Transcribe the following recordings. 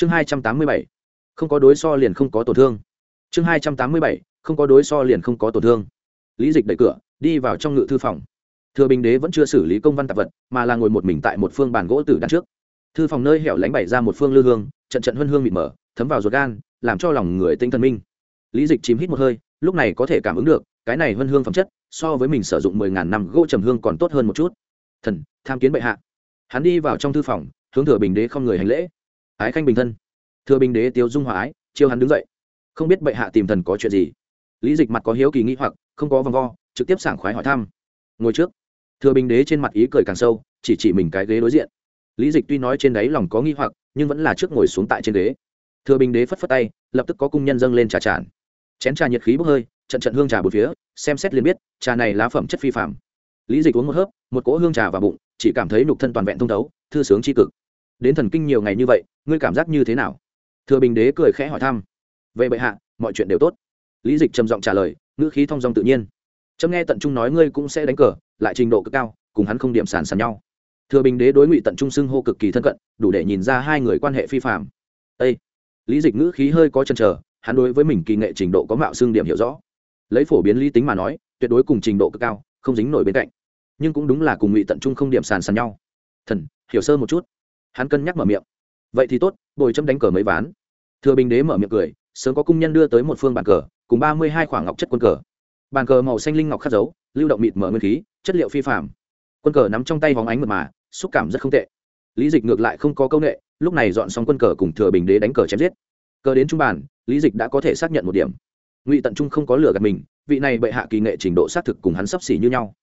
chương hai trăm tám mươi bảy, không có đối so liền không có tổn thương. Chương hai trăm tám mươi bảy, không có đối so liền không có tổn thương. Lý dịch đẩy cửa, đi vào trong ngự thư phòng. Thừa bình đế vẫn chưa xử lý công văn tạp vật, mà là ngồi một mình tại một phương bàn gỗ tử đằng trước. Thư phòng nơi hẻo lánh bày ra một phương lư hương, trận trận huân hương mịt mờ, thấm vào ruột gan, làm cho lòng người tinh thần minh. Lý dịch chìm hít một hơi, lúc này có thể cảm ứng được, cái này huân hương phẩm chất, so với mình sử dụng mười ngàn năm gỗ trầm hương còn tốt hơn một chút. Thần, tham kiến bệ hạ. Hắn đi vào trong thư phòng, hướng thừa bình đế không người hành lễ ái khanh bình thân. Thưa bình đế tiêu dung hòa ái, chiêu hắn đứng dậy. Không biết bệ hạ tìm thần có chuyện gì. Lý dịch mặt có hiếu kỳ nghĩ hoặc, không có vòng vo, trực tiếp sảng khoái hỏi thăm. Ngồi trước. Thừa bình đế trên mặt ý cười càng sâu, chỉ chỉ mình cái ghế đối diện. Lý dịch tuy nói trên đáy lòng có nghi hoặc, nhưng vẫn là trước ngồi xuống tại trên ghế. Thừa bình đế phất phất tay, lập tức có cung nhân dâng lên trà tràn. Chén trà nhiệt khí bốc hơi, trận trận hương trà bốn phía, xem xét liền biết, trà này lá phẩm chất phi phạm lý dịch uống một hớp, một cỗ hương trà vào bụng, chỉ cảm thấy nhục thân toàn vẹn thông thấu, thư sướng tri cực đến thần kinh nhiều ngày như vậy, ngươi cảm giác như thế nào? Thừa bình đế cười khẽ hỏi thăm. Về bệ hạ, mọi chuyện đều tốt. Lý dịch trầm giọng trả lời, ngữ khí thong dong tự nhiên. Trâm nghe tận trung nói ngươi cũng sẽ đánh cờ, lại trình độ cực cao, cùng hắn không điểm sàn sàn nhau. Thừa bình đế đối ngụy tận trung xưng hô cực kỳ thân cận, đủ để nhìn ra hai người quan hệ phi phạm ây lý dịch ngữ khí hơi có chân trở hắn đối với mình kỳ nghệ trình độ có mạo xương điểm hiểu rõ. Lấy phổ biến lý tính mà nói, tuyệt đối cùng trình độ cực cao, không dính nổi bên cạnh. Nhưng cũng đúng là cùng ngụy tận trung không điểm sàn sàn nhau. Thần, hiểu sơ một chút hắn cân nhắc mở miệng. Vậy thì tốt, bồi chấm đánh cờ mấy ván. Thừa bình đế mở miệng cười, sớm có cung nhân đưa tới một phương bàn cờ, cùng ba mươi hai khoảng ngọc chất quân cờ. Bàn cờ màu xanh linh ngọc khắc dấu, lưu động mịt mở nguyên khí, chất liệu phi phạm quân cờ nắm trong tay vóng ánh mật mà, xúc cảm rất không tệ. Lý dịch ngược lại không có công nghệ lúc này dọn xong quân cờ cùng thừa bình đế đánh cờ chém giết. Cờ đến trung bàn, lý dịch đã có thể xác nhận một điểm. Ngụy tận trung không có lửa gạt mình, vị này bệ hạ kỳ nghệ trình độ xác thực cùng hắn sấp xỉ như nhau.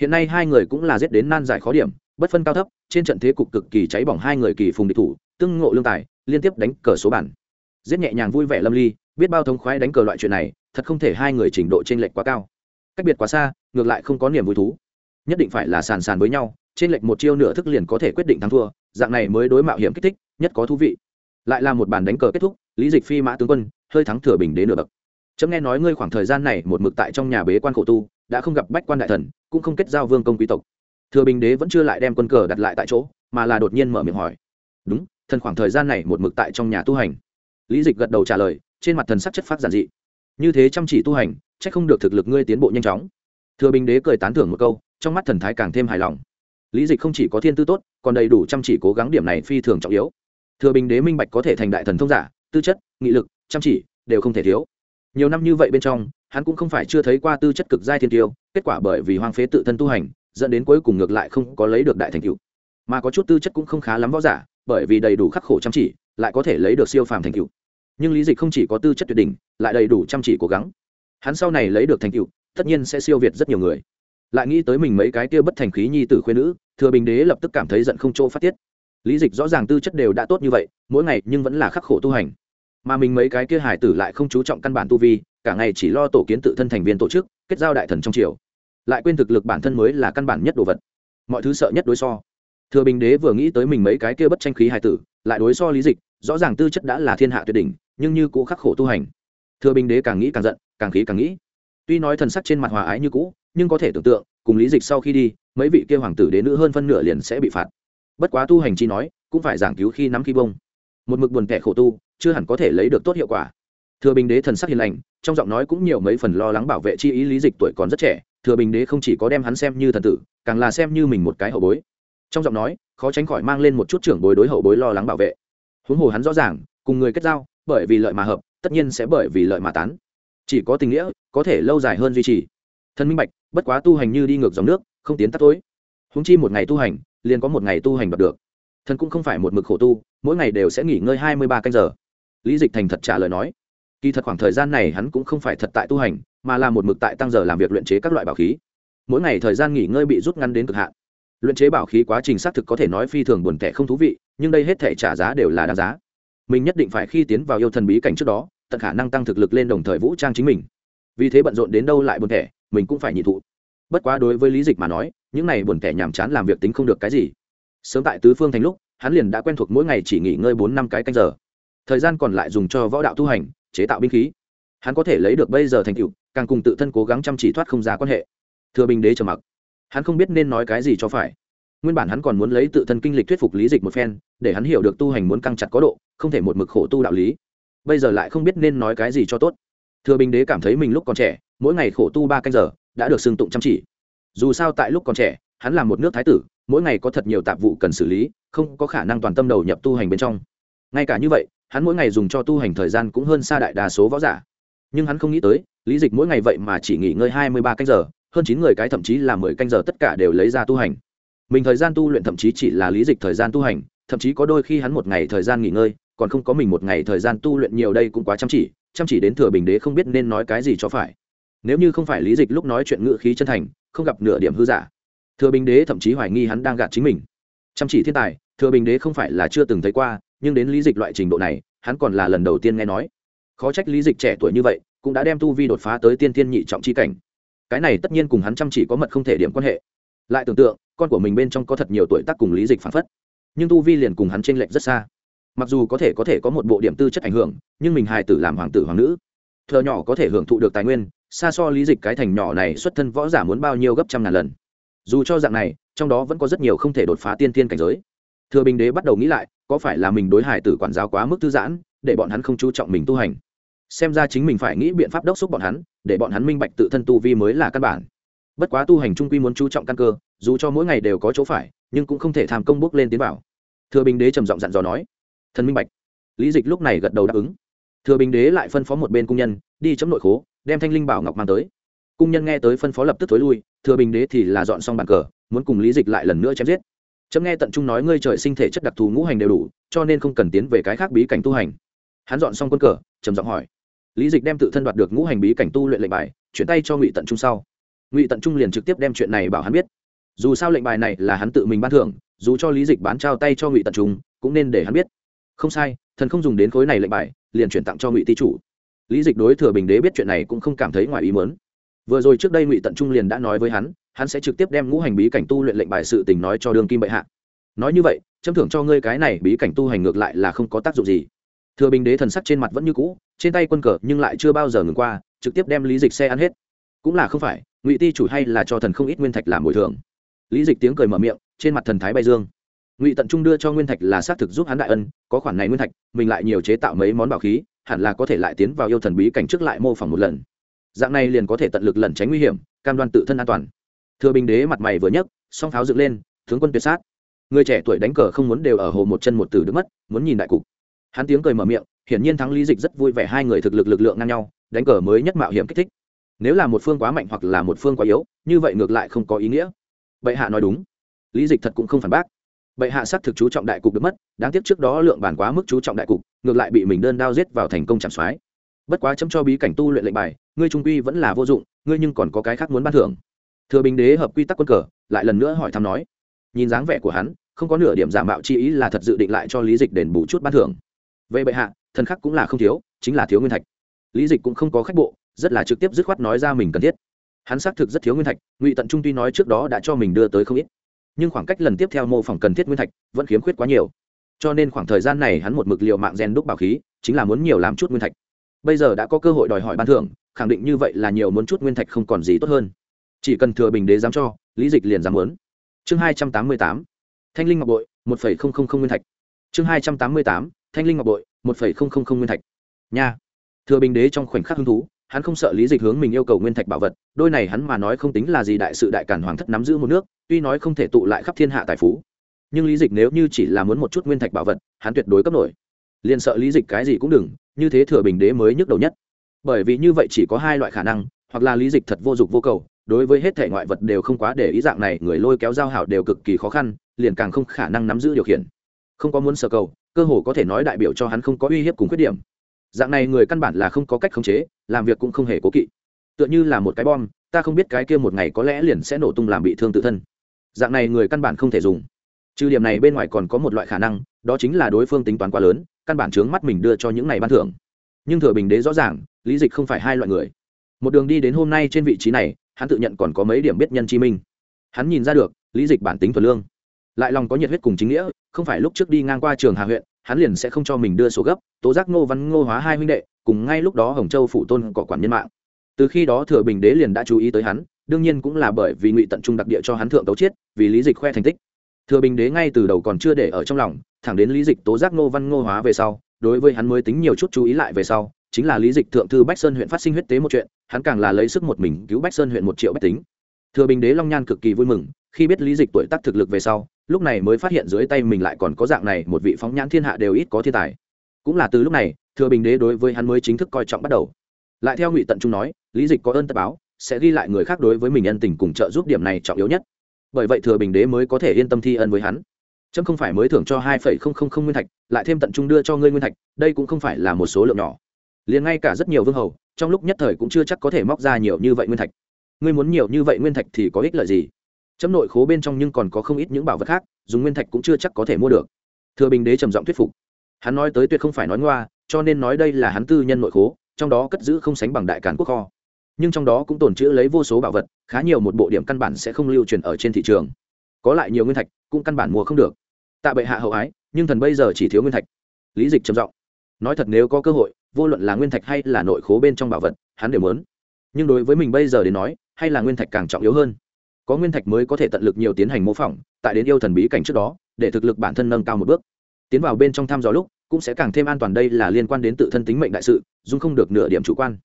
Hiện nay hai người cũng là giết đến nan giải khó điểm bất phân cao thấp, trên trận thế cục cực kỳ cháy bỏng hai người kỳ phùng địch thủ, tương ngộ lương tài, liên tiếp đánh cờ số bản. Giết nhẹ nhàng vui vẻ lâm ly, biết bao thống khoái đánh cờ loại chuyện này, thật không thể hai người trình độ t r ê n lệch quá cao. Cách biệt quá xa, ngược lại không có niềm vui thú. Nhất định phải là sàn sàn với nhau trên lệch một chiêu nửa thức liền có thể quyết định thắng thua, dạng này mới đối mạo hiểm kích thích, nhất có thú vị. Lại là một bàn đánh cờ kết thúc, lý dịch phi mã tướng quân, hơi thắng thừa bình đến nửa bậc. Chấm nghe nói ngươi khoảng thời gian này một mực tại trong nhà bế quan khổ tu, đã không gặp bách quan đại thần, cũng không kết giao vương công quý tộc thừa bình đế vẫn chưa lại đem quân cờ đặt lại tại chỗ, mà là đột nhiên mở miệng hỏi. Đúng, thần khoảng thời gian này một mực tại trong nhà tu hành. Lý dịch gật đầu trả lời, trên mặt thần sắc chất phát giản dị. Như thế chăm chỉ tu hành c h ắ c không được thực lực ngươi tiến bộ nhanh chóng. Thừa bình đế cười tán thưởng một câu, trong mắt thần thái càng thêm hài lòng. Lý dịch không chỉ có thiên tư tốt, còn đầy đủ chăm chỉ cố gắng điểm này phi thường trọng yếu. Thừa bình đế minh bạch có thể thành đại thần thông giả, tư chất, nghị lực, chăm chỉ đều không thể thiếu. Nhiều năm như vậy bên trong, hắn cũng không phải chưa thấy qua tư chất cực giai thiên tiêu, kết quả bởi vì hoang phế tự thân tu hành dẫn đến cuối cùng ngược lại không có lấy được đại thành tựu. Mà có chút tư chất cũng không khá lắm võ giả, bởi vì đầy đủ khắc khổ chăm chỉ, lại có thể lấy được siêu phàm thành tựu. Nhưng lý dịch không chỉ có tư chất tuyệt đỉnh, lại đầy đủ chăm chỉ cố gắng. Hắn sau này lấy được thành tựu, tất nhiên sẽ siêu việt rất nhiều người. Lại nghĩ tới mình mấy cái kia bất thành khí nhi tử khuyên nữ, thừa bình đế lập tức cảm thấy giận không chỗ phát tiết. Lý dịch rõ ràng tư chất đều đã tốt như vậy, mỗi ngày nhưng vẫn là khắc khổ tu hành. Mà mình mấy cái kia hải tử lại không chú trọng căn bản tu vi, cả ngày chỉ lo tổ kiến tự thân thành viên tổ chức, kết giao đại thần trong triều lại quên thực lực bản thân mới là căn bản nhất đồ vật. Mọi thứ sợ nhất đối so. Thừa bình đế vừa nghĩ tới mình mấy cái kia bất tranh khí hài tử, lại đối so lý dịch, rõ ràng tư chất đã là thiên hạ tuyệt đỉnh, nhưng như cũ khắc khổ tu hành. Thừa bình đế càng nghĩ càng giận, càng khí càng nghĩ. Tuy nói thần sắc trên mặt hòa ái như cũ, nhưng có thể tưởng tượng, cùng lý dịch sau khi đi, mấy vị kia hoàng tử đế nữ hơn phân nửa liền sẽ bị phạt. Bất quá tu hành chi nói, cũng phải giảng cứu khi nắm khi bông. Một mực buồn kẻ khổ tu, chưa hẳn có thể lấy được tốt hiệu quả. Thừa bình đế thần sắc hiền lành, trong giọng nói cũng nhiều mấy phần lo lắng bảo vệ chi ý lý dịch tuổi còn rất trẻ thừa bình đế không chỉ có đem hắn xem như thần tử, càng là xem như mình một cái hậu bối. Trong giọng nói, khó tránh khỏi mang lên một chút trưởng bối đối hậu bối lo lắng bảo vệ. Huống hồ hắn rõ ràng, cùng người kết giao, bởi vì lợi mà hợp, tất nhiên sẽ bởi vì lợi mà tán. Chỉ có tình nghĩa, có thể lâu dài hơn duy trì. Thân minh bạch, bất quá tu hành như đi ngược dòng nước, không tiến tắt tối. Húng chi một ngày tu hành, liền có một ngày tu hành bật được. Thần cũng không phải một mực khổ tu, mỗi ngày đều sẽ nghỉ ngơi hai mươi ba canh giờ. Lý dịch thành thật trả lời nói kỳ thật khoảng thời gian này hắn cũng không phải thật tại tu hành, mà là một mực tại tăng giờ làm việc luyện chế các loại bảo khí. Mỗi ngày thời gian nghỉ ngơi bị rút ngắn đến cực hạn. Luyện chế bảo khí quá trình xác thực có thể nói phi thường buồn tẻ không thú vị, nhưng đây hết thể trả giá đều là đáng giá. Mình nhất định phải khi tiến vào yêu thần bí cảnh trước đó, tận khả năng tăng thực lực lên đồng thời vũ trang chính mình. Vì thế bận rộn đến đâu lại buồn tẻ, mình cũng phải nhị thụ. Bất quá đối với lý dịch mà nói, những này buồn tẻ nhàm chán làm việc tính không được cái gì. Sớm tại tứ phương thành lúc, hắn liền đã quen thuộc mỗi ngày chỉ nghỉ ngơi bốn năm cái canh giờ. Thời gian còn lại dùng cho võ đạo tu hành chế tạo binh khí. Hắn có thể lấy được bây giờ thành tựu, càng cùng tự thân cố gắng chăm chỉ thoát không ra quan hệ. Thừa bình đế trầm mặc. Hắn không biết nên nói cái gì cho phải. Nguyên bản hắn còn muốn lấy tự thân kinh lịch thuyết phục lý dịch một phen, để hắn hiểu được tu hành muốn căng chặt có độ, không thể một mực khổ tu đạo lý. Bây giờ lại không biết nên nói cái gì cho tốt. Thừa bình đế cảm thấy mình lúc còn trẻ, mỗi ngày khổ tu ba canh giờ, đã được xưng tụng chăm chỉ. Dù sao tại lúc còn trẻ, hắn là một nước thái tử, mỗi ngày có thật nhiều tạp vụ cần xử lý, không có khả năng toàn tâm đầu nhập tu hành bên trong. Ngay cả như vậy hắn mỗi ngày dùng cho tu hành thời gian cũng hơn xa đại đa số võ giả. Nhưng hắn không nghĩ tới, lý dịch mỗi ngày vậy mà chỉ nghỉ ngơi hai mươi ba canh giờ, hơn chín người cái thậm chí là mười canh giờ tất cả đều lấy ra tu hành. Mình thời gian tu luyện thậm chí chỉ là lý dịch thời gian tu hành, thậm chí có đôi khi hắn một ngày thời gian nghỉ ngơi, còn không có mình một ngày thời gian tu luyện nhiều đây cũng quá chăm chỉ chăm chỉ đến thừa bình đế không biết nên nói cái gì cho phải. Nếu như không phải lý dịch lúc nói chuyện ngữ khí chân thành, không gặp nửa điểm hư giả, thừa bình đế thậm chí hoài nghi hắn đang gạt chính mình. Chăm chỉ thiên tài, thừa bình đế không phải là chưa từng thấy qua nhưng đến lý dịch loại trình độ này, hắn còn là lần đầu tiên nghe nói. Khó trách lý dịch trẻ tuổi như vậy, cũng đã đem tu vi đột phá tới tiên tiên nhị trọng c h i cảnh. Cái này tất nhiên cùng hắn chăm chỉ có mật không thể điểm quan hệ. Lại tưởng tượng, con của mình bên trong có thật nhiều tuổi tác cùng lý dịch phản phất, nhưng tu vi liền cùng hắn t r ê n lệch rất xa. Mặc dù có thể có thể có một bộ điểm tư chất ảnh hưởng, nhưng mình hài tử làm hoàng tử hoàng nữ thợ nhỏ có thể hưởng thụ được tài nguyên, xa so lý dịch cái thành nhỏ này xuất thân võ giả muốn bao nhiêu gấp trăm ngàn lần. Dù cho dạng này, trong đó vẫn có rất nhiều không thể đột phá tiên tiên cảnh giới thừa bình đế bắt đầu nghĩ lại, có phải là mình đối hải tử quản giáo quá mức thư giãn, để bọn hắn không chú trọng mình tu hành? Xem ra chính mình phải nghĩ biện pháp đốc xúc bọn hắn, để bọn hắn minh bạch tự thân tu vi mới là căn bản. Bất quá tu hành trung quy muốn chú trọng căn cơ, dù cho mỗi ngày đều có chỗ phải, nhưng cũng không thể tham công bước lên tiến bảo thừa bình đế trầm giọng dặn dò nói, thần minh bạch. Lý dịch lúc này gật đầu đáp ứng. Thừa bình đế lại phân phó một bên cung nhân, đi chấm nội khố, đem thanh linh bảo ngọc mang tới. Cung nhân nghe tới phân phó lập tức thối lui, thừa bình đế thì là dọn xong bàn cờ, muốn cùng lý dịch lại lần nữa chém giết chấm nghe tận trung nói ngươi trời sinh thể chất đặc thù ngũ hành đều đủ, cho nên không cần tiến về cái khác bí cảnh tu hành. Hắn dọn xong quân cờ, trầm giọng hỏi. Lý dịch đem tự thân đoạt được ngũ hành bí cảnh tu luyện lệnh bài, chuyển tay cho ngụy tận trung sau. Ngụy tận trung liền trực tiếp đem chuyện này bảo hắn biết. Dù sao lệnh bài này là hắn tự mình ban thưởng, dù cho lý dịch bán trao tay cho ngụy tận trung, cũng nên để hắn biết. Không sai, thần không dùng đến khối này lệnh bài, liền chuyển tặng cho ngụy ti chủ. Lý dịch đối thừa bình đế biết chuyện này cũng không cảm thấy ngoài ý mớn vừa rồi trước đây ngụy tận trung liền đã nói với hắn hắn sẽ trực tiếp đem ngũ hành bí cảnh tu luyện lệnh bài sự tình nói cho đường kim bệ hạ. Nói như vậy, chấm thưởng cho ngươi cái này bí cảnh tu hành ngược lại là không có tác dụng gì. Thừa bình đế thần sắc trên mặt vẫn như cũ, trên tay quân cờ nhưng lại chưa bao giờ ngừng qua, trực tiếp đem lý dịch xe ăn hết. Cũng là không phải, ngụy ti chủ hay là cho thần không ít nguyên thạch làm bồi thường. Lý dịch tiếng cười mở miệng, trên mặt thần thái bay dương. Ngụy tận trung đưa cho nguyên thạch là xác thực giúp hắn đại ân, có khoản này nguyên thạch, mình lại nhiều chế tạo mấy món bảo khí, hẳn là có thể lại tiến vào yêu thần bí cảnh trước lại mô phỏng một lần. Dạng này liền có thể tận lực lẩn tránh nguy hiểm, cam đoan tự thân an toàn thừa bình đế mặt mày vừa nhấc, song pháo dựng lên, tướng quân tuyệt sát. Người trẻ tuổi đánh cờ không muốn đều ở hồ một chân một tử đứng mất, muốn nhìn đại cục. Hắn tiếng cười mở miệng, hiển nhiên thắng lý dịch rất vui vẻ hai người thực lực lực lượng ngang nhau, đánh cờ mới nhất mạo hiểm kích thích. Nếu là một phương quá mạnh hoặc là một phương quá yếu, như vậy ngược lại không có ý nghĩa. Bệ hạ nói đúng. Lý dịch thật cũng không phản bác. Bệ hạ xác thực chú trọng đại cục được mất, đáng tiếc trước đó lượng bản quá mức chú trọng đại cục, ngược lại bị mình đơn đao giết vào thành công chạm soái. Bất quá chấm cho bí cảnh tu luyện lệnh bài, ngươi trung quy vẫn là vô dụng, ngươi nhưng còn có cái khác muốn ban thưởng thừa bình đế hợp quy tắc quân cờ, lại lần nữa hỏi thăm nói, nhìn dáng vẻ của hắn, không có nửa điểm giả mạo chi ý là thật dự định lại cho lý dịch đền bù chút ban thưởng. Về bệ hạ, thần khắc cũng là không thiếu, chính là thiếu nguyên thạch. Lý dịch cũng không có khách bộ, rất là trực tiếp dứt khoát nói ra mình cần thiết. Hắn xác thực rất thiếu nguyên thạch, ngụy tận trung tuy nói trước đó đã cho mình đưa tới không ít, nhưng khoảng cách lần tiếp theo mô phỏng cần thiết nguyên thạch vẫn khiếm khuyết quá nhiều. Cho nên khoảng thời gian này hắn một mực liệu mạng gen đúc bảo khí, chính là muốn nhiều làm chút nguyên thạch. Bây giờ đã có cơ hội đòi hỏi ban thưởng, khẳng định như vậy là nhiều muốn chút nguyên thạch không còn gì tốt hơn chỉ cần thừa bình đế dám cho, lý dịch liền dám muốn. Chương hai trăm tám mươi tám, thanh linh ngọc bội, một phẩy không không không nguyên thạch. Chương hai trăm tám mươi tám, thanh linh ngọc bội, một phẩy không không không nguyên thạch. Nha. Thừa bình đế trong khoảnh khắc hứng thú, hắn không sợ lý dịch hướng mình yêu cầu nguyên thạch bảo vật, đôi này hắn mà nói không tính là gì đại sự đại cản hoàng thất nắm giữ một nước, tuy nói không thể tụ lại khắp thiên hạ tài phú. Nhưng lý dịch nếu như chỉ là muốn một chút nguyên thạch bảo vật, hắn tuyệt đối cấp nổi. Liền sợ lý dịch cái gì cũng đừng, như thế thừa bình đế mới nhức đầu nhất. Bởi vì như vậy chỉ có hai loại khả năng, hoặc là lý dịch thật vô dụng vô cầu đối với hết thể ngoại vật đều không quá để ý dạng này, người lôi kéo giao hảo đều cực kỳ khó khăn, liền càng không khả năng nắm giữ điều khiển. Không có muốn sở cầu, cơ hồ có thể nói đại biểu cho hắn không có uy hiếp cùng khuyết điểm. Dạng này người căn bản là không có cách khống chế, làm việc cũng không hề cố kỵ. Tựa như là một cái bom, ta không biết cái kia một ngày có lẽ liền sẽ nổ tung làm bị thương tự thân. Dạng này người căn bản không thể dùng. Trừ điểm này bên ngoài còn có một loại khả năng, đó chính là đối phương tính toán quá lớn, căn bản chướng mắt mình đưa cho những này ban thưởng. Nhưng thừa bình đế rõ ràng, lý dịch không phải hai loại người. Một đường đi đến hôm nay trên vị trí này hắn tự nhận còn có mấy điểm biết nhân chi minh. Hắn nhìn ra được, lý dịch bản tính thuần lương. Lại lòng có nhiệt huyết cùng chính nghĩa, không phải lúc trước đi ngang qua trường hà huyện, hắn liền sẽ không cho mình đưa số gấp, tố giác ngô văn ngô hóa hai huynh đệ, cùng ngay lúc đó hồng châu phủ tôn cỏ quản nhân mạng. Từ khi đó thừa bình đế liền đã chú ý tới hắn, đương nhiên cũng là bởi vì ngụy tận trung đặc địa cho hắn thượng tấu chiết vì lý dịch khoe thành tích. Thừa bình đế ngay từ đầu còn chưa để ở trong lòng, thẳng đến lý dịch tố giác ngô văn ngô hóa về sau, đối với hắn mới tính nhiều chút chú ý lại về sau chính là lý dịch thượng thư bách sơn huyện phát sinh huyết tế một chuyện, hắn càng là lấy sức một mình cứu bách sơn huyện một triệu bách tính. Thừa bình đế long nhan cực kỳ vui mừng, khi biết lý dịch tuổi tác thực lực về sau, lúc này mới phát hiện dưới tay mình lại còn có dạng này một vị phóng nhãn thiên hạ đều ít có thiên tài. Cũng là từ lúc này, thừa bình đế đối với hắn mới chính thức coi trọng bắt đầu. Lại theo ngụy tận trung nói, lý dịch có ơn tất báo, sẽ ghi lại người khác đối với mình ân tình cùng trợ giúp điểm này trọng yếu nhất. Bởi vậy thừa bình đế mới có thể yên tâm thi ân với hắn. Trâm không phải mới thưởng cho hai phẩy không không không nguyên thạch, lại thêm tận trung đưa cho ngươi nguyên thạch, đây cũng không phải là một số lượng nhỏ liền ngay cả rất nhiều vương hầu, trong lúc nhất thời cũng chưa chắc có thể móc ra nhiều như vậy nguyên thạch. Ngươi muốn nhiều như vậy nguyên thạch thì có ích lợi gì? Chấm nội khố bên trong nhưng còn có không ít những bảo vật khác, dùng nguyên thạch cũng chưa chắc có thể mua được. Thừa bình đế trầm giọng thuyết phục. Hắn nói tới tuyệt không phải nói ngoa, cho nên nói đây là hắn tư nhân nội khố, trong đó cất giữ không sánh bằng đại cản quốc kho. Nhưng trong đó cũng tồn trữ lấy vô số bảo vật, khá nhiều một bộ điểm căn bản sẽ không lưu truyền ở trên thị trường. Có lại nhiều nguyên thạch, cũng căn bản mua không được. Tạ bệ hạ hậu ái, nhưng thần bây giờ chỉ thiếu nguyên thạch. Lý dịch trầm giọng. Nói thật nếu có cơ hội vô luận là nguyên thạch hay là nội khố bên trong bảo vật, hắn đều muốn. Nhưng đối với mình bây giờ đến nói, hay là nguyên thạch càng trọng yếu hơn. Có nguyên thạch mới có thể tận lực nhiều tiến hành mô phỏng, tại đến yêu thần bí cảnh trước đó, để thực lực bản thân nâng cao một bước. Tiến vào bên trong thăm dò lúc, cũng sẽ càng thêm an toàn đây là liên quan đến tự thân tính mệnh đại sự dung không được nửa điểm chủ quan.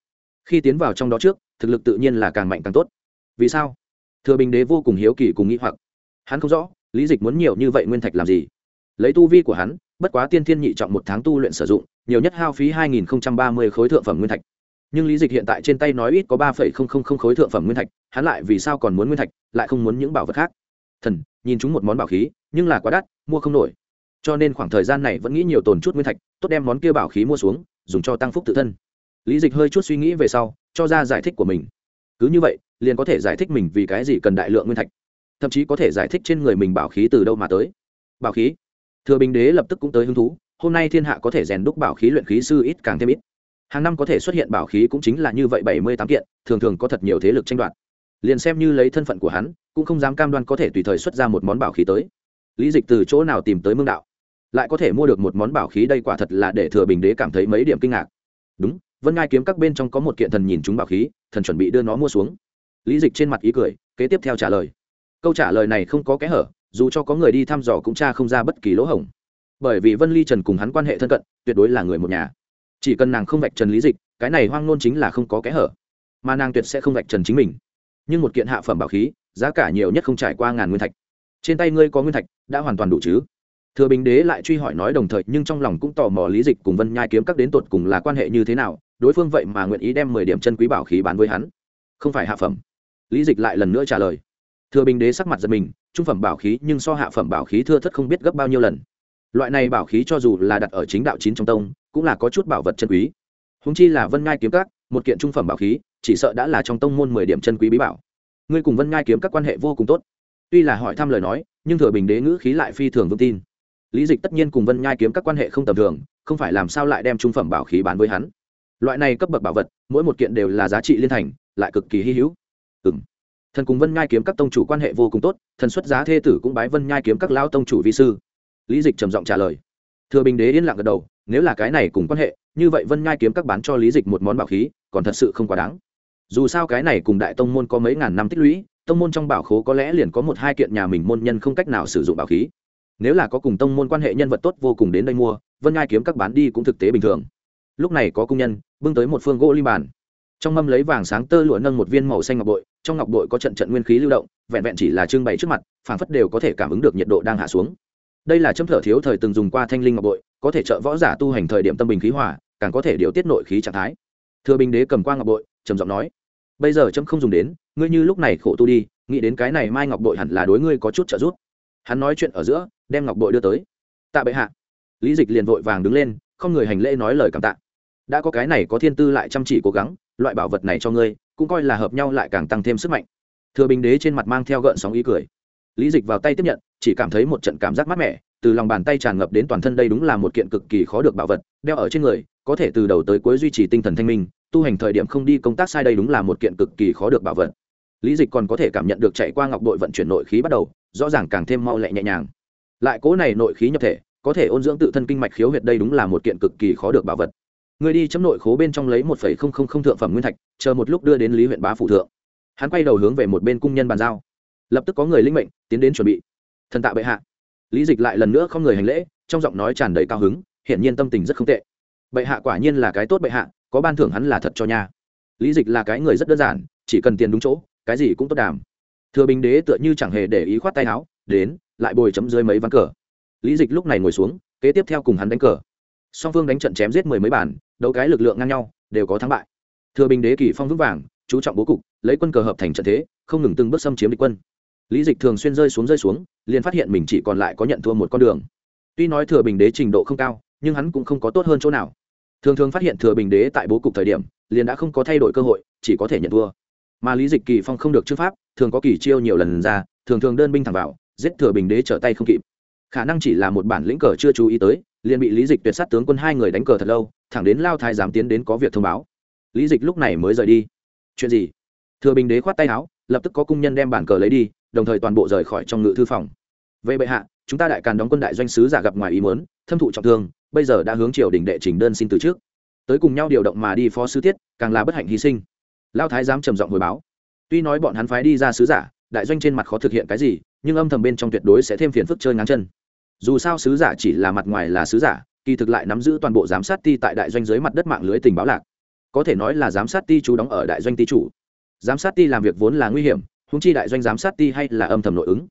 Khi tiến vào trong đó trước, thực lực tự nhiên là càng mạnh càng tốt. Vì sao? Thừa bình đế vô cùng hiếu kỳ cùng nghĩ hoặc. Hắn không rõ, lý dịch muốn nhiều như vậy nguyên thạch làm gì? Lấy tu vi của hắn bất quá tiên thiên nhị trọng một tháng tu luyện sử dụng, nhiều nhất hao phí hai nghìn ba mươi khối thượng phẩm nguyên thạch. Nhưng lý dịch hiện tại trên tay nói ít có ba khối thượng phẩm nguyên thạch, hắn lại vì sao còn muốn nguyên thạch, lại không muốn những bảo vật khác. Thần, nhìn chúng một món bảo khí, nhưng là quá đắt, mua không nổi. Cho nên khoảng thời gian này vẫn nghĩ nhiều tồn chút nguyên thạch, tốt đem món kia bảo khí mua xuống, dùng cho tăng phúc tự thân. Lý dịch hơi chút suy nghĩ về sau, cho ra giải thích của mình. Cứ như vậy, liền có thể giải thích mình vì cái gì cần đại lượng nguyên thạch. Thậm chí có thể giải thích trên người mình bảo khí từ đâu mà tới. Bảo khí? Thừa bình đế lập tức cũng tới hứng thú, hôm nay thiên hạ có thể rèn đúc bảo khí luyện khí sư ít càng thêm ít. Hàng năm có thể xuất hiện bảo khí cũng chính là như vậy bảy mươi tám kiện, thường thường có thật nhiều thế lực tranh đoạt. Liền xem như lấy thân phận của hắn, cũng không dám cam đoan có thể tùy thời xuất ra một món bảo khí tới. Lý dịch từ chỗ nào tìm tới mương đạo? Lại có thể mua được một món bảo khí đây quả thật là để thừa bình đế cảm thấy mấy điểm kinh ngạc. Đúng, vân ngai kiếm các bên trong có một kiện thần nhìn chúng bảo khí, thần chuẩn bị đưa nó mua xuống. Lý dịch trên mặt ý cười, kế tiếp theo trả lời. Câu trả lời này không có kẽ hở dù cho có người đi thăm dò cũng tra không ra bất kỳ lỗ hổng. Bởi vì vân ly trần cùng hắn quan hệ thân cận, tuyệt đối là người một nhà. Chỉ cần nàng không vạch trần lý dịch, cái này hoang nôn chính là không có kẽ hở. Mà nàng tuyệt sẽ không vạch trần chính mình. Nhưng một kiện hạ phẩm bảo khí, giá cả nhiều nhất không trải qua ngàn nguyên thạch. Trên tay ngươi có nguyên thạch, đã hoàn toàn đủ chứ? Thừa bình đế lại truy hỏi nói đồng thời, nhưng trong lòng cũng tò mò lý dịch cùng vân nhai kiếm các đến tột cùng là quan hệ như thế nào, đối phương vậy mà nguyện ý đem mười điểm chân quý bảo khí bán với hắn. Không phải hạ phẩm. Lý dịch lại lần nữa trả lời thừa bình đế sắc mặt giật mình, trung phẩm bảo khí nhưng so hạ phẩm bảo khí thưa thất không biết gấp bao nhiêu lần. Loại này bảo khí cho dù là đặt ở chính đạo chín trong tông, cũng là có chút bảo vật chân quý. Húng chi là vân ngai kiếm các, một kiện trung phẩm bảo khí, chỉ sợ đã là trong tông môn mười điểm chân quý bí bảo. Ngươi cùng vân ngai kiếm các quan hệ vô cùng tốt. Tuy là hỏi thăm lời nói, nhưng thừa bình đế ngữ khí lại phi thường vững tin. Lý dịch tất nhiên cùng vân nhai kiếm các quan hệ không tầm thường, không phải làm sao lại đem trung phẩm bảo khí bán với hắn. Loại này cấp bậc bảo vật, mỗi một kiện đều là giá trị liên thành, lại cực kỳ hy hữu. Ừ m thần cùng vân nhai kiếm các tông chủ quan hệ vô cùng tốt, thần xuất giá thê tử cũng bái vân nhai kiếm các lao tông chủ vi sư. Lý dịch trầm giọng trả lời. Thừa bình đế yên lặng gật đầu, nếu là cái này cùng quan hệ, như vậy vân nhai kiếm các bán cho lý dịch một món bảo khí, còn thật sự không quá đáng. Dù sao cái này cùng đại tông môn có mấy ngàn năm tích lũy, tông môn trong bảo khố có lẽ liền có một hai kiện nhà mình môn nhân không cách nào sử dụng bảo khí. Nếu là có cùng tông môn quan hệ nhân vật tốt vô cùng đến đây mua, vân ngai kiếm các bán đi cũng thực tế bình thường. Lúc này có công nhân, bưng tới một phương gỗ lim bàn trong mâm lấy vàng sáng tơ lụa nâng một viên màu xanh ngọc bội, trong ngọc bội có trận trận nguyên khí lưu động, vẹn vẹn chỉ là trưng bày trước mặt, phảng phất đều có thể cảm ứng được nhiệt độ đang hạ xuống. Đây là châm thở thiếu thời từng dùng qua thanh linh ngọc bội, có thể trợ võ giả tu hành thời điểm tâm bình khí hỏa càng có thể điều tiết nội khí trạng thái. Thừa bình đế cầm qua ngọc bội, trầm giọng nói, bây giờ châm không dùng đến, ngươi như lúc này khổ tu đi, nghĩ đến cái này mai ngọc bội hẳn là đối ngươi có chút trợ giúp. Hắn nói chuyện ở giữa, đem ngọc bội đưa tới. Tạ bệ hạ. Lý dịch liền vội vàng đứng lên, không người hành lễ nói lời cảm tạ. Đã có cái này có thiên tư lại chăm chỉ cố gắng loại bảo vật này cho ngươi, cũng coi là hợp nhau lại càng tăng thêm sức mạnh. Thừa bình đế trên mặt mang theo gợn sóng ý cười. Lý dịch vào tay tiếp nhận, chỉ cảm thấy một trận cảm giác mát mẻ, từ lòng bàn tay tràn ngập đến toàn thân đây đúng là một kiện cực kỳ khó được bảo vật, đeo ở trên người, có thể từ đầu tới cuối duy trì tinh thần thanh minh, tu hành thời điểm không đi công tác sai đây đúng là một kiện cực kỳ khó được bảo vật. Lý dịch còn có thể cảm nhận được chạy qua ngọc đội vận chuyển nội khí bắt đầu, rõ ràng càng thêm mau lẹ nhẹ nhàng. Lại cố này nội khí nhập thể, có thể ôn dưỡng tự thân kinh mạch khiếu huyệt đây đúng là một kiện cực kỳ khó được bảo vật người đi chấm nội khố bên trong lấy một phẩy không không không thượng phẩm nguyên thạch, chờ một lúc đưa đến lý huyện bá phủ thượng. Hắn quay đầu hướng về một bên cung nhân bàn giao. Lập tức có người linh mệnh, tiến đến chuẩn bị. Thần tạ bệ hạ. Lý dịch lại lần nữa không người hành lễ, trong giọng nói tràn đầy cao hứng, hiển nhiên tâm tình rất không tệ. Bệ hạ quả nhiên là cái tốt bệ hạ, có ban thưởng hắn là thật cho nhà. lý dịch là cái người rất đơn giản, chỉ cần tiền đúng chỗ, cái gì cũng tốt đàm. Thừa bình đế tựa như chẳng hề để ý khoát tay áo, đến, lại bồi chấm dưới mấy ván cờ. Lý dịch lúc này ngồi xuống, kế tiếp theo cùng hắn đánh cờ song phương đánh trận chém giết mười mấy bản, đấu cái lực lượng ngang nhau, đều có thắng bại. Thừa bình đế kỳ phong vững vàng, chú trọng bố cục, lấy quân cờ hợp thành trận thế, không ngừng từng bước xâm chiếm địch quân. Lý dịch thường xuyên rơi xuống rơi xuống, liền phát hiện mình chỉ còn lại có nhận thua một con đường. Tuy nói thừa bình đế trình độ không cao, nhưng hắn cũng không có tốt hơn chỗ nào. Thường thường phát hiện thừa bình đế tại bố cục thời điểm, liền đã không có thay đổi cơ hội, chỉ có thể nhận thua. Mà lý dịch kỳ phong không được chư pháp, thường có kỳ chiêu nhiều lần ra, thường thường đơn binh thẳng vào, giết thừa bình đế trở tay không kịp. Khả năng chỉ là một bản lĩnh cờ chưa chú ý tới liền bị lý dịch tuyệt sát tướng quân hai người đánh cờ thật lâu, thẳng đến lao thái giám tiến đến có việc thông báo. Lý dịch lúc này mới rời đi. Chuyện gì? Thừa bình đế khoát tay áo, lập tức có cung nhân đem bản cờ lấy đi, đồng thời toàn bộ rời khỏi trong ngự thư phòng. Về bệ hạ, chúng ta đại càn đóng quân đại doanh sứ giả gặp ngoài ý muốn, thâm thụ trọng thương, bây giờ đã hướng triều đình đệ trình đơn xin từ trước. Tới cùng nhau điều động mà đi phó sứ tiết, càng là bất hạnh hy sinh. Lao thái giám trầm giọng hồi báo. Tuy nói bọn hắn phái đi ra sứ giả, đại doanh trên mặt khó thực hiện cái gì, nhưng âm thầm bên trong tuyệt đối sẽ thêm phiền phức chơi ngắn chân dù sao sứ giả chỉ là mặt ngoài là sứ giả, kỳ thực lại nắm giữ toàn bộ giám sát ti tại đại doanh dưới mặt đất mạng lưới tình báo lạc. Có thể nói là giám sát ti chú đóng ở đại doanh ti chủ. Giám sát ti làm việc vốn là nguy hiểm húng chi đại doanh giám sát ti hay là âm thầm nội ứng.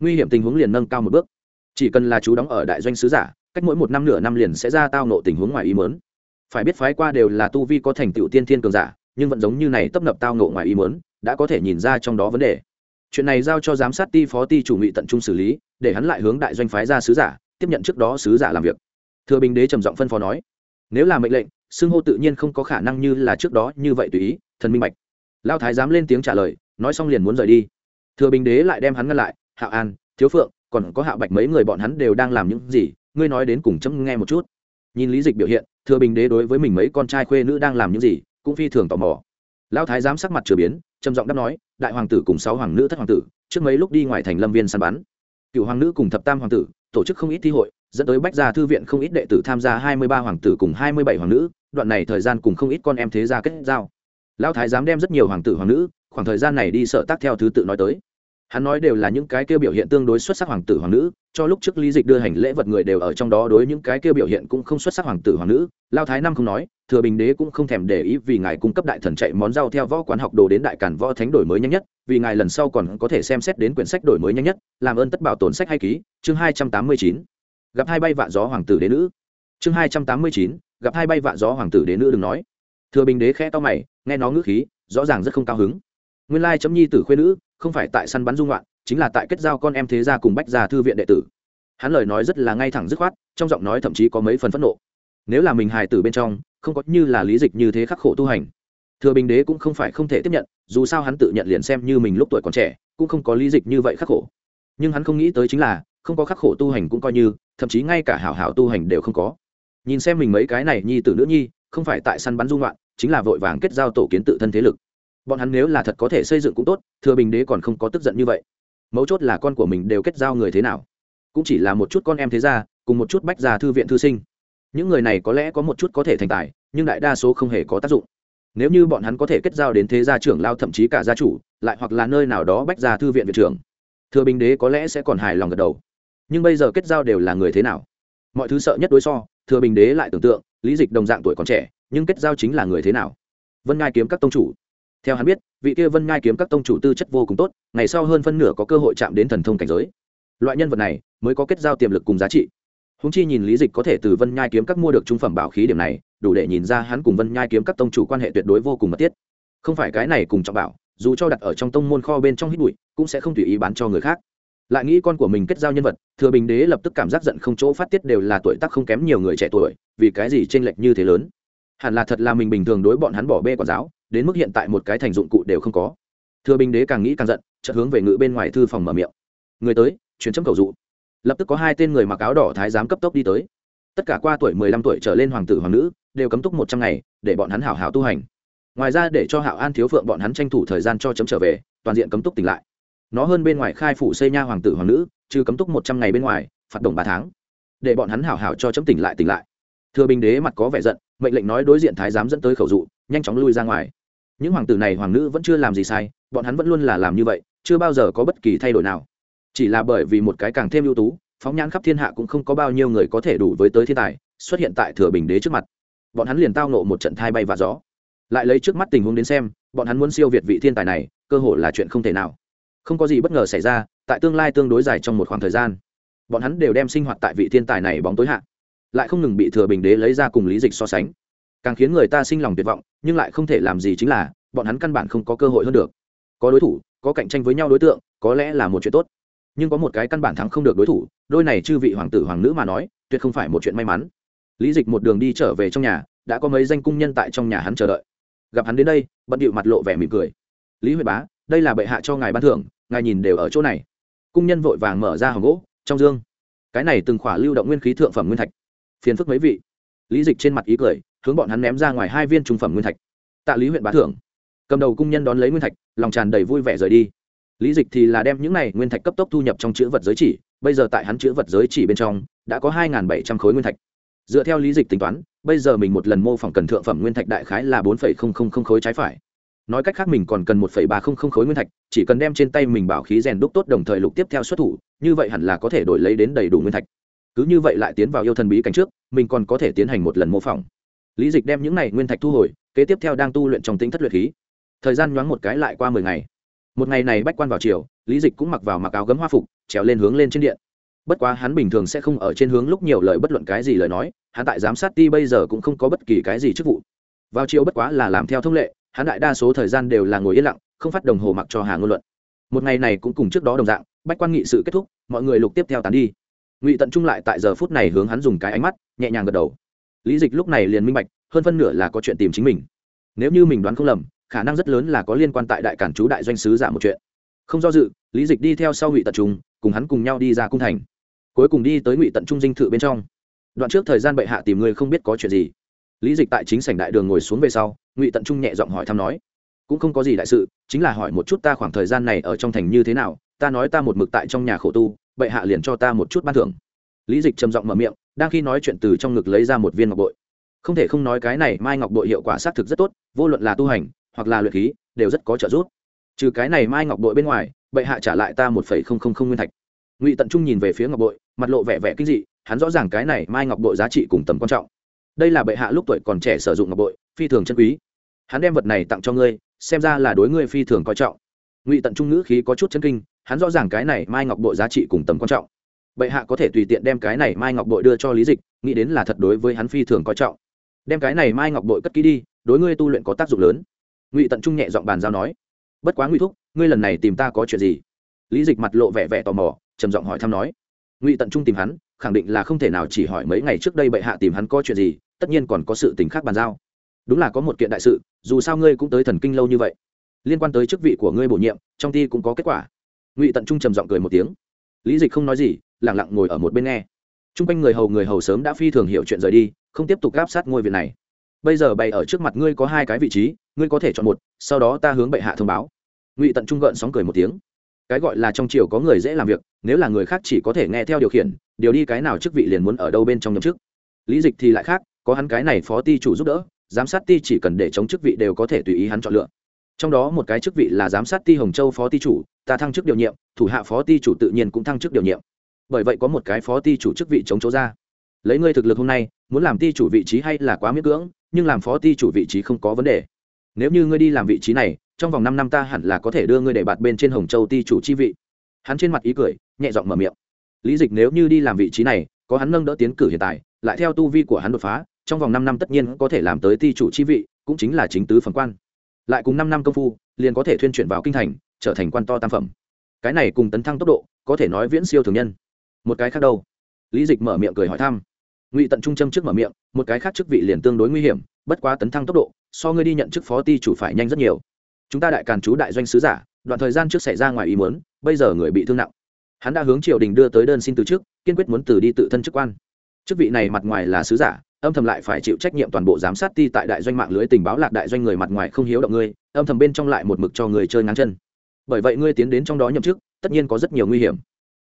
Nguy hiểm tình huống liền nâng cao một bước. Chỉ cần là chú đóng ở đại doanh sứ giả, cách mỗi một năm nửa năm liền sẽ ra tao nộ tình huống ngoài ý mớn phải biết phái qua đều là tu vi có thành tựu tiên thiên cường giả, nhưng vẫn giống như này tấp nập tao nộ ngoài ý mớn đã có thể nhìn ra trong đó vấn đề chuyện này giao cho giám sát ti phó ti chủ ngụy tận trung xử lý, để hắn lại hướng đại doanh phái ra sứ giả, tiếp nhận trước đó sứ giả làm việc. Thừa bình đế trầm giọng phân phó nói, nếu là mệnh lệnh, xưng hô tự nhiên không có khả năng như là trước đó như vậy tùy ý, thần minh bạch. Lao thái dám lên tiếng trả lời, nói xong liền muốn rời đi. Thừa bình đế lại đem hắn ngăn lại hạo an, thiếu phượng, còn có hạo bạch mấy người bọn hắn đều đang làm những gì? Ngươi nói đến cùng chấm nghe một chút. Nhìn lý dịch biểu hiện, thừa bình đế đối với mình mấy con trai khuê nữ đang làm những gì, cũng phi thường tò mò. Lão thái giám sắc mặt chửa biến, trầm giọng đáp nói đại hoàng tử cùng sáu hoàng nữ thất hoàng tử, trước mấy lúc đi ngoài thành lâm viên săn bắn. Cựu hoàng nữ cùng thập tam hoàng tử tổ chức không ít thi hội, dẫn tới bách gia thư viện không ít đệ tử tham gia hai mươi ba hoàng tử cùng hai mươi bảy hoàng nữ, đoạn này thời gian cùng không ít con em thế gia kết giao. Lão thái giám đem rất nhiều hoàng tử, hoàng nữ, khoảng thời gian này đi sợ tác theo thứ tự nói tới hắn nói đều là những cái kêu biểu hiện tương đối xuất sắc hoàng tử hoàng nữ, cho lúc trước lý dịch đưa hành lễ vật người đều ở trong đó đối những cái kêu biểu hiện cũng không xuất sắc hoàng tử hoàng nữ. Lao thái năm không nói, thừa bình đế cũng không thèm để ý vì ngài cung cấp đại thần chạy món rau theo võ quán học đồ đến đại cản võ thánh đổi mới nhanh nhất, vì ngài lần sau còn có thể xem xét đến quyển sách đổi mới nhanh nhất, làm ơn tất bảo tồn sách hay ký. Chương hai trăm tám mươi chín. Gặp hai bay vạ gió hoàng tử đế nữ. Chương hai trăm tám mươi chín. Gặp hai bay vạ gió hoàng tử đế nữ đừng nói. Thừa bình đế khẽ to mày, nghe nó ngữ khí, rõ ràng rất không cao hứng nguyên lai chấm nhi tử khuyên nữ, không phải tại săn bắn dung loạn, chính là tại kết giao con em thế gia cùng bách gia thư viện đệ tử. Hắn lời nói rất là ngay thẳng dứt khoát, trong giọng nói thậm chí có mấy phần phẫn nộ. Nếu là mình hài tử bên trong, không có như là lý dịch như thế khắc khổ tu hành. Thừa bình đế cũng không phải không thể tiếp nhận, dù sao hắn tự nhận liền xem như mình lúc tuổi còn trẻ, cũng không có lý dịch như vậy khắc khổ. Nhưng hắn không nghĩ tới chính là, không có khắc khổ tu hành cũng coi như, thậm chí ngay cả hảo hảo tu hành đều không có. Nhìn xem mình mấy cái này nhi tử nữ nhi, không phải tại săn bắn dung loạn, chính là vội vàng kết giao tổ kiến tự thân thế lực bọn hắn nếu là thật có thể xây dựng cũng tốt, thừa bình đế còn không có tức giận như vậy. Mấu chốt là con của mình đều kết giao người thế nào. Cũng chỉ là một chút con em thế gia, cùng một chút bách gia thư viện thư sinh. Những người này có lẽ có một chút có thể thành tài, nhưng đại đa số không hề có tác dụng. Nếu như bọn hắn có thể kết giao đến thế gia trưởng lao thậm chí cả gia chủ, lại hoặc là nơi nào đó bách gia thư viện viện trưởng, thừa bình đế có lẽ sẽ còn hài lòng gật đầu. Nhưng bây giờ kết giao đều là người thế nào? Mọi thứ sợ nhất đối so, thừa bình đế lại tưởng tượng, lý dịch đồng dạng tuổi còn trẻ, nhưng kết giao chính là người thế nào? Vân ngai kiếm các tông chủ theo hắn biết, vị kia vân ngai kiếm các tông chủ tư chất vô cùng tốt, ngày sau hơn phân nửa có cơ hội chạm đến thần thông cảnh giới. Loại nhân vật này mới có kết giao tiềm lực cùng giá trị. Húng chi nhìn lý dịch có thể từ vân nhai kiếm các mua được trung phẩm bảo khí điểm này, đủ để nhìn ra hắn cùng vân nhai kiếm các tông chủ quan hệ tuyệt đối vô cùng mật thiết. Không phải cái này cùng trọng bảo, dù cho đặt ở trong tông môn kho bên trong hít bụi, cũng sẽ không tùy ý bán cho người khác. Lại nghĩ con của mình kết giao nhân vật, thừa bình đế lập tức cảm giác giận không chỗ phát tiết đều là tuổi tác không kém nhiều người trẻ tuổi, vì cái gì t r ê n lệch như thế lớn? Hẳn là thật là mình bình thường đối bọn hắn bỏ bê quản giáo đến mức hiện tại một cái thành dụng cụ đều không có. Thừa bình đế càng nghĩ càng giận, chợt hướng về ngự bên ngoài thư phòng mở miệng. Người tới, chuyển chấm cầu dụ. Lập tức có hai tên người mặc áo đỏ thái giám cấp tốc đi tới. Tất cả qua tuổi mười lăm tuổi trở lên hoàng tử hoàng nữ, đều cấm túc một trăm ngày, để bọn hắn hảo hảo tu hành. Ngoài ra để cho hạo an thiếu phượng bọn hắn tranh thủ thời gian cho chấm trở về, toàn diện cấm túc tỉnh lại. Nó hơn bên ngoài khai phủ xây nha hoàng tử hoàng nữ, trừ cấm túc một trăm ngày bên ngoài, phạt đồng ba tháng. Để bọn hắn hảo hảo cho chấm tỉnh lại tỉnh lại. Thừa bình đế mặt có vẻ giận, mệnh lệnh nói đối diện thái giám dẫn tới khẩu dụ, nhanh chóng lui ra ngoài những hoàng tử này hoàng nữ vẫn chưa làm gì sai, bọn hắn vẫn luôn là làm như vậy, chưa bao giờ có bất kỳ thay đổi nào. Chỉ là bởi vì một cái càng thêm ưu tú, phóng nhãn khắp thiên hạ cũng không có bao nhiêu người có thể đủ với tới thiên tài, xuất hiện tại thừa bình đế trước mặt. Bọn hắn liền tao nộ một trận thai bay và gió. Lại lấy trước mắt tình huống đến xem, bọn hắn muốn siêu việt vị thiên tài này, cơ hội là chuyện không thể nào. Không có gì bất ngờ xảy ra, tại tương lai tương đối dài trong một khoảng thời gian, bọn hắn đều đem sinh hoạt tại vị thiên tài này bóng tối hạ. Lại không ngừng bị thừa bình đế lấy ra cùng lý dịch so sánh. Càng khiến người ta sinh lòng tuyệt vọng nhưng lại không thể làm gì chính là, bọn hắn căn bản không có cơ hội hơn được. Có đối thủ, có cạnh tranh với nhau đối tượng, có lẽ là một chuyện tốt. Nhưng có một cái căn bản thắng không được đối thủ, đôi này chư vị hoàng tử hoàng nữ mà nói, tuyệt không phải một chuyện may mắn. Lý dịch một đường đi trở về trong nhà, đã có mấy danh cung nhân tại trong nhà hắn chờ đợi. Gặp hắn đến đây, bận điệu mặt lộ vẻ mỉm cười. Lý huệ bá, đây là bệ hạ cho ngài ban thưởng, ngài nhìn đều ở chỗ này. Cung nhân vội vàng mở ra hòm gỗ, trong dương. Cái này từng khỏa lưu động nguyên khí thượng phẩm nguyên thạch. Phiền phức mấy vị. Lý dịch trên mặt ý cười hướng bọn hắn ném ra ngoài hai viên trung phẩm nguyên thạch. Tạ lý huyện bá thưởng. Cầm đầu cung nhân đón lấy nguyên thạch, lòng tràn đầy vui vẻ rời đi. Lý dịch thì là đem những này nguyên thạch cấp tốc thu nhập trong chữ vật giới chỉ, bây giờ tại hắn chữ vật giới chỉ bên trong, đã có hai bảy trăm khối nguyên thạch. Dựa theo lý dịch tính toán, bây giờ mình một lần mô phỏng cần thượng phẩm nguyên thạch đại khái là bốn khối trái phải. Nói cách khác mình còn cần một ba khối nguyên thạch, chỉ cần đem trên tay mình bảo khí rèn đúc tốt đồng thời lục tiếp theo xuất thủ, như vậy hẳn là có thể đổi lấy đến đầy đủ nguyên thạch. Cứ như vậy lại tiến vào yêu thần bí cảnh trước, mình còn có thể tiến hành một lần mô phỏng lý dịch đem những này nguyên thạch thu hồi, kế tiếp theo đang tu luyện trong tính thất luyện khí. Thời gian nhoáng một cái lại qua mười ngày. Một ngày này bách quan vào chiều lý dịch cũng mặc vào mặc áo gấm hoa phục, trèo lên hướng lên trên điện. Bất quá hắn bình thường sẽ không ở trên hướng lúc nhiều lời bất luận cái gì lời nói, hắn tại giám sát ti bây giờ cũng không có bất kỳ cái gì chức vụ. Vào chiều bất quá là làm theo thông lệ, hắn đại đa số thời gian đều là ngồi yên lặng, không phát đồng hồ mặc cho hà ngôn luận. Một ngày này cũng cùng trước đó đồng dạng, bách quan nghị sự kết thúc, mọi người lục tiếp theo tán đi. Ngụy tận trung lại tại giờ phút này hướng hắn dùng cái ánh mắt, nhẹ nhàng gật đầu lý dịch lúc này liền minh bạch, hơn phân nửa là có chuyện tìm chính mình. Nếu như mình đoán không lầm, khả năng rất lớn là có liên quan tại đại cản chú đại doanh sứ giả một chuyện. Không do dự, lý dịch đi theo sau ngụy tận trung, cùng hắn cùng nhau đi ra cung thành. Cuối cùng đi tới ngụy tận trung dinh thự bên trong. Đoạn trước thời gian bệ hạ tìm người không biết có chuyện gì. Lý dịch tại chính sảnh đại đường ngồi xuống về sau, ngụy tận trung nhẹ giọng hỏi thăm nói, cũng không có gì đại sự, chính là hỏi một chút ta khoảng thời gian này ở trong thành như thế nào, ta nói ta một mực tại trong nhà khổ tu, bệ hạ liền cho ta một chút ban thưởng. Lý dịch trầm giọng mở miệng đang khi nói chuyện từ trong ngực lấy ra một viên ngọc bội. Không thể không nói cái này mai ngọc bội hiệu quả xác thực rất tốt, vô luận là tu hành, hoặc là luyện khí, đều rất có trợ giúp. Trừ cái này mai ngọc bội bên ngoài, bệ hạ trả lại ta một phẩy không không không nguyên thạch. Ngụy tận trung nhìn về phía ngọc bội, mặt lộ vẻ vẻ kinh dị, hắn rõ ràng cái này mai ngọc bội giá trị cùng tầm quan trọng. Đây là bệ hạ lúc tuổi còn trẻ sử dụng ngọc bội, phi thường chân quý. Hắn đem vật này tặng cho ngươi, xem ra là đối ngươi phi thường coi trọng. Ngụy tận trung ngữ khí có chút chân kinh, hắn rõ ràng cái này mai ngọc bội giá trị cùng tầm quan trọng bệ hạ có thể tùy tiện đem cái này mai ngọc bội đưa cho lý dịch, nghĩ đến là thật đối với hắn phi thường coi trọng. Đem cái này mai ngọc bội cất kỹ đi, đối ngươi tu luyện có tác dụng lớn. Ngụy tận trung nhẹ giọng bàn giao nói. Bất quá ngụy thúc, ngươi lần này tìm ta có chuyện gì? Lý dịch mặt lộ vẻ vẻ tò mò, trầm giọng hỏi thăm nói. Ngụy tận trung tìm hắn, khẳng định là không thể nào chỉ hỏi mấy ngày trước đây bệ hạ tìm hắn có chuyện gì, tất nhiên còn có sự tình khác bàn giao. Đúng là có một kiện đại sự, dù sao ngươi cũng tới thần kinh lâu như vậy. Liên quan tới chức vị của ngươi bổ nhiệm, trong ty cũng có kết quả. Ngụy tận trung trầm giọng cười một tiếng. Lý dịch không nói gì lẳng lặng ngồi ở một bên nghe. T r u n g quanh người hầu người hầu sớm đã phi thường hiểu chuyện rời đi, không tiếp tục gáp sát ngôi viện này. Bây giờ bày ở trước mặt ngươi có hai cái vị trí, ngươi có thể chọn một, sau đó ta hướng bệ hạ thông báo. Ngụy tận trung gợn sóng cười một tiếng. Cái gọi là trong triều có người dễ làm việc, nếu là người khác chỉ có thể nghe theo điều khiển, điều đi cái nào chức vị liền muốn ở đâu bên trong nhậm chức. Lý dịch thì lại khác, có hắn cái này phó ty chủ giúp đỡ, giám sát ty chỉ cần để chống chức vị đều có thể tùy ý hắn chọn lựa. Trong đó một cái chức vị là giám sát ty hồng châu phó ty chủ, ta thăng chức điều nhiệm, thủ hạ phó ty chủ tự nhiên cũng thăng chức điều nhiệm bởi vậy có một cái phó ty chủ chức vị chống chỗ ra. Lấy ngươi thực lực hôm nay, muốn làm ty chủ vị trí hay là quá miễn cưỡng, nhưng làm phó ty chủ vị trí không có vấn đề. Nếu như ngươi đi làm vị trí này, trong vòng năm năm ta hẳn là có thể đưa ngươi để bạt bên trên hồng châu ty chủ chi vị. Hắn trên mặt ý cười, nhẹ giọng mở miệng. Lý dịch nếu như đi làm vị trí này, có hắn nâng đỡ tiến cử hiện tại, lại theo tu vi của hắn đột phá, trong vòng năm năm tất nhiên có thể làm tới ty chủ chi vị, cũng chính là chính tứ phần quan. Lại cùng năm năm công phu, liền có thể thuyên chuyển vào kinh thành, trở thành quan to tam phẩm. Cái này cùng tấn thăng tốc độ, có thể nói viễn siêu thường nhân một cái khác đâu? Lý dịch mở miệng cười hỏi thăm. Ngụy tận trung châm trước mở miệng, một cái khác chức vị liền tương đối nguy hiểm, bất quá tấn thăng tốc độ, so ngươi đi nhận chức phó ty chủ phải nhanh rất nhiều. Chúng ta đại càn chú đại doanh sứ giả, đoạn thời gian trước xảy ra ngoài ý muốn, bây giờ người bị thương nặng. Hắn đã hướng triều đình đưa tới đơn xin từ chức, kiên quyết muốn từ đi tự thân chức quan. Chức vị này mặt ngoài là sứ giả, âm thầm lại phải chịu trách nhiệm toàn bộ giám sát ti tại đại doanh mạng lưới tình báo lạc đại doanh người mặt ngoài không hiếu động ngươi, âm thầm bên trong lại một mực cho người chơi ngắn chân. Bởi vậy ngươi tiến đến trong đó nhậm chức, tất nhiên có rất nhiều nguy hiểm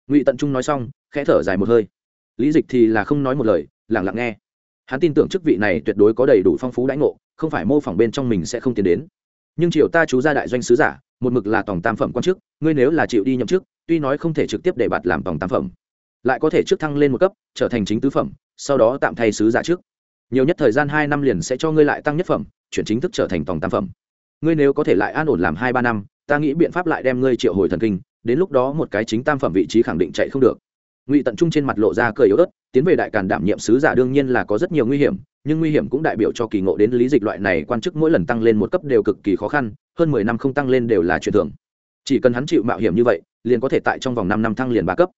ngụy tận trung nói xong, khẽ thở dài một hơi. Lý dịch thì là không nói một lời, lẳng lặng nghe. Hắn tin tưởng chức vị này tuyệt đối có đầy đủ phong phú đãi ngộ, không phải mô phỏng bên trong mình sẽ không tiến đến. Nhưng triều ta chú ra đại doanh sứ giả, một mực là tổng tam phẩm quan chức, ngươi nếu là chịu đi nhậm chức, tuy nói không thể trực tiếp để bạt làm tổng tam phẩm, lại có thể trước thăng lên một cấp, trở thành chính tứ phẩm, sau đó tạm thay sứ giả trước. Nhiều nhất thời gian hai năm liền sẽ cho ngươi lại tăng nhất phẩm, chuyển chính thức trở thành tổng tam phẩm. Ngươi nếu có thể lại an ổn làm hai ba năm, ta nghĩ biện pháp lại đem ngươi triệu hồi thần kinh đến lúc đó một cái chính tam phẩm vị trí khẳng định chạy không được. Ngụy tận trung trên mặt lộ ra cười yếu ớt, tiến về đại càn đảm nhiệm sứ giả đương nhiên là có rất nhiều nguy hiểm, nhưng nguy hiểm cũng đại biểu cho kỳ ngộ đến lý dịch loại này quan chức mỗi lần tăng lên một cấp đều cực kỳ khó khăn, hơn mười năm không tăng lên đều là chuyện thường. Chỉ cần hắn chịu mạo hiểm như vậy, liền có thể tại trong vòng năm năm thăng liền ba cấp.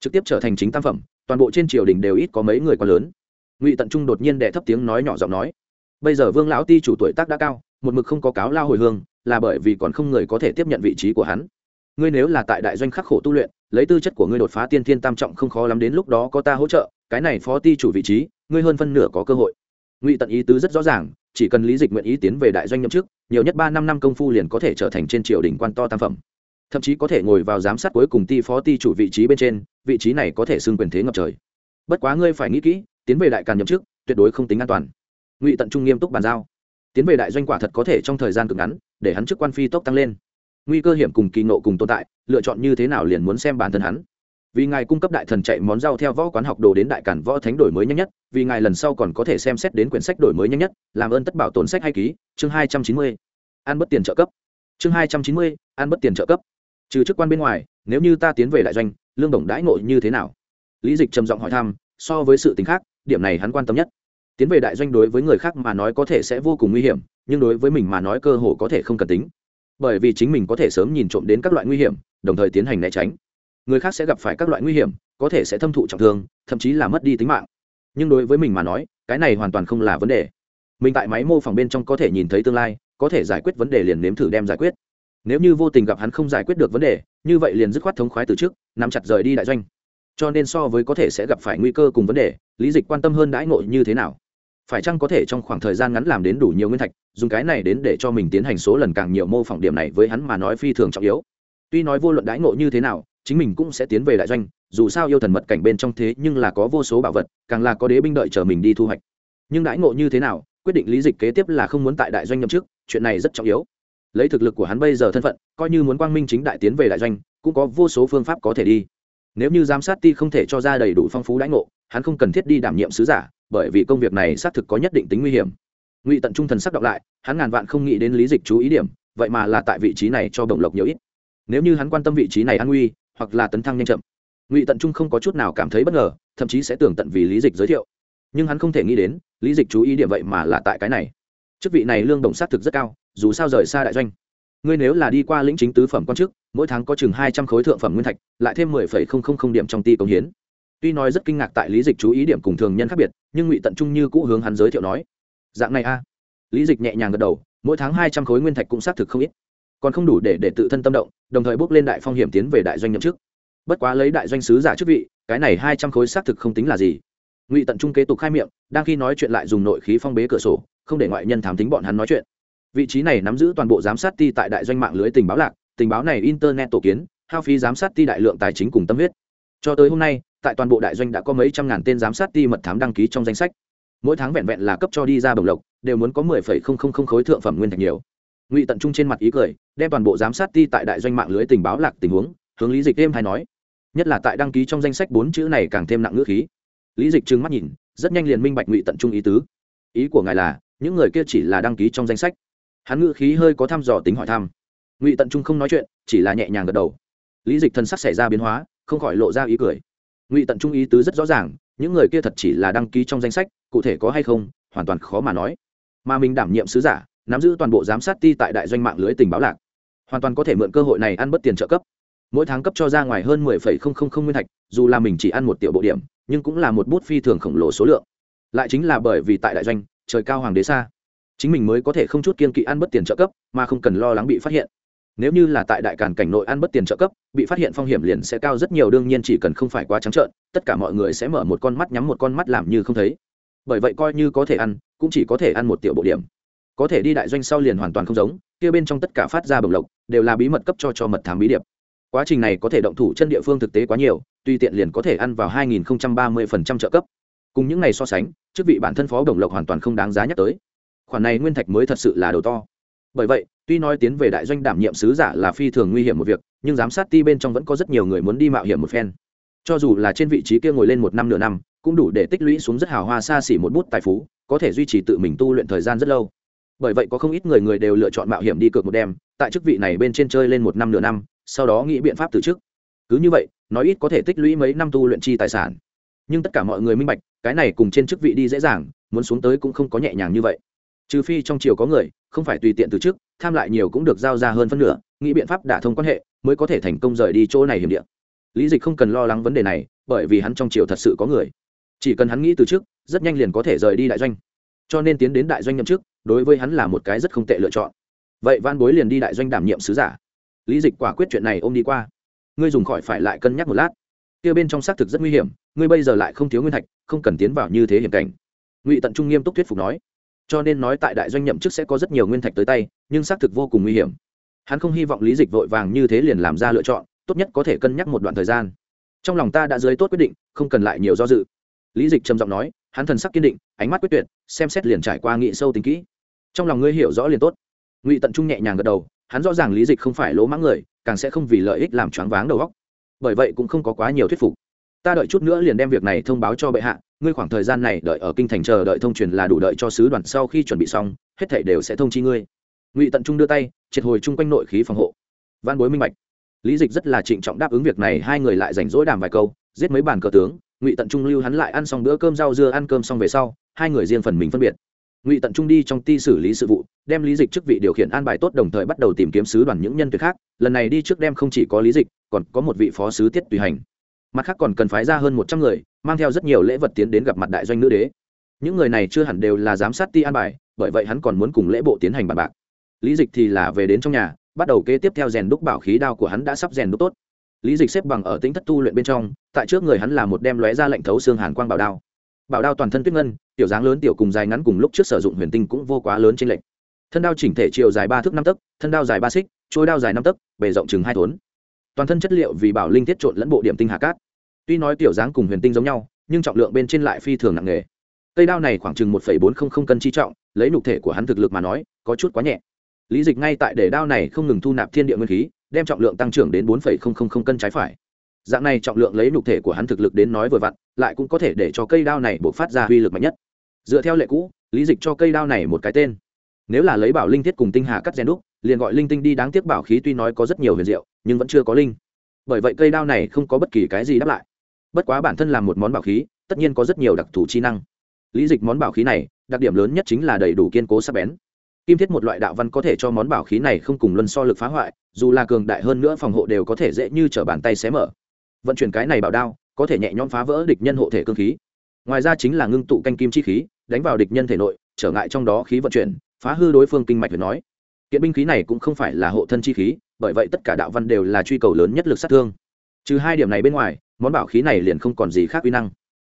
Trực tiếp trở thành chính tam phẩm, toàn bộ trên triều đình đều ít có mấy người quá lớn. Ngụy tận trung đột nhiên đẻ thấp tiếng nói nhỏ giọng nói, bây giờ vương lão ti chủ tuổi tác đã cao, một mực không có cáo lao hồi hương, là bởi vì còn không người có thể tiếp nhận vị trí của hắn ngươi nếu là tại đại doanh khắc khổ tu luyện, lấy tư chất của ngươi đột phá tiên thiên tam trọng không khó lắm đến lúc đó có ta hỗ trợ, cái này phó ti chủ vị trí, ngươi hơn phân nửa có cơ hội. Ngụy tận ý tứ rất rõ ràng, chỉ cần lý dịch nguyện ý tiến về đại doanh nhậm chức, nhiều nhất ba năm năm công phu liền có thể trở thành trên triều đình quan to tam phẩm. Thậm chí có thể ngồi vào giám sát cuối cùng ti phó ti chủ vị trí bên trên, vị trí này có thể xưng quyền thế ngập trời. Bất quá ngươi phải nghĩ kỹ, tiến về đại càn nhậm chức, tuyệt đối không tính an toàn. Ngụy tận trung nghiêm túc bàn giao. Tiến về đại doanh quả thật có thể trong thời gian cực ngắn, để hắn chức quan phi tốc tăng lên nguy cơ hiểm cùng kỳ nộ cùng tồn tại, lựa chọn như thế nào liền muốn xem bản thân hắn. Vì ngài cung cấp đại thần chạy món rau theo võ quán học đồ đến đại cản võ thánh đổi mới nhanh nhất, vì ngài lần sau còn có thể xem xét đến quyển sách đổi mới nhanh nhất, làm ơn tất bảo tồn sách hay ký, chương hai trăm chín mươi. Ăn bất tiền trợ cấp. Chương hai trăm chín mươi, ăn bất tiền trợ cấp. Trừ chức quan bên ngoài, nếu như ta tiến về đại doanh, lương đồng đãi ngộ như thế nào? Lý dịch trầm giọng hỏi thăm, so với sự tính khác, điểm này hắn quan tâm nhất. Tiến về đại doanh đối với người khác mà nói có thể sẽ vô cùng nguy hiểm, nhưng đối với mình mà nói cơ hồ có thể không cần tính bởi vì chính mình có thể sớm nhìn trộm đến các loại nguy hiểm, đồng thời tiến hành né tránh. Người khác sẽ gặp phải các loại nguy hiểm, có thể sẽ thâm thụ trọng thương, thậm chí là mất đi tính mạng. Nhưng đối với mình mà nói, cái này hoàn toàn không là vấn đề. Mình tại máy mô phỏng bên trong có thể nhìn thấy tương lai, có thể giải quyết vấn đề liền nếm thử đem giải quyết. Nếu như vô tình gặp hắn không giải quyết được vấn đề, như vậy liền dứt khoát thống khoái từ trước, nắm chặt rời đi đại doanh. Cho nên so với có thể sẽ gặp phải nguy cơ cùng vấn đề, lý dịch quan tâm hơn đãi ngộ như thế nào? Phải chăng có thể trong khoảng thời gian ngắn làm đến đủ nhiều nguyên thạch, dùng cái này đến để cho mình tiến hành số lần càng nhiều mô phỏng điểm này với hắn mà nói phi thường trọng yếu. Tuy nói vô luận đãi ngộ như thế nào, chính mình cũng sẽ tiến về đại doanh, dù sao yêu thần mật cảnh bên trong thế nhưng là có vô số bảo vật, càng là có đế binh đợi chờ mình đi thu hoạch. Nhưng đãi ngộ như thế nào, quyết định lý dịch kế tiếp là không muốn tại đại doanh nhậm chức, chuyện này rất trọng yếu. Lấy thực lực của hắn bây giờ thân phận, coi như muốn quang minh chính đại tiến về đại doanh, cũng có vô số phương pháp có thể đi. Nếu như giám sát ti không thể cho ra đầy đủ phong phú đãi ngộ, hắn không cần thiết đi đảm nhiệm sứ giả bởi vì công việc này xác thực có nhất định tính nguy hiểm. Ngụy tận trung thần sắc đọc lại, hắn ngàn vạn không nghĩ đến lý dịch chú ý điểm, vậy mà là tại vị trí này cho bổng lộc nhiều ít. Nếu như hắn quan tâm vị trí này an nguy, hoặc là tấn thăng nhanh chậm, ngụy tận trung không có chút nào cảm thấy bất ngờ, thậm chí sẽ tưởng tận vì lý dịch giới thiệu. Nhưng hắn không thể nghĩ đến, lý dịch chú ý điểm vậy mà là tại cái này. Chức vị này lương đồng xác thực rất cao, dù sao rời xa đại doanh. Ngươi nếu là đi qua lĩnh chính tứ phẩm quan chức, mỗi tháng có chừng hai trăm khối thượng phẩm nguyên thạch, lại thêm mười phẩy không không không điểm trong ti công hiến tuy nói rất kinh ngạc tại lý dịch chú ý điểm cùng thường nhân khác biệt, nhưng ngụy tận trung như cũ hướng hắn giới thiệu nói, dạng này a. Lý dịch nhẹ nhàng gật đầu, mỗi tháng hai trăm khối nguyên thạch cũng xác thực không ít. Còn không đủ để để tự thân tâm động, đồng thời bước lên đại phong hiểm tiến về đại doanh nhậm chức. Bất quá lấy đại doanh sứ giả chức vị, cái này hai trăm khối xác thực không tính là gì. Ngụy tận trung kế tục khai miệng, đang khi nói chuyện lại dùng nội khí phong bế cửa sổ, không để ngoại nhân thám tính bọn hắn nói chuyện. Vị trí này nắm giữ toàn bộ giám sát ti tại đại doanh mạng lưới tình báo lạc, tình báo này internet tổ kiến, hao phí giám sát ti đại lượng tài chính cùng tâm huyết. Cho tới hôm nay tại toàn bộ đại doanh đã có mấy trăm ngàn tên giám sát ti mật thám đăng ký trong danh sách. Mỗi tháng vẹn vẹn là cấp cho đi ra bồng lộc, đều muốn có mười phẩy không không không khối thượng phẩm nguyên thạch nhiều. Ngụy tận trung trên mặt ý cười, đem toàn bộ giám sát ti tại đại doanh mạng lưới tình báo lạc tình huống, hướng lý dịch thêm hay nói. Nhất là tại đăng ký trong danh sách bốn chữ này càng thêm nặng ngữ khí. Lý dịch trừng mắt nhìn, rất nhanh liền minh bạch ngụy tận trung ý tứ. Ý của ngài là, những người kia chỉ là đăng ký trong danh sách. Hắn ngữ khí hơi có thăm dò tính hỏi thăm. Ngụy tận trung không nói chuyện, chỉ là nhẹ nhàng gật đầu. Lý dịch thân sắc xảy ra biến hóa, không khỏi lộ ra ý cười ngụy tận trung ý tứ rất rõ ràng, những người kia thật chỉ là đăng ký trong danh sách, cụ thể có hay không, hoàn toàn khó mà nói. Mà mình đảm nhiệm sứ giả, nắm giữ toàn bộ giám sát ti tại đại doanh mạng lưới tình báo lạc, hoàn toàn có thể mượn cơ hội này ăn bất tiền trợ cấp. Mỗi tháng cấp cho ra ngoài hơn mười phẩy không không không nguyên thạch, dù là mình chỉ ăn một tiểu bộ điểm, nhưng cũng là một bút phi thường khổng lồ số lượng. Lại chính là bởi vì tại đại doanh, trời cao hoàng đế xa, chính mình mới có thể không chút kiên kỵ ăn bất tiền trợ cấp, mà không cần lo lắng bị phát hiện nếu như là tại đại càn cảnh nội ăn bất tiền trợ cấp, bị phát hiện phong hiểm liền sẽ cao rất nhiều, đương nhiên chỉ cần không phải quá trắng trợn, tất cả mọi người sẽ mở một con mắt nhắm một con mắt làm như không thấy. Bởi vậy coi như có thể ăn, cũng chỉ có thể ăn một tiểu bộ điểm. Có thể đi đại doanh sau liền hoàn toàn không giống, kia bên trong tất cả phát ra bồng lộc, đều là bí mật cấp cho cho mật thám bí điệp. Quá trình này có thể động thủ chân địa phương thực tế quá nhiều, tuy tiện liền có thể ăn vào 2030% trợ cấp. Cùng những ngày so sánh, chức vị bản thân phó bồng lộc hoàn toàn không đáng giá nhắc tới. Khoản này nguyên thạch mới thật sự là đầu to bởi vậy, tuy nói tiến về đại doanh đảm nhiệm sứ giả là phi thường nguy hiểm một việc, nhưng giám sát ti bên trong vẫn có rất nhiều người muốn đi mạo hiểm một phen. Cho dù là trên vị trí kia ngồi lên một năm nửa năm, cũng đủ để tích lũy xuống rất hào hoa xa xỉ một bút tài phú, có thể duy trì tự mình tu luyện thời gian rất lâu. Bởi vậy có không ít người người đều lựa chọn mạo hiểm đi cược một đêm, tại chức vị này bên trên chơi lên một năm nửa năm, sau đó nghĩ biện pháp từ chức. Cứ như vậy, nói ít có thể tích lũy mấy năm tu luyện chi tài sản. Nhưng tất cả mọi người minh bạch, cái này cùng trên chức vị đi dễ dàng, muốn xuống tới cũng không có nhẹ nhàng như vậy. Trừ phi trong triều có người không phải tùy tiện từ chức tham lại nhiều cũng được giao ra hơn phân nửa, nghĩ biện pháp đả thông quan hệ mới có thể thành công rời đi chỗ này hiểm địa. Lý dịch không cần lo lắng vấn đề này, bởi vì hắn trong triều thật sự có người. Chỉ cần hắn nghĩ từ chức rất nhanh liền có thể rời đi đại doanh. Cho nên tiến đến đại doanh nhậm chức, đối với hắn là một cái rất không tệ lựa chọn. Vậy van bối liền đi đại doanh đảm nhiệm sứ giả. Lý dịch quả quyết chuyện này ôm đi qua. Ngươi dùng khỏi phải lại cân nhắc một lát. Kia bên trong xác thực rất nguy hiểm, ngươi bây giờ lại không thiếu nguyên thạch, không cần tiến vào như thế hiểm cảnh. Ngụy tận trung nghiêm túc thuyết phục nói cho nên nói tại đại doanh nhậm chức sẽ có rất nhiều nguyên thạch tới tay, nhưng xác thực vô cùng nguy hiểm. Hắn không hy vọng lý dịch vội vàng như thế liền làm ra lựa chọn, tốt nhất có thể cân nhắc một đoạn thời gian. Trong lòng ta đã dưới tốt quyết định, không cần lại nhiều do dự. Lý dịch trầm giọng nói, hắn thần sắc kiên định, ánh mắt quyết tuyệt, xem xét liền trải qua nghị sâu tính kỹ. Trong lòng ngươi hiểu rõ liền tốt. Ngụy tận trung nhẹ nhàng gật đầu, hắn rõ ràng lý dịch không phải lỗ mãng người, càng sẽ không vì lợi ích làm choáng váng đầu óc. Bởi vậy cũng không có quá nhiều thuyết phục. Ta đợi chút nữa liền đem việc này thông báo cho bệ hạ ngươi khoảng thời gian này đợi ở kinh thành chờ đợi thông truyền là đủ đợi cho sứ đoàn sau khi chuẩn bị xong, hết thảy đều sẽ thông chi ngươi. Ngụy tận trung đưa tay, triệt hồi chung quanh nội khí phòng hộ. Văn bối minh bạch. Lý dịch rất là trịnh trọng đáp ứng việc này, hai người lại rảnh rỗi đàm vài câu, giết mấy bàn cờ tướng, ngụy tận trung lưu hắn lại ăn xong bữa cơm rau dưa ăn cơm xong về sau, hai người riêng phần mình phân biệt. Ngụy tận trung đi trong ti xử lý sự vụ, đem lý dịch chức vị điều khiển an bài tốt đồng thời bắt đầu tìm kiếm sứ đoàn những nhân tuyệt khác, lần này đi trước đem không chỉ có lý dịch, còn có một vị phó sứ tiết tùy hành. Mặt khác còn cần phái ra hơn một trăm người mang theo rất nhiều lễ vật tiến đến gặp mặt đại doanh nữ đế. Những người này chưa hẳn đều là giám sát ti an bài, bởi vậy hắn còn muốn cùng lễ bộ tiến hành bàn bạc. Lý dịch thì là về đến trong nhà, bắt đầu kế tiếp theo rèn đúc bảo khí đao của hắn đã sắp rèn đúc tốt. Lý dịch xếp bằng ở tính thất tu luyện bên trong, tại trước người hắn là một đem lóe ra lệnh thấu xương hàn quang bảo đao. Bảo đao toàn thân tuyết ngân, tiểu dáng lớn tiểu cùng dài ngắn cùng lúc trước sử dụng huyền tinh cũng vô quá lớn trên lệnh thân đao chỉnh thể chiều dài ba thước năm tấc, thân đao dài ba xích trôi đao dài năm tấc, bề rộng chừng hai thốn toàn thân chất liệu vì bảo linh thiết trộn lẫn bộ điểm tinh hạ cát tuy nói tiểu dáng cùng huyền tinh giống nhau, nhưng trọng lượng bên trên lại phi thường nặng nề. cây đao này khoảng chừng một bốn trăm linh cân chi trọng, lấy nhục thể của hắn thực lực mà nói, có chút quá nhẹ. Lý dịch ngay tại để đao này không ngừng thu nạp thiên địa nguyên khí, đem trọng lượng tăng trưởng đến bốn cân trái phải. Dạng này trọng lượng lấy nhục thể của hắn thực lực đến nói vừa vặn, lại cũng có thể để cho cây đao này buộc phát ra uy lực mạnh nhất. Dựa theo lệ cũ, lý dịch cho cây đao này một cái tên. Nếu là lấy bảo linh thiết cùng tinh hà cắt gen đúc, liền gọi linh tinh đi đáng tiếc bảo khí tuy nói có rất nhiều huyền diệu, nhưng vẫn chưa có linh. Bởi vậy cây đao này không có bất kỳ cái gì đáp lại bất quá bản thân làm một món bảo khí, tất nhiên có rất nhiều đặc thù chi năng. Lý dịch món bảo khí này, đặc điểm lớn nhất chính là đầy đủ kiên cố sắc bén. Kim thiết một loại đạo văn có thể cho món bảo khí này không cùng luân so lực phá hoại, dù là cường đại hơn nữa phòng hộ đều có thể dễ như t r ở bàn tay xé mở. Vận chuyển cái này bảo đao, có thể nhẹ nhõm phá vỡ địch nhân hộ thể cơ khí. Ngoài ra chính là ngưng tụ canh kim chi khí, đánh vào địch nhân thể nội, trở ngại trong đó khí vận chuyển, phá hư đối phương kinh mạch phải nói. Kiện binh khí này cũng không phải là hộ thân chi khí, bởi vậy tất cả đạo văn đều là truy cầu lớn nhất lực sát thương. Trừ hai điểm này bên ngoài món bảo khí này liền không còn gì khác uy năng.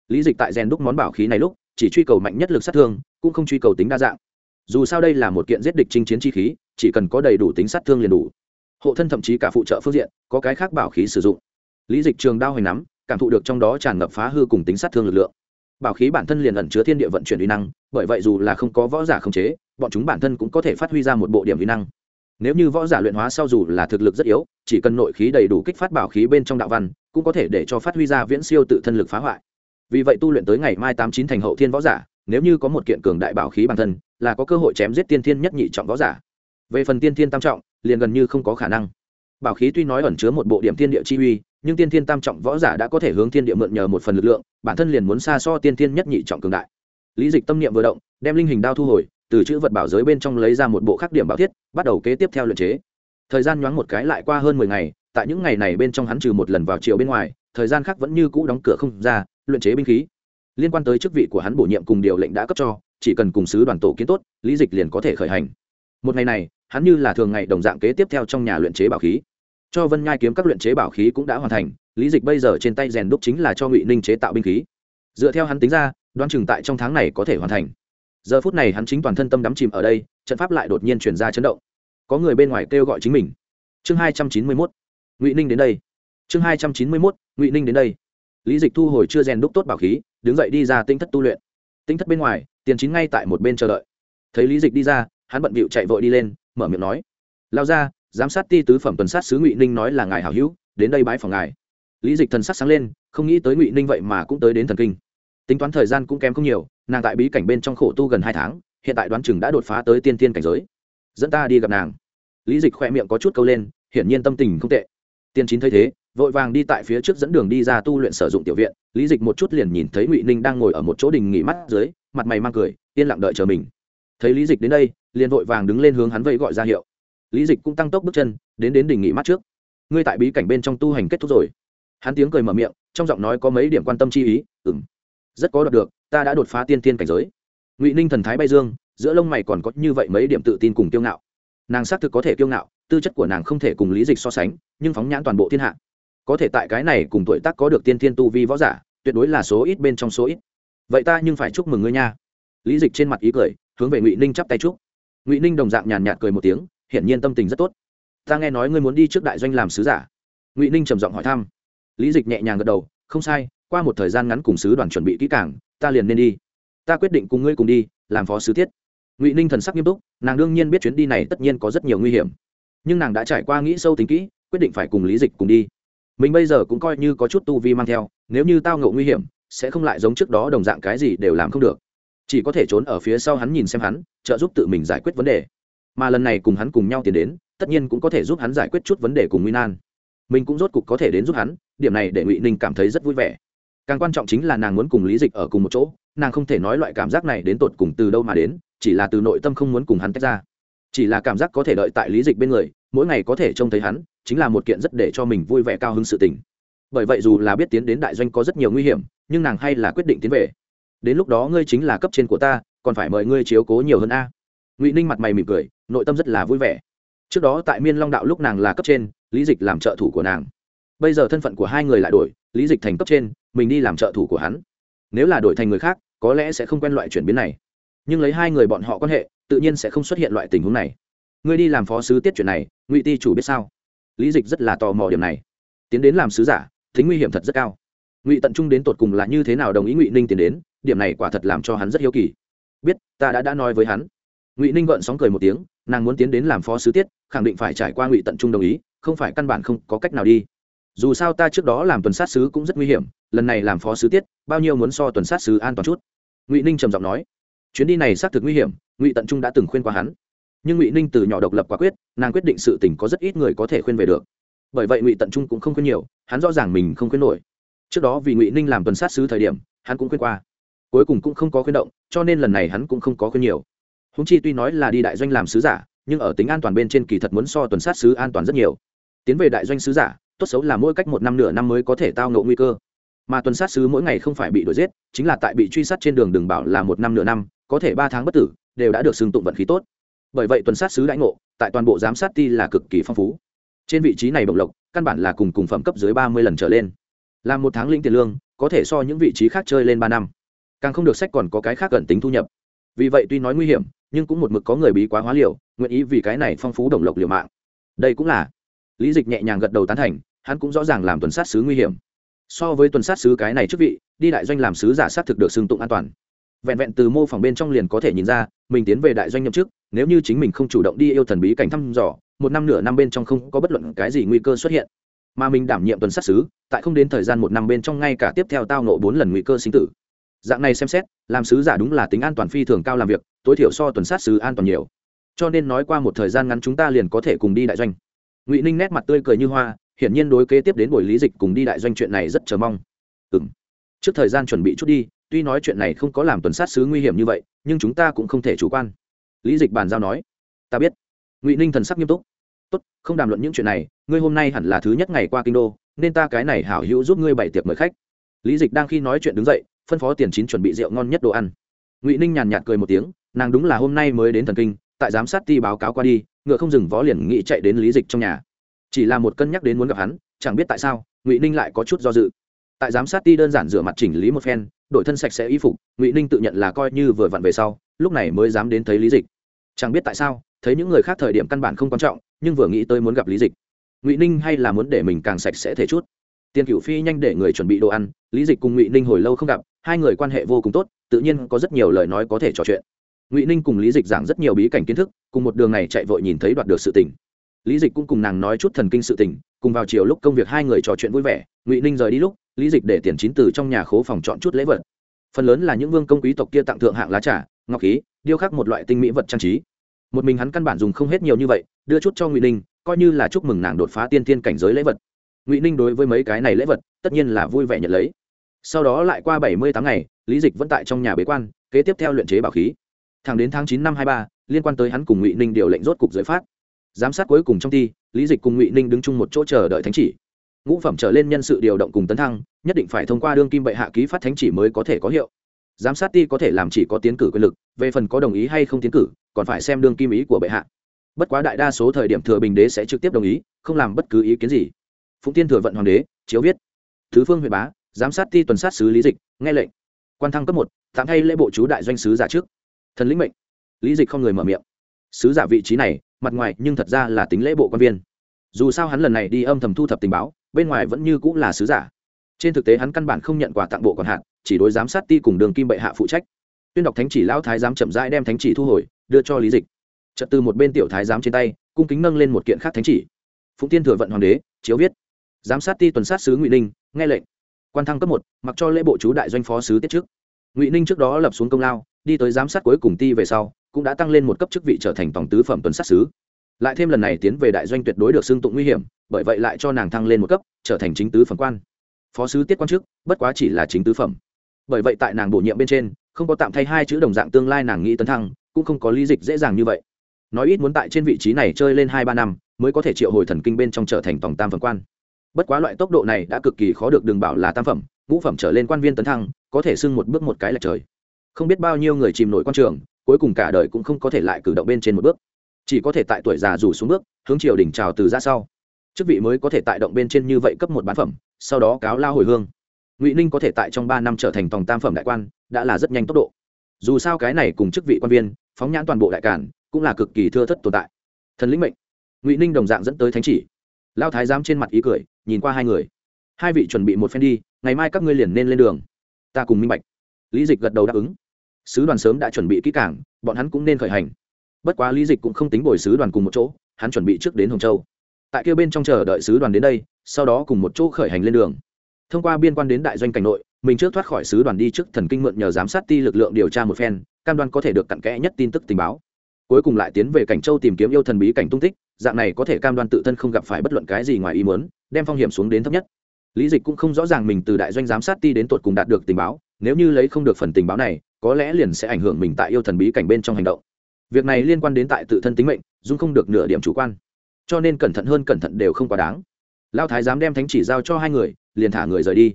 Lý dịch tại rèn đúc món bảo khí này lúc, chỉ truy cầu mạnh nhất lực sát thương, cũng không truy cầu tính đa dạng. Dù sao đây là một kiện giết địch chinh chiến chi khí, chỉ cần có đầy đủ tính sát thương liền đủ. Hộ thân thậm chí cả phụ trợ phương diện, có cái khác bảo khí sử dụng. Lý dịch trường đao hoành nắm, cảm thụ được trong đó tràn ngập phá hư cùng tính sát thương lực lượng. Bảo khí bản thân liền ẩn chứa thiên địa vận chuyển uy năng, bởi vậy dù là không có võ giả khống chế, bọn chúng bản thân cũng có thể phát huy ra một bộ điểm uy năng nếu như võ giả luyện hóa sau dù là thực lực rất yếu, chỉ cần nội khí đầy đủ kích phát bảo khí bên trong đạo văn, cũng có thể để cho phát huy ra viễn siêu tự thân lực phá hoại. Vì vậy tu luyện tới ngày mai tám chín thành hậu thiên võ giả, nếu như có một kiện cường đại bảo khí bản thân, là có cơ hội chém giết tiên thiên nhất nhị trọng võ giả. Về phần tiên thiên tam trọng, liền gần như không có khả năng. Bảo khí tuy nói ẩn chứa một bộ điểm thiên địa chi uy, nhưng tiên thiên tam trọng võ giả đã có thể hướng thiên địa mượn nhờ một phần lực lượng, bản thân liền muốn xa so tiên thiên nhất nhị trọng cường đại. Lý dịch tâm niệm vừa động, đem linh hình đao thu hồi từ chữ vật bảo giới bên trong lấy ra một bộ khắc điểm bảo thiết, bắt đầu kế tiếp theo luyện chế. Thời gian nhoáng một cái lại qua hơn mười ngày, tại những ngày này bên trong hắn trừ một lần vào chiều bên ngoài, thời gian khác vẫn như cũ đóng cửa không ra, luyện chế binh khí. Liên quan tới chức vị của hắn bổ nhiệm cùng điều lệnh đã cấp cho, chỉ cần cùng sứ đoàn tổ kiến tốt, lý dịch liền có thể khởi hành. Một ngày này, hắn như là thường ngày đồng dạng kế tiếp theo trong nhà luyện chế bảo khí. Cho vân nhai kiếm các luyện chế bảo khí cũng đã hoàn thành, lý dịch bây giờ trên tay rèn đúc chính là cho ngụy ninh chế tạo binh khí. Dựa theo hắn tính ra, đoán chừng tại trong tháng này có thể hoàn thành giờ phút này hắn chính toàn thân tâm đắm chìm ở đây, trận pháp lại đột nhiên chuyển ra chấn động. Có người bên ngoài kêu gọi chính mình. Chương hai trăm chín mươi mốt, ngụy ninh đến đây. Chương hai trăm chín mươi mốt, ngụy ninh đến đây. Lý dịch thu hồi chưa rèn đúc tốt bảo khí, đứng dậy đi ra tinh thất tu luyện. Tinh thất bên ngoài, tiền chín ngay tại một bên chờ đợi. Thấy lý dịch đi ra, hắn bận bịu chạy vội đi lên, mở miệng nói. Lao ra giám sát ti tứ phẩm tuần sát sứ ngụy ninh nói là ngài hảo hữu, đến đây bãi phòng ngài. Lý dịch thần sắc sáng lên, không nghĩ tới ngụy ninh vậy mà cũng tới đến thần kinh. Tính toán thời gian cũng kém không nhiều nàng tại bí cảnh bên trong khổ tu gần hai tháng, hiện tại đoán chừng đã đột phá tới tiên tiên cảnh giới. Dẫn ta đi gặp nàng. Lý dịch khoe miệng có chút câu lên, hiển nhiên tâm tình không tệ. Tiên chín thấy thế, vội vàng đi tại phía trước dẫn đường đi ra tu luyện sử dụng tiểu viện. Lý dịch một chút liền nhìn thấy ngụy ninh đang ngồi ở một chỗ đình nghỉ mắt dưới, mặt mày mang cười, yên lặng đợi chờ mình. Thấy lý dịch đến đây, liền vội vàng đứng lên hướng hắn vẫy gọi ra hiệu. Lý dịch cũng tăng tốc bước chân, đến đến đình nghỉ mắt trước. Ngươi tại bí cảnh bên trong tu hành kết thúc rồi. Hắn tiếng cười mở miệng, trong giọng nói có mấy điểm quan tâm chi ý ừng rất có đọc được ta đã đột phá tiên tiên cảnh giới. Ngụy ninh thần thái bay dương, giữa lông mày còn có như vậy mấy điểm tự tin cùng kiêu ngạo. Nàng xác thực có thể kiêu ngạo, tư chất của nàng không thể cùng lý dịch so sánh, nhưng phóng nhãn toàn bộ thiên hạ. Có thể tại cái này cùng tuổi tác có được tiên thiên tu vi võ giả, tuyệt đối là số ít bên trong số ít. Vậy ta nhưng phải chúc mừng ngươi nha. Lý dịch trên mặt ý cười, hướng về ngụy ninh chắp tay chúc. Ngụy ninh đồng dạng nhàn nhạt cười một tiếng, hiển nhiên tâm tình rất tốt. Ta nghe nói ngươi muốn đi trước đại doanh làm sứ giả. Ngụy ninh trầm giọng hỏi thăm. Lý dịch nhẹ nhàng gật đầu, không sai qua một thời gian ngắn cùng sứ đoàn chuẩn bị kỹ càng, ta liền nên đi. Ta quyết định cùng ngươi cùng đi, làm phó sứ thiết. Ngụy ninh thần sắc nghiêm túc, nàng đương nhiên biết chuyến đi này tất nhiên có rất nhiều nguy hiểm. Nhưng nàng đã trải qua nghĩ sâu tính kỹ, quyết định phải cùng lý dịch cùng đi. Mình bây giờ cũng coi như có chút tu vi mang theo, nếu như tao ngộ nguy hiểm, sẽ không lại giống trước đó đồng dạng cái gì đều làm không được. Chỉ có thể trốn ở phía sau hắn nhìn xem hắn, trợ giúp tự mình giải quyết vấn đề. Mà lần này cùng hắn cùng nhau tiến đến, tất nhiên cũng có thể giúp hắn giải quyết chút vấn đề cùng nguy nan. Mình cũng rốt cục có thể đến giúp hắn, điểm này để ngụy ninh cảm thấy rất vui vẻ càng quan trọng chính là nàng muốn cùng lý dịch ở cùng một chỗ, nàng không thể nói loại cảm giác này đến tột cùng từ đâu mà đến, chỉ là từ nội tâm không muốn cùng hắn tách ra. Chỉ là cảm giác có thể đợi tại lý dịch bên người, mỗi ngày có thể trông thấy hắn, chính là một kiện rất để cho mình vui vẻ cao hứng sự tình. Bởi vậy dù là biết tiến đến đại doanh có rất nhiều nguy hiểm, nhưng nàng hay là quyết định tiến về. Đến lúc đó ngươi chính là cấp trên của ta, còn phải mời ngươi chiếu cố nhiều hơn a. Ngụy ninh mặt mày mỉm cười, nội tâm rất là vui vẻ. Trước đó tại miên long đạo lúc nàng là cấp trên, lý dịch làm trợ thủ của nàng bây giờ thân phận của hai người lại đổi, lý dịch thành cấp trên, mình đi làm trợ thủ của hắn. Nếu là đổi thành người khác, có lẽ sẽ không quen loại chuyển biến này. Nhưng lấy hai người bọn họ quan hệ, tự nhiên sẽ không xuất hiện loại tình huống này. Ngươi đi làm phó sứ tiết chuyện này, ngụy ti chủ biết sao? Lý dịch rất là tò mò điểm này. Tiến đến làm sứ giả, tính nguy hiểm thật rất cao. Ngụy tận trung đến tột cùng là như thế nào đồng ý ngụy ninh tiến đến, điểm này quả thật làm cho hắn rất hiếu kỳ. Biết, ta đã đã nói với hắn. Ngụy ninh gợn sóng cười một tiếng, nàng muốn tiến đến làm phó sứ tiết, khẳng định phải trải qua ngụy tận trung đồng ý, không phải căn bản không có cách nào đi dù sao ta trước đó làm tuần sát sứ cũng rất nguy hiểm, lần này làm phó sứ tiết, bao nhiêu muốn so tuần sát sứ an toàn chút. Ngụy ninh trầm giọng nói, chuyến đi này xác thực nguy hiểm, ngụy tận trung đã từng khuyên qua hắn. Nhưng ngụy ninh từ nhỏ độc lập quả quyết, nàng quyết định sự tình có rất ít người có thể khuyên về được. Bởi vậy ngụy tận trung cũng không khuyên nhiều, hắn rõ ràng mình không khuyên nổi. Trước đó vì ngụy ninh làm tuần sát sứ thời điểm, hắn cũng khuyên qua. Cuối cùng cũng không có khuyên động, cho nên lần này hắn cũng không có khuyên nhiều. Húng chi tuy nói là đi đại doanh làm sứ giả, nhưng ở tính an toàn bên trên kỳ thật muốn so tuần sát sứ an toàn rất nhiều. Tiến về đại doanh sứ giả tốt xấu là mỗi cách một năm nửa năm mới có thể tao ngộ nguy cơ. Mà tuần sát sứ mỗi ngày không phải bị đuổi giết, chính là tại bị truy sát trên đường đừng bảo là một năm nửa năm, có thể ba tháng bất tử, đều đã được xưng tụng vận khí tốt. Bởi vậy tuần sát sứ đãi ngộ, tại toàn bộ giám sát ti là cực kỳ phong phú. Trên vị trí này bộc lộc, căn bản là cùng cùng phẩm cấp dưới ba mươi lần trở lên. Làm một tháng lĩnh tiền lương, có thể so những vị trí khác chơi lên ba năm. Càng không được sách còn có cái khác gần tính thu nhập. Vì vậy tuy nói nguy hiểm, nhưng cũng một mực có người bí quá hóa liều, nguyện ý vì cái này phong phú đồng lộc liều mạng. Đây cũng là lý dịch nhẹ nhàng gật đầu tán thành hắn cũng rõ ràng làm tuần sát sứ nguy hiểm. So với tuần sát sứ cái này chức vị, đi đại doanh làm sứ giả sát thực được xưng tụng an toàn. Vẹn vẹn từ mô phỏng bên trong liền có thể nhìn ra, mình tiến về đại doanh nhậm chức, nếu như chính mình không chủ động đi yêu thần bí cảnh thăm dò, một năm nửa năm bên trong không có bất luận cái gì nguy cơ xuất hiện. Mà mình đảm nhiệm tuần sát sứ, tại không đến thời gian một năm bên trong ngay cả tiếp theo tao nộ bốn lần nguy cơ sinh tử. Dạng này xem xét, làm sứ giả đúng là tính an toàn phi thường cao làm việc, tối thiểu so tuần sát sứ an toàn nhiều. Cho nên nói qua một thời gian ngắn chúng ta liền có thể cùng đi đại doanh. Ngụy ninh nét mặt tươi cười như hoa hiển nhiên đối kế tiếp đến buổi lý dịch cùng đi đại doanh chuyện này rất chờ mong. Ừ m trước thời gian chuẩn bị chút đi, tuy nói chuyện này không có làm tuần sát sứ nguy hiểm như vậy, nhưng chúng ta cũng không thể chủ quan. Lý dịch bàn giao nói. Ta biết. Ngụy ninh thần sắc nghiêm túc. Tốt, không đàm luận những chuyện này, ngươi hôm nay hẳn là thứ nhất ngày qua kinh đô, nên ta cái này hảo hữu giúp ngươi bày tiệc mời khách. Lý dịch đang khi nói chuyện đứng dậy, phân phó tiền chín chuẩn bị rượu ngon nhất đồ ăn. Ngụy ninh nhàn nhạt cười một tiếng, nàng đúng là hôm nay mới đến thần kinh, tại giám sát ti báo cáo qua đi, ngựa không dừng vó liền nghĩ chạy đến lý dịch trong nhà chỉ là một cân nhắc đến muốn gặp hắn, chẳng biết tại sao, ngụy ninh lại có chút do dự. Tại giám sát ti đơn giản rửa mặt chỉnh lý một phen, đổi thân sạch sẽ y phục, ngụy ninh tự nhận là coi như vừa vặn về sau, lúc này mới dám đến thấy lý dịch. Chẳng biết tại sao, thấy những người khác thời điểm căn bản không quan trọng, nhưng vừa nghĩ tới muốn gặp lý dịch, ngụy ninh hay là muốn để mình càng sạch sẽ thể chút. Tiền cửu phi nhanh để người chuẩn bị đồ ăn, lý dịch cùng ngụy ninh hồi lâu không gặp, hai người quan hệ vô cùng tốt, tự nhiên có rất nhiều lời nói có thể trò chuyện. Ngụy ninh cùng lý dịch giảng rất nhiều bí cảnh kiến thức, cùng một đường này chạy vội nhìn thấy đoạt được sự tình lý dịch cũng cùng nàng nói chút thần kinh sự tình, cùng vào chiều lúc công việc hai người trò chuyện vui vẻ, ngụy ninh rời đi lúc, lý dịch để tiền chín từ trong nhà khố phòng chọn chút lễ vật. Phần lớn là những vương công quý tộc kia tặng thượng hạng lá trà, ngọc khí, điêu khắc một loại tinh mỹ vật trang trí. Một mình hắn căn bản dùng không hết nhiều như vậy, đưa chút cho ngụy ninh, coi như là chúc mừng nàng đột phá tiên tiên cảnh giới lễ vật. Ngụy ninh đối với mấy cái này lễ vật, tất nhiên là vui vẻ nhận lấy. Sau đó lại qua bảy mươi tháng ngày, lý dịch vẫn tại trong nhà bế quan, kế tiếp theo luyện chế bảo khí. Thẳng đến tháng chín năm hai ba, liên quan tới hắn cùng ngụy ninh điều lệnh rốt cục giới phát giám sát cuối cùng trong thi, lý dịch cùng ngụy ninh đứng chung một chỗ chờ đợi thánh chỉ. Ngũ phẩm trở lên nhân sự điều động cùng tấn thăng, nhất định phải thông qua đương kim bệ hạ ký phát thánh chỉ mới có thể có hiệu. Giám sát ti có thể làm chỉ có tiến cử quyền lực, về phần có đồng ý hay không tiến cử, còn phải xem đương kim ý của bệ hạ. Bất quá đại đa số thời điểm thừa bình đế sẽ trực tiếp đồng ý, không làm bất cứ ý kiến gì. Phụng tiên thừa vận hoàng đế, chiếu viết. Thứ phương huyện bá, giám sát ti tuần sát sứ lý dịch, nghe lệnh. Quan thăng cấp một, tạm thay lễ bộ chú đại doanh sứ giả trước. Thần lĩnh mệnh. Lý dịch không người mở miệng sứ giả vị trí này, mặt ngoài nhưng thật ra là tính lễ bộ quan viên. Dù sao hắn lần này đi âm thầm thu thập tình báo, bên ngoài vẫn như cũng là sứ giả. Trên thực tế hắn căn bản không nhận quà tặng bộ còn hạn, chỉ đối giám sát ti cùng đường kim bệ hạ phụ trách. Tuyên đọc thánh chỉ lão thái giám chậm rãi đem thánh chỉ thu hồi, đưa cho lý dịch. Trật từ một bên tiểu thái giám trên tay, cung kính nâng lên một kiện khác thánh chỉ. Phụng tiên thừa vận hoàng đế, chiếu viết. Giám sát ti tuần sát sứ ngụy ninh, nghe lệnh. Quan thăng cấp một, mặc cho lễ bộ chú đại doanh phó sứ tiết trước. Ngụy ninh trước đó lập xuống công lao đi tới giám sát cuối cùng ti về sau, cũng đã tăng lên một cấp chức vị trở thành tổng tứ phẩm tuần sát sứ. Lại thêm lần này tiến về đại doanh tuyệt đối được xưng tụng nguy hiểm, bởi vậy lại cho nàng thăng lên một cấp, trở thành chính tứ phẩm quan. Phó sứ tiết quan chức, bất quá chỉ là chính tứ phẩm. Bởi vậy tại nàng bổ nhiệm bên trên, không có tạm thay hai chữ đồng dạng tương lai nàng nghĩ tấn thăng, cũng không có lý dịch dễ dàng như vậy. Nói ít muốn tại trên vị trí này chơi lên hai ba năm, mới có thể triệu hồi thần kinh bên trong trở thành tổng tam phẩm quan. Bất quá loại tốc độ này đã cực kỳ khó được đừng bảo là tam phẩm, ngũ phẩm trở lên quan viên tấn thăng, có thể xưng một bước một cái là trời không biết bao nhiêu người chìm nổi quan trường, cuối cùng cả đời cũng không có thể lại cử động bên trên một bước. Chỉ có thể tại tuổi già rủ xuống bước, hướng triều đỉnh trào từ ra sau. Chức vị mới có thể tại động bên trên như vậy cấp một bán phẩm, sau đó cáo lao hồi hương. Ngụy ninh có thể tại trong ba năm trở thành tòng tam phẩm đại quan, đã là rất nhanh tốc độ. Dù sao cái này cùng chức vị quan viên, phóng nhãn toàn bộ đại cản, cũng là cực kỳ thưa thất tồn tại. Thần lĩnh mệnh. Ngụy ninh đồng dạng dẫn tới thánh chỉ. Lao thái giám trên mặt ý cười, nhìn qua hai người. Hai vị chuẩn bị một phen đi, ngày mai các ngươi liền nên lên đường. Ta cùng minh bạch. Lý dịch gật đầu đáp ứng sứ đoàn sớm đã chuẩn bị kỹ cảng bọn hắn cũng nên khởi hành. Bất quá lý dịch cũng không tính bồi sứ đoàn cùng một chỗ, hắn chuẩn bị trước đến hồng châu. Tại kia bên trong chờ đợi sứ đoàn đến đây, sau đó cùng một chỗ khởi hành lên đường. Thông qua biên quan đến đại doanh cảnh nội, mình trước thoát khỏi sứ đoàn đi trước thần kinh mượn nhờ giám sát ti lực lượng điều tra một phen, cam đoan có thể được cặn kẽ nhất tin tức tình báo. Cuối cùng lại tiến về cảnh châu tìm kiếm yêu thần bí cảnh tung tích, dạng này có thể cam đoan tự thân không gặp phải bất luận cái gì ngoài ý muốn, đem phong hiểm xuống đến thấp nhất. Lý dịch cũng không rõ ràng mình từ đại doanh giám sát ti đến tột cùng đạt được tình báo nếu như lấy không được phần tình báo này, có lẽ liền sẽ ảnh hưởng mình tại yêu thần bí cảnh bên trong hành động. Việc này liên quan đến tại tự thân tính mệnh, dung không được nửa điểm chủ quan. Cho nên cẩn thận hơn cẩn thận đều không quá đáng. Lao thái dám đem thánh chỉ giao cho hai người, liền thả người rời đi.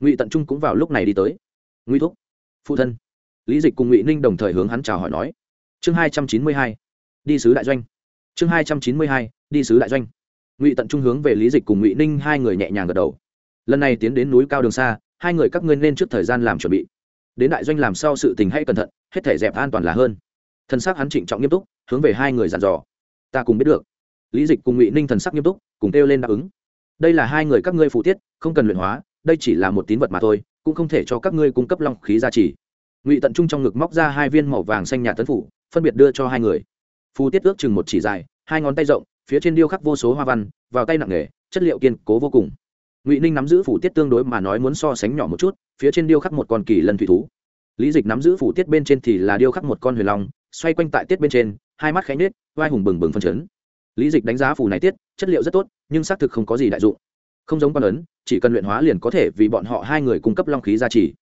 Ngụy tận trung cũng vào lúc này đi tới. Ngụy thúc, phụ thân. Lý dịch cùng ngụy ninh đồng thời hướng hắn chào hỏi nói. Chương hai trăm chín mươi hai, đi sứ đại doanh. Chương hai trăm chín mươi hai, đi sứ đại doanh. Ngụy tận trung hướng về lý dịch cùng ngụy ninh hai người nhẹ nhàng gật đầu. Lần này tiến đến núi cao đường xa hai người các ngươi nên trước thời gian làm chuẩn bị. Đến đại doanh làm sao sự tình hãy cẩn thận, hết thể dẹp an toàn là hơn. Thân xác hắn trịnh trọng nghiêm túc, hướng về hai người dặn dò. Ta cùng biết được. Lý dịch cùng ngụy ninh thần sắc nghiêm túc, cùng kêu lên đáp ứng. Đây là hai người các ngươi phụ tiết, không cần luyện hóa, đây chỉ là một tín vật mà thôi, cũng không thể cho các ngươi cung cấp long khí gia trì. Ngụy tận trung trong ngực móc ra hai viên màu vàng xanh nhà tấn phủ, phân biệt đưa cho hai người. Phù tiết ước chừng một chỉ dài, hai ngón tay rộng, phía trên điêu khắc vô số hoa văn, vào tay nặng nghề chất liệu kiên cố vô cùng ngụy ninh nắm giữ phủ tiết tương đối mà nói muốn so sánh nhỏ một chút phía trên điêu khắc một con kỳ lân thủy thú lý dịch nắm giữ phủ tiết bên trên thì là điêu khắc một con huyền long xoay quanh tại tiết bên trên hai mắt khẽ nết vai hùng bừng bừng phân chấn lý dịch đánh giá phủ này tiết chất liệu rất tốt nhưng xác thực không có gì đại dụng không giống con ấn chỉ cần luyện hóa liền có thể vì bọn họ hai người cung cấp long khí gia trì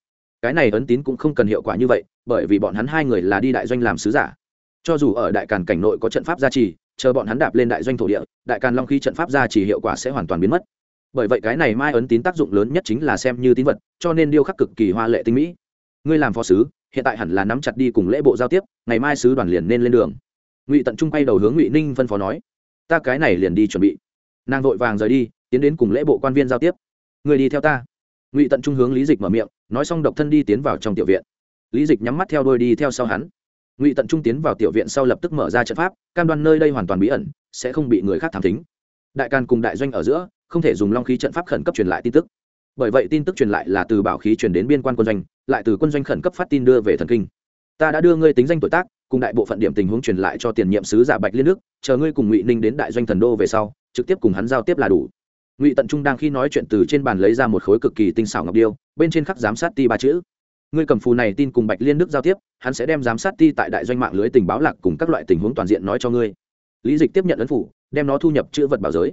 cái này ấn tín cũng không cần hiệu quả như vậy bởi vì bọn hắn hai người là đi đại doanh làm sứ giả cho dù ở đại càn cảnh nội có trận pháp gia trì chờ bọn hắn đạp lên đại doanh thổ địa đại càn long khí trận pháp gia trì hiệu quả sẽ hoàn toàn biến mất bởi vậy cái này mai ấn tín tác dụng lớn nhất chính là xem như tín vật, cho nên điêu khắc cực kỳ hoa lệ tinh mỹ. Ngươi làm phó sứ, hiện tại hẳn là nắm chặt đi cùng lễ bộ giao tiếp, ngày mai sứ đoàn liền nên lên đường. Ngụy tận trung quay đầu hướng ngụy ninh phân phó nói, ta cái này liền đi chuẩn bị. Nàng vội vàng rời đi, tiến đến cùng lễ bộ quan viên giao tiếp. Người đi theo ta. Ngụy tận trung hướng lý dịch mở miệng, nói xong độc thân đi tiến vào trong tiểu viện. Lý dịch nhắm mắt theo đôi đi theo sau hắn. Ngụy tận trung tiến vào tiểu viện sau lập tức mở ra trận pháp, cam đoan nơi đây hoàn toàn bí ẩn, sẽ không bị người khác thám tính đại can cùng đại doanh ở giữa không thể dùng long khí trận pháp khẩn cấp truyền lại tin tức. Bởi vậy tin tức truyền lại là từ bảo khí truyền đến biên quan quân doanh, lại từ quân doanh khẩn cấp phát tin đưa về thần kinh. Ta đã đưa ngươi tính danh tuổi tác, cùng đại bộ phận điểm tình huống truyền lại cho tiền nhiệm sứ giả bạch liên đức, chờ ngươi cùng ngụy ninh đến đại doanh thần đô về sau, trực tiếp cùng hắn giao tiếp là đủ. Ngụy tận trung đang khi nói chuyện từ trên bàn lấy ra một khối cực kỳ tinh xảo ngọc điêu, bên trên khắc giám sát ti ba chữ. Ngươi cầm phù này tin cùng bạch liên đức giao tiếp, hắn sẽ đem giám sát ti tại đại doanh mạng lưới tình báo lạc cùng các loại tình huống toàn diện nói cho ngươi. Lý dịch tiếp nhận ấn phủ, đem nó thu nhập chữ vật bảo giới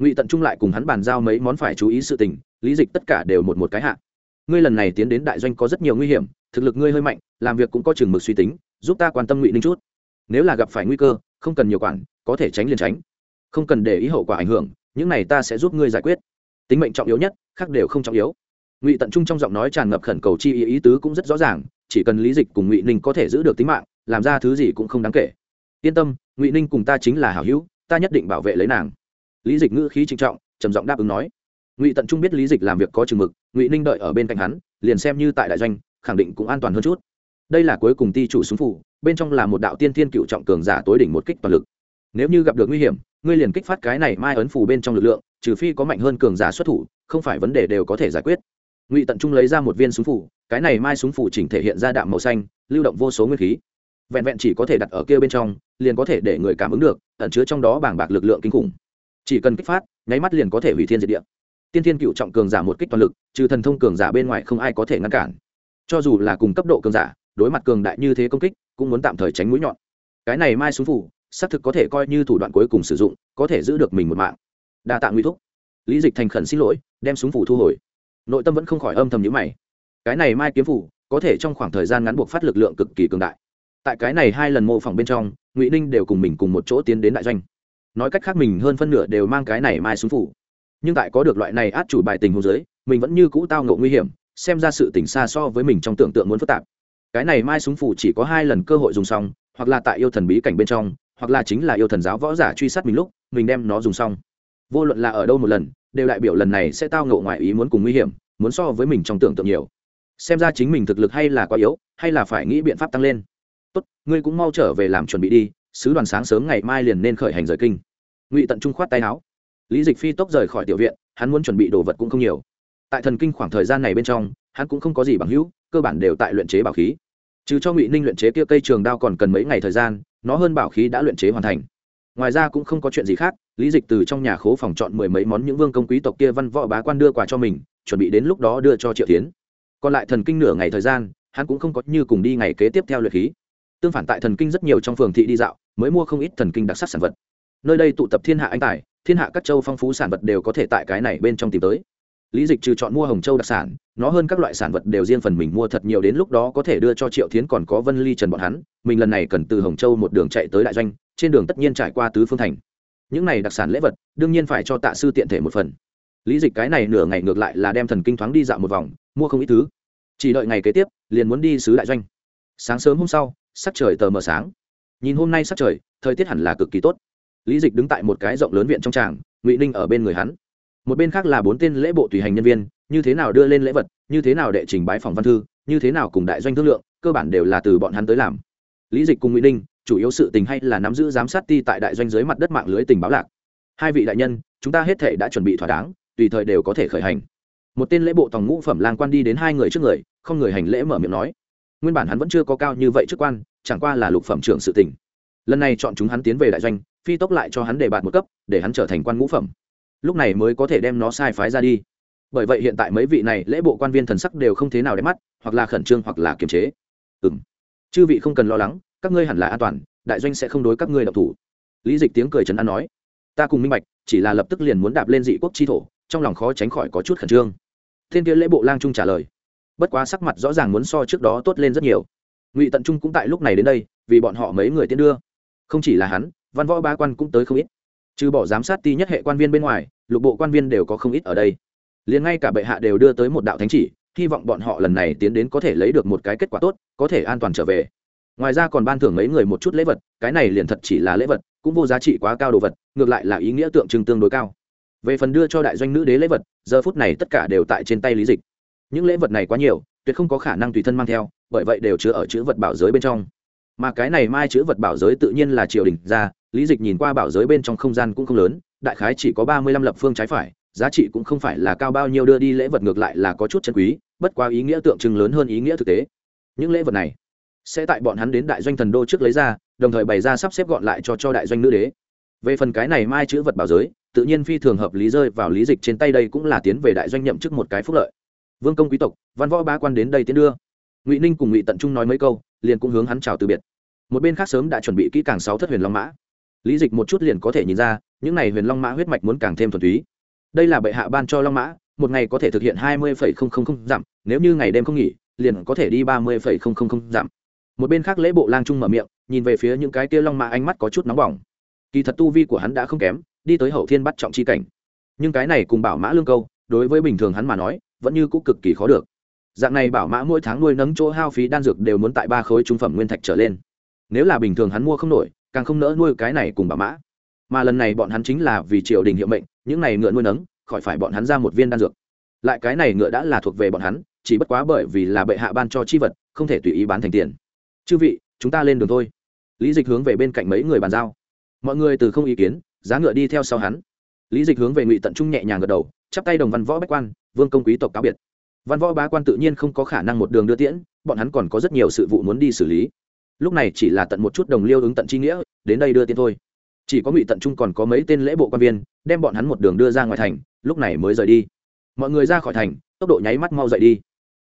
ngụy tận trung lại cùng hắn bàn giao mấy món phải chú ý sự tình lý dịch tất cả đều một một cái hạ. Ngươi lần này tiến đến đại doanh có rất nhiều nguy hiểm thực lực ngươi hơi mạnh làm việc cũng có chừng mực suy tính giúp ta quan tâm ngụy ninh chút. Nếu là gặp phải nguy cơ không cần nhiều quản có thể tránh liền tránh. Không cần để ý hậu quả ảnh hưởng những này ta sẽ giúp ngươi giải quyết. Tính mệnh trọng yếu nhất khác đều không trọng yếu. Ngụy tận trung trong giọng nói tràn ngập khẩn cầu chi ý, ý tứ cũng rất rõ ràng chỉ cần lý dịch cùng ngụy ninh có thể giữ được tính mạng làm ra thứ gì cũng không đáng kể. Yên tâm ngụy ninh cùng ta chính là hảo hữu ta nhất định bảo vệ lấy nàng lý dịch ngữ khí trinh trọng, trầm giọng đáp ứng nói. Ngụy tận trung biết lý dịch làm việc có chừng mực, ngụy ninh đợi ở bên cạnh hắn, liền xem như tại đại doanh, khẳng định cũng an toàn hơn chút. Đây là cuối cùng ti chủ súng phủ, bên trong là một đạo tiên thiên cựu trọng cường giả tối đỉnh một kích toàn lực. Nếu như gặp được nguy hiểm, ngươi liền kích phát cái này mai ấn phủ bên trong lực lượng, trừ phi có mạnh hơn cường giả xuất thủ, không phải vấn đề đều có thể giải quyết. Ngụy tận trung lấy ra một viên súng phủ, cái này mai súng phủ chỉnh thể hiện ra đạm màu xanh, lưu động vô số nguyên khí. Vẹn vẹn chỉ có thể đặt ở kia bên trong, liền có thể để người cảm ứng được, ẩn chứa trong đó bảng bạc lực lượng kinh khủng chỉ cần kích phát, nháy mắt liền có thể hủy thiên diệt địa. Tiên thiên cựu trọng cường giả một kích toàn lực, trừ thần thông cường giả bên ngoài không ai có thể ngăn cản. Cho dù là cùng cấp độ cường giả, đối mặt cường đại như thế công kích, cũng muốn tạm thời tránh mũi nhọn. Cái này mai xuống phủ, xác thực có thể coi như thủ đoạn cuối cùng sử dụng, có thể giữ được mình một mạng. Đa tạ nguy thúc. Lý dịch thành khẩn xin lỗi, đem súng phủ thu hồi. Nội tâm vẫn không khỏi âm thầm nhữ mày. Cái này mai kiếm phủ, có thể trong khoảng thời gian ngắn buộc phát lực lượng cực kỳ cường đại. Tại cái này hai lần mô phỏng bên trong, ngụy ninh đều cùng mình cùng một chỗ tiến đến đại doanh nói cách khác mình hơn phân nửa đều mang cái này mai xuống phủ. Nhưng tại có được loại này át chủ bài tình hồ dưới, mình vẫn như cũ tao ngộ nguy hiểm, xem ra sự tỉnh xa so với mình trong tưởng tượng muốn phức tạp. Cái này mai súng phủ chỉ có hai lần cơ hội dùng xong, hoặc là tại yêu thần bí cảnh bên trong, hoặc là chính là yêu thần giáo võ giả truy sát mình lúc, mình đem nó dùng xong. Vô luận là ở đâu một lần, đều đại biểu lần này sẽ tao ngộ ngoài ý muốn cùng nguy hiểm, muốn so với mình trong tưởng tượng nhiều. Xem ra chính mình thực lực hay là quá yếu, hay là phải nghĩ biện pháp tăng lên. Tốt, ngươi cũng mau trở về làm chuẩn bị đi sứ đoàn sáng sớm ngày mai liền nên khởi hành rời kinh. Ngụy tận trung khoát tay áo. Lý dịch phi tốc rời khỏi tiểu viện, hắn muốn chuẩn bị đồ vật cũng không nhiều. Tại thần kinh khoảng thời gian này bên trong, hắn cũng không có gì bằng hữu, cơ bản đều tại luyện chế bảo khí. Trừ cho ngụy ninh luyện chế kia cây trường đao còn cần mấy ngày thời gian, nó hơn bảo khí đã luyện chế hoàn thành. Ngoài ra cũng không có chuyện gì khác, lý dịch từ trong nhà khố phòng chọn mười mấy món những vương công quý tộc kia văn võ bá quan đưa quà cho mình, chuẩn bị đến lúc đó đưa cho triệu tiến còn lại thần kinh nửa ngày thời gian, hắn cũng không có như cùng đi ngày kế tiếp theo luyện khí tương phản tại thần kinh rất nhiều trong phường thị đi dạo, mới mua không ít thần kinh đặc sắc sản vật. Nơi đây tụ tập thiên hạ anh tài, thiên hạ các châu phong phú sản vật đều có thể tại cái này bên trong tìm tới. Lý dịch trừ chọn mua hồng châu đặc sản, nó hơn các loại sản vật đều riêng phần mình mua thật nhiều đến lúc đó có thể đưa cho triệu thiến còn có vân ly trần bọn hắn, mình lần này cần từ hồng châu một đường chạy tới đại doanh, trên đường tất nhiên trải qua tứ phương thành. Những này đặc sản lễ vật, đương nhiên phải cho tạ sư tiện thể một phần. Lý dịch cái này nửa ngày ngược lại là đem thần kinh thoáng đi dạo một vòng, mua không ít thứ. Chỉ đợi ngày kế tiếp, liền muốn đi sứ đại doanh. Sáng sớm hôm sau sắc trời tờ mờ sáng. Nhìn hôm nay sắc trời, thời tiết hẳn là cực kỳ tốt. Lý dịch đứng tại một cái rộng lớn viện trong tràng, ngụy ninh ở bên người hắn. Một bên khác là bốn tên lễ bộ tùy hành nhân viên, như thế nào đưa lên lễ vật, như thế nào đệ trình bái phòng văn thư, như thế nào cùng đại doanh thương lượng, cơ bản đều là từ bọn hắn tới làm. Lý dịch cùng ngụy ninh, chủ yếu sự tình hay là nắm giữ giám sát ti tại đại doanh dưới mặt đất mạng lưới tình báo lạc. Hai vị đại nhân, chúng ta hết thể đã chuẩn bị thỏa đáng, tùy thời đều có thể khởi hành. Một tên lễ bộ tòng ngũ phẩm lang quan đi đến hai người trước người, không người hành lễ mở miệng nói nguyên bản hắn vẫn chưa có cao như vậy chức quan, chẳng qua là lục phẩm trưởng sự tỉnh. Lần này chọn chúng hắn tiến về đại doanh, phi tốc lại cho hắn đề bạt một cấp, để hắn trở thành quan ngũ phẩm. Lúc này mới có thể đem nó sai phái ra đi. Bởi vậy hiện tại mấy vị này lễ bộ quan viên thần sắc đều không thế nào đẹp mắt, hoặc là khẩn trương hoặc là kiềm chế. Ừ m chư vị không cần lo lắng, các ngươi hẳn là an toàn, đại doanh sẽ không đối các ngươi độc thủ. Lý dịch tiếng cười trấn an nói, ta cùng minh bạch, chỉ là lập tức liền muốn đạp lên dị quốc chi thổ, trong lòng khó tránh khỏi có chút khẩn trương. Thiên kia lễ bộ lang trung trả lời bất quá sắc mặt rõ ràng muốn so trước đó tốt lên rất nhiều. Ngụy tận trung cũng tại lúc này đến đây, vì bọn họ mấy người tiến đưa. Không chỉ là hắn, văn võ ba quan cũng tới không ít. Trừ bỏ giám sát ti nhất hệ quan viên bên ngoài, lục bộ quan viên đều có không ít ở đây. Liền ngay cả bệ hạ đều đưa tới một đạo thánh chỉ, hy vọng bọn họ lần này tiến đến có thể lấy được một cái kết quả tốt, có thể an toàn trở về. Ngoài ra còn ban thưởng mấy người một chút lễ vật, cái này liền thật chỉ là lễ vật, cũng vô giá trị quá cao đồ vật, ngược lại là ý nghĩa tượng trưng tương đối cao. Về phần đưa cho đại doanh nữ đế lễ vật, giờ phút này tất cả đều tại trên tay lý dịch những lễ vật này quá nhiều, tuyệt không có khả năng tùy thân mang theo, bởi vậy đều chứa ở chữ vật bảo giới bên trong. Mà cái này mai chữ vật bảo giới tự nhiên là triều đình ra, lý dịch nhìn qua bảo giới bên trong không gian cũng không lớn, đại khái chỉ có ba mươi lăm lập phương trái phải, giá trị cũng không phải là cao bao nhiêu đưa đi lễ vật ngược lại là có chút chân quý, bất quá ý nghĩa tượng trưng lớn hơn ý nghĩa thực tế. Những lễ vật này sẽ tại bọn hắn đến đại doanh thần đô trước lấy ra, đồng thời bày ra sắp xếp gọn lại cho cho đại doanh nữ đế. Về phần cái này mai chữ vật bảo giới, tự nhiên phi thường hợp lý rơi vào lý dịch trên tay đây cũng là tiến về đại doanh nhậm chức một cái phúc lợi vương công quý tộc, văn võ ba quan đến đây tiến đưa. Ngụy ninh cùng ngụy tận trung nói mấy câu, liền cũng hướng hắn chào từ biệt. Một bên khác sớm đã chuẩn bị kỹ càng sáu thất huyền long mã. Lý dịch một chút liền có thể nhìn ra, những này huyền long mã huyết mạch muốn càng thêm thuần túy. Đây là bệ hạ ban cho long mã, một ngày có thể thực hiện hai mươi dặm nếu như ngày đêm không nghỉ, liền có thể đi ba mươi dặm một bên khác lễ bộ lang trung mở miệng, nhìn về phía những cái kia long mã ánh mắt có chút nóng bỏng. Kỳ thật tu vi của hắn đã không kém, đi tới hậu thiên bắt trọng chi cảnh. Nhưng cái này cùng bảo mã lương câu, đối với bình thường hắn mà nói vẫn như cũng cực kỳ khó được. Dạng này bảo mã mỗi tháng nuôi nấng chỗ hao phí đan dược đều muốn tại ba khối trung phẩm nguyên thạch trở lên. Nếu là bình thường hắn mua không nổi, càng không nỡ nuôi cái này cùng bảo mã. Mà lần này bọn hắn chính là vì triều đình hiệu mệnh, những này ngựa nuôi nấng, khỏi phải bọn hắn ra một viên đan dược. Lại cái này ngựa đã là thuộc về bọn hắn, chỉ bất quá bởi vì là bệ hạ ban cho chi vật, không thể tùy ý bán thành tiền. Chư vị, chúng ta lên đường thôi. Lý dịch hướng về bên cạnh mấy người bàn giao. Mọi người từ không ý kiến, giá ngựa đi theo sau hắn. Lý dịch hướng về ngụy tận trung nhẹ nhàng gật đầu chắp tay đồng văn võ bách quan, vương công quý tộc cáo biệt. Văn võ bá quan tự nhiên không có khả năng một đường đưa tiễn, bọn hắn còn có rất nhiều sự vụ muốn đi xử lý. Lúc này chỉ là tận một chút đồng liêu ứng tận chi nghĩa, đến đây đưa tiễn thôi. Chỉ có ngụy tận trung còn có mấy tên lễ bộ quan viên, đem bọn hắn một đường đưa ra ngoài thành, lúc này mới rời đi. Mọi người ra khỏi thành, tốc độ nháy mắt mau dậy đi.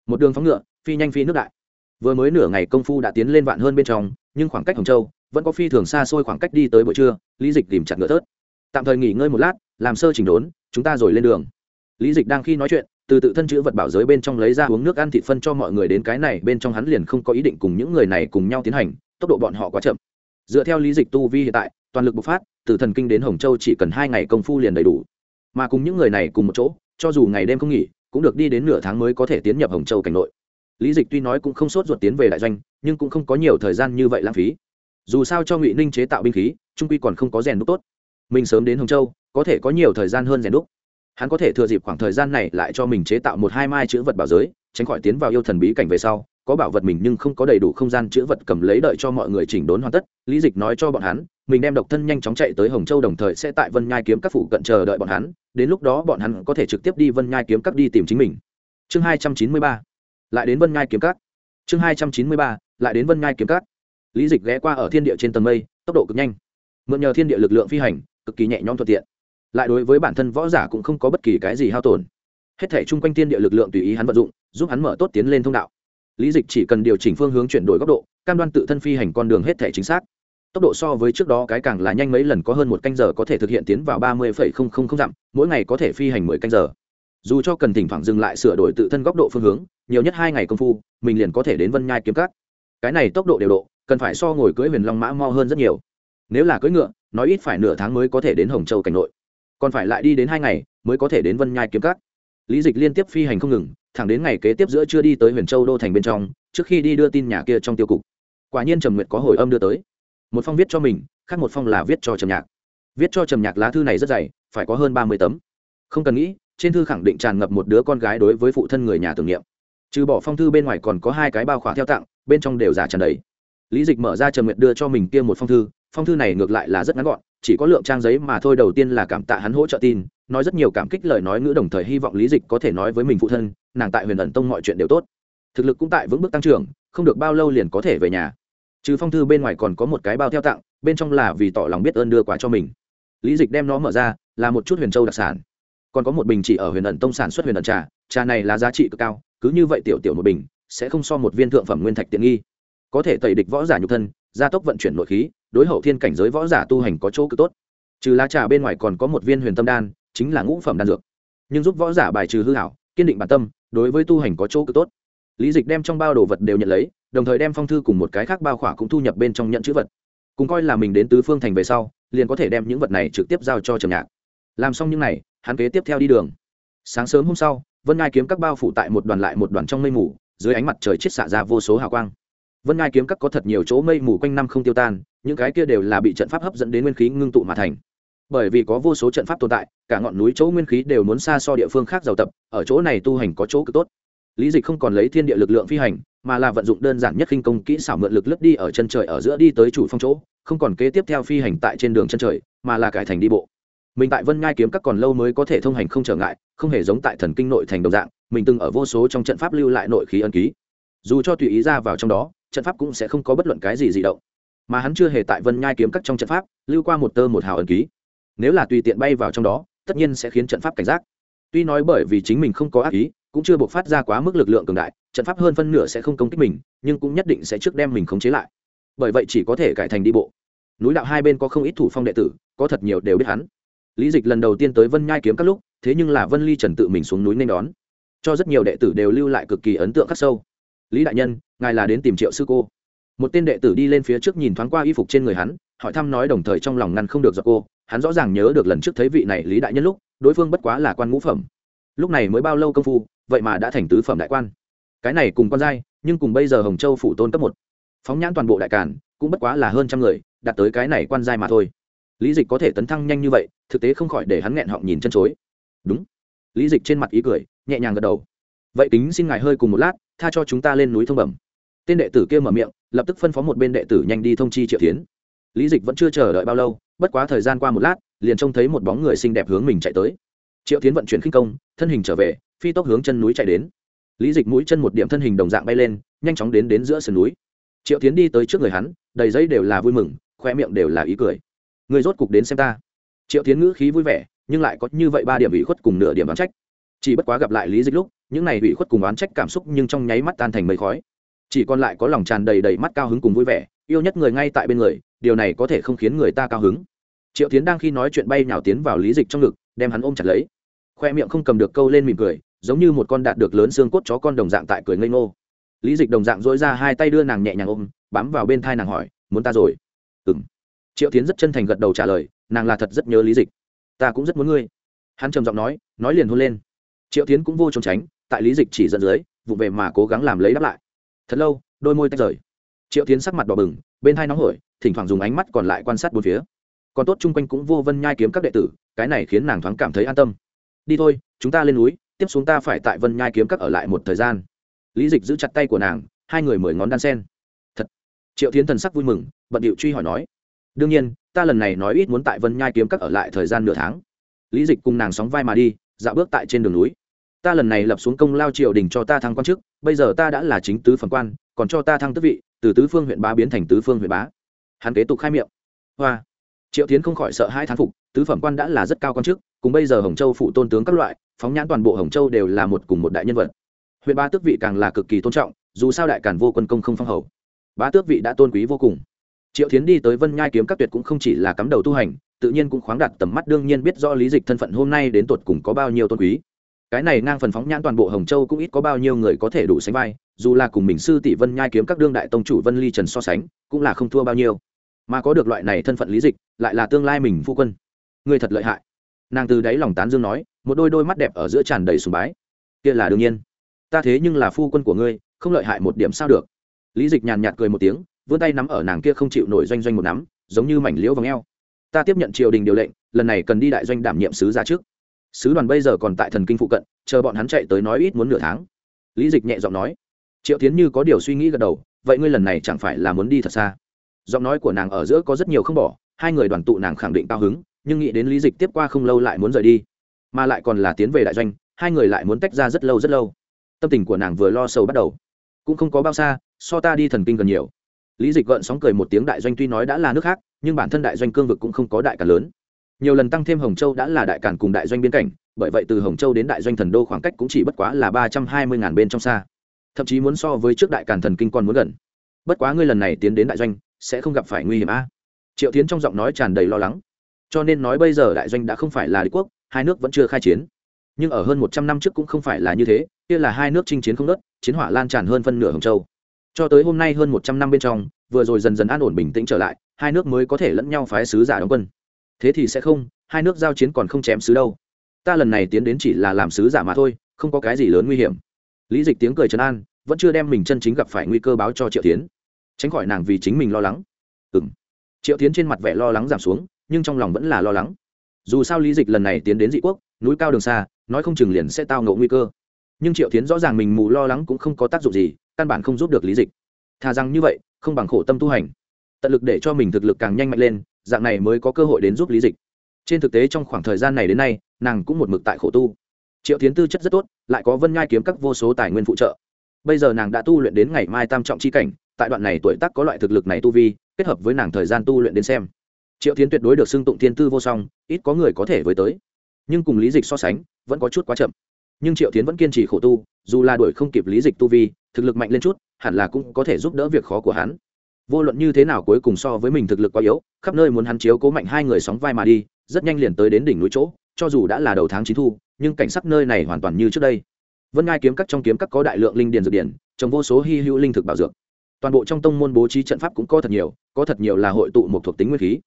Một đường phóng ngựa, phi nhanh phi nước đại. Vừa mới nửa ngày công phu đã tiến lên vạn hơn bên trong, nhưng khoảng cách hồng châu vẫn có phi thường xa xôi khoảng cách đi tới buổi trưa, lý dịch tìm chặt ngựa tớt tạm thời nghỉ ngơi một lát, làm sơ chỉnh đốn, chúng ta rồi lên đường lý dịch đang khi nói chuyện, từ tự thân chữ vật bảo giới bên trong lấy ra uống nước ăn thịt phân cho mọi người đến cái này, bên trong hắn liền không có ý định cùng những người này cùng nhau tiến hành, tốc độ bọn họ quá chậm. Dựa theo lý dịch tu vi hiện tại, toàn lực bộc phát, từ thần kinh đến hồng châu chỉ cần hai ngày công phu liền đầy đủ. Mà cùng những người này cùng một chỗ, cho dù ngày đêm không nghỉ, cũng được đi đến nửa tháng mới có thể tiến nhập hồng châu cảnh nội. Lý dịch tuy nói cũng không sốt ruột tiến về đại doanh, nhưng cũng không có nhiều thời gian như vậy lãng phí. Dù sao cho ngụy ninh chế tạo binh khí, trung quy còn không có rèn đúc tốt. Mình sớm đến hồng châu, có thể có nhiều thời gian hơn rèn đúc hắn có thể thừa dịp khoảng thời gian này lại cho mình chế tạo một hai mai chữ vật bảo giới, tránh khỏi tiến vào yêu thần bí cảnh về sau, có bảo vật mình nhưng không có đầy đủ không gian chữ vật cầm lấy đợi cho mọi người chỉnh đốn hoàn tất, lý dịch nói cho bọn hắn, mình đem độc thân nhanh chóng chạy tới hồng châu đồng thời sẽ tại vân nhai kiếm các phụ cận chờ đợi bọn hắn, đến lúc đó bọn hắn có thể trực tiếp đi vân nhai kiếm các đi tìm chính mình. Chương hai trăm chín mươi ba, lại đến vân nhai kiếm các. Chương hai trăm chín mươi ba, lại đến vân nhai kiếm các. Lý dịch ghé qua ở thiên địa trên tầng mây, tốc độ cực nhanh. Mượn nhờ thiên địa lực lượng phi hành, cực kỳ nhẹ nhõm thuận tiện lại đối với bản thân võ giả cũng không có bất kỳ cái gì hao tổn. Hết thể chung quanh thiên địa lực lượng tùy ý hắn vận dụng, giúp hắn mở tốt tiến lên thông đạo. Lý dịch chỉ cần điều chỉnh phương hướng chuyển đổi góc độ, cam đoan tự thân phi hành con đường hết thể chính xác. Tốc độ so với trước đó cái càng là nhanh mấy lần, có hơn một canh giờ có thể thực hiện tiến vào ba mươi dặm, mỗi ngày có thể phi hành mười canh giờ. Dù cho cần thỉnh thoảng dừng lại sửa đổi tự thân góc độ phương hướng, nhiều nhất hai ngày công phu, mình liền có thể đến vân nhai kiếm cắt cái này tốc độ đều độ, cần phải so ngồi cưỡi huyền long mã mo hơn rất nhiều. Nếu là cưỡi ngựa, nói ít phải nửa tháng mới có thể đến hồng châu cảnh nội còn phải lại đi đến hai ngày mới có thể đến vân nhai kiếm cắt lý dịch liên tiếp phi hành không ngừng, thẳng đến ngày kế tiếp giữa chưa đi tới huyền châu đô thành bên trong, trước khi đi đưa tin nhà kia trong tiêu cục. Quả nhiên trầm nguyệt có hồi âm đưa tới. Một phong viết cho mình, khác một phong là viết cho trầm nhạc. Viết cho trầm nhạc lá thư này rất dày, phải có hơn ba mươi tấm. Không cần nghĩ, trên thư khẳng định tràn ngập một đứa con gái đối với phụ thân người nhà tưởng niệm. Trừ bỏ phong thư bên ngoài còn có hai cái bao khỏa theo tặng, bên trong đều giả tràn đầy. Lý dịch mở ra trầm nguyệt đưa cho mình kia một phong thư phong thư này ngược lại là rất ngắn gọn chỉ có lượng trang giấy mà thôi đầu tiên là cảm tạ hắn hỗ trợ tin, nói rất nhiều cảm kích lời nói ngữ đồng thời hy vọng lý dịch có thể nói với mình phụ thân, nàng tại huyền ẩn tông mọi chuyện đều tốt. Thực lực cũng tại vững bước tăng trưởng, không được bao lâu liền có thể về nhà. Trừ phong thư bên ngoài còn có một cái bao theo tặng, bên trong là vì tỏ lòng biết ơn đưa quà cho mình. Lý dịch đem nó mở ra, là một chút huyền châu đặc sản. Còn có một bình chỉ ở huyền ẩn tông sản xuất huyền ẩn trà trà này là giá trị cực cao, cứ như vậy tiểu tiểu một bình, sẽ không so một viên thượng phẩm nguyên thạch tiện nghi. Có thể tẩy địch võ giả nhục thân, gia tốc vận chuyển nội khí đối hậu thiên cảnh giới võ giả tu hành có chỗ cực tốt. Trừ lá trà bên ngoài còn có một viên huyền tâm đan, chính là ngũ phẩm đan dược. Nhưng giúp võ giả bài trừ hư hảo kiên định bản tâm, đối với tu hành có chỗ cực tốt. Lý dịch đem trong bao đồ vật đều nhận lấy, đồng thời đem phong thư cùng một cái khác bao khỏa cũng thu nhập bên trong nhận chữ vật. Cùng coi là mình đến tứ phương thành về sau, liền có thể đem những vật này trực tiếp giao cho trầm nhạc. Làm xong những này, hắn kế tiếp theo đi đường. Sáng sớm hôm sau, vân ngai kiếm các bao phủ tại một đoàn lại một đoàn trong mây mù, dưới ánh mặt trời chết xạ ra vô số hào quang. Vân ngai kiếm các có thật nhiều chỗ mây mù quanh năm không tiêu tan những cái kia đều là bị trận pháp hấp dẫn đến nguyên khí ngưng tụ mà thành. Bởi vì có vô số trận pháp tồn tại, cả ngọn núi chỗ nguyên khí đều muốn xa so địa phương khác giàu tập, ở chỗ này tu hành có chỗ cực tốt. Lý dịch không còn lấy thiên địa lực lượng phi hành, mà là vận dụng đơn giản nhất khinh công kỹ xảo mượn lực lướt đi ở chân trời ở giữa đi tới chủ phong chỗ, không còn kế tiếp theo phi hành tại trên đường chân trời, mà là cải thành đi bộ. Mình tại vân ngai kiếm các còn lâu mới có thể thông hành không trở ngại, không hề giống tại thần kinh nội thành đồng dạng, mình từng ở vô số trong trận pháp lưu lại nội khí ân ký. Dù cho tùy ý ra vào trong đó, trận pháp cũng sẽ không có bất luận cái gì dị động mà hắn chưa hề tại vân nhai kiếm các trong trận pháp, lưu qua một tơ một hào ẩn ký. Nếu là tùy tiện bay vào trong đó, tất nhiên sẽ khiến trận pháp cảnh giác. Tuy nói bởi vì chính mình không có ác ý, cũng chưa buộc phát ra quá mức lực lượng cường đại, trận pháp hơn phân nửa sẽ không công kích mình, nhưng cũng nhất định sẽ trước đem mình khống chế lại. Bởi vậy chỉ có thể cải thành đi bộ. Núi đạo hai bên có không ít thủ phong đệ tử, có thật nhiều đều biết hắn. Lý dịch lần đầu tiên tới vân nhai kiếm các lúc, thế nhưng là vân ly trần tự mình xuống núi nên đón. Cho rất nhiều đệ tử đều lưu lại cực kỳ ấn tượng khắc sâu. Lý đại nhân, ngài là đến tìm triệu sư cô một tên đệ tử đi lên phía trước nhìn thoáng qua y phục trên người hắn, hỏi thăm nói đồng thời trong lòng ngăn không được do cô. Hắn rõ ràng nhớ được lần trước thấy vị này lý đại nhân lúc, đối phương bất quá là quan ngũ phẩm. Lúc này mới bao lâu công phu, vậy mà đã thành tứ phẩm đại quan. Cái này cùng con giai, nhưng cùng bây giờ hồng châu phủ tôn cấp một. Phóng nhãn toàn bộ đại cản cũng bất quá là hơn trăm người, đạt tới cái này quan giai mà thôi. Lý dịch có thể tấn thăng nhanh như vậy, thực tế không khỏi để hắn nghẹn họng nhìn chân chối. Đúng. Lý dịch trên mặt ý cười, nhẹ nhàng gật đầu. Vậy tính xin ngài hơi cùng một lát, tha cho chúng ta lên núi thông bẩm. Tên đệ tử kia mở miệng lập tức phân phó một bên đệ tử nhanh đi thông chi triệu tiến. Lý dịch vẫn chưa chờ đợi bao lâu, bất quá thời gian qua một lát, liền trông thấy một bóng người xinh đẹp hướng mình chạy tới. Triệu tiến vận chuyển khinh công, thân hình trở về, phi tốc hướng chân núi chạy đến. Lý dịch mũi chân một điểm thân hình đồng dạng bay lên, nhanh chóng đến đến giữa sườn núi. Triệu tiến đi tới trước người hắn, đầy giấy đều là vui mừng, khoe miệng đều là ý cười. Người rốt cục đến xem ta. Triệu tiến ngữ khí vui vẻ, nhưng lại có như vậy ba điểm ủy khuất cùng nửa điểm đoán trách. Chỉ bất quá gặp lại lý dịch lúc, những này ủy khuất cùng đoán trách cảm xúc nhưng trong nháy mắt tan thành mây khói chỉ còn lại có lòng tràn đầy đầy mắt cao hứng cùng vui vẻ, yêu nhất người ngay tại bên người, điều này có thể không khiến người ta cao hứng. Triệu tiến đang khi nói chuyện bay nhào tiến vào lý dịch trong ngực, đem hắn ôm chặt lấy. Khoe miệng không cầm được câu lên mỉm cười, giống như một con đạt được lớn xương cốt chó con đồng dạng tại cười ngây ngô. Lý dịch đồng dạng dỗi ra hai tay đưa nàng nhẹ nhàng ôm, bám vào bên thai nàng hỏi, muốn ta rồi? Ừ m triệu tiến rất chân thành gật đầu trả lời, nàng là thật rất nhớ lý dịch. Ta cũng rất muốn ngươi. Hắn trầm giọng nói nói liền hôn lên. Triệu tiến cũng vô trốn tránh, tại lý dịch chỉ dẫn dưới, vụ về mà cố gắng làm lấy đáp lại thật lâu, đôi môi tách rời. Triệu tiến sắc mặt đỏ bừng, bên hai nóng hổi, thỉnh thoảng dùng ánh mắt còn lại quan sát bốn phía. Còn tốt chung quanh cũng vô vân nhai kiếm các đệ tử, cái này khiến nàng thoáng cảm thấy an tâm. Đi thôi, chúng ta lên núi, tiếp xuống ta phải tại vân nhai kiếm các ở lại một thời gian. Lý dịch giữ chặt tay của nàng, hai người mười ngón đan sen. Thật. Triệu tiến thần sắc vui mừng, bận điệu truy hỏi nói. Đương nhiên, ta lần này nói ít muốn tại vân nhai kiếm các ở lại thời gian nửa tháng. Lý dịch cùng nàng sóng vai mà đi, dạo bước tại trên đường núi ta lần này lập xuống công lao triều đình cho ta thăng quan chức, bây giờ ta đã là chính tứ phẩm quan, còn cho ta thăng tước vị, từ tứ phương huyện bá biến thành tứ phương huyện bá. Hắn kế tục khai miệng. Hoa. Triệu tiến không khỏi sợ hai thán phục, tứ phẩm quan đã là rất cao quan chức, cùng bây giờ hồng châu phụ tôn tướng các loại, phóng nhãn toàn bộ hồng châu đều là một cùng một đại nhân vật. Huyện ba tước vị càng là cực kỳ tôn trọng, dù sao đại cản vô quân công không phong hầu. Bá tước vị đã tôn quý vô cùng. Triệu tiến đi tới vân nhai kiếm các tuyệt cũng không chỉ là cắm đầu tu hành, tự nhiên cũng khoáng đặt tầm mắt đương nhiên biết rõ lý dịch thân phận hôm nay đến tột cùng có bao nhiêu tôn quý cái này ngang phần phóng nhãn toàn bộ hồng châu cũng ít có bao nhiêu người có thể đủ sánh vai, dù là cùng mình sư tỷ vân nhai kiếm các đương đại tông chủ vân ly trần so sánh, cũng là không thua bao nhiêu. Mà có được loại này thân phận lý dịch, lại là tương lai mình phu quân. Người thật lợi hại. Nàng từ đáy lòng tán dương nói, một đôi đôi mắt đẹp ở giữa tràn đầy sùng bái. Kia là đương nhiên. Ta thế nhưng là phu quân của ngươi, không lợi hại một điểm sao được. Lý dịch nhàn nhạt cười một tiếng, vươn tay nắm ở nàng kia không chịu nổi doanh doanh một nắm, giống như mảnh liễu v ò ta tiếp nhận triều đình điều lệnh, lần này cần đi đại doanh đảm nhiệm sứ ra trước sứ đoàn bây giờ còn tại thần kinh phụ cận, chờ bọn hắn chạy tới nói ít muốn nửa tháng. Lý dịch nhẹ giọng nói. Triệu tiến như có điều suy nghĩ gật đầu, vậy ngươi lần này chẳng phải là muốn đi thật xa? Giọng nói của nàng ở giữa có rất nhiều không bỏ, hai người đoàn tụ nàng khẳng định cao hứng, nhưng nghĩ đến lý dịch tiếp qua không lâu lại muốn rời đi, mà lại còn là tiến về đại doanh, hai người lại muốn tách ra rất lâu rất lâu. Tâm tình của nàng vừa lo sầu bắt đầu. Cũng không có bao xa, so ta đi thần kinh gần nhiều. Lý dịch gợn sóng cười một tiếng đại doanh tuy nói đã là nước khác, nhưng bản thân đại doanh cương vực cũng không có đại cả lớn nhiều lần tăng thêm hồng châu đã là đại cản cùng đại doanh biên cảnh, bởi vậy từ hồng châu đến đại doanh thần đô khoảng cách cũng chỉ bất quá là ba trăm hai mươi ngàn bên trong xa. Thậm chí muốn so với trước đại cản thần kinh còn muốn gần. Bất quá ngươi lần này tiến đến đại doanh, sẽ không gặp phải nguy hiểm a. Triệu tiến trong giọng nói tràn đầy lo lắng. Cho nên nói bây giờ đại doanh đã không phải là đế quốc, hai nước vẫn chưa khai chiến. Nhưng ở hơn một trăm năm trước cũng không phải là như thế, kia là hai nước chinh chiến không nớt chiến hỏa lan tràn hơn phân nửa hồng châu. Cho tới hôm nay hơn một trăm năm bên trong, vừa rồi dần dần an ổn bình tĩnh trở lại, hai nước mới có thể lẫn nhau phái sứ giả đóng quân thế thì sẽ không, hai nước giao chiến còn không chém sứ đâu. Ta lần này tiến đến chỉ là làm sứ giả mà thôi, không có cái gì lớn nguy hiểm. Lý dịch tiếng cười trấn an, vẫn chưa đem mình chân chính gặp phải nguy cơ báo cho triệu tiến tránh khỏi nàng vì chính mình lo lắng. Ừ m triệu tiến trên mặt vẻ lo lắng giảm xuống, nhưng trong lòng vẫn là lo lắng. Dù sao lý dịch lần này tiến đến dị quốc, núi cao đường xa, nói không chừng liền sẽ tao ngộ nguy cơ. Nhưng triệu tiến rõ ràng mình mù lo lắng cũng không có tác dụng gì, căn bản không giúp được lý dịch. Thà rằng như vậy, không bằng khổ tâm tu hành. Tận lực để cho mình thực lực càng nhanh mạnh lên dạng này mới có cơ hội đến giúp lý dịch. Trên thực tế trong khoảng thời gian này đến nay, nàng cũng một mực tại khổ tu. Triệu tiến tư chất rất tốt, lại có vân nhai kiếm các vô số tài nguyên phụ trợ. Bây giờ nàng đã tu luyện đến ngày mai tam trọng c h i cảnh, tại đoạn này tuổi tác có loại thực lực này tu vi, kết hợp với nàng thời gian tu luyện đến xem. Triệu tiến tuyệt đối được xưng tụng thiên tư vô song, ít có người có thể với tới. Nhưng cùng lý dịch so sánh, vẫn có chút quá chậm. Nhưng triệu tiến vẫn kiên trì khổ tu, dù là đuổi không kịp lý dịch tu vi, thực lực mạnh lên chút, hẳn là cũng có thể giúp đỡ việc khó của hắn vô luận như thế nào cuối cùng so với mình thực lực quá yếu, khắp nơi muốn hắn chiếu cố mạnh hai người sóng vai mà đi, rất nhanh liền tới đến đỉnh núi chỗ, cho dù đã là đầu tháng chín thu, nhưng cảnh sắc nơi này hoàn toàn như trước đây. Vân ngai kiếm các trong kiếm các có đại lượng linh điền dược điển, trồng vô số hy hữu linh thực bảo dược. Toàn bộ trong tông môn bố trí trận pháp cũng có thật nhiều, có thật nhiều là hội tụ một thuộc tính nguyên khí.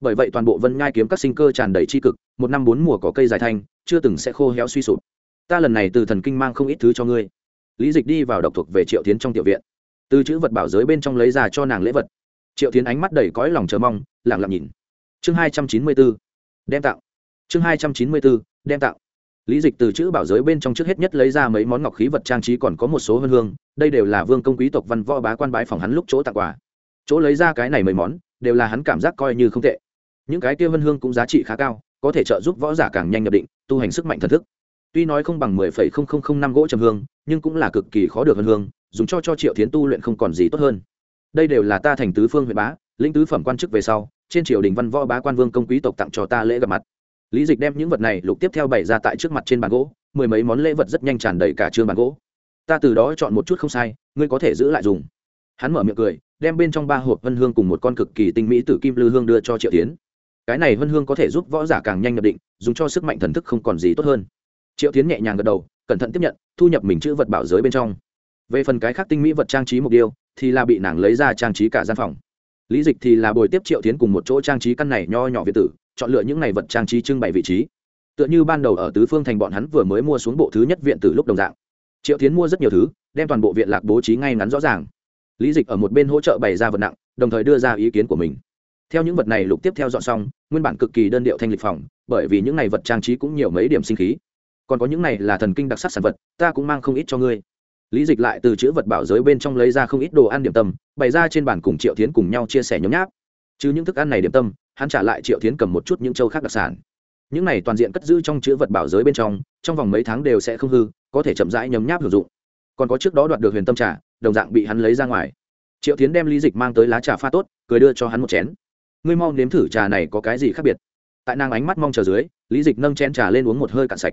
Bởi vậy toàn bộ vân ngai kiếm các sinh cơ tràn đầy tri cực, một năm bốn mùa có cây dài thanh, chưa từng sẽ khô héo suy sụp. Ta lần này từ thần kinh mang không ít thứ cho ngươi. Lý dịch đi vào độc thuộc về triệu tiến trong tiểu viện từ chữ vật bảo giới bên trong lấy ra cho nàng lễ vật. Triệu tiến ánh mắt đầy cõi lòng chờ mong lẳng lặng nhìn. Chương hai trăm chín mươi b ố đem tặng. Chương hai trăm chín mươi b ố đem tặng. Lý dịch từ chữ bảo giới bên trong trước hết nhất lấy ra mấy món ngọc khí vật trang trí còn có một số hơn hương, đây đều là vương công quý tộc văn võ bá quan bái phòng hắn lúc chỗ tặng quà. Chỗ lấy ra cái này mấy món, đều là hắn cảm giác coi như không tệ. Những cái kia vân hương cũng giá trị khá cao, có thể trợ giúp võ giả càng nhanh nhập định, tu hành sức mạnh thần thức. Tuy nói không bằng mười phẩy không không không năm gỗ trầm hương, nhưng cũng là cực kỳ khó được vân hương dùng cho cho triệu tiến tu luyện không còn gì tốt hơn. Đây đều là ta thành tứ phương huyện bá, lĩnh tứ phẩm quan chức về sau, trên triều đình văn võ bá quan vương công quý tộc tặng cho ta lễ gặp mặt. Lý dịch đem những vật này lục tiếp theo bày ra tại trước mặt trên bàn gỗ, mười mấy món lễ vật rất nhanh tràn đầy cả trương bàn gỗ. Ta từ đó chọn một chút không sai, ngươi có thể giữ lại dùng. Hắn mở miệng cười, đem bên trong ba hộp vân hương cùng một con cực kỳ tinh mỹ tử kim lư hương đưa cho triệu tiến cái này vân hương có thể giúp võ giả càng nhanh nhập định, dùng cho sức mạnh thần thức không còn gì tốt hơn. Triệu tiến nhẹ nhàng gật đầu, cẩn thận tiếp nhận, thu nhập mình chữ vật bảo giới bên trong về phần cái khác tinh mỹ vật trang trí mục tiêu, thì là bị nàng lấy ra trang trí cả gian phòng. Lý dịch thì là bồi tiếp triệu tiến cùng một chỗ trang trí căn này nho nhỏ việt tử, chọn lựa những này vật trang trí trưng bày vị trí. Tựa như ban đầu ở tứ phương thành bọn hắn vừa mới mua xuống bộ thứ nhất viện tử lúc đồng dạng. Triệu tiến mua rất nhiều thứ, đem toàn bộ viện lạc bố trí ngay ngắn rõ ràng. Lý dịch ở một bên hỗ trợ bày ra vật nặng, đồng thời đưa ra ý kiến của mình. Theo những vật này lục tiếp theo dọn xong, nguyên bản cực kỳ đơn điệu thanh lịch phòng, bởi vì những này vật trang trí cũng nhiều mấy điểm sinh khí. Còn có những này là thần kinh đặc sắc sản vật, ta cũng mang không ít cho ngươi lý dịch lại từ chữ vật bảo giới bên trong lấy ra không ít đồ ăn điểm tâm, bày ra trên bàn cùng triệu tiến cùng nhau chia sẻ nhóm nháp. Chứ những thức ăn này điểm tâm, hắn trả lại triệu tiến cầm một chút những châu khác đặc sản. Những này toàn diện cất giữ trong chữ vật bảo giới bên trong trong vòng mấy tháng đều sẽ không hư, có thể chậm rãi nhấm nháp hưởng dụng. Còn có trước đó đoạt được huyền tâm trà, đồng dạng bị hắn lấy ra ngoài. Triệu tiến đem lý dịch mang tới lá trà pha tốt, cười đưa cho hắn một chén. Ngươi mau nếm thử trà này có cái gì khác biệt? Tại nàng ánh mắt mong chờ dưới, lý dịch nâng chén trà lên uống một hơi cạn sạch.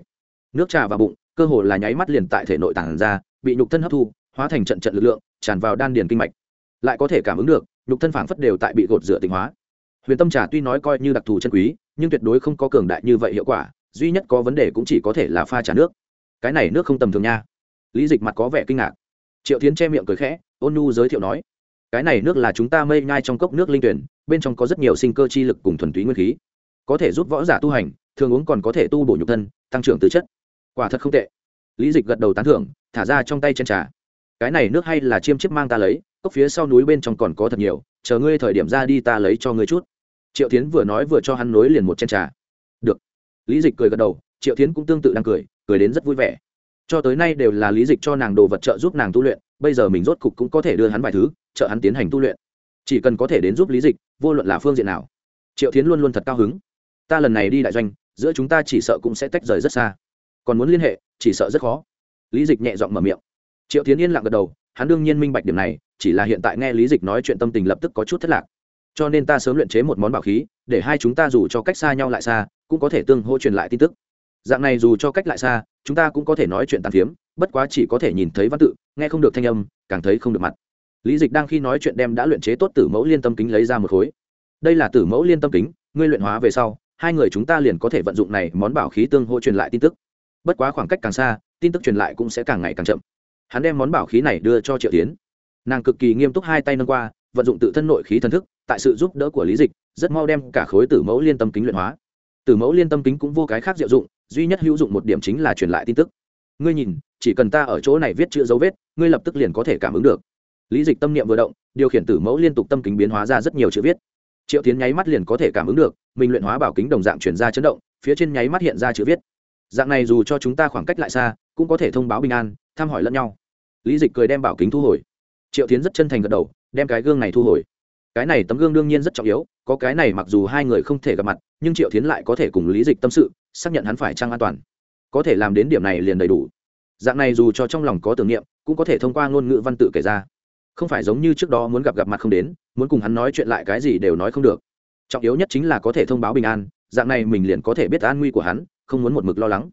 Nước trà vào bụng cơ hồ là nháy mắt liền tại thể nội tản ra, bị nhục thân hấp thu, hóa thành trận trận lực lượng, tràn vào đan điền kinh mạch. Lại có thể cảm ứng được, nhục thân phảng phất đều tại bị gột rửa tinh hóa. Huyền tâm trà tuy nói coi như đặc thù chân quý, nhưng tuyệt đối không có cường đại như vậy hiệu quả, duy nhất có vấn đề cũng chỉ có thể là pha trà nước. Cái này nước không tầm thường nha. Lý dịch mặt có vẻ kinh ngạc. Triệu tiến che miệng cười khẽ, ôn nu giới thiệu nói, cái này nước là chúng ta mây nhai trong cốc nước linh tuyển, bên trong có rất nhiều sinh cơ chi lực cùng thuần túy nguyên khí. Có thể giúp võ giả tu hành, thường uống còn có thể tu bổ nhục thân, tăng trưởng tư chất quả thật không tệ. Lý dịch gật đầu tán thưởng, thả ra trong tay chân trà. Cái này nước hay là chiêm chiếp mang ta lấy, cốc phía sau núi bên trong còn có thật nhiều, chờ ngươi thời điểm ra đi ta lấy cho ngươi chút. Triệu tiến vừa nói vừa cho hắn nối liền một chân trà. Được. Lý dịch cười gật đầu, triệu tiến cũng tương tự đang cười cười đến rất vui vẻ. Cho tới nay đều là lý dịch cho nàng đồ vật trợ giúp nàng tu luyện, bây giờ mình rốt cục cũng có thể đưa hắn vài thứ, trợ hắn tiến hành tu luyện. Chỉ cần có thể đến giúp lý dịch, vô luận là phương diện nào, triệu tiến luôn luôn thật cao hứng. Ta lần này đi đại doanh, giữa chúng ta chỉ sợ cũng sẽ tách rời rất xa còn muốn liên hệ, chỉ sợ rất khó. Lý dịch nhẹ giọng mở miệng. Triệu tiến yên lặng gật đầu, hắn đương nhiên minh bạch điểm này, chỉ là hiện tại nghe lý dịch nói chuyện tâm tình lập tức có chút thất lạc. Cho nên ta sớm luyện chế một món bảo khí, để hai chúng ta dù cho cách xa nhau lại xa, cũng có thể tương hỗ truyền lại tin tức. Dạng này dù cho cách lại xa, chúng ta cũng có thể nói chuyện tàn phiếm, bất quá chỉ có thể nhìn thấy văn tự, nghe không được thanh âm, càng thấy không được mặt. Lý dịch đang khi nói chuyện đem đã luyện chế tốt tử mẫu liên tâm kính lấy ra một khối. Đây là tử mẫu liên tâm kính, ngươi luyện hóa về sau, hai người chúng ta liền có thể vận dụng này món bảo khí tương hỗ truyền lại tin tức bất quá khoảng cách càng xa, tin tức truyền lại cũng sẽ càng ngày càng chậm. Hắn đem món bảo khí này đưa cho triệu tiến. Nàng cực kỳ nghiêm túc hai tay nâng qua, vận dụng tự thân nội khí thần thức, tại sự giúp đỡ của lý dịch, rất mau đem cả khối tử mẫu liên tâm kính luyện hóa. Tử mẫu liên tâm kính cũng vô cái khác diệu dụng, duy nhất hữu dụng một điểm chính là truyền lại tin tức. Ngươi nhìn, chỉ cần ta ở chỗ này viết chữ dấu vết, ngươi lập tức liền có thể cảm ứng được. Lý dịch tâm niệm vừa động, điều khiển tử mẫu liên tục tâm kính biến hóa ra rất nhiều chữ viết. Triệu tiến nháy mắt liền có thể cảm ứng được, mình luyện hóa bảo kính đồng dạng chuyển ra chấn động, phía trên nháy mắt hiện ra chữ viết dạng này dù cho chúng ta khoảng cách lại xa, cũng có thể thông báo bình an, thăm hỏi lẫn nhau. Lý dịch cười đem bảo kính thu hồi. Triệu tiến rất chân thành gật đầu, đem cái gương này thu hồi. Cái này tấm gương đương nhiên rất trọng yếu, có cái này mặc dù hai người không thể gặp mặt, nhưng triệu tiến lại có thể cùng lý dịch tâm sự, xác nhận hắn phải trăng an toàn. Có thể làm đến điểm này liền đầy đủ. Dạng này dù cho trong lòng có tưởng niệm, cũng có thể thông qua ngôn ngữ văn tự kể ra. Không phải giống như trước đó muốn gặp gặp mặt không đến, muốn cùng hắn nói chuyện lại cái gì đều nói không được. Trọng yếu nhất chính là có thể thông báo bình an, dạng này mình liền có thể biết an nguy của hắn không muốn một mực lo lắng.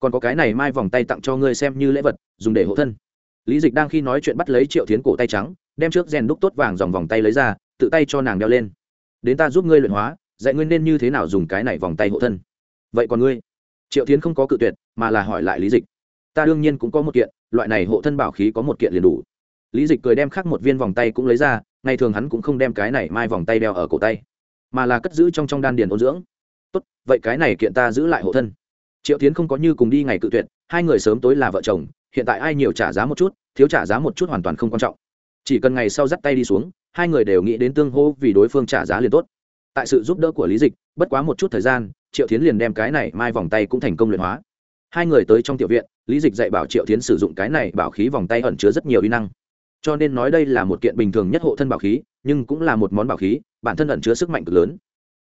Còn có cái này mai vòng tay tặng cho ngươi xem như lễ vật, dùng để hộ thân. Lý dịch đang khi nói chuyện bắt lấy triệu tiến cổ tay trắng, đem trước rèn đúc tốt vàng dòng vòng tay lấy ra, tự tay cho nàng đeo lên. Đến ta giúp ngươi luyện hóa, dạy ngươi nên như thế nào dùng cái này vòng tay hộ thân. Vậy còn ngươi? Triệu tiến không có cự tuyệt, mà là hỏi lại lý dịch. Ta đương nhiên cũng có một kiện, loại này hộ thân bảo khí có một kiện liền đủ. Lý dịch cười đem khắc một viên vòng tay cũng lấy ra, ngày thường hắn cũng không đem cái này mai vòng tay đeo ở cổ tay, mà là cất giữ trong trong đan điền ôn dưỡng tốt, vậy cái này kiện ta giữ lại hộ thân. Triệu tiến không có như cùng đi ngày cự tuyệt, hai người sớm tối là vợ chồng, hiện tại ai nhiều trả giá một chút, thiếu trả giá một chút hoàn toàn không quan trọng. Chỉ cần ngày sau dắt tay đi xuống, hai người đều nghĩ đến tương hô vì đối phương trả giá liền tốt. Tại sự giúp đỡ của lý dịch, bất quá một chút thời gian, triệu tiến liền đem cái này mai vòng tay cũng thành công luyện hóa. Hai người tới trong tiểu viện, lý dịch dạy bảo triệu tiến sử dụng cái này bảo khí vòng tay ẩn chứa rất nhiều y năng. Cho nên nói đây là một kiện bình thường nhất hộ thân bảo khí, nhưng cũng là một món bảo khí, bản thân ẩn chứa sức mạnh cực lớn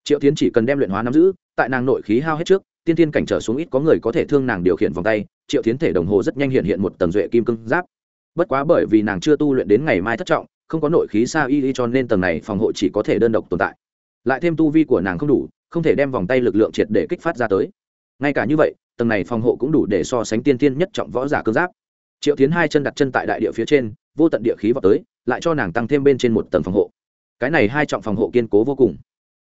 triệu tiến chỉ cần đem luyện hóa nắm giữ, tại nàng nội khí hao hết trước, tiên tiên cảnh trở xuống ít có người có thể thương nàng điều khiển vòng tay, triệu tiến thể đồng hồ rất nhanh hiện hiện một tầng duệ kim cương giáp. Bất quá bởi vì nàng chưa tu luyện đến ngày mai thất trọng, không có nội khí sao y y cho nên tầng này phòng hộ chỉ có thể đơn độc tồn tại. Lại thêm tu vi của nàng không đủ, không thể đem vòng tay lực lượng triệt để kích phát ra tới. Ngay cả như vậy, tầng này phòng hộ cũng đủ để so sánh tiên tiên nhất trọng võ giả cương giáp. Triệu tiến hai chân đặt chân tại đại địa phía trên, vô tận địa khí vào tới, lại cho nàng tăng thêm bên trên một tầng phòng hộ. Cái này hai trọng phòng hộ kiên cố vô cùng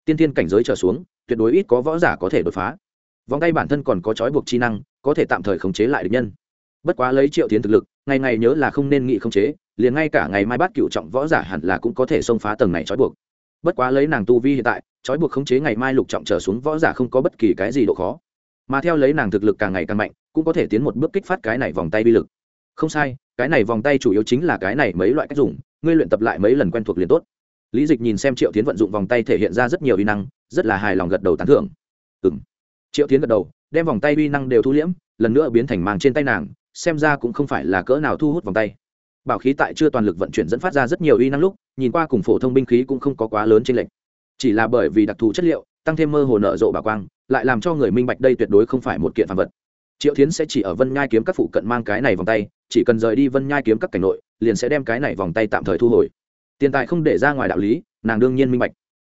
tiên thiên cảnh giới trở xuống, tuyệt đối ít có võ giả có thể đột phá. Vòng tay bản thân còn có trói buộc chi năng, có thể tạm thời khống chế lại được nhân. Bất quá lấy triệu tiến thực lực, ngày ngày nhớ là không nên nghị khống chế, liền ngay cả ngày mai bắt cựu trọng võ giả hẳn là cũng có thể xông phá tầng này trói buộc. Bất quá lấy nàng tu vi hiện tại, trói buộc khống chế ngày mai lục trọng trở xuống võ giả không có bất kỳ cái gì độ khó. Mà theo lấy nàng thực lực càng ngày càng mạnh, cũng có thể tiến một bước kích phát cái này vòng tay bi lực. Không sai, cái này vòng tay chủ yếu chính là cái này mấy loại cách dùng, ngươi luyện tập lại mấy lần quen thuộc liền tốt lý dịch nhìn xem triệu tiến vận dụng vòng tay thể hiện ra rất nhiều uy năng, rất là hài lòng gật đầu tán thưởng. Ừ m triệu tiến gật đầu, đem vòng tay uy năng đều thu liễm, lần nữa biến thành màng trên tay nàng, xem ra cũng không phải là cỡ nào thu hút vòng tay. Bảo khí tại chưa toàn lực vận chuyển dẫn phát ra rất nhiều uy năng lúc, nhìn qua cùng phổ thông binh khí cũng không có quá lớn trên lệch. chỉ là bởi vì đặc thù chất liệu, tăng thêm mơ hồ nở rộ bà quang, lại làm cho người minh bạch đây tuyệt đối không phải một kiện phạm vật. Triệu tiến sẽ chỉ ở vân nhai kiếm các phụ cận mang cái này vòng tay, chỉ cần rời đi vân nhai kiếm các cảnh nội, liền sẽ đem cái này vòng tay tạm thời thu hồi tiền tài không để ra ngoài đạo lý, nàng đương nhiên minh bạch.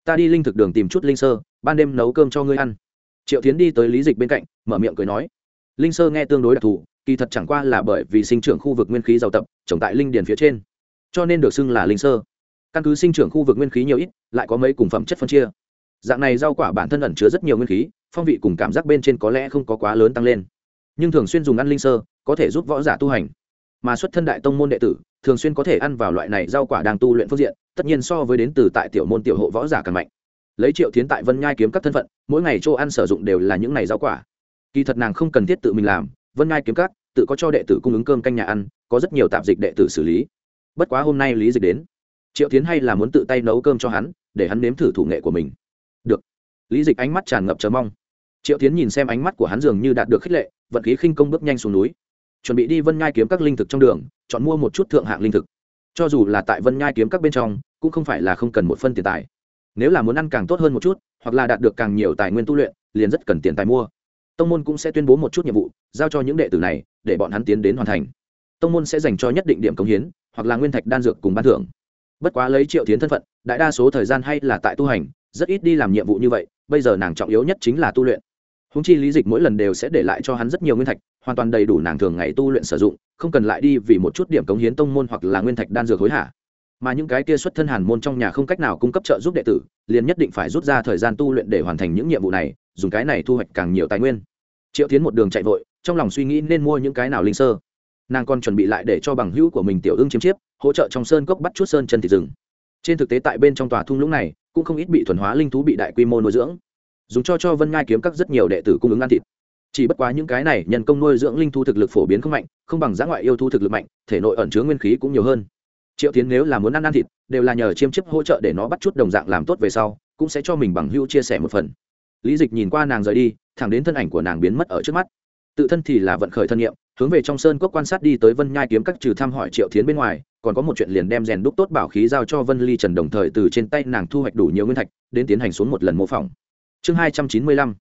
Ta đi linh thực đường tìm chút linh sơ, ban đêm nấu cơm cho ngươi ăn. Triệu tiến đi tới lý dịch bên cạnh, mở miệng cười nói. Linh sơ nghe tương đối đặc thù, kỳ thật chẳng qua là bởi vì sinh trưởng khu vực nguyên khí giàu tập, trồng tại linh điền phía trên. Cho nên được xưng là linh sơ. Căn cứ sinh trưởng khu vực nguyên khí nhiều ít, lại có mấy cùng phẩm chất phân chia. Dạng này rau quả bản thân ẩn chứa rất nhiều nguyên khí, phong vị cùng cảm giác bên trên có lẽ không có quá lớn tăng lên. Nhưng thường xuyên dùng ăn linh sơ, có thể giúp võ giả tu hành mà xuất thân đại tông môn đệ tử, thường xuyên có thể ăn vào loại này rau quả đang tu luyện phương diện, tất nhiên so với đến từ tại tiểu môn tiểu hộ võ giả càng mạnh. Lấy triệu tiến tại vân nhai kiếm các thân phận, mỗi ngày chỗ ăn sử dụng đều là những này rau quả. Kỳ thật nàng không cần thiết tự mình làm, vân nhai kiếm các, tự có cho đệ tử cung ứng cơm canh nhà ăn, có rất nhiều tạp dịch đệ tử xử lý. Bất quá hôm nay lý dịch đến, triệu tiến hay là muốn tự tay nấu cơm cho hắn, để hắn nếm thử thủ nghệ của mình. Được. Lý dịch ánh mắt tràn ngập chờ mong. Triệu tiến nhìn xem ánh mắt của hắn dường như đạt được khích lệ, vận khí khinh công bước nhanh xuống núi chuẩn bị đi vân nhai kiếm các linh thực trong đường, chọn mua một chút thượng hạng linh thực. Cho dù là tại vân nhai kiếm các bên trong, cũng không phải là không cần một phân tiền tài. Nếu là muốn ăn càng tốt hơn một chút, hoặc là đạt được càng nhiều tài nguyên tu luyện, liền rất cần tiền tài mua. Tông môn cũng sẽ tuyên bố một chút nhiệm vụ, giao cho những đệ tử này, để bọn hắn tiến đến hoàn thành. Tông môn sẽ dành cho nhất định điểm công hiến, hoặc là nguyên thạch đan dược cùng ban thưởng. Bất quá lấy triệu tiến thân phận, đại đa số thời gian hay là tại tu hành, rất ít đi làm nhiệm vụ như vậy, bây giờ nàng trọng yếu nhất chính là tu luyện. Húng chi lý dịch mỗi lần đều sẽ để lại cho hắn rất nhiều nguyên thạch hoàn toàn đầy đủ nàng thường ngày tu luyện sử dụng, không cần lại đi vì một chút điểm cống hiến tông môn hoặc là nguyên thạch đan dược hối hả. Mà những cái kia xuất thân hàn môn trong nhà không cách nào cung cấp trợ giúp đệ tử, liền nhất định phải rút ra thời gian tu luyện để hoàn thành những nhiệm vụ này, dùng cái này thu hoạch càng nhiều tài nguyên. Triệu tiến một đường chạy vội, trong lòng suy nghĩ nên mua những cái nào linh sơ. Nàng còn chuẩn bị lại để cho bằng hữu của mình tiểu ưng chiếm chiếp, hỗ trợ trong sơn cốc bắt chút sơn chân thịt rừng. Trên thực tế tại bên trong tòa thung lũng này, cũng không ít bị thuần hóa linh thú bị đại quy mô nuôi dưỡng. Dùng cho cho vân ngai kiếm các rất nhiều đệ tử cung ứng ăn thịt chỉ bất quá những cái này nhân công nuôi dưỡng linh thu thực lực phổ biến không mạnh, không bằng giá ngoại yêu thu thực lực mạnh, thể nội ẩn chứa nguyên khí cũng nhiều hơn. Triệu tiến nếu là muốn ăn ăn thịt, đều là nhờ chiêm chức hỗ trợ để nó bắt chút đồng dạng làm tốt về sau, cũng sẽ cho mình bằng hữu chia sẻ một phần. Lý dịch nhìn qua nàng rời đi, thẳng đến thân ảnh của nàng biến mất ở trước mắt. Tự thân thì là vận khởi thân nhiệm, hướng về trong sơn cốc quan sát đi tới vân nhai kiếm các trừ thăm hỏi triệu tiến bên ngoài, còn có một chuyện liền đem rèn đúc tốt bảo khí giao cho vân ly trần đồng thời từ trên tay nàng thu hoạch đủ nhiều nguyên thạch, đến tiến hành xuống một lần mô phỏng. Chương hai trăm chín mươi lăm,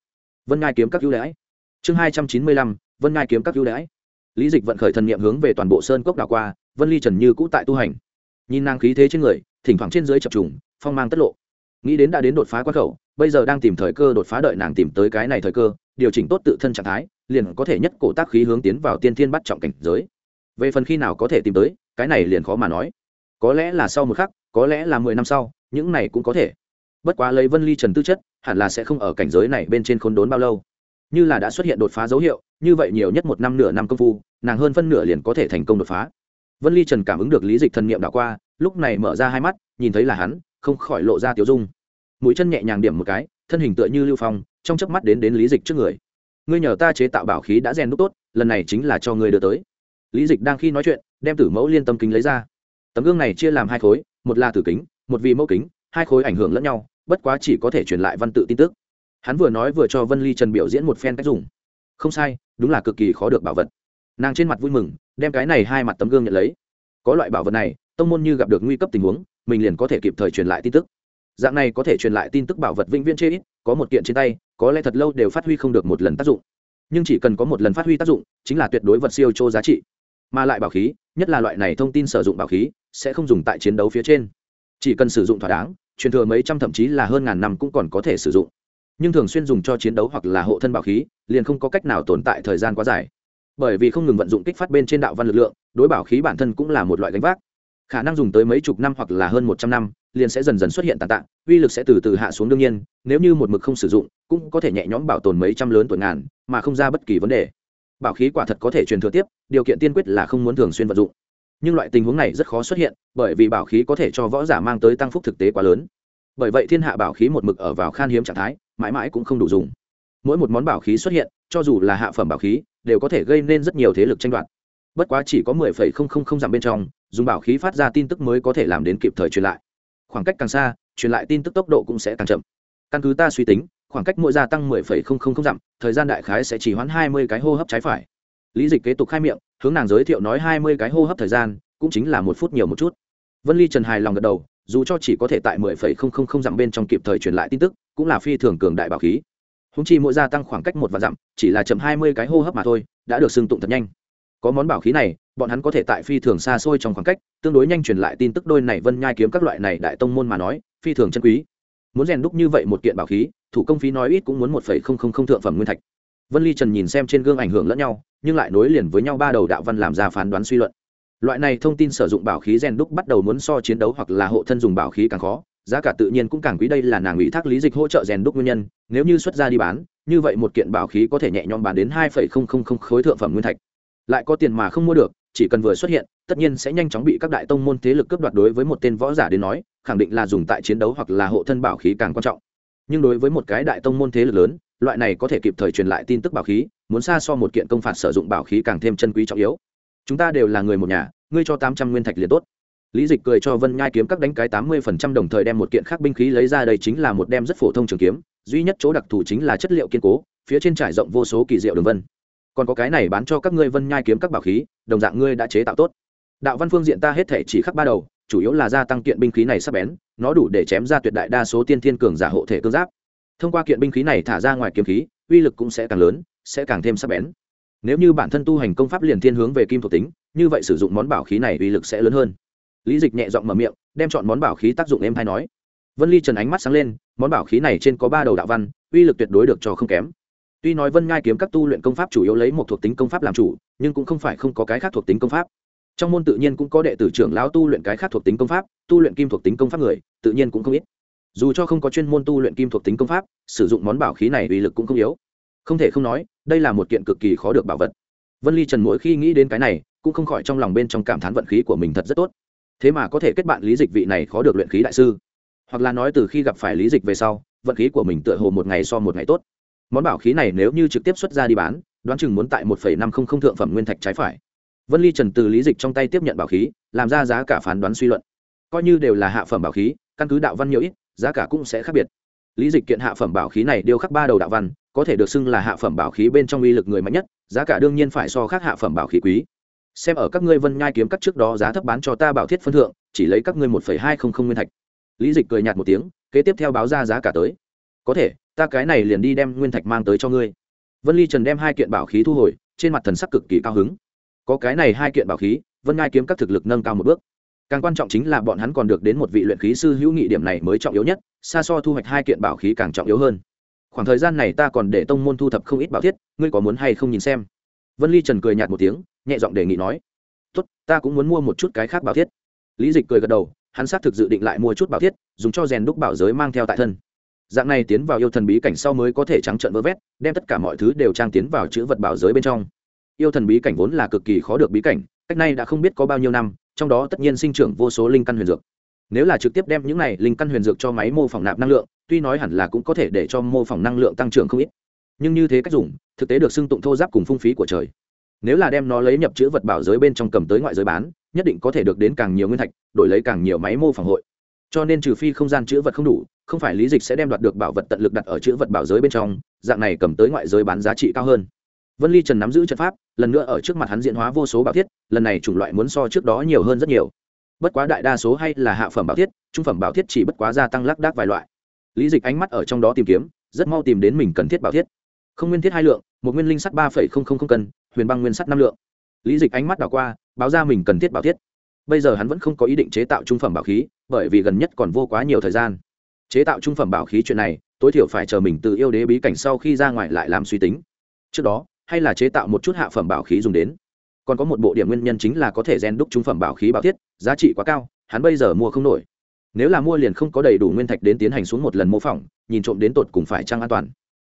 vân nhai kiếm các ưu đãi chương hai trăm chín mươi lăm, vân ngai kiếm các ưu đãi. Lý dịch vận khởi thần niệm hướng về toàn bộ sơn cốc đảo qua, vân ly trần như cũ tại tu hành. Nhìn nàng khí thế trên người, thỉnh thoảng trên dưới chập trùng, phong mang tất lộ. Nghĩ đến đã đến đột phá quan khẩu, bây giờ đang tìm thời cơ đột phá đợi nàng tìm tới cái này thời cơ, điều chỉnh tốt tự thân trạng thái, liền có thể nhất cổ tác khí hướng tiến vào tiên thiên bắt trọng cảnh giới. Về phần khi nào có thể tìm tới, cái này liền khó mà nói. Có lẽ là sau một khắc, có lẽ là mười năm sau, những này cũng có thể. Bất quá lấy vân ly trần tư chất, hẳn là sẽ không ở cảnh giới này bên trên khốn đốn bao lâu như là đã xuất hiện đột phá dấu hiệu, như vậy nhiều nhất một năm nửa năm công phu, nàng hơn phân nửa liền có thể thành công đột phá. Vân ly trần cảm ứng được lý dịch thần niệm đảo qua, lúc này mở ra hai mắt, nhìn thấy là hắn, không khỏi lộ ra tiểu dung. Mũi chân nhẹ nhàng điểm một cái, thân hình tựa như lưu phong, trong chớp mắt đến đến lý dịch trước người. Ngươi nhờ ta chế tạo bảo khí đã rèn đúc tốt, lần này chính là cho ngươi đưa tới. Lý dịch đang khi nói chuyện, đem tử mẫu liên tâm kính lấy ra. Tấm gương này chia làm hai khối, một là tử kính, một vì mẫu kính, hai khối ảnh hưởng lẫn nhau, bất quá chỉ có thể truyền lại văn tự tin tức hắn vừa nói vừa cho vân ly trần biểu diễn một phen cách dùng. Không sai, đúng là cực kỳ khó được bảo vật. Nàng trên mặt vui mừng, đem cái này hai mặt tấm gương nhận lấy. Có loại bảo vật này, tông môn như gặp được nguy cấp tình huống, mình liền có thể kịp thời truyền lại tin tức. Dạng này có thể truyền lại tin tức bảo vật vĩnh viễn chê ít, có một kiện trên tay, có lẽ thật lâu đều phát huy không được một lần tác dụng. Nhưng chỉ cần có một lần phát huy tác dụng, chính là tuyệt đối vật siêu chô giá trị. Mà lại bảo khí, nhất là loại này thông tin sử dụng bảo khí, sẽ không dùng tại chiến đấu phía trên. Chỉ cần sử dụng thỏa đáng, truyền thừa mấy trăm thậm chí là hơn ngàn năm cũng còn có thể sử dụng nhưng thường xuyên dùng cho chiến đấu hoặc là hộ thân bảo khí, liền không có cách nào tồn tại thời gian quá dài. Bởi vì không ngừng vận dụng kích phát bên trên đạo văn lực lượng, đối bảo khí bản thân cũng là một loại gánh vác. Khả năng dùng tới mấy chục năm hoặc là hơn một trăm năm, liền sẽ dần dần xuất hiện tàn tạ, uy lực sẽ từ từ hạ xuống đương nhiên, nếu như một mực không sử dụng, cũng có thể nhẹ nhõm bảo tồn mấy trăm lớn tuổi ngàn, mà không ra bất kỳ vấn đề. Bảo khí quả thật có thể truyền thừa tiếp, điều kiện tiên quyết là không muốn thường xuyên vận dụng. Nhưng loại tình huống này rất khó xuất hiện, bởi vì bảo khí có thể cho võ giả mang tới tăng phúc thực tế quá lớn bởi vậy thiên hạ bảo khí một mực ở vào khan hiếm trạng thái, mãi mãi cũng không đủ dùng. Mỗi một món bảo khí xuất hiện, cho dù là hạ phẩm bảo khí, đều có thể gây nên rất nhiều thế lực tranh đoạt. Bất quá chỉ có mười phẩy không không không dặm bên trong, dùng bảo khí phát ra tin tức mới có thể làm đến kịp thời truyền lại. Khoảng cách càng xa, truyền lại tin tức tốc độ cũng sẽ càng chậm. Căn cứ ta suy tính, khoảng cách mỗi gia tăng mười phẩy không không không dặm, thời gian đại khái sẽ chỉ hoãn hai mươi cái hô hấp trái phải. Lý dịch kế tục khai miệng, hướng nàng giới thiệu nói hai mươi cái hô hấp thời gian, cũng chính là một phút nhiều một chút. Vân ly trần hài lòng gật đầu dù cho chỉ có thể tại mười phẩy không không không dặm bên trong kịp thời truyền lại tin tức, cũng là phi thường cường đại bảo khí. Húng chi mỗi gia tăng khoảng cách một vạn dặm, chỉ là chậm hai mươi cái hô hấp mà thôi, đã được xưng tụng thật nhanh. Có món bảo khí này, bọn hắn có thể tại phi thường xa xôi trong khoảng cách, tương đối nhanh truyền lại tin tức đôi này vân nhai kiếm các loại này đại tông môn mà nói, phi thường chân quý. Muốn rèn đúc như vậy một kiện bảo khí, thủ công phí nói ít cũng muốn một phẩy không không không thượng phẩm nguyên thạch. Vân ly trần nhìn xem trên gương ảnh hưởng lẫn nhau, nhưng lại nối liền với nhau ba đầu đạo văn làm ra phán đoán suy luận loại này thông tin sử dụng bảo khí rèn đúc bắt đầu muốn so chiến đấu hoặc là hộ thân dùng bảo khí càng khó, giá cả tự nhiên cũng càng quý. Đây là nàng ủy thác lý dịch hỗ trợ rèn đúc nguyên nhân. Nếu như xuất ra đi bán, như vậy một kiện bảo khí có thể nhẹ nhõm bán đến hai phẩy không không không khối thượng phẩm nguyên thạch. Lại có tiền mà không mua được, chỉ cần vừa xuất hiện, tất nhiên sẽ nhanh chóng bị các đại tông môn thế lực cướp đoạt đối với một tên võ giả đến nói, khẳng định là dùng tại chiến đấu hoặc là hộ thân bảo khí càng quan trọng. Nhưng đối với một cái đại tông môn thế lực lớn, loại này có thể kịp thời truyền lại tin tức bảo khí, muốn xa so một kiện công phạt sử dụng bảo khí càng thêm chân quý trọng yếu chúng ta đều là người một nhà, ngươi cho tám trăm nguyên thạch liền tốt. Lý dịch cười cho vân nhai kiếm các đánh cái tám mươi phần trăm đồng thời đem một kiện khác binh khí lấy ra đây chính là một đem rất phổ thông trường kiếm, duy nhất chỗ đặc thù chính là chất liệu kiên cố, phía trên trải rộng vô số kỳ diệu đường vân. Còn có cái này bán cho các ngươi vân nhai kiếm các bảo khí, đồng dạng ngươi đã chế tạo tốt. Đạo văn phương diện ta hết thể chỉ khắc ba đầu, chủ yếu là gia tăng kiện binh khí này sắp bén, nó đủ để chém ra tuyệt đại đa số tiên thiên cường giả hộ thể cương giáp. Thông qua kiện binh khí này thả ra ngoài kiếm khí, uy lực cũng sẽ càng lớn, sẽ càng thêm sắc bén nếu như bản thân tu hành công pháp liền thiên hướng về kim thuộc tính, như vậy sử dụng món bảo khí này uy lực sẽ lớn hơn. Lý dịch nhẹ giọng mở miệng, đem chọn món bảo khí tác dụng em hay nói. Vân ly trần ánh mắt sáng lên, món bảo khí này trên có ba đầu đạo văn, uy lực tuyệt đối được cho không kém. Tuy nói vân ngai kiếm các tu luyện công pháp chủ yếu lấy một thuộc tính công pháp làm chủ, nhưng cũng không phải không có cái khác thuộc tính công pháp. Trong môn tự nhiên cũng có đệ tử trưởng lão tu luyện cái khác thuộc tính công pháp, tu luyện kim thuộc tính công pháp người, tự nhiên cũng không ít. Dù cho không có chuyên môn tu luyện kim thuộc tính công pháp, sử dụng món bảo khí này uy lực cũng không yếu không thể không nói, đây là một kiện cực kỳ khó được bảo vật. Vân ly trần mỗi khi nghĩ đến cái này, cũng không khỏi trong lòng bên trong cảm thán vận khí của mình thật rất tốt. Thế mà có thể kết bạn lý dịch vị này khó được luyện khí đại sư. Hoặc là nói từ khi gặp phải lý dịch về sau, vận khí của mình tựa hồ một ngày so một ngày tốt. Món bảo khí này nếu như trực tiếp xuất ra đi bán, đoán chừng muốn tại một năm không không thượng phẩm nguyên thạch trái phải. Vân ly trần từ lý dịch trong tay tiếp nhận bảo khí, làm ra giá cả phán đoán suy luận. Coi như đều là hạ phẩm bảo khí, căn cứ đạo văn nhiều ít, giá cả cũng sẽ khác biệt lý dịch kiện hạ phẩm bảo khí này điêu khắc ba đầu đạo văn, có thể được xưng là hạ phẩm bảo khí bên trong uy lực người mạnh nhất, giá cả đương nhiên phải so khác hạ phẩm bảo khí quý. Xem ở các ngươi vân nhai kiếm cắt trước đó giá thấp bán cho ta bảo thiết phân thượng, chỉ lấy các ngươi một hai không không nguyên thạch. Lý dịch cười nhạt một tiếng, kế tiếp theo báo ra giá cả tới. Có thể, ta cái này liền đi đem nguyên thạch mang tới cho ngươi. Vân ly trần đem hai kiện bảo khí thu hồi, trên mặt thần sắc cực kỳ cao hứng. Có cái này hai kiện bảo khí, vân ngai kiếm các thực lực nâng cao một bước. Càng quan trọng chính là bọn hắn còn được đến một vị luyện khí sư hữu nghị điểm này mới trọng yếu nhất xa so thu hoạch hai kiện bảo khí càng trọng yếu hơn. Khoảng thời gian này ta còn để tông môn thu thập không ít bảo thiết, ngươi có muốn hay không nhìn xem? Vân ly trần cười nhạt một tiếng, nhẹ giọng đề nghị nói. Tốt, ta cũng muốn mua một chút cái khác bảo thiết. Lý dịch cười gật đầu, hắn xác thực dự định lại mua chút bảo thiết, dùng cho rèn đúc bảo giới mang theo tại thân. Dạng này tiến vào yêu thần bí cảnh sau mới có thể trắng trợn vỡ vét, đem tất cả mọi thứ đều trang tiến vào chữ vật bảo giới bên trong. Yêu thần bí cảnh vốn là cực kỳ khó được bí cảnh, cách nay đã không biết có bao nhiêu năm, trong đó tất nhiên sinh trưởng vô số linh căn huyền dược nếu là trực tiếp đem những này linh căn huyền dược cho máy mô phỏng nạp năng lượng, tuy nói hẳn là cũng có thể để cho mô phỏng năng lượng tăng trưởng không ít. Nhưng như thế cách dùng, thực tế được xưng tụng thô giáp cùng phung phí của trời. Nếu là đem nó lấy nhập chữ vật bảo giới bên trong cầm tới ngoại giới bán, nhất định có thể được đến càng nhiều nguyên thạch, đổi lấy càng nhiều máy mô phỏng hội. Cho nên trừ phi không gian chữ vật không đủ, không phải lý dịch sẽ đem đoạt được bảo vật tận lực đặt ở chữ vật bảo giới bên trong, dạng này cầm tới ngoại giới bán giá trị cao hơn. Vân ly trần nắm giữ trận pháp, lần nữa ở trước mặt hắn diễn hóa vô số bảo thiết, lần này chủng loại muốn so trước đó nhiều hơn rất nhiều bất quá đại đa số hay là hạ phẩm bảo thiết, trung phẩm bảo thiết chỉ bất quá gia tăng lác đác vài loại. Lý dịch ánh mắt ở trong đó tìm kiếm, rất mau tìm đến mình cần thiết bảo thiết. Không nguyên thiết hai lượng, một nguyên linh sắt ba cân, huyền băng nguyên sắt năm lượng. Lý dịch ánh mắt đảo qua, báo ra mình cần thiết bảo thiết. Bây giờ hắn vẫn không có ý định chế tạo trung phẩm bảo khí, bởi vì gần nhất còn vô quá nhiều thời gian. Chế tạo trung phẩm bảo khí chuyện này, tối thiểu phải chờ mình từ yêu đế bí cảnh sau khi ra ngoài lại làm suy tính. Trước đó, hay là chế tạo một chút hạ phẩm bảo khí dùng đến còn có một bộ điểm nguyên nhân chính là có thể gen đúc trung phẩm bảo khí bảo thiết, giá trị quá cao, hắn bây giờ mua không nổi. Nếu là mua liền không có đầy đủ nguyên thạch đến tiến hành xuống một lần mô phỏng, nhìn trộm đến tột cùng phải trăng an toàn.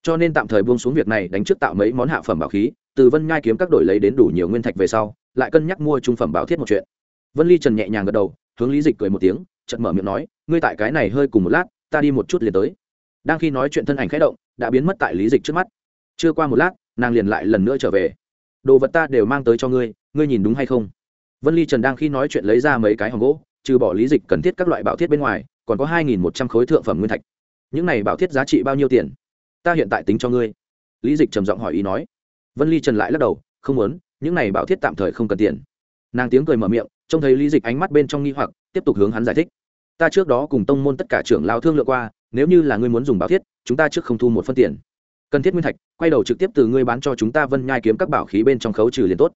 Cho nên tạm thời buông xuống việc này, đánh trước tạo mấy món hạ phẩm bảo khí, từ vân nhai kiếm các đổi lấy đến đủ nhiều nguyên thạch về sau, lại cân nhắc mua trung phẩm bảo thiết một chuyện. Vân ly trần nhẹ nhàng gật đầu, hướng lý dịch cười một tiếng trận mở miệng nói, ngươi tại cái này hơi cùng một lát, ta đi một chút liền tới. Đang khi nói chuyện thân ảnh khẽ động, đã biến mất tại lý dịch trước mắt. Chưa qua một lát, nàng liền lại lần nữa trở về đồ vật ta đều mang tới cho ngươi ngươi nhìn đúng hay không? Vân ly trần đang khi nói chuyện lấy ra mấy cái hòm gỗ, trừ bỏ lý dịch cần thiết các loại bảo thiết bên ngoài, còn có hai nghìn một trăm khối thượng phẩm nguyên thạch. Những này bảo thiết giá trị bao nhiêu tiền? Ta hiện tại tính cho ngươi. Lý dịch trầm giọng hỏi ý nói. Vân ly trần lại lắc đầu, không muốn, những này bảo thiết tạm thời không cần tiền. Nàng tiếng cười mở miệng, trông thấy lý dịch ánh mắt bên trong nghi hoặc, tiếp tục hướng hắn giải thích. Ta trước đó cùng tông môn tất cả trưởng lao thương lượng qua, nếu như là ngươi muốn dùng bảo thiết, chúng ta trước không thu một phân tiền cần thiết nguyên thạch, quay đầu trực tiếp từ ngươi bán cho chúng ta vân nhai kiếm các bảo khí bên trong khấu trừ liền tốt.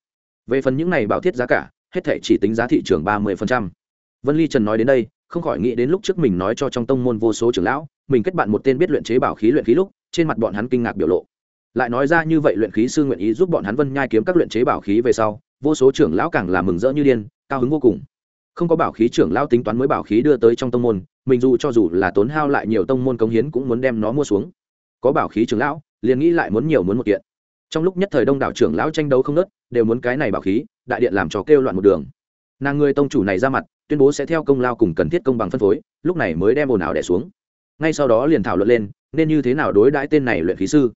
Về phần những này bảo thiết giá cả, hết thể chỉ tính giá thị trường ba mươi vân ly trần nói đến đây, không khỏi nghĩ đến lúc trước mình nói cho trong tông môn vô số trưởng lão, mình kết bạn một tên biết luyện chế bảo khí luyện khí lúc, trên mặt bọn hắn kinh ngạc biểu lộ. Lại nói ra như vậy luyện khí sư nguyện ý giúp bọn hắn vân nhai kiếm các luyện chế bảo khí về sau, vô số trưởng lão càng là mừng rỡ như điên, cao hứng vô cùng. Không có bảo khí trưởng lão tính toán mới bảo khí đưa tới trong tông môn, mình dù cho dù là tốn hao lại nhiều tông môn cống hiến cũng muốn đem nó mua xuống. Có bảo khí trưởng lão liền nghĩ lại muốn nhiều muốn một kiện. Trong lúc nhất thời đông đảo trưởng lão tranh đấu không nớt đều muốn cái này bảo khí, đại điện làm cho kêu loạn một đường. Nàng người tông chủ này ra mặt, tuyên bố sẽ theo công lao cùng cần thiết công bằng phân phối, lúc này mới đem ồn ào đẻ xuống. Ngay sau đó liền thảo luận lên, nên như thế nào đối đãi tên này luyện khí sư.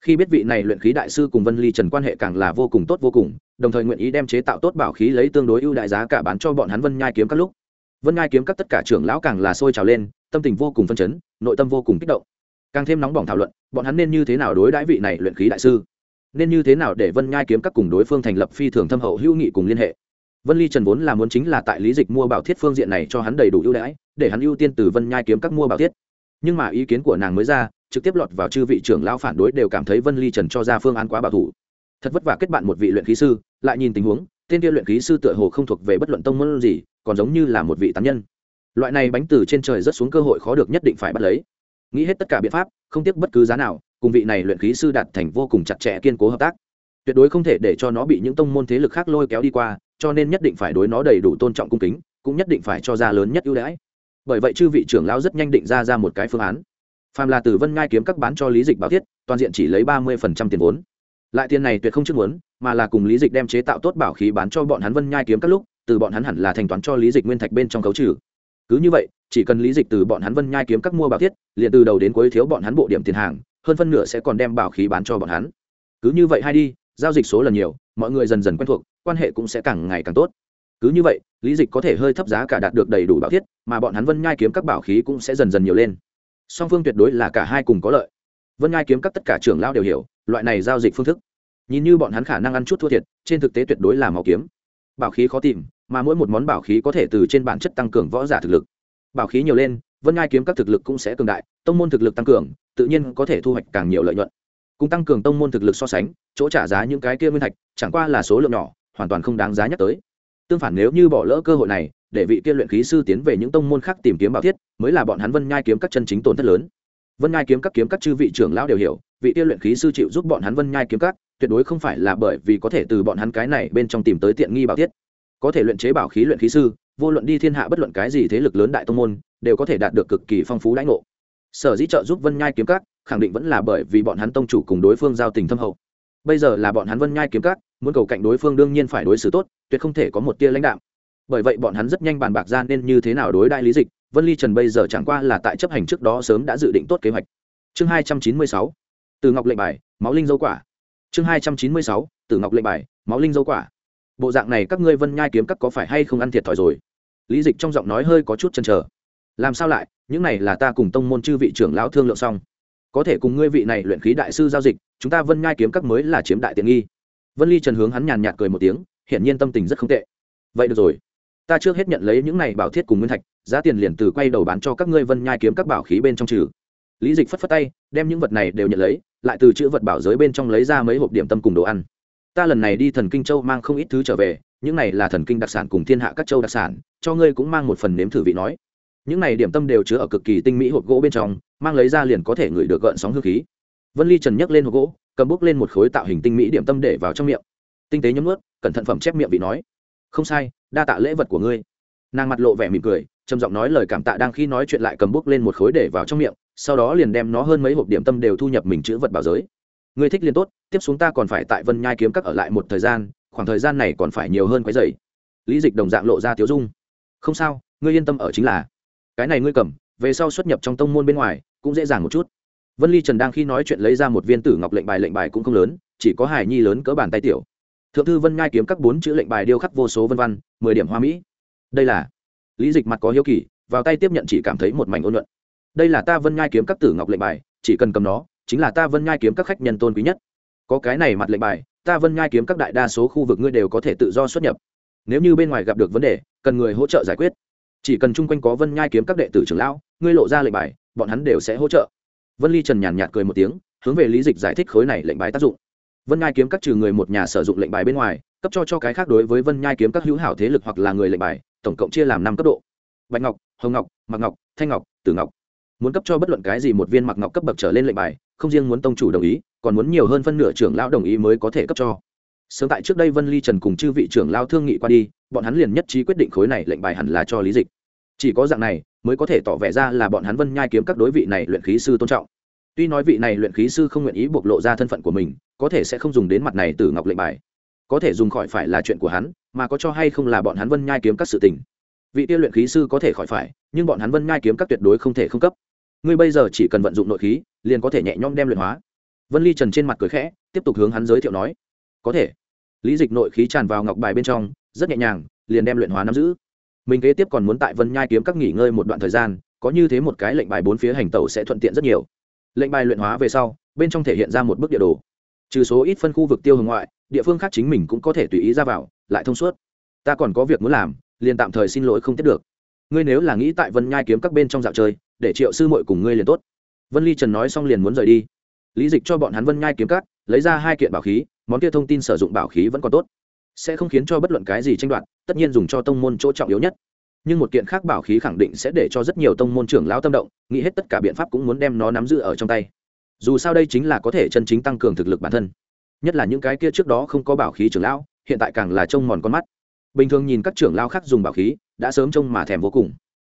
Khi biết vị này luyện khí đại sư cùng vân ly trần quan hệ càng là vô cùng tốt vô cùng, đồng thời nguyện ý đem chế tạo tốt bảo khí lấy tương đối ưu đại giá cả bán cho bọn hắn vân nhai kiếm các lúc. Vân nhai kiếm các tất cả trưởng lão càng là sôi trào lên, tâm tình vô cùng phân chấn, nội tâm vô cùng kích động càng thêm nóng bỏng thảo luận, bọn hắn nên như thế nào đối đãi vị này luyện khí đại sư? Nên như thế nào để vân nhai kiếm các cùng đối phương thành lập phi thường thâm hậu hữu nghị cùng liên hệ? Vân ly trần vốn là muốn chính là tại lý dịch mua bảo thiết phương diện này cho hắn đầy đủ ưu đãi, để hắn ưu tiên từ vân nhai kiếm các mua bảo thiết. Nhưng mà ý kiến của nàng mới ra, trực tiếp lọt vào chư vị trưởng lão phản đối đều cảm thấy vân ly trần cho ra phương án quá bảo thủ. Thật vất vả kết bạn một vị luyện khí sư, lại nhìn tình huống, tên kia luyện khí sư tựa hồ không thuộc về bất luận tông môn gì, còn giống như là một vị tán nhân. Loại này bánh từ trên trời rất xuống cơ hội khó được nhất định phải bắt lấy nghĩ hết tất cả biện pháp, không tiếc bất cứ giá nào, cùng vị này luyện khí sư đạt thành vô cùng chặt chẽ kiên cố hợp tác. Tuyệt đối không thể để cho nó bị những tông môn thế lực khác lôi kéo đi qua, cho nên nhất định phải đối nó đầy đủ tôn trọng cung kính, cũng nhất định phải cho ra lớn nhất ưu đãi. Bởi vậy chư vị trưởng lão rất nhanh định ra ra một cái phương án. Phàm là từ vân ngai kiếm các bán cho lý dịch bảo thiết, toàn diện chỉ lấy ba mươi tiền vốn. Lại tiền này tuyệt không chức muốn, mà là cùng lý dịch đem chế tạo tốt bảo khí bán cho bọn hắn vân nhai kiếm các lúc, từ bọn hắn hẳn là thanh toán cho lý dịch nguyên thạch bên trong cấu trừ. Cứ như vậy, chỉ cần lý dịch từ bọn hắn vân nhai kiếm các mua bảo thiết liền từ đầu đến cuối thiếu bọn hắn bộ điểm tiền hàng, hơn phân nửa sẽ còn đem bảo khí bán cho bọn hắn. Cứ như vậy hay đi, giao dịch số lần nhiều, mọi người dần dần quen thuộc, quan hệ cũng sẽ càng ngày càng tốt. Cứ như vậy, lý dịch có thể hơi thấp giá cả đạt được đầy đủ bảo thiết, mà bọn hắn vân nhai kiếm các bảo khí cũng sẽ dần dần nhiều lên. Song phương tuyệt đối là cả hai cùng có lợi. Vân nhai kiếm các tất cả trưởng lao đều hiểu, loại này giao dịch phương thức. Nhìn như bọn hắn khả năng ăn chút thua thiệt, trên thực tế tuyệt đối là màu kiếm. Bảo khí khó tìm, mà mỗi một món bảo khí có thể từ trên bản chất tăng cường võ giả thực lực. Bảo khí nhiều lên vân nhai kiếm các thực lực cũng sẽ cường đại, tông môn thực lực tăng cường, tự nhiên có thể thu hoạch càng nhiều lợi nhuận. Cùng tăng cường tông môn thực lực so sánh, chỗ trả giá những cái kia nguyên thạch, chẳng qua là số lượng nhỏ, hoàn toàn không đáng giá nhắc tới. Tương phản nếu như bỏ lỡ cơ hội này, để vị kia luyện khí sư tiến về những tông môn khác tìm kiếm bảo thiết, mới là bọn hắn vân nhai kiếm các chân chính tổn thất lớn. Vân nhai kiếm các kiếm các chư vị trưởng lão đều hiểu, vị kia luyện khí sư chịu giúp bọn hắn vân nhai kiếm các, tuyệt đối không phải là bởi vì có thể từ bọn hắn cái này bên trong tìm tới tiện nghi bảo thiết. Có thể luyện chế bảo khí luyện khí sư, vô luận đi thiên hạ bất luận cái gì thế lực lớn đại tông môn đều có thể đạt được cực kỳ phong phú lãnh ngộ. Sở dĩ trợ giúp vân nhai kiếm các, khẳng định vẫn là bởi vì bọn hắn tông chủ cùng đối phương giao tình thâm hậu. Bây giờ là bọn hắn vân nhai kiếm các, muốn cầu cạnh đối phương đương nhiên phải đối xử tốt, tuyệt không thể có một tia lãnh đạo bởi vậy bọn hắn rất nhanh bàn bạc ra nên như thế nào đối đại lý dịch, vân ly trần bây giờ chẳng qua là tại chấp hành trước đó sớm đã dự định tốt kế hoạch. Chương hai trăm chín mươi sáu, từ ngọc lệnh bài, máu linh dấu quả. Chương hai trăm chín mươi sáu, từ ngọc lệnh bài, máu linh dấu quả. Bộ dạng này các ngươi vân nhai kiếm các có phải hay không ăn thiệt thòi rồi? Lý dịch trong giọng nói hơi có chút chần chờ làm sao lại? Những này là ta cùng tông môn chư vị trưởng lão thương lượng xong. Có thể cùng ngươi vị này luyện khí đại sư giao dịch, chúng ta vân nhai kiếm các mới là chiếm đại tiện nghi. Vân ly trần hướng hắn nhàn nhạt cười một tiếng, hiển nhiên tâm tình rất không tệ. Vậy được rồi. Ta trước hết nhận lấy những này bảo thiết cùng nguyên thạch, giá tiền liền từ quay đầu bán cho các ngươi vân nhai kiếm các bảo khí bên trong trừ. Lý dịch phất phất tay, đem những vật này đều nhận lấy, lại từ chữ vật bảo giới bên trong lấy ra mấy hộp điểm tâm cùng đồ ăn. Ta lần này đi thần kinh châu mang không ít thứ trở về, những này là thần kinh đặc sản cùng thiên hạ các châu đặc sản, cho ngươi cũng mang một phần nếm thử vị nói những này điểm tâm đều chứa ở cực kỳ tinh mỹ hộp gỗ bên trong, mang lấy ra liền có thể ngửi được gợn sóng hương khí. Vân ly trần nhấc lên hộp gỗ, cầm bút lên một khối tạo hình tinh mỹ điểm tâm để vào trong miệng. Tinh tế nhấm ướt cẩn thận phẩm chép miệng vị nói. Không sai, đa tạ lễ vật của ngươi. Nàng mặt lộ vẻ mỉm cười, trầm giọng nói lời cảm tạ đang khi nói chuyện lại cầm bút lên một khối để vào trong miệng, sau đó liền đem nó hơn mấy hộp điểm tâm đều thu nhập mình chữ vật bảo giới. Ngươi thích liền tốt, tiếp xuống ta còn phải tại vân nhai kiếm các ở lại một thời gian, khoảng thời gian này còn phải nhiều hơn quái dày lý dịch đồng dạng lộ ra tiếu dung. Không sao, ngươi yên tâm ở chính là cái này ngươi cầm, về sau xuất nhập trong tông môn bên ngoài, cũng dễ dàng một chút. Vân ly trần đang khi nói chuyện lấy ra một viên tử ngọc lệnh bài lệnh bài cũng không lớn, chỉ có hải nhi lớn cỡ bàn tay tiểu. Thượng thư vân ngai kiếm các bốn chữ lệnh bài điêu khắc vô số vân văn, mười điểm hoa mỹ. Đây là lý dịch mặt có hiếu kỳ, vào tay tiếp nhận chỉ cảm thấy một mảnh ôn luận đây là ta vân ngai kiếm các tử ngọc lệnh bài, chỉ cần cầm nó, chính là ta vân ngai kiếm các khách nhân tôn quý nhất. Có cái này mặt lệnh bài, ta vân ngai kiếm các đại đa số khu vực ngươi đều có thể tự do xuất nhập. Nếu như bên ngoài gặp được vấn đề, cần người hỗ trợ giải quyết chỉ cần chung quanh có vân nhai kiếm các đệ tử trưởng lão, ngươi lộ ra lệnh bài, bọn hắn đều sẽ hỗ trợ. Vân ly trần nhàn nhạt cười một tiếng, hướng về lý dịch giải thích khối này lệnh bài tác dụng. Vân nhai kiếm các trừ người một nhà sử dụng lệnh bài bên ngoài, cấp cho cho cái khác đối với vân nhai kiếm các hữu hảo thế lực hoặc là người lệnh bài, tổng cộng chia làm năm cấp độ. Bạch ngọc, hồng ngọc mặc ngọc, thanh ngọc, tử ngọc. Muốn cấp cho bất luận cái gì một viên mặc ngọc cấp bậc trở lên lệnh bài, không riêng muốn tông chủ đồng ý, còn muốn nhiều hơn phân nửa trưởng lão đồng ý mới có thể cấp cho. Sớm tại trước đây vân ly trần cùng chư vị trưởng lao thương nghị qua đi, bọn hắn liền nhất trí quyết định khối này lệnh bài hẳn là cho lý dịch chỉ có dạng này mới có thể tỏ vẻ ra là bọn hắn vân nhai kiếm các đối vị này luyện khí sư tôn trọng. Tuy nói vị này luyện khí sư không nguyện ý bộc lộ ra thân phận của mình, có thể sẽ không dùng đến mặt này từ ngọc lệnh bài. Có thể dùng khỏi phải là chuyện của hắn, mà có cho hay không là bọn hắn vân nhai kiếm các sự tình. Vị tiêu luyện khí sư có thể khỏi phải, nhưng bọn hắn vân nhai kiếm các tuyệt đối không thể không cấp. Ngươi bây giờ chỉ cần vận dụng nội khí, liền có thể nhẹ nhõm đem luyện hóa. Vân ly trần trên mặt cười khẽ, tiếp tục hướng hắn giới thiệu nói, có thể. Lý dịch nội khí tràn vào ngọc bài bên trong, rất nhẹ nhàng, liền đem luyện hóa nắm giữ mình kế tiếp còn muốn tại vân nhai kiếm các nghỉ ngơi một đoạn thời gian, có như thế một cái lệnh bài bốn phía hành tẩu sẽ thuận tiện rất nhiều. Lệnh bài luyện hóa về sau, bên trong thể hiện ra một bức địa đồ. Trừ số ít phân khu vực tiêu hồng ngoại, địa phương khác chính mình cũng có thể tùy ý ra vào, lại thông suốt. Ta còn có việc muốn làm, liền tạm thời xin lỗi không tiếp được. Ngươi nếu là nghĩ tại vân nhai kiếm các bên trong dạo chơi, để triệu sư mội cùng ngươi liền tốt. Vân ly trần nói xong liền muốn rời đi. Lý dịch cho bọn hắn vân nhai kiếm các, lấy ra hai kiện bảo khí, món kia thông tin sử dụng bảo khí vẫn còn tốt sẽ không khiến cho bất luận cái gì tranh đoạt, tất nhiên dùng cho tông môn chỗ trọng yếu nhất. Nhưng một kiện khác bảo khí khẳng định sẽ để cho rất nhiều tông môn trưởng lão tâm động, nghĩ hết tất cả biện pháp cũng muốn đem nó nắm giữ ở trong tay. Dù sao đây chính là có thể chân chính tăng cường thực lực bản thân. Nhất là những cái kia trước đó không có bảo khí trưởng lão, hiện tại càng là trông mòn con mắt. Bình thường nhìn các trưởng lão khác dùng bảo khí, đã sớm trông mà thèm vô cùng.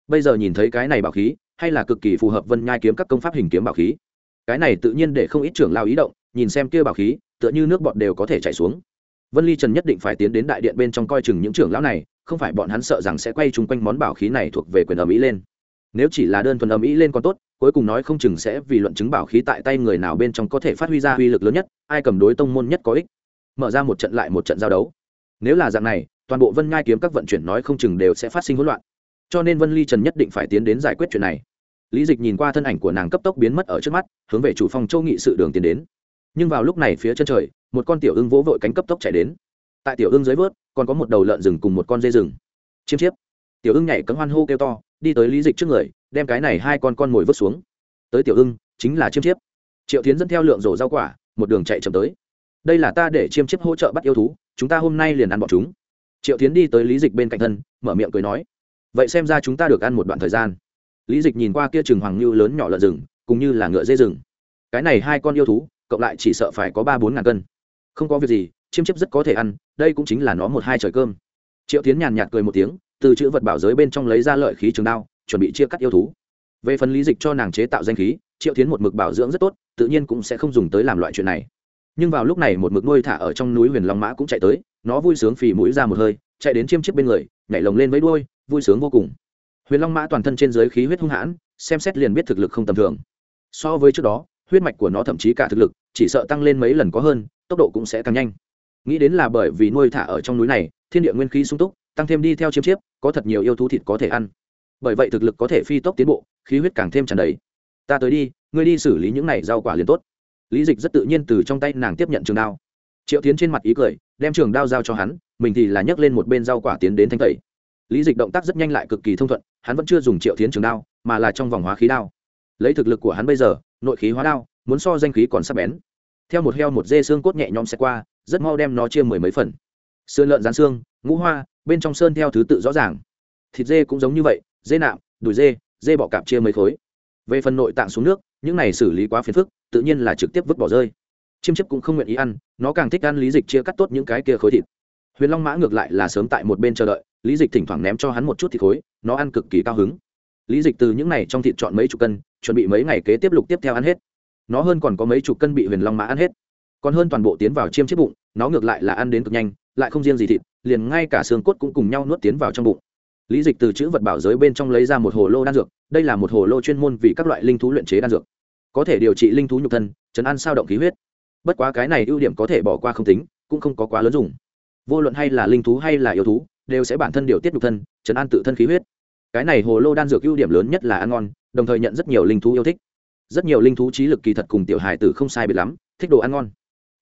Bây giờ nhìn thấy cái này bảo khí, hay là cực kỳ phù hợp vân nhai kiếm các công pháp hình kiếm bảo khí. Cái này tự nhiên để không ít trưởng lão ý động, nhìn xem kia bảo khí, tựa như nước bọt đều có thể chảy xuống vân ly trần nhất định phải tiến đến đại điện bên trong coi chừng những trưởng lão này, không phải bọn hắn sợ rằng sẽ quay chung quanh món bảo khí này thuộc về quyền ầm ĩ lên. Nếu chỉ là đơn thuần ầm ĩ lên còn tốt, cuối cùng nói không chừng sẽ vì luận chứng bảo khí tại tay người nào bên trong có thể phát huy ra uy lực lớn nhất, ai cầm đối tông môn nhất có ích. Mở ra một trận lại một trận giao đấu. Nếu là dạng này, toàn bộ vân ngai kiếm các vận chuyển nói không chừng đều sẽ phát sinh hỗn loạn. Cho nên vân ly trần nhất định phải tiến đến giải quyết chuyện này. Lý dịch nhìn qua thân ảnh của nàng cấp tốc biến mất ở trước mắt, hướng về chủ phòng châu nghị sự đường tiến đến nhưng vào lúc này phía chân trời, một con tiểu ưng vỗ vội cánh cấp tốc chạy đến. Tại tiểu ưng dưới vớt, còn có một đầu lợn rừng cùng một con dê rừng. Chiêm chiếp. Tiểu ưng nhảy cấm hoan hô kêu to, đi tới lý dịch trước người, đem cái này hai con con mồi vứt xuống. Tới tiểu ưng, chính là chiêm chiếp. Triệu tiến dẫn theo lượng rổ rau quả, một đường chạy chậm tới. Đây là ta để chiêm chiếp hỗ trợ bắt yêu thú, chúng ta hôm nay liền ăn bọn chúng. Triệu tiến đi tới lý dịch bên cạnh thân, mở miệng cười nói. Vậy xem ra chúng ta được ăn một đoạn thời gian. Lý dịch nhìn qua kia trường hoàng như lớn nhỏ lợn rừng, cũng như là ngựa dê rừng. Cái này hai con yêu thú cộng lại chỉ sợ phải có ba bốn ngàn cân. Không có việc gì, chiêm chiếp rất có thể ăn, đây cũng chính là nó một hai trời cơm. Triệu tiến nhàn nhạt cười một tiếng, từ chữ vật bảo giới bên trong lấy ra lợi khí trường đao, chuẩn bị chia cắt yêu thú. Về phần lý dịch cho nàng chế tạo danh khí, triệu tiến một mực bảo dưỡng rất tốt, tự nhiên cũng sẽ không dùng tới làm loại chuyện này. Nhưng vào lúc này một mực nuôi thả ở trong núi huyền long mã cũng chạy tới, nó vui sướng phì mũi ra một hơi, chạy đến chiêm chiếp bên người, nhảy lồng lên với đuôi, vui sướng vô cùng. Huyền long mã toàn thân trên dưới khí huyết hung hãn, xem xét liền biết thực lực không tầm thường. So với trước đó huyết mạch của nó thậm chí cả thực lực, chỉ sợ tăng lên mấy lần có hơn, tốc độ cũng sẽ càng nhanh. Nghĩ đến là bởi vì nuôi thả ở trong núi này, thiên địa nguyên khí sung túc, tăng thêm đi theo chiếm chiếp, có thật nhiều yêu thú thịt có thể ăn. Bởi vậy thực lực có thể phi tốc tiến bộ, khí huyết càng thêm tràn đầy. Ta tới đi, ngươi đi xử lý những này rau quả liền tốt. Lý dịch rất tự nhiên từ trong tay nàng tiếp nhận trường đao. Triệu tiến trên mặt ý cười, đem trường đao giao cho hắn, mình thì là nhấc lên một bên rau quả tiến đến thanh tẩy. Lý dịch động tác rất nhanh lại cực kỳ thông thuận, hắn vẫn chưa dùng triệu tiến trường đao, mà là trong vòng hóa khí đao. Lấy thực lực của hắn bây giờ nội khí hóa đao, muốn so danh khí còn sắp bén. Theo một heo một dê xương cốt nhẹ nhõm xe qua, rất mau đem nó chia mười mấy phần. Sườn lợn rán xương, ngũ hoa, bên trong sơn theo thứ tự rõ ràng. Thịt dê cũng giống như vậy, dê nạm, đùi dê dê bọ cạp chia mấy khối. Về phần nội tạng xuống nước, những này xử lý quá phiền phức, tự nhiên là trực tiếp vứt bỏ rơi. Chiêm chấp cũng không nguyện ý ăn, nó càng thích ăn lý dịch chia cắt tốt những cái kia khối thịt. Huyền long mã ngược lại là sớm tại một bên chờ đợi, lý dịch thỉnh thoảng ném cho hắn một chút thịt khối, nó ăn cực kỳ cao hứng lý dịch từ những này trong thịt chọn mấy chục cân, chuẩn bị mấy ngày kế tiếp lục tiếp theo ăn hết. Nó hơn còn có mấy chục cân bị huyền long mã ăn hết. Còn hơn toàn bộ tiến vào chiêm chiếc bụng, nó ngược lại là ăn đến cực nhanh, lại không riêng gì thịt, liền ngay cả xương cốt cũng cùng nhau nuốt tiến vào trong bụng. Lý dịch từ chữ vật bảo giới bên trong lấy ra một hồ lô đan dược, đây là một hồ lô chuyên môn vì các loại linh thú luyện chế đan dược. Có thể điều trị linh thú nhục thân, chấn an sao động khí huyết. Bất quá cái này ưu điểm có thể bỏ qua không tính, cũng không có quá lớn dùng. Vô luận hay là linh thú hay là yêu thú, đều sẽ bản thân điều tiết nhục thân, chấn an tự thân khí huyết cái này hồ lô đan dược ưu điểm lớn nhất là ăn ngon, đồng thời nhận rất nhiều linh thú yêu thích. Rất nhiều linh thú trí lực kỳ thật cùng tiểu hài tử không sai biệt lắm, thích đồ ăn ngon.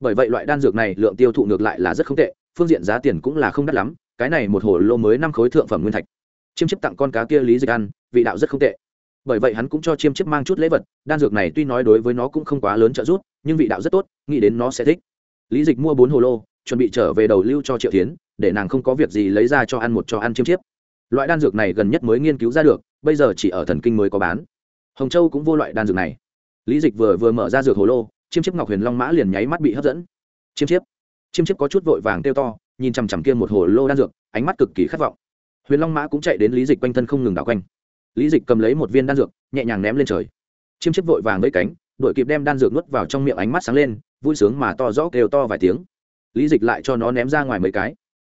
Bởi vậy loại đan dược này lượng tiêu thụ ngược lại là rất không tệ, phương diện giá tiền cũng là không đắt lắm, cái này một hồ lô mới năm khối thượng phẩm nguyên thạch. Chiêm chiếp tặng con cá kia lý dịch ăn, vị đạo rất không tệ. Bởi vậy hắn cũng cho chiêm chiếp mang chút lễ vật, đan dược này tuy nói đối với nó cũng không quá lớn trợ giúp, nhưng vị đạo rất tốt, nghĩ đến nó sẽ thích. Lý dịch mua bốn hồ lô, chuẩn bị trở về đầu lưu cho triệu tiến để nàng không có việc gì lấy ra cho ăn một cho ăn chiêm chiếp loại đan dược này gần nhất mới nghiên cứu ra được, bây giờ chỉ ở thần kinh mới có bán. Hồng châu cũng vô loại đan dược này. Lý dịch vừa vừa mở ra dược hồ lô, chiêm chiếp ngọc huyền long mã liền nháy mắt bị hấp dẫn. Chiêm chiếp chiêm chiếp có chút vội vàng kêu to, nhìn chằm chằm kia một hồ lô đan dược, ánh mắt cực kỳ khát vọng. Huyền long mã cũng chạy đến lý dịch quanh thân không ngừng đảo quanh. Lý dịch cầm lấy một viên đan dược, nhẹ nhàng ném lên trời. Chiêm chiếp vội vàng với cánh đội kịp đem đan dược nuốt vào trong miệng ánh mắt sáng lên, vui sướng mà to rõ kêu to vài tiếng. Lý dịch lại cho nó ném ra ngoài mấy cái.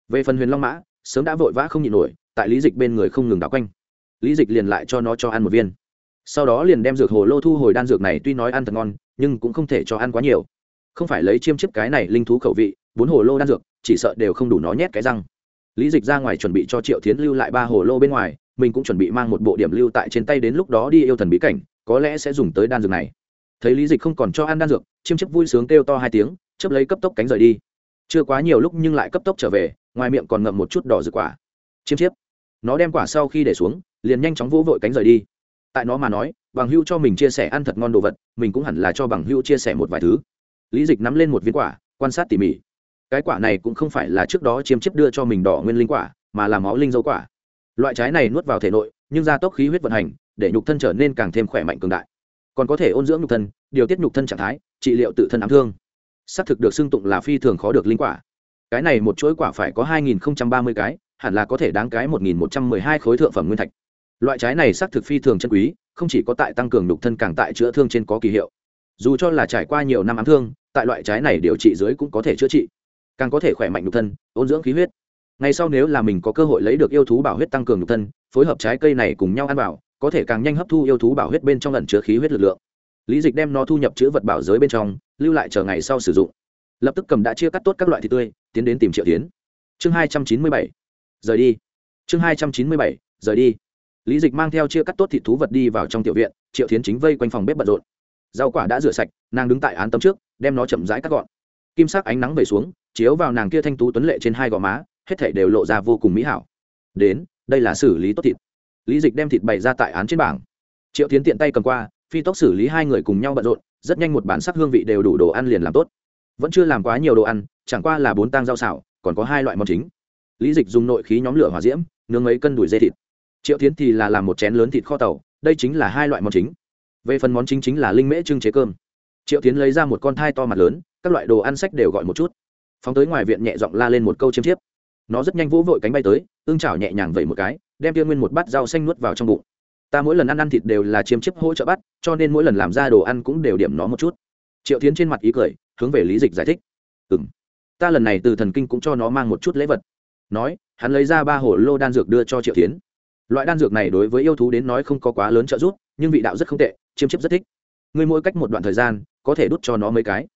Về phần huyền long mã, sớm đã vội vã không nhịn nổi tại lý dịch bên người không ngừng đảo quanh. Lý dịch liền lại cho nó cho ăn một viên. Sau đó liền đem dược hồ lô thu hồi đan dược này, tuy nói ăn thật ngon, nhưng cũng không thể cho ăn quá nhiều. Không phải lấy chiêm chiếp cái này linh thú khẩu vị, bốn hồ lô đan dược, chỉ sợ đều không đủ nó nhét cái răng. Lý dịch ra ngoài chuẩn bị cho triệu tiến lưu lại ba hồ lô bên ngoài, mình cũng chuẩn bị mang một bộ điểm lưu tại trên tay đến lúc đó đi yêu thần bí cảnh, có lẽ sẽ dùng tới đan dược này. Thấy lý dịch không còn cho ăn đan dược, chiêm chiếp vui sướng kêu to hai tiếng chấp lấy cấp tốc cánh rời đi. Chưa quá nhiều lúc nhưng lại cấp tốc trở về, ngoài miệng còn ngậm một chút đỏ dược quả. Chiêm chiếp nó đem quả sau khi để xuống, liền nhanh chóng vỗ vội cánh rời đi. Tại nó mà nói, bằng hưu cho mình chia sẻ ăn thật ngon đồ vật, mình cũng hẳn là cho bằng hưu chia sẻ một vài thứ. Lý dịch nắm lên một viên quả, quan sát tỉ mỉ. Cái quả này cũng không phải là trước đó chiêm chiếp đưa cho mình đỏ nguyên linh quả, mà là máu linh dấu quả. Loại trái này nuốt vào thể nội, nhưng gia tốc khí huyết vận hành, để nhục thân trở nên càng thêm khỏe mạnh cường đại. Còn có thể ôn dưỡng nhục thân, điều tiết nhục thân trạng thái, trị liệu tự thân ám thương. Xác thực được xưng tụng là phi thường khó được linh quả. Cái này một chuỗi quả phải có hai nghìn ba mươi cái hẳn là có thể đáng cái một nghìn một trăm mười hai khối thượng phẩm nguyên thạch. Loại trái này xác thực phi thường chân quý, không chỉ có tại tăng cường nhục thân càng tại chữa thương trên có kỳ hiệu. Dù cho là trải qua nhiều năm ám thương, tại loại trái này điều trị dưới cũng có thể chữa trị. Càng có thể khỏe mạnh nhục thân, ôn dưỡng khí huyết. Ngày sau nếu là mình có cơ hội lấy được yêu thú bảo huyết tăng cường nhục thân, phối hợp trái cây này cùng nhau ăn vào, có thể càng nhanh hấp thu yêu thú bảo huyết bên trong lần chứa khí huyết lực lượng. Lý dịch đem nó thu nhập chữ vật bảo giới bên trong, lưu lại chờ ngày sau sử dụng. Lập tức cầm đã chia cắt tốt các loại thịt tươi, tiến đến tìm triệu tiến. Chương hai trăm chín mươi bảy rời đi. Chương hai trăm chín mươi bảy, rời đi. Lý dịch mang theo chia cắt tốt thịt thú vật đi vào trong tiểu viện, triệu tiến chính vây quanh phòng bếp bận rộn. Rau quả đã rửa sạch, nàng đứng tại án tấm trước, đem nó chậm rãi cắt gọn. Kim sắc ánh nắng về xuống, chiếu vào nàng kia thanh tú tuấn lệ trên hai gò má, hết thể đều lộ ra vô cùng mỹ hảo. Đến, đây là xử lý tốt thịt. Lý dịch đem thịt bày ra tại án trên bảng. Triệu tiến tiện tay cầm qua, phi tốc xử lý hai người cùng nhau bận rộn, rất nhanh một bản sắc hương vị đều đủ đồ ăn liền làm tốt. Vẫn chưa làm quá nhiều đồ ăn, chẳng qua là bốn tang rau xào, còn có hai loại món chính lý dịch dùng nội khí nhóm lửa hỏa diễm, nướng mấy cân đùi dê thịt. Triệu tiến thì là làm một chén lớn thịt kho tàu, đây chính là hai loại món chính. Về phần món chính chính là linh mễ trưng chế cơm. Triệu tiến lấy ra một con thai to mặt lớn, các loại đồ ăn sách đều gọi một chút. Phóng tới ngoài viện nhẹ giọng la lên một câu chiêm chiếp. Nó rất nhanh vỗ vội cánh bay tới, ương chảo nhẹ nhàng vẩy một cái, đem tiêu nguyên một bát rau xanh nuốt vào trong bụng. Ta mỗi lần ăn ăn thịt đều là chiêm chiếp hỗ trợ bắt, cho nên mỗi lần làm ra đồ ăn cũng đều điểm nó một chút. Triệu tiến trên mặt ý cười, hướng về lý dịch giải thích. Ừ m ta lần này từ thần kinh cũng cho nó mang một chút lễ vật nói, hắn lấy ra ba hồ lô đan dược đưa cho triệu tiến loại đan dược này đối với yêu thú đến nói không có quá lớn trợ giúp, nhưng vị đạo rất không tệ, chiêm chiếp rất thích. Ngươi mỗi cách một đoạn thời gian, có thể đút cho nó mấy cái.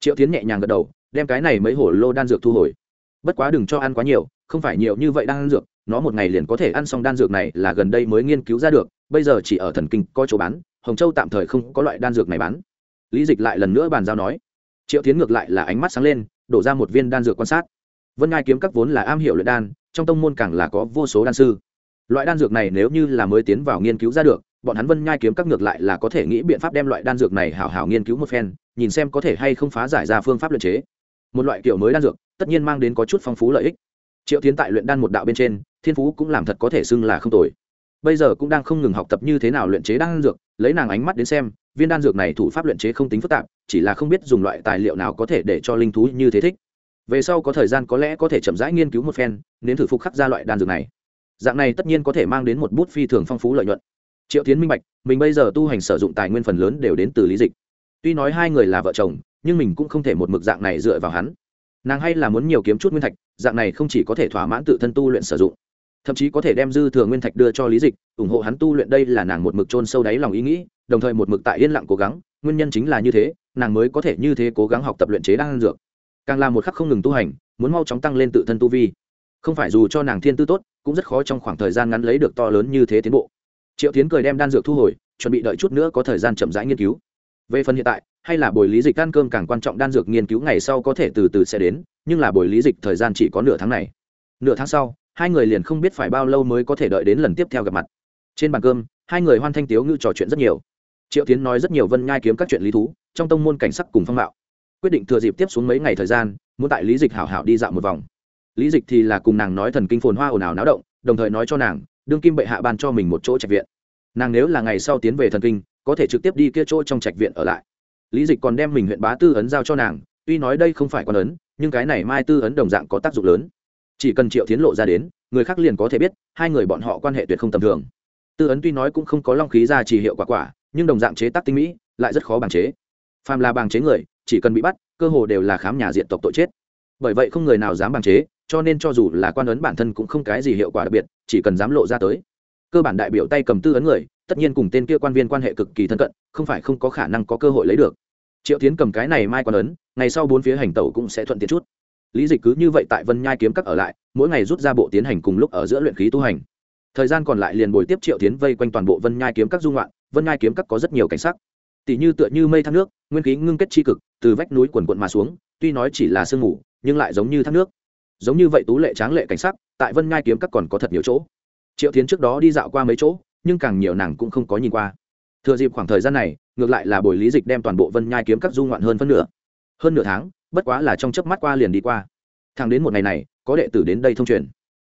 Triệu tiến nhẹ nhàng gật đầu, đem cái này mấy hổ lô đan dược thu hồi. Bất quá đừng cho ăn quá nhiều, không phải nhiều như vậy đan dược, nó một ngày liền có thể ăn xong đan dược này là gần đây mới nghiên cứu ra được, bây giờ chỉ ở thần kinh có chỗ bán, hồng châu tạm thời không có loại đan dược này bán. Lý dịch lại lần nữa bàn giao nói. Triệu tiến ngược lại là ánh mắt sáng lên, đổ ra một viên đan dược quan sát vân ngai kiếm các vốn là am hiểu luyện đan, trong tông môn càng là có vô số đan sư. Loại đan dược này nếu như là mới tiến vào nghiên cứu ra được, bọn hắn vân nhai kiếm các ngược lại là có thể nghĩ biện pháp đem loại đan dược này hảo hảo nghiên cứu một phen, nhìn xem có thể hay không phá giải ra phương pháp luyện chế. Một loại kiểu mới đan dược, tất nhiên mang đến có chút phong phú lợi ích. Triệu tiến tại luyện đan một đạo bên trên, thiên phú cũng làm thật có thể xưng là không tồi. Bây giờ cũng đang không ngừng học tập như thế nào luyện chế đan dược, lấy nàng ánh mắt đến xem, viên đan dược này thủ pháp luyện chế không tính phức tạp, chỉ là không biết dùng loại tài liệu nào có thể để cho linh thú như thế thích về sau có thời gian có lẽ có thể chậm rãi nghiên cứu một phen nên thử phục khắc ra loại đan dược này. Dạng này tất nhiên có thể mang đến một bút phi thường phong phú lợi nhuận. Triệu tiến minh bạch, mình bây giờ tu hành sử dụng tài nguyên phần lớn đều đến từ lý dịch. Tuy nói hai người là vợ chồng, nhưng mình cũng không thể một mực dạng này dựa vào hắn. Nàng hay là muốn nhiều kiếm chút nguyên thạch, dạng này không chỉ có thể thỏa mãn tự thân tu luyện sử dụng, thậm chí có thể đem dư thừa nguyên thạch đưa cho lý dịch, ủng hộ hắn tu luyện đây là nàng một mực trôn sâu đáy lòng ý nghĩ, đồng thời một mực tại yên lặng cố gắng, nguyên nhân chính là như thế, nàng mới có thể như thế cố gắng học tập luyện chế đan dược càng là một khắc không ngừng tu hành, muốn mau chóng tăng lên tự thân tu vi. Không phải dù cho nàng thiên tư tốt, cũng rất khó trong khoảng thời gian ngắn lấy được to lớn như thế tiến bộ. Triệu tiến cười đem đan dược thu hồi, chuẩn bị đợi chút nữa có thời gian chậm rãi nghiên cứu. Về phần hiện tại, hay là buổi lý dịch ăn cơm càng quan trọng đan dược nghiên cứu ngày sau có thể từ từ sẽ đến, nhưng là buổi lý dịch thời gian chỉ có nửa tháng này. Nửa tháng sau, hai người liền không biết phải bao lâu mới có thể đợi đến lần tiếp theo gặp mặt. Trên bàn cơm, hai người hoan thanh tiếu ngự trò chuyện rất nhiều. Triệu tiến nói rất nhiều vân nhai kiếm các chuyện lý thú, trong tông môn cảnh sắc cùng phong mạo quyết định thừa dịp tiếp xuống mấy ngày thời gian, muốn tại lý dịch hảo hảo đi dạo một vòng. Lý dịch thì là cùng nàng nói thần kinh phồn hoa ồn ào náo động, đồng thời nói cho nàng, đương kim bệ hạ ban cho mình một chỗ trạch viện. Nàng nếu là ngày sau tiến về thần kinh, có thể trực tiếp đi kia chỗ trong trạch viện ở lại. Lý dịch còn đem mình huyện bá tư ấn giao cho nàng, tuy nói đây không phải con ấn, nhưng cái này mai tư ấn đồng dạng có tác dụng lớn. Chỉ cần triệu tiến lộ ra đến, người khác liền có thể biết, hai người bọn họ quan hệ tuyệt không tầm thường. Tư ấn tuy nói cũng không có long khí ra chỉ hiệu quả quả, nhưng đồng dạng chế tác tinh mỹ, lại rất khó bằng chế. Phàm là bằng chế người chỉ cần bị bắt, cơ hồ đều là khám nhà diện tộc tội chết. Bởi vậy không người nào dám bằng chế, cho nên cho dù là quan ấn bản thân cũng không cái gì hiệu quả đặc biệt, chỉ cần dám lộ ra tới. Cơ bản đại biểu tay cầm tư ấn người, tất nhiên cùng tên kia quan viên quan hệ cực kỳ thân cận, không phải không có khả năng có cơ hội lấy được. Triệu tiến cầm cái này mai quan ấn, ngày sau bốn phía hành tẩu cũng sẽ thuận tiện chút. Lý dịch cứ như vậy tại vân nhai kiếm các ở lại, mỗi ngày rút ra bộ tiến hành cùng lúc ở giữa luyện khí tu hành. Thời gian còn lại liền bồi tiếp triệu tiến vây quanh toàn bộ vân nhai kiếm các dung loạn, vân nhai kiếm các có rất nhiều cảnh sắc. Tỷ như tựa như mây thác nước, nguyên khí ngưng kết tri cực từ vách núi quần quận mà xuống, tuy nói chỉ là sương mù, nhưng lại giống như thác nước. Giống như vậy tú lệ tráng lệ cảnh sắc, tại vân ngai kiếm các còn có thật nhiều chỗ. Triệu tiến trước đó đi dạo qua mấy chỗ, nhưng càng nhiều nàng cũng không có nhìn qua. Thừa dịp khoảng thời gian này, ngược lại là buổi lý dịch đem toàn bộ vân nhai kiếm các du ngoạn hơn phân nửa. Hơn nửa tháng, bất quá là trong chớp mắt qua liền đi qua. Thẳng đến một ngày này, có đệ tử đến đây thông truyền.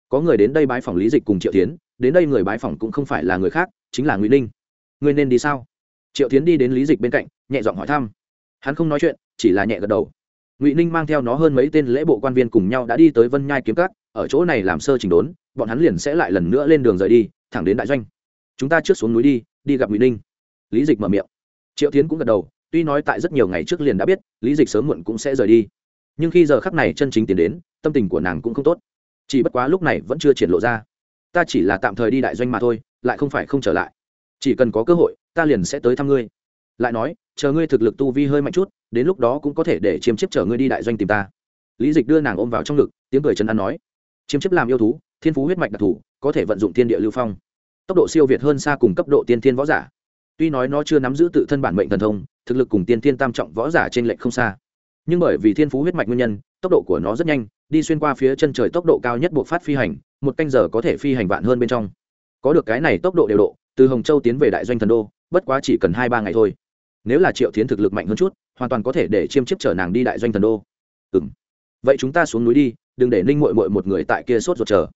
Có người đến đây bái phòng lý dịch cùng triệu tiến đến đây người bái phòng cũng không phải là người khác, chính là ngụy ninh. Ngươi nên đi sao? Triệu tiến đi đến lý dịch bên cạnh, nhẹ giọng hỏi thăm hắn không nói chuyện, chỉ là nhẹ gật đầu. Ngụy ninh mang theo nó hơn mấy tên lễ bộ quan viên cùng nhau đã đi tới vân nhai kiếm cát ở chỗ này làm sơ chỉnh đốn, bọn hắn liền sẽ lại lần nữa lên đường rời đi, thẳng đến đại doanh. Chúng ta trước xuống núi đi đi gặp ngụy ninh. Lý dịch mở miệng. Triệu tiến cũng gật đầu, tuy nói tại rất nhiều ngày trước liền đã biết, lý dịch sớm muộn cũng sẽ rời đi. Nhưng khi giờ khắc này chân chính tiến đến, tâm tình của nàng cũng không tốt. Chỉ bất quá lúc này vẫn chưa triển lộ ra. Ta chỉ là tạm thời đi đại doanh mà thôi, lại không phải không trở lại. Chỉ cần có cơ hội, ta liền sẽ tới thăm ngươi lại nói, chờ ngươi thực lực tu vi hơi mạnh chút, đến lúc đó cũng có thể để chiếm chiếp chở ngươi đi đại doanh tìm ta. Lý dịch đưa nàng ôm vào trong ngực, tiếng cười chân ăn nói. Chiếm chiếp làm yêu thú, thiên phú huyết mạch đặc thù, có thể vận dụng thiên địa lưu phong. Tốc độ siêu việt hơn xa cùng cấp độ tiên thiên võ giả. Tuy nói nó chưa nắm giữ tự thân bản mệnh thần thông, thực lực cùng tiên thiên tam trọng võ giả trên lệnh không xa. Nhưng bởi vì thiên phú huyết mạch nguyên nhân, tốc độ của nó rất nhanh, đi xuyên qua phía chân trời tốc độ cao nhất buộc phát phi hành, một canh giờ có thể phi hành vạn hơn bên trong. Có được cái này tốc độ đều độ, từ hồng châu tiến về đại doanh thần đô, bất quá chỉ cần hai ba ngày thôi nếu là triệu tiến thực lực mạnh hơn chút, hoàn toàn có thể để chiêm chiếp chở nàng đi đại doanh thần đô. Ừ m vậy chúng ta xuống núi đi, đừng để ninh mội mội một người tại kia sốt ruột chờ.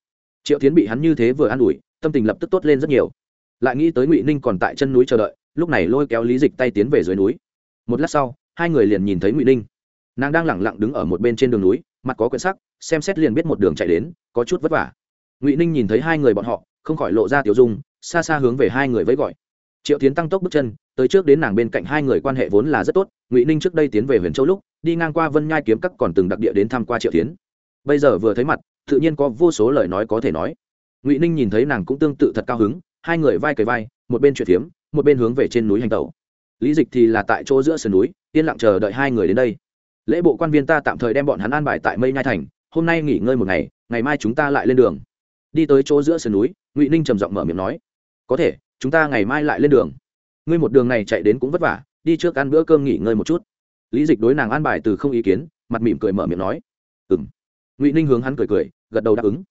Triệu tiến bị hắn như thế vừa an ủi, tâm tình lập tức tốt lên rất nhiều. Lại nghĩ tới ngụy ninh còn tại chân núi chờ đợi, lúc này lôi kéo lý dịch tay tiến về dưới núi. Một lát sau, hai người liền nhìn thấy ngụy ninh. Nàng đang lẳng lặng đứng ở một bên trên đường núi, mặt có quyển sắc, xem xét liền biết một đường chạy đến, có chút vất vả. Ngụy ninh nhìn thấy hai người bọn họ, không khỏi lộ ra tiểu dung, xa xa hướng về hai người với gọi triệu tiến tăng tốc bước chân, tới trước đến nàng bên cạnh hai người quan hệ vốn là rất tốt, ngụy ninh trước đây tiến về huyền châu lúc, đi ngang qua vân nhai kiếm các còn từng đặc địa đến thăm qua triệu tiến. Bây giờ vừa thấy mặt, tự nhiên có vô số lời nói có thể nói. Ngụy ninh nhìn thấy nàng cũng tương tự thật cao hứng, hai người vai cầy vai, một bên chuyện phiếm, một bên hướng về trên núi hành tẩu. Lý dịch thì là tại chỗ giữa sườn núi, yên lặng chờ đợi hai người đến đây. Lễ bộ quan viên ta tạm thời đem bọn hắn an bài tại mây nhai thành, hôm nay nghỉ ngơi một ngày ngày mai chúng ta lại lên đường. Đi tới chỗ giữa sườn núi, ngụy ninh trầm giọng mở miệng nói, có thể chúng ta ngày mai lại lên đường. Ngươi một đường này chạy đến cũng vất vả, đi trước ăn bữa cơm nghỉ ngơi một chút. Lý dịch đối nàng an bài từ không ý kiến, mặt mỉm cười mở miệng nói. Ừ m ngụy ninh hướng hắn cười cười, gật đầu đáp ứng.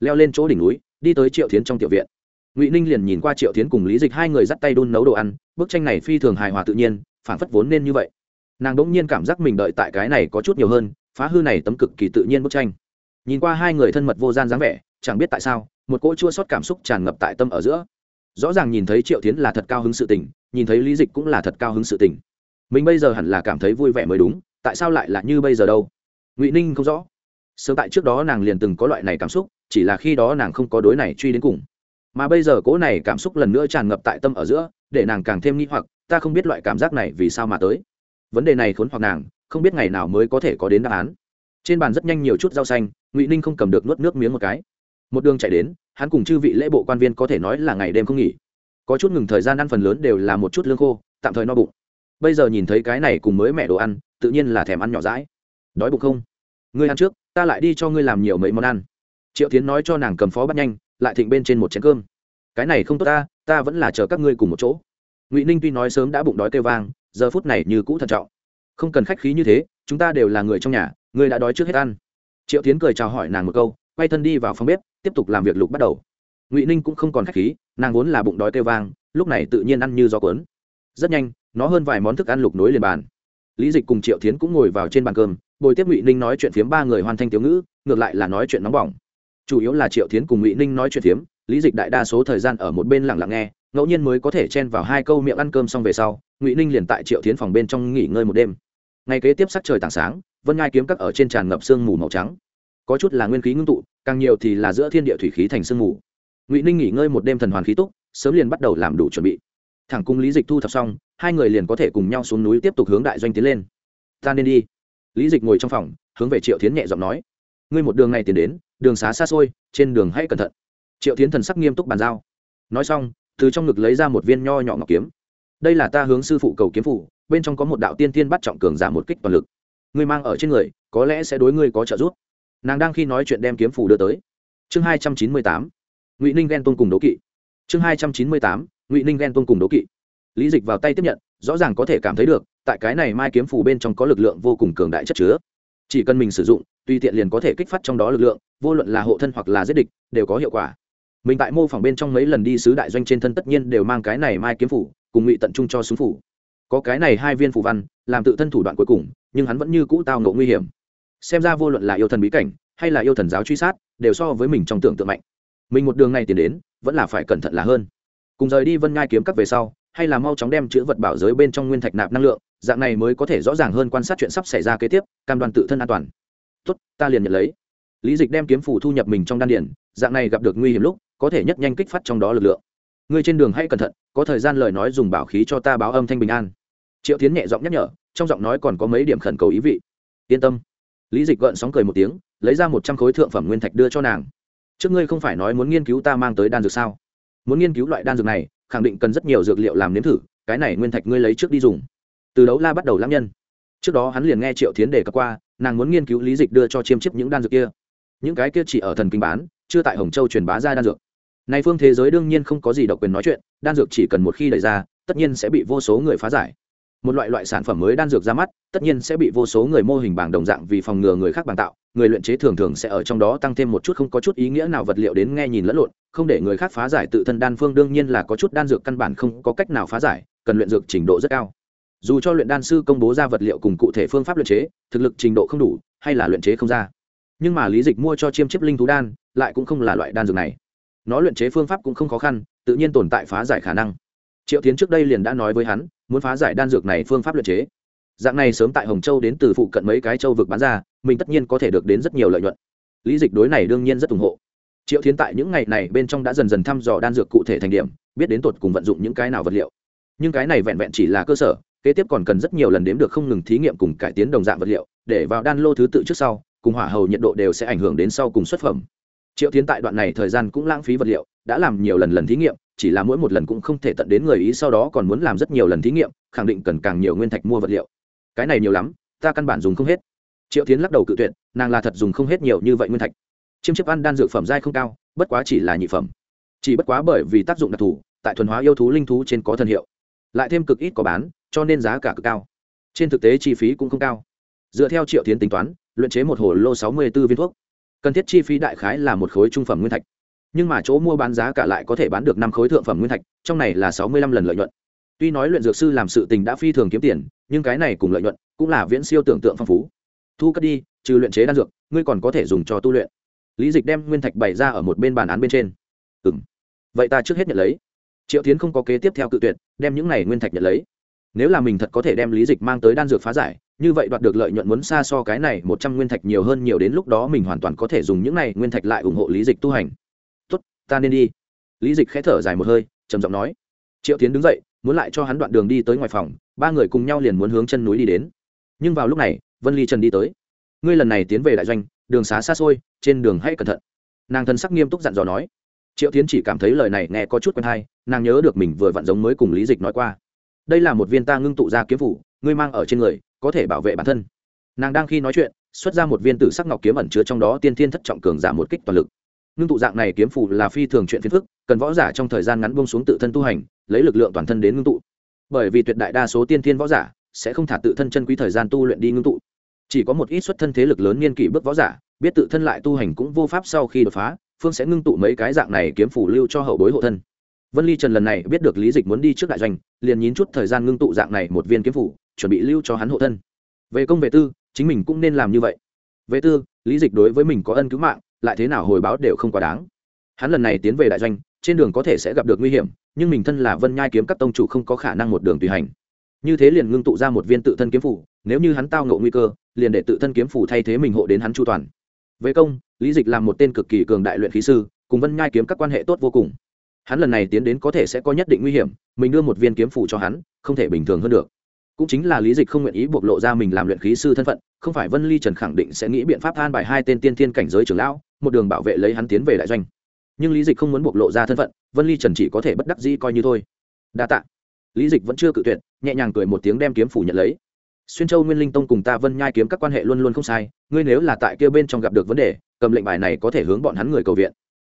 Leo lên chỗ đỉnh núi, đi tới triệu tiến trong tiểu viện. Ngụy ninh liền nhìn qua triệu tiến cùng lý dịch hai người dắt tay đun nấu đồ ăn, bức tranh này phi thường hài hòa tự nhiên phản phất vốn nên như vậy. Nàng đ ỗ n g nhiên cảm giác mình đợi tại cái này có chút nhiều hơn, phá hư này tấm cực kỳ tự nhiên bức tranh. Nhìn qua hai người thân mật vô gian dáng vẻ, chẳng biết tại sao, một cỗ chua sót cảm xúc tràn ngập tại tâm ở giữa rõ ràng nhìn thấy triệu tiến là thật cao hứng sự tình, nhìn thấy lý dịch cũng là thật cao hứng sự tình. Mình bây giờ hẳn là cảm thấy vui vẻ mới đúng, tại sao lại là như bây giờ đâu? Ngụy ninh không rõ. Sớm tại trước đó nàng liền từng có loại này cảm xúc, chỉ là khi đó nàng không có đối này truy đến cùng. Mà bây giờ cỗ này cảm xúc lần nữa tràn ngập tại tâm ở giữa, để nàng càng thêm nghi hoặc, ta không biết loại cảm giác này vì sao mà tới. Vấn đề này khốn hoặc nàng, không biết ngày nào mới có thể có đến đáp án. Trên bàn rất nhanh nhiều chút rau xanh, ngụy ninh không cầm được nuốt nước miếng một cái một đường chạy đến, hắn cùng chư vị lễ bộ quan viên có thể nói là ngày đêm không nghỉ. Có chút ngừng thời gian ăn phần lớn đều là một chút lương khô, tạm thời no bụng. Bây giờ nhìn thấy cái này cùng mới mẹ đồ ăn, tự nhiên là thèm ăn nhỏ rãi đói bụng không? Ngươi ăn trước, ta lại đi cho ngươi làm nhiều mấy món ăn. Triệu tiến nói cho nàng cầm phó bắt nhanh, lại thịnh bên trên một chén cơm. Cái này không tốt ta ta vẫn là chờ các ngươi cùng một chỗ. Ngụy ninh tuy nói sớm đã bụng đói kêu vang, giờ phút này như cũ thận trọng. Không cần khách khí như thế, chúng ta đều là người trong nhà, ngươi đã đói trước hết ăn. Triệu tiến cười chào hỏi nàng một câu quay thân đi vào phòng bếp, tiếp tục làm việc lục bắt đầu. Ngụy ninh cũng không còn khách khí, nàng vốn là bụng đói kêu vang, lúc này tự nhiên ăn như gió cuốn. Rất nhanh, nó hơn vài món thức ăn lục nối liền bàn. Lý dịch cùng triệu tiến cũng ngồi vào trên bàn cơm, bồi tiếp ngụy ninh nói chuyện phiếm ba người hoàn thành tiểu ngữ, ngược lại là nói chuyện nóng bỏng. Chủ yếu là triệu tiến cùng ngụy ninh nói chuyện phiếm, lý dịch đại đa số thời gian ở một bên lặng lặng nghe, ngẫu nhiên mới có thể chen vào hai câu miệng ăn cơm xong về sau, ngụy ninh liền tại triệu tiến phòng bên trong nghỉ ngơi một đêm. Ngày kế tiếp sắc trời tảng sáng, vân ngai kiếm các ở trên tràn ngập sương mù màu trắng có chút là nguyên khí ngưng tụ, càng nhiều thì là giữa thiên địa thủy khí thành sương mù. Ngụy ninh nghỉ ngơi một đêm thần hoàn khí túc, sớm liền bắt đầu làm đủ chuẩn bị. Thẳng cung lý dịch thu thập xong, hai người liền có thể cùng nhau xuống núi tiếp tục hướng đại doanh tiến lên. Ta nên đi. Lý dịch ngồi trong phòng, hướng về triệu tiến nhẹ giọng nói. Ngươi một đường này tiến đến, đường xá xa xôi, trên đường hãy cẩn thận. Triệu tiến thần sắc nghiêm túc bàn giao. Nói xong, từ trong ngực lấy ra một viên nho nhỏ ngọc kiếm. Đây là ta hướng sư phụ cầu kiếm phủ, bên trong có một đạo tiên tiên bắt trọng cường giảm một kích toàn lực. Ngươi mang ở trên người, có lẽ sẽ đối ngươi có trợ giúp nàng đang khi nói chuyện đem kiếm phủ đưa tới. Chương hai trăm chín mươi tám, ngụy ninh ghen tôn cùng đố kỵ. Chương hai trăm chín mươi tám, ngụy ninh ghen tôn cùng đố kỵ. Lý dịch vào tay tiếp nhận, rõ ràng có thể cảm thấy được, tại cái này mai kiếm phủ bên trong có lực lượng vô cùng cường đại chất chứa. Chỉ cần mình sử dụng, tùy tiện liền có thể kích phát trong đó lực lượng, vô luận là hộ thân hoặc là giết địch, đều có hiệu quả. Mình tại mô phỏng bên trong mấy lần đi sứ đại doanh trên thân tất nhiên đều mang cái này mai kiếm phủ cùng ngụy tận trung cho súng phủ có cái này hai viên phủ văn, làm tự thân thủ đoạn cuối cùng, nhưng hắn vẫn như cũ tao ngộ nguy hiểm xem ra vô luận là yêu thần bí cảnh hay là yêu thần giáo truy sát, đều so với mình trong tưởng tượng mạnh. Mình một đường này tiến đến, vẫn là phải cẩn thận là hơn. Cùng rời đi vân ngai kiếm cắt về sau, hay là mau chóng đem chữ vật bảo giới bên trong nguyên thạch nạp năng lượng, dạng này mới có thể rõ ràng hơn quan sát chuyện sắp xảy ra kế tiếp, cam đoan tự thân an toàn. Tốt, ta liền nhận lấy. Lý dịch đem kiếm phủ thu nhập mình trong đan điển dạng này gặp được nguy hiểm lúc, có thể nhất nhanh kích phát trong đó lực lượng. Ngươi trên đường hãy cẩn thận, có thời gian lời nói dùng bảo khí cho ta báo âm thanh bình an. Triệu tiến nhẹ giọng nhắc nhở, trong giọng nói còn có mấy điểm khẩn cầu ý vị. Yên tâm lý dịch gợn sóng cười một tiếng, lấy ra một trăm khối thượng phẩm nguyên thạch đưa cho nàng. Trước ngươi không phải nói muốn nghiên cứu ta mang tới đan dược sao? Muốn nghiên cứu loại đan dược này, khẳng định cần rất nhiều dược liệu làm nếm thử, cái này nguyên thạch ngươi lấy trước đi dùng. Từ đấu la bắt đầu lãng nhân. Trước đó hắn liền nghe triệu tiến đề cập qua, nàng muốn nghiên cứu lý dịch đưa cho chiêm chiếp những đan dược kia. Những cái kia chỉ ở thần kinh bán, chưa tại hồng châu truyền bá ra đan dược. Này phương thế giới đương nhiên không có gì độc quyền nói chuyện, đan dược chỉ cần một khi đẩy ra, tất nhiên sẽ bị vô số người phá giải một loại loại sản phẩm mới đan dược ra mắt, tất nhiên sẽ bị vô số người mô hình bảng đồng dạng vì phòng ngừa người khác bàn tạo, người luyện chế thường thường sẽ ở trong đó tăng thêm một chút không có chút ý nghĩa nào vật liệu đến nghe nhìn lẫn lộn, không để người khác phá giải tự thân đan phương đương nhiên là có chút đan dược căn bản không có cách nào phá giải, cần luyện dược trình độ rất cao. Dù cho luyện đan sư công bố ra vật liệu cùng cụ thể phương pháp luyện chế, thực lực trình độ không đủ, hay là luyện chế không ra. Nhưng mà lý dịch mua cho chiêm chiếp linh thú đan, lại cũng không là loại đan dược này. Nó luyện chế phương pháp cũng không khó khăn, tự nhiên tồn tại phá giải khả năng triệu tiến trước đây liền đã nói với hắn, muốn phá giải đan dược này phương pháp luyện chế. Dạng này sớm tại hồng châu đến từ phụ cận mấy cái châu vực bán ra, mình tất nhiên có thể được đến rất nhiều lợi nhuận. Lý dịch đối này đương nhiên rất ủng hộ. Triệu tiến tại những ngày này bên trong đã dần dần thăm dò đan dược cụ thể thành điểm, biết đến tột cùng vận dụng những cái nào vật liệu. Nhưng cái này vẹn vẹn chỉ là cơ sở, kế tiếp còn cần rất nhiều lần đếm được không ngừng thí nghiệm cùng cải tiến đồng dạng vật liệu, để vào đan lô thứ tự trước sau, cùng hỏa hầu nhiệt độ đều sẽ ảnh hưởng đến sau cùng xuất phẩm. Triệu tiến tại đoạn này thời gian cũng lãng phí vật liệu đã làm nhiều lần lần thí nghiệm, chỉ là mỗi một lần cũng không thể tận đến người ý sau đó còn muốn làm rất nhiều lần thí nghiệm, khẳng định cần càng nhiều nguyên thạch mua vật liệu. Cái này nhiều lắm, ta căn bản dùng không hết. Triệu tiến lắc đầu cự tuyệt, nàng là thật dùng không hết nhiều như vậy nguyên thạch. Chiêm chiếp ăn đan dược phẩm dai không cao, bất quá chỉ là nhị phẩm. Chỉ bất quá bởi vì tác dụng đặc thù, tại thuần hóa yêu thú linh thú trên có thân hiệu. Lại thêm cực ít có bán, cho nên giá cả cực cao. Trên thực tế chi phí cũng không cao. Dựa theo triệu tiến tính toán, luyện chế một hồ lô sáu mươi b ố viên thuốc. Cần thiết chi phí đại khái là một khối trung phẩm nguyên thạch nhưng mà chỗ mua bán giá cả lại có thể bán được năm khối thượng phẩm nguyên thạch, trong này là sáu mươi lăm lần lợi nhuận. Tuy nói luyện dược sư làm sự tình đã phi thường kiếm tiền, nhưng cái này cùng lợi nhuận cũng là viễn siêu tưởng tượng phong phú. Thu cất đi, trừ luyện chế đan dược, ngươi còn có thể dùng cho tu luyện. Lý dịch đem nguyên thạch bày ra ở một bên bàn án bên trên. Ừ m vậy ta trước hết nhận lấy. Triệu tiến không có kế tiếp theo cự tuyệt, đem những này nguyên thạch nhận lấy. Nếu là mình thật có thể đem lý dịch mang tới đan dược phá giải, như vậy đoạt được lợi nhuận muốn xa so cái này một trăm nguyên thạch nhiều hơn nhiều đến lúc đó mình hoàn toàn có thể dùng những này nguyên thạch lại ủng hộ lý dịch tu hành ta nên đi. Lý dịch khẽ thở dài một hơi, trầm giọng nói. Triệu tiến đứng dậy, muốn lại cho hắn đoạn đường đi tới ngoài phòng, ba người cùng nhau liền muốn hướng chân núi đi đến. Nhưng vào lúc này, vân ly trần đi tới. Ngươi lần này tiến về đại doanh, đường xá xa xôi, trên đường hãy cẩn thận. Nàng thân sắc nghiêm túc dặn dò nói. Triệu tiến chỉ cảm thấy lời này nghe có chút quen hay, nàng nhớ được mình vừa vặn giống mới cùng lý dịch nói qua. Đây là một viên ta ngưng tụ ra kiếm phủ, ngươi mang ở trên người, có thể bảo vệ bản thân. Nàng đang khi nói chuyện, xuất ra một viên tử sắc ngọc kiếm ẩn chứa trong đó tiên thiên thất trọng cường giả một kích toàn lực ngưng tụ dạng này kiếm phủ là phi thường chuyện phiền phức, cần võ giả trong thời gian ngắn bông xuống tự thân tu hành, lấy lực lượng toàn thân đến ngưng tụ. Bởi vì tuyệt đại đa số tiên thiên võ giả sẽ không thả tự thân chân quý thời gian tu luyện đi ngưng tụ. Chỉ có một ít xuất thân thế lực lớn niên kỷ bước võ giả, biết tự thân lại tu hành cũng vô pháp sau khi đột phá, phương sẽ ngưng tụ mấy cái dạng này kiếm phủ lưu cho hậu bối hộ thân. Vân ly trần lần này biết được lý dịch muốn đi trước đại doanh, liền nhín chút thời gian ngưng tụ dạng này một viên kiếm phủ chuẩn bị lưu cho hắn hộ thân. Về công về tư, chính mình cũng nên làm như vậy. Về tư, lý dịch đối với mình có ân cứu mạng lại thế nào hồi báo đều không quá đáng. Hắn lần này tiến về đại doanh, trên đường có thể sẽ gặp được nguy hiểm, nhưng mình thân là vân nhai kiếm các tông chủ không có khả năng một đường tùy hành. Như thế liền ngưng tụ ra một viên tự thân kiếm phủ, nếu như hắn tao ngộ nguy cơ, liền để tự thân kiếm phủ thay thế mình hộ đến hắn chu toàn. Về công, lý dịch làm một tên cực kỳ cường đại luyện khí sư, cùng vân nhai kiếm các quan hệ tốt vô cùng. Hắn lần này tiến đến có thể sẽ có nhất định nguy hiểm, mình đưa một viên kiếm phủ cho hắn, không thể bình thường hơn được. Cũng chính là lý dịch không nguyện ý bộc lộ ra mình làm luyện khí sư thân phận, không phải vân ly trần khẳng định sẽ nghĩ biện pháp than bài hai tên tiên thiên cảnh giới trưởng lão một đường bảo vệ lấy hắn tiến về đại doanh. Nhưng lý dịch không muốn bộc lộ ra thân phận, vân ly trần chỉ có thể bất đắc dĩ coi như thôi. Đa t ạ lý dịch vẫn chưa cự tuyệt, nhẹ nhàng cười một tiếng đem kiếm phủ nhận lấy. Xuyên châu nguyên linh tông cùng ta vân nhai kiếm các quan hệ luôn luôn không sai, ngươi nếu là tại kia bên trong gặp được vấn đề, cầm lệnh bài này có thể hướng bọn hắn người cầu viện.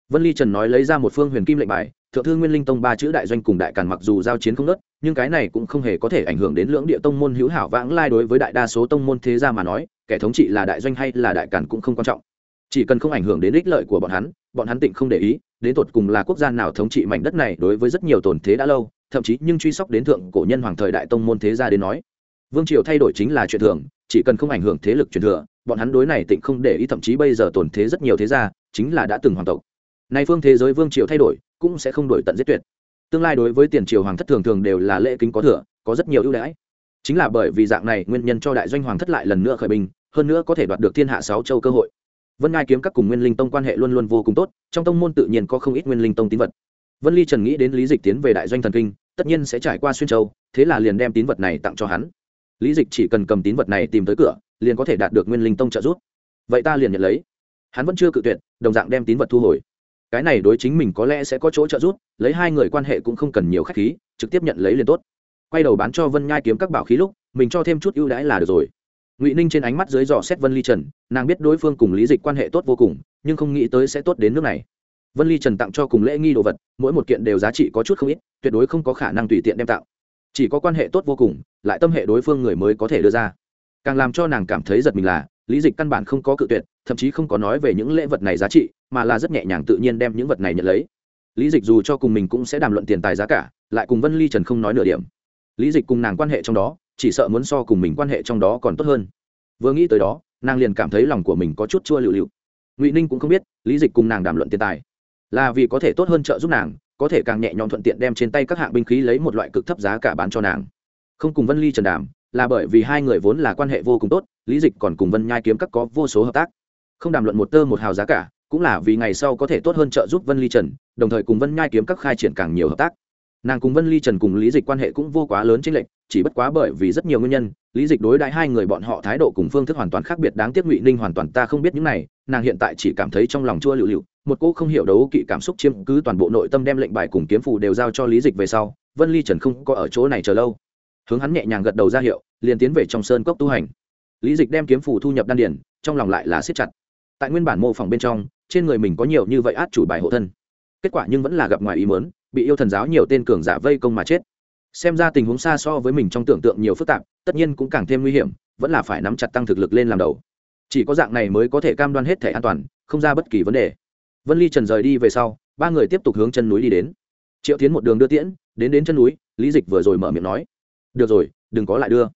Vân ly trần nói lấy ra một phương huyền kim lệnh bài, thượng thư nguyên linh tông ba chữ đại doanh cùng đại càn mặc dù giao chiến không nớt nhưng cái này cũng không hề có thể ảnh hưởng đến lưỡng địa tông môn hữu hảo vãng lai đối với đại đa số tông môn thế gia mà nói, kẻ thống trị là đại doanh hay là đại càn cũng không quan trọng chỉ cần không ảnh hưởng đến ích lợi của bọn hắn bọn hắn tịnh không để ý, đến tột cùng là quốc gia nào thống trị mảnh đất này đối với rất nhiều tổn thế đã lâu, thậm chí nhưng truy sóc đến thượng cổ nhân hoàng thời đại tông môn thế gia đến nói. Vương triều thay đổi chính là chuyện thường, chỉ cần không ảnh hưởng thế lực truyền thừa, bọn hắn đối này tịnh không để ý, thậm chí bây giờ tổn thế rất nhiều thế gia, chính là đã từng hoàng tộc. Nay phương thế giới vương triều thay đổi, cũng sẽ không đổi tận giết tuyệt. Tương lai đối với tiền triều hoàng thất thường thường đều là lễ kính có thừa, có rất nhiều ưu đãi. Chính là bởi vì dạng này nguyên nhân cho đại doanh hoàng thất lại lần nữa khởi binh, hơn nữa có thể đoạt được thiên hạ sáu châu cơ hội vân ngai kiếm các cùng nguyên linh tông quan hệ luôn luôn vô cùng tốt, trong tông môn tự nhiên có không ít nguyên linh tông tín vật. Vân ly trần nghĩ đến lý dịch tiến về đại doanh thần kinh, tất nhiên sẽ trải qua xuyên châu, thế là liền đem tín vật này tặng cho hắn. Lý dịch chỉ cần cầm tín vật này tìm tới cửa, liền có thể đạt được nguyên linh tông trợ giúp. Vậy ta liền nhận lấy. Hắn vẫn chưa cự tuyệt, đồng dạng đem tín vật thu hồi. Cái này đối chính mình có lẽ sẽ có chỗ trợ giúp, lấy hai người quan hệ cũng không cần nhiều khách khí, trực tiếp nhận lấy liền tốt. Quay đầu bán cho vân nhai kiếm các bảo khí lúc, mình cho thêm chút ưu đãi là được rồi ngụy ninh trên ánh mắt dưới dò xét vân ly trần nàng biết đối phương cùng lý dịch quan hệ tốt vô cùng nhưng không nghĩ tới sẽ tốt đến nước này vân ly trần tặng cho cùng lễ nghi đồ vật mỗi một kiện đều giá trị có chút không ít tuyệt đối không có khả năng tùy tiện đem tặng chỉ có quan hệ tốt vô cùng lại tâm hệ đối phương người mới có thể đưa ra càng làm cho nàng cảm thấy giật mình là lý dịch căn bản không có cự tuyệt thậm chí không có nói về những lễ vật này giá trị mà là rất nhẹ nhàng tự nhiên đem những vật này nhận lấy lý dịch dù cho cùng mình cũng sẽ đàm luận tiền tài giá cả lại cùng vân ly trần không nói nửa điểm lý dịch cùng nàng quan hệ trong đó chỉ sợ muốn so cùng mình quan hệ trong đó còn tốt hơn. Vừa nghĩ tới đó, nàng liền cảm thấy lòng của mình có chút chua lựu lựu. Ngụy ninh cũng không biết, lý dịch cùng nàng đàm luận tiền tài là vì có thể tốt hơn trợ giúp nàng, có thể càng nhẹ nhõm thuận tiện đem trên tay các hạng binh khí lấy một loại cực thấp giá cả bán cho nàng. Không cùng vân ly trần đàm, là bởi vì hai người vốn là quan hệ vô cùng tốt, lý dịch còn cùng vân nhai kiếm các có vô số hợp tác. Không đàm luận một tơ một hào giá cả, cũng là vì ngày sau có thể tốt hơn trợ giúp vân ly trần, đồng thời cùng vân nhai kiếm các khai triển càng nhiều hợp tác. Nàng cùng vân ly trần cùng lý dịch quan hệ cũng vô quá lớn trên lệnh chỉ bất quá bởi vì rất nhiều nguyên nhân, lý dịch đối đãi hai người bọn họ thái độ cùng phương thức hoàn toàn khác biệt đáng tiếc ngụy ninh hoàn toàn ta không biết những này, nàng hiện tại chỉ cảm thấy trong lòng chua lựu lựu, một cô không hiểu đấu kỵ cảm xúc chiếm cứ toàn bộ nội tâm đem lệnh bài cùng kiếm phù đều giao cho lý dịch về sau, vân ly trần không có ở chỗ này chờ lâu. Hướng hắn nhẹ nhàng gật đầu ra hiệu, liền tiến về trong sơn cốc tu hành. Lý dịch đem kiếm phù thu nhập đan điển trong lòng lại là siết chặt. Tại nguyên bản mô phỏng bên trong, trên người mình có nhiều như vậy át chủ bài hộ thân. Kết quả nhưng vẫn là gặp ngoài ý mớn bị yêu thần giáo nhiều tên cường giả vây công mà chết xem ra tình huống xa so với mình trong tưởng tượng nhiều phức tạp, tất nhiên cũng càng thêm nguy hiểm, vẫn là phải nắm chặt tăng thực lực lên làm đầu. Chỉ có dạng này mới có thể cam đoan hết thể an toàn, không ra bất kỳ vấn đề. Vân ly trần rời đi về sau, ba người tiếp tục hướng chân núi đi đến. Triệu tiến một đường đưa tiễn, đến đến chân núi, lý dịch vừa rồi mở miệng nói. Được rồi, đừng có lại đưa.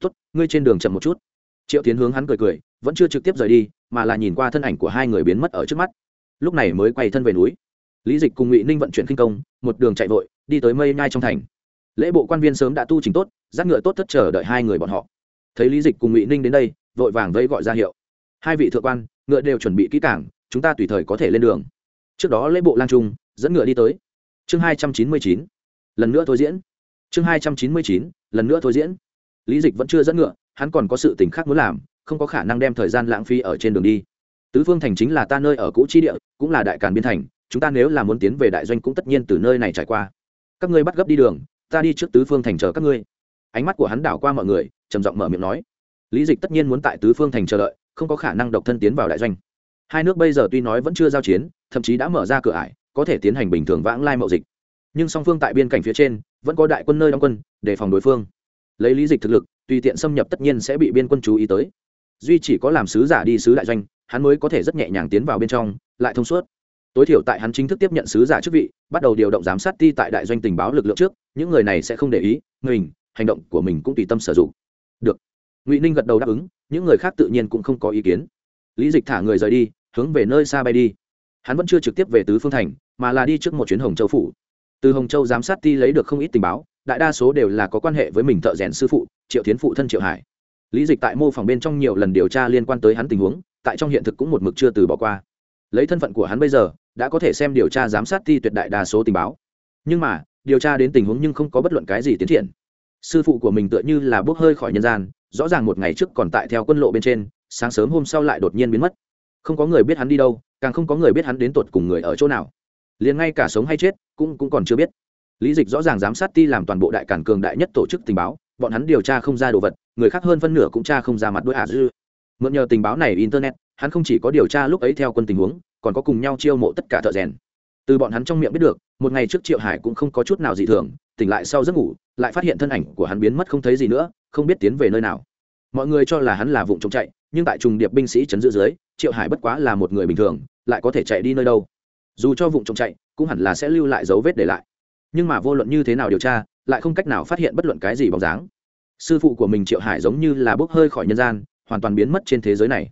Tốt, ngươi trên đường chậm một chút. Triệu tiến hướng hắn cười cười, vẫn chưa trực tiếp rời đi, mà là nhìn qua thân ảnh của hai người biến mất ở trước mắt. Lúc này mới quay thân về núi. Lý dịch cùng ngụy ninh vận chuyển kinh công, một đường chạy vội, đi tới mây nhai trong thành lễ bộ quan viên sớm đã tu trình tốt giác ngựa tốt thất chờ đợi hai người bọn họ. Thấy lý dịch cùng ngụy ninh đến đây, vội vàng vẫy gọi ra hiệu. Hai vị thượng quan, ngựa đều chuẩn bị kỹ cảng chúng ta tùy thời có thể lên đường. Trước đó lễ bộ lan trung, dẫn ngựa đi tới. Chương hai trăm chín mươi chín, lần nữa thôi diễn. Chương hai trăm chín mươi chín, lần nữa thôi diễn. Lý dịch vẫn chưa dẫn ngựa, hắn còn có sự tình khác muốn làm, không có khả năng đem thời gian lãng phí ở trên đường đi. Tứ phương thành chính là ta nơi ở cũ chi địa, cũng là đại càn biên thành, chúng ta nếu là muốn tiến về đại doanh cũng tất nhiên từ nơi này trải qua. Các ngươi bắt gấp đi đường ta đi trước tứ phương thành chờ các ngươi. Ánh mắt của hắn đảo qua mọi người, trầm giọng mở miệng nói. Lý dịch tất nhiên muốn tại tứ phương thành chờ đợi, không có khả năng độc thân tiến vào đại doanh. Hai nước bây giờ tuy nói vẫn chưa giao chiến, thậm chí đã mở ra cửa ải, có thể tiến hành bình thường vãng lai mậu dịch. Nhưng song phương tại biên cảnh phía trên, vẫn có đại quân nơi đóng quân để phòng đối phương. Lấy lý dịch thực lực, tùy tiện xâm nhập tất nhiên sẽ bị biên quân chú ý tới. Duy chỉ có làm sứ giả đi sứ đại doanh, hắn mới có thể rất nhẹ nhàng tiến vào bên trong, lại thông suốt tối thiểu tại hắn chính thức tiếp nhận sứ giả chức vị, bắt đầu điều động giám sát ti tại đại doanh tình báo lực lượng trước, những người này sẽ không để ý mình hành động của mình cũng tùy tâm sử dụng. Được. Ngụy ninh gật đầu đáp ứng, những người khác tự nhiên cũng không có ý kiến. Lý dịch thả người rời đi, hướng về nơi xa bay đi. Hắn vẫn chưa trực tiếp về tứ phương thành, mà là đi trước một chuyến hồng châu phủ. Từ hồng châu giám sát ti lấy được không ít tình báo, đại đa số đều là có quan hệ với mình thợ rèn sư phụ, triệu tiến phụ thân triệu hải. Lý dịch tại mô phỏng bên trong nhiều lần điều tra liên quan tới hắn tình huống, tại trong hiện thực cũng một mực chưa từ bỏ qua. Lấy thân phận của hắn bây giờ đã có thể xem điều tra giám sát thi tuyệt đại đa số tình báo. Nhưng mà, điều tra đến tình huống nhưng không có bất luận cái gì tiến triển. Sư phụ của mình tựa như là bốc hơi khỏi nhân gian, rõ ràng một ngày trước còn tại theo quân lộ bên trên, sáng sớm hôm sau lại đột nhiên biến mất. Không có người biết hắn đi đâu, càng không có người biết hắn đến tột cùng người ở chỗ nào. Liền ngay cả sống hay chết, cũng cũng còn chưa biết. Lý dịch rõ ràng giám sát ti làm toàn bộ đại cản cường đại nhất tổ chức tình báo, bọn hắn điều tra không ra đồ vật, người khác hơn phân nửa cũng tra không ra mặt đôi ả dư. Mượn nhờ tình báo này internet, hắn không chỉ có điều tra lúc ấy theo quân tình huống còn có cùng nhau chiêu mộ tất cả thợ rèn. Từ bọn hắn trong miệng biết được, một ngày trước triệu hải cũng không có chút nào dị thường, tỉnh lại sau giấc ngủ, lại phát hiện thân ảnh của hắn biến mất không thấy gì nữa, không biết tiến về nơi nào. Mọi người cho là hắn là vụ trộm chạy, nhưng tại trùng điệp binh sĩ chấn giữ dưới, triệu hải bất quá là một người bình thường, lại có thể chạy đi nơi đâu. Dù cho vụ trộm chạy, cũng hẳn là sẽ lưu lại dấu vết để lại. Nhưng mà vô luận như thế nào điều tra, lại không cách nào phát hiện bất luận cái gì bóng dáng. Sư phụ của mình triệu hải giống như là bốc hơi khỏi nhân gian, hoàn toàn biến mất trên thế giới này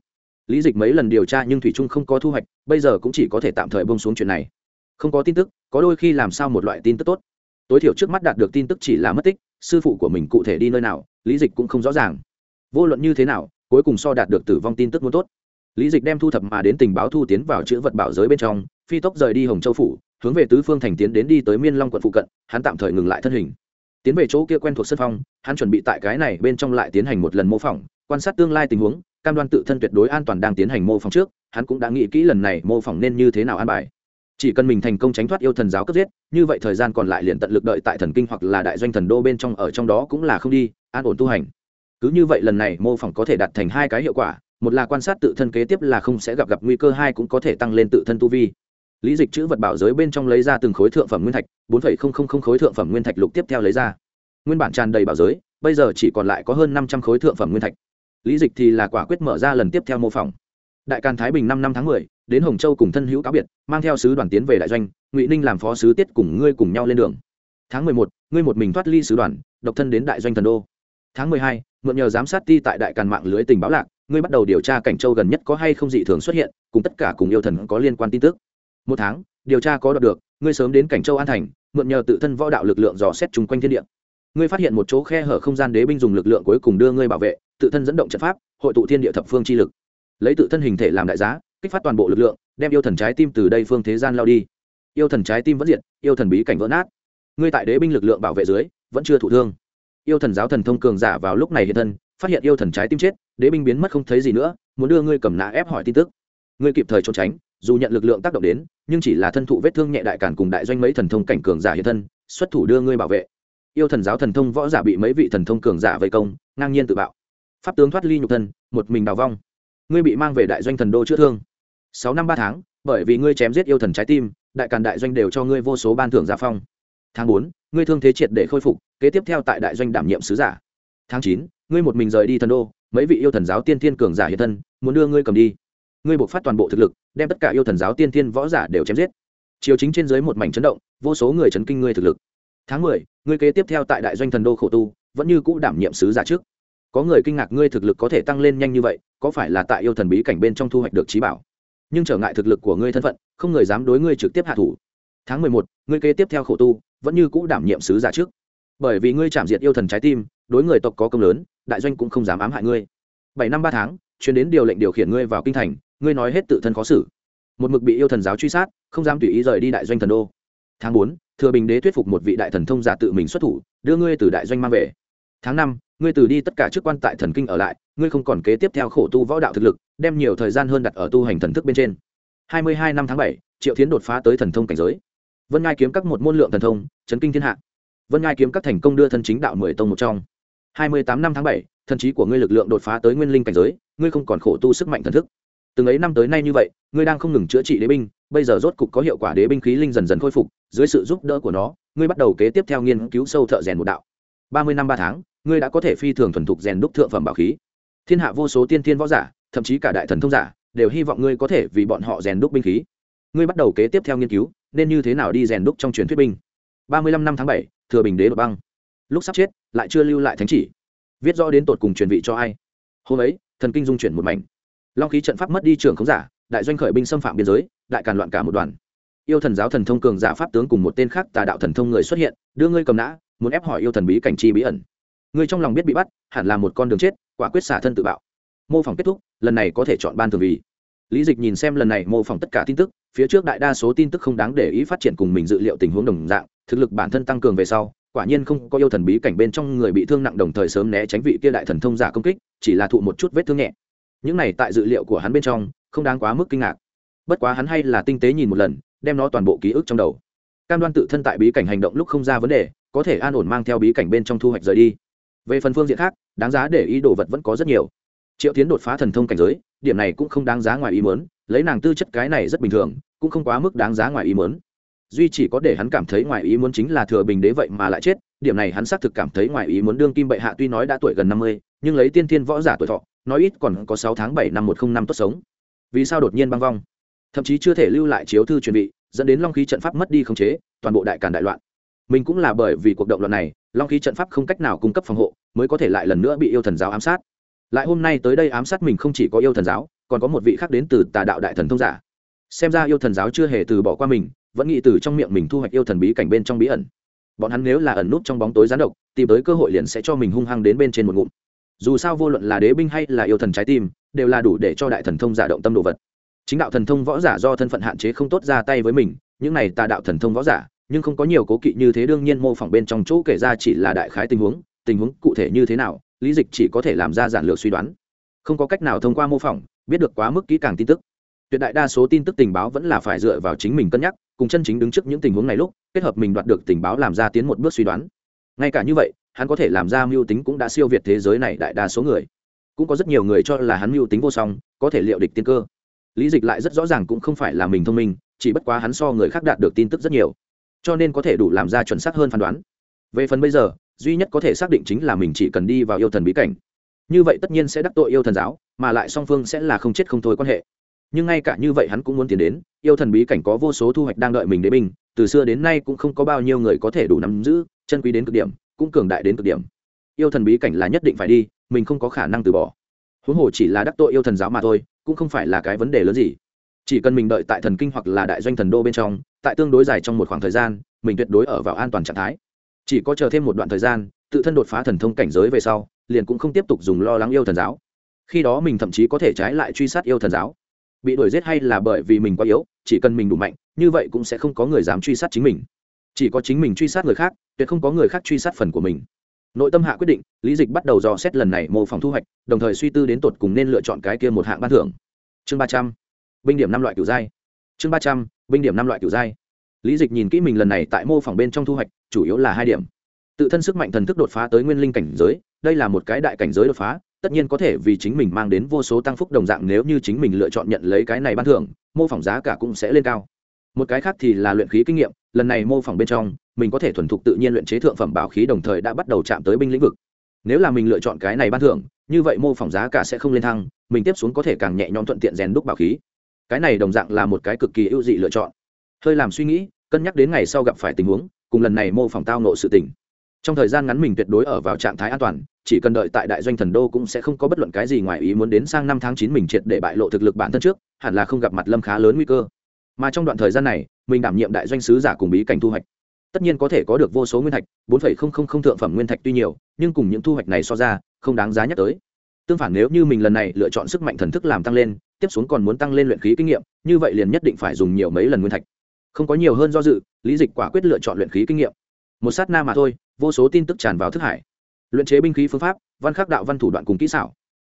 lý dịch mấy lần điều tra nhưng thủy trung không có thu hoạch, bây giờ cũng chỉ có thể tạm thời bông xuống chuyện này. Không có tin tức, có đôi khi làm sao một loại tin tức tốt. Tối thiểu trước mắt đạt được tin tức chỉ là mất tích, sư phụ của mình cụ thể đi nơi nào, lý dịch cũng không rõ ràng. Vô luận như thế nào, cuối cùng so đạt được tử vong tin tức muốn tốt. Lý dịch đem thu thập mà đến tình báo thu tiến vào chữ vật bảo giới bên trong, phi tốc rời đi hồng châu phủ, hướng về tứ phương thành tiến đến đi tới miên long quận phụ cận, hắn tạm thời ngừng lại thân hình. Tiến về chỗ kia quen thuộc sân phong, hắn chuẩn bị tại cái này bên trong lại tiến hành một lần mô phỏng, quan sát tương lai tình huống cam đoan tự thân tuyệt đối an toàn đang tiến hành mô phỏng trước, hắn cũng đã nghĩ kỹ lần này mô phỏng nên như thế nào an bài. Chỉ cần mình thành công tránh thoát yêu thần giáo cấp giết, như vậy thời gian còn lại liền tận lực đợi tại thần kinh hoặc là đại doanh thần đô bên trong ở trong đó cũng là không đi, an ổn tu hành. Cứ như vậy lần này mô phỏng có thể đạt thành hai cái hiệu quả, một là quan sát tự thân kế tiếp là không sẽ gặp gặp nguy cơ, hai cũng có thể tăng lên tự thân tu vi. Lý dịch chữ vật bảo giới bên trong lấy ra từng khối thượng phẩm nguyên thạch, bốn khối thượng phẩm nguyên thạch lục tiếp theo lấy ra. Nguyên bản tràn đầy bảo giới, bây giờ chỉ còn lại có hơn năm trăm khối thượng phẩm nguyên thạch lý dịch thì là quả quyết mở ra lần tiếp theo mô phỏng. Đại càn thái bình năm năm tháng mười, đến hồng châu cùng thân hữu cáo biệt, mang theo sứ đoàn tiến về đại doanh, ngụy ninh làm phó sứ tiết cùng ngươi cùng nhau lên đường. Tháng mười một, ngươi một mình thoát ly sứ đoàn, độc thân đến đại doanh thần đô. Tháng mười hai, mượn nhờ giám sát ti tại đại càn mạng lưới tình báo lạc, ngươi bắt đầu điều tra cảnh châu gần nhất có hay không dị thường xuất hiện, cùng tất cả cùng yêu thần có liên quan tin tức. Một tháng, điều tra có đọc được, ngươi sớm đến cảnh châu an thành, mượn nhờ tự thân võ đạo lực lượng dò xét chung quanh thiên địa. Ngươi phát hiện một chỗ khe hở không gian đế binh dùng lực lượng cuối cùng đưa ngươi bảo vệ tự thân dẫn động trận pháp, hội tụ thiên địa thập phương chi lực. Lấy tự thân hình thể làm đại giá, kích phát toàn bộ lực lượng, đem yêu thần trái tim từ đây phương thế gian lao đi. Yêu thần trái tim vẫn diệt, yêu thần bí cảnh vỡ nát. Ngươi tại đế binh lực lượng bảo vệ dưới, vẫn chưa thụ thương. Yêu thần giáo thần thông cường giả vào lúc này hiện thân, phát hiện yêu thần trái tim chết, đế binh biến mất không thấy gì nữa, muốn đưa ngươi cầm nã ép hỏi tin tức. Ngươi kịp thời trốn tránh, dù nhận lực lượng tác động đến, nhưng chỉ là thân thụ vết thương nhẹ đại cản cùng đại doanh mấy thần thông cảnh cường giả hiện thân, xuất thủ đưa ngươi bảo vệ. Yêu thần giáo thần thông võ giả bị mấy vị thần thông cường giả vây công, ngang nhiên tự bạo pháp tướng thoát ly nhục thân, một mình đào vong. Ngươi bị mang về đại doanh thần đô chữa thương. Sáu năm ba tháng, bởi vì ngươi chém giết yêu thần trái tim, đại càn đại doanh đều cho ngươi vô số ban thưởng gia phong. Tháng bốn, ngươi thương thế triệt để khôi phục, kế tiếp theo tại đại doanh đảm nhiệm sứ giả. Tháng chín, ngươi một mình rời đi thần đô, mấy vị yêu thần giáo tiên thiên cường giả hiện thân, muốn đưa ngươi cầm đi. Ngươi buộc phát toàn bộ thực lực, đem tất cả yêu thần giáo tiên thiên võ giả đều chém giết. Chiều chính trên dưới một mảnh chấn động, vô số người chấn kinh ngươi thực lực. Tháng mười, ngươi kế tiếp theo tại đại doanh thần đô khổ tu, vẫn như cũ đảm nhiệm sứ giả trước có người kinh ngạc ngươi thực lực có thể tăng lên nhanh như vậy, có phải là tại yêu thần bí cảnh bên trong thu hoạch được trí bảo? Nhưng trở ngại thực lực của ngươi thân phận, không người dám đối ngươi trực tiếp hạ thủ. Tháng mười một, ngươi kế tiếp theo khổ tu, vẫn như cũ đảm nhiệm sứ giả trước. Bởi vì ngươi chạm diệt yêu thần trái tim, đối người tộc có công lớn, đại doanh cũng không dám ám hại ngươi. Bảy năm ba tháng chuyến đến điều lệnh điều khiển ngươi vào kinh thành, ngươi nói hết tự thân khó xử. Một mực bị yêu thần giáo truy sát, không dám tùy ý rời đi đại doanh thần đô. Tháng bốn, thừa bình đế thuyết phục một vị đại thần thông giả tự mình xuất thủ, đưa ngươi từ đại doanh mang về tháng năm, ngươi từ đi tất cả chức quan tại thần kinh ở lại, ngươi không còn kế tiếp theo khổ tu võ đạo thực lực, đem nhiều thời gian hơn đặt ở tu hành thần thức bên trên. Hai mươi hai năm tháng bảy, triệu tiến đột phá tới thần thông cảnh giới. Vân ngai kiếm các một môn lượng thần thông, chấn kinh thiên hạ. Vân ngai kiếm các thành công đưa thân chính đạo mười tông một trong. Hai mươi tám năm tháng bảy, thần trí của ngươi lực lượng đột phá tới nguyên linh cảnh giới, ngươi không còn khổ tu sức mạnh thần thức. Từng ấy năm tới nay như vậy, ngươi đang không ngừng chữa trị đế binh, bây giờ rốt cục có hiệu quả đế binh khí linh dần dần khôi phục, dưới sự giúp đỡ của nó, ngươi bắt đầu kế tiếp theo nghiên cứu sâu thợ rèn một đạo. Ba mươi năm ba tháng ngươi đã có thể phi thường thuần thục rèn đúc thượng phẩm bảo khí. Thiên hạ vô số tiên thiên võ giả, thậm chí cả đại thần thông giả, đều hy vọng ngươi có thể vì bọn họ rèn đúc binh khí. Ngươi bắt đầu kế tiếp theo nghiên cứu, nên như thế nào đi rèn đúc trong truyền thuyết binh? Ba mươi lăm năm tháng bảy, thừa bình đế đột băng. Lúc sắp chết, lại chưa lưu lại thánh chỉ. Viết rõ đến tột cùng truyền vị cho ai? Hôm ấy, thần kinh dung chuyển một mảnh. Long khí trận pháp mất đi trường khống giả, đại doanh khởi binh xâm phạm biên giới, đại càn loạn cả một đoàn. Yêu thần giáo thần thông cường giả pháp tướng cùng một tên khác tà đạo thần thông người xuất hiện, đưa ngươi cầm nã, muốn ép hỏi yêu thần bí cảnh chi bí ẩn. Người trong lòng biết bị bắt, hẳn là một con đường chết, quả quyết xả thân tự bạo. Mô phỏng kết thúc, lần này có thể chọn ban thường vì. Lý dịch nhìn xem lần này mô phỏng tất cả tin tức, phía trước đại đa số tin tức không đáng để ý phát triển cùng mình dự liệu tình huống đồng dạng, thực lực bản thân tăng cường về sau, quả nhiên không có yêu thần bí cảnh bên trong người bị thương nặng đồng thời sớm né tránh vị kia đại thần thông giả công kích, chỉ là thụ một chút vết thương nhẹ. Những này tại dự liệu của hắn bên trong, không đáng quá mức kinh ngạc. Bất quá hắn hay là tinh tế nhìn một lần, đem nó toàn bộ ký ức trong đầu. Cam đoan tự thân tại bí cảnh hành động lúc không ra vấn đề, có thể an ổn mang theo bí cảnh bên trong thu hoạch rời đi về phần phương diện khác, đáng giá để ý đồ vật vẫn có rất nhiều. Triệu tiến đột phá thần thông cảnh giới, điểm này cũng không đáng giá ngoài ý mớn lấy nàng tư chất cái này rất bình thường, cũng không quá mức đáng giá ngoài ý mớn duy chỉ có để hắn cảm thấy ngoài ý muốn chính là thừa bình đế vậy mà lại chết, điểm này hắn xác thực cảm thấy ngoài ý muốn đương kim bệ hạ tuy nói đã tuổi gần năm mươi, nhưng lấy tiên thiên võ giả tuổi thọ, nói ít còn có sáu tháng bảy năm một không năm tốt sống. Vì sao đột nhiên băng vong? Thậm chí chưa thể lưu lại chiếu thư chuẩn bị, dẫn đến long khí trận pháp mất đi khống chế, toàn bộ đại càn đại loạn. Mình cũng là bởi vì cuộc động loạn này long khí trận pháp không cách nào cung cấp phòng hộ, mới có thể lại lần nữa bị yêu thần giáo ám sát. Lại hôm nay tới đây ám sát mình không chỉ có yêu thần giáo, còn có một vị khác đến từ tà đạo đại thần thông giả. Xem ra yêu thần giáo chưa hề từ bỏ qua mình, vẫn nghĩ từ trong miệng mình thu hoạch yêu thần bí cảnh bên trong bí ẩn. Bọn hắn nếu là ẩn nút trong bóng tối gián độc, tìm tới cơ hội liền sẽ cho mình hung hăng đến bên trên một ngụm. Dù sao vô luận là đế binh hay là yêu thần trái tim, đều là đủ để cho đại thần thông giả động tâm đồ vật. Chính đạo thần thông võ giả do thân phận hạn chế không tốt ra tay với mình, những này tà đạo thần thông võ giả nhưng không có nhiều cố kỵ như thế, đương nhiên mô phỏng bên trong chỗ kể ra chỉ là đại khái tình huống tình huống cụ thể như thế nào, lý dịch chỉ có thể làm ra giản lược suy đoán. Không có cách nào thông qua mô phỏng, biết được quá mức kỹ càng tin tức. Tuyệt đại đa số tin tức tình báo vẫn là phải dựa vào chính mình cân nhắc, cùng chân chính đứng trước những tình huống này lúc, kết hợp mình đoạt được tình báo làm ra tiến một bước suy đoán. Ngay cả như vậy, hắn có thể làm ra mưu tính cũng đã siêu việt thế giới này đại đa số người. Cũng có rất nhiều người cho là hắn mưu tính vô song, có thể liệu địch tiên cơ. Lý dịch lại rất rõ ràng cũng không phải là mình thông minh, chỉ bất quá hắn so người khác đạt được tin tức rất nhiều cho nên có thể đủ làm ra chuẩn xác hơn phán đoán. Về phần bây giờ, duy nhất có thể xác định chính là mình chỉ cần đi vào yêu thần bí cảnh. Như vậy tất nhiên sẽ đắc tội yêu thần giáo, mà lại song phương sẽ là không chết không thôi quan hệ. Nhưng ngay cả như vậy hắn cũng muốn tiến đến, yêu thần bí cảnh có vô số thu hoạch đang đợi mình đế binh, từ xưa đến nay cũng không có bao nhiêu người có thể đủ nắm giữ, chân quý đến cực điểm, cũng cường đại đến cực điểm. Yêu thần bí cảnh là nhất định phải đi, mình không có khả năng từ bỏ. Huống hồ chỉ là đắc tội yêu thần giáo mà thôi, cũng không phải là cái vấn đề lớn gì. Chỉ cần mình đợi tại thần kinh hoặc là đại doanh thần đô bên trong tại tương đối dài trong một khoảng thời gian, mình tuyệt đối ở vào an toàn trạng thái. Chỉ có chờ thêm một đoạn thời gian, tự thân đột phá thần thông cảnh giới về sau, liền cũng không tiếp tục dùng lo lắng yêu thần giáo. Khi đó mình thậm chí có thể trái lại truy sát yêu thần giáo. Bị đuổi giết hay là bởi vì mình quá yếu, chỉ cần mình đủ mạnh, như vậy cũng sẽ không có người dám truy sát chính mình. Chỉ có chính mình truy sát người khác, tuyệt không có người khác truy sát phần của mình. Nội tâm hạ quyết định, lý dịch bắt đầu dò xét lần này mô phỏng thu hoạch, đồng thời suy tư đến tột cùng nên lựa chọn cái kia một hạng ban thưởng. Chương ba trăm, binh điểm năm loại kiểu giai. Chương ba trăm binh điểm năm loại kiểu giai. Lý dịch nhìn kỹ mình lần này tại mô phỏng bên trong thu hoạch, chủ yếu là hai điểm. Tự thân sức mạnh thần thức đột phá tới nguyên linh cảnh giới, đây là một cái đại cảnh giới đột phá, tất nhiên có thể vì chính mình mang đến vô số tăng phúc đồng dạng nếu như chính mình lựa chọn nhận lấy cái này ban thưởng, mô phỏng giá cả cũng sẽ lên cao. Một cái khác thì là luyện khí kinh nghiệm, lần này mô phỏng bên trong, mình có thể thuần thục tự nhiên luyện chế thượng phẩm bảo khí đồng thời đã bắt đầu chạm tới binh lĩnh vực. Nếu là mình lựa chọn cái này ban thưởng, như vậy mô phỏng giá cả sẽ không lên thăng, mình tiếp xuống có thể càng nhẹ nhõm thuận tiện rèn đúc bảo khí cái này đồng dạng là một cái cực kỳ ưu dị lựa chọn. Hơi làm suy nghĩ, cân nhắc đến ngày sau gặp phải tình huống, cùng lần này mô phỏng tao nộ sự tình. Trong thời gian ngắn mình tuyệt đối ở vào trạng thái an toàn, chỉ cần đợi tại đại doanh thần đô cũng sẽ không có bất luận cái gì ngoài ý muốn đến sang năm tháng chín mình triệt để bại lộ thực lực bản thân trước, hẳn là không gặp mặt lâm khá lớn nguy cơ. Mà trong đoạn thời gian này, mình đảm nhiệm đại doanh sứ giả cùng bí cảnh thu hoạch. Tất nhiên có thể có được vô số nguyên thạch, bốn phẩy không không không thượng phẩm nguyên thạch tuy nhiều, nhưng cùng những thu hoạch này so ra, không đáng giá nhắc tới. Tương phản nếu như mình lần này lựa chọn sức mạnh thần thức làm tăng lên tiếp xuống còn muốn tăng lên luyện khí kinh nghiệm, như vậy liền nhất định phải dùng nhiều mấy lần nguyên thạch. Không có nhiều hơn do dự, lý dịch quả quyết lựa chọn luyện khí kinh nghiệm. Một sát na mà thôi, vô số tin tức tràn vào thức hải. Luyện chế binh khí phương pháp, văn khắc đạo văn thủ đoạn cùng kỹ xảo.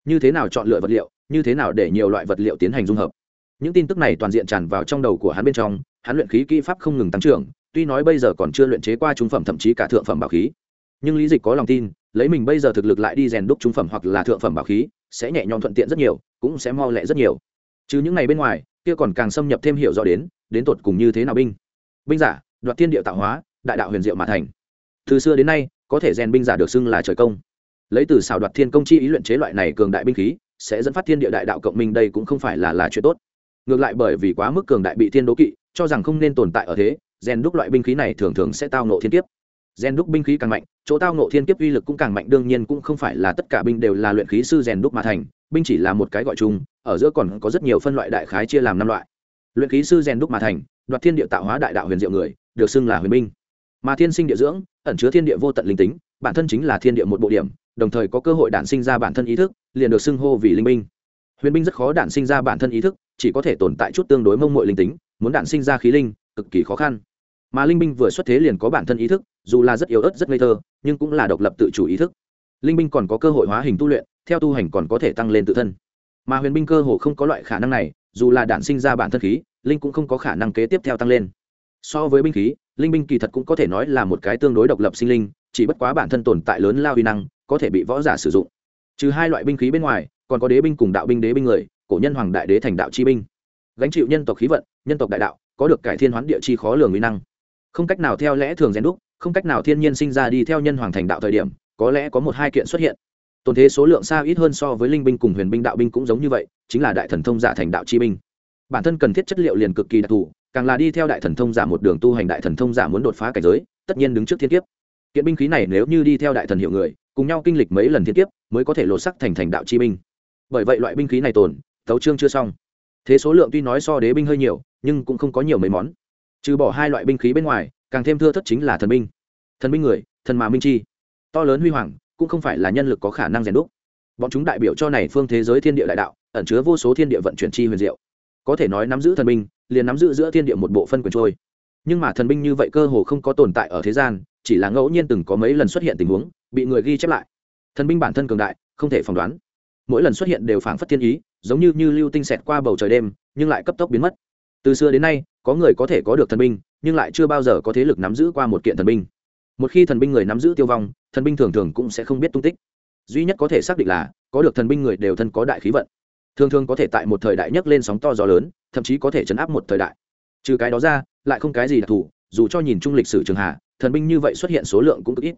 Như thế nào chọn lựa vật liệu, như thế nào để nhiều loại vật liệu tiến hành dung hợp. Những tin tức này toàn diện tràn vào trong đầu của hắn bên trong, hắn luyện khí kỹ pháp không ngừng tăng trưởng, tuy nói bây giờ còn chưa luyện chế qua trung phẩm thậm chí cả thượng phẩm bảo khí. Nhưng lý dịch có lòng tin, lấy mình bây giờ thực lực lại đi rèn đúc trung phẩm hoặc là thượng phẩm bảo khí sẽ nhẹ nhõm thuận tiện rất nhiều, cũng sẽ mau lẹ rất nhiều. Chứ những ngày bên ngoài, kia còn càng xâm nhập thêm hiểu rõ đến đến tột cùng như thế nào binh? Binh giả, đoạt thiên địa tạo hóa, đại đạo huyền diệu mà thành. Từ xưa đến nay, có thể rèn binh giả được xưng là trời công. Lấy từ xảo đoạt thiên công chi ý luyện chế loại này cường đại binh khí, sẽ dẫn phát thiên địa đại đạo cộng minh, đây cũng không phải là là chuyện tốt. Ngược lại bởi vì quá mức cường đại bị thiên đố kỵ, cho rằng không nên tồn tại ở thế, rèn đúc loại binh khí này thường thường sẽ tao nộ thiên kiếp. Rèn đúc binh khí càng mạnh chỗ tao nộ thiên kiếp uy lực cũng càng mạnh, đương nhiên cũng không phải là tất cả binh đều là luyện khí sư rèn đúc mà thành, binh chỉ là một cái gọi chung, ở giữa còn có rất nhiều phân loại đại khái chia làm năm loại. Luyện khí sư rèn đúc mà thành, đoạt thiên địa tạo hóa đại đạo huyền diệu người, được xưng là huyền binh. Mà thiên sinh địa dưỡng, ẩn chứa thiên địa vô tận linh tính, bản thân chính là thiên địa một bộ điểm, đồng thời có cơ hội đản sinh ra bản thân ý thức, liền được xưng hô vì linh binh. Huyền binh rất khó đản sinh ra bản thân ý thức, chỉ có thể tồn tại chút tương đối mông mội linh tính, muốn đản sinh ra khí linh, cực kỳ khó khăn. Mà linh binh vừa xuất thế liền có bản thân ý thức dù là rất yếu ớt, rất ngây thơ, nhưng cũng là độc lập tự chủ ý thức. Linh binh còn có cơ hội hóa hình tu luyện, theo tu hành còn có thể tăng lên tự thân. Mà huyền binh cơ hồ không có loại khả năng này, dù là đản sinh ra bản thân khí, linh cũng không có khả năng kế tiếp theo tăng lên. So với binh khí, linh binh kỳ thật cũng có thể nói là một cái tương đối độc lập sinh linh, chỉ bất quá bản thân tồn tại lớn lao huy năng, có thể bị võ giả sử dụng. Trừ hai loại binh khí bên ngoài, còn có đế binh cùng đạo binh đế binh người, cổ nhân hoàng đại đế thành đạo chi binh. Gánh chịu nhân tộc khí vận, nhân tộc đại đạo, có được cải thiên hoán địa chi khó lường uy năng. Không cách nào theo lẽ thường rèn đúc không cách nào thiên nhiên sinh ra đi theo nhân hoàng thành đạo thời điểm, có lẽ có một hai kiện xuất hiện. Tồn thế số lượng xa ít hơn so với linh binh cùng huyền binh đạo binh cũng giống như vậy, chính là đại thần thông giả thành đạo chi binh. Bản thân cần thiết chất liệu liền cực kỳ đặc thù, càng là đi theo đại thần thông giả một đường tu hành đại thần thông giả muốn đột phá cảnh giới, tất nhiên đứng trước thiên kiếp. Kiện binh khí này nếu như đi theo đại thần hiệu người, cùng nhau kinh lịch mấy lần thiên kiếp, mới có thể lột sắc thành thành đạo chi binh. Bởi vậy loại binh khí này tồn, thấu trương chưa xong. Thế số lượng tuy nói so đế binh hơi nhiều, nhưng cũng không có nhiều mấy món. Trừ bỏ hai loại binh khí bên ngoài càng thêm thưa thất chính là thần minh, thần minh người thần mà minh chi. To lớn huy hoàng cũng không phải là nhân lực có khả năng rèn đúc. Bọn chúng đại biểu cho này phương thế giới thiên địa đại đạo ẩn chứa vô số thiên địa vận chuyển chi huyền diệu. Có thể nói nắm giữ thần minh, liền nắm giữ giữa thiên địa một bộ phân quyền trôi. Nhưng mà thần binh như vậy cơ hồ không có tồn tại ở thế gian chỉ là ngẫu nhiên từng có mấy lần xuất hiện tình huống bị người ghi chép lại. Thần binh bản thân cường đại không thể phỏng đoán. Mỗi lần xuất hiện đều phảng phất thiên ý giống như như lưu tinh xẹt qua bầu trời đêm nhưng lại cấp tốc biến mất. Từ xưa đến nay có người có thể có được thần binh, nhưng lại chưa bao giờ có thế lực nắm giữ qua một kiện thần binh. Một khi thần binh người nắm giữ tiêu vong, thần binh thường thường cũng sẽ không biết tung tích. Duy nhất có thể xác định là, có được thần binh người đều thân có đại khí vận. Thường thường có thể tại một thời đại nhấc lên sóng to gió lớn, thậm chí có thể chấn áp một thời đại. Trừ cái đó ra, lại không cái gì đặc thù, dù cho nhìn chung lịch sử trường hạ, thần binh như vậy xuất hiện số lượng cũng cực ít.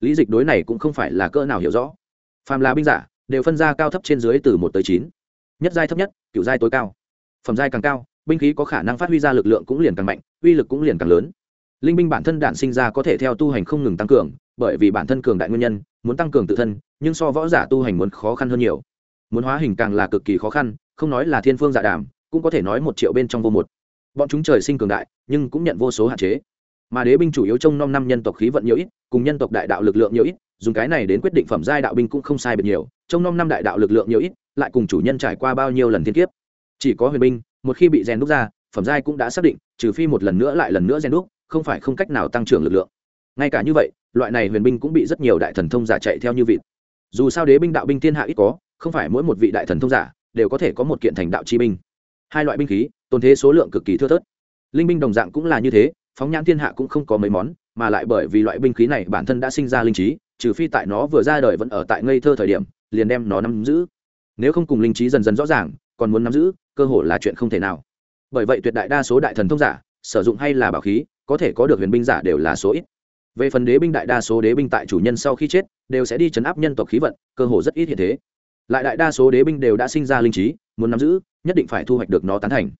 Lý dịch đối này cũng không phải là cỡ nào hiểu rõ. Phàm là binh giả, đều phân ra cao thấp trên dưới từ một tới chín. Nhất giai thấp nhất cựu giai tối cao. Phẩm giai càng cao binh khí có khả năng phát huy ra lực lượng cũng liền càng mạnh, uy lực cũng liền càng lớn. Linh binh bản thân đạn sinh ra có thể theo tu hành không ngừng tăng cường, bởi vì bản thân cường đại nguyên nhân, muốn tăng cường tự thân, nhưng so võ giả tu hành muốn khó khăn hơn nhiều. Muốn hóa hình càng là cực kỳ khó khăn, không nói là thiên phương dạ đàm, cũng có thể nói một triệu bên trong vô một. Bọn chúng trời sinh cường đại, nhưng cũng nhận vô số hạn chế. Mà đế binh chủ yếu trong năm năm nhân tộc khí vận nhiều ít, cùng nhân tộc đại đạo lực lượng nhiều ít, dùng cái này đến quyết định phẩm giai đạo binh cũng không sai biệt nhiều trong năm năm đại đạo lực lượng nhiều ít, lại cùng chủ nhân trải qua bao nhiêu lần thiên kiếp. Chỉ có huyền binh một khi bị rèn đúc ra, phẩm giai cũng đã xác định, trừ phi một lần nữa lại lần nữa rèn đúc, không phải không cách nào tăng trưởng lực lượng. Ngay cả như vậy, loại này huyền binh cũng bị rất nhiều đại thần thông giả chạy theo như vịt. Dù sao đế binh đạo binh thiên hạ ít có, không phải mỗi một vị đại thần thông giả đều có thể có một kiện thành đạo chi binh. Hai loại binh khí, tồn thế số lượng cực kỳ thưa thớt. Linh binh đồng dạng cũng là như thế, phóng nhãn thiên hạ cũng không có mấy món, mà lại bởi vì loại binh khí này bản thân đã sinh ra linh trí, trừ phi tại nó vừa ra đời vẫn ở tại ngây thơ thời điểm, liền đem nó nắm giữ. Nếu không cùng linh trí dần dần rõ ràng, còn muốn nắm giữ cơ hội là chuyện không thể nào. Bởi vậy tuyệt đại đa số đại thần thông giả, sử dụng hay là bảo khí, có thể có được huyền binh giả đều là số ít. Về phần đế binh đại đa số đế binh tại chủ nhân sau khi chết, đều sẽ đi chấn áp nhân tộc khí vận, cơ hội rất ít hiện thế. Lại đại đa số đế binh đều đã sinh ra linh trí, muốn nắm giữ, nhất định phải thu hoạch được nó tán thành.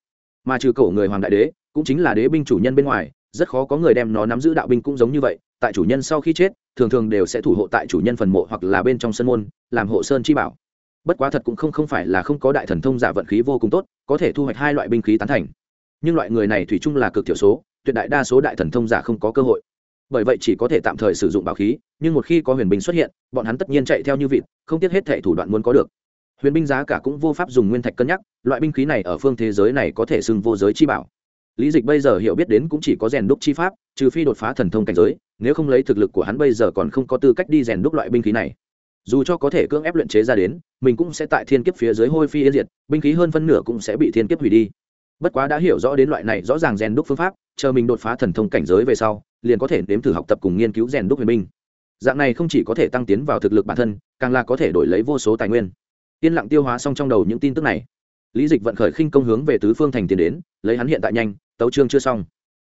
Mà trừ cổ người hoàng đại đế, cũng chính là đế binh chủ nhân bên ngoài, rất khó có người đem nó nắm giữ đạo binh cũng giống như vậy, tại chủ nhân sau khi chết, thường thường đều sẽ thủ hộ tại chủ nhân phần mộ hoặc là bên trong sân môn, làm hộ sơn chi bảo bất quá thật cũng không không phải là không có đại thần thông giả vận khí vô cùng tốt, có thể thu hoạch hai loại binh khí tán thành. Nhưng loại người này thủy chung là cực thiểu số, tuyệt đại đa số đại thần thông giả không có cơ hội. Bởi vậy chỉ có thể tạm thời sử dụng bảo khí, nhưng một khi có huyền binh xuất hiện, bọn hắn tất nhiên chạy theo như vịt, không tiếc hết thệ thủ đoạn muốn có được. Huyền binh giá cả cũng vô pháp dùng nguyên thạch cân nhắc, loại binh khí này ở phương thế giới này có thể xưng vô giới chi bảo. Lý dịch bây giờ hiểu biết đến cũng chỉ có rèn đúc chi pháp, trừ phi đột phá thần thông cảnh giới, nếu không lấy thực lực của hắn bây giờ còn không có tư cách đi rèn đúc loại binh khí này dù cho có thể cưỡng ép luyện chế ra đến, mình cũng sẽ tại thiên kiếp phía dưới hôi phi yên diệt, binh khí hơn phân nửa cũng sẽ bị thiên kiếp hủy đi. Bất quá đã hiểu rõ đến loại này rõ ràng rèn đúc phương pháp, chờ mình đột phá thần thông cảnh giới về sau, liền có thể nếm thử học tập cùng nghiên cứu rèn đúc huyền binh. Dạng này không chỉ có thể tăng tiến vào thực lực bản thân, càng là có thể đổi lấy vô số tài nguyên. Yên lặng tiêu hóa xong trong đầu những tin tức này, lý dịch vận khởi khinh công hướng về tứ phương thành tiến đến, lấy hắn hiện tại nhanh, tấu trương chưa xong.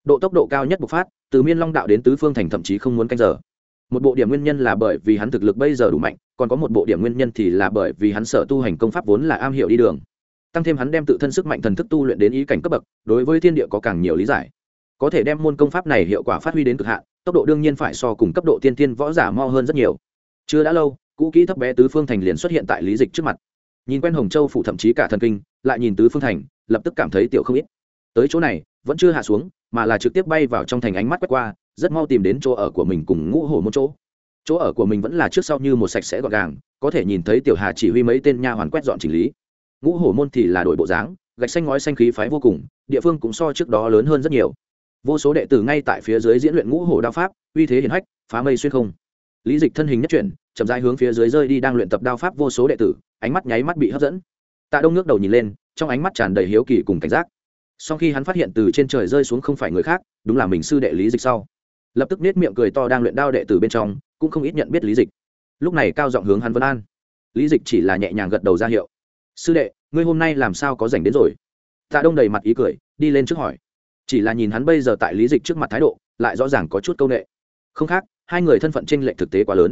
Độ tốc độ cao nhất bộc phát, từ miên long đạo đến tứ phương thành thậm chí không muốn canh giờ một bộ điểm nguyên nhân là bởi vì hắn thực lực bây giờ đủ mạnh, còn có một bộ điểm nguyên nhân thì là bởi vì hắn sở tu hành công pháp vốn là am hiểu đi đường. Tăng thêm hắn đem tự thân sức mạnh thần thức tu luyện đến ý cảnh cấp bậc, đối với thiên địa có càng nhiều lý giải. Có thể đem môn công pháp này hiệu quả phát huy đến cực hạn, tốc độ đương nhiên phải so cùng cấp độ tiên tiên võ giả mo hơn rất nhiều. Chưa đã lâu, cũ kỹ thấp bé tứ phương thành liền xuất hiện tại lý dịch trước mặt. Nhìn quen hồng châu phủ thậm chí cả thần kinh, lại nhìn tứ phương thành, lập tức cảm thấy tiểu không ít tới chỗ này, vẫn chưa hạ xuống, mà là trực tiếp bay vào trong thành ánh mắt quét qua, rất mau tìm đến chỗ ở của mình cùng ngũ hổ một chỗ. Chỗ ở của mình vẫn là trước sau như một sạch sẽ gọn gàng, có thể nhìn thấy tiểu hà chỉ huy mấy tên nha hoàn quét dọn chỉnh lý. Ngũ hổ môn thì là đội bộ dáng, gạch xanh ngói xanh khí phái vô cùng, địa phương cũng so trước đó lớn hơn rất nhiều. Vô số đệ tử ngay tại phía dưới diễn luyện ngũ hổ đao pháp, uy thế hiển hách, phá mây xuyên không. Lý dịch thân hình nhất chuyển, chậm rãi hướng phía dưới rơi đi đang luyện tập đao pháp vô số đệ tử, ánh mắt nháy mắt bị hấp dẫn. Tạ đông nước đầu nhìn lên, trong ánh mắt tràn đầy hiếu kỳ cùng cảnh giác sau khi hắn phát hiện từ trên trời rơi xuống không phải người khác, đúng là mình sư đệ lý dịch sau. Lập tức nết miệng cười to đang luyện đao đệ tử bên trong, cũng không ít nhận biết lý dịch. Lúc này cao giọng hướng hắn vân an. Lý dịch chỉ là nhẹ nhàng gật đầu ra hiệu. Sư đệ, ngươi hôm nay làm sao có dành đến rồi? Tạ đông đầy mặt ý cười, đi lên trước hỏi. Chỉ là nhìn hắn bây giờ tại lý dịch trước mặt thái độ, lại rõ ràng có chút c â u n ệ không khác, hai người thân phận tranh lệch thực tế quá lớn.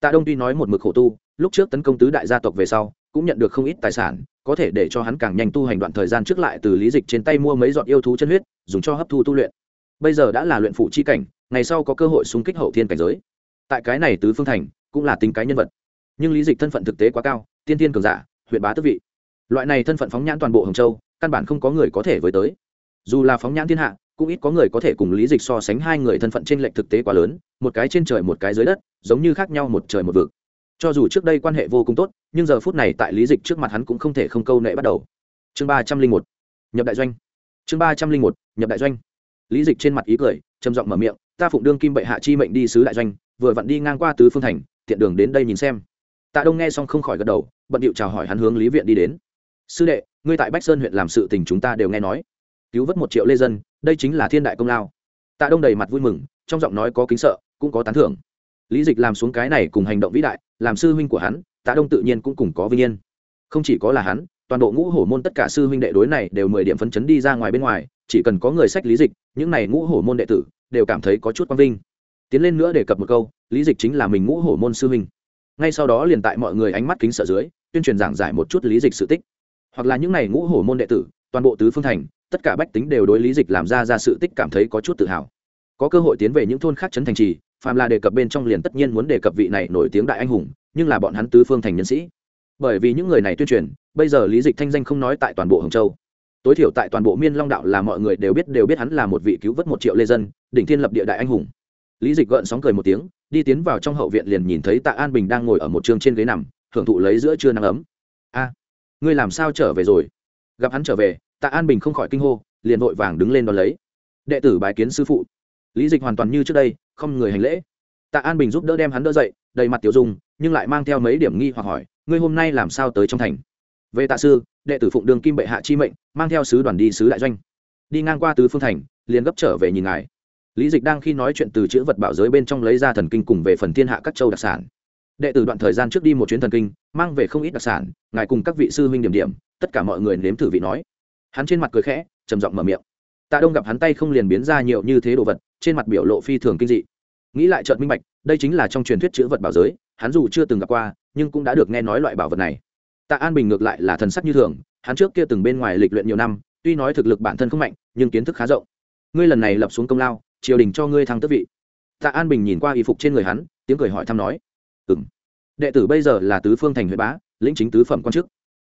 Tạ đông tuy nói một mực khổ tu, lúc trước tấn công tứ đại gia tộc về sau, cũng nhận được không ít tài sản có thể để cho hắn càng nhanh tu hành đoạn thời gian trước lại từ lý dịch trên tay mua mấy giọt yêu thú chân huyết, dùng cho hấp thu tu luyện. Bây giờ đã là luyện phụ chi cảnh, ngày sau có cơ hội xung kích hậu thiên cảnh giới. Tại cái này tứ phương thành, cũng là tính cái nhân vật. Nhưng lý dịch thân phận thực tế quá cao, tiên tiên cường giả, huyện bá tức vị. Loại này thân phận phóng nhãn toàn bộ hồng châu, căn bản không có người có thể với tới. Dù là phóng nhãn thiên hạ, cũng ít có người có thể cùng lý dịch so sánh hai người thân phận trên lệnh thực tế quá lớn, một cái trên trời một cái dưới đất, giống như khác nhau một trời một vực cho dù trước đây quan hệ vô cùng tốt, nhưng giờ phút này tại lý dịch trước mặt hắn cũng không thể không câu nệ bắt đầu. Chương ba trăm linh một, nhập đại doanh. Chương ba trăm linh một, nhập đại doanh. Lý dịch trên mặt ý cười, trầm giọng mở miệng, ta phụng đương kim bệ hạ chi mệnh đi sứ đại doanh, vừa vặn đi ngang qua tứ phương thành, tiện đường đến đây nhìn xem. Tạ đông nghe xong không khỏi gật đầu, bận điệu chào hỏi hắn hướng lý viện đi đến. Sư đệ, ngươi tại bách sơn huyện làm sự tình chúng ta đều nghe nói. Cứu vớt một triệu lê dân, đây chính là thiên đại công lao. Tạ đông đầy mặt vui mừng, trong giọng nói có kính sợ, cũng có tán thưởng. Lý dịch làm xuống cái này cùng hành động vĩ đại làm sư huynh của hắn, tạ đông tự nhiên cũng cùng có vinh yên. Không chỉ có là hắn, toàn bộ ngũ hổ môn tất cả sư huynh đệ đối này đều mười điểm phấn chấn đi ra ngoài bên ngoài, chỉ cần có người sách lý dịch, những này ngũ hổ môn đệ tử đều cảm thấy có chút quang vinh. Tiến lên nữa đề cập một câu, lý dịch chính là mình ngũ hổ môn sư huynh. Ngay sau đó liền tại mọi người ánh mắt kính sợ dưới, tuyên truyền giảng giải một chút lý dịch sự tích. Hoặc là những này ngũ hổ môn đệ tử, toàn bộ tứ phương thành, tất cả bách tính đều đối lý dịch làm ra ra sự tích cảm thấy có chút tự hào có cơ hội tiến về những thôn khác trấn thành trì, phàm là đề cập bên trong liền tất nhiên muốn đề cập vị này nổi tiếng đại anh hùng, nhưng là bọn hắn tứ phương thành nhân sĩ. Bởi vì những người này tuyên truyền, bây giờ lý dịch thanh danh không nói tại toàn bộ hồng châu. Tối thiểu tại toàn bộ miên long đạo là mọi người đều biết đều biết hắn là một vị cứu vớt một triệu lê dân, đỉnh thiên lập địa đại anh hùng. Lý dịch gợn sóng cười một tiếng, đi tiến vào trong hậu viện liền nhìn thấy tạ an bình đang ngồi ở một trường trên ghế nằm, hưởng thụ lấy giữa trưa nắng ấm. A, ngươi làm sao trở về rồi? Gặp hắn trở về, tạ an bình không khỏi kinh hô, liền vội vàng đứng lên đón lấy. Đệ tử bái kiến sư phụ lý dịch hoàn toàn như trước đây, không người hành lễ. Tạ an bình giúp đỡ đem hắn đỡ dậy, đầy mặt tiểu dung, nhưng lại mang theo mấy điểm nghi hoặc hỏi, ngươi hôm nay làm sao tới trong thành? Về tạ sư, đệ tử phụng đường kim bệ hạ chi mệnh, mang theo sứ đoàn đi sứ đại doanh. Đi ngang qua tứ phương thành, liền gấp trở về nhìn ngài. Lý dịch đang khi nói chuyện từ chữ vật bảo giới bên trong lấy ra thần kinh cùng về phần thiên hạ các châu đặc sản. Đệ tử đoạn thời gian trước đi một chuyến thần kinh, mang về không ít đặc sản, ngài cùng các vị sư huynh điểm điểm, tất cả mọi người nếm thử vị nói. Hắn trên mặt cười khẽ, trầm giọng mở miệng. Tạ đông gặp hắn tay không liền biến ra nhiều như thế đồ vật trên mặt biểu lộ phi thường kinh dị. Nghĩ lại trợn minh bạch, đây chính là trong truyền thuyết chữ vật bảo giới, hắn dù chưa từng gặp qua, nhưng cũng đã được nghe nói loại bảo vật này. Tạ an bình ngược lại là thần sắc như thường, hắn trước kia từng bên ngoài lịch luyện nhiều năm, tuy nói thực lực bản thân không mạnh, nhưng kiến thức khá rộng. Ngươi lần này lập xuống công lao, triều đình cho ngươi thăng tước vị. Tạ an bình nhìn qua y phục trên người hắn, tiếng cười hỏi thăm nói ừ m đệ tử bây giờ là tứ phương thành huệ bá, lĩnh chính tứ phẩm quan chức.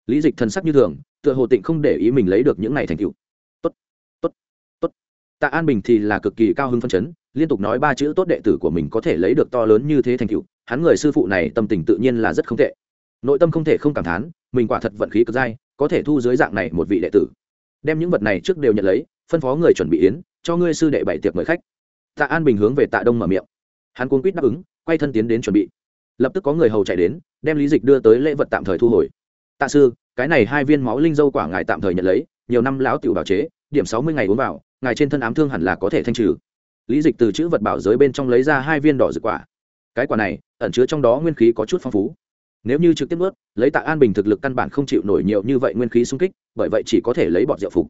Lý dịch thần sắc như thường, tựa hồ tịnh không để ý mình lấy được những này thành tựu. thành cựu tạ an bình thì là cực kỳ cao hứng phân chấn, liên tục nói ba chữ tốt đệ tử của mình có thể lấy được to lớn như thế thành tựu, hắn người sư phụ này tâm tình tự nhiên là rất không tệ. Nội tâm không thể không cảm thán, mình quả thật vận khí cực dai, có thể thu dưới dạng này một vị đệ tử. Đem những vật này trước đều nhận lấy, phân phó người chuẩn bị yến, cho ngươi sư đệ bảy tiệc mời khách. Tạ an bình hướng về tạ đông mở miệng. Hắn cuốn quýt đáp ứng, quay thân tiến đến chuẩn bị. Lập tức có người hầu chạy đến, đem lý dịch đưa tới lễ vật tạm thời thu hồi. Tạ sư, cái này hai viên máu linh dâu quả ngài tạm thời nhận lấy, nhiều năm lão tiểu bảo chế, điểm sáu mươi ngày uống vào ngài trên thân ám thương hẳn là có thể thanh trừ. Lý dịch từ chữ vật bảo giới bên trong lấy ra hai viên đỏ rực quả. Cái quả này, ẩn chứa trong đó nguyên khí có chút phong phú. Nếu như trực tiếp ướt lấy tạ an bình thực lực căn bản không chịu nổi nhiều như vậy nguyên khí sung kích, bởi vậy chỉ có thể lấy bọt rượu phục.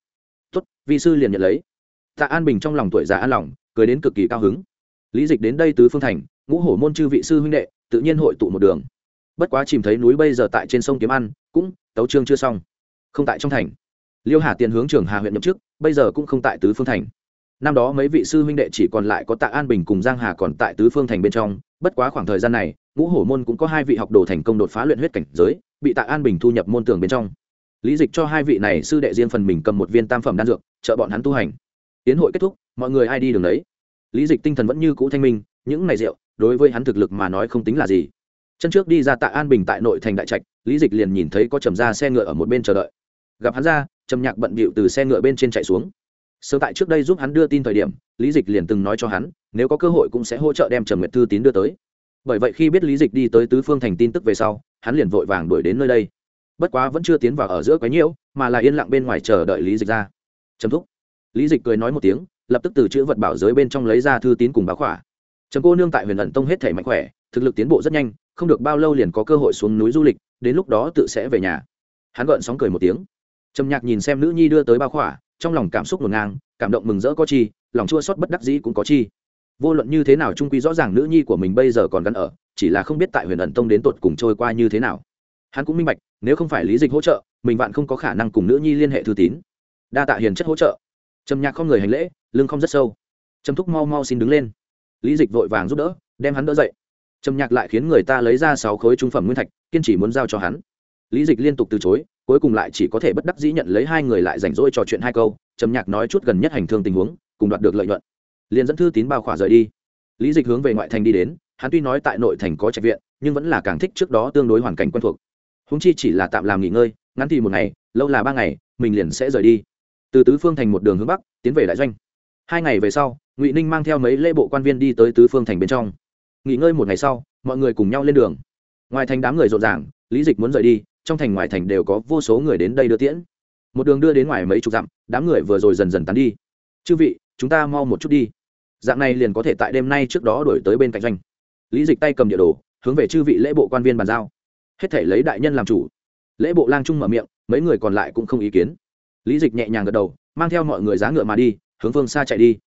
Tuất vi sư liền nhận lấy. Tạ an bình trong lòng tuổi già an lòng, cười đến cực kỳ cao hứng. Lý dịch đến đây tứ phương thành, ngũ hổ môn chư vị sư huynh đệ, tự nhiên hội tụ một đường. Bất quá chìm thấy núi bây giờ tại trên sông kiếm ăn, cũng, tấu trương chưa xong. Không tại trong thành. Liêu hà tiền hướng trường hà huyện nhậm chức bây giờ cũng không tại tứ phương thành. Năm đó mấy vị sư huynh đệ chỉ còn lại có tạ an bình cùng giang hà còn tại tứ phương thành bên trong, bất quá khoảng thời gian này, ngũ hổ môn cũng có hai vị học đồ thành công đột phá luyện huyết cảnh giới, bị tạ an bình thu nhập môn tường bên trong. Lý dịch cho hai vị này sư đệ riêng phần mình cầm một viên tam phẩm đan dược, trợ bọn hắn tu hành. Tiến hội kết thúc, mọi người ai đi đường đấy lý dịch tinh thần vẫn như cũ thanh minh, những này rượu, đối với hắn thực lực mà nói không tính là gì. Chân trước đi ra tạ an bình tại nội thành đại trạch, lý dịch liền nhìn thấy có trầm ra xe ngựa ở một bên chờ đợi. Gặp hắn ra trầm nhạc bận bịu từ xe ngựa bên trên chạy xuống. Sớm tại trước đây giúp hắn đưa tin thời điểm, lý dịch liền từng nói cho hắn, nếu có cơ hội cũng sẽ hỗ trợ đem trầm nguyệt thư tín đưa tới. Bởi vậy khi biết lý dịch đi tới tứ phương thành tin tức về sau, hắn liền vội vàng đuổi đến nơi đây. Bất quá vẫn chưa tiến vào ở giữa quái nhiễu, mà là yên lặng bên ngoài chờ đợi lý dịch ra. Trầm thúc. Lý dịch cười nói một tiếng, lập tức từ chữ vật bảo giới bên trong lấy ra thư tín cùng báo khỏa. Trầm cô nương tại huyền ẩn tông hết thể mạnh khỏe, thực lực tiến bộ rất nhanh, không được bao lâu liền có cơ hội xuống núi du lịch, đến lúc đó tự sẽ về nhà. Hắn gợn sóng cười một tiếng trầm nhạc nhìn xem nữ nhi đưa tới bao khỏa, trong lòng cảm xúc ngổn ngang, cảm động mừng rỡ có chi, lòng chua xót bất đắc dĩ cũng có chi. Vô luận như thế nào trung quy rõ ràng nữ nhi của mình bây giờ còn gắn ở, chỉ là không biết tại huyền ẩn tông đến tột cùng trôi qua như thế nào. Hắn cũng minh bạch, nếu không phải lý dịch hỗ trợ, mình vạn không có khả năng cùng nữ nhi liên hệ thư tín. Đa tạ hiền chất hỗ trợ. Trầm nhạc không người hành lễ, lưng không rất sâu. Trầm thúc mau mau xin đứng lên. Lý dịch vội vàng giúp đỡ, đem hắn đỡ dậy. Trầm nhạc lại khiến người ta lấy ra sáu khối trung phẩm nguyên thạch, kiên chỉ muốn giao cho hắn. Lý dịch liên tục từ chối cuối cùng lại chỉ có thể bất đắc dĩ nhận lấy hai người lại rảnh rỗi trò chuyện hai câu, trầm nhạc nói chút gần nhất hành thương tình huống, cùng đoạt được lợi nhuận. Liền dẫn thư tín bao khỏa rời đi. Lý dịch hướng về ngoại thành đi đến, hắn tuy nói tại nội thành có trạch viện, nhưng vẫn là càng thích trước đó tương đối hoàn cảnh quen thuộc. Húng chi chỉ là tạm làm nghỉ ngơi, ngắn thì một ngày, lâu là ba ngày, mình liền sẽ rời đi. Từ tứ phương thành một đường hướng bắc, tiến về đại doanh. Hai ngày về sau, ngụy ninh mang theo mấy lễ bộ quan viên đi tới tứ phương thành bên trong. Nghỉ ngơi một ngày sau, mọi người cùng nhau lên đường. Ngoài thành đám người rộn ràng, lý dịch muốn rời đi trong thành ngoài thành đều có vô số người đến đây đưa tiễn. Một đường đưa đến ngoài mấy chục dặm, đám người vừa rồi dần dần tán đi. Chư vị, chúng ta mau một chút đi. Dạng này liền có thể tại đêm nay trước đó đổi tới bên cạnh doanh. Lý dịch tay cầm địa đồ, hướng về chư vị lễ bộ quan viên bàn giao. Hết thể lấy đại nhân làm chủ. Lễ bộ lang trung mở miệng, mấy người còn lại cũng không ý kiến. Lý dịch nhẹ nhàng gật đầu, mang theo mọi người giá ngựa mà đi, hướng phương xa chạy đi.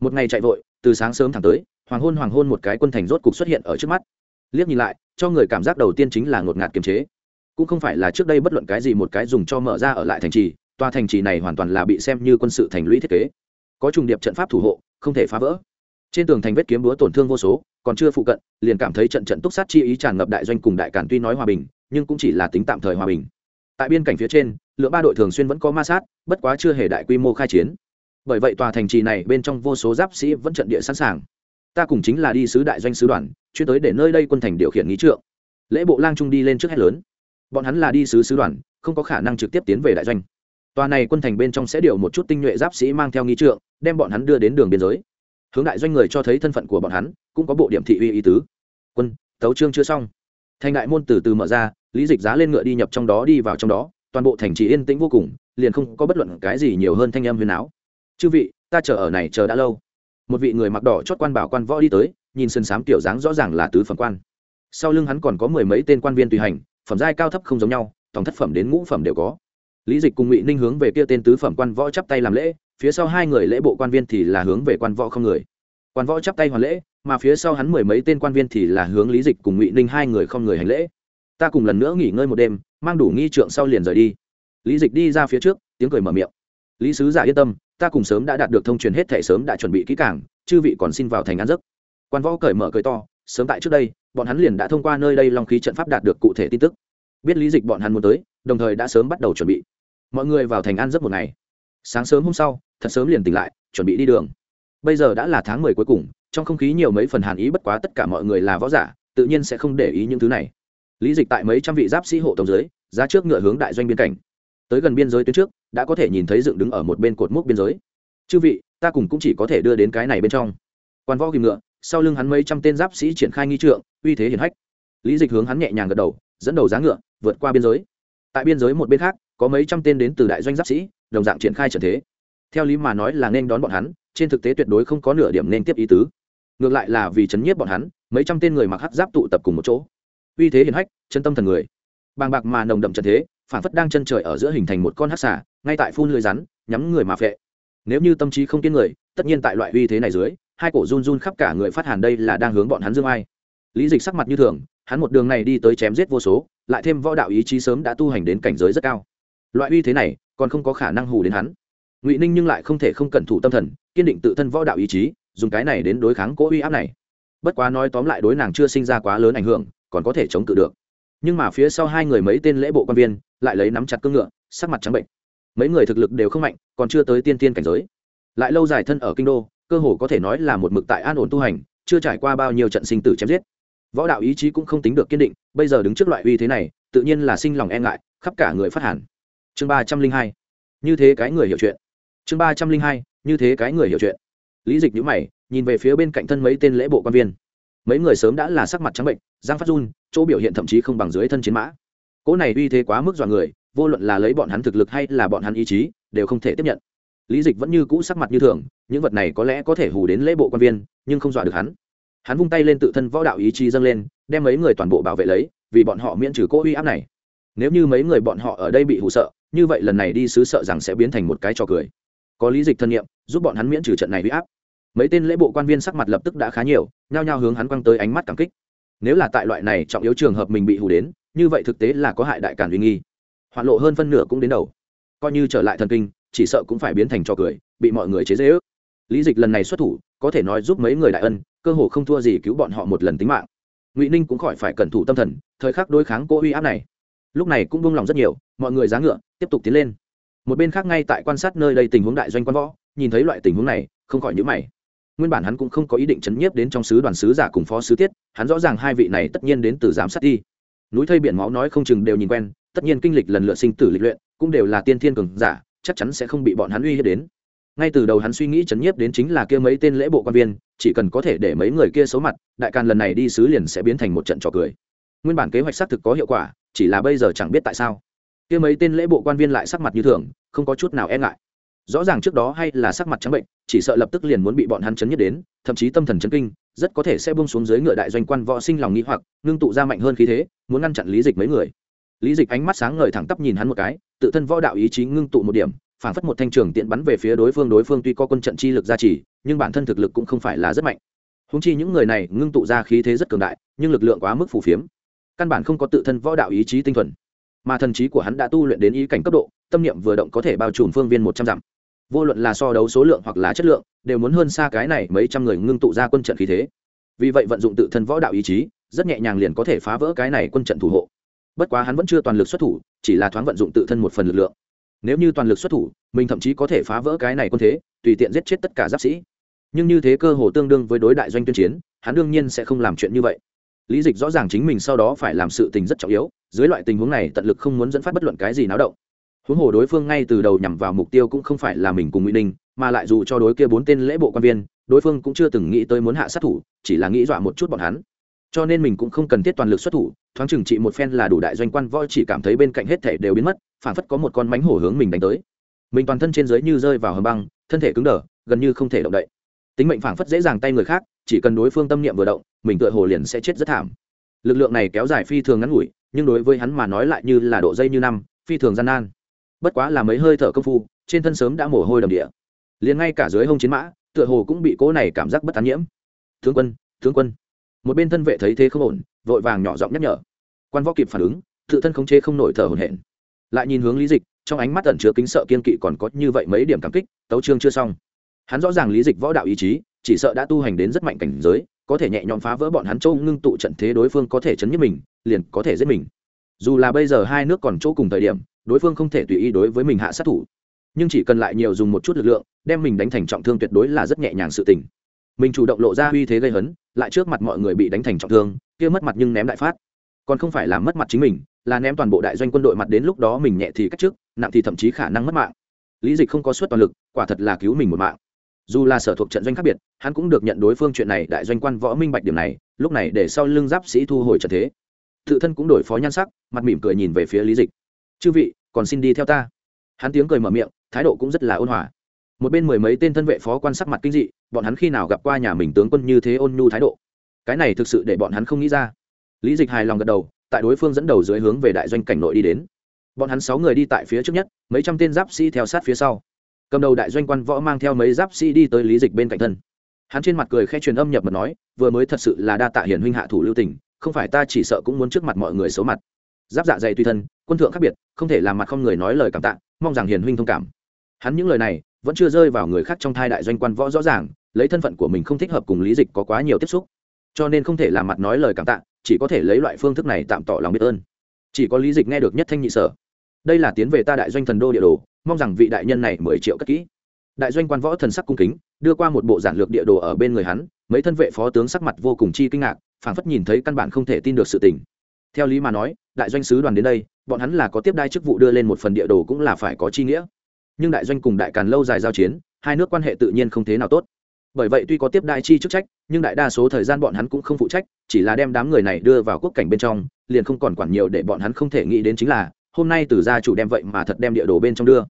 Một ngày chạy vội, từ sáng sớm thẳng tới, hoàng hôn hoàng hôn một cái quân thành rốt cục xuất hiện ở trước mắt. Liếc nhìn lại, cho người cảm giác đầu tiên chính là ngột ngạt kiềm chế cũng không phải là trước đây bất luận cái gì một cái dùng cho mở ra ở lại thành trì, tòa thành trì này hoàn toàn là bị xem như quân sự thành lũy thiết kế. Có trùng điệp trận pháp thủ hộ, không thể phá vỡ. Trên tường thành vết kiếm búa tổn thương vô số, còn chưa phụ cận, liền cảm thấy trận trận túc sát chi ý tràn ngập đại doanh cùng đại cản tuy nói hòa bình, nhưng cũng chỉ là tính tạm thời hòa bình. Tại biên cảnh phía trên lượng ba đội thường xuyên vẫn có ma sát, bất quá chưa hề đại quy mô khai chiến. Bởi vậy tòa thành trì này bên trong vô số giáp sĩ vẫn trận địa sẵn sàng. Ta cùng chính là đi sứ đại doanh sứ đoàn, chuyên tới để nơi đây quân thành điều khiển nghĩ trượng. Lễ bộ lang trung đi lên trước hết lớn bọn hắn là đi sứ sứ đoàn, không có khả năng trực tiếp tiến về đại doanh. Tòa này quân thành bên trong sẽ điều một chút tinh nhuệ giáp sĩ mang theo nghi trượng, đem bọn hắn đưa đến đường biên giới. Hướng đại doanh người cho thấy thân phận của bọn hắn, cũng có bộ điểm thị uy ý tứ. Quân, tấu trương chưa xong. Thành đại môn từ từ mở ra, lý dịch giá lên ngựa đi nhập trong đó đi vào trong đó, toàn bộ thành trì yên tĩnh vô cùng, liền không có bất luận cái gì nhiều hơn thanh âm huyền áo. Chư vị, ta chờ ở này chờ đã lâu. Một vị người mặc đỏ chót quan bảo quan võ đi tới, nhìn sân sám tiểu dáng rõ ràng là tứ phẩm quan. Sau lưng hắn còn có mười mấy tên quan viên tùy hành phẩm giai cao thấp không giống nhau, tổng thất phẩm đến ngũ phẩm đều có. Lý dịch cùng ngụy ninh hướng về kia tên tứ phẩm quan võ chắp tay làm lễ, phía sau hai người lễ bộ quan viên thì là hướng về quan võ không người. Quan võ chắp tay hoàn lễ, mà phía sau hắn mười mấy tên quan viên thì là hướng lý dịch cùng ngụy ninh hai người không người hành lễ. Ta cùng lần nữa nghỉ ngơi một đêm, mang đủ nghi trượng sau liền rời đi. Lý dịch đi ra phía trước, tiếng cười mở miệng. Lý sứ giả yên tâm, ta cùng sớm đã đạt được thông truyền hết thể sớm đã chuẩn bị kỹ cảng chư vị còn xin vào thành ăn giấc. Quan võ cởi mở cười to, sớm tại trước đây bọn hắn liền đã thông qua nơi đây long khí trận pháp đạt được cụ thể tin tức. Biết lý dịch bọn hắn muốn tới, đồng thời đã sớm bắt đầu chuẩn bị. Mọi người vào thành ăn giấc một ngày. Sáng sớm hôm sau, thật sớm liền tỉnh lại, chuẩn bị đi đường. Bây giờ đã là tháng mười cuối cùng, trong không khí nhiều mấy phần hàn ý bất quá tất cả mọi người là võ giả, tự nhiên sẽ không để ý những thứ này. Lý dịch tại mấy trăm vị giáp sĩ hộ tổng giới ra trước ngựa hướng đại doanh biên cảnh. Tới gần biên giới tuyến trước, đã có thể nhìn thấy dựng đứng ở một bên cột mốc biên giới. Chư vị, ta cùng cũng chỉ có thể đưa đến cái này bên trong. Quan võ kìm ngựa sau lưng hắn mấy trăm tên giáp sĩ triển khai nghi trượng, uy thế hiển hách. Lý dịch hướng hắn nhẹ nhàng gật đầu, dẫn đầu giá ngựa, vượt qua biên giới. Tại biên giới một bên khác, có mấy trăm tên đến từ đại doanh giáp sĩ, đồng dạng triển khai trận thế. Theo lý mà nói là nên đón bọn hắn, trên thực tế tuyệt đối không có nửa điểm nên tiếp ý tứ. Ngược lại là vì chấn nhiếp bọn hắn, mấy trăm tên người mặc hắc giáp tụ tập cùng một chỗ. Uy thế hiển hách, chân tâm thần người. Bàng bạc mà nồng đậm trận thế phản phất đang chân trời ở giữa hình thành một con hắc xà, ngay tại phun lưới rắn, nhắm người mà phệ. Nếu như tâm trí không kiên người, tất nhiên tại loại uy thế này dưới hai cổ run run khắp cả người phát hàn đây là đang hướng bọn hắn dương ai. Lý dịch sắc mặt như thường, hắn một đường này đi tới chém giết vô số, lại thêm võ đạo ý chí sớm đã tu hành đến cảnh giới rất cao. Loại uy thế này, còn không có khả năng hù đến hắn. Ngụy ninh nhưng lại không thể không cẩn thủ tâm thần, kiên định tự thân võ đạo ý chí, dùng cái này đến đối kháng cỗ uy áp này. Bất quá nói tóm lại đối nàng chưa sinh ra quá lớn ảnh hưởng, còn có thể chống cự được. Nhưng mà phía sau hai người mấy tên lễ bộ quan viên, lại lấy nắm chặt cương ngựa, sắc mặt trắng bệnh. Mấy người thực lực đều không mạnh, còn chưa tới tiên tiên cảnh giới. Lại lâu dài thân ở kinh đô cơ hồ có thể nói là một mực tại an ổn tu hành, chưa trải qua bao nhiêu trận sinh tử chém giết. Võ đạo ý chí cũng không tính được kiên định, bây giờ đứng trước loại uy thế này, tự nhiên là sinh lòng e ngại, khắp cả người phát hẳn chương ba trăm linh hai. Như thế cái người hiểu chuyện. Chương ba trăm linh hai, như thế cái người hiểu chuyện. Lý dịch nhữ mày, nhìn về phía bên cạnh thân mấy tên lễ bộ quan viên. Mấy người sớm đã là sắc mặt trắng bệnh giang phát run, chỗ biểu hiện thậm chí không bằng dưới thân chiến mã. Cỗ này uy thế quá mức dọa người, vô luận là lấy bọn hắn thực lực hay là bọn hắn ý chí, đều không thể tiếp nhận. Lý dịch vẫn như cũ sắc mặt như thường những vật này có lẽ có thể hù đến lễ bộ quan viên, nhưng không dọa được hắn. Hắn vung tay lên tự thân võ đạo ý chí dâng lên, đem mấy người toàn bộ bảo vệ lấy, vì bọn họ miễn trừ cỗ uy áp này. Nếu như mấy người bọn họ ở đây bị hụ sợ, như vậy lần này đi sứ sợ rằng sẽ biến thành một cái trò cười. Có lý dịch thân nhiệm, giúp bọn hắn miễn trừ trận này uy áp. Mấy tên lễ bộ quan viên sắc mặt lập tức đã khá nhiều, nhao nhao hướng hắn quăng tới ánh mắt cảm kích. Nếu là tại loại này trọng yếu trường hợp mình bị hù đến, như vậy thực tế là có hại đại cản uy nghi. Hoạn lộ hơn phân nửa cũng đến đầu. Coi như trở lại thần kinh, chỉ sợ cũng phải biến thành trò cười, bị mọi người chế dễ ước lý dịch lần này xuất thủ, có thể nói giúp mấy người đại ân, cơ hồ không thua gì cứu bọn họ một lần tính mạng. Ngụy ninh cũng khỏi phải cẩn thủ tâm thần, thời khắc đối kháng cô uy áp này. Lúc này cũng buông lòng rất nhiều, mọi người giá ngựa, tiếp tục tiến lên. Một bên khác ngay tại quan sát nơi đây tình huống đại doanh quan võ, nhìn thấy loại tình huống này, không khỏi nhữ mày. Nguyên bản hắn cũng không có ý định chấn nhiếp đến trong sứ đoàn sứ giả cùng phó sứ tiết, hắn rõ ràng hai vị này tất nhiên đến từ giám sát đi. Núi thây biển máu nói không chừng đều nhìn quen, tất nhiên kinh lịch lần lượt sinh tử lịch luyện, cũng đều là tiên thiên cường giả, chắc chắn sẽ không bị bọn hắn uy hiếp đến ngay từ đầu hắn suy nghĩ chấn nhiếp đến chính là kia mấy tên lễ bộ quan viên, chỉ cần có thể để mấy người kia xấu mặt, đại càn lần này đi sứ liền sẽ biến thành một trận trò cười. Nguyên bản kế hoạch xác thực có hiệu quả, chỉ là bây giờ chẳng biết tại sao. Kia mấy tên lễ bộ quan viên lại sắc mặt như thường, không có chút nào e ngại. Rõ ràng trước đó hay là sắc mặt trắng bệnh, chỉ sợ lập tức liền muốn bị bọn hắn chấn nhất đến, thậm chí tâm thần chấn kinh, rất có thể sẽ bung xuống dưới ngựa đại doanh quan võ sinh lòng nghĩ hoặc, ngưng tụ ra mạnh hơn khí thế, muốn ngăn chặn lý dịch mấy người. Lý dịch ánh mắt sáng ngời thẳng tắp nhìn hắn một cái, tự thân võ đạo ý chí ngưng tụ một điểm phản phất một thanh trường tiện bắn về phía đối phương đối phương tuy có quân trận chi lực gia trì, nhưng bản thân thực lực cũng không phải là rất mạnh. Húng chi những người này ngưng tụ ra khí thế rất cường đại, nhưng lực lượng quá mức phù phiếm. Căn bản không có tự thân võ đạo ý chí tinh thuần. Mà thần trí của hắn đã tu luyện đến ý cảnh cấp độ, tâm niệm vừa động có thể bao trùm phương viên một trăm dặm. Vô luận là so đấu số lượng hoặc là chất lượng, đều muốn hơn xa cái này mấy trăm người ngưng tụ ra quân trận khí thế. Vì vậy vận dụng tự thân võ đạo ý chí, rất nhẹ nhàng liền có thể phá vỡ cái này quân trận thủ hộ. Bất quá hắn vẫn chưa toàn lực xuất thủ, chỉ là thoáng vận dụng tự thân một phần lực lượng nếu như toàn lực xuất thủ, mình thậm chí có thể phá vỡ cái này quân thế, tùy tiện giết chết tất cả giáp sĩ. Nhưng như thế cơ hồ tương đương với đối đại doanh tuyên chiến, hắn đương nhiên sẽ không làm chuyện như vậy. Lý dịch rõ ràng chính mình sau đó phải làm sự tình rất trọng yếu, dưới loại tình huống này tận lực không muốn dẫn phát bất luận cái gì náo động. Huống hồ đối phương ngay từ đầu nhằm vào mục tiêu cũng không phải là mình cùng ngụy ninh, mà lại dù cho đối kia bốn tên lễ bộ quan viên, đối phương cũng chưa từng nghĩ tới muốn hạ sát thủ, chỉ là nghĩ dọa một chút bọn hắn cho nên mình cũng không cần thiết toàn lực xuất thủ, thoáng chừng trị một phen là đủ đại doanh quan voi chỉ cảm thấy bên cạnh hết thể đều biến mất phản phất có một con mánh hổ hướng mình đánh tới. Mình toàn thân trên dưới như rơi vào hầm băng, thân thể cứng đờ, gần như không thể động đậy. Tính mệnh phản phất dễ dàng tay người khác, chỉ cần đối phương tâm niệm vừa động, mình tựa hồ liền sẽ chết rất thảm. Lực lượng này kéo dài phi thường ngắn ngủi, nhưng đối với hắn mà nói lại như là độ dây như năm, phi thường gian nan. Bất quá là mấy hơi thở công phu, trên thân sớm đã mồ hôi đầm địa. Liền ngay cả dưới hông chiến mã, tựa hồ cũng bị cố này cảm giác bất tán nhiễm. Tướng quân tướng quân một bên thân vệ thấy thế không ổn, vội vàng nhỏ giọng nhắc nhở. Quan võ kịp phản ứng, tự thân khống chế không nổi thở hổn hển. Lại nhìn hướng lý dịch, trong ánh mắt ẩn chứa kính sợ kiên kỵ còn có như vậy mấy điểm cảm kích, tấu trương chưa xong. Hắn rõ ràng lý dịch võ đạo ý chí, chỉ sợ đã tu hành đến rất mạnh cảnh giới, có thể nhẹ nhõm phá vỡ bọn hắn châu ngưng tụ trận thế đối phương có thể chấn nhất mình, liền có thể giết mình. Dù là bây giờ hai nước còn chỗ cùng thời điểm, đối phương không thể tùy ý đối với mình hạ sát thủ. Nhưng chỉ cần lại nhiều dùng một chút lực lượng, đem mình đánh thành trọng thương tuyệt đối là rất nhẹ nhàng sự tình mình chủ động lộ ra uy thế gây hấn, lại trước mặt mọi người bị đánh thành trọng thương, kia mất mặt nhưng ném đại phát. Còn không phải là mất mặt chính mình, là ném toàn bộ đại doanh quân đội mặt đến lúc đó mình nhẹ thì cách trước, nặng thì thậm chí khả năng mất mạng. Lý dịch không có suất toàn lực, quả thật là cứu mình một mạng. Dù là sở thuộc trận doanh khác biệt, hắn cũng được nhận đối phương chuyện này đại doanh quan võ minh bạch điểm này, lúc này để sau lưng giáp sĩ thu hồi trận thế. Tự thân cũng đổi phó nhan sắc, mặt mỉm cười nhìn về phía lý dịch. Chư vị, còn xin đi theo ta. Hắn tiếng cười mở miệng, thái độ cũng rất là ôn hòa một bên mười mấy tên thân vệ phó quan sắc mặt kinh dị, bọn hắn khi nào gặp qua nhà mình tướng quân như thế ôn nhu thái độ? Cái này thực sự để bọn hắn không nghĩ ra. Lý dịch hài lòng gật đầu, tại đối phương dẫn đầu dưới hướng về đại doanh cảnh nội đi đến. Bọn hắn sáu người đi tại phía trước nhất, mấy trăm tên giáp sĩ theo sát phía sau. Cầm đầu đại doanh quan võ mang theo mấy giáp sĩ đi tới lý dịch bên cạnh thân. Hắn trên mặt cười khe truyền âm nhập mật nói, vừa mới thật sự là đa tạ hiển huynh hạ thủ lưu tình, không phải ta chỉ sợ cũng muốn trước mặt mọi người xấu mặt. Giáp dạ dày tùy thân, quân thượng khác biệt, không thể làm mặt không người nói lời cảm tạ, mong rằng hiền huynh thông cảm hắn những lời này vẫn chưa rơi vào người khác trong thai đại doanh quan võ rõ ràng, lấy thân phận của mình không thích hợp cùng lý dịch có quá nhiều tiếp xúc. Cho nên không thể làm mặt nói lời cảm tạ, chỉ có thể lấy loại phương thức này tạm tỏ lòng biết ơn. Chỉ có lý dịch nghe được nhất thanh nhị sở. Đây là tiến về ta đại doanh thần đô địa đồ, mong rằng vị đại nhân này mười triệu cất kỹ. Đại doanh quan võ thần sắc cung kính, đưa qua một bộ giản lược địa đồ ở bên người hắn, mấy thân vệ phó tướng sắc mặt vô cùng chi kinh ngạc, phảng phất nhìn thấy căn bản không thể tin được sự tình. Theo lý mà nói, đại doanh sứ đoàn đến đây, bọn hắn là có tiếp đai chức vụ đưa lên một phần địa đồ cũng là phải có chi nghĩa nhưng đại doanh cùng đại càn lâu dài giao chiến hai nước quan hệ tự nhiên không thế nào tốt. Bởi vậy tuy có tiếp đại chi chức trách nhưng đại đa số thời gian bọn hắn cũng không phụ trách chỉ là đem đám người này đưa vào quốc cảnh bên trong liền không còn quản nhiều để bọn hắn không thể nghĩ đến chính là hôm nay từ gia chủ đem vậy mà thật đem địa đồ bên trong đưa.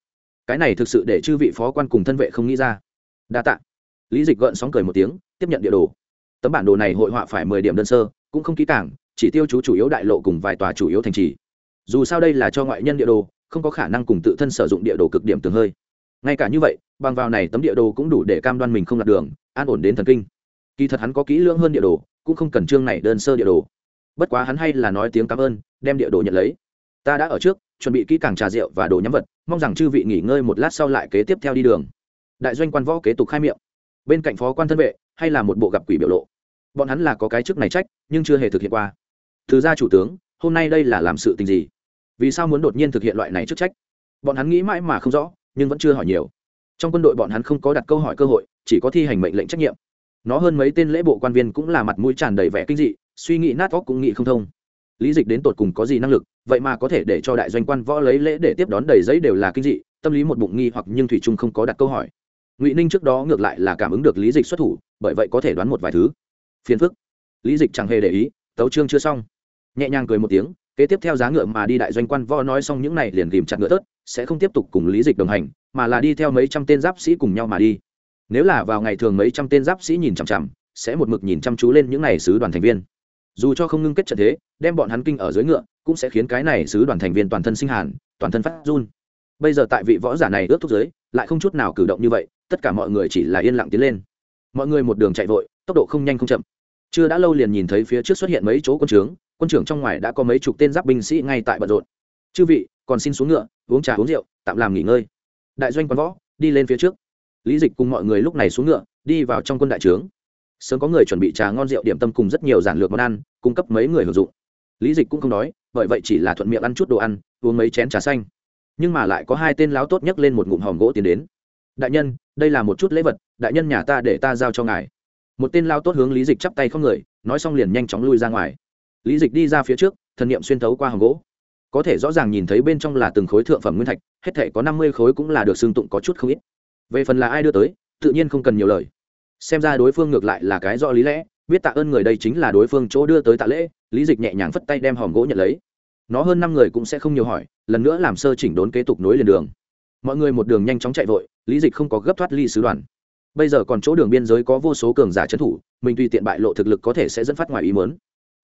Cái này thực sự để chư vị phó quan cùng thân vệ không nghĩ ra. Đa tạ. Lý dịch gợn sóng cười một tiếng tiếp nhận địa đồ. Tấm bản đồ này hội họa phải mười điểm đơn sơ cũng không kỹ cảng, chỉ tiêu chú chủ yếu đại lộ cùng vài tòa chủ yếu thành trì. Dù sao đây là cho ngoại nhân địa đồ không có khả năng cùng tự thân sử dụng địa đồ cực điểm tường hơi. Ngay cả như vậy, bằng vào này tấm địa đồ cũng đủ để cam đoan mình không lạc đường, an ổn đến thần kinh. Kỳ thật hắn có kỹ lưỡng hơn địa đồ, cũng không cần chương này đơn sơ địa đồ. Bất quá hắn hay là nói tiếng cảm ơn, đem địa đồ nhận lấy. Ta đã ở trước, chuẩn bị kỹ càng trà rượu và đồ nhắm vật, mong rằng chư vị nghỉ ngơi một lát sau lại kế tiếp theo đi đường. Đại doanh quan võ kế tục khai miệng. Bên cạnh phó quan thân vệ, hay là một bộ gặp quỷ biểu lộ. Bọn hắn là có cái chức này trách, nhưng chưa hề thực hiện qua. Thứ ra chủ tướng, hôm nay đây là làm sự tình gì? Vì sao muốn đột nhiên thực hiện loại này chức trách? Bọn hắn nghĩ mãi mà không rõ, nhưng vẫn chưa hỏi nhiều. Trong quân đội bọn hắn không có đặt câu hỏi cơ hội, chỉ có thi hành mệnh lệnh trách nhiệm. Nó hơn mấy tên lễ bộ quan viên cũng là mặt mũi tràn đầy vẻ kinh dị, suy nghĩ nát óc cũng nghĩ không thông. Lý dịch đến tột cùng có gì năng lực, vậy mà có thể để cho đại doanh quan võ lấy lễ để tiếp đón đầy giấy đều là kinh dị, tâm lý một bụng nghi hoặc nhưng thủy trung không có đặt câu hỏi. Ngụy ninh trước đó ngược lại là cảm ứng được lý dịch xuất thủ, bởi vậy có thể đoán một vài thứ. Phiền phức. Lý dịch chẳng hề để ý, tấu chương chưa xong. Nhẹ nhàng cười một tiếng kế tiếp theo giá ngựa mà đi đại doanh quan võ nói xong những này liền tìm chặt ngựa tớt, sẽ không tiếp tục cùng lý dịch đồng hành, mà là đi theo mấy trăm tên giáp sĩ cùng nhau mà đi. Nếu là vào ngày thường mấy trăm tên giáp sĩ nhìn chằm chằm, sẽ một mực nhìn chăm chú lên những này sứ đoàn thành viên. Dù cho không ngưng kết trận thế, đem bọn hắn kinh ở dưới ngựa, cũng sẽ khiến cái này sứ đoàn thành viên toàn thân sinh hàn, toàn thân phát run. Bây giờ tại vị võ giả này ướt thúc dưới lại không chút nào cử động như vậy, tất cả mọi người chỉ là yên lặng tiến lên. Mọi người một đường chạy vội, tốc độ không nhanh không chậm. Chưa đã lâu liền nhìn thấy phía trước xuất hiện mấy chỗ quân trướng quân trưởng trong ngoài đã có mấy chục tên giáp binh sĩ ngay tại bận rộn. Chư vị, còn xin xuống ngựa, uống trà uống rượu, tạm làm nghỉ ngơi. Đại doanh quán võ, đi lên phía trước. Lý dịch cùng mọi người lúc này xuống ngựa, đi vào trong quân đại trướng. Sớm có người chuẩn bị trà ngon rượu điểm tâm cùng rất nhiều giản lược món ăn, cung cấp mấy người hưởng dụng. Lý dịch cũng không đói bởi vậy chỉ là thuận miệng ăn chút đồ ăn, uống mấy chén trà xanh. Nhưng mà lại có hai tên láo tốt nhất lên một ngụm hòm gỗ tiến đến. Đại nhân, đây là một chút lễ vật, đại nhân nhà ta để ta giao cho ngài. Một tên lao tốt hướng lý dịch chắp tay không người, nói xong liền nhanh chóng lui ra ngoài lý dịch đi ra phía trước, thần niệm xuyên thấu qua hòm gỗ. Có thể rõ ràng nhìn thấy bên trong là từng khối thượng phẩm nguyên thạch, hết thể có năm mươi khối cũng là được xương tụng có chút không ít. Về phần là ai đưa tới, tự nhiên không cần nhiều lời. Xem ra đối phương ngược lại là cái rõ lý lẽ, biết tạ ơn người đây chính là đối phương chỗ đưa tới tạ lễ, lý dịch nhẹ nhàng phất tay đem hòm gỗ nhận lấy. Nó hơn năm người cũng sẽ không nhiều hỏi, lần nữa làm sơ chỉnh đốn kế tục nối liền đường. Mọi người một đường nhanh chóng chạy vội, lý dịch không có gấp thoát ly sứ đoàn. Bây giờ còn chỗ đường biên giới có vô số cường giả trấn thủ, mình tùy tiện bại lộ thực lực có thể sẽ dẫn phát ngoài ý muốn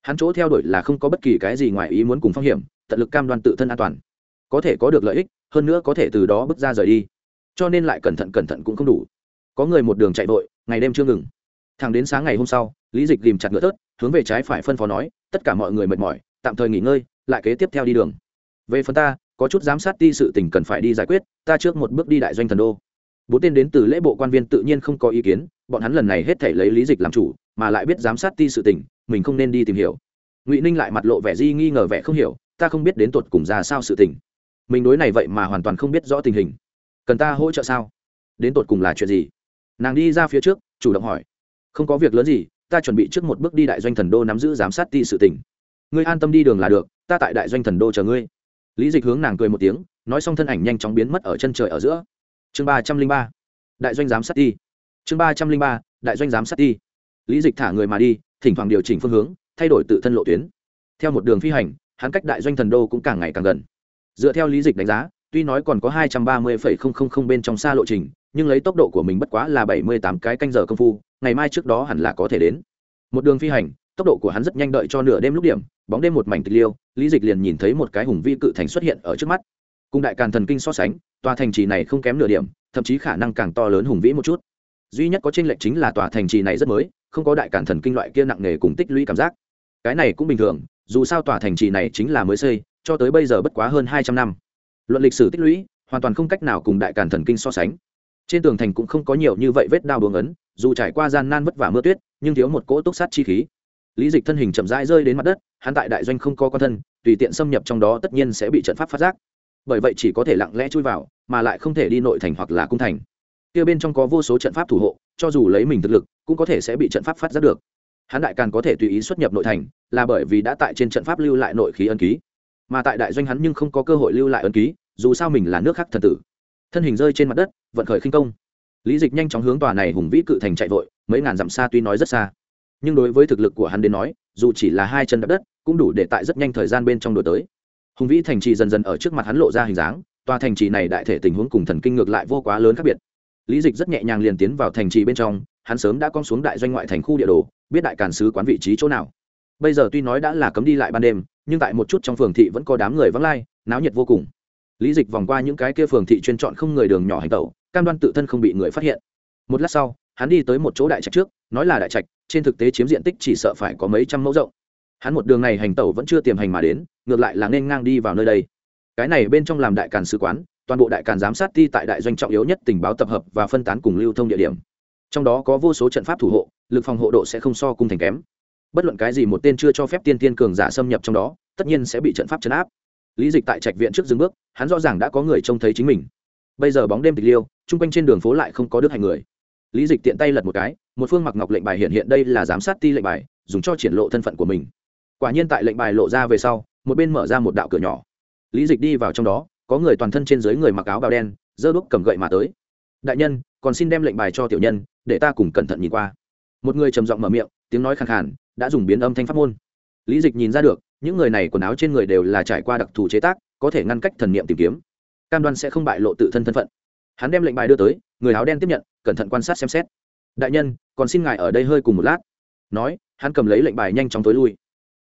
hắn chỗ theo đuổi là không có bất kỳ cái gì ngoài ý muốn cùng phong hiểm, tận lực cam đoan tự thân an toàn. Có thể có được lợi ích, hơn nữa có thể từ đó bước ra rời đi. Cho nên lại cẩn thận cẩn thận cũng không đủ. Có người một đường chạy vội, ngày đêm chưa ngừng. Thẳng đến sáng ngày hôm sau, lý dịch tìm chặt ngựa tớt, hướng về trái phải phân phó nói, tất cả mọi người mệt mỏi, tạm thời nghỉ ngơi, lại kế tiếp theo đi đường. Về phần ta, có chút giám sát ti sự tình cần phải đi giải quyết, ta trước một bước đi đại doanh thần đô. Bốn tên đến từ lễ bộ quan viên tự nhiên không có ý kiến, bọn hắn lần này hết thể lấy lý dịch làm chủ, mà lại biết giám sát ti sự tình mình không nên đi tìm hiểu. Ngụy ninh lại mặt lộ vẻ di nghi ngờ vẻ không hiểu, ta không biết đến tột cùng ra sao sự tình. Mình đối này vậy mà hoàn toàn không biết rõ tình hình. Cần ta hỗ trợ sao? Đến tột cùng là chuyện gì? Nàng đi ra phía trước, chủ động hỏi. Không có việc lớn gì, ta chuẩn bị trước một bước đi đại doanh thần đô nắm giữ giám sát ti sự tỉnh ngươi an tâm đi đường là được, ta tại đại doanh thần đô chờ ngươi. Lý dịch hướng nàng cười một tiếng, nói xong thân ảnh nhanh chóng biến mất ở chân trời ở giữa. Chương ba trăm linh ba. Đại doanh giám sát ti. Chương ba trăm linh ba, đại doanh giám sát ti. Lý dịch thả người mà đi thỉnh thoảng điều chỉnh phương hướng, thay đổi tự thân lộ tuyến. Theo một đường phi hành, hắn cách đại doanh thần đô cũng càng ngày càng gần. Dựa theo lý dịch đánh giá, tuy nói còn có hai trăm ba mươi bên trong xa lộ trình, nhưng lấy tốc độ của mình bất quá là bảy mươi tám cái canh giờ công phu, ngày mai trước đó hẳn là có thể đến. Một đường phi hành, tốc độ của hắn rất nhanh đợi cho nửa đêm lúc điểm, bóng đêm một mảnh tịch liêu, lý dịch liền nhìn thấy một cái hùng vi cự thành xuất hiện ở trước mắt. Cùng đại càn thần kinh so sánh, tòa thành trì này không kém nửa điểm, thậm chí khả năng càng to lớn hùng vĩ một chút. Duy nhất có tranh lệch chính là tòa thành trì này rất mới không có đại cản thần kinh loại kia nặng nề cùng tích lũy cảm giác. Cái này cũng bình thường, dù sao tòa thành trì này chính là mới xây, cho tới bây giờ bất quá hơn hai trăm năm. Luận lịch sử tích lũy, hoàn toàn không cách nào cùng đại cản thần kinh so sánh. Trên tường thành cũng không có nhiều như vậy vết đao buồng ấn, dù trải qua gian nan vất vả mưa tuyết, nhưng thiếu một cỗ túc sát chi khí. Lý dịch thân hình chậm rãi rơi đến mặt đất, hắn tại đại doanh không có con thân, tùy tiện xâm nhập trong đó tất nhiên sẽ bị trận pháp phát giác. Bởi vậy chỉ có thể lặng lẽ chui vào, mà lại không thể đi nội thành hoặc là cung thành. Kia bên trong có vô số trận pháp thủ hộ cho dù lấy mình thực lực, cũng có thể sẽ bị trận pháp phát giác được. Hắn đại càn có thể tùy ý xuất nhập nội thành, là bởi vì đã tại trên trận pháp lưu lại nội khí ân ký. Mà tại đại doanh hắn nhưng không có cơ hội lưu lại ân ký, dù sao mình là nước khác thần tử. Thân hình rơi trên mặt đất, vận khởi khinh công. Lý dịch nhanh chóng hướng tòa này hùng vĩ cự thành chạy vội, mấy ngàn dặm xa tuy nói rất xa. Nhưng đối với thực lực của hắn đến nói, dù chỉ là hai chân đập đất, cũng đủ để tại rất nhanh thời gian bên trong đổi tới. Hùng vĩ thành trì dần dần ở trước mặt hắn lộ ra hình dáng, tòa thành trì này đại thể tình huống cùng thần kinh ngược lại vô quá lớn khác biệt lý dịch rất nhẹ nhàng liền tiến vào thành trì bên trong, hắn sớm đã con xuống đại doanh ngoại thành khu địa đồ, biết đại càn sứ quán vị trí chỗ nào. Bây giờ tuy nói đã là cấm đi lại ban đêm, nhưng tại một chút trong phường thị vẫn có đám người vắng lai, náo nhiệt vô cùng. Lý dịch vòng qua những cái kia phường thị chuyên chọn không người đường nhỏ hành tẩu, cam đoan tự thân không bị người phát hiện. Một lát sau, hắn đi tới một chỗ đại trạch trước, nói là đại trạch, trên thực tế chiếm diện tích chỉ sợ phải có mấy trăm mẫu rộng. Hắn một đường này hành tẩu vẫn chưa tiềm hành mà đến, ngược lại là nên ngang đi vào nơi đây. Cái này bên trong làm đại càn sứ quán toàn bộ đại càn giám sát ti tại đại doanh trọng yếu nhất tình báo tập hợp và phân tán cùng lưu thông địa điểm. Trong đó có vô số trận pháp thủ hộ, lực phòng hộ độ sẽ không so cung thành kém. Bất luận cái gì một tên chưa cho phép tiên tiên cường giả xâm nhập trong đó, tất nhiên sẽ bị trận pháp chấn áp. Lý dịch tại trạch viện trước dừng bước, hắn rõ ràng đã có người trông thấy chính mình. Bây giờ bóng đêm tịch liêu, chung quanh trên đường phố lại không có đức hành người. Lý dịch tiện tay lật một cái, một phương mặc ngọc lệnh bài hiện hiện đây là giám sát ti lệnh bài, dùng cho triển lộ thân phận của mình. Quả nhiên tại lệnh bài lộ ra về sau, một bên mở ra một đạo cửa nhỏ. Lý dịch đi vào trong đó có người toàn thân trên dưới người mặc áo bào đen, giơ đúc cầm gậy mà tới. Đại nhân, còn xin đem lệnh bài cho tiểu nhân, để ta cùng cẩn thận nhìn qua. Một người trầm giọng mở miệng, tiếng nói khàn khàn, đã dùng biến âm thanh pháp môn. Lý dịch nhìn ra được, những người này quần áo trên người đều là trải qua đặc thù chế tác, có thể ngăn cách thần niệm tìm kiếm. Cam đoan sẽ không bại lộ tự thân thân phận. Hắn đem lệnh bài đưa tới, người áo đen tiếp nhận, cẩn thận quan sát xem xét. Đại nhân, còn xin ngài ở đây hơi cùng một lát. Nói, hắn cầm lấy lệnh bài nhanh chóng tối lui.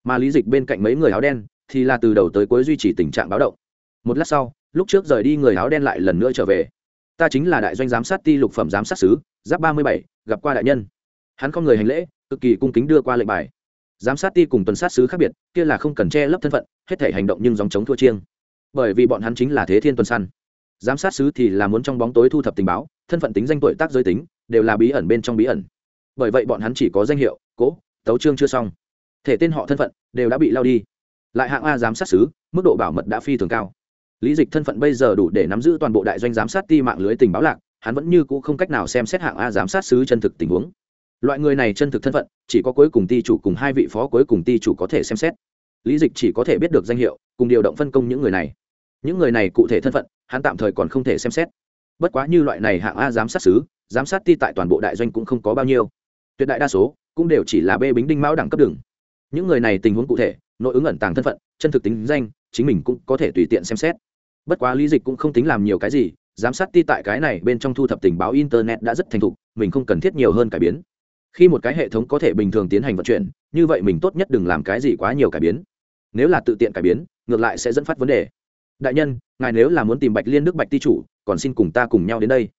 Mà lý dịch bên cạnh mấy người áo đen, thì là từ đầu tới cuối duy trì tình trạng báo động. Một lát sau lúc trước rời đi người áo đen lại lần nữa trở về. Ta chính là đại doanh giám sát ti lục phẩm giám sát sứ giáp ba mươi bảy gặp qua đại nhân. Hắn không người hành lễ cực kỳ cung kính đưa qua lệnh bài. Giám sát ti cùng tuần sát sứ khác biệt kia là không cần che lấp thân phận hết thể hành động nhưng dòng chống thua chiêng. Bởi vì bọn hắn chính là thế thiên tuần săn giám sát sứ thì là muốn trong bóng tối thu thập tình báo thân phận tính danh tuổi tác giới tính đều là bí ẩn bên trong bí ẩn. Bởi vậy bọn hắn chỉ có danh hiệu cố tấu trương chưa xong. Thể tên họ thân phận đều đã bị lao đi. Lại hạng a giám sát sứ, mức độ bảo mật đã phi thường cao lý dịch thân phận bây giờ đủ để nắm giữ toàn bộ đại doanh giám sát ti mạng lưới tình báo lạc, hắn vẫn như cũ không cách nào xem xét hạng a giám sát sứ chân thực tình huống. Loại người này chân thực thân phận, chỉ có cuối cùng ti chủ cùng hai vị phó cuối cùng ti chủ có thể xem xét. Lý dịch chỉ có thể biết được danh hiệu, cùng điều động phân công những người này. Những người này cụ thể thân phận, hắn tạm thời còn không thể xem xét. Bất quá như loại này hạng a giám sát sứ, giám sát ti tại toàn bộ đại doanh cũng không có bao nhiêu. Tuyệt đại đa số, cũng đều chỉ là bê bính đinh mão đẳng cấp đường. Những người này tình huống cụ thể, nội ứng ẩn tàng thân phận, chân thực tính danh, chính mình cũng có thể tùy tiện xem xét bất quá lý dịch cũng không tính làm nhiều cái gì, giám sát ti tại cái này bên trong thu thập tình báo internet đã rất thành thục, mình không cần thiết nhiều hơn cải biến. Khi một cái hệ thống có thể bình thường tiến hành vận chuyển, như vậy mình tốt nhất đừng làm cái gì quá nhiều cải biến. Nếu là tự tiện cải biến, ngược lại sẽ dẫn phát vấn đề. Đại nhân, ngài nếu là muốn tìm bạch liên đức bạch ti chủ, còn xin cùng ta cùng nhau đến đây.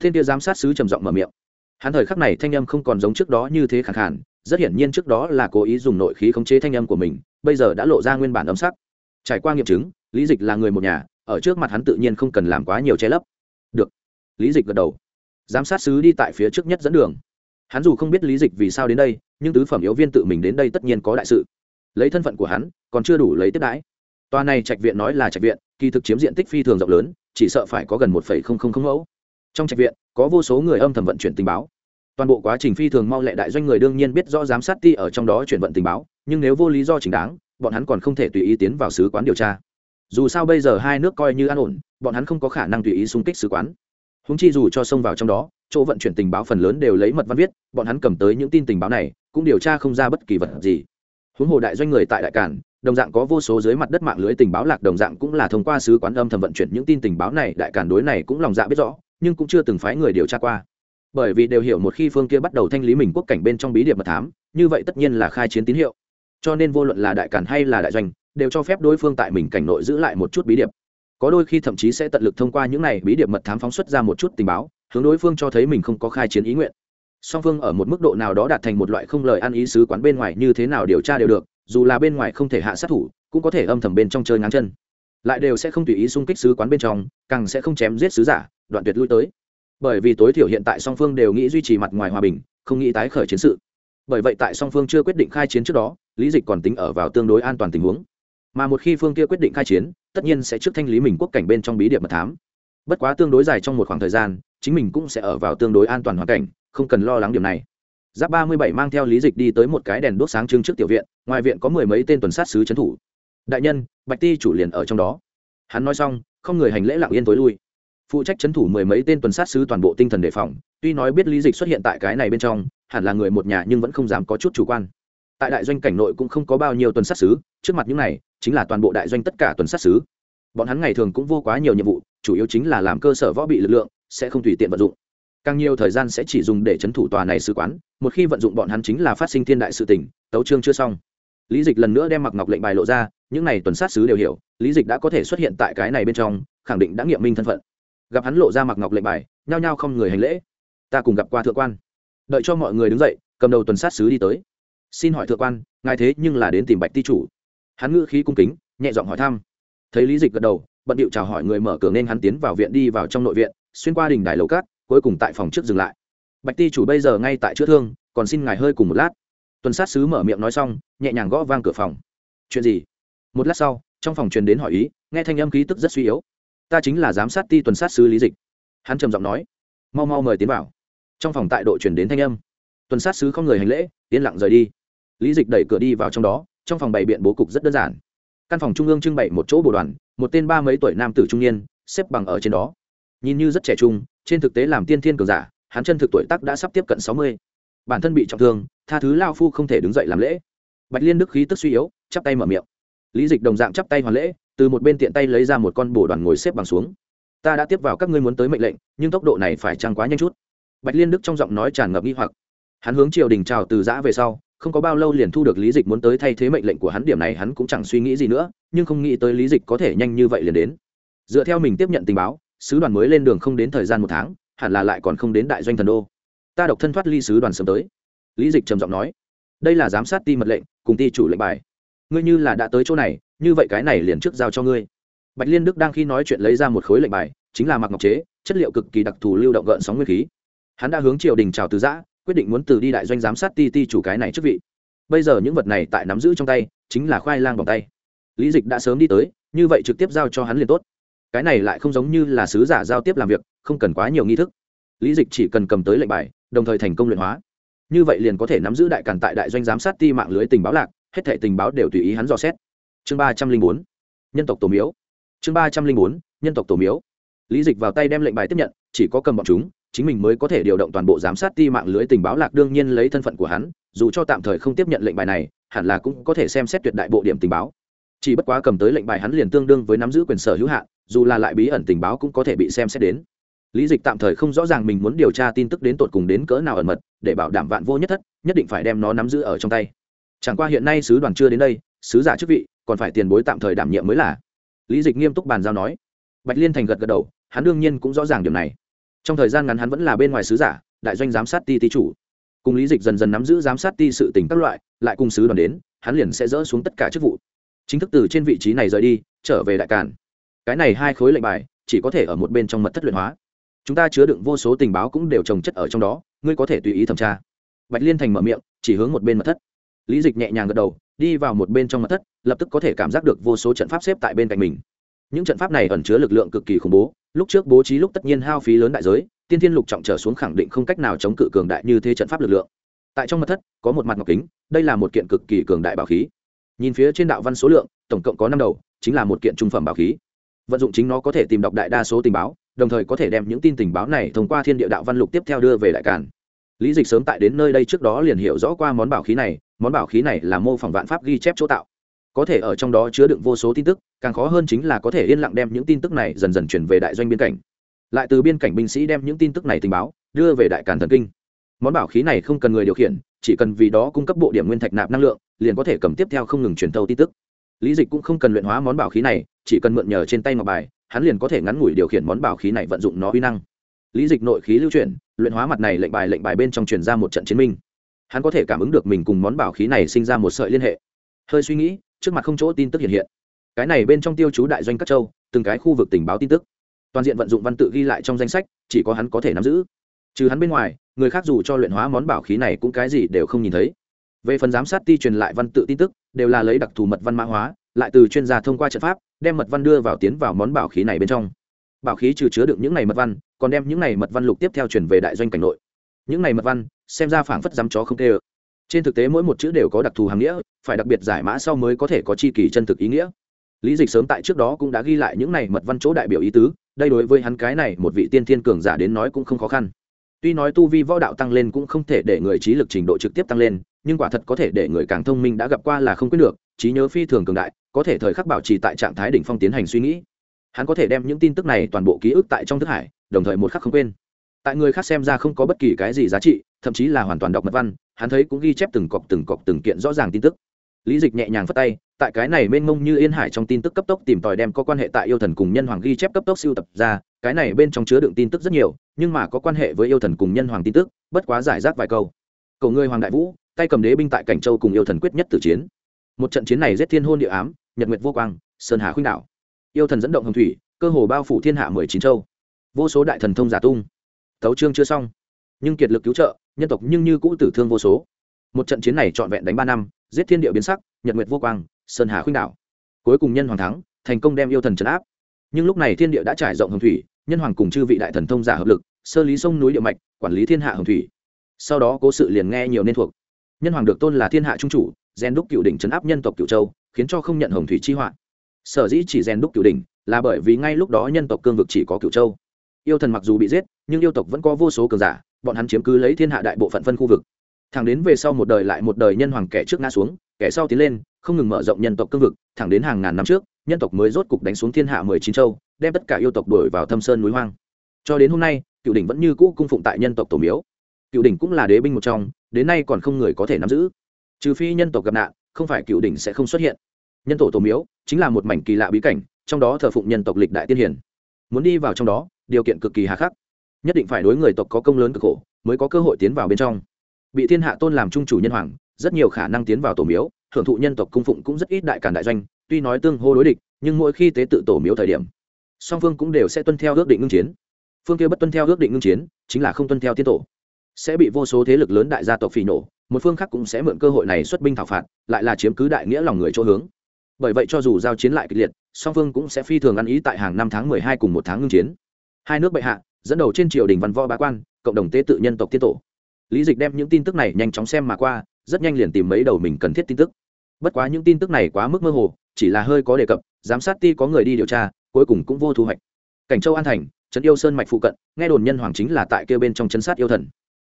Thiên kia giám sát sứ trầm giọng mở miệng. Hắn thời khắc này thanh âm không còn giống trước đó như thế khẳng khản rất hiển nhiên trước đó là cố ý dùng nội khí khống chế thanh âm của mình, bây giờ đã lộ ra nguyên bản âm sắc. Trải qua nghiệm chứng, lý dịch là người một nhà ở trước mặt hắn tự nhiên không cần làm quá nhiều che lấp. Được. Lý dịch gật đầu. Giám sát sứ đi tại phía trước nhất dẫn đường. Hắn dù không biết lý dịch vì sao đến đây, nhưng tứ phẩm yếu viên tự mình đến đây tất nhiên có đại sự. Lấy thân phận của hắn, còn chưa đủ lấy tiếp đãi. Tòa này trạch viện nói là trạch viện, kỳ thực chiếm diện tích phi thường rộng lớn, chỉ sợ phải có gần một mẫu. Trong trạch viện, có vô số người âm thầm vận chuyển tình báo. Toàn bộ quá trình phi thường mau lẹ đại doanh người đương nhiên biết rõ giám sát ti ở trong đó chuyển vận tình báo, nhưng nếu vô lý do chính đáng, bọn hắn còn không thể tùy ý tiến vào sứ quán điều tra dù sao bây giờ hai nước coi như an ổn, bọn hắn không có khả năng tùy ý xung kích sứ quán. Húng chi dù cho xông vào trong đó, chỗ vận chuyển tình báo phần lớn đều lấy mật văn viết, bọn hắn cầm tới những tin tình báo này, cũng điều tra không ra bất kỳ vật gì. Huống hồ đại doanh người tại đại cản, đồng dạng có vô số dưới mặt đất mạng lưới tình báo lạc, đồng dạng cũng là thông qua sứ quán âm thầm vận chuyển những tin tình báo này, đại cản đối này cũng lòng dạ biết rõ, nhưng cũng chưa từng phái người điều tra qua. Bởi vì đều hiểu một khi phương kia bắt đầu thanh lý mình quốc cảnh bên trong bí điệp mật thám, như vậy tất nhiên là khai chiến tín hiệu cho nên vô luận là đại cản hay là đại doanh, đều cho phép đối phương tại mình cảnh nội giữ lại một chút bí điệp. Có đôi khi thậm chí sẽ tận lực thông qua những này bí điệp mật thám phóng xuất ra một chút tình báo, hướng đối phương cho thấy mình không có khai chiến ý nguyện. Song phương ở một mức độ nào đó đạt thành một loại không lời ăn ý sứ quán bên ngoài như thế nào điều tra đều được, dù là bên ngoài không thể hạ sát thủ, cũng có thể âm thầm bên trong chơi ngáng chân. Lại đều sẽ không tùy ý xung kích sứ quán bên trong, càng sẽ không chém giết sứ giả, đoạn tuyệt lui tới. Bởi vì tối thiểu hiện tại song phương đều nghĩ duy trì mặt ngoài hòa bình, không nghĩ tái khởi chiến sự bởi vậy tại song phương chưa quyết định khai chiến trước đó, lý dịch còn tính ở vào tương đối an toàn tình huống. Mà một khi phương kia quyết định khai chiến, tất nhiên sẽ trước thanh lý mình quốc cảnh bên trong bí điệp mật thám. Bất quá tương đối dài trong một khoảng thời gian, chính mình cũng sẽ ở vào tương đối an toàn hoàn cảnh, không cần lo lắng điểm này. Giáp ba mươi bảy mang theo lý dịch đi tới một cái đèn đốt sáng trưng trước tiểu viện, ngoài viện có mười mấy tên tuần sát sứ trấn thủ. Đại nhân, bạch ti chủ liền ở trong đó. Hắn nói xong, không người hành lễ lặng yên tối lui. Phụ trách trấn thủ mười mấy tên tuần sát sứ toàn bộ tinh thần đề phòng, tuy nói biết lý dịch xuất hiện tại cái này bên trong hẳn là người một nhà nhưng vẫn không dám có chút chủ quan. Tại đại doanh cảnh nội cũng không có bao nhiêu tuần sát sứ trước mặt những này, chính là toàn bộ đại doanh tất cả tuần sát sứ bọn hắn ngày thường cũng vô quá nhiều nhiệm vụ, chủ yếu chính là làm cơ sở võ bị lực lượng, sẽ không tùy tiện vận dụng. Càng nhiều thời gian sẽ chỉ dùng để trấn thủ tòa này sứ quán, một khi vận dụng bọn hắn chính là phát sinh thiên đại sự tình, tấu chương chưa xong. Lý dịch lần nữa đem mặc ngọc lệnh bài lộ ra, những n à y tuần sát sứ đều hiểu, lý dịch đã có thể xuất hiện tại cái này bên trong, khẳng định đã nghiệm minh thân phận. Gặp hắn lộ ra mặc ngọc lệnh bài, nhao nhao không người hành lễ. Ta cùng gặp qua thượng quan đợi cho mọi người đứng dậy, cầm đầu tuần sát sứ đi tới. Xin hỏi thượng quan, ngài thế nhưng là đến tìm bạch ti chủ. Hắn ngữ khí cung kính, nhẹ giọng hỏi thăm. Thấy lý dịch gật đầu, bận điệu chào hỏi người mở cửa nên hắn tiến vào viện đi vào trong nội viện, xuyên qua đình đài lầu cát, cuối cùng tại phòng trước dừng lại. Bạch ti chủ bây giờ ngay tại chữa thương, còn xin ngài hơi cùng một lát. Tuần sát sứ mở miệng nói xong, nhẹ nhàng gõ vang cửa phòng. Chuyện gì? Một lát sau, trong phòng truyền đến hỏi ý, nghe thanh âm khí tức rất suy yếu. Ta chính là giám sát ti tuần sát sứ lý dịch. Hắn trầm giọng nói, mau mau mời tiến vào trong phòng tại độ chuyển đến thanh âm. Tuần sát sứ không người hành lễ, yên lặng rời đi. Lý dịch đẩy cửa đi vào trong đó, trong phòng bày biện bố cục rất đơn giản. Căn phòng trung ương trưng bày một chỗ bồ đoàn, một tên ba mấy tuổi nam tử trung niên, xếp bằng ở trên đó. Nhìn như rất trẻ trung, trên thực tế làm tiên thiên cường giả, hắn chân thực tuổi tác đã sắp tiếp cận sáu mươi. Bản thân bị trọng thương, tha thứ lao phu không thể đứng dậy làm lễ. Bạch liên đức khí tức suy yếu, chắp tay mở miệng. Lý dịch đồng dạng chắp tay hoàn lễ, từ một bên tiện tay lấy ra một con bồ đoàn ngồi xếp bằng xuống. Ta đã tiếp vào các ngươi muốn tới mệnh lệnh, nhưng tốc độ này phải trăng quá nhanh chút? Bạch liên đức trong giọng nói tràn ngập nghi hoặc. Hắn hướng triều đình chào từ giã về sau, không có bao lâu liền thu được lý dịch muốn tới thay thế mệnh lệnh của hắn, điểm này hắn cũng chẳng suy nghĩ gì nữa, nhưng không nghĩ tới lý dịch có thể nhanh như vậy liền đến. Dựa theo mình tiếp nhận tình báo, sứ đoàn mới lên đường không đến thời gian một tháng, hẳn là lại còn không đến đại doanh thần đô. Ta độc thân thoát ly sứ đoàn sớm tới. Lý dịch trầm giọng nói. Đây là giám sát ti mật lệnh, cùng ti chủ lệnh bài. Ngươi như là đã tới chỗ này, như vậy cái này liền trước giao cho ngươi. Bạch liên đức đang khi nói chuyện lấy ra một khối lệnh bài, chính là mặc ngọc chế, chất liệu cực kỳ đặc thù lưu động gợn sóng nguyên khí hắn đã hướng triều đình chào từ giã, quyết định muốn từ đi đại doanh giám sát ti ti chủ cái này chức vị. Bây giờ những vật này tại nắm giữ trong tay, chính là khoai lang bằng tay. Lý dịch đã sớm đi tới, như vậy trực tiếp giao cho hắn liền tốt. Cái này lại không giống như là sứ giả giao tiếp làm việc, không cần quá nhiều nghi thức. Lý dịch chỉ cần cầm tới lệnh bài, đồng thời thành công luyện hóa. Như vậy liền có thể nắm giữ đại càn tại đại doanh giám sát ti mạng lưới tình báo lạc, hết thể tình báo đều tùy ý hắn dò xét. Chương ba trăm linh bốn, nhân tộc tổ miếu. Chương ba trăm linh bốn, nhân tộc tổ miếu. Lý dịch vào tay đem lệnh bài tiếp nhận, chỉ có cầm bọn chúng chính mình mới có thể điều động toàn bộ giám sát ti mạng lưới tình báo lạc đương nhiên lấy thân phận của hắn, dù cho tạm thời không tiếp nhận lệnh bài này, hẳn là cũng có thể xem xét tuyệt đại bộ điểm tình báo. Chỉ bất quá cầm tới lệnh bài hắn liền tương đương với nắm giữ quyền sở hữu hạn, dù là lại bí ẩn tình báo cũng có thể bị xem xét đến. Lý dịch tạm thời không rõ ràng mình muốn điều tra tin tức đến tột cùng đến cỡ nào ẩn mật, để bảo đảm vạn vô nhất thất, nhất định phải đem nó nắm giữ ở trong tay. Chẳng qua hiện nay sứ đoàn chưa đến đây, sứ giả chức vị, còn phải tiền bối tạm thời đảm nhiệm mới là. Lý dịch nghiêm túc bàn giao nói. Bạch liên thành gật gật đầu, hắn đương nhiên cũng rõ ràng điều này trong thời gian ngắn hắn vẫn là bên ngoài sứ giả, đại doanh giám sát ti ti chủ. Cùng lý dịch dần dần nắm giữ giám sát ti sự tình các loại, lại cùng sứ đoàn đến, hắn liền sẽ dỡ xuống tất cả chức vụ. Chính thức từ trên vị trí này rời đi, trở về đại cản cái này hai khối lệnh bài, chỉ có thể ở một bên trong mật thất luyện hóa. Chúng ta chứa đựng vô số tình báo cũng đều trồng chất ở trong đó, ngươi có thể tùy ý thẩm tra. Bạch liên thành mở miệng, chỉ hướng một bên mật thất. Lý dịch nhẹ nhàng gật đầu, đi vào một bên trong mật thất, lập tức có thể cảm giác được vô số trận pháp xếp tại bên cạnh mình. Những trận pháp này ẩn chứa lực lượng cực kỳ khủng bố lúc trước bố trí lúc tất nhiên hao phí lớn đại giới, tiên thiên lục trọng trở xuống khẳng định không cách nào chống cự cường đại như thế trận pháp lực lượng. Tại trong mặt thất, có một mặt ngọc kính, đây là một kiện cực kỳ cường đại bảo khí. Nhìn phía trên đạo văn số lượng, tổng cộng có năm đầu, chính là một kiện trung phẩm bảo khí. Vận dụng chính nó có thể tìm đọc đại đa số tình báo, đồng thời có thể đem những tin tình báo này thông qua thiên địa đạo văn lục tiếp theo đưa về đại càn. Lý dịch sớm tại đến nơi đây trước đó liền hiểu rõ qua món bảo khí này, món bảo khí này là mô phỏng vạn pháp ghi chép chỗ tạo có thể ở trong đó chứa đựng vô số tin tức, càng khó hơn chính là có thể yên lặng đem những tin tức này dần dần chuyển về đại doanh biên cảnh. Lại từ biên cảnh binh sĩ đem những tin tức này tình báo, đưa về đại càn thần kinh. Món bảo khí này không cần người điều khiển, chỉ cần vì đó cung cấp bộ điểm nguyên thạch nạp năng lượng, liền có thể cầm tiếp theo không ngừng truyền thâu tin tức. Lý dịch cũng không cần luyện hóa món bảo khí này, chỉ cần mượn nhờ trên tay ngọc bài, hắn liền có thể ngắn ngủi điều khiển món bảo khí này vận dụng nó uy năng. Lý dịch nội khí lưu chuyển, luyện hóa mặt này lệnh bài lệnh bài bên trong truyền ra một trận chiến minh. Hắn có thể cảm ứng được mình cùng món bảo khí này sinh ra một sợi liên hệ. Hơi suy nghĩ trước mặt không chỗ tin tức hiện hiện. Cái này bên trong tiêu chú đại doanh các châu, từng cái khu vực tình báo tin tức. Toàn diện vận dụng văn tự ghi lại trong danh sách, chỉ có hắn có thể nắm giữ. Trừ hắn bên ngoài, người khác dù cho luyện hóa món bảo khí này cũng cái gì đều không nhìn thấy. Về phần giám sát ti truyền lại văn tự tin tức, đều là lấy đặc thù mật văn mã hóa, lại từ chuyên gia thông qua trận pháp, đem mật văn đưa vào tiến vào món bảo khí này bên trong. Bảo khí trừ chứa được những này mật văn, còn đem những này mật văn lục tiếp theo truyền về đại doanh cảnh nội. Những này mật văn, xem ra phảng phất dám chó không tê ơ trên thực tế mỗi một chữ đều có đặc thù hàm nghĩa, phải đặc biệt giải mã sau mới có thể có chi kỳ chân thực ý nghĩa. Lý dịch sớm tại trước đó cũng đã ghi lại những này mật văn chỗ đại biểu ý tứ, đây đối với hắn cái này một vị tiên thiên cường giả đến nói cũng không khó khăn. Tuy nói tu vi võ đạo tăng lên cũng không thể để người trí lực trình độ trực tiếp tăng lên, nhưng quả thật có thể để người càng thông minh đã gặp qua là không quyết được, trí nhớ phi thường cường đại, có thể thời khắc bảo trì tại trạng thái đỉnh phong tiến hành suy nghĩ. Hắn có thể đem những tin tức này toàn bộ ký ức tại trong thức hải, đồng thời một khắc không quên. Tại người khác xem ra không có bất kỳ cái gì giá trị thậm chí là hoàn toàn đọc mật văn, hắn thấy cũng ghi chép từng cọc từng cọc từng kiện rõ ràng tin tức. Lý dịch nhẹ nhàng phất tay, tại cái này mênh mông như yên hải trong tin tức cấp tốc tìm tòi đem có quan hệ tại yêu thần cùng nhân hoàng ghi chép cấp tốc siêu tập ra, cái này bên trong chứa đựng tin tức rất nhiều, nhưng mà có quan hệ với yêu thần cùng nhân hoàng tin tức, bất quá giải rác vài câu. Cầu ngươi hoàng đại vũ, tay cầm đế binh tại cảnh châu cùng yêu thần quyết nhất tử chiến. Một trận chiến này giết thiên hôn địa ám, nhật nguyệt vô quang, sơn hà khuynh đạo yêu thần dẫn động hồng thủy, cơ hồ bao phủ thiên hạ mười chín châu. Vô số đại thần thông giả tung. Tấu trương chưa xong. Nhưng kiệt lực cứu trợ nhân tộc nhưng như cũ tử thương vô số. Một trận chiến này trọn vẹn đánh ba năm, giết thiên địa biến sắc, nhật nguyệt vô quang, sơn hà khuynh đảo. Cuối cùng nhân hoàng thắng, thành công đem yêu thần trấn áp. Nhưng lúc này thiên địa đã trải rộng hồng thủy, nhân hoàng cùng chư vị đại thần thông giả hợp lực, sơ lý sông núi địa mạch, quản lý thiên hạ hồng thủy. Sau đó cố sự liền nghe nhiều nên thuộc. Nhân hoàng được tôn là thiên hạ trung chủ gen đúc cựu đỉnh trấn áp nhân tộc cựu châu, khiến cho không nhận hồng thủy chi họa. Sở dĩ chỉ gen đúc cựu đỉnh là bởi vì ngay lúc đó nhân tộc cương vực chỉ có cựu châu. Yêu thần mặc dù bị giết, nhưng yêu tộc vẫn có vô số cường giả bọn hắn chiếm cứ lấy thiên hạ đại bộ phận phân khu vực. Thẳng đến về sau một đời lại một đời nhân hoàng kẻ trước ngã xuống, kẻ sau tiến lên, không ngừng mở rộng nhân tộc cương vực, thẳng đến hàng ngàn năm trước, nhân tộc mới rốt cục đánh xuống thiên hạ mười chín châu, đem tất cả yêu tộc đuổi vào thâm sơn núi hoang. Cho đến hôm nay, cựu đỉnh vẫn như cũ cung phụng tại nhân tộc tổ miếu. Cựu đỉnh cũng là đế binh một trong, đến nay còn không người có thể nắm giữ. Trừ phi nhân tộc gặp nạn, không phải cựu đỉnh sẽ không xuất hiện. Nhân tổ tổ miếu chính là một mảnh kỳ lạ bí cảnh, trong đó thờ phụng nhân tộc lịch đại tiên hiển muốn đi vào trong đó, điều kiện cực kỳ hà khắc nhất định phải đối người tộc có công lớn cực khổ mới có cơ hội tiến vào bên trong. Bị thiên hạ tôn làm trung chủ nhân hoàng, rất nhiều khả năng tiến vào tổ miếu hưởng thụ nhân tộc cung phụng cũng rất ít đại cản đại doanh, tuy nói tương hô đối địch, nhưng mỗi khi tế tự tổ miếu thời điểm, song phương cũng đều sẽ tuân theo ước định ngưng chiến. Phương kia bất tuân theo ước định ngưng chiến, chính là không tuân theo tiên tổ. Sẽ bị vô số thế lực lớn đại gia tộc phỉ nổ một phương khác cũng sẽ mượn cơ hội này xuất binh thảo phạt, lại là chiếm cứ đại nghĩa lòng người chỗ hướng. Bởi vậy cho dù giao chiến lại kịch liệt, song phương cũng sẽ phi thường ăn ý tại hàng năm tháng mười hai cùng một tháng ngưng chiến. Hai nước bệ hạ dẫn đầu trên triều đình văn võ bá quan, cộng đồng tế tự nhân tộc tiết tổ. Lý dịch đem những tin tức này nhanh chóng xem mà qua, rất nhanh liền tìm mấy đầu mình cần thiết tin tức. Bất quá những tin tức này quá mức mơ hồ, chỉ là hơi có đề cập, giám sát ti có người đi điều tra, cuối cùng cũng vô thu hoạch. Cảnh châu an thành, trấn yêu sơn mạch phụ cận, nghe đồn nhân hoàng chính là tại kêu bên trong chấn sát yêu thần.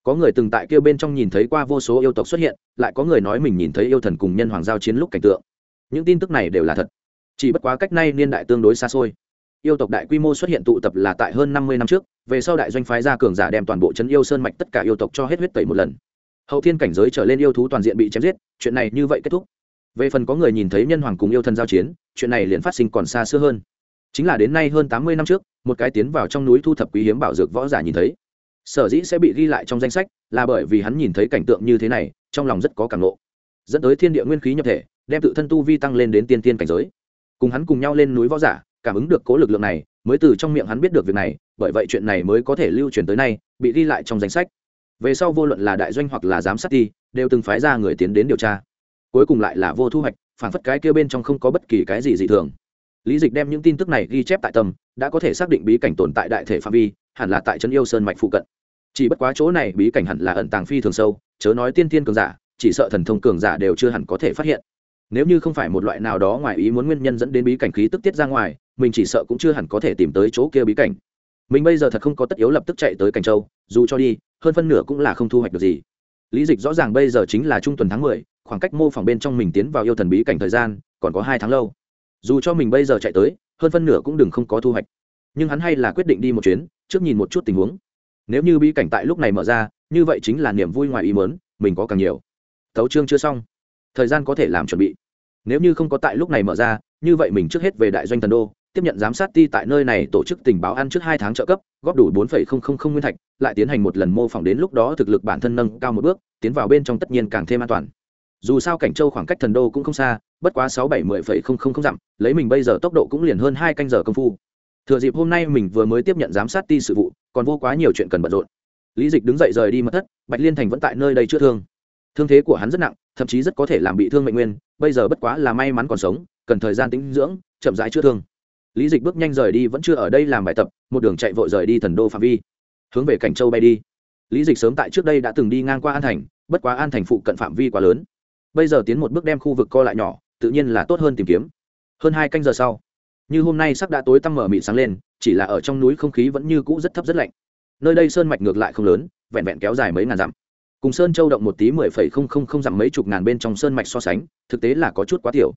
Có người từng tại kêu bên trong nhìn thấy qua vô số yêu tộc xuất hiện, lại có người nói mình nhìn thấy yêu thần cùng nhân hoàng giao chiến lúc cảnh tượng. Những tin tức này đều là thật. Chỉ bất quá cách nay niên đại tương đối xa xôi yêu tộc đại quy mô xuất hiện tụ tập là tại hơn năm mươi năm trước về sau đại doanh phái ra cường giả đem toàn bộ trấn yêu sơn mạch tất cả yêu tộc cho hết huyết tẩy một lần. Hậu thiên cảnh giới trở lên yêu thú toàn diện bị chém giết chuyện này như vậy kết thúc. Về phần có người nhìn thấy nhân hoàng cùng yêu thần giao chiến chuyện này liền phát sinh còn xa xưa hơn. Chính là đến nay hơn tám mươi năm trước một cái tiến vào trong núi thu thập quý hiếm bảo dược võ giả nhìn thấy. Sở dĩ sẽ bị ghi lại trong danh sách là bởi vì hắn nhìn thấy cảnh tượng như thế này trong lòng rất có cảm ngộ, dẫn tới thiên địa nguyên khí nhập thể đem tự thân tu vi tăng lên đến tiên tiên cảnh giới. Cùng hắn cùng nhau lên núi võ giả cảm ứng được cố lực lượng này, mới từ trong miệng hắn biết được việc này, bởi vậy chuyện này mới có thể lưu truyền tới nay, bị ghi lại trong danh sách. Về sau vô luận là đại doanh hoặc là giám sát ti đều từng phái ra người tiến đến điều tra. Cuối cùng lại là vô thu hoạch, phản phất cái kia bên trong không có bất kỳ cái gì dị thường. Lý dịch đem những tin tức này ghi chép tại tâm đã có thể xác định bí cảnh tồn tại đại thể phạm vi, hẳn là tại trấn yêu sơn mạch phụ cận. Chỉ bất quá chỗ này bí cảnh hẳn là ẩn tàng phi thường sâu, chớ nói tiên tiên cường giả, chỉ sợ thần thông cường giả đều chưa hẳn có thể phát hiện. Nếu như không phải một loại nào đó ngoài ý muốn nguyên nhân dẫn đến bí cảnh khí tức tiết ra ngoài mình chỉ sợ cũng chưa hẳn có thể tìm tới chỗ kia bí cảnh. Mình bây giờ thật không có tất yếu lập tức chạy tới cảnh châu, dù cho đi, hơn phân nửa cũng là không thu hoạch được gì. Lý dịch rõ ràng bây giờ chính là trung tuần tháng mười, khoảng cách mô phỏng bên trong mình tiến vào yêu thần bí cảnh thời gian còn có hai tháng lâu. Dù cho mình bây giờ chạy tới, hơn phân nửa cũng đừng không có thu hoạch. Nhưng hắn hay là quyết định đi một chuyến, trước nhìn một chút tình huống. Nếu như bí cảnh tại lúc này mở ra, như vậy chính là niềm vui ngoài ý mớn mình có càng nhiều. Tấu chương chưa xong. Thời gian có thể làm chuẩn bị. Nếu như không có tại lúc này mở ra, như vậy mình trước hết về đại doanh thần đô tiếp nhận giám sát ti tại nơi này tổ chức tình báo ăn trước hai tháng trợ cấp, góp đủ bốn nguyên thạch, lại tiến hành một lần mô phỏng đến lúc đó thực lực bản thân nâng cao một bước, tiến vào bên trong tất nhiên càng thêm an toàn. Dù sao cảnh châu khoảng cách thần đô cũng không xa, bất quá sáu bảy mươi không không không dặm, lấy mình bây giờ tốc độ cũng liền hơn hai canh giờ công phu. Thừa dịp hôm nay mình vừa mới tiếp nhận giám sát ti sự vụ, còn vô quá nhiều chuyện cần bận rộn. Lý dịch đứng dậy rời đi mất thất, bạch liên thành vẫn tại nơi đây chữa thương. Thương thế của hắn rất nặng, thậm chí rất có thể làm bị thương mệnh nguyên, bây giờ bất quá là may mắn còn sống, cần thời gian tĩnh dưỡng, chậm rãi chữa thương lý dịch bước nhanh rời đi, vẫn chưa ở đây làm bài tập, một đường chạy vội rời đi thần đô phạm vi. Hướng về cảnh châu bay đi. Lý dịch sớm tại trước đây đã từng đi ngang qua an thành, bất quá an thành phụ cận phạm vi quá lớn. Bây giờ tiến một bước đem khu vực co lại nhỏ, tự nhiên là tốt hơn tìm kiếm. Hơn hai canh giờ sau, như hôm nay sắp đã tối tăm mở mịt sáng lên, chỉ là ở trong núi không khí vẫn như cũ rất thấp rất lạnh. Nơi đây sơn mạch ngược lại không lớn, vẹn vẹn kéo dài mấy ngàn dặm. Cùng sơn châu động một tí mười phẩy không không không dặm mấy chục ngàn bên trong sơn mạch so sánh, thực tế là có chút quá tiểu.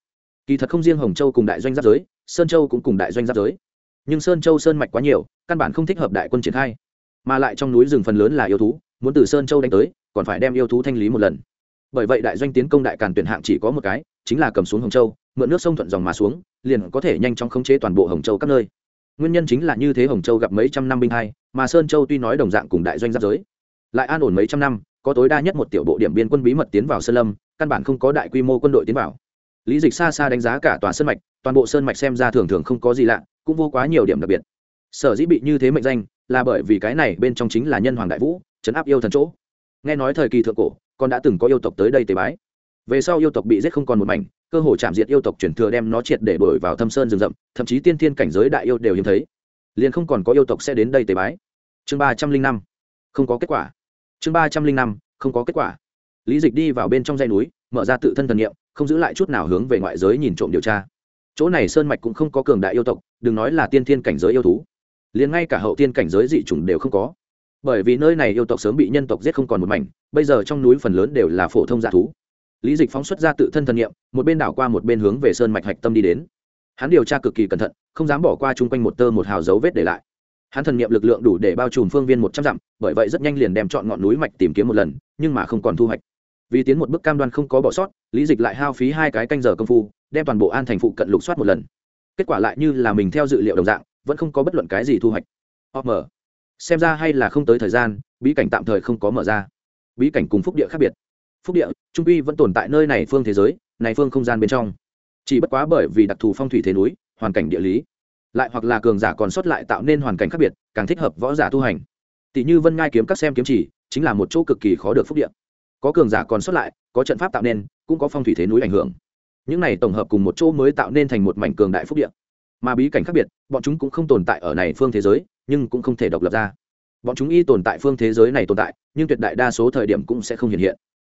Kỳ thật không riêng hồng châu cùng đại doanh giáp giới sơn châu cũng cùng đại doanh giáp giới. Nhưng sơn châu sơn mạch quá nhiều, căn bản không thích hợp đại quân triển khai. Mà lại trong núi rừng phần lớn là yêu thú, muốn từ sơn châu đánh tới, còn phải đem yêu thú thanh lý một lần. Bởi vậy đại doanh tiến công đại càn tuyển hạng chỉ có một cái, chính là cầm xuống hồng châu, mượn nước sông thuận dòng mà xuống, liền có thể nhanh chóng khống chế toàn bộ hồng châu các nơi. Nguyên nhân chính là như thế hồng châu gặp mấy trăm năm binh hai, mà sơn châu tuy nói đồng dạng cùng đại doanh giáp giới, lại an ổn mấy trăm năm, có tối đa nhất một tiểu bộ điểm biên quân bí mật tiến vào sơn lâm, căn bản không có đại quy mô quân đội tiến vào lý dịch xa xa đánh giá cả tòa sơn mạch, toàn bộ sơn mạch xem ra thường thường không có gì lạ, cũng vô quá nhiều điểm đặc biệt. Sở dĩ bị như thế mệnh danh, là bởi vì cái này bên trong chính là nhân hoàng đại vũ, trấn áp yêu thần chỗ. Nghe nói thời kỳ thượng cổ, còn đã từng có yêu tộc tới đây tế bái. Về sau yêu tộc bị giết không còn một mảnh, cơ hồ chạm diệt yêu tộc chuyển thừa đem nó triệt để đổi vào thâm sơn rừng rậm, thậm chí tiên thiên cảnh giới đại yêu đều hiếm thấy. Liền không còn có yêu tộc sẽ đến đây tế bái. Chương ba trăm linh năm, không có kết quả. Chương ba trăm linh năm, không có kết quả. Lý dịch đi vào bên trong dây núi, mở ra tự thân thần nghiệm không giữ lại chút nào hướng về ngoại giới nhìn trộm điều tra. Chỗ này sơn mạch cũng không có cường đại yêu tộc, đừng nói là tiên thiên cảnh giới yêu thú. Liền ngay cả hậu tiên cảnh giới dị chủng đều không có. Bởi vì nơi này yêu tộc sớm bị nhân tộc giết không còn một mảnh, bây giờ trong núi phần lớn đều là phổ thông dạ thú. Lý dịch phóng xuất ra tự thân thần nhiệm một bên đảo qua một bên hướng về sơn mạch hạch tâm đi đến. Hắn điều tra cực kỳ cẩn thận, không dám bỏ qua chung quanh một tơ một hào dấu vết để lại. Hắn thần nghiệm lực lượng đủ để bao trùm phương viên một trăm dặm, bởi vậy rất nhanh liền đem chọn ngọn núi mạch tìm kiếm một lần, nhưng mà không còn thu hoạch vì tiến một bước cam đoan không có bỏ sót, lý dịch lại hao phí hai cái canh giờ công phu, đem toàn bộ an thành phụ cận lục soát một lần. Kết quả lại như là mình theo dự liệu đồng dạng, vẫn không có bất luận cái gì thu hoạch. Om xem ra hay là không tới thời gian, bí cảnh tạm thời không có mở ra. Bí cảnh cùng phúc địa khác biệt. Phúc địa, trung uy vẫn tồn tại nơi này phương thế giới, này phương không gian bên trong. Chỉ bất quá bởi vì đặc thù phong thủy thế núi, hoàn cảnh địa lý, lại hoặc là cường giả còn sót lại tạo nên hoàn cảnh khác biệt, càng thích hợp võ giả tu hành. Tỷ như vân ngai kiếm các xem kiếm chỉ, chính là một chỗ cực kỳ khó được phúc địa có cường giả còn sót lại, có trận pháp tạo nên, cũng có phong thủy thế núi ảnh hưởng. Những này tổng hợp cùng một chỗ mới tạo nên thành một mảnh cường đại phúc địa. Mà bí cảnh khác biệt, bọn chúng cũng không tồn tại ở này phương thế giới, nhưng cũng không thể độc lập ra. Bọn chúng y tồn tại phương thế giới này tồn tại, nhưng tuyệt đại đa số thời điểm cũng sẽ không hiện hiện.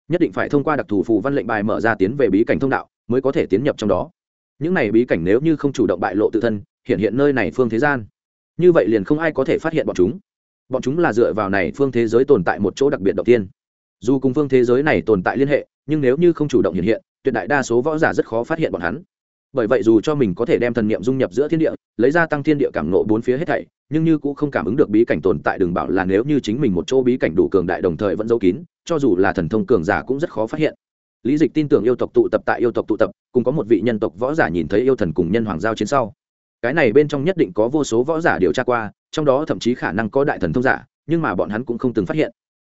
Nhất định phải thông qua đặc thù phù văn lệnh bài mở ra tiến về bí cảnh thông đạo, mới có thể tiến nhập trong đó. Những này bí cảnh nếu như không chủ động bại lộ tự thân, hiện hiện nơi này phương thế gian, như vậy liền không ai có thể phát hiện bọn chúng. Bọn chúng là dựa vào này phương thế giới tồn tại một chỗ đặc biệt đầu tiên dù cùng phương thế giới này tồn tại liên hệ, nhưng nếu như không chủ động hiện hiện, tuyệt đại đa số võ giả rất khó phát hiện bọn hắn. Bởi vậy dù cho mình có thể đem thần niệm dung nhập giữa thiên địa, lấy ra tăng thiên địa cảm nộ bốn phía hết thảy, nhưng như cũng không cảm ứng được bí cảnh tồn tại đừng bảo là nếu như chính mình một chỗ bí cảnh đủ cường đại đồng thời vẫn giấu kín, cho dù là thần thông cường giả cũng rất khó phát hiện. Lý dịch tin tưởng yêu tộc tụ tập tại yêu tộc tụ tập, cùng có một vị nhân tộc võ giả nhìn thấy yêu thần cùng nhân hoàng giao chiến sau. Cái này bên trong nhất định có vô số võ giả điều tra qua, trong đó thậm chí khả năng có đại thần thông giả, nhưng mà bọn hắn cũng không từng phát hiện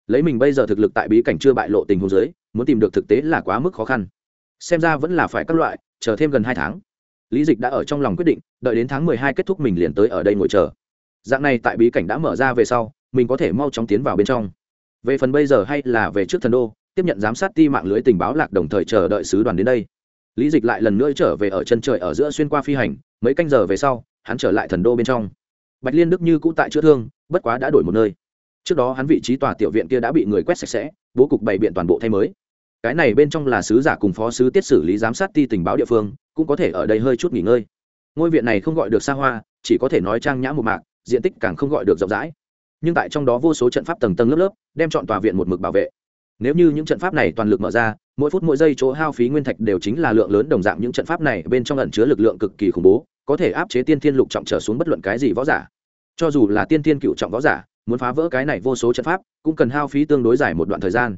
lấy mình bây giờ thực lực tại bí cảnh chưa bại lộ tình huống giới muốn tìm được thực tế là quá mức khó khăn. Xem ra vẫn là phải các loại, chờ thêm gần hai tháng. Lý dịch đã ở trong lòng quyết định, đợi đến tháng mười hai kết thúc mình liền tới ở đây ngồi chờ. Dạng này tại bí cảnh đã mở ra về sau, mình có thể mau chóng tiến vào bên trong. Về phần bây giờ hay là về trước thần đô, tiếp nhận giám sát ti mạng lưới tình báo lạc đồng thời chờ đợi sứ đoàn đến đây. Lý dịch lại lần nữa trở về ở chân trời ở giữa xuyên qua phi hành, mấy canh giờ về sau, hắn trở lại thần đô bên trong. Bạch liên đức như cũ tại chữa thương, bất quá đã đổi một nơi trước đó hắn vị trí tòa tiểu viện kia đã bị người quét sạch sẽ, bố cục bày biện toàn bộ thay mới. Cái này bên trong là sứ giả cùng phó sứ tiết xử lý giám sát ti tình báo địa phương, cũng có thể ở đây hơi chút nghỉ ngơi. Ngôi viện này không gọi được xa hoa, chỉ có thể nói trang nhã một mạc, diện tích càng không gọi được rộng rãi. Nhưng tại trong đó vô số trận pháp tầng tầng lớp lớp, đem chọn tòa viện một mực bảo vệ. Nếu như những trận pháp này toàn lực mở ra, mỗi phút mỗi giây chỗ hao phí nguyên thạch đều chính là lượng lớn đồng dạng những trận pháp này bên trong ẩn chứa lực lượng cực kỳ khủng bố, có thể áp chế tiên thiên lục trọng trở xuống bất luận cái gì võ giả. Cho dù là tiên thiên cựu trọng võ giả muốn phá vỡ cái này vô số trận pháp, cũng cần hao phí tương đối dài một đoạn thời gian.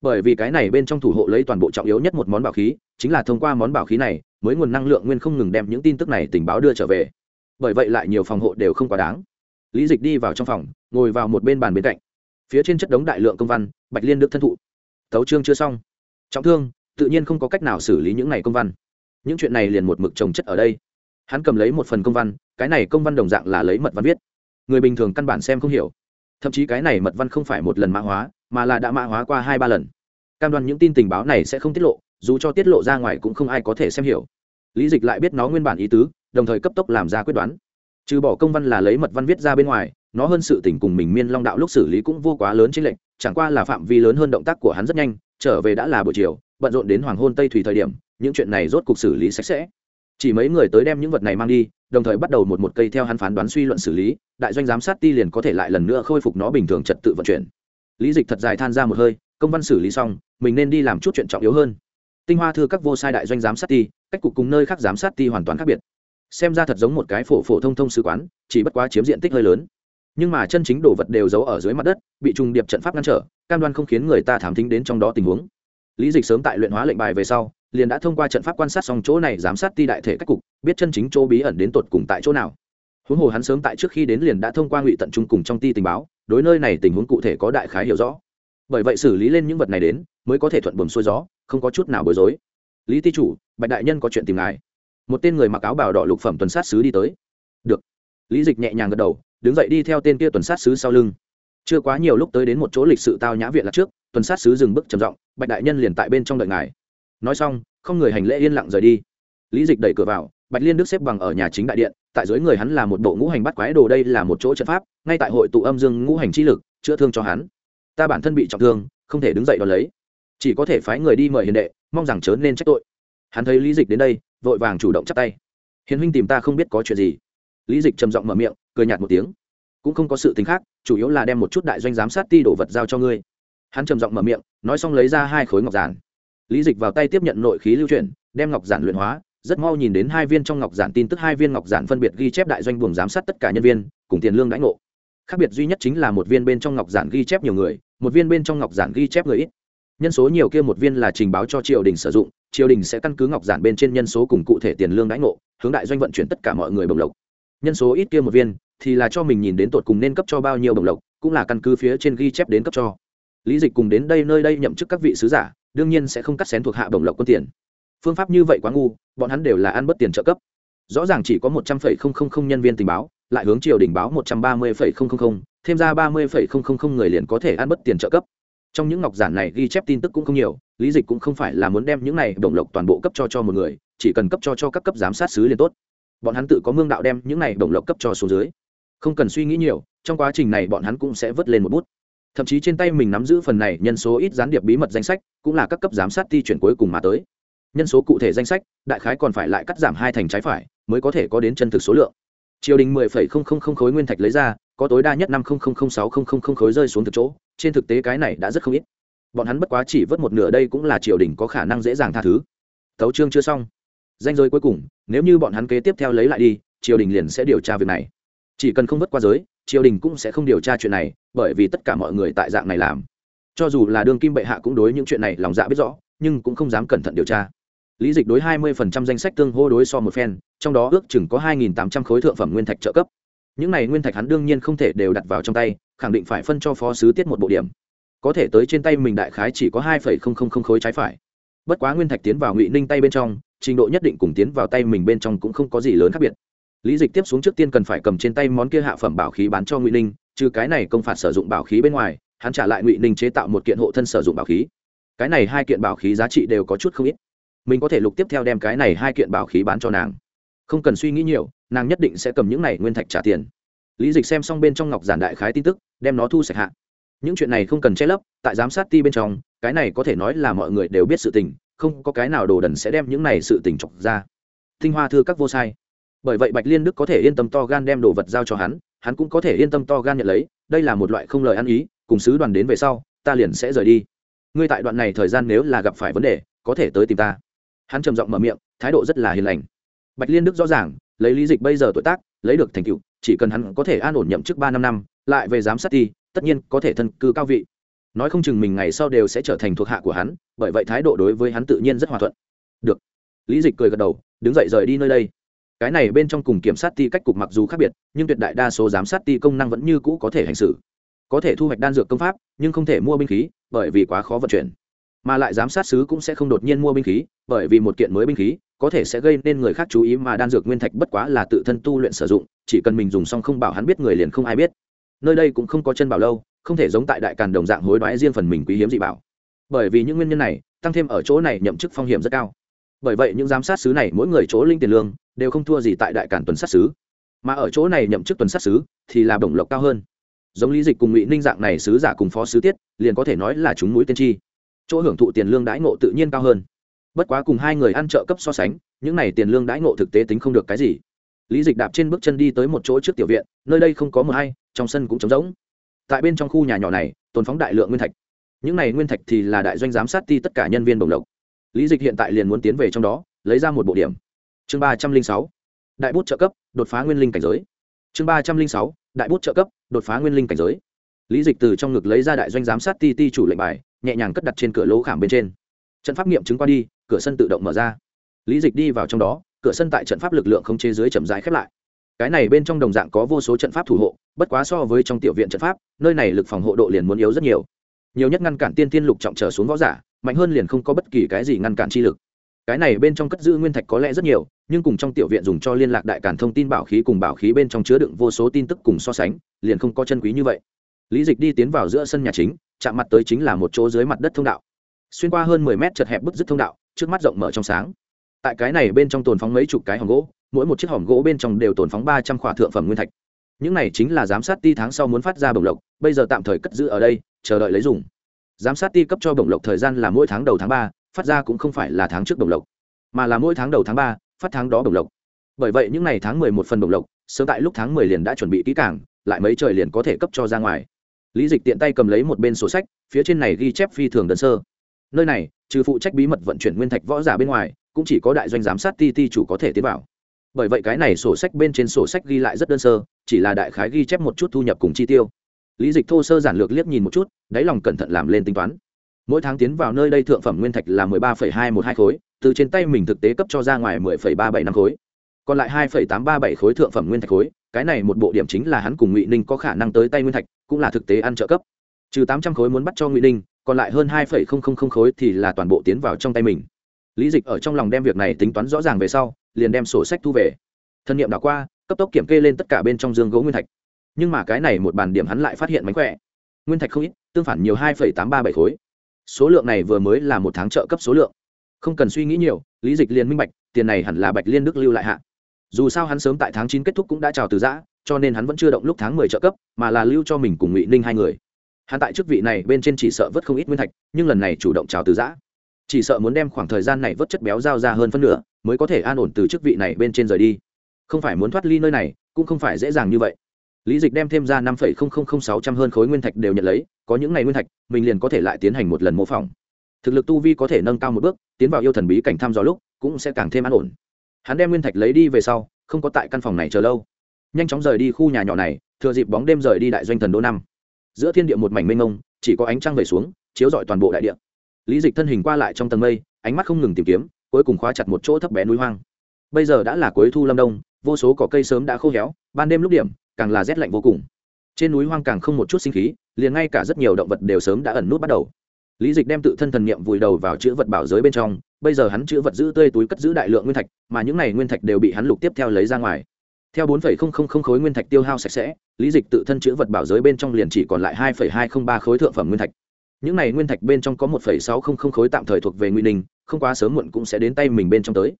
Bởi vì cái này bên trong thủ hộ lấy toàn bộ trọng yếu nhất một món bảo khí, chính là thông qua món bảo khí này, mới nguồn năng lượng nguyên không ngừng đem những tin tức này tình báo đưa trở về. Bởi vậy lại nhiều phòng hộ đều không quá đáng. Lý dịch đi vào trong phòng, ngồi vào một bên bàn bên cạnh. Phía trên chất đống đại lượng công văn, bạch liên đức thân thụ. Thấu trương chưa xong. Trọng thương, tự nhiên không có cách nào xử lý những này công văn. Những chuyện này liền một mực trồng chất ở đây. Hắn cầm lấy một phần công văn, cái này công văn đồng dạng là lấy mật văn viết. Người bình thường căn bản xem không hiểu thậm chí cái này mật văn không phải một lần mã hóa, mà là đã mã hóa qua hai ba lần. Cam đoan những tin tình báo này sẽ không tiết lộ, dù cho tiết lộ ra ngoài cũng không ai có thể xem hiểu. Lý dịch lại biết nó nguyên bản ý tứ, đồng thời cấp tốc làm ra quyết đoán. Trừ bỏ công văn là lấy mật văn viết ra bên ngoài, nó hơn sự tình cùng mình miên long đạo lúc xử lý cũng vô quá lớn trên lệnh chẳng qua là phạm vi lớn hơn động tác của hắn rất nhanh, trở về đã là buổi chiều, bận rộn đến hoàng hôn tây thủy thời điểm, những chuyện này rốt cuộc xử lý sạch sẽ. Chỉ mấy người tới đem những vật này mang đi đồng thời bắt đầu một một cây theo hắn phán đoán suy luận xử lý, đại doanh giám sát ti liền có thể lại lần nữa khôi phục nó bình thường trật tự vận chuyển. Lý dịch thật dài than ra một hơi, công văn xử lý xong, mình nên đi làm chút chuyện trọng yếu hơn. Tinh hoa thư các vô sai đại doanh giám sát ti, cách cục cùng nơi khác giám sát ti hoàn toàn khác biệt. Xem ra thật giống một cái phổ phổ thông thông sứ quán, chỉ bất quá chiếm diện tích hơi lớn. Nhưng mà chân chính đồ vật đều giấu ở dưới mặt đất, bị trùng điệp trận pháp ngăn trở, cam đoan không khiến người ta thám thính đến trong đó tình huống. Lý dịch sớm tại luyện hóa lệnh bài về sau liền đã thông qua trận pháp quan sát xong chỗ này giám sát ti đại thể cách cục, biết chân chính chỗ bí ẩn đến tột cùng tại chỗ nào. Huống hồ hắn sớm tại trước khi đến liền đã thông qua ngụy tận trung cùng trong ti tình báo, đối nơi này tình huống cụ thể có đại khái hiểu rõ. Bởi vậy xử lý lên những vật này đến, mới có thể thuận buồm xuôi gió, không có chút nào bối rối. Lý ti chủ, bạch đại nhân có chuyện tìm ngài. Một tên người mặc áo bào đỏ lục phẩm tuần sát sứ đi tới. Được. Lý dịch nhẹ nhàng gật đầu, đứng dậy đi theo tên kia tuần sát sứ sau lưng. Chưa quá nhiều lúc tới đến một chỗ lịch sự tao nhã viện là trước, tuần sát sứ dừng bước trầm giọng, bạch đại nhân liền tại bên trong đợi ngài nói xong, không người hành lễ yên lặng rời đi. Lý dịch đẩy cửa vào, bạch liên đức xếp bằng ở nhà chính đại điện, tại dưới người hắn là một bộ ngũ hành bắt quái đồ, đây là một chỗ trận pháp, ngay tại hội tụ âm dương ngũ hành chi lực, chữa thương cho hắn. Ta bản thân bị trọng thương, không thể đứng dậy đón lấy. Chỉ có thể phái người đi mời hiền đệ, mong rằng chớ nên trách tội. Hắn thấy lý dịch đến đây, vội vàng chủ động chắp tay. Hiền huynh tìm ta không biết có chuyện gì. Lý dịch trầm giọng mở miệng, cười nhạt một tiếng. Cũng không có sự tính khác, chủ yếu là đem một chút đại doanh giám sát ti đồ vật giao cho ngươi. Hắn trầm giọng mở miệng, nói xong lấy ra hai khối ngọc giản lý dịch vào tay tiếp nhận nội khí lưu chuyển, đem ngọc giản luyện hóa, rất mau nhìn đến hai viên trong ngọc giản tin tức, hai viên ngọc giản phân biệt ghi chép đại doanh buồng giám sát tất cả nhân viên, cùng tiền lương đãi ngộ. Khác biệt duy nhất chính là một viên bên trong ngọc giản ghi chép nhiều người, một viên bên trong ngọc giản ghi chép người ít. Nhân số nhiều kia một viên là trình báo cho triều đình sử dụng, triều đình sẽ căn cứ ngọc giản bên trên nhân số cùng cụ thể tiền lương đãi ngộ, hướng đại doanh vận chuyển tất cả mọi người bồng lộc. Nhân số ít kia một viên thì là cho mình nhìn đến tột cùng nên cấp cho bao nhiêu bồng lộc, cũng là căn cứ phía trên ghi chép đến cấp cho. Lý dịch cùng đến đây, nơi đây nhậm chức các vị sứ giả đương nhiên sẽ không cắt xén thuộc hạ bổng lộc quân tiền. Phương pháp như vậy quá ngu, bọn hắn đều là ăn bất tiền trợ cấp. Rõ ràng chỉ có một trăm phẩy không không không nhân viên tình báo, lại hướng triều đình báo một trăm ba mươi phẩy không không không, thêm ra ba mươi phẩy không không không người liền có thể ăn bất tiền trợ cấp. Trong những ngọc giản này ghi chép tin tức cũng không nhiều, lý dịch cũng không phải là muốn đem những này bổng lộc toàn bộ cấp cho cho một người, chỉ cần cấp cho cho các cấp giám sát sứ liền tốt. Bọn hắn tự có mương đạo đem những này bổng lộc cấp cho xuống dưới. Không cần suy nghĩ nhiều, trong quá trình này bọn hắn cũng sẽ vớt lên một bút thậm chí trên tay mình nắm giữ phần này nhân số ít gián điệp bí mật danh sách, cũng là các cấp giám sát thi chuyển cuối cùng mà tới. Nhân số cụ thể danh sách, đại khái còn phải lại cắt giảm hai thành trái phải, mới có thể có đến chân thực số lượng. Triều đình mười phẩy không không không khối nguyên thạch lấy ra, có tối đa nhất năm không không không sáu không không không khối rơi xuống từ chỗ, trên thực tế cái này đã rất không ít. Bọn hắn bất quá chỉ vớt một nửa đây cũng là triều đình có khả năng dễ dàng tha thứ. Tấu chương chưa xong. Danh giới cuối cùng, nếu như bọn hắn kế tiếp theo lấy lại đi, triều đình liền sẽ điều tra việc này chỉ cần không vớt qua giới, triều đình cũng sẽ không điều tra chuyện này, bởi vì tất cả mọi người tại dạng này làm. Cho dù là đương kim bệ hạ cũng đối những chuyện này lòng dạ biết rõ, nhưng cũng không dám cẩn thận điều tra. Lý dịch đối hai mươi phần trăm danh sách tương hô đối so một phen, trong đó ước chừng có hai nghìn tám trăm khối thượng phẩm nguyên thạch trợ cấp. Những này nguyên thạch hắn đương nhiên không thể đều đặt vào trong tay, khẳng định phải phân cho phó sứ tiết một bộ điểm. Có thể tới trên tay mình đại khái chỉ có hai phẩy không không không khối trái phải. Bất quá nguyên thạch tiến vào ngụy ninh tay bên trong, trình độ nhất định cùng tiến vào tay mình bên trong cũng không có gì lớn khác biệt lý dịch tiếp xuống trước tiên cần phải cầm trên tay món kia hạ phẩm bảo khí bán cho ngụy ninh, trừ cái này công phạt sử dụng bảo khí bên ngoài, hắn trả lại ngụy ninh chế tạo một kiện hộ thân sử dụng bảo khí. Cái này hai kiện bảo khí giá trị đều có chút không ít. Mình có thể lục tiếp theo đem cái này hai kiện bảo khí bán cho nàng. Không cần suy nghĩ nhiều, nàng nhất định sẽ cầm những này nguyên thạch trả tiền. Lý dịch xem xong bên trong ngọc giản đại khái tin tức, đem nó thu sạch hạ. Những chuyện này không cần che lấp, tại giám sát ti bên trong, cái này có thể nói là mọi người đều biết sự tình, không có cái nào đồ đần sẽ đem những này sự tình chọc ra. Tinh hoa thư các vô sai bởi vậy bạch liên đức có thể yên tâm to gan đem đồ vật giao cho hắn hắn cũng có thể yên tâm to gan nhận lấy, đây là một loại không lời ăn ý, cùng sứ đoàn đến về sau, ta liền sẽ rời đi. Ngươi tại đoạn này thời gian nếu là gặp phải vấn đề, có thể tới tìm ta. Hắn trầm giọng mở miệng, thái độ rất là hiền lành. Bạch liên đức rõ ràng, lấy lý dịch bây giờ tuổi tác, lấy được thành tựu, chỉ cần hắn có thể an ổn nhậm chức ba năm năm, lại về giám sát thì, tất nhiên có thể thân cư cao vị. Nói không chừng mình ngày sau đều sẽ trở thành thuộc hạ của hắn, bởi vậy thái độ đối với hắn tự nhiên rất hòa thuận. Được. Lý dịch cười gật đầu, đứng dậy rời đi nơi đây cái này bên trong cùng kiểm sát ti cách cục mặc dù khác biệt, nhưng tuyệt đại đa số giám sát ti công năng vẫn như cũ có thể hành xử. Có thể thu hoạch đan dược công pháp, nhưng không thể mua binh khí, bởi vì quá khó vận chuyển. Mà lại giám sát sứ cũng sẽ không đột nhiên mua binh khí, bởi vì một kiện mới binh khí, có thể sẽ gây nên người khác chú ý mà đan dược nguyên thạch bất quá là tự thân tu luyện sử dụng, chỉ cần mình dùng xong không bảo hắn biết người liền không ai biết. Nơi đây cũng không có chân bảo lâu, không thể giống tại đại càn đồng dạng hối đoái riêng phần mình quý hiếm dị bảo. Bởi vì những nguyên nhân này, tăng thêm ở chỗ này nhậm chức phong hiểm rất cao. Bởi vậy những giám sát sứ này mỗi người chỗ linh tiền lương đều không thua gì tại đại càn tuần sát sứ mà ở chỗ này nhậm chức tuần sát sứ thì là bổng lộc cao hơn. Giống lý dịch cùng ngụy ninh dạng này sứ giả cùng phó sứ tiết, liền có thể nói là chúng mũi tiên tri. Chỗ hưởng thụ tiền lương đãi ngộ tự nhiên cao hơn. Bất quá cùng hai người ăn trợ cấp so sánh, những này tiền lương đãi ngộ thực tế tính không được cái gì. Lý dịch đạp trên bước chân đi tới một chỗ trước tiểu viện, nơi đây không có mờ hay trong sân cũng trống rỗng. Tại bên trong khu nhà nhỏ này, tồn phóng đại lượng nguyên thạch. Những này nguyên thạch thì là đại doanh giám sát ti tất cả nhân viên đồng lộc. Lý dịch hiện tại liền muốn tiến về trong đó, lấy ra một bộ điểm chương ba trăm linh sáu. Đại bút trợ cấp, đột phá nguyên linh cảnh giới. Chương ba trăm linh sáu. Đại bút trợ cấp, đột phá nguyên linh cảnh giới. Lý dịch từ trong ngực lấy ra đại doanh giám sát ti ti chủ lệnh bài, nhẹ nhàng cất đặt trên cửa lỗ khảm bên trên. Trận pháp nghiệm chứng qua đi, cửa sân tự động mở ra. Lý dịch đi vào trong đó, cửa sân tại trận pháp lực lượng không chế dưới chậm rãi khép lại. Cái này bên trong đồng dạng có vô số trận pháp thủ hộ, bất quá so với trong tiểu viện trận pháp, nơi này lực phòng hộ độ liền muốn yếu rất nhiều. Nhiều nhất ngăn cản tiên tiên lục trọng trở xuống võ giả, mạnh hơn liền không có bất kỳ cái gì ngăn cản chi lực cái này bên trong cất giữ nguyên thạch có lẽ rất nhiều, nhưng cùng trong tiểu viện dùng cho liên lạc đại cản thông tin bảo khí cùng bảo khí bên trong chứa đựng vô số tin tức cùng so sánh, liền không có chân quý như vậy. Lý dịch đi tiến vào giữa sân nhà chính, chạm mặt tới chính là một chỗ dưới mặt đất thông đạo. Xuyên qua hơn mười mét chật hẹp bức dứt thông đạo, trước mắt rộng mở trong sáng. Tại cái này bên trong tồn phóng mấy chục cái hòm gỗ, mỗi một chiếc hòm gỗ bên trong đều tồn phóng ba trăm khỏa thượng phẩm nguyên thạch. Những này chính là giám sát ti tháng sau muốn phát ra bổng lộc, bây giờ tạm thời cất giữ ở đây, chờ đợi lấy dùng. Giám sát ti cấp cho bổng lộc thời gian là mỗi tháng đầu tháng ba phát ra cũng không phải là tháng trước đồng lộc, mà là mỗi tháng đầu tháng ba, phát tháng đó đồng lộc. Bởi vậy những ngày tháng mười một phần đồng lộc, sớm tại lúc tháng mười liền đã chuẩn bị kỹ cảng lại mấy trời liền có thể cấp cho ra ngoài. Lý dịch tiện tay cầm lấy một bên sổ sách, phía trên này ghi chép phi thường đơn sơ. Nơi này, trừ phụ trách bí mật vận chuyển nguyên thạch võ giả bên ngoài, cũng chỉ có đại doanh giám sát ti ti chủ có thể tiến vào. Bởi vậy cái này sổ sách bên trên sổ sách ghi lại rất đơn sơ, chỉ là đại khái ghi chép một chút thu nhập cùng chi tiêu. Lý dịch thô sơ giản lược liếc nhìn một chút, đáy lòng cẩn thận làm lên tính toán mỗi tháng tiến vào nơi đây thượng phẩm nguyên thạch là mười ba phẩy hai một hai khối, từ trên tay mình thực tế cấp cho ra ngoài mười phẩy ba bảy năm khối. Còn lại hai phẩy tám ba bảy khối thượng phẩm nguyên thạch khối, cái này một bộ điểm chính là hắn cùng ngụy ninh có khả năng tới tay nguyên thạch, cũng là thực tế ăn trợ cấp. Trừ tám trăm khối muốn bắt cho ngụy ninh, còn lại hơn hai phẩy không không không khối thì là toàn bộ tiến vào trong tay mình. Lý dịch ở trong lòng đem việc này tính toán rõ ràng về sau, liền đem sổ sách thu về. Thân nhiệm đảo qua, cấp tốc kiểm kê lên tất cả bên trong dương gỗ nguyên thạch. Nhưng mà cái này một bàn điểm hắn lại phát hiện mánh khỏe. Nguyên thạch không ít, tương phản nhiều hai tám ba bảy khối số lượng này vừa mới là một tháng trợ cấp số lượng. Không cần suy nghĩ nhiều, lý dịch liền minh bạch, tiền này hẳn là bạch liên đức lưu lại hạ. Dù sao hắn sớm tại tháng chín kết thúc cũng đã chào từ giã, cho nên hắn vẫn chưa động lúc tháng mười trợ cấp, mà là lưu cho mình cùng ngụy ninh hai người. Hắn tại chức vị này bên trên chỉ sợ vớt không ít nguyên thạch, nhưng lần này chủ động chào từ giã. Chỉ sợ muốn đem khoảng thời gian này vớt chất béo giao ra hơn phân nửa, mới có thể an ổn từ chức vị này bên trên rời đi. Không phải muốn thoát ly nơi này, cũng không phải dễ dàng như vậy lý dịch đem thêm ra năm sáu trăm hơn khối nguyên thạch đều nhận lấy, có những ngày nguyên thạch, mình liền có thể lại tiến hành một lần mô phỏng. Thực lực tu vi có thể nâng cao một bước, tiến vào yêu thần bí cảnh thăm dò lúc, cũng sẽ càng thêm an ổn. Hắn đem nguyên thạch lấy đi về sau, không có tại căn phòng này chờ lâu. Nhanh chóng rời đi khu nhà nhỏ này, thừa dịp bóng đêm rời đi đại doanh thần đô năm. Giữa thiên địa một mảnh mênh mông, chỉ có ánh trăng về xuống, chiếu rọi toàn bộ đại địa. Lý dịch thân hình qua lại trong tầng mây, ánh mắt không ngừng tìm kiếm, cuối cùng khóa chặt một chỗ thấp bé núi hoang. Bây giờ đã là cuối thu lâm đông, vô số cỏ cây sớm đã khô héo, ban đêm lúc điểm càng là rét lạnh vô cùng. Trên núi hoang càng không một chút sinh khí, liền ngay cả rất nhiều động vật đều sớm đã ẩn nút bắt đầu. Lý dịch đem tự thân thần niệm vùi đầu vào chữ vật bảo giới bên trong, bây giờ hắn chữ vật giữ tươi túi cất giữ đại lượng nguyên thạch, mà những này nguyên thạch đều bị hắn lục tiếp theo lấy ra ngoài. Theo bốn khối nguyên thạch tiêu hao sạch sẽ, lý dịch tự thân chữ vật bảo giới bên trong liền chỉ còn lại hai hai trăm ba khối thượng phẩm nguyên thạch. Những này nguyên thạch bên trong có một sáu trăm linh khối tạm thời thuộc về nguy ninh, không quá sớm muộn cũng sẽ đến tay mình bên trong tới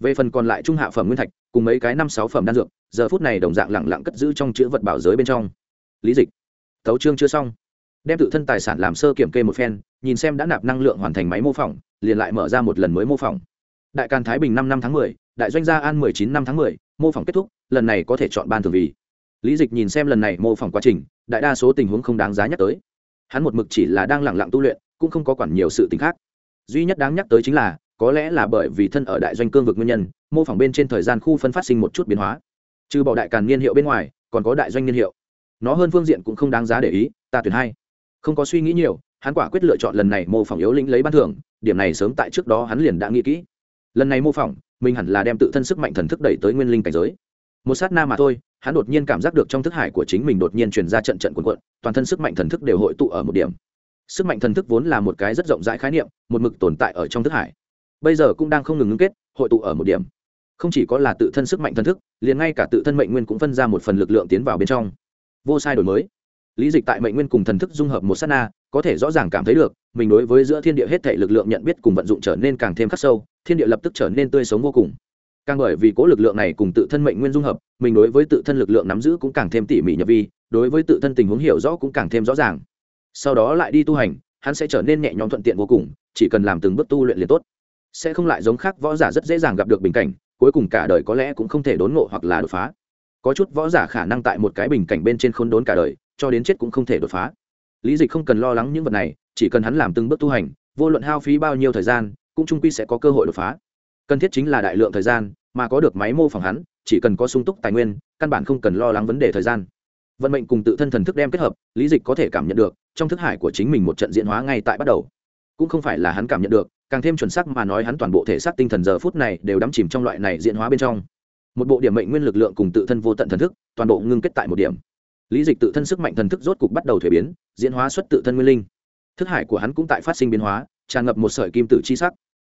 về phần còn lại trung hạ phẩm nguyên thạch, cùng mấy cái năm sáu phẩm đan dược, giờ phút này đồng dạng lẳng lặng cất giữ trong chữ vật bảo giới bên trong. Lý dịch, thấu chương chưa xong. Đem tự thân tài sản làm sơ kiểm kê một phen, nhìn xem đã nạp năng lượng hoàn thành máy mô phỏng, liền lại mở ra một lần mới mô phỏng. Đại càn thái bình năm năm tháng mười, đại doanh gia an mười chín năm tháng mười, mô phỏng kết thúc, lần này có thể chọn ban thường vì. Lý dịch nhìn xem lần này mô phỏng quá trình, đại đa số tình huống không đáng giá nhắc tới. Hắn một mực chỉ là đang lẳng lặng tu luyện, cũng không có quản nhiều sự t khác. Duy nhất đáng nhắc tới chính là có lẽ là bởi vì thân ở đại doanh cương vực nguyên nhân, mô phỏng bên trên thời gian khu phân phát sinh một chút biến hóa. Trừ bỏ đại càn niên hiệu bên ngoài, còn có đại doanh niên hiệu. Nó hơn phương diện cũng không đáng giá để ý, ta tuyển hai. Không có suy nghĩ nhiều, hắn quả quyết lựa chọn lần này mô phỏng yếu lĩnh lấy ban thưởng, điểm này sớm tại trước đó hắn liền đã nghĩ kỹ. Lần này mô phỏng, mình hẳn là đem tự thân sức mạnh thần thức đẩy tới nguyên linh cảnh giới. Một sát na mà thôi, hắn đột nhiên cảm giác được trong thức hải của chính mình đột nhiên truyền ra trận trận cuộn cuộn, toàn thân sức mạnh thần thức đều hội tụ ở một điểm. Sức mạnh thần thức vốn là một cái rất rộng rãi khái niệm, một mực tồn tại ở trong thức hải bây giờ cũng đang không ngừng ngưng kết, hội tụ ở một điểm. Không chỉ có là tự thân sức mạnh thần thức, liền ngay cả tự thân mệnh nguyên cũng phân ra một phần lực lượng tiến vào bên trong. Vô sai đổi mới. Lý dịch tại mệnh nguyên cùng thần thức dung hợp một s á t na, có thể rõ ràng cảm thấy được, mình đối với giữa thiên địa hết thể lực lượng nhận biết cùng vận dụng trở nên càng thêm khắc sâu, thiên địa lập tức trở nên tươi sống vô cùng. Càng bởi vì cố lực lượng này cùng tự thân mệnh nguyên dung hợp, mình đối với tự thân lực lượng nắm giữ cũng càng thêm tỉ mỉ nhập vi, đối với tự thân tình huống hiểu rõ cũng càng thêm rõ ràng. Sau đó lại đi tu hành, hắn sẽ trở nên nhẹ nhõm thuận tiện vô cùng, chỉ cần làm từng bước tu luyện liền tốt sẽ không lại giống khác võ giả rất dễ dàng gặp được bình cảnh, cuối cùng cả đời có lẽ cũng không thể đốn ngộ hoặc là đột phá. Có chút võ giả khả năng tại một cái bình cảnh bên trên khôn đốn cả đời, cho đến chết cũng không thể đột phá. Lý dịch không cần lo lắng những vật này, chỉ cần hắn làm từng bước tu hành, vô luận hao phí bao nhiêu thời gian, cũng trung quy sẽ có cơ hội đột phá. Cần thiết chính là đại lượng thời gian, mà có được máy mô phỏng hắn, chỉ cần có sung túc tài nguyên, căn bản không cần lo lắng vấn đề thời gian. Vận mệnh cùng tự thân thần thức đem kết hợp, lý dịch có thể cảm nhận được, trong thức hải của chính mình một trận diễn hóa ngay tại bắt đầu. Cũng không phải là hắn cảm nhận được càng thêm chuẩn xác mà nói hắn toàn bộ thể xác tinh thần giờ phút này đều đắm chìm trong loại này diễn hóa bên trong. Một bộ điểm mệnh nguyên lực lượng cùng tự thân vô tận thần thức, toàn bộ ngưng kết tại một điểm. Lý dịch tự thân sức mạnh thần thức rốt cục bắt đầu thuế biến, diễn hóa xuất tự thân nguyên linh. Thức hải của hắn cũng tại phát sinh biến hóa, tràn ngập một sợi kim tử chi sắc.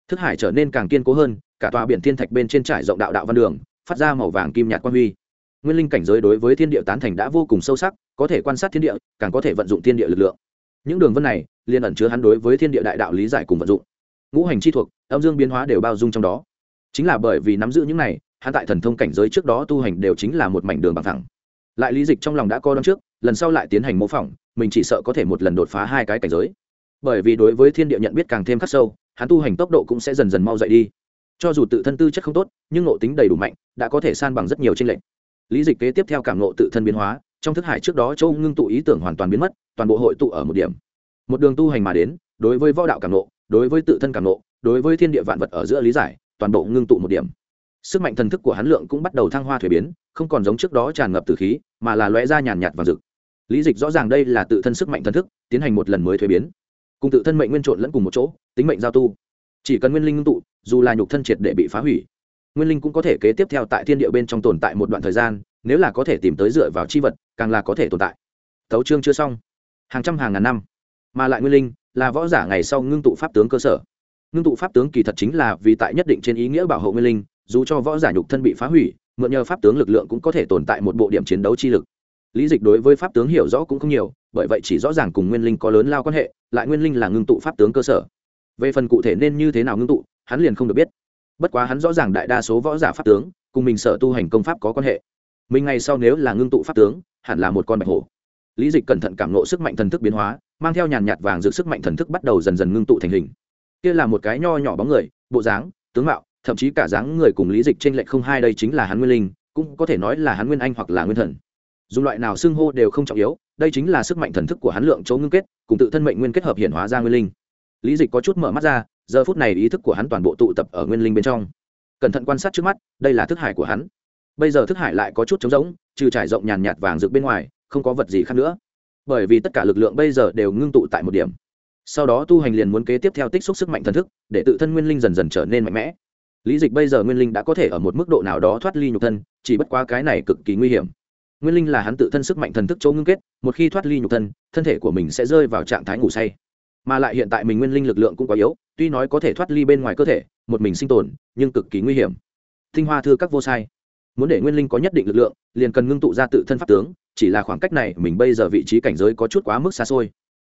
Thức hải trở nên càng kiên cố hơn, cả tòa biển thiên thạch bên trên trải rộng đạo đạo văn đường, phát ra màu vàng kim nhạt quan huy. Nguyên linh cảnh giới đối với thiên địa tán thành đã vô cùng sâu sắc, có thể quan sát thiên địa, càng có thể vận dụng thiên địa lực lượng. Những đường vân này liên ẩn chứa hắn đối với thiên địa đại đạo lý giải cùng vận dụng ngũ hành chi thuộc, âm dương biến hóa đều bao dung trong đó. Chính là bởi vì nắm giữ những này, hắn tại thần thông cảnh giới trước đó tu hành đều chính là một mảnh đường bằng thẳng lại lý dịch trong lòng đã co đón trước, lần sau lại tiến hành mô phỏng, mình chỉ sợ có thể một lần đột phá hai cái cảnh giới. Bởi vì đối với thiên địa nhận biết càng thêm khắc sâu, hắn tu hành tốc độ cũng sẽ dần dần mau dậy đi. Cho dù tự thân tư chất không tốt, nhưng ngộ tính đầy đủ mạnh, đã có thể san bằng rất nhiều tranh lệch. Lý dịch kế tiếp theo cảm ngộ tự thân biến hóa, trong thức hải trước đó châu ngưng tụ ý tưởng hoàn toàn biến mất, toàn bộ hội tụ ở một điểm. Một đường tu hành mà đến, đối với võ đạo cảm ngộ đối với tự thân cảm nộ, đối với thiên địa vạn vật ở giữa lý giải toàn bộ ngưng tụ một điểm. Sức mạnh thần thức của hắn lượng cũng bắt đầu thăng hoa thuế biến không còn giống trước đó tràn ngập từ khí mà là lóe ra nhàn nhạt và rực. Lý dịch rõ ràng đây là tự thân sức mạnh thần thức tiến hành một lần mới thuế biến. Cùng tự thân mệnh nguyên trộn lẫn cùng một chỗ tính mệnh giao tu. Chỉ cần nguyên linh ngưng tụ dù là nhục thân triệt để bị phá hủy nguyên linh cũng có thể kế tiếp theo tại thiên địa bên trong tồn tại một đoạn thời gian nếu là có thể tìm tới dựa vào c h i vật càng là có thể tồn tại. Thấu trương chưa xong. Hàng trăm hàng ngàn năm mà lại nguyên linh là võ giả ngày sau ngưng tụ pháp tướng cơ sở. Ngưng tụ pháp tướng kỳ thật chính là vì tại nhất định trên ý nghĩa bảo hộ nguyên linh, dù cho võ giả nhục thân bị phá hủy, mượn nhờ pháp tướng lực lượng cũng có thể tồn tại một bộ điểm chiến đấu chi lực. Lý dịch đối với pháp tướng hiểu rõ cũng không nhiều, bởi vậy chỉ rõ ràng cùng nguyên linh có lớn lao quan hệ, lại nguyên linh là ngưng tụ pháp tướng cơ sở. Về phần cụ thể nên như thế nào ngưng tụ, hắn liền không được biết. Bất quá hắn rõ ràng đại đa số võ giả pháp tướng, cùng mình sở tu hành công pháp có quan hệ. Mình ngày sau nếu là ngưng tụ pháp tướng, hẳn là một con bạch hổ lý dịch cẩn thận cảm nộ sức mạnh thần thức biến hóa, mang theo nhàn nhạt vàng giữ sức mạnh thần thức bắt đầu dần dần ngưng tụ thành hình. Kia là một cái nho nhỏ bóng người, bộ dáng, tướng mạo, thậm chí cả dáng người cùng lý dịch trên lệch không hai đây chính là hắn nguyên linh, cũng có thể nói là hắn nguyên anh hoặc là nguyên thần. Dùng loại nào xưng hô đều không trọng yếu, đây chính là sức mạnh thần thức của hắn lượng chỗ ngưng kết, cùng tự thân mệnh nguyên kết hợp hiện hóa ra nguyên linh. Lý dịch có chút mở mắt ra, giờ phút này ý thức của hắn toàn bộ tụ tập ở nguyên linh bên trong. Cẩn thận quan sát trước mắt, đây là thức hải của hắn. Bây giờ thức hải lại có chút trống rỗng, trừ trải rộng nhàn nhạt vàng rực bên ngoài không có vật gì khác nữa. Bởi vì tất cả lực lượng bây giờ đều ngưng tụ tại một điểm. Sau đó tu hành liền muốn kế tiếp theo tích xúc sức mạnh thần thức, để tự thân nguyên linh dần dần trở nên mạnh mẽ. Lý dịch bây giờ nguyên linh đã có thể ở một mức độ nào đó thoát ly nhục thân, chỉ bất quá cái này cực kỳ nguy hiểm. Nguyên linh là hắn tự thân sức mạnh thần thức chỗ ngưng kết, một khi thoát ly nhục thân thân thể của mình sẽ rơi vào trạng thái ngủ say. Mà lại hiện tại mình nguyên linh lực lượng cũng quá yếu, tuy nói có thể thoát ly bên ngoài cơ thể, một mình sinh tồn, nhưng cực kỳ nguy hiểm. Tinh hoa thưa các vô sai. Muốn để nguyên linh có nhất định lực lượng, liền cần ngưng tụ ra tự thân pháp tướng chỉ là khoảng cách này mình bây giờ vị trí cảnh giới có chút quá mức xa xôi.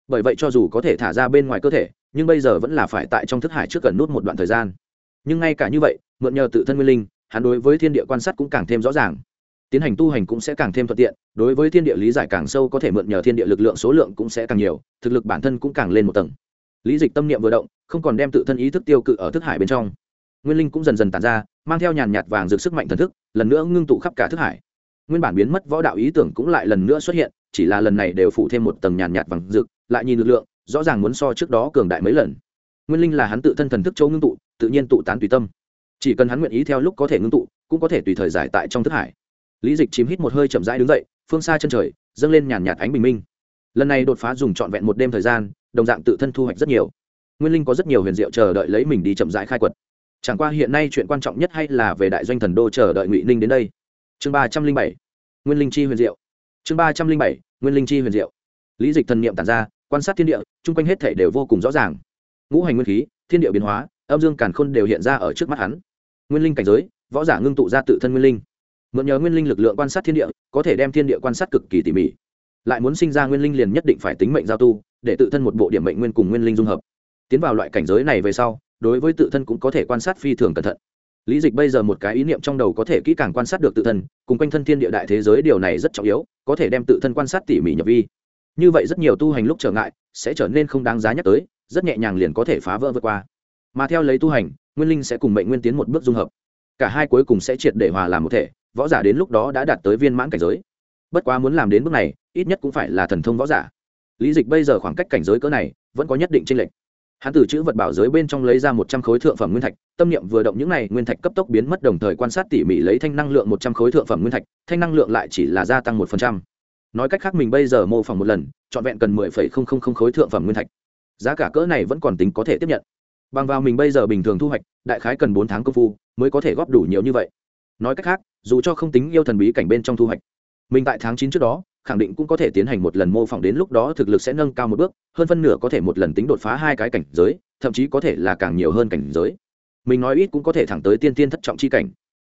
Bởi vậy cho dù có thể thả ra bên ngoài cơ thể, nhưng bây giờ vẫn là phải tại trong thức hải trước cần nút một đoạn thời gian. Nhưng ngay cả như vậy, mượn nhờ tự thân nguyên linh, hắn đối với thiên địa quan sát cũng càng thêm rõ ràng. Tiến hành tu hành cũng sẽ càng thêm thuận tiện, đối với thiên địa lý giải càng sâu có thể mượn nhờ thiên địa lực lượng số lượng cũng sẽ càng nhiều, thực lực bản thân cũng càng lên một tầng. Lý dịch tâm niệm vừa động, không còn đem tự thân ý thức tiêu cự ở thức hải bên trong. Nguyên linh cũng dần dần tàn ra, mang theo nhàn nhạt vàng rực sức mạnh thần thức, lần nữa ngưng tụ khắp cả thức hải nguyên bản biến mất võ đạo ý tưởng cũng lại lần nữa xuất hiện, chỉ là lần này đều phụ thêm một tầng nhàn nhạt vàng rực, lại nhìn lực lượng, rõ ràng muốn so trước đó cường đại mấy lần. Nguyên linh là hắn tự thân thần thức châu ngưng tụ, tự nhiên tụ tán tùy tâm. Chỉ cần hắn nguyện ý theo lúc có thể ngưng tụ, cũng có thể tùy thời giải tại trong thức hải. Lý dịch chìm hít một hơi chậm rãi đứng dậy, phương xa chân trời, dâng lên nhàn nhạt ánh bình minh. Lần này đột phá dùng trọn vẹn một đêm thời gian, đồng dạng tự thân thu hoạch rất nhiều. Nguyên linh có rất nhiều huyền diệu chờ đợi lấy mình đi chậm rãi khai quật. Chẳng qua hiện nay chuyện quan trọng nhất hay là về đại doanh thần đô chờ đợi ngụy ninh đến đây chương ba trăm linh bảy, nguyên linh chi huyền diệu. Chương ba trăm linh bảy, nguyên linh chi huyền diệu. Lý dịch thần niệm tản ra, quan sát thiên địa, chung quanh hết thể đều vô cùng rõ ràng. Ngũ hành nguyên khí, thiên địa biến hóa, âm dương càn khôn đều hiện ra ở trước mắt hắn. Nguyên linh cảnh giới, võ giả ngưng tụ ra tự thân nguyên linh. Mượn nhờ nguyên linh lực lượng quan sát thiên địa, có thể đem thiên địa quan sát cực kỳ tỉ mỉ. Lại muốn sinh ra nguyên linh liền nhất định phải tính mệnh giao tu, để tự thân một bộ điểm mệnh nguyên cùng nguyên linh dung hợp. Tiến vào loại cảnh giới này về sau, đối với tự thân cũng có thể quan sát phi thường cẩn thận lý dịch bây giờ một cái ý niệm trong đầu có thể kỹ càng quan sát được tự thân, cùng quanh thân thiên địa đại thế giới điều này rất trọng yếu, có thể đem tự thân quan sát tỉ mỉ nhập vi. Như vậy rất nhiều tu hành lúc trở ngại, sẽ trở nên không đáng giá nhắc tới, rất nhẹ nhàng liền có thể phá vỡ vượt qua. Mà theo lấy tu hành, nguyên linh sẽ cùng mệnh nguyên tiến một bước dung hợp. Cả hai cuối cùng sẽ triệt để hòa làm một thể, võ giả đến lúc đó đã đạt tới viên mãn cảnh giới. Bất quá muốn làm đến bước này, ít nhất cũng phải là thần thông võ giả. Lý dịch bây giờ khoảng cách cảnh giới cỡ này, vẫn có nhất định tranh lệch hắn từ chữ vật bảo giới bên trong lấy ra một trăm khối thượng phẩm nguyên thạch, tâm niệm vừa động những này nguyên thạch cấp tốc biến mất đồng thời quan sát tỉ mỉ lấy thanh năng lượng một trăm khối thượng phẩm nguyên thạch, thanh năng lượng lại chỉ là gia tăng một phần trăm. Nói cách khác mình bây giờ mô phỏng một lần, trọn vẹn cần mười phẩy không không không khối thượng phẩm nguyên thạch. Giá cả cỡ này vẫn còn tính có thể tiếp nhận. Bằng vào mình bây giờ bình thường thu hoạch, đại khái cần bốn tháng công phu mới có thể góp đủ nhiều như vậy. Nói cách khác, dù cho không tính yêu thần bí cảnh bên trong thu hoạch, mình tại tháng chín trước đó khẳng định cũng có thể tiến hành một lần mô phỏng đến lúc đó thực lực sẽ nâng cao một bước, hơn phân nửa có thể một lần tính đột phá hai cái cảnh giới, thậm chí có thể là càng nhiều hơn cảnh giới. Mình nói ít cũng có thể thẳng tới tiên tiên thất trọng chi cảnh.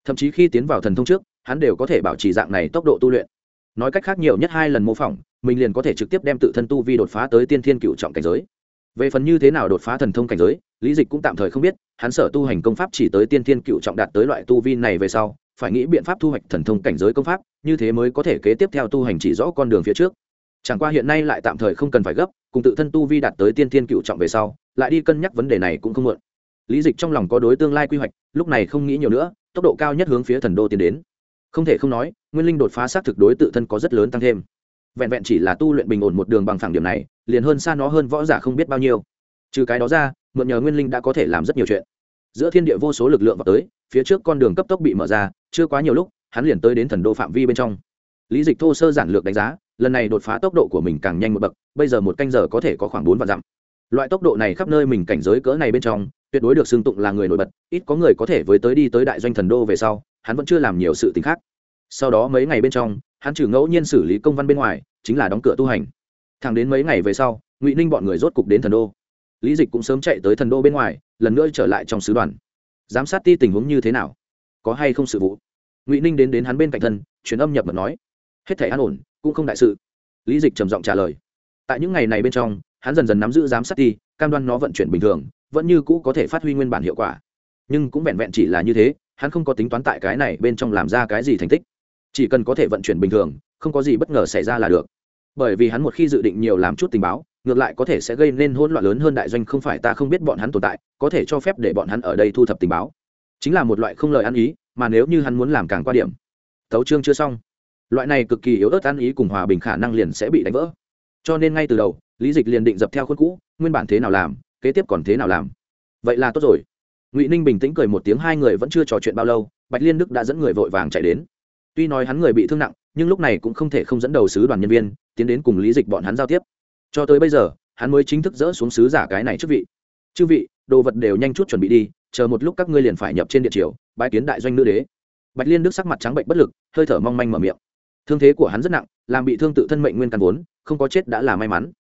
Thậm chí khi tiến vào thần thông trước, hắn đều có thể bảo trì dạng này tốc độ tu luyện. Nói cách khác nhiều nhất hai lần mô phỏng, mình liền có thể trực tiếp đem tự thân tu vi đột phá tới tiên thiên cựu trọng cảnh giới. Về phần như thế nào đột phá thần thông cảnh giới, lý dịch cũng tạm thời không biết, hắn sở tu hành công pháp chỉ tới tiên thiên cựu trọng đạt tới loại tu vi này về sau phải nghĩ biện pháp thu hoạch thần thông cảnh giới công pháp, như thế mới có thể kế tiếp theo tu hành chỉ rõ con đường phía trước. Chẳng qua hiện nay lại tạm thời không cần phải gấp, cùng tự thân tu vi đạt tới tiên thiên cựu trọng về sau, lại đi cân nhắc vấn đề này cũng không muộn. Lý dịch trong lòng có đối tương lai quy hoạch, lúc này không nghĩ nhiều nữa, tốc độ cao nhất hướng phía thần đô tiến đến. Không thể không nói, nguyên linh đột phá xác thực đối tự thân có rất lớn tăng thêm. Vẹn vẹn chỉ là tu luyện bình ổn một đường bằng phẳng điểm này, liền hơn xa nó hơn võ giả không biết bao nhiêu. Trừ cái đó ra, mượn nhờ nguyên linh đã có thể làm rất nhiều chuyện. Giữa thiên địa vô số lực lượng vào tới phía trước con đường cấp tốc bị mở ra, chưa quá nhiều lúc, hắn liền tới đến thần đô phạm vi bên trong. Lý dịch thô sơ giản lược đánh giá, lần này đột phá tốc độ của mình càng nhanh một bậc, bây giờ một canh giờ có thể có khoảng bốn vạn dặm. Loại tốc độ này khắp nơi mình cảnh giới cỡ này bên trong, tuyệt đối được xưng tụng là người nổi bật, ít có người có thể với tới đi tới đại doanh thần đô về sau, hắn vẫn chưa làm nhiều sự t khác. Sau đó mấy ngày bên trong, hắn trừ ngẫu nhiên xử lý công văn bên ngoài, chính là đóng cửa tu hành. Thẳng đến mấy ngày về sau, ngụy ninh bọn người rốt cục đến thần đô. Lý dịch cũng sớm chạy tới thần đô bên ngoài, lần nữa trở lại trong sứ đoàn giám sát ti tình huống như thế nào? Có hay không sự vụ? Ngụy ninh đến đến hắn bên cạnh thân, truyền âm nhập mật nói. Hết thể an ổn, cũng không đại sự. Lý dịch trầm giọng trả lời. Tại những ngày này bên trong, hắn dần dần nắm giữ giám sát ti, cam đoan nó vận chuyển bình thường, vẫn như cũ có thể phát huy nguyên bản hiệu quả. Nhưng cũng vẹn vẹn chỉ là như thế, hắn không có tính toán tại cái này bên trong làm ra cái gì thành tích. Chỉ cần có thể vận chuyển bình thường, không có gì bất ngờ xảy ra là được. Bởi vì hắn một khi dự định nhiều làm chút tình báo ngược lại có thể sẽ gây nên hỗn loạn lớn hơn đại doanh không phải ta không biết bọn hắn tồn tại, có thể cho phép để bọn hắn ở đây thu thập tình báo. Chính là một loại không lời ăn ý, mà nếu như hắn muốn làm càng qua điểm. Tấu chương chưa xong. Loại này cực kỳ yếu ớt ăn ý cùng hòa bình khả năng liền sẽ bị đánh vỡ. Cho nên ngay từ đầu, lý dịch liền định dập theo khuôn cũ, nguyên bản thế nào làm, kế tiếp còn thế nào làm. Vậy là tốt rồi. Ngụy ninh bình tĩnh cười một tiếng, hai người vẫn chưa trò chuyện bao lâu, bạch liên đức đã dẫn người vội vàng chạy đến. Tuy nói hắn người bị thương nặng, nhưng lúc này cũng không thể không dẫn đầu sứ đoàn nhân viên, tiến đến cùng lý dịch bọn hắn giao tiếp cho tới bây giờ, hắn mới chính thức dỡ xuống sứ giả cái này trước vị. Chư vị, đồ vật đều nhanh chút chuẩn bị đi, chờ một lúc các ngươi liền phải nhập trên địa triều bãi kiến đại doanh nữ đế. Bạch liên đức sắc mặt trắng bệnh bất lực, hơi thở mong manh mở miệng. Thương thế của hắn rất nặng, làm bị thương tự thân mệnh nguyên căn vốn, không có chết đã là may mắn.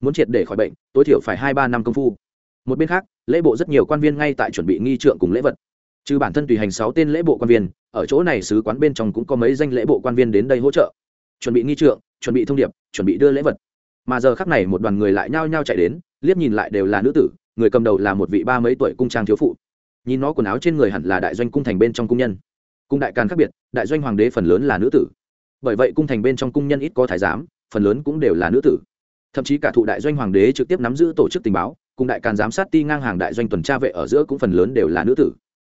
Muốn triệt để khỏi bệnh, tối thiểu phải hai ba năm công phu. Một bên khác, lễ bộ rất nhiều quan viên ngay tại chuẩn bị nghi trượng cùng lễ vật. Trừ bản thân tùy hành sáu tên lễ bộ quan viên, ở chỗ này sứ quán bên trong cũng có mấy danh lễ bộ quan viên đến đây hỗ trợ. Chuẩn bị nghi trượng, chuẩn bị thông điệp, chuẩn bị đưa lễ vật mà giờ khắc này một đoàn người lại nhao nhao chạy đến, liếc nhìn lại đều là nữ tử, người cầm đầu là một vị ba mấy tuổi cung trang thiếu phụ. Nhìn nó quần áo trên người hẳn là đại doanh cung thành bên trong cung nhân. Cung đại càn khác biệt, đại doanh hoàng đế phần lớn là nữ tử. Bởi vậy cung thành bên trong cung nhân ít có thái giám, phần lớn cũng đều là nữ tử. Thậm chí cả thụ đại doanh hoàng đế trực tiếp nắm giữ tổ chức tình báo cùng đại càn giám sát ti ngang hàng đại doanh tuần tra vệ ở giữa cũng phần lớn đều là nữ tử.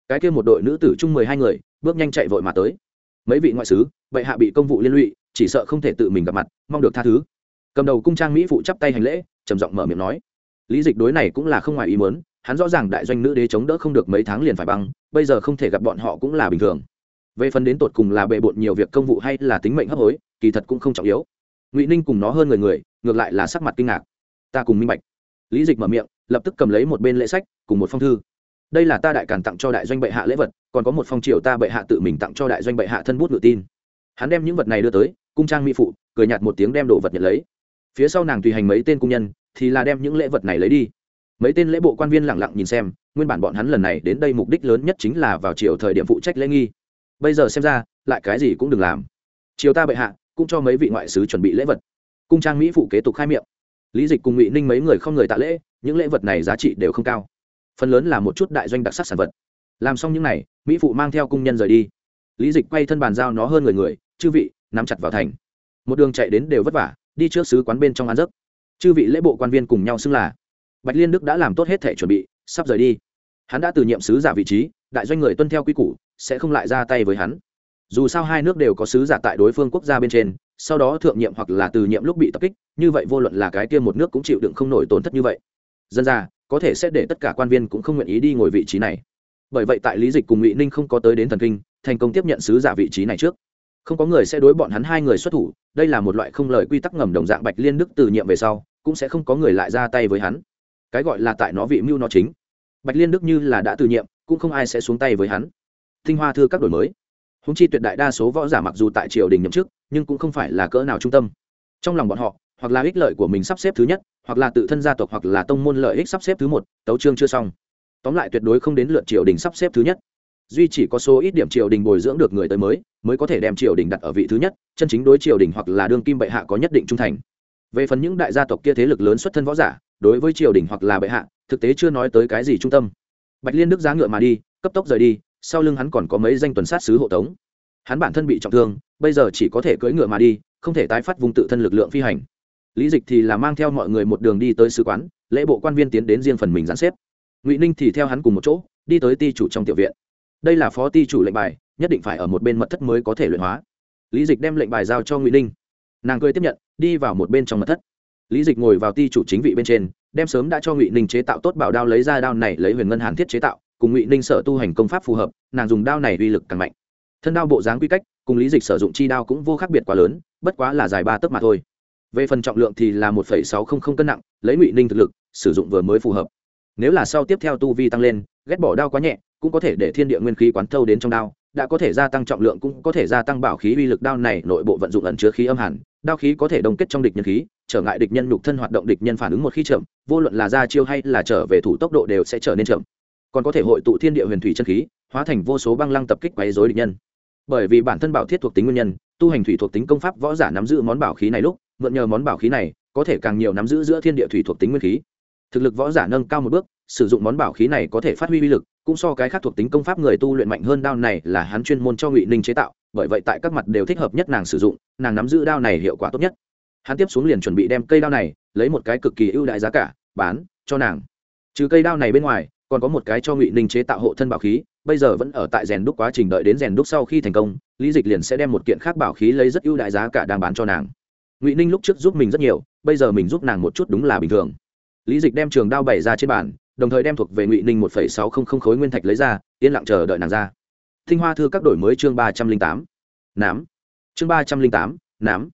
Cái kia một đội nữ tử chung mười hai người, bước nhanh chạy vội mà tới. Mấy vị ngoại sứ, bệ hạ bị công vụ liên lụy, chỉ sợ không thể tự mình gặp mặt, mong được tha thứ cầm đầu cung trang mỹ phụ chắp tay hành lễ, trầm giọng mở miệng nói. Lý dịch đối này cũng là không ngoài ý muốn, hắn rõ ràng đại doanh nữ đế chống đỡ không được mấy tháng liền phải băng, bây giờ không thể gặp bọn họ cũng là bình thường. Về phần đến tột cùng là bệ bộn nhiều việc công vụ hay là tính mệnh hấp hối, kỳ thật cũng không trọng yếu. Ngụy ninh cùng nó hơn người người, ngược lại là sắc mặt kinh ngạc. Ta cùng minh bạch. Lý dịch mở miệng, lập tức cầm lấy một bên lễ sách, cùng một phong thư. Đây là ta đại càn tặng cho đại doanh bệ hạ lễ vật, còn có một phong triều ta bệ hạ tự mình tặng cho đại doanh bệ hạ thân bút ngự tin. Hắn đem những vật này đưa tới, cung trang mỹ phụ, cười nhạt một tiếng đem đồ vật nhận lấy phía sau nàng tùy hành mấy tên cung nhân, thì là đem những lễ vật này lấy đi. Mấy tên lễ bộ quan viên lẳng lặng nhìn xem, nguyên bản bọn hắn lần này đến đây mục đích lớn nhất chính là vào chiều thời điểm phụ trách lễ nghi. Bây giờ xem ra, lại cái gì cũng đừng làm. Chiều ta bệ hạ, cũng cho mấy vị ngoại sứ chuẩn bị lễ vật. Cung trang mỹ phụ kế tục khai miệng. Lý dịch cùng ngụy ninh mấy người không người tạ lễ, những lễ vật này giá trị đều không cao. Phần lớn là một chút đại doanh đặc sắc sản vật. Làm xong những n à y mỹ phụ mang theo cung nhân rời đi. Lý dịch quay thân bàn giao nó hơn người người, chư vị, nắm chặt vào thành. Một đường chạy đến đều vất vả đi trước sứ quán bên trong ăn giấc. Chư vị lễ bộ quan viên cùng nhau xưng là. Bạch liên đức đã làm tốt hết thể chuẩn bị, sắp rời đi. Hắn đã từ nhiệm sứ giả vị trí, đại doanh người tuân theo quy củ, sẽ không lại ra tay với hắn. Dù sao hai nước đều có sứ giả tại đối phương quốc gia bên trên, sau đó thượng nhiệm hoặc là từ nhiệm lúc bị tập kích, như vậy vô luận là cái kia một nước cũng chịu đựng không nổi tổn thất như vậy. Dân ra có thể sẽ để tất cả quan viên cũng không nguyện ý đi ngồi vị trí này. Bởi vậy tại lý dịch cùng ngụy ninh không có tới đến thần kinh, thành công tiếp nhận sứ giả vị trí này trước không có người sẽ đối bọn hắn hai người xuất thủ, đây là một loại không lời quy tắc ngầm đồng dạng bạch liên đức từ nhiệm về sau, cũng sẽ không có người lại ra tay với hắn. Cái gọi là tại nó vị mưu nó chính. Bạch liên đức như là đã từ nhiệm, cũng không ai sẽ xuống tay với hắn. Tinh hoa thư các đổi mới. Húng chi tuyệt đại đa số võ giả mặc dù tại triều đình nhậm chức, nhưng cũng không phải là cỡ nào trung tâm. Trong lòng bọn họ, hoặc là ích lợi của mình sắp xếp thứ nhất, hoặc là tự thân gia tộc, hoặc là tông môn lợi ích sắp xếp thứ một, tấu trương chưa xong. Tóm lại tuyệt đối không đến lượt triều đình sắp xếp thứ nhất duy chỉ có số ít điểm triều đình bồi dưỡng được người tới mới mới có thể đem triều đình đặt ở vị thứ nhất, chân chính đối triều đình hoặc là đương kim bệ hạ có nhất định trung thành. Về phần những đại gia tộc kia thế lực lớn xuất thân võ giả, đối với triều đình hoặc là bệ hạ, thực tế chưa nói tới cái gì trung tâm. Bạch liên đức giá ngựa mà đi, cấp tốc rời đi, sau lưng hắn còn có mấy danh tuần sát sứ hộ tống. Hắn bản thân bị trọng thương, bây giờ chỉ có thể cưỡi ngựa mà đi, không thể tái phát vùng tự thân lực lượng phi hành. Lý dịch thì là mang theo mọi người một đường đi tới sứ quán, lễ bộ quan viên tiến đến riêng phần mình gián xếp. Ngụy ninh thì theo hắn cùng một chỗ, đi tới ti chủ trong tiểu viện đây là phó ti chủ lệnh bài, nhất định phải ở một bên mật thất mới có thể luyện hóa. Lý dịch đem lệnh bài giao cho ngụy ninh. Nàng cười tiếp nhận, đi vào một bên trong mật thất. Lý dịch ngồi vào ti chủ chính vị bên trên, đem sớm đã cho ngụy ninh chế tạo tốt bảo đao lấy ra đao này lấy huyền ngân hàn thiết chế tạo, cùng ngụy ninh sở tu hành công pháp phù hợp, nàng dùng đao này uy lực càng mạnh. Thân đao bộ dáng quy cách, cùng lý dịch sử dụng chi đao cũng vô khác biệt quá lớn, bất quá là dài ba tấc mà thôi. Về phần trọng lượng thì là một sáu trăm linh cân nặng, lấy ngụy ninh thực lực, sử dụng vừa mới phù hợp. Nếu là sau tiếp theo tu vi tăng lên, ghét bỏ đao quá nhẹ cũng có thể để thiên địa nguyên khí quán thâu đến trong đao, đã có thể gia tăng trọng lượng cũng có thể gia tăng bảo khí uy lực đao này, nội bộ vận dụng ẩn chứa khí âm hẳn, đao khí có thể đông kết trong địch nhân khí, trở ngại địch nhân nhục thân hoạt động địch nhân phản ứng một khi chậm, vô luận là ra chiêu hay là trở về thủ tốc độ đều sẽ trở nên chậm. Còn có thể hội tụ thiên địa huyền thủy chân khí, hóa thành vô số băng lăng tập kích quấy dối địch nhân. Bởi vì bản thân bảo thiết thuộc tính nguyên nhân, tu hành thủy thuộc tính công pháp võ giả nắm giữ món bảo khí này lúc, mượn nhờ món bảo khí này, có thể càng nhiều nắm giữ giữa thiên địa thủy thuộc tính nguyên khí. Thực lực võ giả nâng cao một bước, sử dụng món bảo khí này có thể phát huy uy lực cũng so cái khác thuộc tính công pháp người tu luyện mạnh hơn đao này là hắn chuyên môn cho ngụy ninh chế tạo, bởi vậy tại các mặt đều thích hợp nhất nàng sử dụng, nàng nắm giữ đao này hiệu quả tốt nhất. Hắn tiếp xuống liền chuẩn bị đem cây đao này, lấy một cái cực kỳ ưu đại giá cả, bán cho nàng. Trừ cây đao này bên ngoài, còn có một cái cho ngụy ninh chế tạo hộ thân bảo khí, bây giờ vẫn ở tại rèn đúc quá trình đợi đến rèn đúc sau khi thành công, lý dịch liền sẽ đem một kiện khác bảo khí lấy rất ưu đại giá cả đang bán cho nàng. Ngụy ninh lúc trước giúp mình rất nhiều, bây giờ mình giúp nàng một chút đúng là bình thường. Lý dịch đem trường đao bày ra trên bàn đồng thời đem thuộc về ngụy ninh một phẩy sáu không không khối nguyên thạch lấy ra, yên lặng chờ đợi nàng ra. Thinh hoa thư các đổi mới chương ba trăm linh tám. Nám. Chương ba trăm linh tám, nám.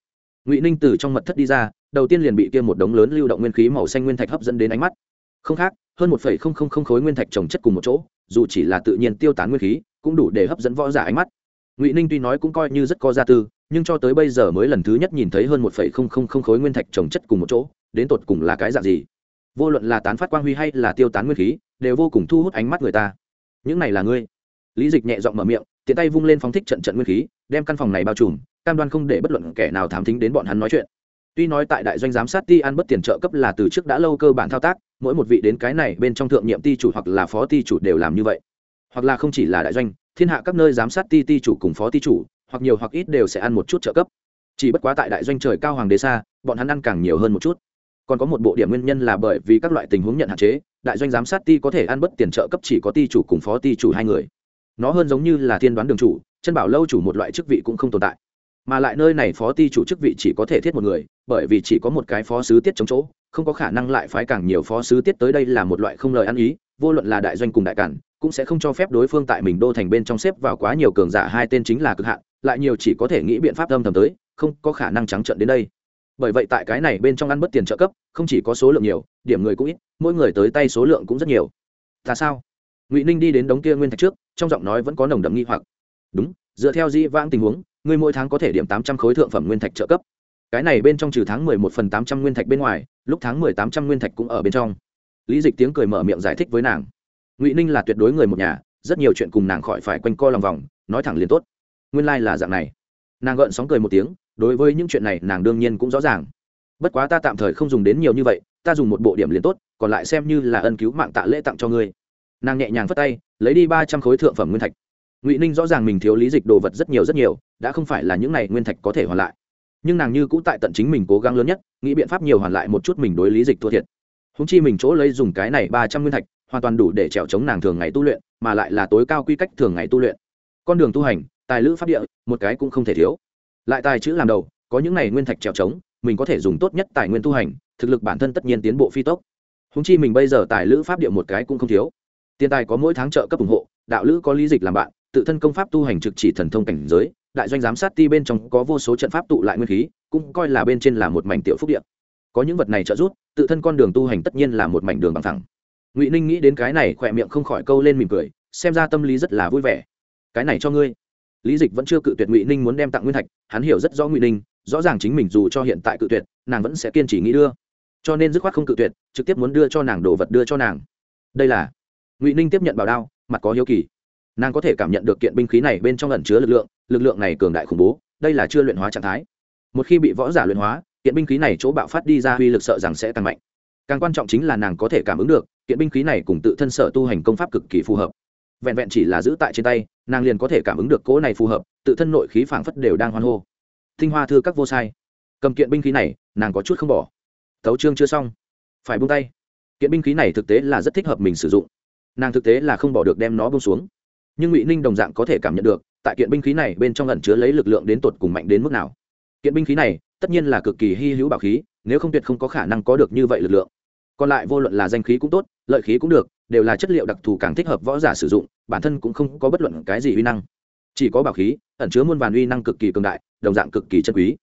Ngụy ninh từ trong mật thất đi ra, đầu tiên liền bị kia một đống lớn lưu động nguyên khí màu xanh nguyên thạch hấp dẫn đến ánh mắt. Không khác, hơn một phẩy không không không khối nguyên thạch trồng chất cùng một chỗ, dù chỉ là tự nhiên tiêu tán nguyên khí, cũng đủ để hấp dẫn võ giả ánh mắt. Ngụy ninh tuy nói cũng coi như rất có gia tư, nhưng cho tới bây giờ mới lần thứ nhất nhìn thấy hơn một phẩy không không không khối nguyên thạch trồng chất cùng một chỗ, đến tột cùng là cái dạng gì? Vô luận là tán phát quang huy hay là tiêu tán nguyên khí, đều vô cùng thu hút ánh mắt người ta. Những này là ngươi. Lý dịch nhẹ giọng mở miệng, tiện tay vung lên phóng thích trận trận nguyên khí, đem căn phòng này bao trùm, cam đoan không để bất luận kẻ nào thám thính đến bọn hắn nói chuyện. Tuy nói tại đại doanh giám sát ti ăn bất tiền trợ cấp là từ trước đã lâu cơ bản thao tác, mỗi một vị đến cái này bên trong thượng nhiệm ti chủ hoặc là phó ti chủ đều làm như vậy. Hoặc là không chỉ là đại doanh, thiên hạ các nơi giám sát ti ti chủ cùng phó ti chủ, hoặc nhiều hoặc ít đều sẽ ăn một chút trợ cấp. Chỉ bất quá tại đại doanh trời cao hoàng đế xa, bọn hắn ăn càng nhiều hơn một chút còn có một bộ điểm nguyên nhân là bởi vì các loại tình huống nhận hạn chế, đại doanh giám sát ti có thể ăn bất tiền trợ cấp chỉ có ti chủ cùng phó ti chủ hai người. Nó hơn giống như là thiên đoán đường chủ, chân bảo lâu chủ một loại chức vị cũng không tồn tại. Mà lại nơi này phó ti chủ chức vị chỉ có thể thiết một người, bởi vì chỉ có một cái phó sứ tiết chống chỗ, không có khả năng lại phái càng nhiều phó sứ tiết tới đây là một loại không lời ăn ý, vô luận là đại doanh cùng đại cản, cũng sẽ không cho phép đối phương tại mình đô thành bên trong xếp vào quá nhiều cường giả hai tên chính là cực hạn, lại nhiều chỉ có thể nghĩ biện pháp âm thầm tới, không có khả năng trắng trận đến đây bởi vậy tại cái này bên trong ăn mất tiền trợ cấp, không chỉ có số lượng nhiều, điểm người cũng ít, mỗi người tới tay số lượng cũng rất nhiều. Ta sao? Ngụy ninh đi đến đống kia nguyên thạch trước, trong giọng nói vẫn có nồng đậm nghi hoặc. Đúng, dựa theo di vãng tình huống, ngươi mỗi tháng có thể điểm tám trăm khối thượng phẩm nguyên thạch trợ cấp. Cái này bên trong trừ tháng mười một phần tám trăm nguyên thạch bên ngoài, lúc tháng mười tám trăm nguyên thạch cũng ở bên trong. Lý dịch tiếng cười mở miệng giải thích với nàng. Ngụy ninh là tuyệt đối người một nhà, rất nhiều chuyện cùng nàng khỏi phải quanh co lòng vòng, nói thẳng liền tốt. Nguyên lai、like、là dạng này. Nàng gợn sóng cười một tiếng đối với những chuyện này nàng đương nhiên cũng rõ ràng. Bất quá ta tạm thời không dùng đến nhiều như vậy, ta dùng một bộ điểm liền tốt, còn lại xem như là ân cứu mạng tạ lễ tặng cho ngươi. Nàng nhẹ nhàng phất tay, lấy đi ba trăm khối thượng phẩm nguyên thạch. Ngụy ninh rõ ràng mình thiếu lý dịch đồ vật rất nhiều rất nhiều, đã không phải là những này nguyên thạch có thể hoàn lại. Nhưng nàng như cũ tại tận chính mình cố gắng lớn nhất, nghĩ biện pháp nhiều hoàn lại một chút mình đối lý dịch thua thiệt. Húng chi mình chỗ lấy dùng cái này ba trăm nguyên thạch, hoàn toàn đủ để trèo chống nàng thường ngày tu luyện, mà lại là tối cao quy cách thường ngày tu luyện. Con đường tu hành, tài lữ pháp địa, một cái cũng không thể thiếu lại tài chữ làm đầu, có những này nguyên thạch trèo chống mình có thể dùng tốt nhất tài nguyên tu hành, thực lực bản thân tất nhiên tiến bộ phi tốc. Húng chi mình bây giờ tài lữ pháp địa một cái cũng không thiếu. Tiền tài có mỗi tháng trợ cấp ủng hộ, đạo lữ có lý dịch làm bạn, tự thân công pháp tu hành trực chỉ thần thông cảnh giới, đại doanh giám sát ti bên trong có vô số trận pháp tụ lại nguyên khí, cũng coi là bên trên là một mảnh tiểu phúc địa. Có những vật này trợ giúp, tự thân con đường tu hành tất nhiên là một mảnh đường bằng thẳng. Ngụy ninh nghĩ đến cái này khỏe miệng không khỏi câu lên mỉm cười, xem ra tâm lý rất là vui vẻ. Cái này cho ngươi lý dịch vẫn chưa cự tuyệt ngụy ninh muốn đem tặng nguyên thạch, hắn hiểu rất rõ ngụy ninh, rõ ràng chính mình dù cho hiện tại cự tuyệt, nàng vẫn sẽ kiên trì nghĩ đưa. Cho nên dứt khoát không cự tuyệt, trực tiếp muốn đưa cho nàng đồ vật đưa cho nàng. Đây là ngụy ninh tiếp nhận bảo đao, mặt có hiếu kỳ. Nàng có thể cảm nhận được kiện binh khí này bên trong ẩn chứa lực lượng lực lượng này cường đại khủng bố, đây là chưa luyện hóa trạng thái. Một khi bị võ giả luyện hóa, kiện binh khí này chỗ bạo phát đi ra uy lực sợ rằng sẽ tăng mạnh. Càng quan trọng chính là nàng có thể cảm ứng được, kiện binh khí này cùng tự thân sở tu hành công pháp cực kỳ phù hợp vẹn vẹn chỉ là giữ tại trên tay, nàng liền có thể cảm ứng được cỗ này phù hợp, tự thân nội khí phảng phất đều đang hoan hô. Thinh hoa thưa các vô sai. Cầm kiện binh khí này, nàng có chút không bỏ. Thấu trương chưa xong. Phải buông tay. Kiện binh khí này thực tế là rất thích hợp mình sử dụng. Nàng thực tế là không bỏ được đem nó bông xuống. Nhưng ngụy ninh đồng dạng có thể cảm nhận được, tại kiện binh khí này bên trong ẩn chứa lấy lực lượng đến tột cùng mạnh đến mức nào. Kiện binh khí này, tất nhiên là cực kỳ hy hữu bảo khí, nếu không tuyệt không có khả năng có được như vậy lực lượng. Còn lại vô luận là danh khí cũng tốt, lợi khí cũng được đều là chất liệu đặc thù càng thích hợp võ giả sử dụng, bản thân cũng không có bất luận cái gì uy năng. Chỉ có bảo khí, ẩn chứa muôn vàn uy năng cực kỳ cường đại, đồng dạng cực kỳ chân quý.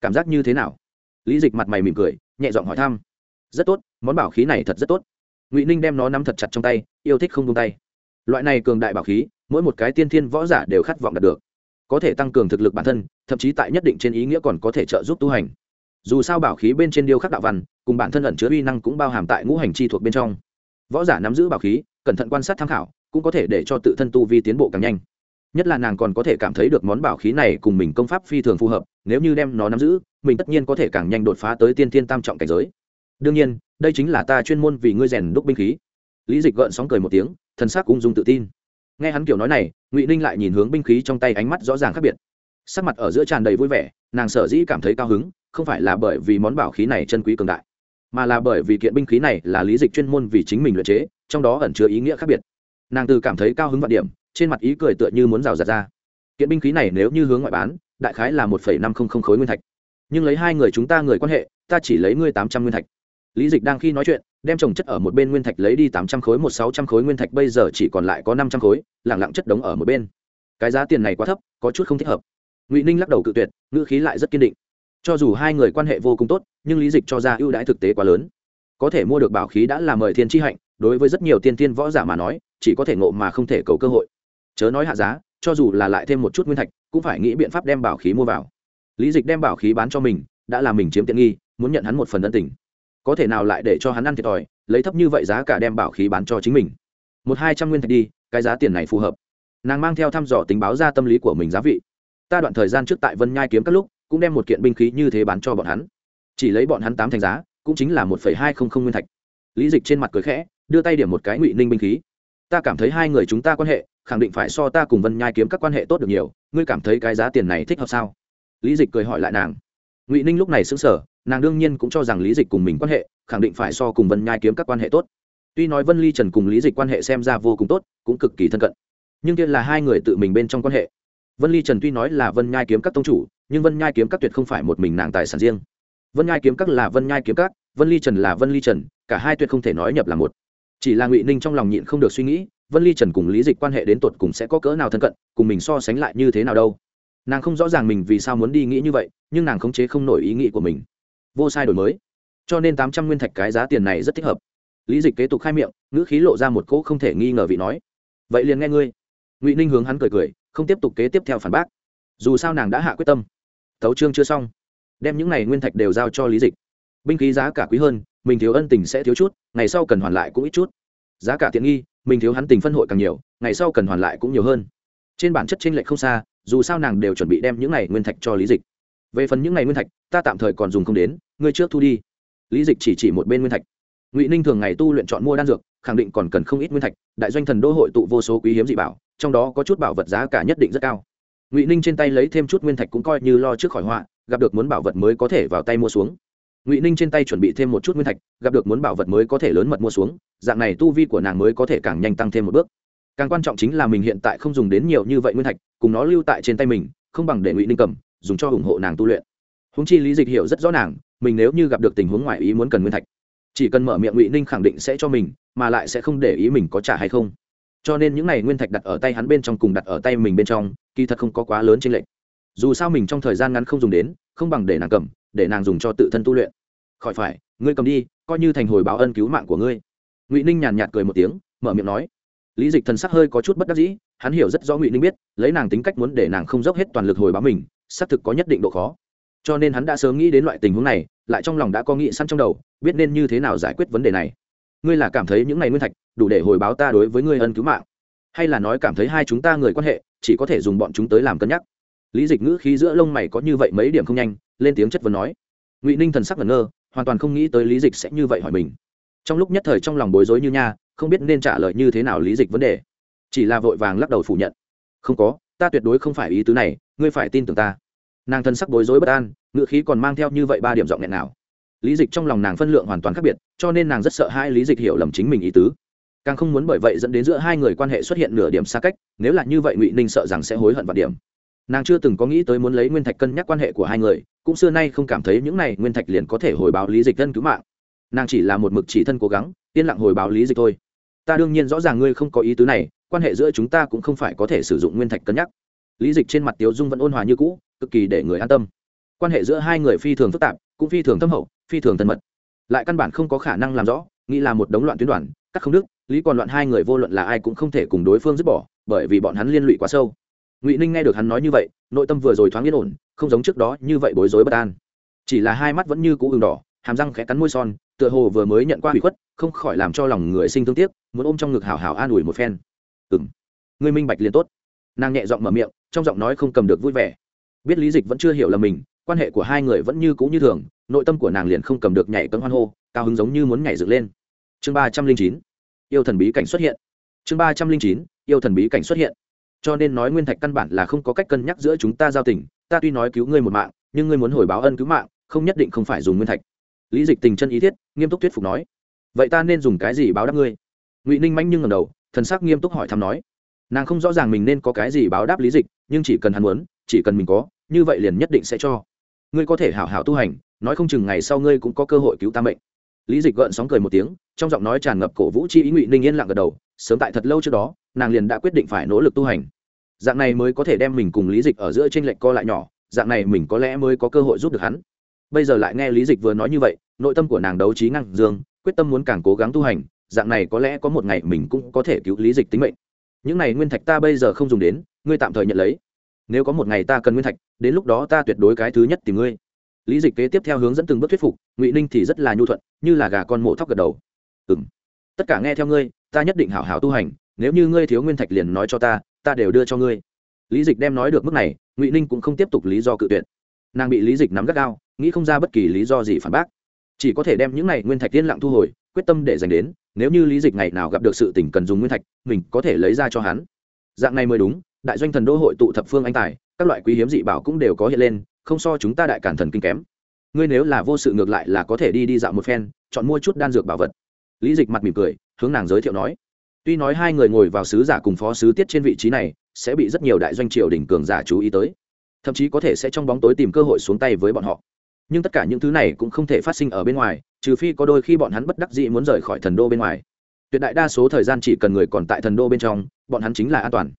Cảm giác như thế nào? Lý dịch mặt mày mỉm cười, nhẹ giọng hỏi thăm. Rất tốt, món bảo khí này thật rất tốt. Ngụy ninh đem nó nắm thật chặt trong tay, yêu thích không tung tay. Loại này cường đại bảo khí, mỗi một cái tiên thiên võ giả đều khát vọng đạt được. Có thể tăng cường thực lực bản thân, thậm chí tại nhất định trên ý nghĩa còn có thể trợ giúp tu hành. Dù sao bảo khí bên trên điêu khắc đạo văn, cùng bản thân ẩn chứa uy năng cũng bao hàm tại ngũ hành chi thuộc bên trong võ giả nắm giữ bảo khí, cẩn thận quan sát tham khảo, cũng có thể để cho tự thân tu vi tiến bộ càng nhanh. Nhất là nàng còn có thể cảm thấy được món bảo khí này cùng mình công pháp phi thường phù hợp, nếu như đem nó nắm giữ, mình tất nhiên có thể càng nhanh đột phá tới tiên tiên tam trọng cảnh giới. Đương nhiên, đây chính là ta chuyên môn vì ngươi rèn đúc binh khí. Lý dịch gợn sóng cười một tiếng, thần sắc ung dung tự tin. Nghe hắn kiểu nói này, ngụy ninh lại nhìn hướng binh khí trong tay ánh mắt rõ ràng khác biệt. Sắc mặt ở giữa tràn đầy vui vẻ, nàng sở dĩ cảm thấy cao hứng, không phải là bởi vì món bảo khí này chân quý cường đại mà là bởi vì kiện binh khí này là lý dịch chuyên môn vì chính mình luyện chế, trong đó ẩn chứa ý nghĩa khác biệt. Nàng từ cảm thấy cao hứng vạn điểm, trên mặt ý cười tựa như muốn rào rạt ra. Kiện binh khí này nếu như hướng ngoại bán, đại khái là một năm không không khối nguyên thạch. Nhưng lấy hai người chúng ta người quan hệ, ta chỉ lấy ngươi tám trăm nguyên thạch. Lý dịch đang khi nói chuyện, đem trồng chất ở một bên nguyên thạch lấy đi tám trăm khối, một sáu trăm khối nguyên thạch bây giờ chỉ còn lại có năm trăm khối, lẳng lặng chất đống ở một bên. Cái giá tiền này quá thấp, có chút không thích hợp. Ngụy ninh lắc đầu cự tuyệt, ngữ khí lại rất kiên định cho dù hai người quan hệ vô cùng tốt, nhưng lý dịch cho ra ưu đãi thực tế quá lớn. Có thể mua được bảo khí đã là mời thiên tri hạnh, đối với rất nhiều tiên tiên võ giả mà nói, chỉ có thể ngộ mà không thể cầu cơ hội. Chớ nói hạ giá, cho dù là lại thêm một chút nguyên thạch, cũng phải nghĩ biện pháp đem bảo khí mua vào. Lý dịch đem bảo khí bán cho mình, đã là mình chiếm tiện nghi, muốn nhận hắn một phần ân tình. Có thể nào lại để cho hắn ăn thiệt thòi, lấy thấp như vậy giá cả đem bảo khí bán cho chính mình? Một hai trăm nguyên thạch đi, cái giá tiền này phù hợp. Nàng mang theo thăm dò tính báo ra tâm lý của mình giá vị. Ta đoạn thời gian trước tại vân nhai kiếm các lúc cũng đem một kiện binh khí như thế bán cho bọn hắn. Chỉ lấy bọn hắn tám thành giá, cũng chính là một phẩy hai không không nguyên thạch. Lý dịch trên mặt cười khẽ, đưa tay điểm một cái ngụy ninh binh khí. Ta cảm thấy hai người chúng ta quan hệ, khẳng định phải so ta cùng vân nhai kiếm các quan hệ tốt được nhiều, ngươi cảm thấy cái giá tiền này thích hợp sao? Lý dịch cười hỏi lại nàng. Ngụy ninh lúc này xứng sở nàng đương nhiên cũng cho rằng lý dịch cùng mình quan hệ, khẳng định phải so cùng vân nhai kiếm các quan hệ tốt. Tuy nói vân ly trần cùng lý dịch quan hệ xem ra vô cùng tốt, cũng cực kỳ thân cận, nhưng kia là hai người tự mình bên trong quan hệ vân ly trần tuy nói là vân nhai kiếm các tông chủ, nhưng vân nhai kiếm các tuyệt không phải một mình nàng tài sản riêng. Vân nhai kiếm các là vân nhai kiếm các, vân ly trần là vân ly trần, cả hai tuyệt không thể nói nhập là một. Chỉ là ngụy ninh trong lòng nhịn không được suy nghĩ, vân ly trần cùng lý dịch quan hệ đến tột cùng sẽ có cỡ nào thân cận, cùng mình so sánh lại như thế nào đâu. Nàng không rõ ràng mình vì sao muốn đi nghĩ như vậy, nhưng nàng khống chế không nổi ý nghĩ của mình. Vô sai đổi mới. Cho nên tám trăm nguyên thạch cái giá tiền này rất thích hợp. Lý dịch kế tục khai miệng, ngữ khí lộ ra một cỗ không thể nghi ngờ vị nói. Vậy liền nghe ngươi. Ngụy ninh hướng hắn cười cười không tiếp tục kế tiếp theo phản bác. Dù sao nàng đã hạ quyết tâm. Thấu trương chưa xong. Đem những này nguyên thạch đều giao cho lý dịch. Binh khí giá cả quý hơn, mình thiếu ân tình sẽ thiếu chút, ngày sau cần hoàn lại cũng ít chút. Giá cả tiện nghi, mình thiếu hắn tình phân hội càng nhiều, ngày sau cần hoàn lại cũng nhiều hơn. Trên bản chất t r ê n lệch không xa, dù sao nàng đều chuẩn bị đem những này nguyên thạch cho lý dịch. Về phần những này nguyên thạch, ta tạm thời còn dùng không đến, ngươi trước thu đi. Lý dịch chỉ chỉ một bên nguyên thạch. Ngụy ninh thường ngày tu luyện chọn mua đan dược khẳng định còn cần không ít nguyên thạch, đại doanh thần đô hội tụ vô số quý hiếm dị bảo, trong đó có chút bảo vật giá cả nhất định rất cao. Ngụy ninh trên tay lấy thêm chút nguyên thạch cũng coi như lo trước khỏi họa, gặp được muốn bảo vật mới có thể vào tay mua xuống. Ngụy ninh trên tay chuẩn bị thêm một chút nguyên thạch, gặp được muốn bảo vật mới có thể lớn mật mua xuống, dạng này tu vi của nàng mới có thể càng nhanh tăng thêm một bước. Càng quan trọng chính là mình hiện tại không dùng đến nhiều như vậy nguyên thạch, cùng nó lưu tại trên tay mình, không bằng để ngụy ninh cầm, dùng cho ủng hộ nàng tu luyện. Húng chi lý dịch hiểu rất rõ nàng, mình nếu như gặp được tình huống ngoài ý muốn cần nguyên thạch chỉ cần mở miệng ngụy ninh khẳng định sẽ cho mình mà lại sẽ không để ý mình có trả hay không cho nên những n à y nguyên thạch đặt ở tay hắn bên trong cùng đặt ở tay mình bên trong kỳ thật không có quá lớn trên lệnh dù sao mình trong thời gian ngắn không dùng đến không bằng để nàng cầm để nàng dùng cho tự thân tu luyện khỏi phải ngươi cầm đi coi như thành hồi báo ân cứu mạng của ngươi ngụy ninh nhàn nhạt cười một tiếng mở miệng nói lý dịch thần sắc hơi có chút bất đắc dĩ hắn hiểu rất rõ ngụy ninh biết lấy nàng tính cách muốn để nàng không dốc hết toàn lực hồi báo mình xác thực có nhất định độ khó cho nên hắn đã sớm nghĩ đến loại tình huống này lại trong lòng đã có nghị săn trong đầu, biết nên như thế nào giải quyết vấn đề này. Ngươi là cảm thấy những ngày nguyên thạch, đủ để hồi báo ta đối với ngươi ân cứu mạng. Hay là nói cảm thấy hai chúng ta người quan hệ, chỉ có thể dùng bọn chúng tới làm cân nhắc. Lý dịch ngữ khí giữa lông mày có như vậy mấy điểm không nhanh, lên tiếng chất vấn nói. Ngụy ninh thần sắc ngẩn ngơ, hoàn toàn không nghĩ tới lý dịch sẽ như vậy hỏi mình. Trong lúc nhất thời trong lòng bối rối như nha, không biết nên trả lời như thế nào lý dịch vấn đề. Chỉ là vội vàng lắc đầu phủ nhận. Không có, ta tuyệt đối không phải ý tứ này, ngươi phải tin tưởng ta. Nàng thân sắc bối rối bất an ngựa khí còn mang theo như vậy ba điểm giọng nghẹn nào. Lý dịch trong lòng nàng phân lượng hoàn toàn khác biệt, cho nên nàng rất sợ hai lý dịch hiểu lầm chính mình ý tứ. Càng không muốn bởi vậy dẫn đến giữa hai người quan hệ xuất hiện nửa điểm xa cách, nếu là như vậy ngụy ninh sợ rằng sẽ hối hận vạn điểm. Nàng chưa từng có nghĩ tới muốn lấy nguyên thạch cân nhắc quan hệ của hai người, cũng xưa nay không cảm thấy những này nguyên thạch liền có thể hồi báo lý dịch thân cứu mạng. Nàng chỉ là một mực chỉ thân cố gắng, yên lặng hồi báo lý dịch thôi. Ta đương nhiên rõ ràng ngươi không có ý tứ này, quan hệ giữa chúng ta cũng không phải có thể sử dụng nguyên thạch cân nhắc. Lý dịch trên mặt tiếu dung vẫn ôn hòa như cũ, cực kỳ để người an tâm quan hệ giữa hai người phi thường phức tạp, cũng phi thường thâm hậu, phi thường thân mật. Lại căn bản không có khả năng làm rõ, nghĩ là một đống loạn tuyến đoàn, các không đức, lý còn loạn hai người vô luận là ai cũng không thể cùng đối phương dứt bỏ, bởi vì bọn hắn liên lụy quá sâu. Ngụy ninh nghe được hắn nói như vậy, nội tâm vừa rồi thoáng yên ổn, không giống trước đó như vậy bối rối bất an. Chỉ là hai mắt vẫn như cũ ừng đỏ, hàm răng khẽ cắn môi son, tựa hồ vừa mới nhận qua hủy khuất, không khỏi làm cho lòng người sinh thương tiếc, muốn ôm trong ngực hào hào an ủi một phen. Ừng ngươi minh bạch liền tốt. Nàng nhẹ giọng mở miệng, trong giọng nói không cầm được vui vẻ. Biết lý dịch vẫn chưa hiểu là mình quan hệ của hai người vẫn như cũ như thường, nội tâm của nàng liền không cầm được nhảy cấm hoan hô, cao hứng giống như muốn nhảy dựng lên. Chương ba trăm linh chín, yêu thần bí cảnh xuất hiện. Chương ba trăm linh chín, yêu thần bí cảnh xuất hiện. Cho nên nói nguyên thạch căn bản là không có cách cân nhắc giữa chúng ta giao tình, ta tuy nói cứu ngươi một mạng, nhưng ngươi muốn hồi báo ân cứu mạng, không nhất định không phải dùng nguyên thạch. Lý dịch tình chân ý thiết, nghiêm túc thuyết phục nói. Vậy ta nên dùng cái gì báo đáp ngươi? Ngụy ninh manh nhưng ngầm đầu, thần sắc nghiêm túc hỏi thăm nói. Nàng không rõ ràng mình nên có cái gì báo đáp lý dịch, nhưng chỉ cần hắn muốn, chỉ cần mình có, như vậy liền nhất định sẽ cho ngươi có thể hảo hảo tu hành, nói không chừng ngày sau ngươi cũng có cơ hội cứu ta mệnh. Lý dịch gợn sóng cười một tiếng, trong giọng nói tràn ngập cổ vũ chi ý ngụy ninh yên lặng gật đầu, sớm tại thật lâu trước đó, nàng liền đã quyết định phải nỗ lực tu hành. Dạng này mới có thể đem mình cùng lý dịch ở giữa t r ê n lệch co lại nhỏ, dạng này mình có lẽ mới có cơ hội giúp được hắn. Bây giờ lại nghe lý dịch vừa nói như vậy, nội tâm của nàng đấu trí ngăn dương quyết tâm muốn càng cố gắng tu hành, dạng này có lẽ có một ngày mình cũng có thể cứu lý dịch tính mệnh. Những này nguyên thạch ta bây giờ không dùng đến, ngươi tạm thời nhận lấy nếu có một ngày ta cần nguyên thạch, đến lúc đó ta tuyệt đối cái thứ nhất tìm ngươi. Lý dịch kế tiếp theo hướng dẫn từng bước thuyết phục, ngụy ninh thì rất là nhu thuận, như là gà con mổ thóc gật đầu. Ừ m tất cả nghe theo ngươi, ta nhất định hảo hảo tu hành, nếu như ngươi thiếu nguyên thạch liền nói cho ta ta đều đưa cho ngươi. Lý dịch đem nói được mức này, ngụy ninh cũng không tiếp tục lý do cự tuyệt. Nàng bị lý dịch nắm gắt gao, nghĩ không ra bất kỳ lý do gì phản bác. Chỉ có thể đem những này nguyên thạch tiên lặng thu hồi, quyết tâm để dành đến, nếu như lý dịch ngày nào gặp được sự tỉnh cần dùng nguyên thạch, mình có thể lấy ra cho hắn. Dạng này mới đúng đại doanh thần đô hội tụ thập phương anh tài, các loại quý hiếm dị bảo cũng đều có hiện lên, không so chúng ta đại cản thần kinh kém. Ngươi nếu là vô sự ngược lại là có thể đi đi dạo một phen, chọn mua chút đan dược bảo vật. Lý dịch mặt mỉm cười, hướng nàng giới thiệu nói. Tuy nói hai người ngồi vào sứ giả cùng phó sứ tiết trên vị trí này, sẽ bị rất nhiều đại doanh triều đình cường giả chú ý tới, thậm chí có thể sẽ trong bóng tối tìm cơ hội xuống tay với bọn họ. Nhưng tất cả những thứ này cũng không thể phát sinh ở bên ngoài, trừ phi có đôi khi bọn hắn bất đắc dĩ muốn rời khỏi thần đô bên ngoài. Tuyệt đại đa số thời gian chỉ cần người còn tại thần đô bên trong, bọn hắn chính là an toàn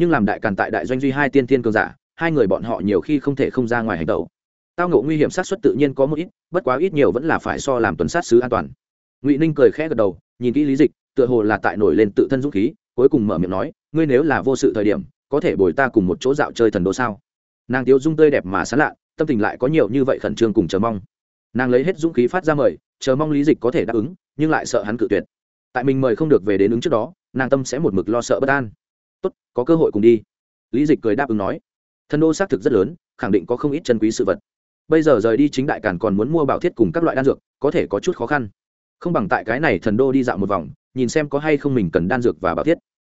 nhưng làm đại càn tại đại doanh duy hai tiên tiên cường giả, hai người bọn họ nhiều khi không thể không ra ngoài hành tẩu. Tao ngộ nguy hiểm sát xuất tự nhiên có một ít, bất quá ít nhiều vẫn là phải so làm tuần sát sứ an toàn. Ngụy ninh cười khẽ gật đầu, nhìn kỹ lý dịch, tựa hồ là tại nổi lên tự thân dũng khí, cuối cùng mở miệng nói, ngươi nếu là vô sự thời điểm, có thể bồi ta cùng một chỗ dạo chơi thần đô sao? Nàng tiếu dung tươi đẹp mà sán lạ, tâm tình lại có nhiều như vậy khẩn trương cùng chờ mong. Nàng lấy hết dũng khí phát ra mời, chờ mong lý dịch có thể đáp ứng, nhưng lại sợ hắn cự tuyệt. Tại mình mời không được về đến ứng trước đó, nàng tâm sẽ một mực lo sợ bất an tốt, có cơ hội cùng đi. Lý dịch cười đáp ứng nói. Thần đô xác thực rất lớn, khẳng định có không ít chân quý sự vật. Bây giờ rời đi chính đại càn còn muốn mua bảo thiết cùng các loại đan dược, có thể có chút khó khăn. Không bằng tại cái này thần đô đi dạo một vòng, nhìn xem có hay không mình cần đan dược và bảo thiết.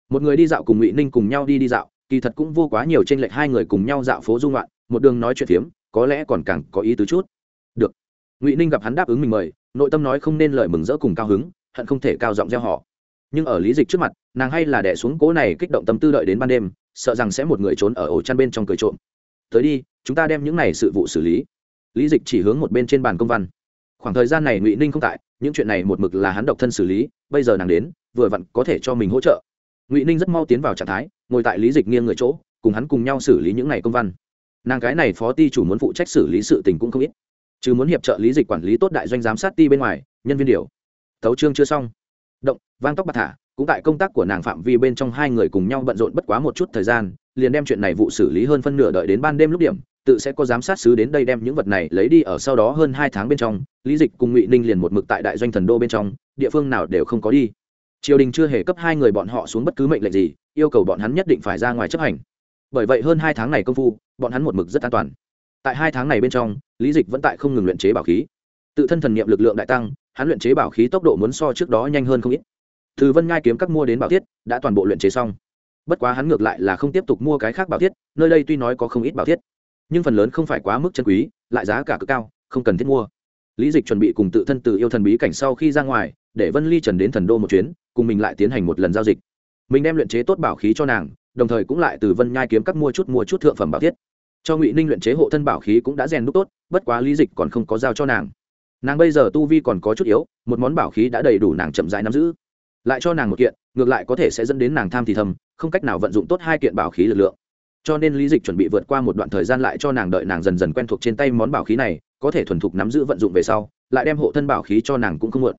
Một người đi dạo cùng ngụy ninh cùng nhau đi đi dạo, kỳ thật cũng vô quá nhiều t r ê n lệch hai người cùng nhau dạo phố dung loạn một đường nói chuyện phiếm, có lẽ còn càng có ý tứ chút. Được. Ngụy ninh gặp hắn đáp ứng mình mời, nội tâm nói không nên lời mừng rỡ cùng cao hứng, hận không thể cao giọng gieo họ nhưng ở lý dịch trước mặt, nàng hay là đẻ xuống cố này kích động tâm tư đợi đến ban đêm, sợ rằng sẽ một người trốn ở ổ chăn bên trong cười trộm. Tới đi, chúng ta đem những này sự vụ xử lý. Lý dịch chỉ hướng một bên trên bàn công văn. Khoảng thời gian này ngụy ninh không tại, những chuyện này một mực là hắn độc thân xử lý, bây giờ nàng đến, vừa vặn có thể cho mình hỗ trợ. Ngụy ninh rất mau tiến vào trạng thái, ngồi tại lý dịch nghiêng người chỗ, cùng hắn cùng nhau xử lý những ngày công văn. Nàng cái này phó ty chủ muốn phụ trách xử lý sự tình cũng không ít. Chứ muốn hiệp trợ lý dịch quản lý tốt đại doanh giám sát ty bên ngoài, nhân viên điều. Thấu trương chưa xong động, vang tóc bạc thả, cũng tại công tác của nàng phạm vi bên trong hai người cùng nhau bận rộn bất quá một chút thời gian, liền đem chuyện này vụ xử lý hơn phân nửa đợi đến ban đêm lúc điểm, tự sẽ có giám sát sứ đến đây đem những vật này lấy đi ở sau đó hơn hai tháng bên trong, lý dịch cùng ngụy ninh liền một mực tại đại doanh thần đô bên trong, địa phương nào đều không có đi. Triều đình chưa hề cấp hai người bọn họ xuống bất cứ mệnh lệnh gì, yêu cầu bọn hắn nhất định phải ra ngoài chấp hành. Bởi vậy hơn hai tháng này công phu, bọn hắn một mực rất an toàn. Tại hai tháng này bên trong, lý dịch vẫn tại không ngừng luyện chế bảo khí. Tự thân thần nghiệm lực lượng đại tăng hắn luyện chế bảo khí tốc độ muốn so trước đó nhanh hơn không ít. Từ vân ngai kiếm các mua đến bảo thiết, đã toàn bộ luyện chế xong. Bất quá hắn ngược lại là không tiếp tục mua cái khác bảo thiết, nơi đây tuy nói có không ít bảo thiết, nhưng phần lớn không phải quá mức chân quý, lại giá cả cực cao, không cần thiết mua. Lý dịch chuẩn bị cùng tự thân từ yêu thần bí cảnh sau khi ra ngoài, để vân ly trần đến thần đô một chuyến, cùng mình lại tiến hành một lần giao dịch. Mình đem luyện chế tốt bảo khí cho nàng, đồng thời cũng lại từ vân nhai kiếm các mua chút mua chút thượng phẩm bảo thiết. Cho ngụy ninh luyện chế hộ thân bảo khí cũng đã rèn đúc tốt, bất quá lý dịch còn không có giao cho nàng nàng bây giờ tu vi còn có chút yếu, một món bảo khí đã đầy đủ nàng chậm rãi nắm giữ. Lại cho nàng một kiện, ngược lại có thể sẽ dẫn đến nàng tham thì thầm, không cách nào vận dụng tốt hai kiện bảo khí lực lượng. Cho nên lý dịch chuẩn bị vượt qua một đoạn thời gian lại cho nàng đợi nàng dần dần quen thuộc trên tay món bảo khí này, có thể thuần thục nắm giữ vận dụng về sau, lại đem hộ thân bảo khí cho nàng cũng không muộn.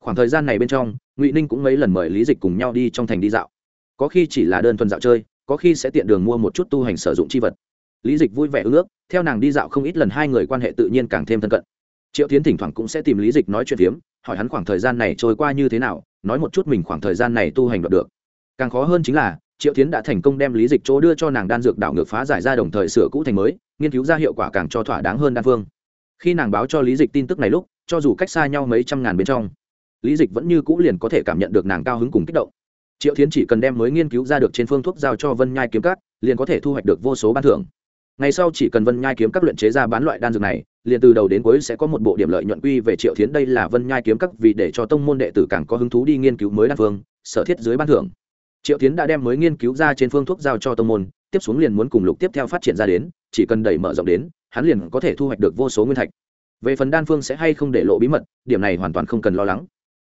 Khoảng thời gian này bên trong, ngụy ninh cũng mấy lần mời lý dịch cùng nhau đi trong thành đi dạo. Có khi chỉ là đơn thuần dạo chơi, có khi sẽ tiện đường mua một chút tu hành sử dụng c h i vật. Lý dịch vui vẻ ước, theo nàng đi dạo không ít lần hai người quan hệ tự nhiên càng thêm thân cận triệu tiến thỉnh thoảng cũng sẽ tìm lý dịch nói chuyện phiếm, hỏi hắn khoảng thời gian này trôi qua như thế nào, nói một chút mình khoảng thời gian này tu hành đoạt được. Càng khó hơn chính là, triệu tiến đã thành công đem lý dịch chỗ đưa cho nàng đan dược đảo ngược phá giải ra đồng thời sửa cũ thành mới, nghiên cứu ra hiệu quả càng cho thỏa đáng hơn đan phương. Khi nàng báo cho lý dịch tin tức này lúc, cho dù cách xa nhau mấy trăm ngàn bên trong, lý dịch vẫn như cũ liền có thể cảm nhận được nàng cao hứng cùng kích động. Triệu tiến chỉ cần đem mới nghiên cứu ra được trên phương thuốc giao cho vân nhai kiếm cắt liền có thể thu hoạch được vô số ban thưởng. Ngày sau chỉ cần vân nhai kiếm các luyện chế ra bán loại đan dược này liền từ đầu đến cuối sẽ có một bộ điểm lợi nhuận quy về triệu thiến. Đây là vân nhai kiếm các vì để cho tông môn đệ tử càng có hứng thú đi nghiên cứu mới đan phương, sở thiết dưới ban thưởng. Triệu thiến đã đem mới nghiên cứu ra trên phương thuốc giao cho tông môn, tiếp xuống liền muốn cùng lục tiếp theo phát triển ra đến, chỉ cần đẩy mở rộng đến, hắn liền có thể thu hoạch được vô số nguyên thạch. Về phần đan phương sẽ hay không để lộ bí mật, điểm này hoàn toàn không cần lo lắng.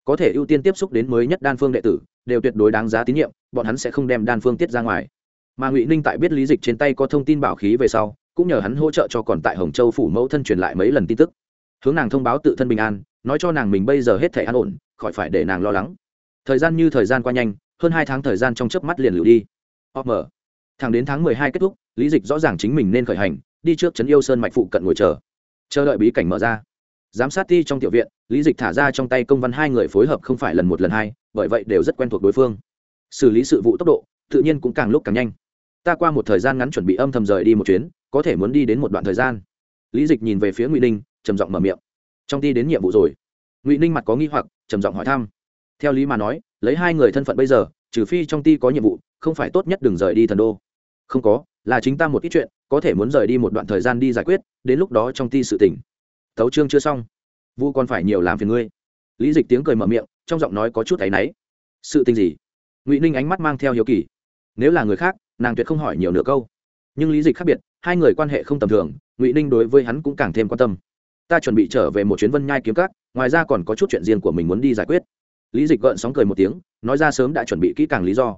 Có thể ưu tiên tiếp xúc đến mới nhất đan phương đệ tử, đều tuyệt đối đáng giá tín nhiệm, bọn hắn sẽ không đem đan phương tiết ra ngoài. Mà ngụy ninh tại biết lý dịch trên tay có thông tin bảo khí về sau cũng nhờ hắn hỗ trợ cho còn tại hồng châu phủ mẫu thân truyền lại mấy lần tin tức. Hướng nàng thông báo tự thân bình an, nói cho nàng mình bây giờ hết thể an ổn, khỏi phải để nàng lo lắng. Thời gian như thời gian qua nhanh, hơn hai tháng thời gian trong chớp mắt liền lựu đi. Om thẳng đến tháng mười hai kết thúc, lý dịch rõ ràng chính mình nên khởi hành, đi trước trấn yêu sơn mạch phụ cận ngồi chờ. Chờ đợi bí cảnh mở ra. Giám sát ti trong tiểu viện, lý dịch thả ra trong tay công văn hai người phối hợp không phải lần một lần hai, bởi vậy đều rất quen thuộc đối phương. Xử lý sự vụ tốc độ, tự nhiên cũng càng lúc càng nhanh. Ta qua một thời gian ngắn chuẩn bị âm thầm rời đi một chuyến có thể muốn đi đến một đoạn thời gian. Lý dịch nhìn về phía ngụy ninh, trầm giọng mở miệng. Trong ti đến nhiệm vụ rồi. Ngụy ninh mặt có nghi hoặc, trầm giọng hỏi thăm. Theo lý mà nói, lấy hai người thân phận bây giờ, trừ phi trong ti có nhiệm vụ, không phải tốt nhất đừng rời đi thần đô. Không có, là chính ta một ít chuyện, có thể muốn rời đi một đoạn thời gian đi giải quyết, đến lúc đó trong ti sự tỉnh thấu trương chưa xong. Vu còn phải nhiều làm phiền ngươi. Lý dịch tiếng cười mở miệng, trong giọng nói có chút áy náy. Sự tình gì? Ngụy ninh ánh mắt mang theo hiếu kỳ. Nếu là người khác, nàng tuyệt không hỏi nhiều nửa câu nhưng lý dịch khác biệt hai người quan hệ không tầm thường ngụy ninh đối với hắn cũng càng thêm quan tâm. Ta chuẩn bị trở về một chuyến vân nhai kiếm cát, ngoài ra còn có chút chuyện riêng của mình muốn đi giải quyết. Lý dịch gợn sóng cười một tiếng nói ra sớm đã chuẩn bị kỹ càng lý do.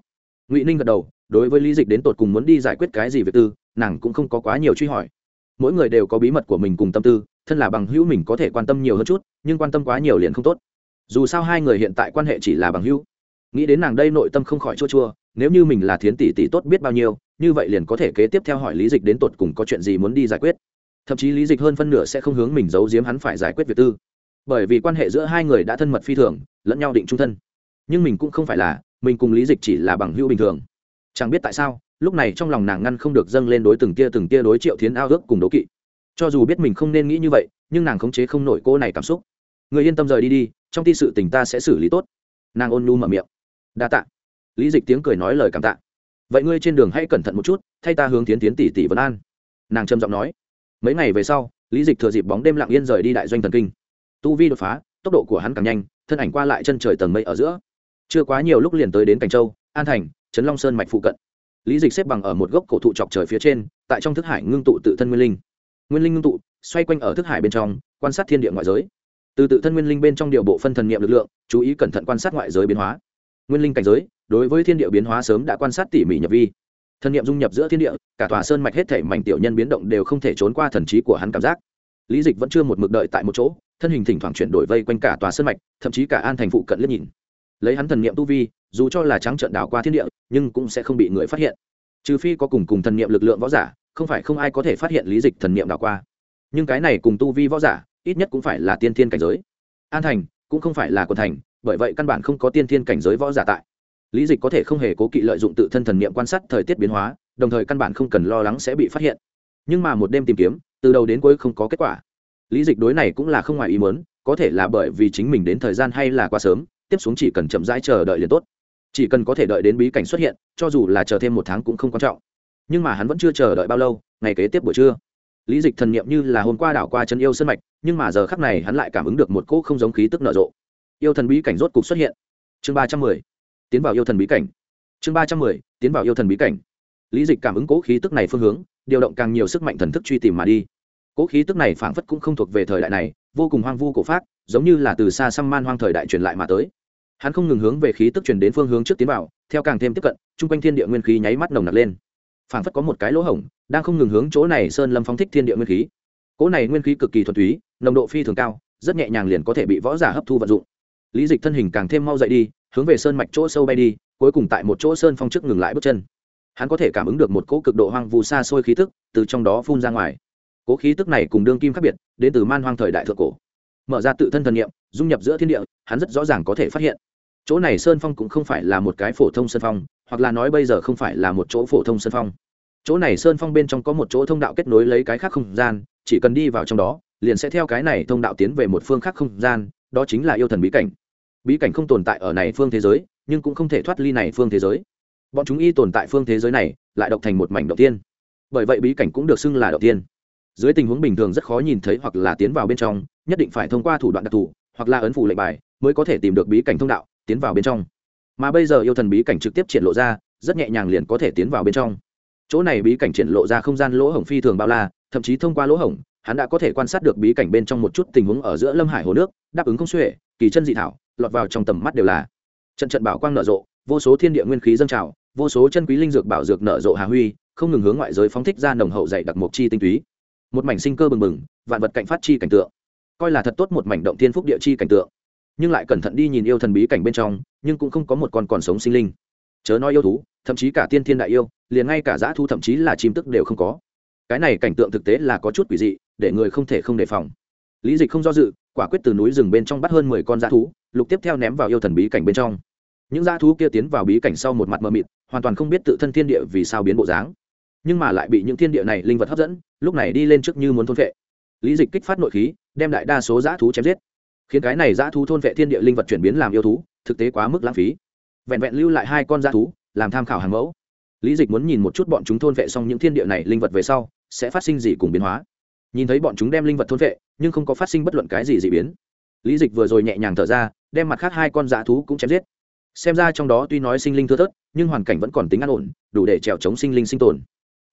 Ngụy ninh gật đầu đối với lý dịch đến tột cùng muốn đi giải quyết cái gì việc tư nàng cũng không có quá nhiều truy hỏi. Mỗi người đều có bí mật của mình cùng tâm tư thân là bằng hữu mình có thể quan tâm nhiều hơn chút nhưng quan tâm quá nhiều liền không tốt. Dù sao hai người hiện tại quan hệ chỉ là bằng hữu. Nghĩ đến nàng đây nội tâm không khỏi chua chua nếu như mình là thiến tỷ tỷ tốt biết bao nhiêu như vậy liền có thể kế tiếp theo hỏi lý dịch đến tột cùng có chuyện gì muốn đi giải quyết. Thậm chí lý dịch hơn phân nửa sẽ không hướng mình giấu giếm hắn phải giải quyết việc tư. Bởi vì quan hệ giữa hai người đã thân mật phi thường, lẫn nhau định trung thân. Nhưng mình cũng không phải là, mình cùng lý dịch chỉ là bằng hữu bình thường. Chẳng biết tại sao, lúc này trong lòng nàng ngăn không được dâng lên đối từng tia từng tia đối triệu thiến ao ước cùng đố kỵ. Cho dù biết mình không nên nghĩ như vậy, nhưng nàng khống chế không nổi cô này cảm xúc. Người yên tâm rời đi đi, trong ti sự tình ta sẽ xử lý tốt. Nàng ôn nhu mở miệng. Đa tạ. Lý dịch tiếng cười nói lời cảm tạ vậy ngươi trên đường hãy cẩn thận một chút, thay ta hướng tiến tiến tỷ tỷ vân an. Nàng trầm giọng nói. Mấy ngày về sau, lý dịch thừa dịp bóng đêm lặng yên rời đi đại doanh thần kinh. Tu vi đột phá, tốc độ của hắn càng nhanh, thân ảnh qua lại chân trời tầng mây ở giữa. Chưa quá nhiều lúc liền tới đến cảnh châu, an thành, trấn long sơn mạch phụ cận. Lý dịch xếp bằng ở một gốc cổ thụ chọc trời phía trên, tại trong thức hải ngưng tụ tự thân nguyên linh. Nguyên linh ngưng tụ, xoay quanh ở thức hải bên trong, quan sát thiên địa ngoại giới. Từ tự thân nguyên linh bên trong điều bộ phân thần nghiệm lực lượng, chú ý cẩn thận quan sát ngoại giới biến hóa. Nguyên linh cảnh giới đối với thiên địa biến hóa sớm đã quan sát tỉ mỉ nhập vi. Thân nhiệm dung nhập giữa thiên địa, cả tòa sơn mạch hết thể mảnh tiểu nhân biến động đều không thể trốn qua thần trí của hắn cảm giác. Lý dịch vẫn chưa một mực đợi tại một chỗ, thân hình thỉnh thoảng chuyển đổi vây quanh cả tòa sơn mạch, thậm chí cả an thành phụ cận liếc nhìn. Lấy hắn thần niệm tu vi, dù cho là trắng trợn đảo qua thiên địa, nhưng cũng sẽ không bị người phát hiện. Trừ phi có cùng cùng thần niệm lực lượng võ giả, không phải không ai có thể phát hiện lý dịch thần niệm đảo qua. Nhưng cái này cùng tu vi võ giả, ít nhất cũng phải là tiên thiên cảnh giới. An thành, cũng không phải là quần thành, bởi vậy căn bản không có tiên thiên cảnh giới võ giả tại lý dịch có thể không hề cố kỵ lợi dụng tự thân thần niệm quan sát thời tiết biến hóa, đồng thời căn bản không cần lo lắng sẽ bị phát hiện. Nhưng mà một đêm tìm kiếm, từ đầu đến cuối không có kết quả. Lý dịch đối này cũng là không ngoài ý muốn, có thể là bởi vì chính mình đến thời gian hay là quá sớm, tiếp xuống chỉ cần chậm rãi chờ đợi liền tốt. Chỉ cần có thể đợi đến bí cảnh xuất hiện, cho dù là chờ thêm một tháng cũng không quan trọng. Nhưng mà hắn vẫn chưa chờ đợi bao lâu, ngày kế tiếp buổi trưa. Lý dịch thần niệm như là hôm qua đảo qua chân yêu sân mạch, nhưng mà giờ khắc này hắn lại cảm ứng được một cỗ không giống khí tức nở rộ. Yêu thần bí cảnh rốt cục xuất hiện. Chương ba trăm mười tiến vào yêu thần bí cảnh. Chương ba trăm mười, tiến vào yêu thần bí cảnh. Lý dịch cảm ứng cỗ khí tức này phương hướng, điều động càng nhiều sức mạnh thần thức truy tìm mà đi. Cỗ khí tức này phảng phất cũng không thuộc về thời đại này, vô cùng hoang vu cổ pháp giống như là từ xa xăm man hoang thời đại truyền lại mà tới. Hắn không ngừng hướng về khí tức truyền đến phương hướng trước tiến vào, theo càng thêm tiếp cận, chung quanh thiên địa nguyên khí nháy mắt nồng nặc lên. Phảng phất có một cái lỗ hổng, đang không ngừng hướng chỗ này sơn lâm phóng thích thiên địa nguyên khí. Cỗ này nguyên khí cực kỳ thuần túy, nồng độ phi thường cao, rất nhẹ nhàng liền có thể bị võ giả hấp thu vận dụng lý dịch thân hình càng thêm mau dậy đi, hướng về sơn mạch chỗ sâu bay đi, cuối cùng tại một chỗ sơn phong trước ngừng lại bước chân. Hắn có thể cảm ứng được một cỗ cực độ hoang vu xa xôi khí tức từ trong đó phun ra ngoài. Cỗ khí tức này cùng đương kim khác biệt, đến từ man hoang thời đại thượng cổ. Mở ra tự thân thần niệm, dung nhập giữa thiên địa, hắn rất rõ ràng có thể phát hiện. Chỗ này sơn phong cũng không phải là một cái phổ thông sơn phong, hoặc là nói bây giờ không phải là một chỗ phổ thông sơn phong. Chỗ này sơn phong bên trong có một chỗ thông đạo kết nối lấy cái khác không gian, chỉ cần đi vào trong đó, liền sẽ theo cái này thông đạo tiến về một phương khác không gian, đó chính là yêu thần bí cảnh bí cảnh không tồn tại ở này phương thế giới, nhưng cũng không thể thoát ly này phương thế giới. Bọn chúng y tồn tại phương thế giới này, lại độc thành một mảnh đầu tiên bởi vậy bí cảnh cũng được xưng là đầu tiên dưới tình huống bình thường rất khó nhìn thấy hoặc là tiến vào bên trong, nhất định phải thông qua thủ đoạn đặc thù, hoặc là ấn phủ lệnh bài, mới có thể tìm được bí cảnh thông đạo, tiến vào bên trong. Mà bây giờ yêu thần bí cảnh trực tiếp triển lộ ra, rất nhẹ nhàng liền có thể tiến vào bên trong. Chỗ này bí cảnh triển lộ ra không gian lỗ hổng phi thường bao la, thậm chí thông qua lỗ hổng, hắn đã có thể quan sát được bí cảnh bên trong một chút tình huống ở giữa lâm hải hồ nước, đáp ứng không xuể, kỳ chân dị thảo lọt vào trong tầm mắt đều là. Trận trận bảo quang nở rộ, vô số thiên địa nguyên khí dâng trào, vô số chân quý linh dược bảo dược nở rộ hà huy, không ngừng hướng ngoại giới phóng thích ra nồng hậu dày đặc mộc chi tinh túy. Một mảnh sinh cơ bừng bừng, vạn vật cạnh phát chi cảnh tượng. Coi là thật tốt một mảnh động thiên phúc địa chi cảnh tượng. Nhưng lại cẩn thận đi nhìn yêu thần bí cảnh bên trong, nhưng cũng không có một con còn sống sinh linh. Chớ nói yêu thú, thậm chí cả tiên thiên đại yêu, liền ngay cả dã thu thậm chí là chim tức đều không có. Cái này cảnh tượng thực tế là có chút quỷ dị, để người không thể không đề phòng. Lý dịch không do dự, quả quyết từ núi rừng bên trong bắt hơn mười con dã thú lục tiếp theo ném vào yêu thần bí cảnh bên trong. Những dã thú kia tiến vào bí cảnh sau một mặt mờ mịt, hoàn toàn không biết tự thân thiên địa vì sao biến bộ dáng. Nhưng mà lại bị những thiên địa này linh vật hấp dẫn, lúc này đi lên trước như muốn thôn vệ. Lý dịch kích phát nội khí, đem đại đa số dã thú chém giết. Khiến cái này dã thú thôn vệ thiên địa linh vật chuyển biến làm yêu thú, thực tế quá mức lãng phí. Vẹn vẹn lưu lại hai con dã thú, làm tham khảo hàng mẫu. Lý dịch muốn nhìn một chút bọn chúng thôn vệ xong những thiên địa này linh vật về sau, sẽ phát sinh gì cùng biến hóa. Nhìn thấy bọn chúng đem linh vật thôn vệ, nhưng không có phát sinh bất luận cái gì dị biến. Lý dịch vừa rồi nhẹ nhàng thở ra đem mặt khác hai con dã thú cũng chém giết. Xem ra trong đó tuy nói sinh linh thưa thớt, nhưng hoàn cảnh vẫn còn tính an ổn, đủ để trèo chống sinh linh sinh tồn.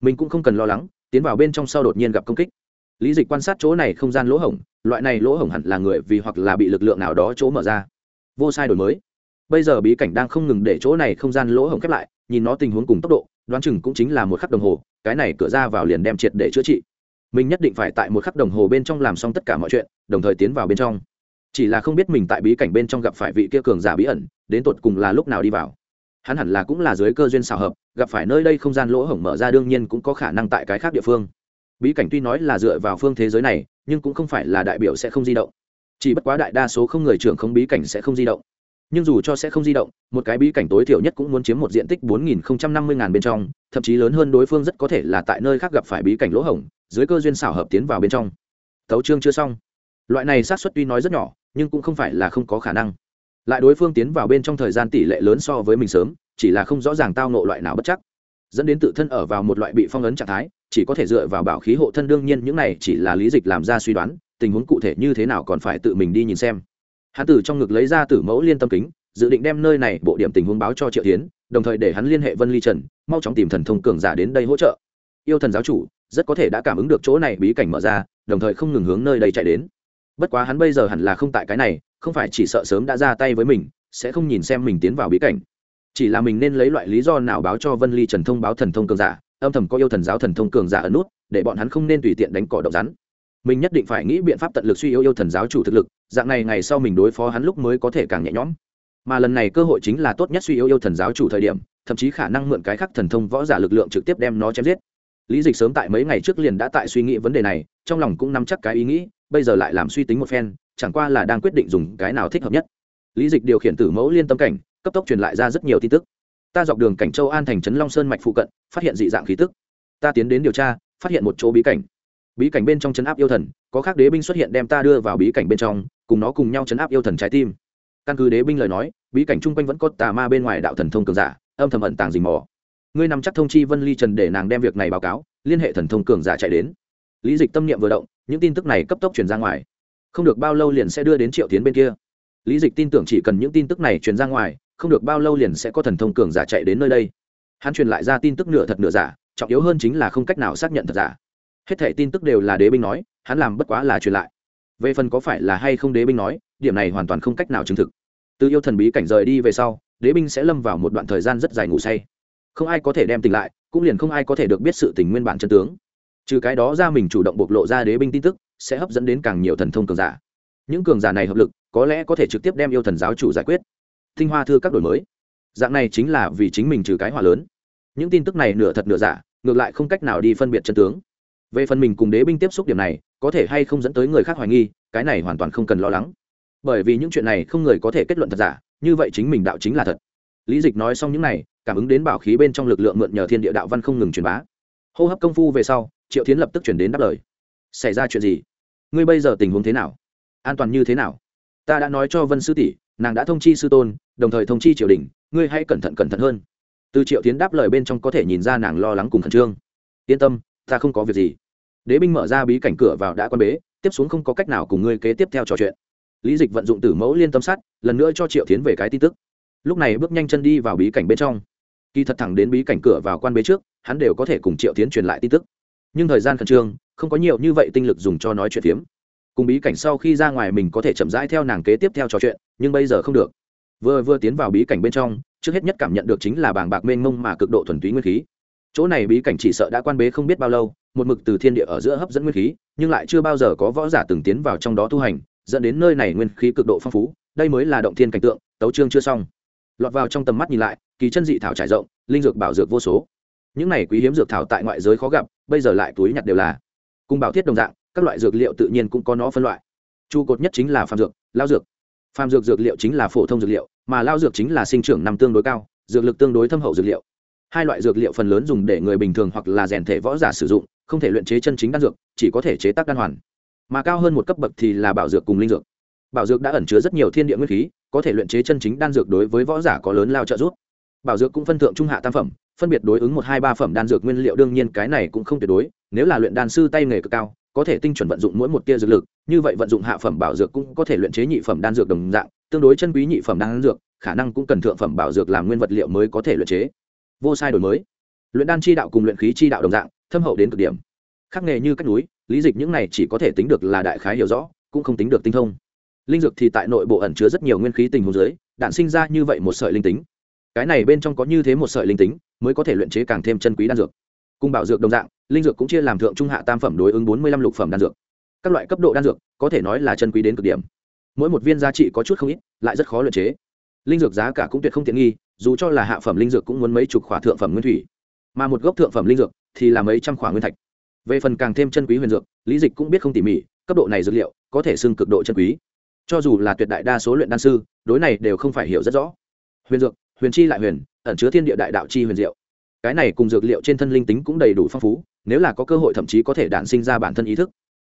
Mình cũng không cần lo lắng, tiến vào bên trong sau đột nhiên gặp công kích. Lý dịch quan sát chỗ này không gian lỗ hổng, loại này lỗ hổng hẳn là người vì hoặc là bị lực lượng nào đó chỗ mở ra. Vô sai đổi mới. Bây giờ bí cảnh đang không ngừng để chỗ này không gian lỗ hổng khép lại, nhìn nó tình huống cùng tốc độ, đoán chừng cũng chính là một khắc đồng hồ, cái này cửa ra vào liền đem triệt để chữa trị. Mình nhất định phải tại một khắc đồng hồ bên trong làm xong tất cả mọi chuyện, đồng thời tiến vào bên trong chỉ là không biết mình tại bí cảnh bên trong gặp phải vị kia cường giả bí ẩn, đến tột cùng là lúc nào đi vào. Hắn hẳn là cũng là dưới cơ duyên xào hợp, gặp phải nơi đây không gian lỗ hổng mở ra đương nhiên cũng có khả năng tại cái khác địa phương. Bí cảnh tuy nói là dựa vào phương thế giới này, nhưng cũng không phải là đại biểu sẽ không di động. Chỉ bất quá đại đa số không người trưởng không bí cảnh sẽ không di động. Nhưng dù cho sẽ không di động, một cái bí cảnh tối thiểu nhất cũng muốn chiếm một diện tích bốn nghìn không trăm năm mươi ngàn bên trong, thậm chí lớn hơn đối phương rất có thể là tại nơi khác gặp phải bí cảnh lỗ hổng, dưới cơ duyên xảo hợp tiến vào bên trong. Tấu chương chưa xong. Loại này xác suất tuy nói rất nhỏ nhưng cũng không phải là không có khả năng. Lại đối phương tiến vào bên trong thời gian tỷ lệ lớn so với mình sớm, chỉ là không rõ ràng tao nộ loại nào bất chắc. Dẫn đến tự thân ở vào một loại bị phong ấn trạng thái, chỉ có thể dựa vào bảo khí hộ thân đương nhiên những này chỉ là lý dịch làm ra suy đoán, tình huống cụ thể như thế nào còn phải tự mình đi nhìn xem. Hắn Tử trong ngực lấy ra tử mẫu liên tâm kính, dự định đem nơi này bộ điểm tình huống báo cho triệu tiến đồng thời để hắn liên hệ vân ly trần, mau chóng tìm thần thông cường giả đến đây hỗ trợ. Yêu thần giáo chủ, rất có thể đã cảm ứng được chỗ này bí cảnh mở ra, đồng thời không ngừng hướng nơi đây chạy đến bất quá hắn bây giờ hẳn là không tại cái này, không phải chỉ sợ sớm đã ra tay với mình, sẽ không nhìn xem mình tiến vào bí cảnh. Chỉ là mình nên lấy loại lý do nào báo cho vân ly trần thông báo thần thông cường giả, âm thầm có yêu thần giáo thần thông cường giả ở nút, để bọn hắn không nên tùy tiện đánh cỏ độc rắn. Mình nhất định phải nghĩ biện pháp tận lực suy yếu yêu thần giáo chủ thực lực, dạng này ngày sau mình đối phó hắn lúc mới có thể càng nhẹ nhõm. Mà lần này cơ hội chính là tốt nhất suy yếu yêu thần giáo chủ thời điểm, thậm chí khả năng mượn cái khắc thần thông võ giả lực lượng trực tiếp đem nó chém giết. Lý dịch sớm tại mấy ngày trước liền đã tại suy nghĩ vấn đề này, trong lòng cũng nắm chắc cái ý nghĩ bây giờ lại làm suy tính một phen, chẳng qua là đang quyết định dùng cái nào thích hợp nhất. Lý dịch điều khiển tử mẫu liên tâm cảnh, cấp tốc truyền lại ra rất nhiều tin tức. Ta dọc đường cảnh châu an thành trấn long sơn mạch phụ cận, phát hiện dị dạng khí tức. Ta tiến đến điều tra, phát hiện một chỗ bí cảnh. Bí cảnh bên trong chấn áp yêu thần, có khác đế binh xuất hiện đem ta đưa vào bí cảnh bên trong, cùng nó cùng nhau chấn áp yêu thần trái tim. Căn cứ đế binh lời nói, bí cảnh chung quanh vẫn có tà ma bên ngoài đạo thần thông cường giả, âm thầm ẩn tàng dình mò. Ngươi nằm chắc thông chi vân ly trần để nàng đem việc này báo cáo, liên hệ thần thông cường giả chạy đến. Lý dịch tâm niệm vừa động những tin tức này cấp tốc truyền ra ngoài. Không được bao lâu liền sẽ đưa đến triệu tiến bên kia. Lý dịch tin tưởng chỉ cần những tin tức này truyền ra ngoài, không được bao lâu liền sẽ có thần thông cường giả chạy đến nơi đây. Hắn truyền lại ra tin tức nửa thật nửa giả, trọng yếu hơn chính là không cách nào xác nhận thật giả. Hết thảy tin tức đều là đế binh nói, hắn làm bất quá là truyền lại. Về phần có phải là hay không đế binh nói, điểm này hoàn toàn không cách nào chứng thực. Từ yêu thần bí cảnh rời đi về sau, đế binh sẽ lâm vào một đoạn thời gian rất dài ngủ say. Không ai có thể đem tỉnh lại, cũng liền không ai có thể được biết sự tình nguyên bản chân tướng trừ cái đó ra mình chủ động bộc lộ ra đế binh tin tức, sẽ hấp dẫn đến càng nhiều thần thông cường giả. Những cường giả này hợp lực, có lẽ có thể trực tiếp đem yêu thần giáo chủ giải quyết. Tinh hoa thư các đổi mới. Dạng này chính là vì chính mình trừ cái hỏa lớn. Những tin tức này nửa thật nửa giả, ngược lại không cách nào đi phân biệt chân tướng. Về phần mình cùng đế binh tiếp xúc điểm này, có thể hay không dẫn tới người khác hoài nghi, cái này hoàn toàn không cần lo lắng. Bởi vì những chuyện này không người có thể kết luận thật giả, như vậy chính mình đạo chính là thật. Lý dịch nói xong những này, cảm ứng đến bảo khí bên trong lực lượng mượn nhờ thiên địa đạo văn không ngừng truyền bá. Hô hấp công phu về sau triệu tiến lập tức chuyển đến đáp lời. Xảy ra chuyện gì? Ngươi bây giờ tình huống thế nào? An toàn như thế nào? Ta đã nói cho vân sư tỷ, nàng đã thông chi sư tôn, đồng thời thông chi triều đình, ngươi hãy cẩn thận cẩn thận hơn. Từ triệu tiến đáp lời bên trong có thể nhìn ra nàng lo lắng cùng khẩn trương. Yên tâm, ta không có việc gì. Đế binh mở ra bí cảnh cửa vào đã quan bế, tiếp xuống không có cách nào cùng ngươi kế tiếp theo trò chuyện. Lý dịch vận dụng tử mẫu liên tâm sát, lần nữa cho triệu tiến về cái tin tức. Lúc này bước nhanh chân đi vào bí cảnh bên trong. Kỳ thật thẳng đến bí cảnh cửa vào quan bế trước, hắn đều có thể cùng triệu tiến truyền lại tin tức nhưng thời gian khẩn trương, không có nhiều như vậy tinh lực dùng cho nói chuyện phiếm. Cùng bí cảnh sau khi ra ngoài mình có thể chậm rãi theo nàng kế tiếp theo trò chuyện, nhưng bây giờ không được. Vừa vừa tiến vào bí cảnh bên trong, trước hết nhất cảm nhận được chính là bảng bạc mênh mông mà cực độ thuần túy nguyên khí. Chỗ này bí cảnh chỉ sợ đã quan bế không biết bao lâu, một mực từ thiên địa ở giữa hấp dẫn nguyên khí, nhưng lại chưa bao giờ có võ giả từng tiến vào trong đó tu hành, dẫn đến nơi này nguyên khí cực độ phong phú, đây mới là động thiên cảnh tượng, tấu trương chưa xong. Lọt vào trong tầm mắt nhìn lại, kỳ chân dị thảo trải rộng, linh dược bảo dược vô số. Những này quý hiếm dược thảo tại ngoại giới khó gặp bây giờ lại túi nhặt đều là. Cùng bảo thiết đồng dạng, các loại dược liệu tự nhiên cũng có nó phân loại. Trụ cột nhất chính là phàm dược, lao dược. Phàm dược dược liệu chính là phổ thông dược liệu, mà lao dược chính là sinh trưởng nằm tương đối cao, dược lực tương đối thâm hậu dược liệu. Hai loại dược liệu phần lớn dùng để người bình thường hoặc là rèn thể võ giả sử dụng, không thể luyện chế chân chính đan dược, chỉ có thể chế tác đan hoàn. Mà cao hơn một cấp bậc thì là bảo dược cùng linh dược. Bảo dược đã ẩn chứa rất nhiều thiên địa nguyên khí, có thể luyện chế chân chính đan dược đối với võ giả có lớn lao trợ giúp. Bảo dược cũng phân thượng trung hạ tam phẩm phân biệt đối ứng một hai ba phẩm đan dược nguyên liệu, đương nhiên cái này cũng không tuyệt đối, nếu là luyện đan sư tay nghề cực cao, có thể tinh chuẩn vận dụng mỗi một tia dược lực, như vậy vận dụng hạ phẩm bảo dược cũng có thể luyện chế nhị phẩm đan dược đồng dạng, tương đối chân quý nhị phẩm đan dược, khả năng cũng cần thượng phẩm bảo dược làm nguyên vật liệu mới có thể luyện chế. Vô sai đổi mới. Luyện đan chi đạo cùng luyện khí chi đạo đồng dạng, thâm hậu đến cực điểm. Khắc nghề như cách núi, lý dịch những này chỉ có thể tính được là đại khái hiểu rõ, cũng không tính được tinh thông. Linh dược thì tại nội bộ ẩn chứa rất nhiều nguyên khí tình huống dưới, đạn sinh ra như vậy một sợi linh tính cái này bên trong có như thế một sợi linh tính, mới có thể luyện chế càng thêm chân quý đan dược. Cùng bảo dược đồng dạng, linh dược cũng chia làm thượng trung hạ tam phẩm đối ứng bốn mươi lăm lục phẩm đan dược. Các loại cấp độ đan dược, có thể nói là chân quý đến cực điểm. Mỗi một viên giá trị có chút không ít, lại rất khó luyện chế. Linh dược giá cả cũng tuyệt không tiện nghi, dù cho là hạ phẩm linh dược cũng muốn mấy chục khỏa thượng phẩm nguyên thủy. Mà một gốc thượng phẩm linh dược thì là mấy trăm khỏa nguyên thạch. Về phần càng thêm chân quý huyền dược, lý dịch cũng biết không tỉ mỉ, cấp độ này dược liệu có thể xưng cực độ chân quý. Cho dù là tuyệt đại đa số luyện đan sư, đối này đều không phải hiểu rất rõ. Huyền dược huyền chi lại huyền, ẩn chứa thiên địa đại đạo chi huyền diệu. Cái này cùng dược liệu trên thân linh tính cũng đầy đủ phong phú, nếu là có cơ hội thậm chí có thể đản sinh ra bản thân ý thức.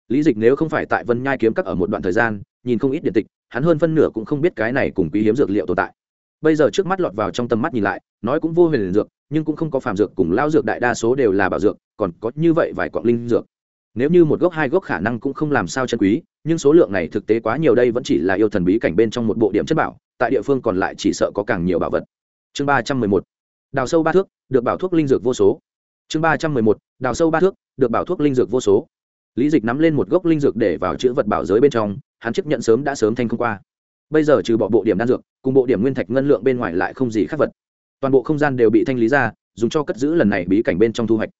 Lý dịch nếu không phải tại vân nhai kiếm các ở một đoạn thời gian, nhìn không ít điện tịch, hắn hơn phân nửa cũng không biết cái này cùng quý hiếm dược liệu tồn tại. Bây giờ trước mắt lọt vào trong tầm mắt nhìn lại, nói cũng vô huyền dược, nhưng cũng không có phàm dược cùng lao dược đại đa số đều là bảo dược, còn có như vậy vài quặng linh dược. Nếu như một gốc hai gốc khả năng cũng không làm sao chân quý, nhưng số lượng này thực tế quá nhiều đây vẫn chỉ là yêu thần bí cảnh bên trong một bộ điểm chất bảo tại địa phương còn lại chỉ sợ có càng nhiều bảo vật. Chương ba trăm mười một. Đào sâu ba thước, được bảo thuốc linh dược vô số. Chương ba trăm mười một. Đào sâu ba thước, được bảo thuốc linh dược vô số. Lý dịch nắm lên một gốc linh dược để vào chữ vật bảo giới bên trong, hắn chấp nhận sớm đã sớm thanh không qua. Bây giờ trừ bỏ bộ điểm đan dược, cùng bộ điểm nguyên thạch ngân lượng bên ngoài lại không gì khác vật. Toàn bộ không gian đều bị thanh lý ra, dùng cho cất giữ lần này bí cảnh bên trong thu hoạch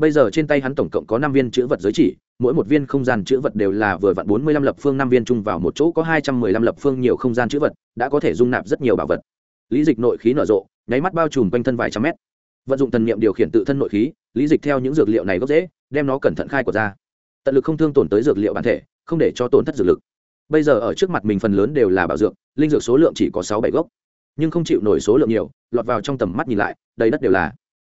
bây giờ trên tay hắn tổng cộng có năm viên chữ vật giới chỉ, mỗi một viên không gian chữ vật đều là vừa vặn bốn mươi lăm lập phương, năm viên chung vào một chỗ có hai trăm mười lăm lập phương nhiều không gian chữ vật, đã có thể dung nạp rất nhiều bảo vật. Lý dịch nội khí nở rộ, nháy mắt bao trùm quanh thân vài trăm mét. Vận dụng thần niệm điều khiển tự thân nội khí, lý dịch theo những dược liệu này gốc dễ đem nó cẩn thận khai của ra. Tận lực không thương tổn tới dược liệu bản thể, không để cho tổn thất dược lực. Bây giờ ở trước mặt mình phần lớn đều là bảo dược, linh dược số lượng chỉ có sáu bảy gốc. Nhưng không chịu nổi số lượng nhiều, lọt vào trong tầm mắt nhìn lại, đầy đất đều là.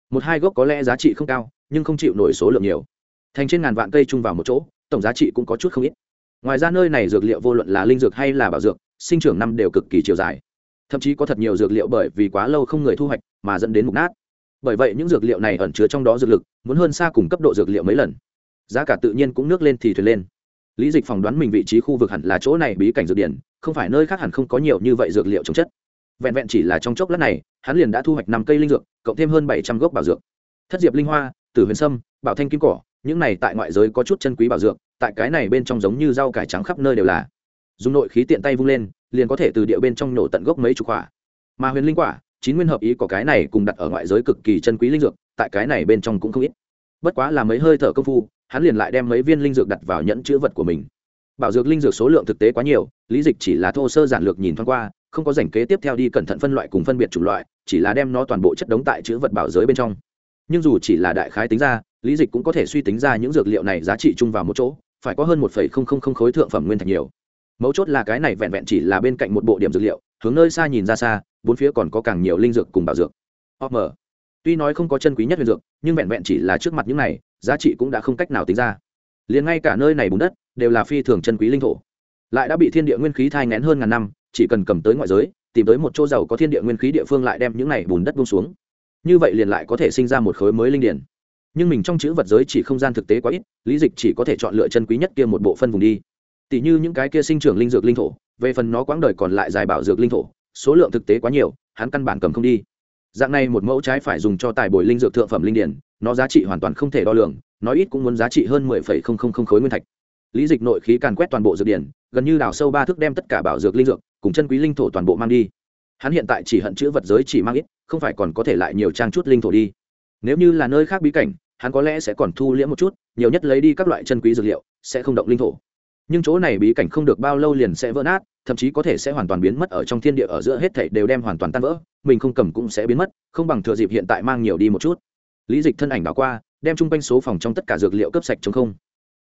Một hai gốc có lẽ giá trị không cao nhưng không chịu nổi số lượng nhiều. Thành trên ngàn vạn cây chung vào một chỗ, tổng giá trị cũng có chút không ít. Ngoài ra nơi này dược liệu vô luận là linh dược hay là bảo dược, sinh trưởng năm đều cực kỳ chiều dài. Thậm chí có thật nhiều dược liệu bởi vì quá lâu không người thu hoạch mà dẫn đến mục nát. Bởi vậy những dược liệu này ẩn chứa trong đó dược lực, muốn hơn xa cùng cấp độ dược liệu mấy lần. Giá cả tự nhiên cũng nước lên thì thuyền lên. Lý dịch phỏng đoán mình vị trí khu vực hẳn là chỗ này bí cảnh dược điển, không phải nơi khác hẳn không có nhiều như vậy dược liệu trồng chất. Vẹn vẹn chỉ là trong chốc lát này, hắn liền đã thu hoạch năm cây linh dược, cộng thêm hơn bảy trăm gốc bảo dược. Thất diệp linh hoa tử huyền sâm, bảo thanh kim cỏ, những này tại ngoại giới có chút chân quý bảo dược, tại cái này bên trong giống như rau cải trắng khắp nơi đều là. Dùng nội khí tiện tay vung lên, liền có thể từ địa bên trong nổ tận gốc mấy chục quả. Mà huyền linh quả, chín nguyên hợp ý có cái này cùng đặt ở ngoại giới cực kỳ chân quý linh dược, tại cái này bên trong cũng không ít. Bất quá là mấy hơi thở công phu, hắn liền lại đem mấy viên linh dược đặt vào nhẫn chữ vật của mình. Bảo dược linh dược số lượng thực tế quá nhiều, lý dịch chỉ là thô sơ giản lược nhìn thoáng qua, không có rảnh kế tiếp theo đi cẩn thận phân loại cùng phân biệt chủng loại, chỉ là đem nó toàn bộ chất đống tại chữ vật bảo giới bên trong nhưng dù chỉ là đại khái tính ra, lý dịch cũng có thể suy tính ra những dược liệu này giá trị chung vào một chỗ, phải có hơn một khối thượng phẩm nguyên thạch nhiều. Mấu chốt là cái này vẹn vẹn chỉ là bên cạnh một bộ điểm dược liệu, hướng nơi xa nhìn ra xa, bốn phía còn có càng nhiều linh dược cùng bảo dược. Om tuy nói không có chân quý nhất huyền dược, nhưng vẹn vẹn chỉ là trước mặt những này, giá trị cũng đã không cách nào tính ra. Liền ngay cả nơi này bùn đất, đều là phi thường chân quý linh thổ. Lại đã bị thiên địa nguyên khí thai ngén hơn ngàn năm, chỉ cần cầm tới ngoại giới, tìm tới một chỗ giàu có thiên địa nguyên khí địa phương lại đem những này bùn đất buông xuống như vậy liền lại có thể sinh ra một khối mới linh điển. Nhưng mình trong chữ vật giới chỉ không gian thực tế quá ít, lý dịch chỉ có thể chọn lựa chân quý nhất kia một bộ phân vùng đi. Tỷ như những cái kia sinh trưởng linh dược linh thổ, về phần nó quãng đời còn lại dài bảo dược linh thổ, số lượng thực tế quá nhiều, hắn căn bản cầm không đi. Dạng này một mẫu trái phải dùng cho tài bồi linh dược thượng phẩm linh điển, nó giá trị hoàn toàn không thể đo lường nói ít cũng muốn giá trị hơn mười phẩy không không không khối nguyên thạch. Lý dịch nội khí càn quét toàn bộ dược điển, gần như đào sâu ba thước đem tất cả bảo dược linh dược cùng chân quý linh thổ toàn bộ mang đi hắn hiện tại chỉ hận chữ vật giới chỉ mang ít, không phải còn có thể lại nhiều trang chút linh thổ đi. Nếu như là nơi khác bí cảnh, hắn có lẽ sẽ còn thu liễm một chút, nhiều nhất lấy đi các loại chân quý dược liệu, sẽ không động linh thổ. Nhưng chỗ này bí cảnh không được bao lâu liền sẽ vỡ nát, thậm chí có thể sẽ hoàn toàn biến mất ở trong thiên địa ở giữa hết thảy đều đem hoàn toàn tan vỡ, mình không cầm cũng sẽ biến mất, không bằng thừa dịp hiện tại mang nhiều đi một chút. Lý dịch thân ảnh đảo qua, đem chung quanh số phòng trong tất cả dược liệu cấp sạch chống không.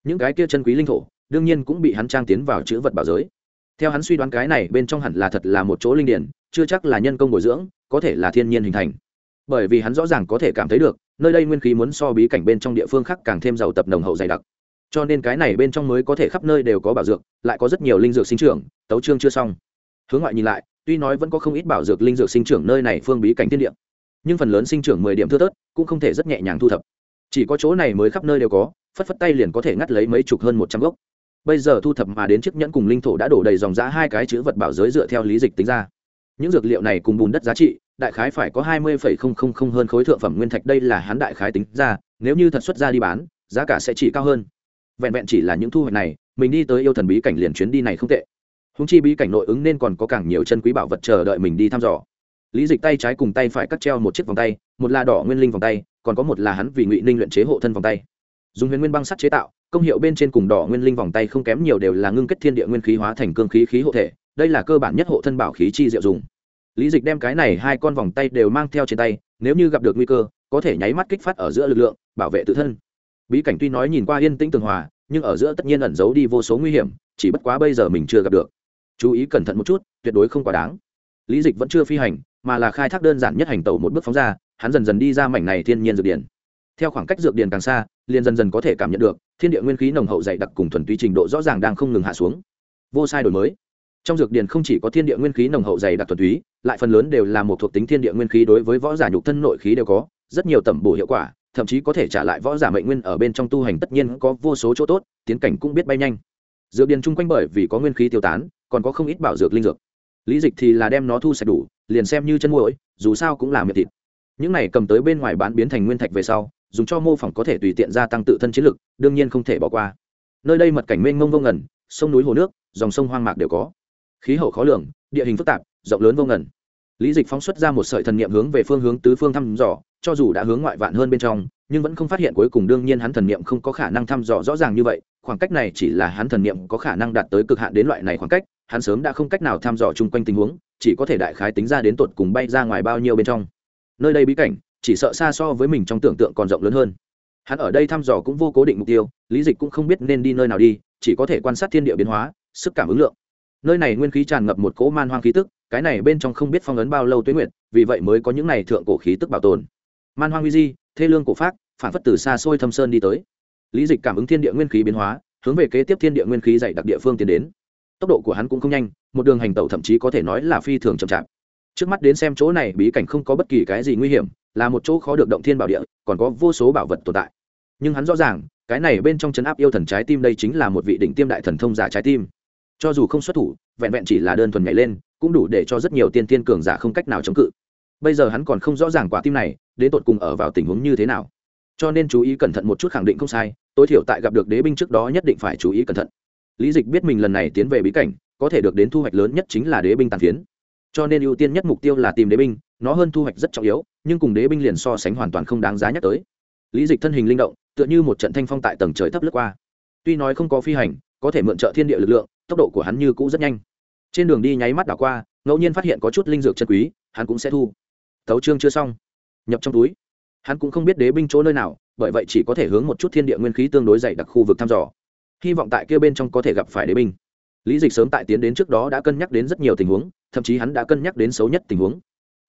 Những cái kia chân quý linh thổ, đương nhiên cũng bị hắn trang tiến vào chữ vật bảo giới. Theo hắn suy đoán cái này bên trong hẳn là thật là một chỗ linh điển chưa chắc là nhân công bồi dưỡng, có thể là thiên nhiên hình thành. Bởi vì hắn rõ ràng có thể cảm thấy được, nơi đây nguyên khí muốn so bí cảnh bên trong địa phương khác càng thêm giàu tập nồng hậu dày đặc. Cho nên cái này bên trong mới có thể khắp nơi đều có bảo dược, lại có rất nhiều linh dược sinh trưởng, tấu trương chưa xong. Hướng ngoại nhìn lại, tuy nói vẫn có không ít bảo dược linh dược sinh trưởng nơi này phương bí cảnh thiên địa, nhưng phần lớn sinh trưởng mười điểm thưa thớt, cũng không thể rất nhẹ nhàng thu thập. Chỉ có chỗ này mới khắp nơi đều có, phất phất tay liền có thể ngắt lấy mấy chục hơn một trăm gốc. Bây giờ thu thập mà đến chiếc nhẫn cùng linh thổ đã đổ đầy dòng giã hai cái chữ vật bảo giới dựa theo lý dịch tính ra những dược liệu này cùng bùn đất giá trị, đại khái phải có hai mươi hơn khối thượng phẩm nguyên thạch đây là hắn đại khái tính ra, nếu như thật xuất ra đi bán, giá cả sẽ chỉ cao hơn. Vẹn vẹn chỉ là những thu hoạch này, mình đi tới yêu thần bí cảnh liền chuyến đi này không tệ. Húng chi bí cảnh nội ứng nên còn có càng nhiều chân quý bảo vật chờ đợi mình đi thăm dò. Lý dịch tay trái cùng tay phải cắt treo một chiếc vòng tay, một là đỏ nguyên linh vòng tay, còn có một là hắn vì ngụy ninh luyện chế hộ thân vòng tay. Dùng huyền nguyên băng sắt chế tạo, công hiệu bên trên cùng đỏ nguyên linh vòng tay không kém nhiều đều là ngưng kết thiên địa nguyên khí hóa thành cương khí khí hộ thể đây là cơ bản nhất hộ thân bảo khí chi diệu dùng. Lý dịch đem cái này hai con vòng tay đều mang theo trên tay, nếu như gặp được nguy cơ, có thể nháy mắt kích phát ở giữa lực lượng, bảo vệ tự thân. Bí cảnh tuy nói nhìn qua yên tĩnh tường hòa, nhưng ở giữa tất nhiên ẩn giấu đi vô số nguy hiểm, chỉ bất quá bây giờ mình chưa gặp được. Chú ý cẩn thận một chút, tuyệt đối không quá đáng. Lý dịch vẫn chưa phi hành, mà là khai thác đơn giản nhất hành tẩu một bước phóng ra, hắn dần dần đi ra mảnh này thiên nhiên dược điển. Theo khoảng cách dược điển càng xa, liền dần dần có thể cảm nhận được, thiên địa nguyên khí nồng hậu dày đặc cùng thuần túy trình độ rõ ràng đang không ngừng hạ xuống. Vô sai đổi mới trong dược điển không chỉ có thiên địa nguyên khí nồng hậu dày đặc thuần túy, lại phần lớn đều là một thuộc tính thiên địa nguyên khí đối với võ giả nhục thân nội khí đều có, rất nhiều tẩm bổ hiệu quả, thậm chí có thể trả lại võ giả mệnh nguyên ở bên trong tu hành tất nhiên có vô số chỗ tốt, tiến cảnh cũng biết bay nhanh. Dược điền chung quanh bởi vì có nguyên khí tiêu tán, còn có không ít bảo dược linh dược. Lý dịch thì là đem nó thu sạch đủ, liền xem như chân mũi dù sao cũng là miệt thịt. Những này cầm tới bên ngoài bán biến thành nguyên thạch về sau, dùng cho mô phỏng có thể tùy tiện gia tăng tự thân chiến lực, đương nhiên không thể bỏ qua. Nơi đây mật cảnh mênh mông vô ngẩn sông núi hồ nước, dòng sông hoang mạc đều có khí hậu khó lường, địa hình phức tạp, rộng lớn vô ngần. lý dịch phóng xuất ra một sợi thần niệm hướng về phương hướng tứ phương thăm dò, cho dù đã hướng ngoại vạn hơn bên trong, nhưng vẫn không phát hiện cuối cùng đương nhiên hắn thần niệm không có khả năng thăm dò rõ ràng như vậy, khoảng cách này chỉ là hắn thần niệm có khả năng đạt tới cực hạn đến loại này khoảng cách, hắn sớm đã không cách nào thăm dò chung quanh tình huống, chỉ có thể đại khái tính ra đến tột cùng bay ra ngoài bao nhiêu bên trong. Nơi đây bí cảnh, chỉ sợ xa so với mình trong tưởng tượng còn rộng lớn hơn. Hắn ở đây thăm dò cũng vô cố định mục tiêu, lý dịch cũng không biết nên đi nơi nào đi, chỉ có thể quan sát thiên địa biến hóa, sức cảm ứng lượng nơi này nguyên khí tràn ngập một cỗ man hoang khí tức, cái này bên trong không biết phong ấn bao lâu tuế nguyệt, vì vậy mới có những này thượng cổ khí tức bảo tồn. Man hoang uy di, thê lương cổ pháp phản phất từ xa xôi thâm sơn đi tới. Lý dịch cảm ứng thiên địa nguyên khí biến hóa, hướng về kế tiếp thiên địa nguyên khí dạy đặc địa phương tiến đến. Tốc độ của hắn cũng không nhanh, một đường hành tẩu thậm chí có thể nói là phi thường chậm chạp. Trước mắt đến xem chỗ này, bí cảnh không có bất kỳ cái gì nguy hiểm, là một chỗ khó được động thiên bảo địa, còn có vô số bảo vật tồn tại. Nhưng hắn rõ ràng, cái này bên trong chấn áp yêu thần trái tim đây chính là một vị đỉnh tiêm đại thần thông giả trái tim cho dù không xuất thủ, vẹn vẹn chỉ là đơn thuần nhảy lên, cũng đủ để cho rất nhiều tiên tiên cường giả không cách nào chống cự. Bây giờ hắn còn không rõ ràng quả tim này, đến tột cùng ở vào tình huống như thế nào. Cho nên chú ý cẩn thận một chút khẳng định không sai, tối thiểu tại gặp được đế binh trước đó nhất định phải chú ý cẩn thận. Lý dịch biết mình lần này tiến về bí cảnh, có thể được đến thu hoạch lớn nhất chính là đế binh tàn phiến. Cho nên ưu tiên nhất mục tiêu là tìm đế binh, nó hơn thu hoạch rất trọng yếu, nhưng cùng đế binh liền so sánh hoàn toàn không đáng giá nhắc tới. Lý dịch thân hình linh động, tựa như một trận thanh phong tại tầng trời thấp lướt qua. Tuy nói không có phi hành, có thể mượn trợ thiên địa lực lượng tốc độ của hắn như cũ rất nhanh. Trên đường đi nháy mắt đảo qua, ngẫu nhiên phát hiện có chút linh dược chân quý, hắn cũng sẽ thu. Thấu trương chưa xong. Nhập trong túi. Hắn cũng không biết đế binh chỗ nơi nào, bởi vậy chỉ có thể hướng một chút thiên địa nguyên khí tương đối dày đặc khu vực thăm dò. Hy vọng tại kia bên trong có thể gặp phải đế binh. Lý dịch sớm tại tiến đến trước đó đã cân nhắc đến rất nhiều tình huống, thậm chí hắn đã cân nhắc đến xấu nhất tình huống.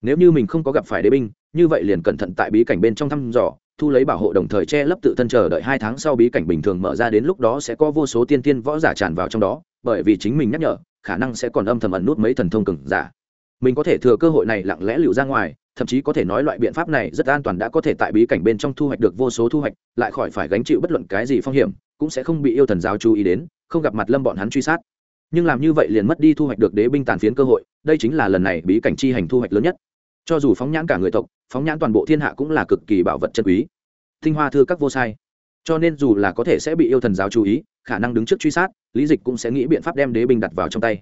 Nếu như mình không có gặp phải đế binh, như vậy liền cẩn thận tại bí cảnh bên trong thăm dò thu lấy bảo hộ đồng thời che lấp tự thân chờ đợi hai tháng sau bí cảnh bình thường mở ra đến lúc đó sẽ có vô số tiên tiên võ giả tràn vào trong đó, bởi vì chính mình nhắc nhở, khả năng sẽ còn âm thầm ẩn nút mấy thần thông cừng giả. Mình có thể thừa cơ hội này lặng lẽ lựu ra ngoài, thậm chí có thể nói loại biện pháp này rất an toàn đã có thể tại bí cảnh bên trong thu hoạch được vô số thu hoạch, lại khỏi phải gánh chịu bất luận cái gì phong hiểm, cũng sẽ không bị yêu thần giáo chú ý đến, không gặp mặt lâm bọn hắn truy sát. Nhưng làm như vậy liền mất đi thu hoạch được đế binh tàn phiến cơ hội, đây chính là lần này bí cảnh chi hành thu hoạch lớn nhất cho dù phóng nhãn cả người tộc, phóng nhãn toàn bộ thiên hạ cũng là cực kỳ bảo vật chân quý. Tinh hoa thư các vô sai. Cho nên dù là có thể sẽ bị yêu thần giáo chú ý, khả năng đứng trước truy sát, lý dịch cũng sẽ nghĩ biện pháp đem đế binh đặt vào trong tay.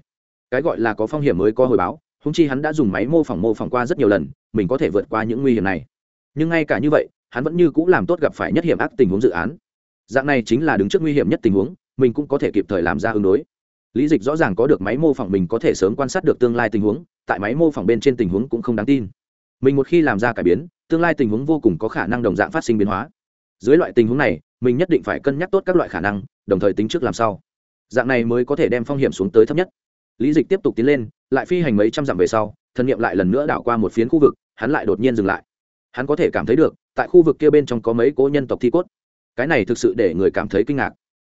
Cái gọi là có phong hiểm mới có hồi báo húng chi hắn đã dùng máy mô phỏng mô phỏng qua rất nhiều lần, mình có thể vượt qua những nguy hiểm này. Nhưng ngay cả như vậy, hắn vẫn như cũng làm tốt gặp phải nhất hiểm ác tình huống dự án. Dạng này chính là đứng trước nguy hiểm nhất tình huống, mình cũng có thể kịp thời làm ra ứng đối lý dịch rõ ràng có được máy mô phỏng mình có thể sớm quan sát được tương lai tình huống, tại máy mô phỏng bên trên tình huống cũng không đáng tin. Mình một khi làm ra cải biến, tương lai tình huống vô cùng có khả năng đồng dạng phát sinh biến hóa. Dưới loại tình huống này, mình nhất định phải cân nhắc tốt các loại khả năng, đồng thời tính trước làm sao dạng này mới có thể đem phong hiểm xuống tới thấp nhất. Lý dịch tiếp tục tiến lên, lại phi hành mấy trăm dặm về sau, thân nhiệm lại lần nữa đảo qua một phiến khu vực, hắn lại đột nhiên dừng lại. Hắn có thể cảm thấy được, tại khu vực kia bên trong có mấy cố nhân tộc thi cốt. Cái này thực sự để người cảm thấy kinh ngạc.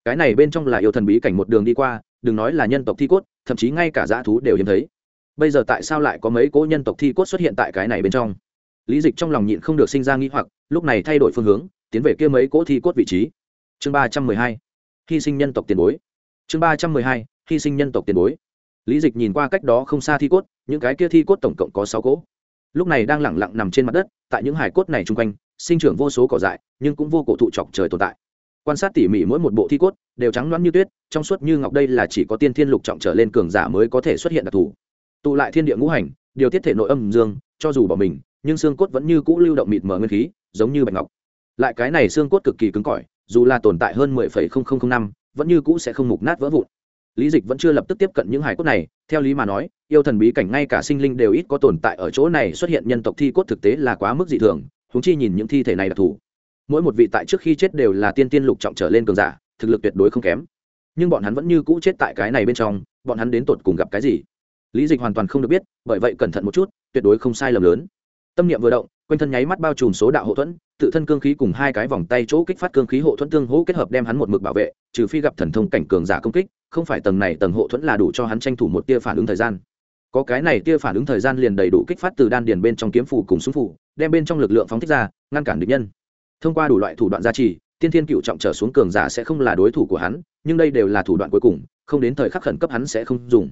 Cái này bên trong là yêu thần bí cảnh một đường đi qua đừng nói là nhân tộc thi cốt, thậm chí ngay cả dã thú đều hiếm thấy. Bây giờ tại sao lại có mấy cố nhân tộc thi cốt xuất hiện tại cái này bên trong? Lý dịch trong lòng nhịn không được sinh ra nghĩ hoặc, lúc này thay đổi phương hướng, tiến về kia mấy cỗ thi cốt vị trí. Chương ba trăm mười hai, hy sinh nhân tộc tiền bối. Chương ba trăm mười hai, hy sinh nhân tộc tiền bối. Lý dịch nhìn qua cách đó không xa thi cốt, những cái kia thi cốt tổng cộng có sáu cỗ. Lúc này đang lẳng lặng nằm trên mặt đất, tại những hải cốt này chung quanh, sinh trưởng vô số cỏ dại, nhưng cũng vô cổ thụ chọc trời tồn tại quan sát tỉ mỉ mỗi một bộ thi cốt, đều trắng loãng như tuyết, trong suốt như ngọc đây là chỉ có tiên thiên lục trọng trở lên cường giả mới có thể xuất hiện đặc thù. Tụ lại thiên địa ngũ hành, điều tiết thể nội âm dương, cho dù bỏ mình, nhưng xương cốt vẫn như cũ lưu động mịt mờ nguyên khí, giống như bạch ngọc. Lại cái này xương cốt cực kỳ cứng cỏi, dù là tồn tại hơn mười phẩy không không không năm, vẫn như cũ sẽ không mục nát vỡ vụn. Lý dịch vẫn chưa lập tức tiếp cận những hải cốt này, theo lý mà nói, yêu thần bí cảnh ngay cả sinh linh đều ít có tồn tại ở chỗ này xuất hiện nhân tộc thi cốt thực tế là quá mức dị thường húng chi nhìn những thi thể này đặc thù mỗi một vị tại trước khi chết đều là tiên tiên lục trọng trở lên cường giả, thực lực tuyệt đối không kém. Nhưng bọn hắn vẫn như cũ chết tại cái này bên trong, bọn hắn đến tột cùng gặp cái gì? Lý dịch hoàn toàn không được biết, bởi vậy cẩn thận một chút, tuyệt đối không sai lầm lớn. Tâm niệm vừa động, quanh thân nháy mắt bao trùm số đạo hộ thuẫn, tự thân cương khí cùng hai cái vòng tay chỗ kích phát cương khí hộ thuẫn tương hỗ kết hợp đem hắn một mực bảo vệ, trừ phi gặp thần thông cảnh cường giả công kích, không phải tầng này tầng hộ thuẫn là đủ cho hắn tranh thủ một tia phản ứng thời gian. Có cái này tia phản ứng thời gian liền đầy đủ kích phát từ đan điền bên trong kiếm phủ cùng súng phủ đem bên trong lực lượng phóng thích ra, ngăn cản địch nhân thông qua đủ loại thủ đoạn gia trì, tiên thiên cựu trọng trở xuống cường giả sẽ không là đối thủ của hắn, nhưng đây đều là thủ đoạn cuối cùng, không đến thời khắc khẩn cấp hắn sẽ không dùng.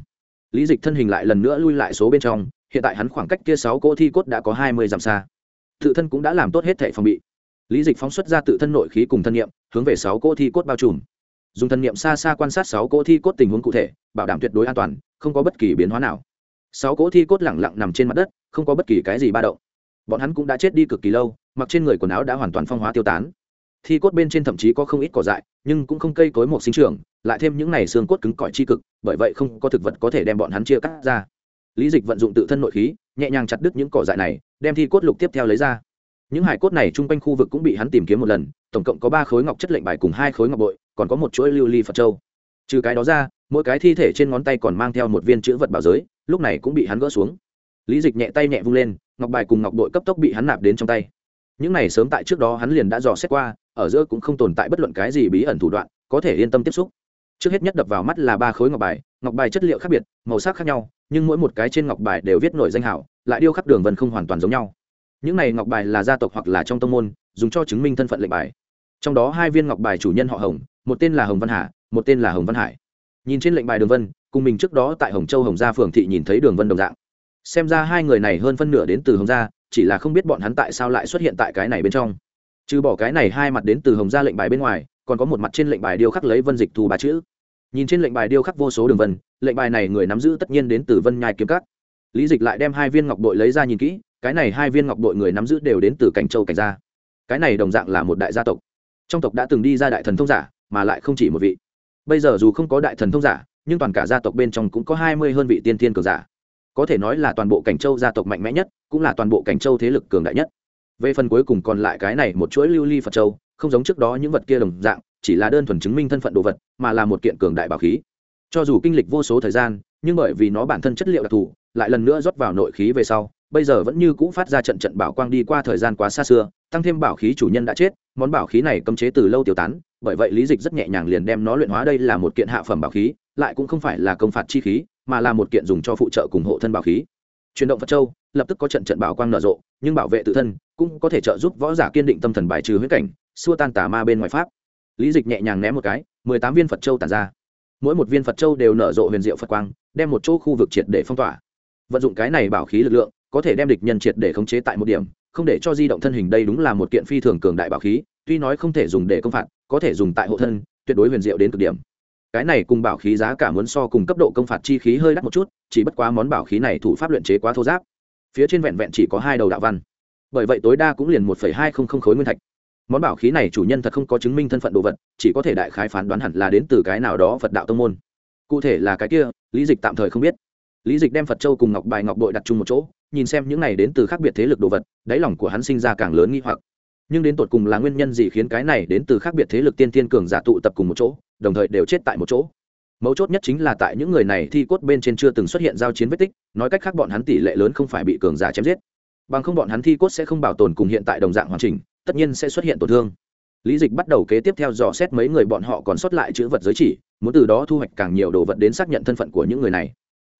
Lý dịch thân hình lại lần nữa lui lại số bên trong, hiện tại hắn khoảng cách kia sáu cỗ thi cốt đã có hai mươi dặm xa. Tự thân cũng đã làm tốt hết thể phòng bị. Lý dịch phóng xuất ra tự thân nội khí cùng thân nhiệm hướng về sáu cỗ thi cốt bao trùm. Dùng thân nhiệm xa xa quan sát sáu cỗ thi cốt tình huống cụ thể, bảo đảm tuyệt đối an toàn, không có bất kỳ biến hóa nào. Sáu cỗ thi cốt lẳng lặng nằm trên mặt đất, không có bất kỳ cái gì ba động bọn hắn cũng đã chết đi cực kỳ lâu, mặc trên người quần áo đã hoàn toàn phong hóa tiêu tán. Thi cốt bên trên thậm chí có không ít cỏ dại, nhưng cũng không cây cối một sinh trưởng, lại thêm những này xương cốt cứng cỏi chi cực, bởi vậy không có thực vật có thể đem bọn hắn chia cắt ra. Lý dịch vận dụng tự thân nội khí, nhẹ nhàng chặt đứt những cỏ dại này, đem thi cốt lục tiếp theo lấy ra. Những hải cốt này chung quanh khu vực cũng bị hắn tìm kiếm một lần, tổng cộng có ba khối ngọc chất lệnh bài cùng hai khối ngọc bội, còn có một chuỗi lưu ly phật châu. Trừ cái đó ra, mỗi cái thi thể trên ngón tay còn mang theo một viên chữ vật bảo giới, lúc này cũng bị hắn gỡ xuống. Lý dịch nhẹ tay nhẹ vung lên ngọc bài cùng ngọc đội cấp tốc bị hắn nạp đến trong tay. Những này sớm tại trước đó hắn liền đã dò xét qua, ở giữa cũng không tồn tại bất luận cái gì bí ẩn thủ đoạn, có thể yên tâm tiếp xúc. Trước hết nhất đập vào mắt là ba khối ngọc bài ngọc bài chất liệu khác biệt, màu sắc khác nhau, nhưng mỗi một cái trên ngọc bài đều viết nổi danh hảo, lại điêu khắc đường vân không hoàn toàn giống nhau. Những này ngọc bài là gia tộc hoặc là trong tông môn, dùng cho chứng minh thân phận lệnh bài. Trong đó hai viên ngọc bài chủ nhân họ hồng, một tên là hồng văn hà, một tên là hồng văn hải. Nhìn trên lệnh bài đường vân, cùng mình trước đó tại hồng châu hồng gia phường thị nhìn thấy đường vân đồng dạng xem ra hai người này hơn phân nửa đến từ hồng gia, chỉ là không biết bọn hắn tại sao lại xuất hiện tại cái này bên trong. Trừ bỏ cái này hai mặt đến từ hồng gia lệnh bài bên ngoài, còn có một mặt trên lệnh bài điêu khắc lấy vân dịch thu ba chữ. Nhìn trên lệnh bài điêu khắc vô số đường vân, lệnh bài này người nắm giữ tất nhiên đến từ vân nhai kiếm cắt lý dịch lại đem hai viên ngọc đội lấy ra nhìn kỹ, cái này hai viên ngọc đội người nắm giữ đều đến từ cảnh châu cảnh gia. Cái này đồng dạng là một đại gia tộc. Trong tộc đã từng đi ra đại thần thông giả, mà lại không chỉ một vị. Bây giờ dù không có đại thần thông giả, nhưng toàn cả gia tộc bên trong cũng có hai mươi hơn vị tiên thiên cường giả có thể nói là toàn bộ cảnh châu gia tộc mạnh mẽ nhất, cũng là toàn bộ cảnh châu thế lực cường đại nhất. Về phần cuối cùng còn lại cái này một chuỗi lưu ly phật châu, không giống trước đó những vật kia đồng dạng, chỉ là đơn thuần chứng minh thân phận đồ vật, mà là một kiện cường đại bảo khí. Cho dù kinh lịch vô số thời gian, nhưng bởi vì nó bản thân chất liệu đặc thù, lại lần nữa rót vào nội khí về sau, bây giờ vẫn như cũ phát ra trận trận bảo quang đi qua thời gian quá xa xưa, tăng thêm bảo khí chủ nhân đã chết, món bảo khí này cấm chế từ lâu tiêu tán, bởi vậy lý dịch rất nhẹ nhàng liền đem nó luyện hóa đây là một kiện hạ phẩm bảo khí, lại cũng không phải là công phạt chi khí mà là một kiện dùng cho phụ trợ cùng hộ thân bảo khí. Chuyển động phật châu, lập tức có trận trận bảo quang nở rộ, nhưng bảo vệ tự thân cũng có thể trợ giúp võ giả kiên định tâm thần bài trừ huyết cảnh, xua tan tà ma bên ngoài pháp. Lý dịch nhẹ nhàng ném một cái, mười tám viên phật châu tàn ra. Mỗi một viên phật châu đều nở rộ huyền diệu phật quang, đem một chỗ khu vực triệt để phong tỏa. Vận dụng cái này bảo khí lực lượng, có thể đem địch nhân triệt để khống chế tại một điểm, không để cho di động thân hình đây đúng là một kiện phi thường cường đại bảo khí, tuy nói không thể dùng để công phạt, có thể dùng tại hộ thân, tuyệt đối huyền diệu đến cực điểm cái này cùng bảo khí giá cả muốn so cùng cấp độ công phạt chi khí hơi đắt một chút, chỉ bất quá món bảo khí này thủ pháp luyện chế quá thô giáp. Phía trên vẹn vẹn chỉ có hai đầu đạo văn. Bởi vậy tối đa cũng liền một hai không không khối nguyên thạch. Món bảo khí này chủ nhân thật không có chứng minh thân phận đồ vật, chỉ có thể đại khái phán đoán hẳn là đến từ cái nào đó phật đạo tông môn. Cụ thể là cái kia, lý dịch tạm thời không biết. Lý dịch đem phật châu cùng ngọc bài ngọc bội đặt chung một chỗ, nhìn xem những này đến từ khác biệt thế lực đồ vật, đáy lòng của hắn sinh ra càng lớn nghi hoặc. Nhưng đến tột cùng là nguyên nhân gì khiến cái này đến từ khác biệt thế lực tiên tiên cường giả tụ tập cùng một chỗ? Đồng thời đều chết tại một chỗ. Mấu chốt nhất chính là tại những người này thi cốt bên trên chưa từng xuất hiện giao chiến vết tích, nói cách khác bọn hắn tỷ lệ lớn không phải bị cường giả chém giết. Bằng không bọn hắn thi cốt sẽ không bảo tồn cùng hiện tại đồng dạng hoàn chỉnh, tất nhiên sẽ xuất hiện tổn thương. Lý dịch bắt đầu kế tiếp theo dò xét mấy người bọn họ còn sót lại chữ vật giới chỉ, muốn từ đó thu hoạch càng nhiều đồ vật đến xác nhận thân phận của những người này.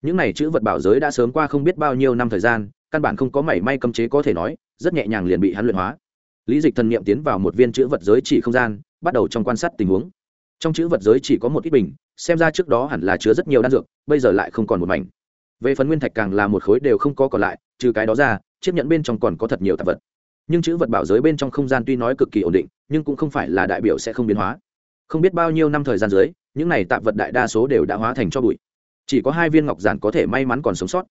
Những này chữ vật bảo giới đã sớm qua không biết bao nhiêu năm thời gian, căn bản không có mảy may cấm chế có thể nói, rất nhẹ nhàng liền bị hắn luyện hóa. Lý dịch thần niệm tiến vào một viên chữ vật giới chỉ không gian, bắt đầu trong quan sát tình huống trong chữ vật giới chỉ có một ít bình, xem ra trước đó hẳn là chứa rất nhiều đan dược, bây giờ lại không còn một mảnh. Về phần nguyên thạch càng là một khối đều không có còn lại, trừ cái đó ra, chiếc nhẫn bên trong còn có thật nhiều tạp vật. Nhưng chữ vật bảo giới bên trong không gian tuy nói cực kỳ ổn định, nhưng cũng không phải là đại biểu sẽ không biến hóa. Không biết bao nhiêu năm thời gian dưới, những này tạp vật đại đa số đều đã hóa thành cho bụi. Chỉ có hai viên ngọc giản có thể may mắn còn sống sót.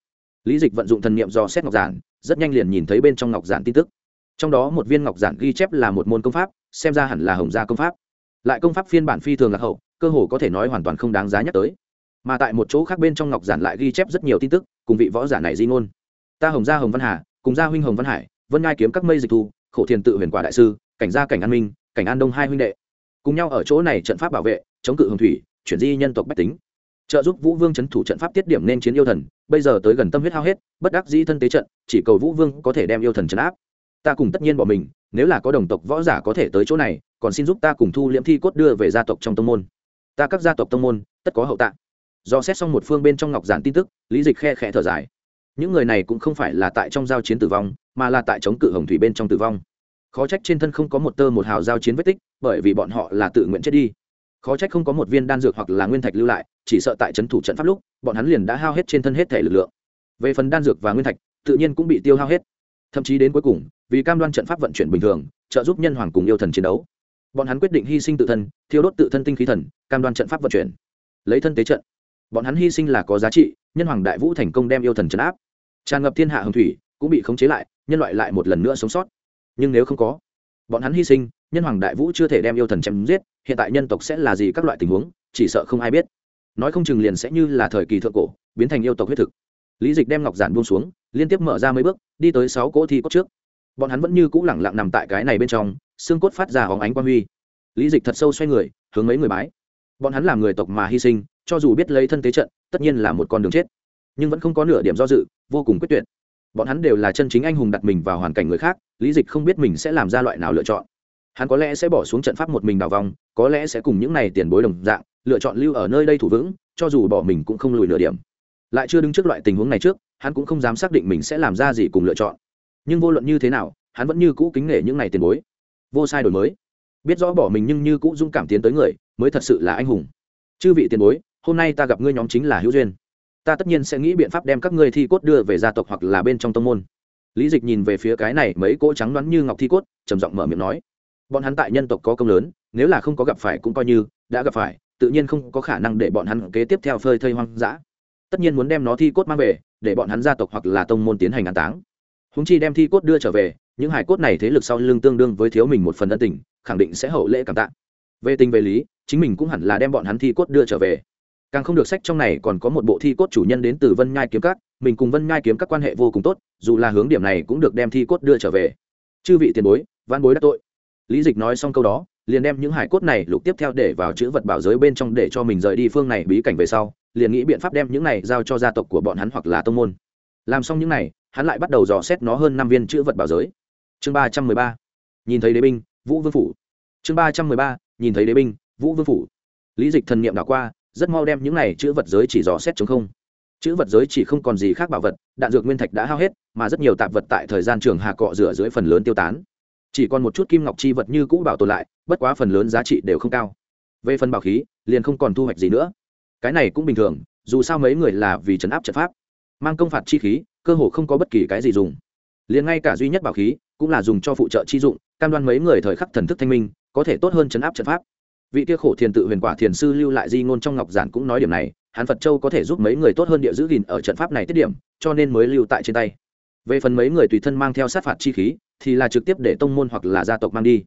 Lý dịch vận dụng thần niệm do xét ngọc giản, rất nhanh liền nhìn thấy bên trong ngọc giản tin tức. Trong đó một viên ngọc giản ghi chép là một môn công pháp, xem ra hẳn là hồng gia công pháp lại công pháp phiên bản phi thường lạc hậu, cơ hồ có thể nói hoàn toàn không đáng giá nhắc tới. Mà tại một chỗ khác bên trong ngọc giản lại ghi chép rất nhiều tin tức, cùng vị võ giả này di ngôn. Ta hồng gia hồng văn hà, cùng gia huynh hồng văn hải, vân ngai kiếm các mây dịch thu, khổ thiền tự huyền quả đại sư, cảnh gia cảnh an minh, cảnh an đông hai huynh đệ. Cùng nhau ở chỗ này trận pháp bảo vệ, chống cự hồng thủy, chuyển di nhân tộc bách tính. Trợ giúp vũ vương c h ấ n thủ trận pháp tiết điểm nên chiến yêu thần, bây giờ tới gần tâm huyết hao hết, bất đắc dĩ thân tế trận, chỉ cầu vũ vương có thể đem yêu thần trấn áp. Ta cùng tất nhiên bỏ mình, nếu là có đồng tộc võ giả có thể tới chỗ này còn xin giúp ta cùng thu liễm thi cốt đưa về gia tộc trong tông môn. Ta các gia tộc tông môn, tất có hậu tạ. Do xét xong một phương bên trong ngọc giản tin tức, lý dịch khe khẽ thở dài. Những người này cũng không phải là tại trong giao chiến tử vong, mà là tại chống cự hồng thủy bên trong tử vong. Khó trách trên thân không có một tơ một hào giao chiến vết tích, bởi vì bọn họ là tự nguyện chết đi. Khó trách không có một viên đan dược hoặc là nguyên thạch lưu lại, chỉ sợ tại trấn thủ trận pháp lúc, bọn hắn liền đã hao hết trên thân hết thể lực lượng. Về phần đan dược và nguyên thạch, tự nhiên cũng bị tiêu hao hết. Thậm chí đến cuối cùng, vì cam đoan trận pháp vận chuyển bình thường, trợ giúp nhân hoàng cùng yêu thần chiến đấu bọn hắn quyết định hy sinh tự thân, thiêu đốt tự thân tinh khí thần, cam đoan trận pháp vận chuyển. Lấy thân tế trận. Bọn hắn hy sinh là có giá trị, nhân hoàng đại vũ thành công đem yêu thần trấn áp. Tràn ngập thiên hạ hồng thủy, cũng bị khống chế lại, nhân loại lại một lần nữa sống sót. Nhưng nếu không có, bọn hắn hy sinh, nhân hoàng đại vũ chưa thể đem yêu thần chém giết, hiện tại nhân tộc sẽ là gì các loại tình huống, chỉ sợ không ai biết. Nói không chừng liền sẽ như là thời kỳ thượng cổ, biến thành yêu tộc huyết thực. Lý dịch đem ngọc giản buông xuống, liên tiếp mở ra mấy bước, đi tới sáu cỗ thi cốt trước. Bọn hắn vẫn như cũ lẳng lặng nằm tại cái này bên trong xương cốt phát ra hóng ánh quang huy. Lý dịch thật sâu xoay người, hướng mấy người bái. Bọn hắn làm người tộc mà hy sinh, cho dù biết lấy thân tế trận, tất nhiên là một con đường chết. Nhưng vẫn không có nửa điểm do dự, vô cùng quyết tuyệt. Bọn hắn đều là chân chính anh hùng đặt mình vào hoàn cảnh người khác, lý dịch không biết mình sẽ làm ra loại nào lựa chọn. Hắn có lẽ sẽ bỏ xuống trận pháp một mình đào vòng có lẽ sẽ cùng những này tiền bối đồng dạng, lựa chọn lưu ở nơi đây thủ vững, cho dù bỏ mình cũng không lùi nửa điểm. Lại chưa đứng trước loại tình huống này trước, hắn cũng không dám xác định mình sẽ làm ra gì cùng lựa chọn. Nhưng vô luận như thế nào, hắn vẫn như cũ kính nể những này tiền bối vô sai đổi mới. Biết rõ bỏ mình nhưng như cũng dũng cảm tiến tới người, mới thật sự là anh hùng. Chư vị tiền bối, hôm nay ta gặp ngươi nhóm chính là hữu duyên. Ta tất nhiên sẽ nghĩ biện pháp đem các ngươi thi cốt đưa về gia tộc hoặc là bên trong tông môn. Lý dịch nhìn về phía cái này mấy cỗ trắng đoán như ngọc thi cốt, trầm giọng mở miệng nói. Bọn hắn tại nhân tộc có công lớn, nếu là không có gặp phải cũng coi như đã gặp phải, tự nhiên không có khả năng để bọn hắn kế tiếp theo phơi thây hoang dã. Tất nhiên muốn đem nó thi cốt mang về, để bọn hắn gia tộc hoặc là tông môn tiến hành an táng. Húng chi đem thi cốt đưa trở về những hải cốt này thế lực sau lưng tương đương với thiếu mình một phần ân tình, khẳng định sẽ hậu lễ cảm tạ. Về tình về lý, chính mình cũng hẳn là đem bọn hắn thi cốt đưa trở về. Càng không được sách trong này còn có một bộ thi cốt chủ nhân đến từ vân nhai kiếm các, mình cùng vân nhai kiếm các quan hệ vô cùng tốt, dù là hướng điểm này cũng được đem thi cốt đưa trở về. Chư vị tiền bối văn bối đắc tội. Lý dịch nói xong câu đó, liền đem những hải cốt này lục tiếp theo để vào chữ vật bảo giới bên trong để cho mình rời đi phương này bí cảnh về sau, liền nghĩ biện pháp đem những này giao cho gia tộc của bọn hắn hoặc là tông môn. Làm xong những này, hắn lại bắt đầu dò xét nó hơn năm viên chữ vật bảo giới chương ba trăm mười ba, nhìn thấy đế binh, vũ vương phủ. Chương ba trăm mười ba, nhìn thấy đế binh, vũ vương phủ. Lý dịch thần n i ệ m đảo qua, rất mau đem những này chữ vật giới chỉ dò xét chống không. Chữ vật giới chỉ không còn gì khác bảo vật, đạn dược nguyên thạch đã hao hết, mà rất nhiều tạp vật tại thời gian trường hà cọ rửa dưới phần lớn tiêu tán. Chỉ còn một chút kim ngọc chi vật như cũ bảo tồn lại, bất quá phần lớn giá trị đều không cao. Về phần bảo khí, liền không còn thu hoạch gì nữa. Cái này cũng bình thường, dù sao mấy người là vì trấn áp trận pháp. Mang công phạt chi khí, cơ hồ không có bất kỳ cái gì dùng. Liền ngay cả duy nhất bảo khí cũng là dùng cho phụ trợ chi dụng, cam đoan mấy người thời khắc thần thức thanh minh, có thể tốt hơn chấn áp trận pháp. Vị kia khổ thiền tự huyền quả thiền sư lưu lại di ngôn trong ngọc giản cũng nói điểm này, hắn phật châu có thể giúp mấy người tốt hơn địa giữ gìn ở trận pháp này tiết điểm, cho nên mới lưu tại trên tay. Về phần mấy người tùy thân mang theo sát phạt chi khí, thì là trực tiếp để tông môn hoặc là gia tộc mang đi.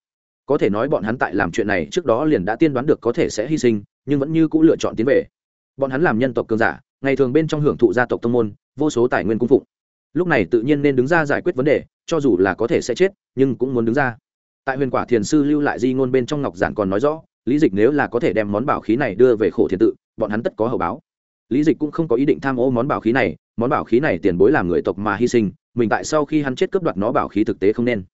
Có thể nói bọn hắn tại làm chuyện này trước đó liền đã tiên đoán được có thể sẽ hy sinh, nhưng vẫn như c ũ lựa chọn tiến về. Bọn hắn làm nhân tộc cường giả, ngày thường bên trong hưởng thụ gia tộc tông môn, vô số tài nguyên cung phụng. Lúc này tự nhiên nên đứng ra giải quyết vấn đề cho dù là có thể sẽ chết, nhưng cũng muốn đứng ra. Tại huyền quả thiền sư lưu lại di ngôn bên trong ngọc giản còn nói rõ, lý dịch nếu là có thể đem món bảo khí này đưa về khổ thiền tự, bọn hắn tất có hậu báo. Lý dịch cũng không có ý định tham ô món bảo khí này, món bảo khí này tiền bối làm người tộc mà hy sinh, mình tại sau khi hắn chết cướp đoạt nó bảo khí thực tế không nên.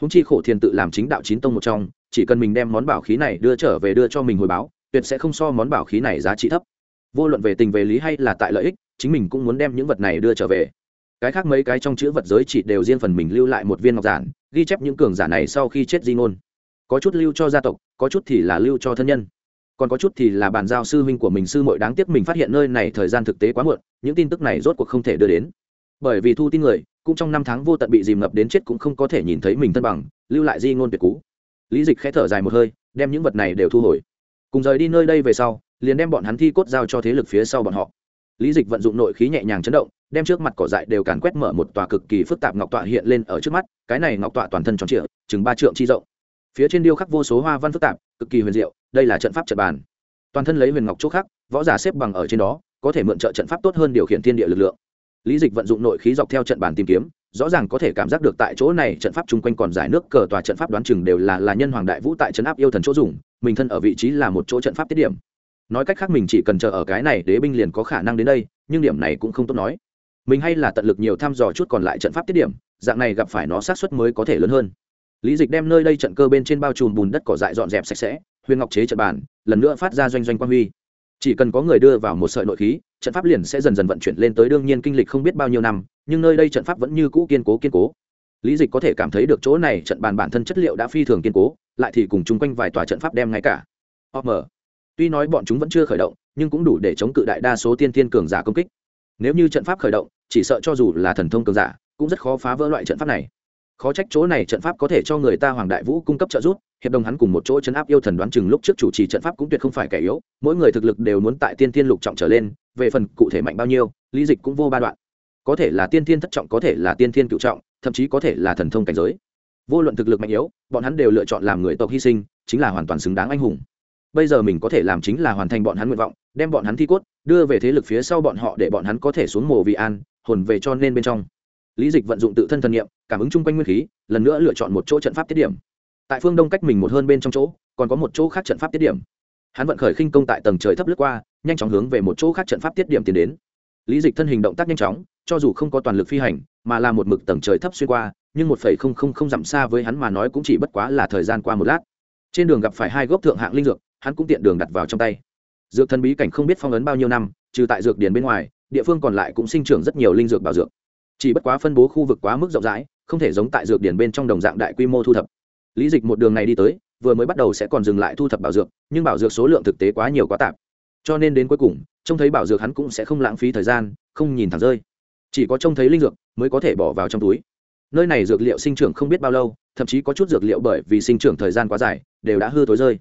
Húng chi khổ thiền tự làm chính đạo chín tông một trong, chỉ cần mình đem món bảo khí này đưa trở về đưa cho mình hồi báo, tuyệt sẽ không so món bảo khí này giá trị thấp. Vô luận về tình về lý hay là tại lợi ích, chính mình cũng muốn đem những vật này đưa trở về cái khác mấy cái trong chữ vật giới chỉ đều riêng phần mình lưu lại một viên ngọc giản, ghi chép những cường giả này sau khi chết di ngôn. Có chút lưu cho gia tộc, có chút thì là lưu cho thân nhân. Còn có chút thì là bàn giao sư huynh của mình, sư mội đáng tiếc mình phát hiện nơi này thời gian thực tế quá muộn, những tin tức này rốt cuộc không thể đưa đến. Bởi vì thu tin người, cũng trong năm tháng vô tận bị dìm ngập đến chết cũng không có thể nhìn thấy mình thân bằng, lưu lại di ngôn tuyệt cú lý dịch khẽ thở dài một hơi, đem những vật này đều thu hồi. Cùng rời đi nơi đây về sau, liền đem bọn hắn thi cốt giao cho thế lực phía sau bọn họ. Lý dịch vận dụng nội khí nhẹ nhàng chấn động đem trước mặt cỏ dại đều càn quét mở một tòa cực kỳ phức tạp ngọc tọa hiện lên ở trước mắt, cái này ngọc tọa toàn thân tròn trịa, chừng ba trượng chi rộng. Phía trên điêu khắc vô số hoa văn phức tạp, cực kỳ huyền diệu, đây là trận pháp trận bàn. Toàn thân lấy huyền ngọc chỗ khác, võ giả xếp bằng ở trên đó, có thể mượn trợ trận pháp tốt hơn điều khiển thiên địa lực lượng. Lý dịch vận dụng nội khí dọc theo trận bàn tìm kiếm, rõ ràng có thể cảm giác được tại chỗ này trận pháp chung quanh còn giải nước cờ tòa trận pháp đoán chừng đều là là nhân hoàng đại vũ tại trận áp yêu thần chỗ dùng, mình thân ở vị trí là một chỗ trận pháp tiết điểm. Nói cách khác mình chỉ cần chờ ở cái này đế binh liền có khả năng đến đây, nhưng điểm này cũng không tốt nói mình hay là tận lực nhiều thăm dò chút còn lại trận pháp tiết điểm, dạng này gặp phải nó sát xuất mới có thể lớn hơn. Lý dịch đem nơi đây trận cơ bên trên bao trùm bùn đất cỏ dại dọn dẹp sạch sẽ, huyền ngọc chế trận bàn, lần nữa phát ra doanh doanh quan huy. Chỉ cần có người đưa vào một sợi nội khí, trận pháp liền sẽ dần dần vận chuyển lên tới đương nhiên kinh lịch không biết bao nhiêu năm, nhưng nơi đây trận pháp vẫn như cũ kiên cố kiên cố. Lý dịch có thể cảm thấy được chỗ này trận bàn bản thân chất liệu đã phi thường kiên cố, lại thì cùng chung quanh vài tòa trận pháp đem ngay cả. Om tuy nói bọn chúng vẫn chưa khởi động, nhưng cũng đủ để chống cự đại đa số tiên thiên cường giả công kích. Nếu như trận pháp khởi động chỉ sợ cho dù là thần thông cường giả, cũng rất khó phá vỡ loại trận pháp này. Khó trách chỗ này trận pháp có thể cho người ta hoàng đại vũ cung cấp trợ giúp, hiệp đồng hắn cùng một chỗ chấn áp yêu thần đoán chừng lúc trước chủ trì trận pháp cũng tuyệt không phải kẻ yếu, mỗi người thực lực đều muốn tại tiên thiên lục trọng trở lên, về phần cụ thể mạnh bao nhiêu, lý dịch cũng vô ba đoạn. Có thể là tiên thiên thất trọng, có thể là tiên thiên cựu trọng, thậm chí có thể là thần thông cảnh giới. Vô luận thực lực mạnh yếu, bọn hắn đều lựa chọn làm người tộc hy sinh, chính là hoàn toàn xứng đáng anh hùng. Bây giờ mình có thể làm chính là hoàn thành bọn hắn nguyện vọng, đem bọn hắn thi cốt, đưa về thế lực phía sau bọn họ để bọn hắn có thể xuống mồ vị an hồn về cho nên bên trong. Lý dịch vận dụng tự thân thần nghiệm cảm ứng chung quanh nguyên khí, lần nữa lựa chọn một chỗ trận pháp tiết điểm. Tại phương đông cách mình một hơn bên trong chỗ, còn có một chỗ khác trận pháp tiết điểm. Hắn vận khởi khinh công tại tầng trời thấp lướt qua, nhanh chóng hướng về một chỗ khác trận pháp tiết điểm tiến đến. Lý dịch thân hình động tác nhanh chóng, cho dù không có toàn lực phi hành, mà là một mực tầng trời thấp xuyên qua, nhưng một phẩy không không không dặm xa với hắn mà nói cũng chỉ bất quá là thời gian qua một lát. Trên đường gặp phải hai gốc thượng hạng linh dược, hắn cũng tiện đường đặt vào trong tay. Dược thần bí cảnh không biết phong ấn bao nhiêu năm, trừ tại dược điền bên ngoài địa phương còn lại cũng sinh trưởng rất nhiều linh dược bảo dược. Chỉ bất quá phân bố khu vực quá mức rộng rãi, không thể giống tại dược điển bên trong đồng dạng đại quy mô thu thập. Lý dịch một đường này đi tới, vừa mới bắt đầu sẽ còn dừng lại thu thập bảo dược, nhưng bảo dược số lượng thực tế quá nhiều quá tạp. Cho nên đến cuối cùng, trông thấy bảo dược hắn cũng sẽ không lãng phí thời gian, không nhìn thẳng rơi. Chỉ có trông thấy linh dược mới có thể bỏ vào trong túi. Nơi này dược liệu sinh trưởng không biết bao lâu, thậm chí có chút dược liệu bởi vì sinh trưởng thời gian quá dài, đều đã hư tối rơi.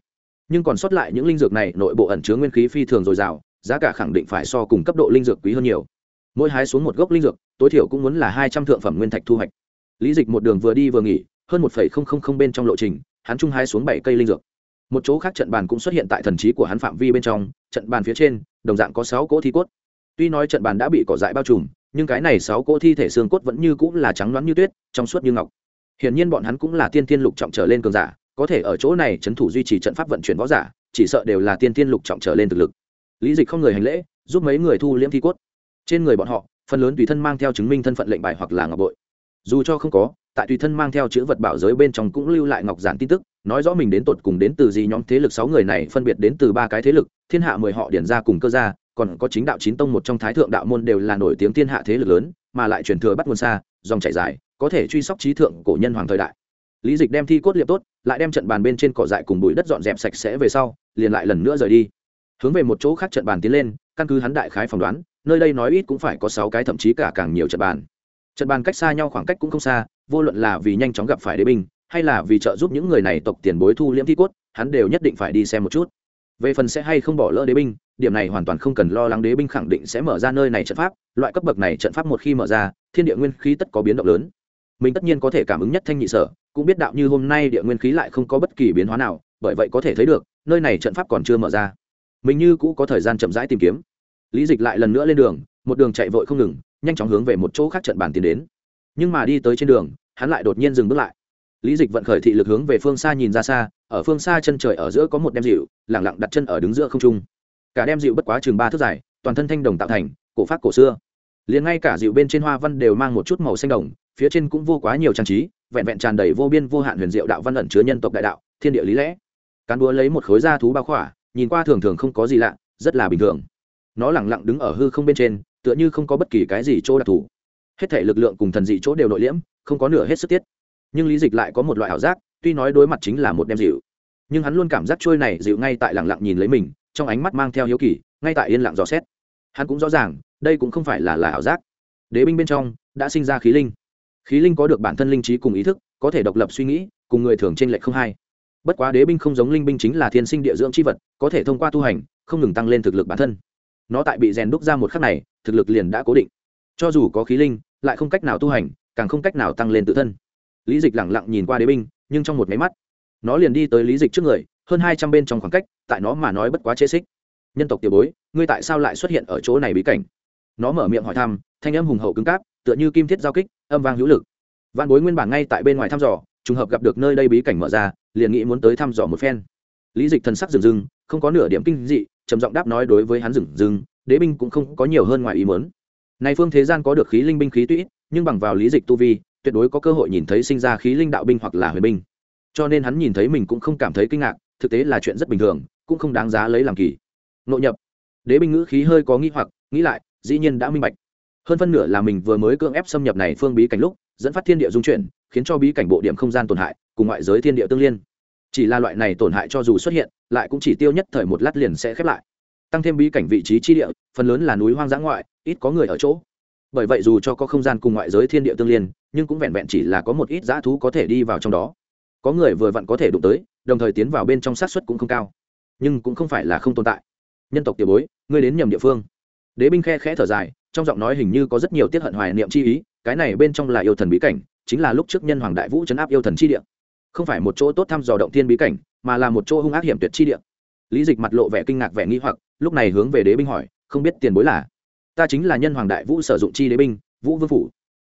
Nhưng còn sót lại những linh dược này, nội bộ ẩn chứa nguyên khí phi thường dồi dào giá cả khẳng định phải so cùng cấp độ linh dược quý hơn nhiều. Mỗi hái xuống một gốc linh dược, tối thiểu cũng muốn là hai trăm thượng phẩm nguyên thạch thu hoạch. Lý dịch một đường vừa đi vừa nghỉ, hơn một phẩy không không không bên trong lộ trình, hắn trung hái xuống bảy cây linh dược. Một chỗ khác trận bàn cũng xuất hiện tại thần trí của hắn phạm vi bên trong, trận bàn phía trên, đồng dạng có sáu cỗ thi cốt. Tuy nói trận bàn đã bị cỏ dại bao trùm, nhưng cái này sáu cỗ thi thể xương cốt vẫn như cũng là trắng loáng như tuyết, trong suốt như ngọc. Hiển nhiên bọn hắn cũng là tiên tiên lục trọng trở lên cường giả, có thể ở chỗ này trấn thủ duy trì trận pháp vận chuyển võ giả, chỉ sợ đều là tiên tiên lục trọng trở lên thực lực lý dịch không người hành lễ, giúp mấy người thu liễm thi cốt. Trên người bọn họ, phần lớn tùy thân mang theo chứng minh thân phận lệnh bài hoặc là ngọc bội. Dù cho không có, tại tùy thân mang theo chữ vật bảo giới bên trong cũng lưu lại ngọc giản tin tức, nói rõ mình đến tột cùng đến từ gì nhóm thế lực sáu người này phân biệt đến từ ba cái thế lực, thiên hạ mười họ điển ra cùng cơ gia, còn có chính đạo chín tông một trong thái thượng đạo môn đều là nổi tiếng thiên hạ thế lực lớn, mà lại truyền thừa bắt nguồn xa, dòng chảy dài, có thể truy sóc trí thượng cổ nhân hoàng thời đại. Lý dịch đem thi cốt liệm tốt, lại đem trận bàn bên trên cỏ dại cùng bụi đất dọn dẹp sạch sẽ về sau, liền lại lần nữa rời đi hướng về một chỗ khác trận bàn tiến lên, căn cứ hắn đại khái phỏng đoán, nơi đây nói ít cũng phải có sáu cái thậm chí cả càng nhiều trận bàn. Trận bàn cách xa nhau khoảng cách cũng không xa, vô luận là vì nhanh chóng gặp phải đế binh, hay là vì trợ giúp những người này tộc tiền bối thu liễm thi cốt, hắn đều nhất định phải đi xem một chút. Về phần sẽ hay không bỏ lỡ đế binh, điểm này hoàn toàn không cần lo lắng đế binh khẳng định sẽ mở ra nơi này trận pháp, loại cấp bậc này trận pháp một khi mở ra, thiên địa nguyên khí tất có biến động lớn. Mình tất nhiên có thể cảm ứng nhất thanh nhị sở, cũng biết đạo như hôm nay địa nguyên khí lại không có bất kỳ biến hóa nào, bởi vậy có thể thấy được, nơi này trận pháp còn chưa mở ra mình như cũ có thời gian chậm rãi tìm kiếm. Lý dịch lại lần nữa lên đường, một đường chạy vội không ngừng, nhanh chóng hướng về một chỗ khác trận bàn tiến đến. Nhưng mà đi tới trên đường, hắn lại đột nhiên dừng bước lại. Lý dịch vận khởi thị lực hướng về phương xa nhìn ra xa, ở phương xa chân trời ở giữa có một đem dịu, lẳng lặng đặt chân ở đứng giữa không trung. Cả đem dịu bất quá chừng ba thước dài, toàn thân thanh đồng tạo thành, cổ phát cổ xưa. Liền ngay cả dịu bên trên hoa văn đều mang một chút màu xanh đồng, phía trên cũng vô quá nhiều trang trí, vẹn vẹn tràn đầy vô biên vô hạn huyền diệu đạo văn ẩn chứa nhân tộc đại đạo, thiên địa lý lẽ. Cán búa lấy một khối da thú bao khỏa nhìn qua thường thường không có gì lạ, rất là bình thường. Nó lẳng lặng đứng ở hư không bên trên, tựa như không có bất kỳ cái gì chỗ đặc thù. Hết thể lực lượng cùng thần dị chỗ đều nội liễm, không có nửa hết sức tiết. Nhưng lý dịch lại có một loại ảo giác, tuy nói đối mặt chính là một đem dịu, nhưng hắn luôn cảm giác trôi này dịu ngay tại lẳng lặng nhìn lấy mình, trong ánh mắt mang theo hiếu kỳ, ngay tại yên lặng dò xét. Hắn cũng rõ ràng, đây cũng không phải là là ảo giác. Đế binh bên trong, đã sinh ra khí linh. Khí linh có được bản thân linh trí cùng ý thức, có thể độc lập suy nghĩ, cùng người thường trên lệch không hai bất quá đế binh không giống linh binh chính là thiên sinh địa dưỡng c h i vật, có thể thông qua tu hành, không ngừng tăng lên thực lực bản thân. Nó tại bị rèn đúc ra một khắc này, thực lực liền đã cố định. Cho dù có khí linh, lại không cách nào tu hành, càng không cách nào tăng lên tự thân. Lý dịch lẳng lặng nhìn qua đế binh, nhưng trong một máy mắt, nó liền đi tới lý dịch trước người, hơn hai trăm bên trong khoảng cách, tại nó mà nói bất quá chế xích. Nhân tộc tiểu bối, ngươi tại sao lại xuất hiện ở chỗ này bí cảnh? Nó mở miệng hỏi thăm, thanh âm hùng hậu cứng cáp, tựa như kim thiết giao kích, âm vang hữu lực. Văn bối nguyên bản ngay tại bên ngoài thăm dò, trùng hợp gặp được nơi đây bí cảnh mở ra liền nghĩ muốn tới thăm dò một phen. Lý dịch thần sắc rừng rừng không có nửa điểm kinh dị, trầm giọng đáp nói đối với hắn rừng rừng đế binh cũng không có nhiều hơn ngoài ý muốn. Này phương thế gian có được khí linh binh khí tuy nhưng bằng vào lý dịch tu vi, tuyệt đối có cơ hội nhìn thấy sinh ra khí linh đạo binh hoặc là huyền binh. Cho nên hắn nhìn thấy mình cũng không cảm thấy kinh ngạc, thực tế là chuyện rất bình thường, cũng không đáng giá lấy làm kỳ. Nội nhập. Đế binh ngữ khí hơi có nghĩ hoặc, nghĩ lại, dĩ nhiên đã minh bạch. Hơn phân nửa là mình vừa mới cưỡng ép xâm nhập này phương bí cảnh lúc, dẫn phát thiên địa dung chuyển khiến cho bí cảnh bộ điểm không gian tổn hại, cùng ngoại giới thiên địa tương liên. Chỉ là loại này tổn hại cho dù xuất hiện, lại cũng chỉ tiêu nhất thời một lát liền sẽ khép lại. Tăng thêm bí cảnh vị trí chi địa, phần lớn là núi hoang dã ngoại, ít có người ở chỗ. Bởi vậy dù cho có không gian cùng ngoại giới thiên địa tương liên, nhưng cũng vẹn vẹn chỉ là có một ít dã thú có thể đi vào trong đó. Có người vừa vặn có thể đụng tới, đồng thời tiến vào bên trong sát xuất cũng không cao. Nhưng cũng không phải là không tồn tại. Nhân tộc tiểu bối, ngươi đến nhầm địa phương. Đế binh khe khẽ thở dài, trong giọng nói hình như có rất nhiều tiết hận hoài niệm chi ý, cái này bên trong là yêu thần bí cảnh chính là lúc trước nhân hoàng đại vũ chấn áp yêu thần chi địa. Không phải một chỗ tốt thăm dò động thiên bí cảnh, mà là một chỗ hung ác hiểm tuyệt chi địa. Lý dịch mặt lộ vẻ kinh ngạc vẻ nghi hoặc, lúc này hướng về đế binh hỏi, không biết tiền bối là? Ta chính là nhân hoàng đại vũ sử dụng chi đế binh, vũ vương phủ.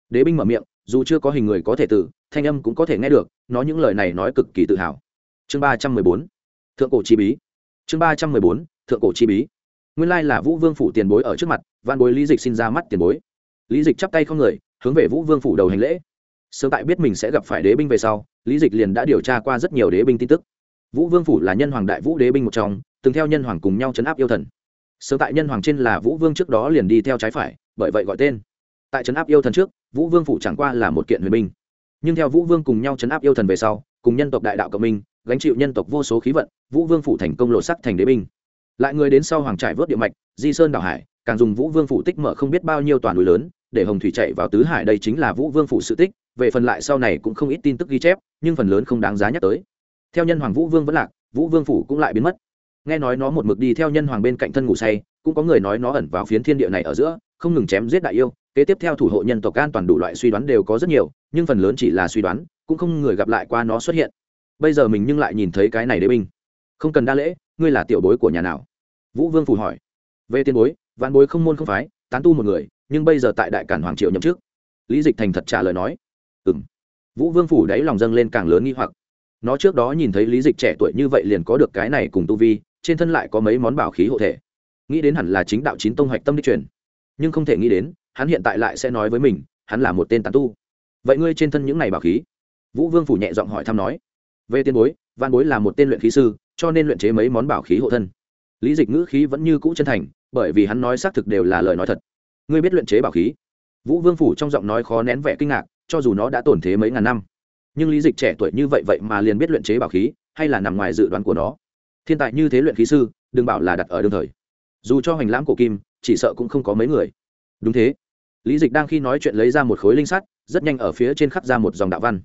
Đế binh mở miệng, dù chưa có hình người có thể từ thanh âm cũng có thể nghe được nói những lời này nói cực kỳ tự hào. Chương ba trăm mười bốn, thượng cổ chi bí. Chương ba trăm mười bốn, thượng cổ chi bí. Nguyên lai là vũ vương phủ tiền bối ở trước mặt văn bối lý dịch xin ra mắt tiền bối. Lý dịch chắp tay không người, hướng về vũ vương phủ đầu hành lễ sớm tại biết mình sẽ gặp phải đế binh về sau, lý dịch liền đã điều tra qua rất nhiều đế binh tin tức. Vũ vương phủ là nhân hoàng đại vũ đế binh một trong, từng theo nhân hoàng cùng nhau chấn áp yêu thần. Sớm tại nhân hoàng trên là vũ vương trước đó liền đi theo trái phải, bởi vậy gọi tên. Tại chấn áp yêu thần trước, vũ vương phủ chẳng qua là một kiện huyền binh. Nhưng theo vũ vương cùng nhau chấn áp yêu thần về sau, cùng nhân tộc đại đạo cộng minh, gánh chịu nhân tộc vô số khí vận, vũ vương phủ thành công lộ sắc thành đế binh. Lại người đến sau hoàng trải vớt địa mạch, di sơn đảo hải, càng dùng vũ vương phủ tích mở không biết bao nhiêu toàn núi lớn, để hồng thủy chạy vào tứ hải đây chính là vũ vương phủ sự tích về phần lại sau này cũng không ít tin tức ghi chép, nhưng phần lớn không đáng giá nhắc tới. Theo nhân hoàng vũ vương vẫn lạc, vũ vương phủ cũng lại biến mất. Nghe nói nó một mực đi theo nhân hoàng bên cạnh thân ngủ say, cũng có người nói nó ẩn vào phiến thiên địa này ở giữa, không ngừng chém giết đại yêu, kế tiếp theo thủ hộ nhân tộc an toàn đủ loại suy đoán đều có rất nhiều, nhưng phần lớn chỉ là suy đoán, cũng không người gặp lại qua nó xuất hiện. Bây giờ mình nhưng lại nhìn thấy cái này đế binh. Không cần đa lễ, ngươi là tiểu bối của nhà nào? Vũ vương phủ hỏi. Về tiền bối vạn bối không môn không phái, tán tu một người, nhưng bây giờ tại đại cản hoàng triệu nhậm chức. Lý dịch thành thật trả lời nói. Ừm, vũ vương phủ đáy lòng dâng lên càng lớn nghi hoặc. Nó trước đó nhìn thấy lý dịch trẻ tuổi như vậy liền có được cái này cùng tu vi trên thân lại có mấy món bảo khí hộ thể. Nghĩ đến hẳn là chính đạo chín tông hoạch tâm đích truyền. Nhưng không thể nghĩ đến hắn hiện tại lại sẽ nói với mình hắn là một tên tán tu. Vậy ngươi trên thân những này bảo khí? Vũ vương phủ nhẹ giọng hỏi thăm nói. Về tiên bối văn bối là một tên luyện khí sư cho nên luyện chế mấy món bảo khí hộ thân. Lý dịch ngữ khí vẫn như cũ chân thành bởi vì hắn nói xác thực đều là lời nói thật. Ngươi biết luyện chế bảo khí? Vũ vương phủ trong giọng nói khó nén vẻ kinh ngạc cho dù nó đã tổn thế mấy ngàn năm. Nhưng lý dịch trẻ tuổi như vậy vậy mà liền biết luyện chế bảo khí, hay là nằm ngoài dự đoán của nó. Thiên tài như thế luyện khí sư, đừng bảo là đặt ở đương thời. Dù cho hoành lãm cổ kim, chỉ sợ cũng không có mấy người. Đúng thế. Lý dịch đang khi nói chuyện lấy ra một khối linh sắt, rất nhanh ở phía trên khắc ra một dòng đạo văn.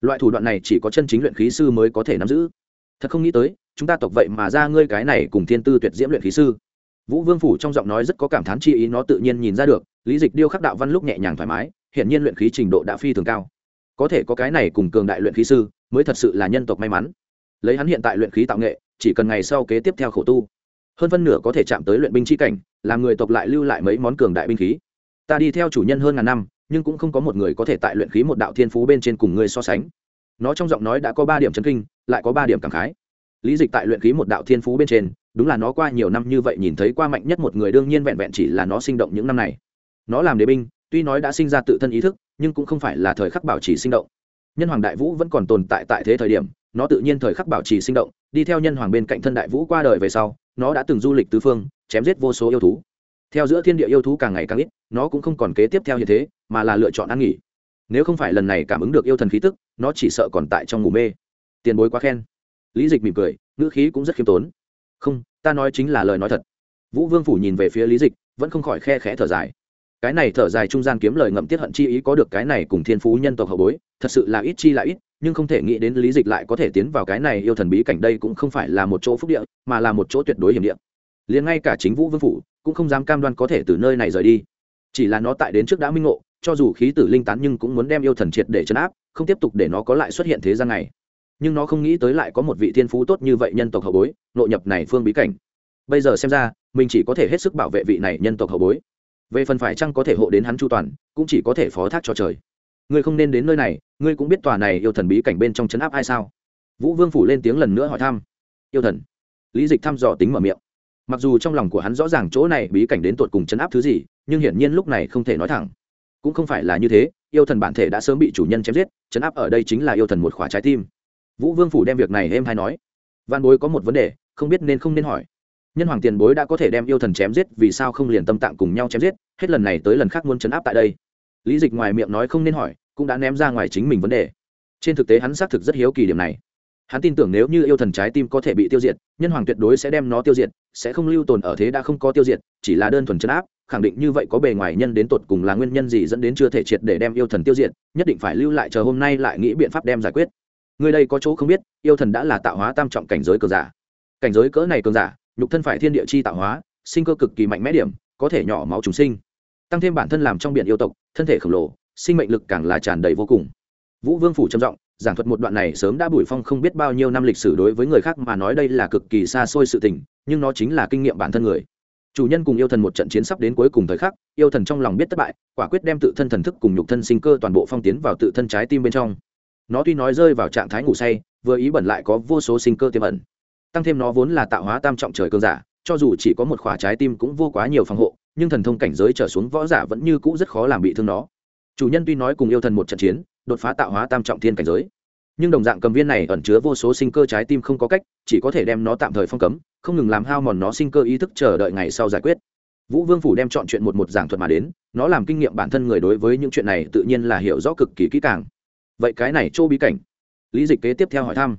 Loại thủ đoạn này chỉ có chân chính luyện khí sư mới có thể nắm giữ. Thật không nghĩ tới, chúng ta tộc vậy mà ra ngươi cái này cùng thiên tư tuyệt diễm luyện khí sư vũ vương phủ trong giọng nói rất có cảm thán chi ý nó tự nhiên nhìn ra được, lý dịch điêu khắc đạo văn lúc nhẹ nhàng thoải mái hiện nhiên luyện khí trình độ đã phi thường cao. Có thể có cái này cùng cường đại luyện khí sư, mới thật sự là nhân tộc may mắn. Lấy hắn hiện tại luyện khí tạo nghệ, chỉ cần ngày sau kế tiếp theo khổ tu, hơn phân nửa có thể chạm tới luyện binh chi cảnh, làm người tộc lại lưu lại mấy món cường đại binh khí. Ta đi theo chủ nhân hơn ngàn năm, nhưng cũng không có một người có thể tại luyện khí một đạo thiên phú bên trên cùng người so sánh. Nó trong giọng nói đã có ba điểm chấn kinh, lại có ba điểm cảm khái. Lý dịch tại luyện khí một đạo thiên phú bên trên đúng là nó qua nhiều năm như vậy nhìn thấy qua mạnh nhất một người đương nhiên vẹn vẹn chỉ là nó sinh động những năm này. Nó làm đế binh, tuy nói đã sinh ra tự thân ý thức, nhưng cũng không phải là thời khắc bảo trì sinh động. Nhân hoàng đại vũ vẫn còn tồn tại tại thế thời điểm, nó tự nhiên thời khắc bảo trì sinh động, đi theo nhân hoàng bên cạnh thân đại vũ qua đời về sau, nó đã từng du lịch tứ phương, chém giết vô số yêu thú. Theo giữa thiên địa yêu thú càng ngày càng ít, nó cũng không còn kế tiếp theo như thế, mà là lựa chọn ăn nghỉ. Nếu không phải lần này cảm ứng được yêu thần khí tức, nó chỉ sợ còn tại trong ngủ mê. Tiền bối quá khen. Lý dịch mỉm cười, ngữ khí cũng rất khiêm tốn không, ta nói chính là lời nói thật. Vũ vương phủ nhìn về phía lý dịch, vẫn không khỏi khe khẽ thở dài. Cái này thở dài trung gian kiếm lời ngậm tiết hận chi ý có được cái này cùng thiên phú nhân tộc hậu bối, thật sự là ít chi là ít, nhưng không thể nghĩ đến lý dịch lại có thể tiến vào cái này yêu thần bí cảnh đây cũng không phải là một chỗ phúc địa, mà là một chỗ tuyệt đối hiểm địa. Liền ngay cả chính vũ vương phủ cũng không dám cam đoan có thể từ nơi này rời đi. Chỉ là nó tại đến trước đã minh ngộ, cho dù khí tử linh tán nhưng cũng muốn đem yêu thần triệt để chấn áp, không tiếp tục để nó có lại xuất hiện thế gian này nhưng nó không nghĩ tới lại có một vị thiên phú tốt như vậy nhân tộc hậu bối, nội nhập này phương bí cảnh. Bây giờ xem ra, mình chỉ có thể hết sức bảo vệ vị này nhân tộc hậu bối. Về phần phải chăng có thể hộ đến hắn chu toàn, cũng chỉ có thể phó thác cho trời. Ngươi không nên đến nơi này, ngươi cũng biết tòa này yêu thần bí cảnh bên trong chấn áp ai sao? Vũ vương phủ lên tiếng lần nữa hỏi thăm. Yêu thần. Lý dịch thăm dò tính mở miệng. Mặc dù trong lòng của hắn rõ ràng chỗ này bí cảnh đến tột cùng chấn áp thứ gì, nhưng hiển nhiên lúc này không thể nói thẳng. Cũng không phải là như thế, yêu thần bản thể đã sớm bị chủ nhân chém giết, chấn áp ở đây chính là yêu thần một khỏa trái tim vũ vương phủ đem việc này êm hay nói. Văn bối có một vấn đề, không biết nên không nên hỏi. Nhân hoàng tiền bối đã có thể đem yêu thần chém giết, vì sao không liền tâm tạng cùng nhau chém giết, hết lần này tới lần khác muốn chấn áp tại đây. Lý dịch ngoài miệng nói không nên hỏi, cũng đã ném ra ngoài chính mình vấn đề. Trên thực tế hắn xác thực rất hiếu kỳ điểm này. Hắn tin tưởng nếu như yêu thần trái tim có thể bị tiêu diệt, nhân hoàng tuyệt đối sẽ đem nó tiêu diệt, sẽ không lưu tồn ở thế đã không có tiêu diệt, chỉ là đơn thuần chấn áp, khẳng định như vậy có bề ngoài nhân đến tột cùng là nguyên nhân gì dẫn đến chưa thể triệt để đem yêu thần tiêu diệt, nhất định phải lưu lại chờ hôm nay lại nghĩ biện pháp đem giải quyết. Ngươi đây có chỗ không biết, yêu thần đã là tạo hóa tam trọng cảnh giới cường giả. Cảnh giới cỡ này cường giả, nhục thân phải thiên địa chi tạo hóa, sinh cơ cực kỳ mạnh mẽ điểm, có thể nhỏ máu chúng sinh. Tăng thêm bản thân làm trong biển yêu tộc, thân thể khổng lồ, sinh mệnh lực càng là tràn đầy vô cùng. Vũ vương phủ trầm giọng, giảng thuật một đoạn này sớm đã bùi phong không biết bao nhiêu năm lịch sử đối với người khác mà nói đây là cực kỳ xa xôi sự tình, nhưng nó chính là kinh nghiệm bản thân người. Chủ nhân cùng yêu thần một trận chiến sắp đến cuối cùng thời khắc, yêu thần trong lòng biết thất bại, quả quyết đem tự thân thần thức cùng nhục thân sinh cơ toàn bộ phong tiến vào tự thân trái tim bên trong nó tuy nói rơi vào trạng thái ngủ say, vừa ý bẩn lại có vô số sinh cơ tiềm ẩn. Tăng thêm nó vốn là tạo hóa tam trọng trời cơn giả, cho dù chỉ có một khỏa trái tim cũng vô quá nhiều phòng hộ, nhưng thần thông cảnh giới trở xuống võ giả vẫn như cũ rất khó làm bị thương nó. Chủ nhân tuy nói cùng yêu thần một trận chiến, đột phá tạo hóa tam trọng thiên cảnh giới, nhưng đồng dạng cầm viên này ẩn chứa vô số sinh cơ trái tim không có cách, chỉ có thể đem nó tạm thời phong cấm, không ngừng làm hao mòn nó sinh cơ ý thức chờ đợi ngày sau giải quyết. Vũ vương phủ đem chọn chuyện một một giảng thuật mà đến, nó làm kinh nghiệm bản thân người đối với những chuyện này tự nhiên là hiểu rõ cực kỳ kỹ càng vậy cái này chỗ bí cảnh? Lý dịch kế tiếp theo hỏi thăm.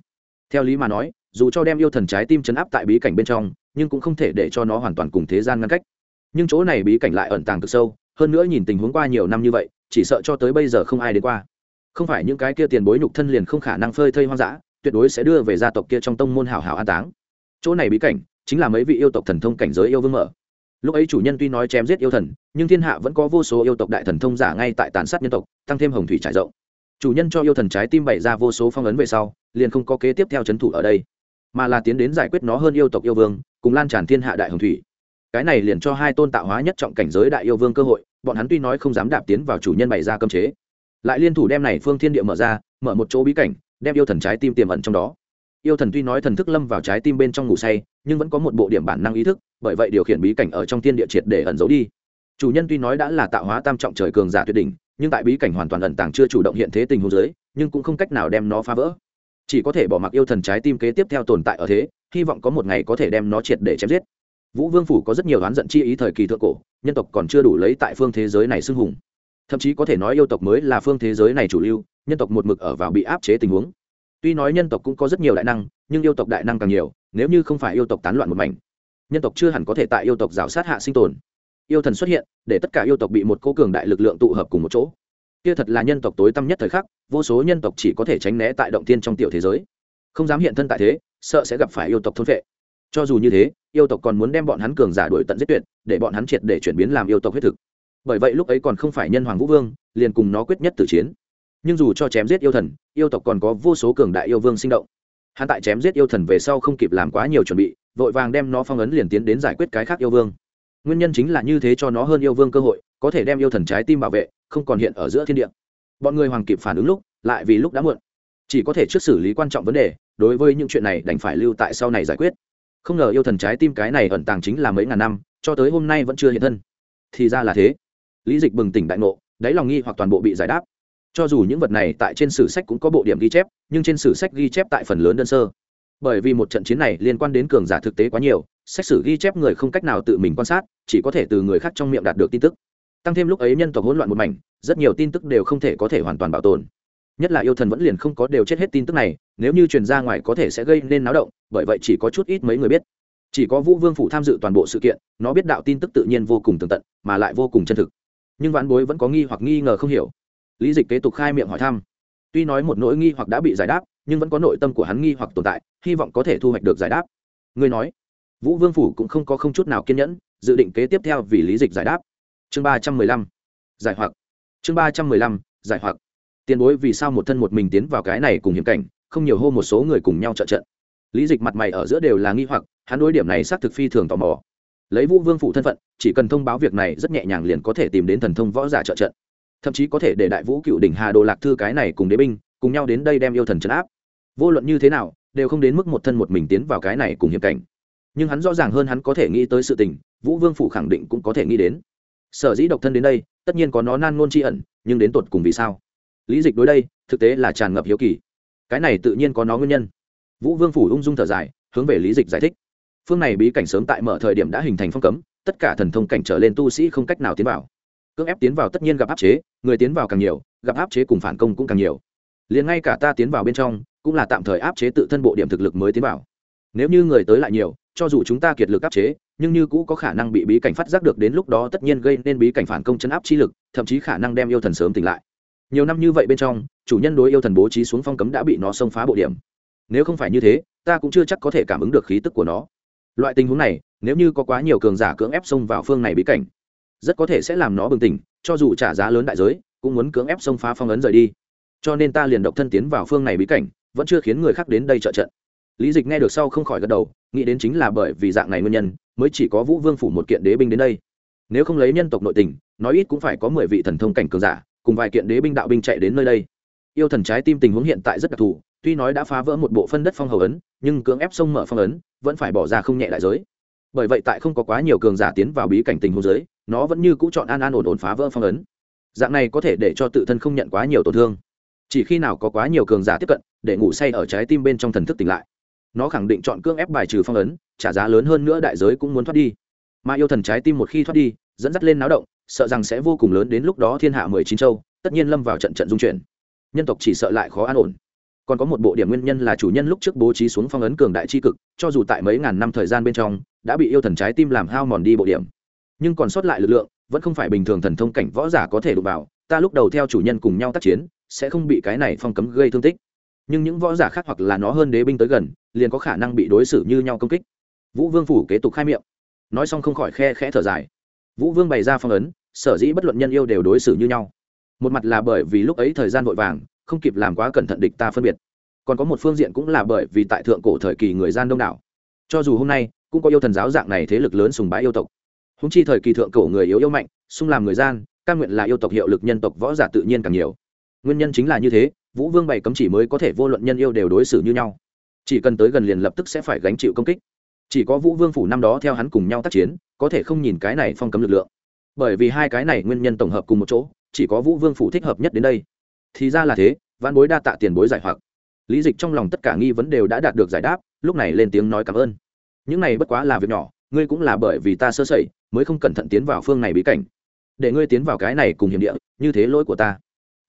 Theo lý mà nói, dù cho đem yêu thần trái tim chấn áp tại bí cảnh bên trong, nhưng cũng không thể để cho nó hoàn toàn cùng thế gian ngăn cách. Nhưng chỗ này bí cảnh lại ẩn tàng cực sâu, hơn nữa nhìn tình huống qua nhiều năm như vậy, chỉ sợ cho tới bây giờ không ai đến qua. Không phải những cái kia tiền bối nhục thân liền không khả năng phơi thây hoang dã, tuyệt đối sẽ đưa về gia tộc kia trong tông môn hảo hảo an táng. Chỗ này bí cảnh chính là mấy vị yêu tộc thần thông cảnh giới yêu vương mở. Lúc ấy chủ nhân tuy nói chém giết yêu thần, nhưng thiên hạ vẫn có vô số yêu tộc đại thần thông giả ngay tại tàn sát nhân tộc, tăng thêm hồng thủy trải rộng chủ nhân cho yêu thần trái tim bày ra vô số phong ấn về sau, liền không có kế tiếp theo c h ấ n thủ ở đây, mà là tiến đến giải quyết nó hơn yêu tộc yêu vương, cùng lan tràn thiên hạ đại hồng thủy. Cái này liền cho hai tôn tạo hóa nhất trọng cảnh giới đại yêu vương cơ hội, bọn hắn tuy nói không dám đạp tiến vào chủ nhân bày ra cơm chế, lại liên thủ đem này phương thiên địa mở ra, mở một chỗ bí cảnh, đem yêu thần trái tim tiềm ẩn trong đó. Yêu thần tuy nói thần thức lâm vào trái tim bên trong ngủ say, nhưng vẫn có một bộ điểm bản năng ý thức, bởi vậy điều khiển bí cảnh ở trong thiên địa triệt để ẩn giấu đi. Chủ nhân tuy nói đã là tạo hóa tam trọng trời cường giả tuyệt đỉnh nhưng tại bí cảnh hoàn toàn ẩn tàng chưa chủ động hiện thế tình huống dưới, nhưng cũng không cách nào đem nó phá vỡ. Chỉ có thể bỏ mặc yêu thần trái tim kế tiếp theo tồn tại ở thế hy vọng có một ngày có thể đem nó triệt để chém giết. Vũ vương phủ có rất nhiều oán giận chi ý thời kỳ thượng cổ nhân tộc còn chưa đủ lấy tại phương thế giới này xưng hùng. Thậm chí có thể nói yêu tộc mới là phương thế giới này chủ lưu nhân tộc một mực ở vào bị áp chế tình huống. Tuy nói nhân tộc cũng có rất nhiều đại năng nhưng yêu tộc đại năng càng nhiều nếu như không phải yêu tộc tán loạn một mảnh nhân tộc chưa hẳn có thể tại yêu tộc rào sát hạ sinh tồn yêu thần xuất hiện, để tất cả yêu tộc bị một cô cường đại lực lượng tụ hợp cùng một chỗ. Kia thật là nhân tộc tối tăm nhất thời khắc, vô số nhân tộc chỉ có thể tránh né tại động tiên trong tiểu thế giới. Không dám hiện thân tại thế, sợ sẽ gặp phải yêu tộc thôn vệ cho dù như thế, yêu tộc còn muốn đem bọn hắn cường giả đuổi tận giết tuyệt, để bọn hắn triệt để chuyển biến làm yêu tộc huyết thực. Bởi vậy lúc ấy còn không phải nhân hoàng vũ vương, liền cùng nó quyết nhất tử chiến. Nhưng dù cho chém giết yêu thần, yêu tộc còn có vô số cường đại yêu vương sinh động. Hắn tại chém giết yêu thần về sau không kịp làm quá nhiều chuẩn bị, vội vàng đem nó phong ấn liền tiến đến giải quyết cái khác yêu vương nguyên nhân chính là như thế cho nó hơn yêu vương cơ hội, có thể đem yêu thần trái tim bảo vệ, không còn hiện ở giữa thiên địa. Bọn người hoàng kịp phản ứng lúc, lại vì lúc đã muộn. Chỉ có thể trước xử lý quan trọng vấn đề, đối với những chuyện này đành phải lưu tại sau này giải quyết. Không ngờ yêu thần trái tim cái này ẩn tàng chính là mấy ngàn năm, cho tới hôm nay vẫn chưa hiện thân. Thì ra là thế. Lý dịch bừng tỉnh đại ngộ, đáy lòng nghi hoặc toàn bộ bị giải đáp. Cho dù những vật này tại trên sử sách cũng có bộ điểm ghi chép, nhưng trên sử sách ghi chép tại phần lớn đơn sơ. Bởi vì một trận chiến này liên quan đến cường giả thực tế quá nhiều sách sử ghi chép người không cách nào tự mình quan sát, chỉ có thể từ người khác trong miệng đạt được tin tức. Tăng thêm lúc ấy nhân tộc hỗn loạn một mảnh, rất nhiều tin tức đều không thể có thể hoàn toàn bảo tồn. Nhất là yêu thần vẫn liền không có đều chết hết tin tức này, nếu như truyền ra ngoài có thể sẽ gây nên náo động, bởi vậy chỉ có chút ít mấy người biết. Chỉ có vũ vương phủ tham dự toàn bộ sự kiện, nó biết đạo tin tức tự nhiên vô cùng tường tận, mà lại vô cùng chân thực. Nhưng vãn bối vẫn có nghi hoặc nghi ngờ không hiểu. Lý dịch kế tục khai miệng hỏi thăm. Tuy nói một nỗi nghi hoặc đã bị giải đáp, nhưng vẫn có nội tâm của hắn nghi hoặc tồn tại, hy vọng có thể thu hoạch được giải đáp. Ngươi nói vũ vương phủ cũng không có không chút nào kiên nhẫn, dự định kế tiếp theo vì lý dịch giải đáp. Chương ba trăm mười lăm, giải hoặc. Chương ba trăm mười lăm, giải hoặc. Tiền bối vì sao một thân một mình tiến vào cái này cùng hiểm cảnh, không nhiều hô một số người cùng nhau trợ trận. Lý dịch mặt mày ở giữa đều là nghi hoặc, hắn đối điểm này xác thực phi thường tò mò. Lấy vũ vương phụ thân phận, chỉ cần thông báo việc này rất nhẹ nhàng liền có thể tìm đến thần thông võ giả trợ trận. Thậm chí có thể để đại vũ cựu đỉnh hà đồ lạc thư cái này cùng đế binh, cùng nhau đến đây đem yêu thần trấn áp. Vô luận như thế nào, đều không đến mức một thân một mình tiến vào cái này cùng hiểm cảnh nhưng hắn rõ ràng hơn hắn có thể nghĩ tới sự tình, vũ vương phủ khẳng định cũng có thể nghĩ đến. Sở dĩ độc thân đến đây, tất nhiên có nó nan ngôn tri ẩn, nhưng đến tột cùng vì sao? Lý dịch đối đây, thực tế là tràn ngập hiếu kỳ. Cái này tự nhiên có nó nguyên nhân. Vũ vương phủ ung dung thở dài, hướng về lý dịch giải thích. Phương này bí cảnh sớm tại mở thời điểm đã hình thành phong cấm, tất cả thần thông cảnh trở lên tu sĩ không cách nào tiến vào. Cưỡng ép tiến vào tất nhiên gặp áp chế, người tiến vào càng nhiều, gặp áp chế cùng phản công cũng càng nhiều. Liền ngay cả ta tiến vào bên trong, cũng là tạm thời áp chế tự thân bộ điểm thực lực mới tiến vào nếu như người tới lại nhiều, cho dù chúng ta kiệt lực áp chế, nhưng như cũ có khả năng bị bí cảnh phát giác được, đến lúc đó tất nhiên gây nên bí cảnh phản công chấn áp chi lực, thậm chí khả năng đem yêu thần sớm tỉnh lại. Nhiều năm như vậy bên trong, chủ nhân đối yêu thần bố trí xuống phong cấm đã bị nó xông phá bộ điểm. Nếu không phải như thế, ta cũng chưa chắc có thể cảm ứng được khí tức của nó. Loại tình huống này, nếu như có quá nhiều cường giả cưỡng ép xông vào phương này bí cảnh, rất có thể sẽ làm nó bừng tỉnh, cho dù trả giá lớn đại giới, cũng muốn cưỡng ép xông phá phong ấn rời đi. Cho nên ta liền độc thân tiến vào phương này bí cảnh, vẫn chưa khiến người khác đến đây trợ trận lý dịch nghe được sau không khỏi gật đầu, nghĩ đến chính là bởi vì dạng này nguyên nhân, mới chỉ có vũ vương phủ một kiện đế binh đến đây. Nếu không lấy nhân tộc nội tình, nói ít cũng phải có mười vị thần thông cảnh cường giả, cùng vài kiện đế binh đạo binh chạy đến nơi đây. Yêu thần trái tim tình huống hiện tại rất đặc thù, tuy nói đã phá vỡ một bộ phân đất phong hầu ấn, nhưng cưỡng ép sông mở phong ấn, vẫn phải bỏ ra không nhẹ đại giới. Bởi vậy tại không có quá nhiều cường giả tiến vào bí cảnh tình huống giới nó vẫn như cũ chọn an an ổn ổn phá vỡ phong ấn. Dạng này có thể để cho tự thân không nhận quá nhiều tổn thương. Chỉ khi nào có quá nhiều cường giả tiếp cận, để ngủ say ở trái tim bên trong thần thức tỉnh lại nó khẳng định chọn cưỡng ép bài trừ phong ấn, trả giá lớn hơn nữa đại giới cũng muốn thoát đi. Mà yêu thần trái tim một khi thoát đi, dẫn dắt lên náo động, sợ rằng sẽ vô cùng lớn đến lúc đó thiên hạ mười chín châu, tất nhiên lâm vào trận trận dung chuyển. Nhân tộc chỉ sợ lại khó an ổn. Còn có một bộ điểm nguyên nhân là chủ nhân lúc trước bố trí xuống phong ấn cường đại tri cực, cho dù tại mấy ngàn năm thời gian bên trong, đã bị yêu thần trái tim làm hao mòn đi bộ điểm. Nhưng còn sót lại lực lượng, vẫn không phải bình thường thần thông cảnh võ giả có thể đụng vào, ta lúc đầu theo chủ nhân cùng nhau tác chiến, sẽ không bị cái này phong cấm gây thương tích nhưng những võ giả khác hoặc là nó hơn đế binh tới gần, liền có khả năng bị đối xử như nhau công kích. Vũ vương phủ kế tục khai miệng. Nói xong không khỏi khe khẽ thở dài. Vũ vương bày ra phong ấn, sở dĩ bất luận nhân yêu đều đối xử như nhau. Một mặt là bởi vì lúc ấy thời gian vội vàng, không kịp làm quá cẩn thận địch ta phân biệt. Còn có một phương diện cũng là bởi vì tại thượng cổ thời kỳ người gian đông đảo. Cho dù hôm nay, cũng có yêu thần giáo dạng này thế lực lớn sùng bái yêu tộc. Húng chi thời kỳ thượng cổ người yếu yêu mạnh xung làm người gian căn nguyện là yêu tộc hiệu lực nhân tộc võ giả tự nhiên càng nhiều. Nguyên nhân chính là như thế vũ vương bày cấm chỉ mới có thể vô luận nhân yêu đều đối xử như nhau. Chỉ cần tới gần liền lập tức sẽ phải gánh chịu công kích. Chỉ có vũ vương phủ năm đó theo hắn cùng nhau tác chiến, có thể không nhìn cái này phong cấm lực lượng. Bởi vì hai cái này nguyên nhân tổng hợp cùng một chỗ, chỉ có vũ vương phủ thích hợp nhất đến đây. Thì ra là thế văn bối đa tạ tiền bối giải hoặc. Lý dịch trong lòng tất cả nghi vấn đều đã đạt được giải đáp, lúc này lên tiếng nói cảm ơn. Những này bất quá là việc nhỏ, ngươi cũng là bởi vì ta sơ sẩy, mới không cẩn thận tiến vào phương này bí cảnh. Để ngươi tiến vào cái này cùng hiểm địa, như thế lỗi của ta.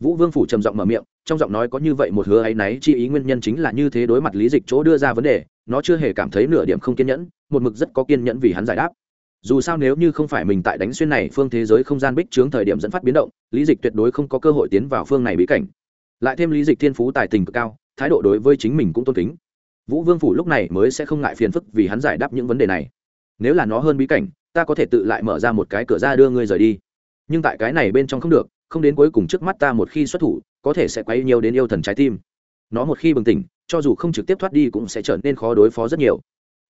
Vũ vương phủ trầm giọng mở miệng trong giọng nói có như vậy một hứa áy náy, chi ý nguyên nhân chính là như thế đối mặt lý dịch chỗ đưa ra vấn đề, nó chưa hề cảm thấy nửa điểm không kiên nhẫn, một mực rất có kiên nhẫn vì hắn giải đáp. Dù sao nếu như không phải mình tại đánh xuyên này, phương thế giới không gian bích trướng thời điểm dẫn phát biến động, lý dịch tuyệt đối không có cơ hội tiến vào phương này bí cảnh. Lại thêm lý dịch thiên phú tài tình cực cao, thái độ đối với chính mình cũng tôn kính. Vũ vương phủ lúc này mới sẽ không ngại phiền phức vì hắn giải đáp những vấn đề này. Nếu là nó hơn bí cảnh, ta có thể tự lại mở ra một cái cửa ra đưa ngươi rời đi. Nhưng tại cái này bên trong không được, không đến cuối cùng trước mắt ta một khi xuất thủ có thể sẽ quấy nhiều đến yêu thần trái tim. Nó một khi bừng tỉnh, cho dù không trực tiếp thoát đi cũng sẽ trở nên khó đối phó rất nhiều.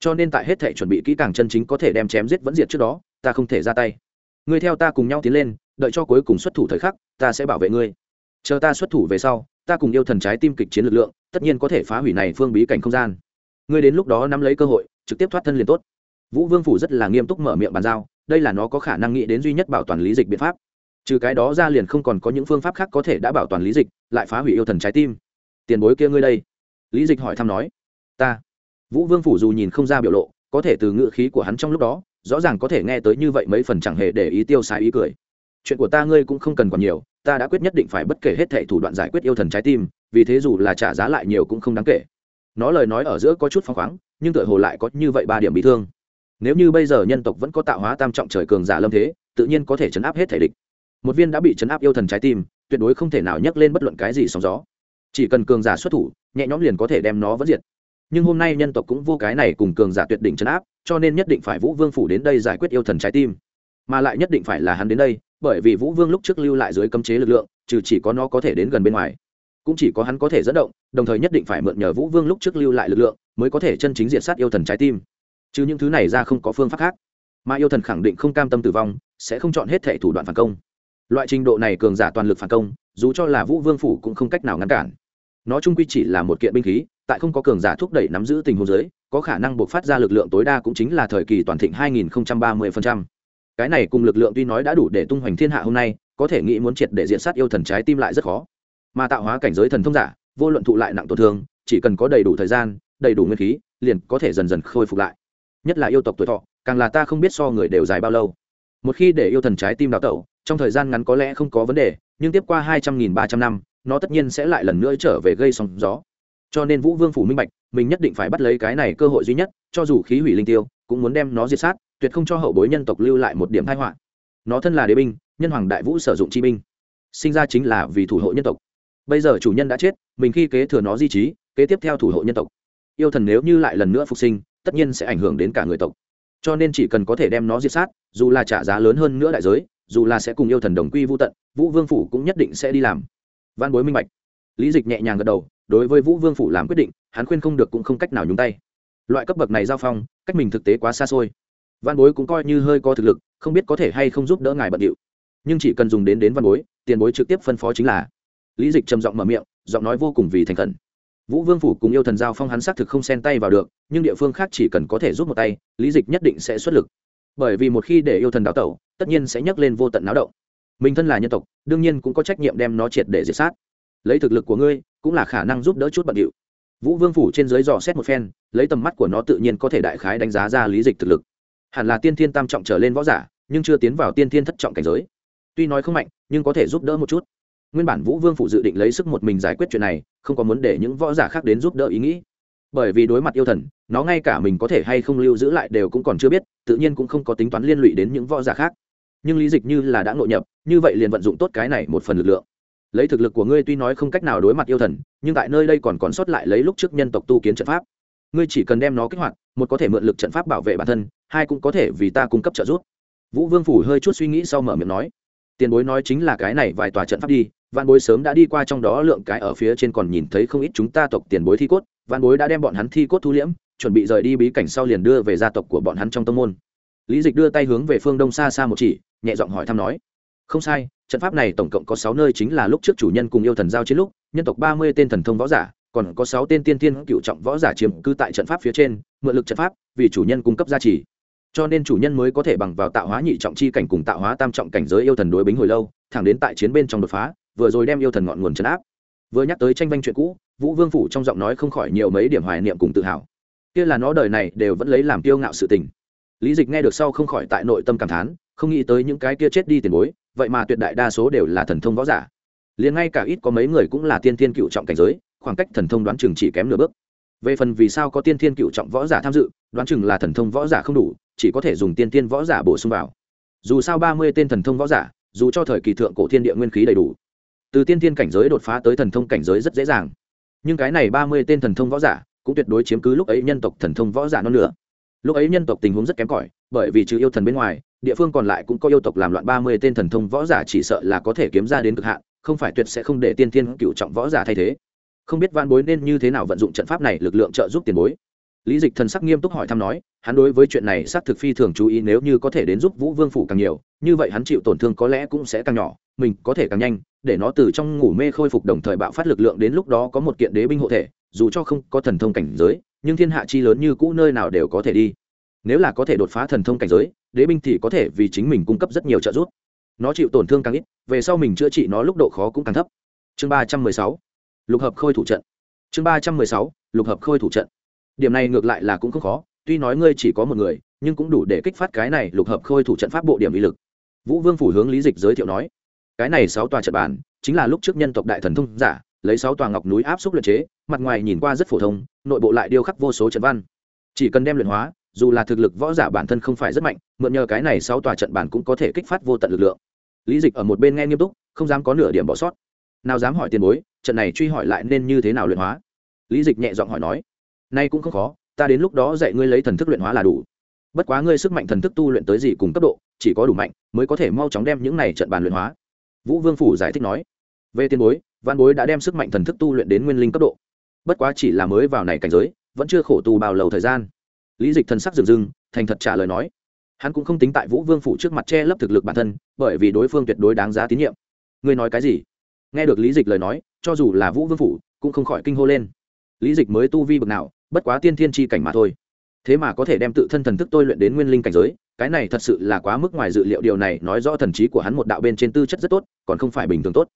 Cho nên tại hết thể chuẩn bị kỹ càng chân chính có thể đem chém giết vẫn diệt trước đó, ta không thể ra tay. Ngươi theo ta cùng nhau tiến lên, đợi cho cuối cùng xuất thủ thời khắc, ta sẽ bảo vệ ngươi. Chờ ta xuất thủ về sau, ta cùng yêu thần trái tim kịch chiến lực lượng, tất nhiên có thể phá hủy này phương bí cảnh không gian. Ngươi đến lúc đó nắm lấy cơ hội, trực tiếp thoát thân liền tốt. Vũ vương phủ rất là nghiêm túc mở miệng bàn giao, đây là nó có khả năng nghĩ đến duy nhất bảo toàn lý dịch biện pháp trừ cái đó ra liền không còn có những phương pháp khác có thể đã bảo toàn lý dịch, lại phá hủy yêu thần trái tim. Tiền bối kia ngươi đây. Lý dịch hỏi thăm nói. Ta. Vũ vương phủ dù nhìn không ra biểu lộ, có thể từ ngựa khí của hắn trong lúc đó, rõ ràng có thể nghe tới như vậy mấy phần chẳng hề để ý tiêu xài ý cười. Chuyện của ta ngươi cũng không cần còn nhiều, ta đã quyết nhất định phải bất kể hết thệ thủ đoạn giải quyết yêu thần trái tim, vì thế dù là trả giá lại nhiều cũng không đáng kể. Nó lời nói ở giữa có chút phăng khoáng, nhưng tựa hồ lại có như vậy ba điểm bị thương. Nếu như bây giờ nhân tộc vẫn có tạo hóa tam trọng trời cường giả lâm thế, tự nhiên có thể chấn áp hết thể địch một viên đã bị chấn áp yêu thần trái tim, tuyệt đối không thể nào nhấc lên bất luận cái gì sóng gió. Chỉ cần cường giả xuất thủ, nhẹ nhõm liền có thể đem nó vẫn diệt. Nhưng hôm nay nhân tộc cũng vô cái này cùng cường giả tuyệt đỉnh chấn áp, cho nên nhất định phải vũ vương phủ đến đây giải quyết yêu thần trái tim. Mà lại nhất định phải là hắn đến đây, bởi vì vũ vương lúc trước lưu lại dưới cấm chế lực lượng, trừ chỉ có nó có thể đến gần bên ngoài, cũng chỉ có hắn có thể dẫn động, đồng thời nhất định phải mượn nhờ vũ vương lúc trước lưu lại lực lượng, mới có thể chân chính diệt sát yêu thần trái tim. Chứ những thứ này ra không có phương pháp khác. Mà yêu thần khẳng định không cam tâm tử vong, sẽ không chọn hết thệ thủ đoạn phản công loại trình độ này cường giả toàn lực phản công, dù cho là vũ vương phủ cũng không cách nào ngăn cản. Nó trung quy chỉ là một kiện binh khí, tại không có cường giả thúc đẩy nắm giữ tình huống giới có khả năng buộc phát ra lực lượng tối đa cũng chính là thời kỳ toàn thịnh 2030%. cái này cùng lực lượng tuy nói đã đủ để tung hoành thiên hạ hôm nay, có thể nghĩ muốn triệt để diện sát yêu thần trái tim lại rất khó. Mà tạo hóa cảnh giới thần thông giả, vô luận thụ lại nặng tổn thương, chỉ cần có đầy đủ thời gian, đầy đủ nguyên khí, liền có thể dần dần khôi phục lại. Nhất là yêu tộc tuổi thọ, càng là ta không biết so người đều dài bao lâu một khi để yêu thần trái tim đào tẩu, trong thời gian ngắn có lẽ không có vấn đề, nhưng tiếp qua hai trăm nghìn ba trăm năm, nó tất nhiên sẽ lại lần nữa trở về gây sóng gió. Cho nên vũ vương phủ minh bạch, mình nhất định phải bắt lấy cái này cơ hội duy nhất, cho dù khí hủy linh tiêu, cũng muốn đem nó diệt sát, tuyệt không cho hậu bối nhân tộc lưu lại một điểm thái họa. Nó thân là đế binh, nhân hoàng đại vũ sử dụng chi binh. Sinh ra chính là vì thủ hộ nhân tộc. Bây giờ chủ nhân đã chết, mình khi kế thừa nó di trí, kế tiếp theo thủ hộ nhân tộc. Yêu thần nếu như lại lần nữa phục sinh, tất nhiên sẽ ảnh hưởng đến cả người tộc cho nên chỉ cần có thể đem nó diệt sát, dù là trả giá lớn hơn nữa đại giới, dù là sẽ cùng yêu thần đồng quy vô tận, vũ vương phủ cũng nhất định sẽ đi làm. Văn bối minh bạch. Lý dịch nhẹ nhàng gật đầu, đối với vũ vương phủ làm quyết định, hắn khuyên không được cũng không cách nào nhúng tay. Loại cấp bậc này giao phong, cách mình thực tế quá xa xôi. Văn bối cũng coi như hơi có thực lực, không biết có thể hay không giúp đỡ ngài bận điệu. Nhưng chỉ cần dùng đến đến văn bối, tiền bối trực tiếp phân phó chính là. Lý dịch trầm giọng mở miệng, giọng nói vô cùng vì thành khẩn vũ vương phủ cùng yêu thần giao phong hắn xác thực không xen tay vào được, nhưng địa phương khác chỉ cần có thể giúp một tay, lý dịch nhất định sẽ xuất lực. Bởi vì một khi để yêu thần đào tẩu, tất nhiên sẽ nhắc lên vô tận náo động. Mình thân là nhân tộc, đương nhiên cũng có trách nhiệm đem nó triệt để diệt sát. Lấy thực lực của ngươi, cũng là khả năng giúp đỡ chút bận điệu. Vũ vương phủ trên dưới dò xét một phen, lấy tầm mắt của nó tự nhiên có thể đại khái đánh giá ra lý dịch thực lực. Hẳn là tiên thiên tam trọng trở lên võ giả, nhưng chưa tiến vào tiên thiên thất trọng cảnh giới. Tuy nói không mạnh, nhưng có thể giúp đỡ một chút nguyên bản vũ vương phủ dự định lấy sức một mình giải quyết chuyện này, không có muốn để những võ giả khác đến giúp đỡ ý nghĩ. Bởi vì đối mặt yêu thần, nó ngay cả mình có thể hay không lưu giữ lại đều cũng còn chưa biết, tự nhiên cũng không có tính toán liên lụy đến những võ giả khác. Nhưng lý dịch như là đã nội nhập, như vậy liền vận dụng tốt cái này một phần lực lượng. Lấy thực lực của ngươi tuy nói không cách nào đối mặt yêu thần, nhưng tại nơi đây còn còn sót lại lấy lúc trước nhân tộc tu kiến trận pháp. Ngươi chỉ cần đem nó kích hoạt, một có thể mượn lực trận pháp bảo vệ bản thân, hai cũng có thể vì ta cung cấp trợ giúp. Vũ vương phủ hơi chút suy nghĩ sau mở miệng nói, tiền bối nói chính là cái này vài tòa trận pháp đi văn bối sớm đã đi qua trong đó lượng cái ở phía trên còn nhìn thấy không ít chúng ta tộc tiền bối thi cốt văn bối đã đem bọn hắn thi cốt thu liễm, chuẩn bị rời đi bí cảnh sau liền đưa về gia tộc của bọn hắn trong tâm môn. Lý dịch đưa tay hướng về phương đông xa xa một chỉ, nhẹ giọng hỏi thăm nói, không sai, trận pháp này tổng cộng có sáu nơi chính là lúc trước chủ nhân cùng yêu thần giao chiến lúc, nhân tộc ba mươi tên thần thông võ giả, còn có sáu tên tiên tiên cựu trọng võ giả chiếm cư tại trận pháp phía trên, mượn lực trận pháp, vì chủ nhân cung cấp gia trì. Cho nên chủ nhân mới có thể bằng vào tạo hóa nhị trọng chi cảnh cùng tạo hóa tam trọng cảnh giới yêu thần đối bính hồi lâu, thẳng đến tại chiến bên trong đột phá vừa rồi đem yêu thần ngọn nguồn chấn áp. Vừa nhắc tới tranh vanh chuyện cũ, vũ vương phủ trong giọng nói không khỏi nhiều mấy điểm hoài niệm cùng tự hào. Kia là nó đời này đều vẫn lấy làm kiêu ngạo sự tình. Lý dịch nghe được sau không khỏi tại nội tâm cảm thán, không nghĩ tới những cái kia chết đi tiền bối, vậy mà tuyệt đại đa số đều là thần thông võ giả. Liền ngay cả ít có mấy người cũng là tiên thiên cựu trọng cảnh giới, khoảng cách thần thông đoán chừng chỉ kém nửa bước. Về phần vì sao có tiên thiên cựu trọng võ giả tham dự, đoán chừng là thần thông võ giả không đủ, chỉ có thể dùng tiên tiên võ giả bổ sung vào. Dù sao ba mươi tên thần thông võ giả, dù cho thời kỳ thượng cổ thiên địa nguyên khí đầy đủ từ tiên tiên cảnh giới đột phá tới thần thông cảnh giới rất dễ dàng. Nhưng cái này ba mươi tên thần thông võ giả cũng tuyệt đối chiếm cứ lúc ấy nhân tộc thần thông võ giả non nữa lúc ấy nhân tộc tình huống rất kém cỏi, bởi vì trừ yêu thần bên ngoài, địa phương còn lại cũng có yêu tộc làm loạn ba mươi tên thần thông võ giả chỉ sợ là có thể kiếm ra đến cực hạn, không phải tuyệt sẽ không để tiên tiên cựu trọng võ giả thay thế. Không biết van bối nên như thế nào vận dụng trận pháp này lực lượng trợ giúp tiền bối lý dịch thần sắc nghiêm túc hỏi thăm nói, hắn đối với chuyện này xác thực phi thường chú ý, nếu như có thể đến giúp vũ vương phủ càng nhiều, như vậy hắn chịu tổn thương có lẽ cũng sẽ càng nhỏ, mình có thể càng nhanh, để nó từ trong ngủ mê khôi phục đồng thời bạo phát lực lượng đến lúc đó có một kiện đế binh hộ thể, dù cho không có thần thông cảnh giới, nhưng thiên hạ chi lớn như cũ nơi nào đều có thể đi. Nếu là có thể đột phá thần thông cảnh giới, đế binh thì có thể vì chính mình cung cấp rất nhiều trợ giúp. Nó chịu tổn thương càng ít, về sau mình chữa trị nó lúc độ khó cũng càng thấp. Chương ba trăm mười sáu, lục hợp khôi thủ trận. Chương ba trăm mười sáu, lục hợp khôi thủ trận điểm này ngược lại là cũng không khó, tuy nói ngươi chỉ có một người, nhưng cũng đủ để kích phát cái này lục hợp khôi thủ trận pháp bộ điểm uy lực. Vũ vương phủ hướng lý dịch giới thiệu nói, cái này sáu tòa trận bản chính là lúc trước nhân tộc đại thần thông giả, lấy sáu tòa ngọc núi áp xúc luyện chế, mặt ngoài nhìn qua rất phổ thông, nội bộ lại điêu khắc vô số trận văn. Chỉ cần đem luyện hóa, dù là thực lực võ giả bản thân không phải rất mạnh, mượn nhờ cái này sáu tòa trận bản cũng có thể kích phát vô tận lực lượng. Lý dịch ở một bên nghe nghiêm túc, không dám có nửa điểm bỏ sót. Nào dám hỏi tiền bối, trận này truy hỏi lại nên như thế nào luyện hóa? Lý dịch nhẹ giọng hỏi nói nay cũng không khó, ta đến lúc đó dạy ngươi lấy thần thức luyện hóa là đủ. Bất quá ngươi sức mạnh thần thức tu luyện tới gì cùng cấp độ, chỉ có đủ mạnh mới có thể mau chóng đem những này trận bàn luyện hóa. Vũ vương phủ giải thích nói. Về tiền bối văn bối đã đem sức mạnh thần thức tu luyện đến nguyên linh cấp độ. Bất quá chỉ là mới vào này cảnh giới, vẫn chưa khổ tu bao lâu thời gian. Lý dịch thần sắc dừng dừng, thành thật trả lời nói. Hắn cũng không tính tại vũ vương phủ trước mặt che lấp thực lực bản thân, bởi vì đối phương tuyệt đối đáng giá tín nhiệm. Ngươi nói cái gì? Nghe được lý dịch lời nói, cho dù là vũ vương phủ, cũng không khỏi kinh hô lên. Lý dịch mới tu vi bực nào bất quá tiên thiên tri cảnh mà thôi. Thế mà có thể đem tự thân thần thức tôi luyện đến nguyên linh cảnh giới, cái này thật sự là quá mức ngoài dự liệu, điều này nói rõ thần trí của hắn một đạo bên trên tư chất rất tốt, còn không phải bình thường tốt.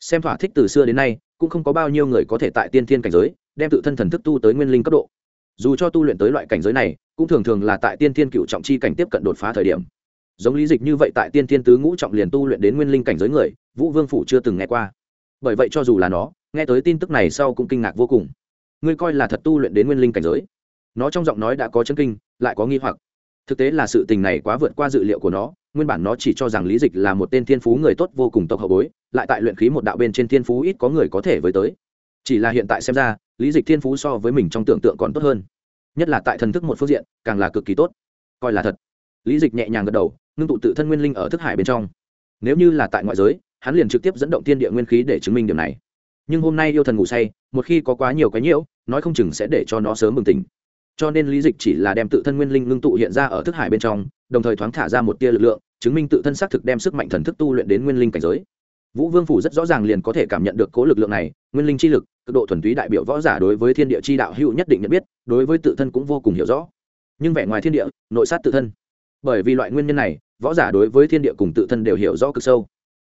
Xem thỏa thích từ xưa đến nay, cũng không có bao nhiêu người có thể tại tiên thiên cảnh giới, đem tự thân thần thức tu tới nguyên linh cấp độ. Dù cho tu luyện tới loại cảnh giới này, cũng thường thường là tại tiên thiên cựu trọng chi cảnh tiếp cận đột phá thời điểm. Giống lý dịch như vậy tại tiên thiên tứ ngũ trọng liền tu luyện đến nguyên linh cảnh giới người, vũ vương phủ chưa từng nghe qua. Bởi vậy cho dù là nó, nghe tới tin tức này sau cũng kinh ngạc vô cùng ngươi coi là thật tu luyện đến nguyên linh cảnh giới. Nó trong giọng nói đã có chân kinh, lại có nghi hoặc. Thực tế là sự tình này quá vượt qua dự liệu của nó, nguyên bản nó chỉ cho rằng lý dịch là một tên thiên phú người tốt vô cùng tộc hậu bối, lại tại luyện khí một đạo bên trên thiên phú ít có người có thể với tới. Chỉ là hiện tại xem ra, lý dịch thiên phú so với mình trong tưởng tượng còn tốt hơn. Nhất là tại thần thức một phương diện, càng là cực kỳ tốt. Coi là thật. Lý dịch nhẹ nhàng gật đầu, ngưng tụ tự thân nguyên linh ở thức hải bên trong. Nếu như là tại ngoại giới, hắn liền trực tiếp dẫn động thiên địa nguyên khí để chứng minh điểm này nhưng hôm nay yêu thần ngủ say, một khi có quá nhiều cái nhiễu, nói không chừng sẽ để cho nó sớm bừng tỉnh. Cho nên lý dịch chỉ là đem tự thân nguyên linh ngưng tụ hiện ra ở thức hải bên trong, đồng thời thoáng thả ra một tia lực lượng, chứng minh tự thân xác thực đem sức mạnh thần thức tu luyện đến nguyên linh cảnh giới. Vũ vương phủ rất rõ ràng liền có thể cảm nhận được cố lực lượng này, nguyên linh chi lực, cực độ thuần túy đại biểu võ giả đối với thiên địa chi đạo hữu nhất định nhận biết, đối với tự thân cũng vô cùng hiểu rõ. Nhưng vẻ ngoài thiên địa, nội sát tự thân. Bởi vì loại nguyên nhân này, võ giả đối với thiên địa cùng tự thân đều hiểu rõ cực sâu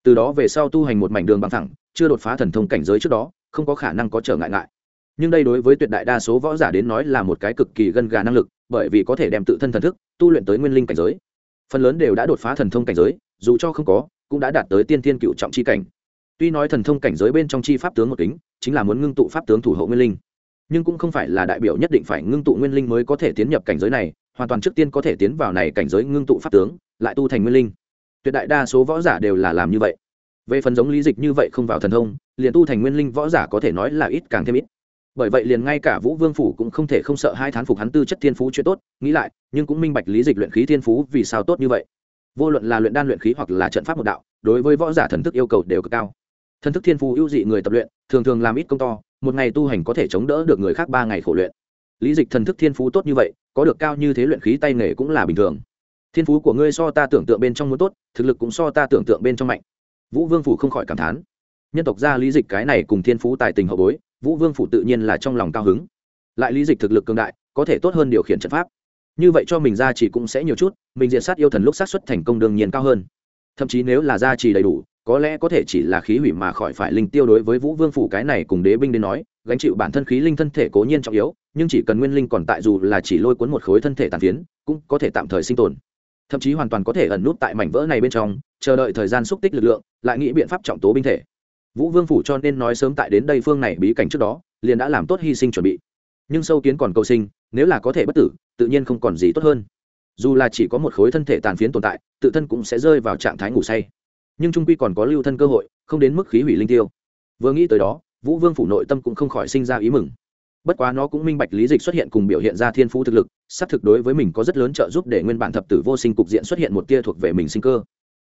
từ đó về sau tu hành một mảnh đường bằng thẳng, chưa đột phá thần thông cảnh giới trước đó, không có khả năng có trở ngại ngại. Nhưng đây đối với tuyệt đại đa số võ giả đến nói là một cái cực kỳ gân gà năng lực, bởi vì có thể đem tự thân thần thức tu luyện tới nguyên linh cảnh giới. Phần lớn đều đã đột phá thần thông cảnh giới, dù cho không có, cũng đã đạt tới tiên thiên cựu trọng chi cảnh. Tuy nói thần thông cảnh giới bên trong chi pháp tướng một kính, chính là muốn ngưng tụ pháp tướng thủ hộ nguyên linh. Nhưng cũng không phải là đại biểu nhất định phải ngưng tụ nguyên linh mới có thể tiến nhập cảnh giới này, hoàn toàn trước tiên có thể tiến vào này cảnh giới ngưng tụ pháp tướng, lại tu thành nguyên linh tuyệt đại đa số võ giả đều là làm như vậy. Về phần giống lý dịch như vậy không vào thần thông, liền tu thành nguyên linh võ giả có thể nói là ít càng thêm ít. Bởi vậy liền ngay cả vũ vương phủ cũng không thể không sợ hai thán phục hắn tư chất thiên phú chuyện tốt, nghĩ lại, nhưng cũng minh bạch lý dịch luyện khí thiên phú vì sao tốt như vậy. Vô luận là luyện đan luyện khí hoặc là trận pháp một đạo, đối với võ giả thần thức yêu cầu đều cực cao. Thần thức thiên phú ưu dị người tập luyện, thường thường làm ít công to, một ngày tu hành có thể chống đỡ được người khác ba ngày khổ luyện. Lý dịch thần thức thiên phú tốt như vậy, có được cao như thế luyện khí tay nghề cũng là bình thường thiên phú của ngươi so ta tưởng tượng bên trong muốn tốt, thực lực cũng so ta tưởng tượng bên trong mạnh. Vũ vương phủ không khỏi cảm thán. Nhân tộc gia lý dịch cái này cùng thiên phú tài tình hậu bối, vũ vương phủ tự nhiên là trong lòng cao hứng. Lại lý dịch thực lực cường đại, có thể tốt hơn điều khiển trận pháp. Như vậy cho mình ra chỉ cũng sẽ nhiều chút, mình diện sát yêu thần lúc sát xuất thành công đương nhiên cao hơn. Thậm chí nếu là gia trì đầy đủ, có lẽ có thể chỉ là khí hủy mà khỏi phải linh tiêu đối với vũ vương phủ cái này cùng đế binh đến nói, gánh chịu bản thân khí linh thân thể cố nhiên trọng yếu, nhưng chỉ cần nguyên linh còn tại dù là chỉ lôi cuốn một khối thân thể tàn phiến, cũng có thể tạm thời sinh tồn thậm chí hoàn toàn có thể ẩn nút tại mảnh vỡ này bên trong, chờ đợi thời gian xúc tích lực lượng, lại nghĩ biện pháp trọng tố binh thể. Vũ vương phủ cho nên nói sớm tại đến đây phương này bí cảnh trước đó, liền đã làm tốt hy sinh chuẩn bị. Nhưng sâu kiến còn cầu sinh, nếu là có thể bất tử, tự nhiên không còn gì tốt hơn. Dù là chỉ có một khối thân thể tàn phiến tồn tại, tự thân cũng sẽ rơi vào trạng thái ngủ say. Nhưng trung quy còn có lưu thân cơ hội, không đến mức khí hủy linh tiêu. Vừa nghĩ tới đó, vũ vương phủ nội tâm cũng không khỏi sinh ra ý mừng bất quá nó cũng minh bạch lý dịch xuất hiện cùng biểu hiện ra thiên phú thực lực, xác thực đối với mình có rất lớn trợ giúp để nguyên bản thập tử vô sinh cục diện xuất hiện một tia thuộc về mình sinh cơ.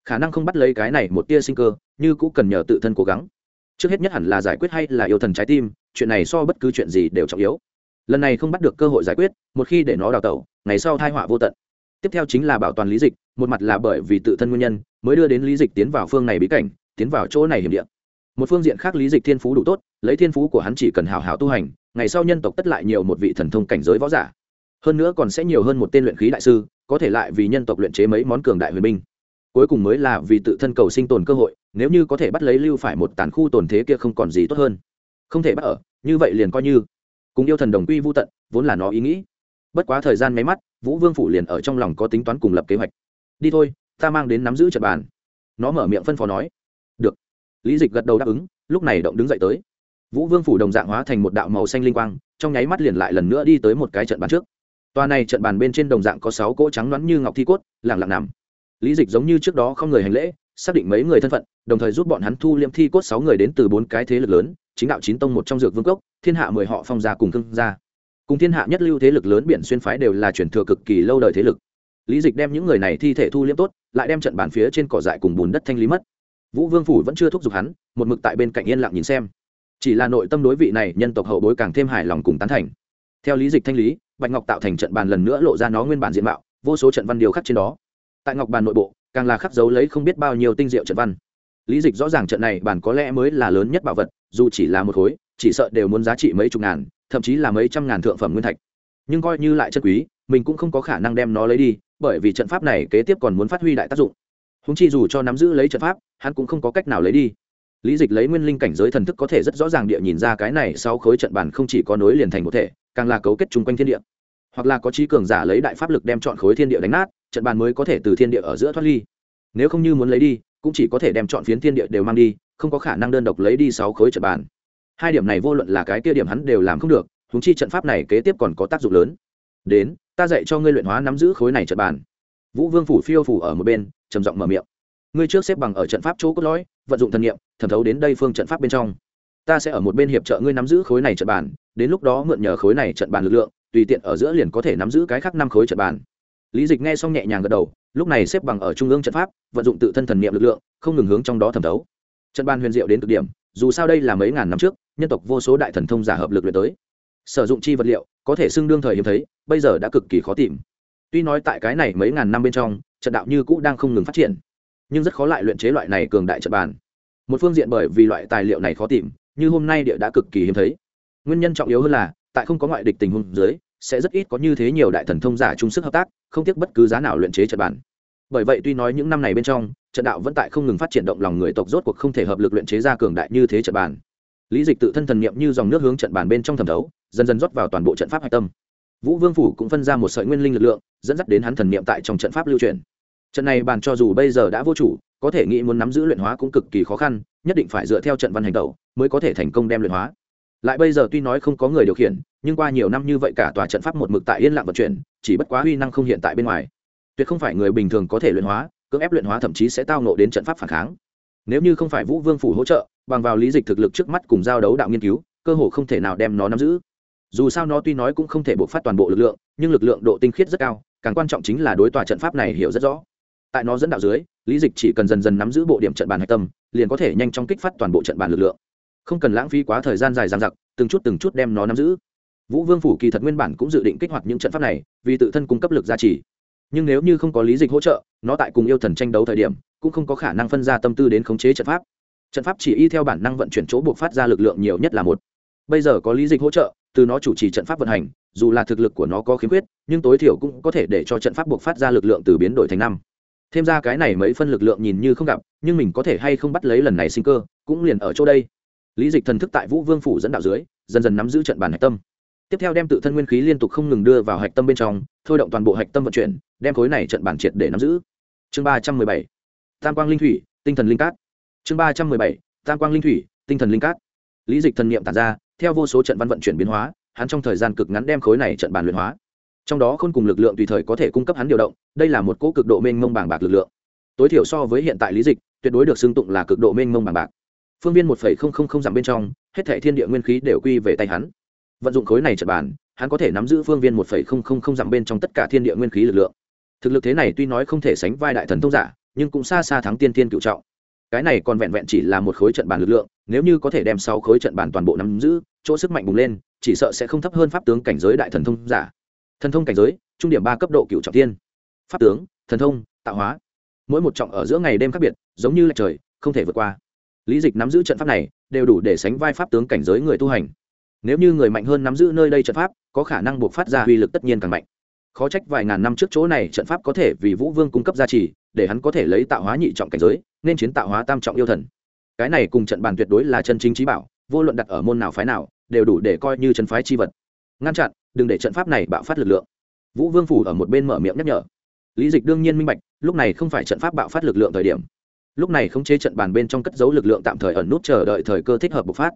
Khả năng không bắt lấy cái này một tia sinh cơ, như cũng cần nhờ tự thân cố gắng. Trước hết nhất hẳn là giải quyết hay là yêu thần trái tim, chuyện này so bất cứ chuyện gì đều trọng yếu. Lần này không bắt được cơ hội giải quyết, một khi để nó đào tẩu, ngày sau thai họa vô tận. Tiếp theo chính là bảo toàn lý dịch, một mặt là bởi vì tự thân nguyên nhân, mới đưa đến lý dịch tiến vào phương này bí cảnh, tiến vào chỗ này hiểm địa. Một phương diện khác lý dịch thiên phú đủ tốt, lấy thiên phú của hắn chỉ cần hào hào tu hành ngày sau nhân tộc tất lại nhiều một vị thần thông cảnh giới võ giả. Hơn nữa còn sẽ nhiều hơn một tên luyện khí đại sư, có thể lại vì nhân tộc luyện chế mấy món cường đại huyền binh. Cuối cùng mới là vì tự thân cầu sinh tồn cơ hội, nếu như có thể bắt lấy lưu phải một tàn khu tồn thế kia không còn gì tốt hơn. Không thể bắt ở, như vậy liền coi như. Cùng yêu thần đồng quy vô tận, vốn là nó ý nghĩ. Bất quá thời gian máy mắt, vũ vương phủ liền ở trong lòng có tính toán cùng lập kế hoạch. Đi thôi, ta mang đến nắm giữ trận bàn. Nó mở miệng phân phó nói. Được. Lý dịch gật đầu đáp ứng, lúc này động đứng dậy tới vũ vương phủ đồng dạng hóa thành một đạo màu xanh linh quang, trong nháy mắt liền lại lần nữa đi tới một cái trận bàn trước. Toa này trận bàn bên trên đồng dạng có sáu cỗ trắng đoán như ngọc thi cốt, lẳng lặng nằm. Lý dịch giống như trước đó không người hành lễ, xác định mấy người thân phận, đồng thời giúp bọn hắn thu liêm thi cốt sáu người đến từ bốn cái thế lực lớn, chính đạo chín tông một trong dược vương cốc, thiên hạ mười họ phong gia cùng thương gia. Cùng thiên hạ nhất lưu thế lực lớn biển xuyên phái đều là truyền thừa cực kỳ lâu đời thế lực. Lý dịch đem những người này thi thể thu liêm tốt, lại đem trận bàn phía trên cỏ dại cùng bùn đất thanh lý mất. Vũ vương phủ vẫn chưa thúc giục hắn, một mực tại bên cạnh yên lặng nhìn xem chỉ là nội tâm đối vị này nhân tộc hậu bối càng thêm hài lòng cùng tán thành. Theo lý dịch thanh lý, bạch ngọc tạo thành trận bàn lần nữa lộ ra nó nguyên bản diện mạo, vô số trận văn điều khắc trên đó. Tại ngọc bàn nội bộ, càng là khắc dấu lấy không biết bao nhiêu tinh diệu trận văn. Lý dịch rõ ràng trận này bàn có lẽ mới là lớn nhất bảo vật, dù chỉ là một khối, chỉ sợ đều muốn giá trị mấy chục ngàn, thậm chí là mấy trăm ngàn thượng phẩm nguyên thạch. Nhưng coi như lại chất quý, mình cũng không có khả năng đem nó lấy đi, bởi vì trận pháp này kế tiếp còn muốn phát huy đại tác dụng. Húng chi dù cho nắm giữ lấy trận pháp, hắn cũng không có cách nào lấy đi lý dịch lấy nguyên linh cảnh giới thần thức có thể rất rõ ràng địa nhìn ra cái này sau khối trận bàn không chỉ có nối liền thành một thể, càng là cấu kết chung quanh thiên địa. Hoặc là có trí cường giả lấy đại pháp lực đem chọn khối thiên địa đánh nát, trận bàn mới có thể từ thiên địa ở giữa thoát ly. Nếu không như muốn lấy đi, cũng chỉ có thể đem chọn phiến thiên địa đều mang đi, không có khả năng đơn độc lấy đi sáu khối trận bàn. Hai điểm này vô luận là cái kia điểm hắn đều làm không được húng chi trận pháp này kế tiếp còn có tác dụng lớn. Đến, ta dạy cho ngươi luyện hóa nắm giữ khối này trận bàn. Vũ vương phủ phiêu phủ ở một bên, trầm giọng mở miệng ngươi trước xếp bằng ở trận pháp chỗ cốt lõi, vận dụng thần nghiệm thẩm thấu đến đây phương trận pháp bên trong. Ta sẽ ở một bên hiệp trợ ngươi nắm giữ khối này trận bàn, đến lúc đó mượn nhờ khối này trận bàn lực lượng, tùy tiện ở giữa liền có thể nắm giữ cái khác năm khối trận bàn. Lý dịch nghe xong nhẹ nhàng gật đầu, lúc này xếp bằng ở trung ương trận pháp, vận dụng tự thân thần niệm lực lượng, không ngừng hướng trong đó thẩm thấu. Trận bàn huyền diệu đến cực điểm, dù sao đây là mấy ngàn năm trước, nhân tộc vô số đại thần thông giả hợp lực luyện tới. Sử dụng chi vật liệu, có thể xưng đương thời hiếm thấy, bây giờ đã cực kỳ khó tìm. Tuy nói tại cái này mấy ngàn năm bên trong, trận đạo như cũ đang không ngừng phát triển nhưng rất khó lại luyện chế loại này cường đại trận bàn. Một phương diện bởi vì loại tài liệu này khó tìm, như hôm nay địa đã cực kỳ hiếm thấy. Nguyên nhân trọng yếu hơn là, tại không có ngoại địch tình huống dưới, sẽ rất ít có như thế nhiều đại thần thông giả chung sức hợp tác, không tiếc bất cứ giá nào luyện chế trận bàn. Bởi vậy tuy nói những năm này bên trong, trận đạo vẫn tại không ngừng phát triển động lòng người tộc rốt cuộc không thể hợp lực luyện chế ra cường đại như thế trận bàn. Lý dịch tự thân thần niệm như dòng nước hướng trận bàn bên trong thẩm thấu, dần dần rót vào toàn bộ trận pháp hạch tâm. Vũ vương phủ cũng phân ra một sợi nguyên linh lực lượng, dẫn dắt đến hắn thần niệm tại trong trận pháp lưu truyền trận này bàn cho dù bây giờ đã vô chủ, có thể nghĩ muốn nắm giữ luyện hóa cũng cực kỳ khó khăn, nhất định phải dựa theo trận văn hành tẩu mới có thể thành công đem luyện hóa. Lại bây giờ tuy nói không có người điều khiển, nhưng qua nhiều năm như vậy cả tòa trận pháp một mực tại yên lặng vận chuyển, chỉ bất quá huy năng không hiện tại bên ngoài. Tuyệt không phải người bình thường có thể luyện hóa, cưỡng ép luyện hóa thậm chí sẽ tao nộ đến trận pháp phản kháng. Nếu như không phải vũ vương phủ hỗ trợ, bằng vào lý dịch thực lực trước mắt cùng giao đấu đạo nghiên cứu, cơ hồ không thể nào đem nó nắm giữ. Dù sao nó tuy nói cũng không thể buộc phát toàn bộ lực lượng, nhưng lực lượng độ tinh khiết rất cao, càng quan trọng chính là đối tòa trận pháp này hiểu rất rõ tại nó dẫn đạo dưới, lý dịch chỉ cần dần dần nắm giữ bộ điểm trận bàn hạch tâm, liền có thể nhanh chóng kích phát toàn bộ trận bàn lực lượng. Không cần lãng phí quá thời gian dài dằng dặc, từng chút từng chút đem nó nắm giữ. Vũ vương phủ kỳ thật nguyên bản cũng dự định kích hoạt những trận pháp này, vì tự thân cung cấp lực gia trì. Nhưng nếu như không có lý dịch hỗ trợ, nó tại cùng yêu thần tranh đấu thời điểm, cũng không có khả năng phân ra tâm tư đến khống chế trận pháp. Trận pháp chỉ y theo bản năng vận chuyển chỗ buộc phát ra lực lượng nhiều nhất là một. Bây giờ có lý dịch hỗ trợ, từ nó chủ trì trận pháp vận hành, dù là thực lực của nó có khiếm khuyết, nhưng tối thiểu cũng có thể để cho trận pháp buộc phát ra lực lượng từ biến đổi thành năm thêm ra cái này mấy phân lực lượng nhìn như không gặp, nhưng mình có thể hay không bắt lấy lần này sinh cơ, cũng liền ở chỗ đây. Lý dịch thần thức tại vũ vương phủ dẫn đạo dưới, dần dần nắm giữ trận bàn hạch tâm. Tiếp theo đem tự thân nguyên khí liên tục không ngừng đưa vào hạch tâm bên trong, thôi động toàn bộ hạch tâm vận chuyển, đem khối này trận bản triệt để nắm giữ. Chương ba trăm mười bảy. Tam quang linh thủy, tinh thần linh cát. Chương ba trăm mười bảy. Tam quang linh thủy, tinh thần linh cát. Lý dịch thần n i ệ m tản ra, theo vô số trận văn vận chuyển biến hóa, hắn trong thời gian cực ngắn đem khối này trận bàn luyện hóa trong đó khôn cùng lực lượng tùy thời có thể cung cấp hắn điều động, đây là một cỗ cực độ mênh mông bàng bạc lực lượng. Tối thiểu so với hiện tại lý dịch, tuyệt đối được xưng tụng là cực độ mênh mông bàng bạc. Phương viên một dặm bên trong, hết thể thiên địa nguyên khí đều quy về tay hắn. Vận dụng khối này trận bàn, hắn có thể nắm giữ phương viên một dặm bên trong tất cả thiên địa nguyên khí lực lượng. Thực lực thế này tuy nói không thể sánh vai đại thần thông giả, nhưng cũng xa xa thắng tiên thiên cựu trọng. Cái này còn vẹn vẹn chỉ là một khối trận bàn lực lượng, nếu như có thể đem sáu khối trận bàn toàn bộ nắm giữ, chỗ sức mạnh bùng lên, chỉ sợ sẽ không thấp hơn pháp tướng cảnh giới đại thần thông giả thần thông cảnh giới, trung điểm ba cấp độ cựu trọng tiên pháp tướng, thần thông, tạo hóa. Mỗi một trọng ở giữa ngày đêm khác biệt, giống như lệch trời, không thể vượt qua. Lý dịch nắm giữ trận pháp này, đều đủ để sánh vai pháp tướng cảnh giới người tu hành. Nếu như người mạnh hơn nắm giữ nơi đây trận pháp, có khả năng buộc phát ra uy lực tất nhiên càng mạnh. Khó trách vài ngàn năm trước chỗ này trận pháp có thể vì vũ vương cung cấp gia trì, để hắn có thể lấy tạo hóa nhị trọng cảnh giới, nên chiến tạo hóa tam trọng yêu thần. Cái này cùng trận bàn tuyệt đối là chân chính trí bảo, vô luận đặt ở môn nào phái nào, đều đủ để coi như chân phái chi vật. Ngăn chặn đừng để trận pháp này bạo phát lực lượng. Vũ vương phủ ở một bên mở miệng nhắc nhở. Lý dịch đương nhiên minh bạch, lúc này không phải trận pháp bạo phát lực lượng thời điểm. Lúc này không chế trận bàn bên trong cất giấu lực lượng tạm thời ẩn nút chờ đợi thời cơ thích hợp bộc phát.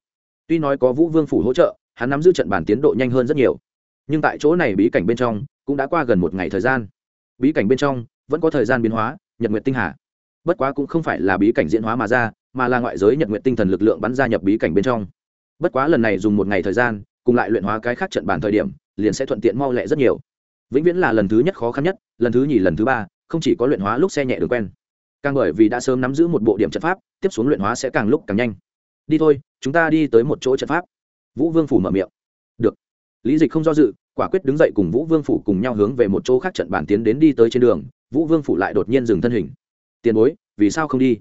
Tuy nói có vũ vương phủ hỗ trợ, hắn nắm giữ trận bàn tiến độ nhanh hơn rất nhiều. Nhưng tại chỗ này bí cảnh bên trong, cũng đã qua gần một ngày thời gian. Bí cảnh bên trong, vẫn có thời gian biến hóa, nhật nguyện tinh hà. Bất quá cũng không phải là bí cảnh diễn hóa mà ra, mà là ngoại giới nhật nguyện tinh thần lực lượng bắn ra nhập bí cảnh bên trong. Bất quá lần này dùng một ngày thời gian cùng lại luyện hóa cái khác trận bàn thời điểm, liền sẽ thuận tiện mau lẹ rất nhiều. Vĩnh viễn là lần thứ nhất khó khăn nhất, lần thứ nhì, lần thứ ba, không chỉ có luyện hóa lúc xe nhẹ được quen. Càng bởi vì đã sớm nắm giữ một bộ điểm trận pháp, tiếp xuống luyện hóa sẽ càng lúc càng nhanh. Đi thôi, chúng ta đi tới một chỗ trận pháp. Vũ vương phủ mở miệng. Được. Lý dịch không do dự, quả quyết đứng dậy cùng vũ vương phủ cùng nhau hướng về một chỗ khác trận bàn tiến đến đi tới trên đường. Vũ vương phủ lại đột nhiên dừng thân hình. Tiền bối, vì sao không đi?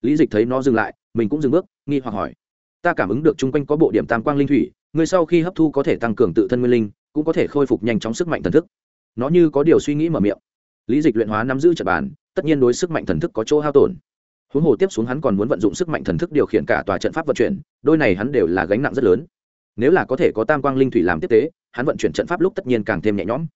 Lý dịch thấy nó dừng lại, mình cũng dừng bước, nghi hoặc hỏi. Ta cảm ứng được chung quanh có bộ điểm tam quang linh thủy người sau khi hấp thu có thể tăng cường tự thân nguyên linh, cũng có thể khôi phục nhanh chóng sức mạnh thần thức. Nó như có điều suy nghĩ mở miệng. Lý dịch luyện hóa nắm giữ trật bàn, tất nhiên đối sức mạnh thần thức có chỗ hao tổn. Huống hồ tiếp xuống hắn còn muốn vận dụng sức mạnh thần thức điều khiển cả tòa trận pháp vận chuyển, đôi này hắn đều là gánh nặng rất lớn. Nếu là có thể có tam quang linh thủy làm tiếp tế, hắn vận chuyển trận pháp lúc tất nhiên càng thêm nhẹ nhõm.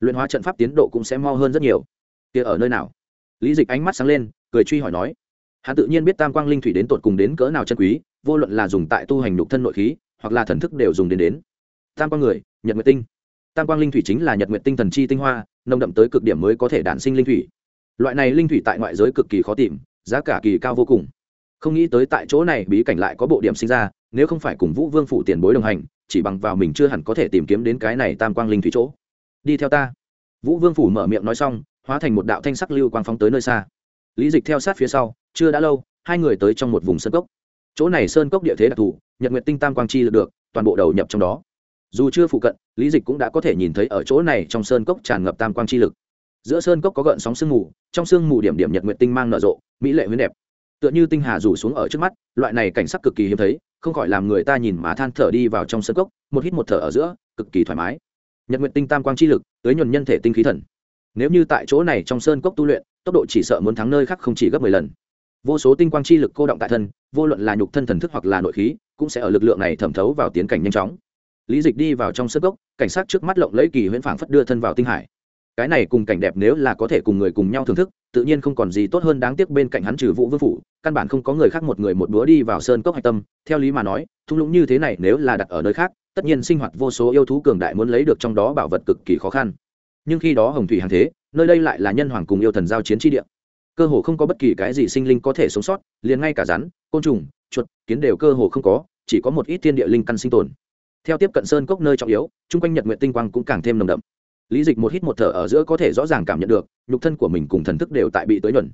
Luyện hóa trận pháp tiến độ cũng sẽ mau hơn rất nhiều. Kia ở nơi nào? Lý dịch ánh mắt sáng lên, cười truy hỏi nói. Hắn tự nhiên biết tam quang linh thủy đến tột cùng đến cỡ nào chân quý, vô luận là dùng tại tu hành nhục thân nội khí hoặc là thần thức đều dùng đến đến. Tam quang người, nhật nguyệt tinh. Tam quang linh thủy chính là nhật nguyệt tinh thần chi tinh hoa, nồng đậm tới cực điểm mới có thể đản sinh linh thủy. Loại này linh thủy tại ngoại giới cực kỳ khó tìm, giá cả kỳ cao vô cùng. Không nghĩ tới tại chỗ này bí cảnh lại có bộ điểm sinh ra, nếu không phải cùng vũ vương phủ tiền bối đồng hành, chỉ bằng vào mình chưa hẳn có thể tìm kiếm đến cái này tam quang linh thủy chỗ. Đi theo ta. Vũ vương phủ mở miệng nói xong, hóa thành một đạo thanh sắc lưu quang phóng tới nơi xa. Lý dịch theo sát phía sau, chưa đã lâu, hai người tới trong một vùng sơn cốc. Chỗ này sơn cốc địa thế đặc thù nhật nguyện tinh tam quang chi được, toàn bộ đầu nhập trong đó. Dù chưa phụ cận, lý dịch cũng đã có thể nhìn thấy ở chỗ này trong sơn cốc tràn ngập tam quang chi lực. Giữa sơn cốc có gợn sóng sương mù, trong sương mù điểm điểm nhật nguyện tinh mang nở rộ, mỹ lệ huyến đẹp. Tựa như tinh hà rủ xuống ở trước mắt, loại này cảnh sắc cực kỳ hiếm thấy, không khỏi làm người ta nhìn má than thở đi vào trong sơn cốc, một hít một thở ở giữa, cực kỳ thoải mái. Nhật nguyện tinh tam quang chi lực, tới nhuần nhân thể tinh khí thần. Nếu như tại chỗ này trong sơn cốc tu luyện, tốc độ chỉ sợ muốn thắng nơi khác không chỉ gấp mười lần. Vô số tinh quang chi lực cô động tại thân, vô luận là nhục thân thần thức hoặc là nội khí cũng sẽ ở lực lượng này thẩm thấu vào tiến cảnh nhanh chóng. Lý dịch đi vào trong sân gốc, cảnh sát trước mắt lộng lẫy kỳ huyễn phảng phất đưa thân vào tinh hải. Cái này cùng cảnh đẹp nếu là có thể cùng người cùng nhau thưởng thức, tự nhiên không còn gì tốt hơn đáng tiếc bên cạnh hắn trừ vũ vương phủ, căn bản không có người khác một người một búa đi vào sơn cốc hạch tâm. Theo lý mà nói, thung lũng như thế này nếu là đặt ở nơi khác, tất nhiên sinh hoạt vô số yêu thú cường đại muốn lấy được trong đó bảo vật cực kỳ khó khăn. Nhưng khi đó hồng thủy hàng thế, nơi đây lại là nhân hoàng cùng yêu thần giao chiến tri địa. Cơ hồ không có bất kỳ cái gì sinh linh có thể sống sót, liền ngay cả rắn, côn trùng chuột, kiến đều cơ hồ không có, chỉ có một ít thiên địa linh căn sinh tồn. Theo tiếp cận sơn cốc nơi trọng yếu, chung quanh nhật nguyện tinh quang cũng càng thêm nồng đậm. Lý dịch một hít một thở ở giữa có thể rõ ràng cảm nhận được, nhục thân của mình cùng thần thức đều tại bị tới nhuần.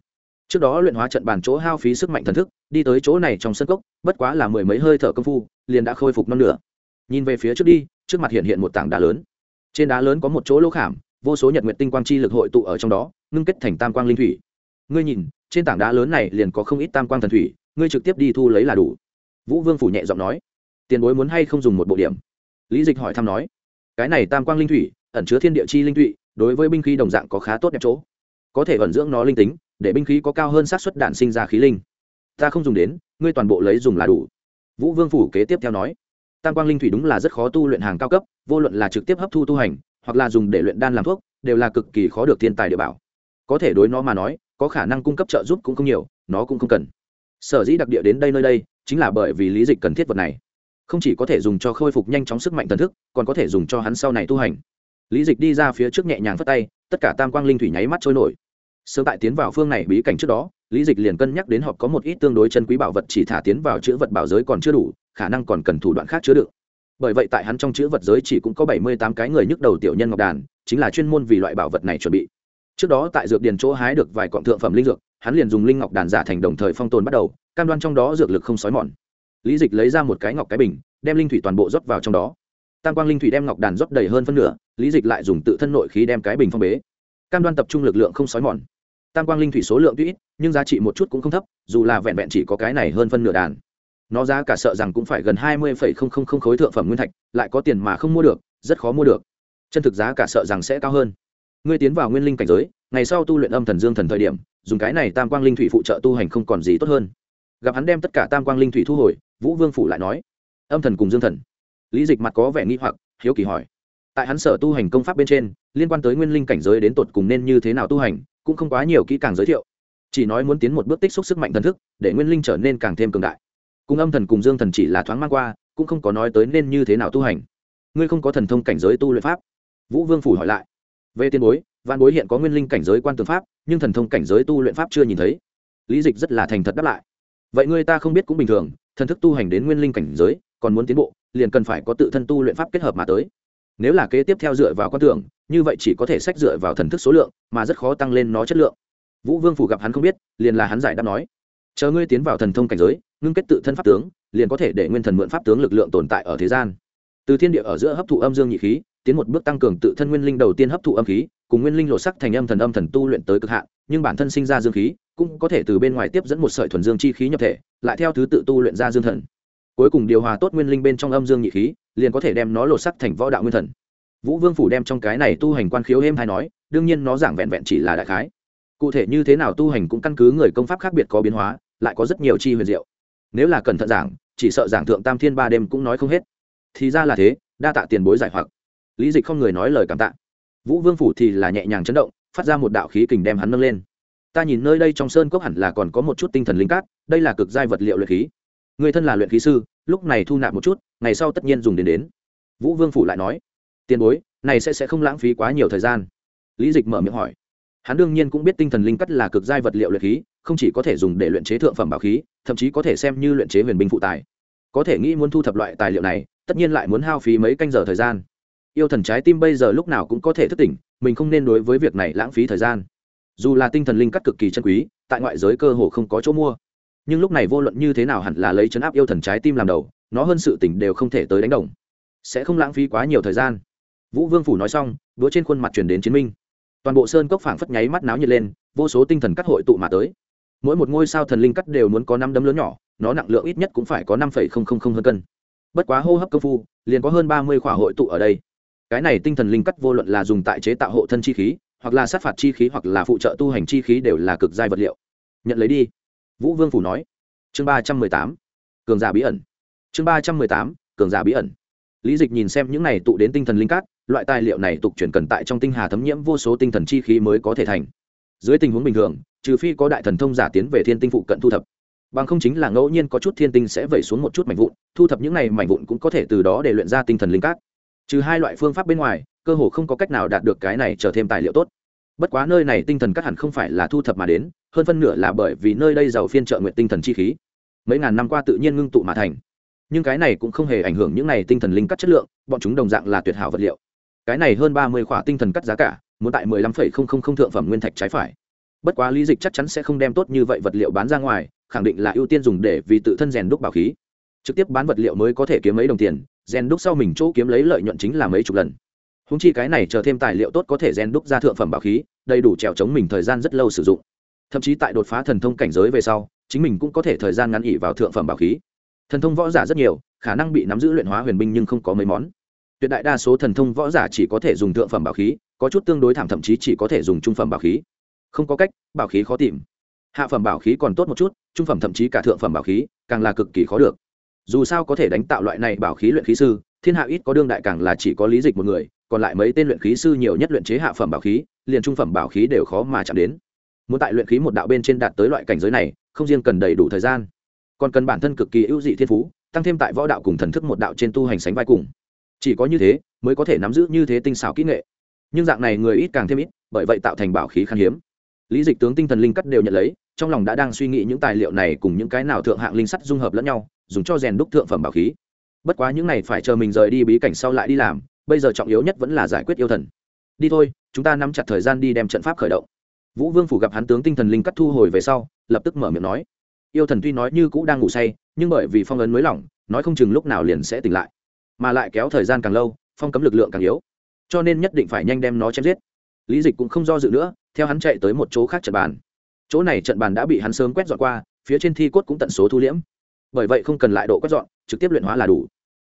Trước đó luyện hóa trận bàn chỗ hao phí sức mạnh thần thức, đi tới chỗ này trong sân cốc, bất quá là mười mấy hơi thở công phu, liền đã khôi phục non nửa. Nhìn về phía trước đi, trước mặt hiện hiện một tảng đá lớn. Trên đá lớn có một chỗ lỗ khảm, vô số nhật nguyện tinh quang chi lực hội tụ ở trong đó, ngưng kết thành tam quang linh thủy. Ngươi nhìn, trên tảng đá lớn này liền có không ít tam quang thần thủy ngươi trực tiếp đi thu lấy là đủ. Vũ vương phủ nhẹ giọng nói. Tiền bối muốn hay không dùng một bộ điểm? Lý dịch hỏi thăm nói. Cái này tam quang linh thủy ẩn chứa thiên địa chi linh Thụy, đối với binh khí đồng dạng có khá tốt đẹp chỗ. Có thể ẩn dưỡng nó linh tính để binh khí có cao hơn xác suất đạn sinh ra khí linh. Ta không dùng đến ngươi toàn bộ lấy dùng là đủ. Vũ vương phủ kế tiếp theo nói. Tam quang linh thủy đúng là rất khó tu luyện hàng cao cấp vô luận là trực tiếp hấp thu tu hành hoặc là dùng để luyện đan làm thuốc đều là cực kỳ khó được thiên tài địa bảo. Có thể đối nó mà nói có khả năng cung cấp trợ giúp cũng không nhiều nó cũng không cần sở dĩ đặc địa đến đây nơi đây chính là bởi vì lý dịch cần thiết vật này. Không chỉ có thể dùng cho khôi phục nhanh chóng sức mạnh thần thức, còn có thể dùng cho hắn sau này tu hành. Lý dịch đi ra phía trước nhẹ nhàng phất tay, tất cả tam quang linh thủy nháy mắt trôi nổi. Sớm tại tiến vào phương này bí cảnh trước đó, lý dịch liền cân nhắc đến họ có một ít tương đối chân quý bảo vật chỉ thả tiến vào chữ vật bảo giới còn chưa đủ, khả năng còn cần thủ đoạn khác chứa đựng. Bởi vậy tại hắn trong chữ vật giới chỉ cũng có bảy mươi tám cái người nhức đầu tiểu nhân ngọc đàn, chính là chuyên môn vì loại bảo vật này chuẩn bị. Trước đó tại dược điền chỗ hái được vài cọng thượng phẩm linh dược hắn liền dùng linh ngọc đàn giả thành đồng thời phong tồn bắt đầu, cam đoan trong đó dược lực không sói mòn. Lý dịch lấy ra một cái ngọc cái bình, đem linh thủy toàn bộ rót vào trong đó. Tam quang linh thủy đem ngọc đàn rót đầy hơn phân nửa, lý dịch lại dùng tự thân nội khí đem cái bình phong bế. Cam đoan tập trung lực lượng không sói mòn. Tam quang linh thủy số lượng tuy ít, nhưng giá trị một chút cũng không thấp, dù là vẹn vẹn chỉ có cái này hơn phân nửa đàn. Nó giá cả sợ rằng cũng phải gần hai mươi khối thượng phẩm nguyên thạch, lại có tiền mà không mua được, rất khó mua được. Chân thực giá cả sợ rằng sẽ cao hơn. Ngươi tiến vào nguyên linh cảnh giới ngày sau tu luyện âm thần dương thần thời điểm, dùng cái này tam quang linh thủy phụ trợ tu hành không còn gì tốt hơn. Gặp hắn đem tất cả tam quang linh thủy thu hồi, vũ vương phủ lại nói, âm thần cùng dương thần. Lý dịch mặt có vẻ nghi hoặc, hiếu kỳ hỏi, tại hắn sở tu hành công pháp bên trên, liên quan tới nguyên linh cảnh giới đến tột cùng nên như thế nào tu hành, cũng không quá nhiều kỹ càng giới thiệu. Chỉ nói muốn tiến một bước tích xúc sức mạnh thần thức, để nguyên linh trở nên càng thêm cường đại. Cùng âm thần cùng dương thần chỉ là thoáng mang qua, cũng không có nói tới nên như thế nào tu hành. Ngươi không có thần thông cảnh giới tu luyện pháp. Vũ vương phủ hỏi lại về tiền bối văn bối hiện có nguyên linh cảnh giới quan tướng pháp, nhưng thần thông cảnh giới tu luyện pháp chưa nhìn thấy. Lý dịch rất là thành thật đáp lại. Vậy ngươi ta không biết cũng bình thường, thần thức tu hành đến nguyên linh cảnh giới, còn muốn tiến bộ, liền cần phải có tự thân tu luyện pháp kết hợp mà tới. Nếu là kế tiếp theo dựa vào quan tưởng như vậy chỉ có thể sách dựa vào thần thức số lượng, mà rất khó tăng lên nó chất lượng. Vũ vương phủ gặp hắn không biết, liền là hắn giải đáp nói, chờ ngươi tiến vào thần thông cảnh giới, ngưng kết tự thân pháp tướng, liền có thể để nguyên thần mượn pháp tướng lực lượng tồn tại ở thế gian. Từ thiên địa ở giữa hấp thụ âm dương nhị khí tiến một bước tăng cường tự thân nguyên linh đầu tiên hấp thụ âm khí, cùng nguyên linh lộ sắc thành âm thần âm thần tu luyện tới cực hạn, nhưng bản thân sinh ra dương khí, cũng có thể từ bên ngoài tiếp dẫn một sợi thuần dương chi khí nhập thể, lại theo thứ tự tu luyện ra dương thần. Cuối cùng điều hòa tốt nguyên linh bên trong âm dương nhị khí, liền có thể đem nó lột sắc thành võ đạo nguyên thần. Vũ vương phủ đem trong cái này tu hành quan khiếu êm hay nói, đương nhiên nó giảng vẹn vẹn chỉ là đại khái. Cụ thể như thế nào tu hành cũng căn cứ người công pháp khác biệt có biến hóa, lại có rất nhiều chi huyền diệu. Nếu là cẩn thận giảng, chỉ sợ giảng thượng tam thiên ba đêm cũng nói không hết. Thì ra là thế, đa tạ tiền bối giải hoặc lý dịch không người nói lời cảm tạ. Vũ vương phủ thì là nhẹ nhàng chấn động, phát ra một đạo khí kình đem hắn nâng lên. Ta nhìn nơi đây trong sơn cốc hẳn là còn có một chút tinh thần linh cát, đây là cực giai vật liệu luyện khí. Người thân là luyện khí sư, lúc này thu nạp một chút, ngày sau tất nhiên dùng đến đến. Vũ vương phủ lại nói, tiền bối, này sẽ sẽ không lãng phí quá nhiều thời gian. Lý dịch mở miệng hỏi. Hắn đương nhiên cũng biết tinh thần linh cắt là cực giai vật liệu luyện khí, không chỉ có thể dùng để luyện chế thượng phẩm bảo khí, thậm chí có thể xem như luyện chế huyền binh phụ tài. Có thể nghĩ muốn thu thập loại tài liệu này, tất nhiên lại muốn hao phí mấy canh giờ thời gian yêu thần trái tim bây giờ lúc nào cũng có thể thức tỉnh, mình không nên đối với việc này lãng phí thời gian. Dù là tinh thần linh cắt cực kỳ chân quý, tại ngoại giới cơ hồ không có chỗ mua. Nhưng lúc này vô luận như thế nào hẳn là lấy chấn áp yêu thần trái tim làm đầu, nó hơn sự tỉnh đều không thể tới đánh đồng. Sẽ không lãng phí quá nhiều thời gian. Vũ vương phủ nói xong, đũa trên khuôn mặt chuyển đến chiến minh. Toàn bộ sơn cốc phảng phất nháy mắt náo nhiệt lên, vô số tinh thần cắt hội tụ mà tới. Mỗi một ngôi sao thần linh cắt đều muốn có năm đấm lớn nhỏ, nó nặng lượng ít nhất cũng phải có năm phẩy không không không hơn cân. Bất quá hô hấp công phu, liền có hơn ba mươi khỏa hội tụ ở đây cái này tinh thần linh cắt vô luận là dùng tại chế tạo hộ thân chi khí, hoặc là sát phạt chi khí, hoặc là phụ trợ tu hành chi khí đều là cực giai vật liệu. Nhận lấy đi. Vũ vương phủ nói. Chương ba trăm mười tám. Cường giả bí ẩn. Chương ba trăm mười tám, cường giả bí ẩn. Lý dịch nhìn xem những này tụ đến tinh thần linh cát loại tài liệu này tục chuyển cần tại trong tinh hà thấm nhiễm vô số tinh thần chi khí mới có thể thành. Dưới tình huống bình thường, trừ phi có đại thần thông giả tiến về thiên tinh phụ cận thu thập. Bằng không chính là ngẫu nhiên có chút thiên tinh sẽ vẩy xuống một chút mảnh vụn, thu thập những này mảnh vụn cũng có thể từ đó để luyện ra tinh thần linh cát trừ hai loại phương pháp bên ngoài, cơ hồ không có cách nào đạt được cái này trở thêm tài liệu tốt. Bất quá nơi này tinh thần cắt hẳn không phải là thu thập mà đến, hơn phân nửa là bởi vì nơi đây giàu phiên trợ nguyện tinh thần chi khí. Mấy ngàn năm qua tự nhiên ngưng tụ mà thành. Nhưng cái này cũng không hề ảnh hưởng những này tinh thần linh cắt chất lượng, bọn chúng đồng dạng là tuyệt hảo vật liệu. Cái này hơn ba mươi khỏa tinh thần cắt giá cả, muốn tại mười lăm phẩy không không không thượng phẩm nguyên thạch trái phải. Bất quá lý dịch chắc chắn sẽ không đem tốt như vậy vật liệu bán ra ngoài, khẳng định là ưu tiên dùng để vì tự thân rèn đúc bảo khí trực tiếp bán vật liệu mới có thể kiếm mấy đồng tiền rèn đúc sau mình chỗ kiếm lấy lợi nhuận chính là mấy chục lần. Húng chi cái này chờ thêm tài liệu tốt có thể rèn đúc ra thượng phẩm bảo khí, đầy đủ trèo chống mình thời gian rất lâu sử dụng. Thậm chí tại đột phá thần thông cảnh giới về sau, chính mình cũng có thể thời gian ngắn ỉ vào thượng phẩm bảo khí. Thần thông võ giả rất nhiều, khả năng bị nắm giữ luyện hóa huyền binh nhưng không có mấy món. Tuyệt đại đa số thần thông võ giả chỉ có thể dùng thượng phẩm bảo khí, có chút tương đối thảm thậm chí chỉ có thể dùng trung phẩm bảo khí. Không có cách, bảo khí khó tìm. Hạ phẩm bảo khí còn tốt một chút, trung phẩm thậm chí cả thượng phẩm bảo khí, càng là cực kỳ khó được dù sao có thể đánh tạo loại này bảo khí luyện khí sư, thiên hạ ít có đương đại càng là chỉ có lý dịch một người, còn lại mấy tên luyện khí sư nhiều nhất luyện chế hạ phẩm bảo khí, liền trung phẩm bảo khí đều khó mà chạm đến. Muốn tại luyện khí một đạo bên trên đạt tới loại cảnh giới này, không riêng cần đầy đủ thời gian, còn cần bản thân cực kỳ ưu dị thiên phú, tăng thêm tại võ đạo cùng thần thức một đạo trên tu hành sánh vai cùng. Chỉ có như thế, mới có thể nắm giữ như thế tinh xảo kỹ nghệ. Nhưng dạng này người ít càng thêm ít, bởi vậy tạo thành bảo khí khan hiếm. Lý dịch tướng tinh thần linh cắt đều nhận lấy, trong lòng đã đang suy nghĩ những tài liệu này cùng những cái nào thượng hạng linh sắt dung hợp lẫn nhau dùng cho rèn đúc thượng phẩm bảo khí. Bất quá những này phải chờ mình rời đi bí cảnh sau lại đi làm, bây giờ trọng yếu nhất vẫn là giải quyết yêu thần. Đi thôi, chúng ta nắm chặt thời gian đi đem trận pháp khởi động. Vũ vương phủ gặp hắn tướng tinh thần linh cắt thu hồi về sau, lập tức mở miệng nói. Yêu thần tuy nói như cũ đang ngủ say, nhưng bởi vì phong ấn mới lỏng, nói không chừng lúc nào liền sẽ tỉnh lại. Mà lại kéo thời gian càng lâu, phong cấm lực lượng càng yếu. Cho nên nhất định phải nhanh đem nó chém giết. Lý dịch cũng không do dự nữa, theo hắn chạy tới một chỗ khác trận bàn. Chỗ này trận bàn đã bị hắn sớm quét dọn qua, phía trên thi cốt cũng tận số thu liễm bởi vậy không cần lại độ quét dọn, trực tiếp luyện hóa là đủ.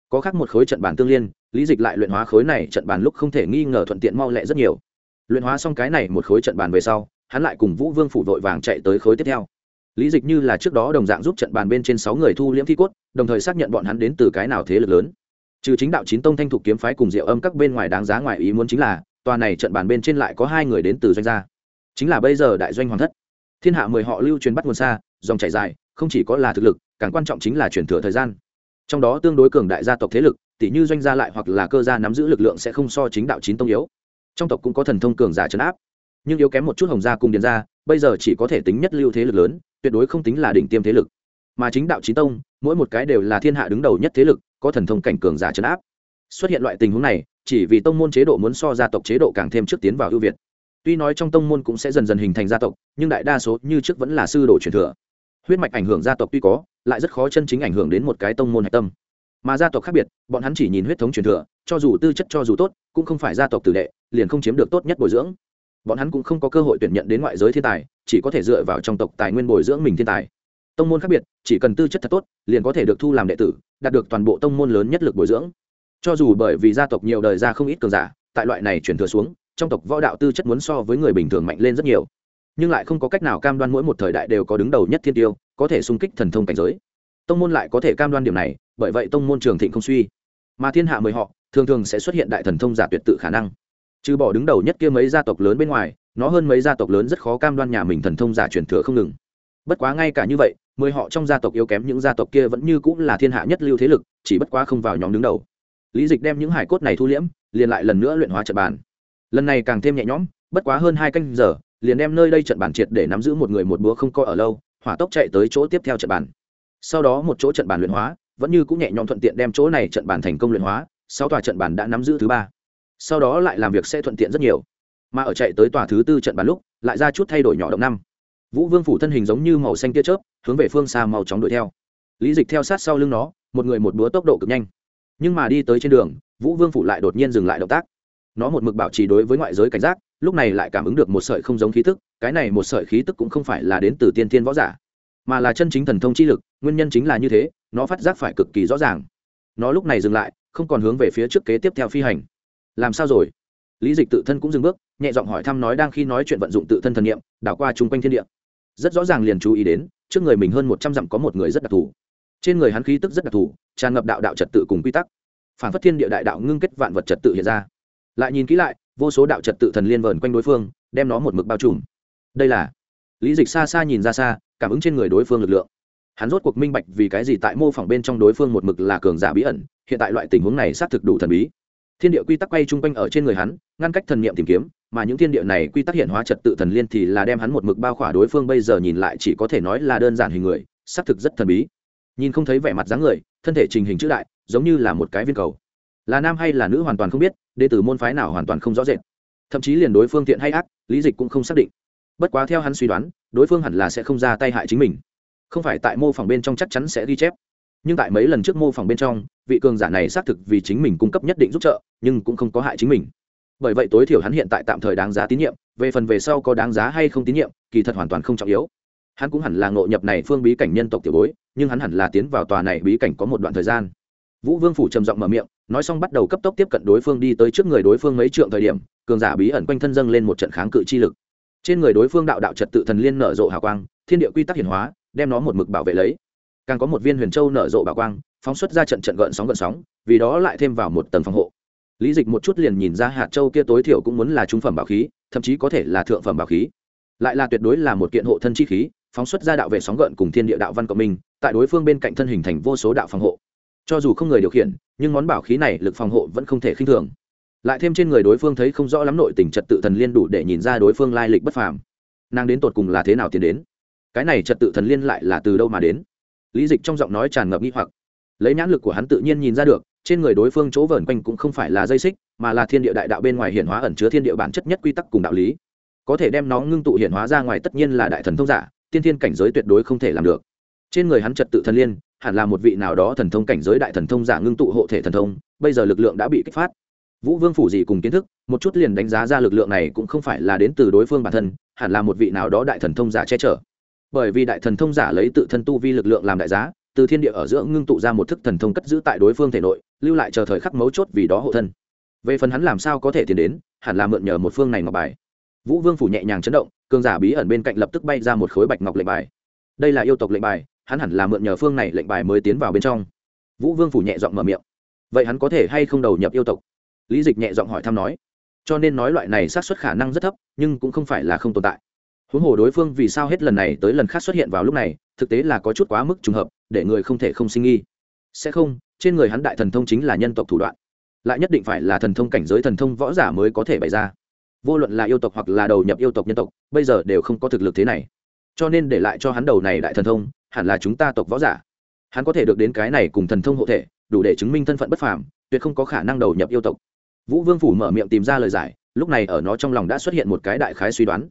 Có khác một khối trận bàn tương liên, lý dịch lại luyện hóa khối này trận bàn lúc không thể nghi ngờ thuận tiện mau lẹ rất nhiều. Luyện hóa xong cái này một khối trận bàn về sau, hắn lại cùng vũ vương phủ vội vàng chạy tới khối tiếp theo. Lý dịch như là trước đó đồng dạng giúp trận bàn bên trên sáu người thu liễm thi cốt, đồng thời xác nhận bọn hắn đến từ cái nào thế lực lớn. Trừ chính đạo chín tông thanh thục kiếm phái cùng diệu âm các bên ngoài đáng giá ngoài ý muốn chính là, tòa này trận bàn bên trên lại có hai người đến từ doanh gia. Chính là bây giờ đại doanh hoàng thất. Thiên hạ mười họ lưu truyền bắt nguồn xa, dòng chảy dài, không chỉ có là thực lực càng quan trọng chính là chuyển thừa thời gian. Trong đó tương đối cường đại gia tộc thế lực tỷ như doanh gia lại hoặc là cơ gia nắm giữ lực lượng sẽ không so chính đạo chín tông yếu. Trong tộc cũng có thần thông cường giả trấn áp. Nhưng yếu kém một chút hồng gia cùng điền gia, bây giờ chỉ có thể tính nhất lưu thế lực lớn, tuyệt đối không tính là đỉnh tiêm thế lực. Mà chính đạo chín tông, mỗi một cái đều là thiên hạ đứng đầu nhất thế lực, có thần thông cảnh cường giả trấn áp. Xuất hiện loại tình huống này, chỉ vì tông môn chế độ muốn so gia tộc chế độ càng thêm trước tiến vào ưu việt. Tuy nói trong tông môn cũng sẽ dần dần hình thành gia tộc, nhưng đại đa số như trước vẫn là sư đồ truyền thừa. Huyết mạch ảnh hưởng gia tộc tuy có lại rất khó chân chính ảnh hưởng đến một cái tông môn hạch tâm. Mà gia tộc khác biệt, bọn hắn chỉ nhìn huyết thống truyền thừa, cho dù tư chất cho dù tốt, cũng không phải gia tộc tử đệ, liền không chiếm được tốt nhất bồi dưỡng. Bọn hắn cũng không có cơ hội tuyển nhận đến ngoại giới thiên tài, chỉ có thể dựa vào trong tộc tài nguyên bồi dưỡng mình thiên tài. Tông môn khác biệt, chỉ cần tư chất thật tốt, liền có thể được thu làm đệ tử, đạt được toàn bộ tông môn lớn nhất lực bồi dưỡng. Cho dù bởi vì gia tộc nhiều đời ra không ít cường giả, tại loại này chuyển thừa xuống, trong tộc võ đạo tư chất muốn so với người bình thường mạnh lên rất nhiều. Nhưng lại không có cách nào cam đoan mỗi một thời đại đều có đứng đầu nhất thiên tiêu có thể xung kích thần thông cảnh giới. Tông môn lại có thể cam đoan điểm này, bởi vậy tông môn trường thịnh không suy. Mà thiên hạ mời họ, thường thường sẽ xuất hiện đại thần thông giả tuyệt tự khả năng. Trừ bỏ đứng đầu nhất kia mấy gia tộc lớn bên ngoài, nó hơn mấy gia tộc lớn rất khó cam đoan nhà mình thần thông giả truyền thừa không ngừng. Bất quá ngay cả như vậy, mười họ trong gia tộc yếu kém những gia tộc kia vẫn như cũng là thiên hạ nhất lưu thế lực, chỉ bất quá không vào nhóm đứng đầu. Lý dịch đem những hải cốt này thu liễm, liền lại lần nữa luyện hóa trận bàn. Lần này càng thêm nhẹ nhõm, bất quá hơn hai canh giờ, liền đem nơi đây trận bàn triệt để nắm giữ một người một búa không coi ở lâu hỏa tốc chạy tới chỗ tiếp theo trận bàn. Sau đó một chỗ trận bàn luyện hóa, vẫn như cũng nhẹ nhõm thuận tiện đem chỗ này trận bàn thành công luyện hóa sau tòa trận bàn đã nắm giữ thứ ba. Sau đó lại làm việc sẽ thuận tiện rất nhiều. Mà ở chạy tới tòa thứ tư trận bàn lúc, lại ra chút thay đổi nhỏ động năm. Vũ vương phủ thân hình giống như màu xanh tia chớp, hướng về phương xa màu chóng đuổi theo. Lý dịch theo sát sau lưng nó, một người một búa tốc độ cực nhanh. Nhưng mà đi tới trên đường, vũ vương phủ lại đột nhiên dừng lại động tác. Nó một mực bảo trì đối với ngoại giới cảnh giác lúc này lại cảm ứng được một sợi không giống khí tức, cái này một sợi khí tức cũng không phải là đến từ tiên thiên võ giả, mà là chân chính thần thông chi lực, nguyên nhân chính là như thế, nó phát giác phải cực kỳ rõ ràng. Nó lúc này dừng lại, không còn hướng về phía trước kế tiếp theo phi hành. Làm sao rồi? Lý dịch tự thân cũng dừng bước, nhẹ giọng hỏi thăm nói đang khi nói chuyện vận dụng tự thân thần nghiệm đảo qua chung quanh thiên địa. Rất rõ ràng liền chú ý đến, trước người mình hơn một trăm dặm có một người rất đặc thù. Trên người hắn khí tức rất đặc thù, tràn ngập đạo đạo trật tự cùng quy tắc. Phản phất thiên địa đại đạo ngưng kết vạn vật trật tự hiện ra. Lại nhìn kỹ lại vô số đạo trật tự thần liên vờn quanh đối phương, đem nó một mực bao trùm. Đây là, lý dịch xa xa nhìn ra xa, cảm ứng trên người đối phương lực lượng. Hắn rốt cuộc minh bạch vì cái gì tại mô phỏng bên trong đối phương một mực là cường giả bí ẩn, hiện tại loại tình huống này xác thực đủ thần bí. Thiên địa quy tắc quay chung quanh ở trên người hắn, ngăn cách thần niệm tìm kiếm, mà những thiên địa này quy tắc hiện hóa trật tự thần liên thì là đem hắn một mực bao khỏa đối phương bây giờ nhìn lại chỉ có thể nói là đơn giản hình người, xác thực rất thần bí. Nhìn không thấy vẻ mặt dáng người, thân thể trình hình chữ đại, giống như là một cái viên cầu là nam hay là nữ hoàn toàn không biết, đệ tử môn phái nào hoàn toàn không rõ rệt. Thậm chí liền đối phương thiện hay ác, lý dịch cũng không xác định. Bất quá theo hắn suy đoán, đối phương hẳn là sẽ không ra tay hại chính mình. Không phải tại mô phỏng bên trong chắc chắn sẽ ghi chép. Nhưng tại mấy lần trước mô phỏng bên trong, vị cường giả này xác thực vì chính mình cung cấp nhất định giúp trợ, nhưng cũng không có hại chính mình. Bởi vậy tối thiểu hắn hiện tại tạm thời đáng giá tín nhiệm, về phần về sau có đáng giá hay không tín nhiệm, kỳ thật hoàn toàn không trọng yếu. Hắn cũng hẳn là ngộ nhập này phương bí cảnh nhân tộc tiểu bối, nhưng hắn hẳn là tiến vào tòa này bí cảnh có một đoạn thời gian. Vũ vương phủ trầm giọng mở miệng nói xong bắt đầu cấp tốc tiếp cận đối phương đi tới trước người đối phương mấy trượng thời điểm, cường giả bí ẩn quanh thân dâng lên một trận kháng cự chi lực. Trên người đối phương đạo đạo trật tự thần liên nở rộ hào quang, thiên địa quy tắc hiển hóa, đem nó một mực bảo vệ lấy. Càng có một viên huyền châu nở rộ bảo quang, phóng xuất ra trận trận gợn sóng gợn sóng, vì đó lại thêm vào một tầng phòng hộ. Lý dịch một chút liền nhìn ra hạt châu kia tối thiểu cũng muốn là trung phẩm bảo khí, thậm chí có thể là thượng phẩm bảo khí. Lại là tuyệt đối là một kiện hộ thân chi khí, phóng xuất ra đạo về sóng gợn cùng thiên địa đạo văn cộng minh, tại đối phương bên cạnh thân hình thành vô số đạo phòng hộ cho dù không người điều khiển, nhưng món bảo khí này lực phòng hộ vẫn không thể khinh thường. Lại thêm trên người đối phương thấy không rõ lắm nội tình trật tự thần liên đủ để nhìn ra đối phương lai lịch bất phàm. Nàng đến tột cùng là thế nào tiến đến? Cái này trật tự thần liên lại là từ đâu mà đến? Lý dịch trong giọng nói tràn ngập nghi hoặc. Lấy nhãn lực của hắn tự nhiên nhìn ra được, trên người đối phương chỗ vờn quanh cũng không phải là dây xích, mà là thiên địa đại đạo bên ngoài hiện hóa ẩn chứa thiên địa bản chất nhất quy tắc cùng đạo lý. Có thể đem nó ngưng tụ hiện hóa ra ngoài tất nhiên là đại thần thông giả, tiên thiên cảnh giới tuyệt đối không thể làm được. Trên người hắn trật tự thần liên hẳn là một vị nào đó thần thông cảnh giới đại thần thông giả ngưng tụ hộ thể thần thông, bây giờ lực lượng đã bị kích phát. Vũ vương phủ gì cùng kiến thức, một chút liền đánh giá ra lực lượng này cũng không phải là đến từ đối phương bản thân, hẳn là một vị nào đó đại thần thông giả che chở. Bởi vì đại thần thông giả lấy tự thân tu vi lực lượng làm đại giá, từ thiên địa ở giữa ngưng tụ ra một thức thần thông cất giữ tại đối phương thể nội, lưu lại chờ thời khắc mấu chốt vì đó hộ thân. Về phần hắn làm sao có thể tiến đến, hẳn là mượn nhờ một phương này ngọc bài. Vũ vương phủ nhẹ nhàng chấn động, cường giả bí ẩn bên cạnh lập tức bay ra một khối bạch ngọc lệnh bài. Đây là yêu tộc lệnh bài hắn hẳn là mượn nhờ phương này lệnh bài mới tiến vào bên trong. Vũ vương phủ nhẹ giọng mở miệng. Vậy hắn có thể hay không đầu nhập yêu tộc? Lý dịch nhẹ giọng hỏi thăm nói. Cho nên nói loại này xác suất khả năng rất thấp, nhưng cũng không phải là không tồn tại. Huống hồ đối phương vì sao hết lần này tới lần khác xuất hiện vào lúc này, thực tế là có chút quá mức trùng hợp, để người không thể không sinh nghi sẽ không, trên người hắn đại thần thông chính là nhân tộc thủ đoạn. Lại nhất định phải là thần thông cảnh giới thần thông võ giả mới có thể bày ra. Vô luận là yêu tộc hoặc là đầu nhập yêu tộc nhân tộc, bây giờ đều không có thực lực thế này. Cho nên để lại cho hắn đầu này đại thần thông hẳn là chúng ta tộc võ giả. Hắn có thể được đến cái này cùng thần thông hộ thể, đủ để chứng minh thân phận bất phàm, tuyệt không có khả năng đầu nhập yêu tộc. Vũ vương phủ mở miệng tìm ra lời giải, lúc này ở nó trong lòng đã xuất hiện một cái đại khái suy đoán.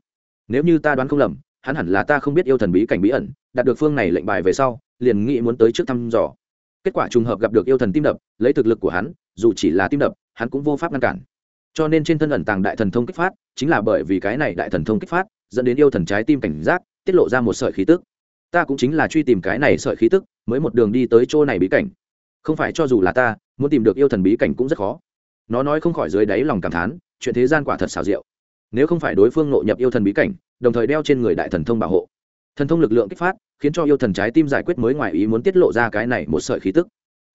Nếu như ta đoán không lầm, hắn hẳn là ta không biết yêu thần bí cảnh bí ẩn, đạt được phương này lệnh bài về sau, liền nghĩ muốn tới trước thăm dò. Kết quả trùng hợp gặp được yêu thần tim đập, lấy thực lực của hắn, dù chỉ là tim đập, hắn cũng vô pháp ngăn cản. Cho nên trên thân ẩn tàng đại thần thông kích phát, chính là bởi vì cái này đại thần thông kích phát, dẫn đến yêu thần trái tim cảnh giác, tiết lộ ra một sợi khí tức ta cũng chính là truy tìm cái này sợi khí tức, mới một đường đi tới chỗ này bí cảnh. Không phải cho dù là ta, muốn tìm được yêu thần bí cảnh cũng rất khó. Nó nói không khỏi dưới đáy lòng cảm thán, chuyện thế gian quả thật xảo diệu. Nếu không phải đối phương nội nhập yêu thần bí cảnh, đồng thời đeo trên người đại thần thông bảo hộ. Thần thông lực lượng kích phát, khiến cho yêu thần trái tim giải quyết mới ngoài ý muốn tiết lộ ra cái này một sợi khí tức.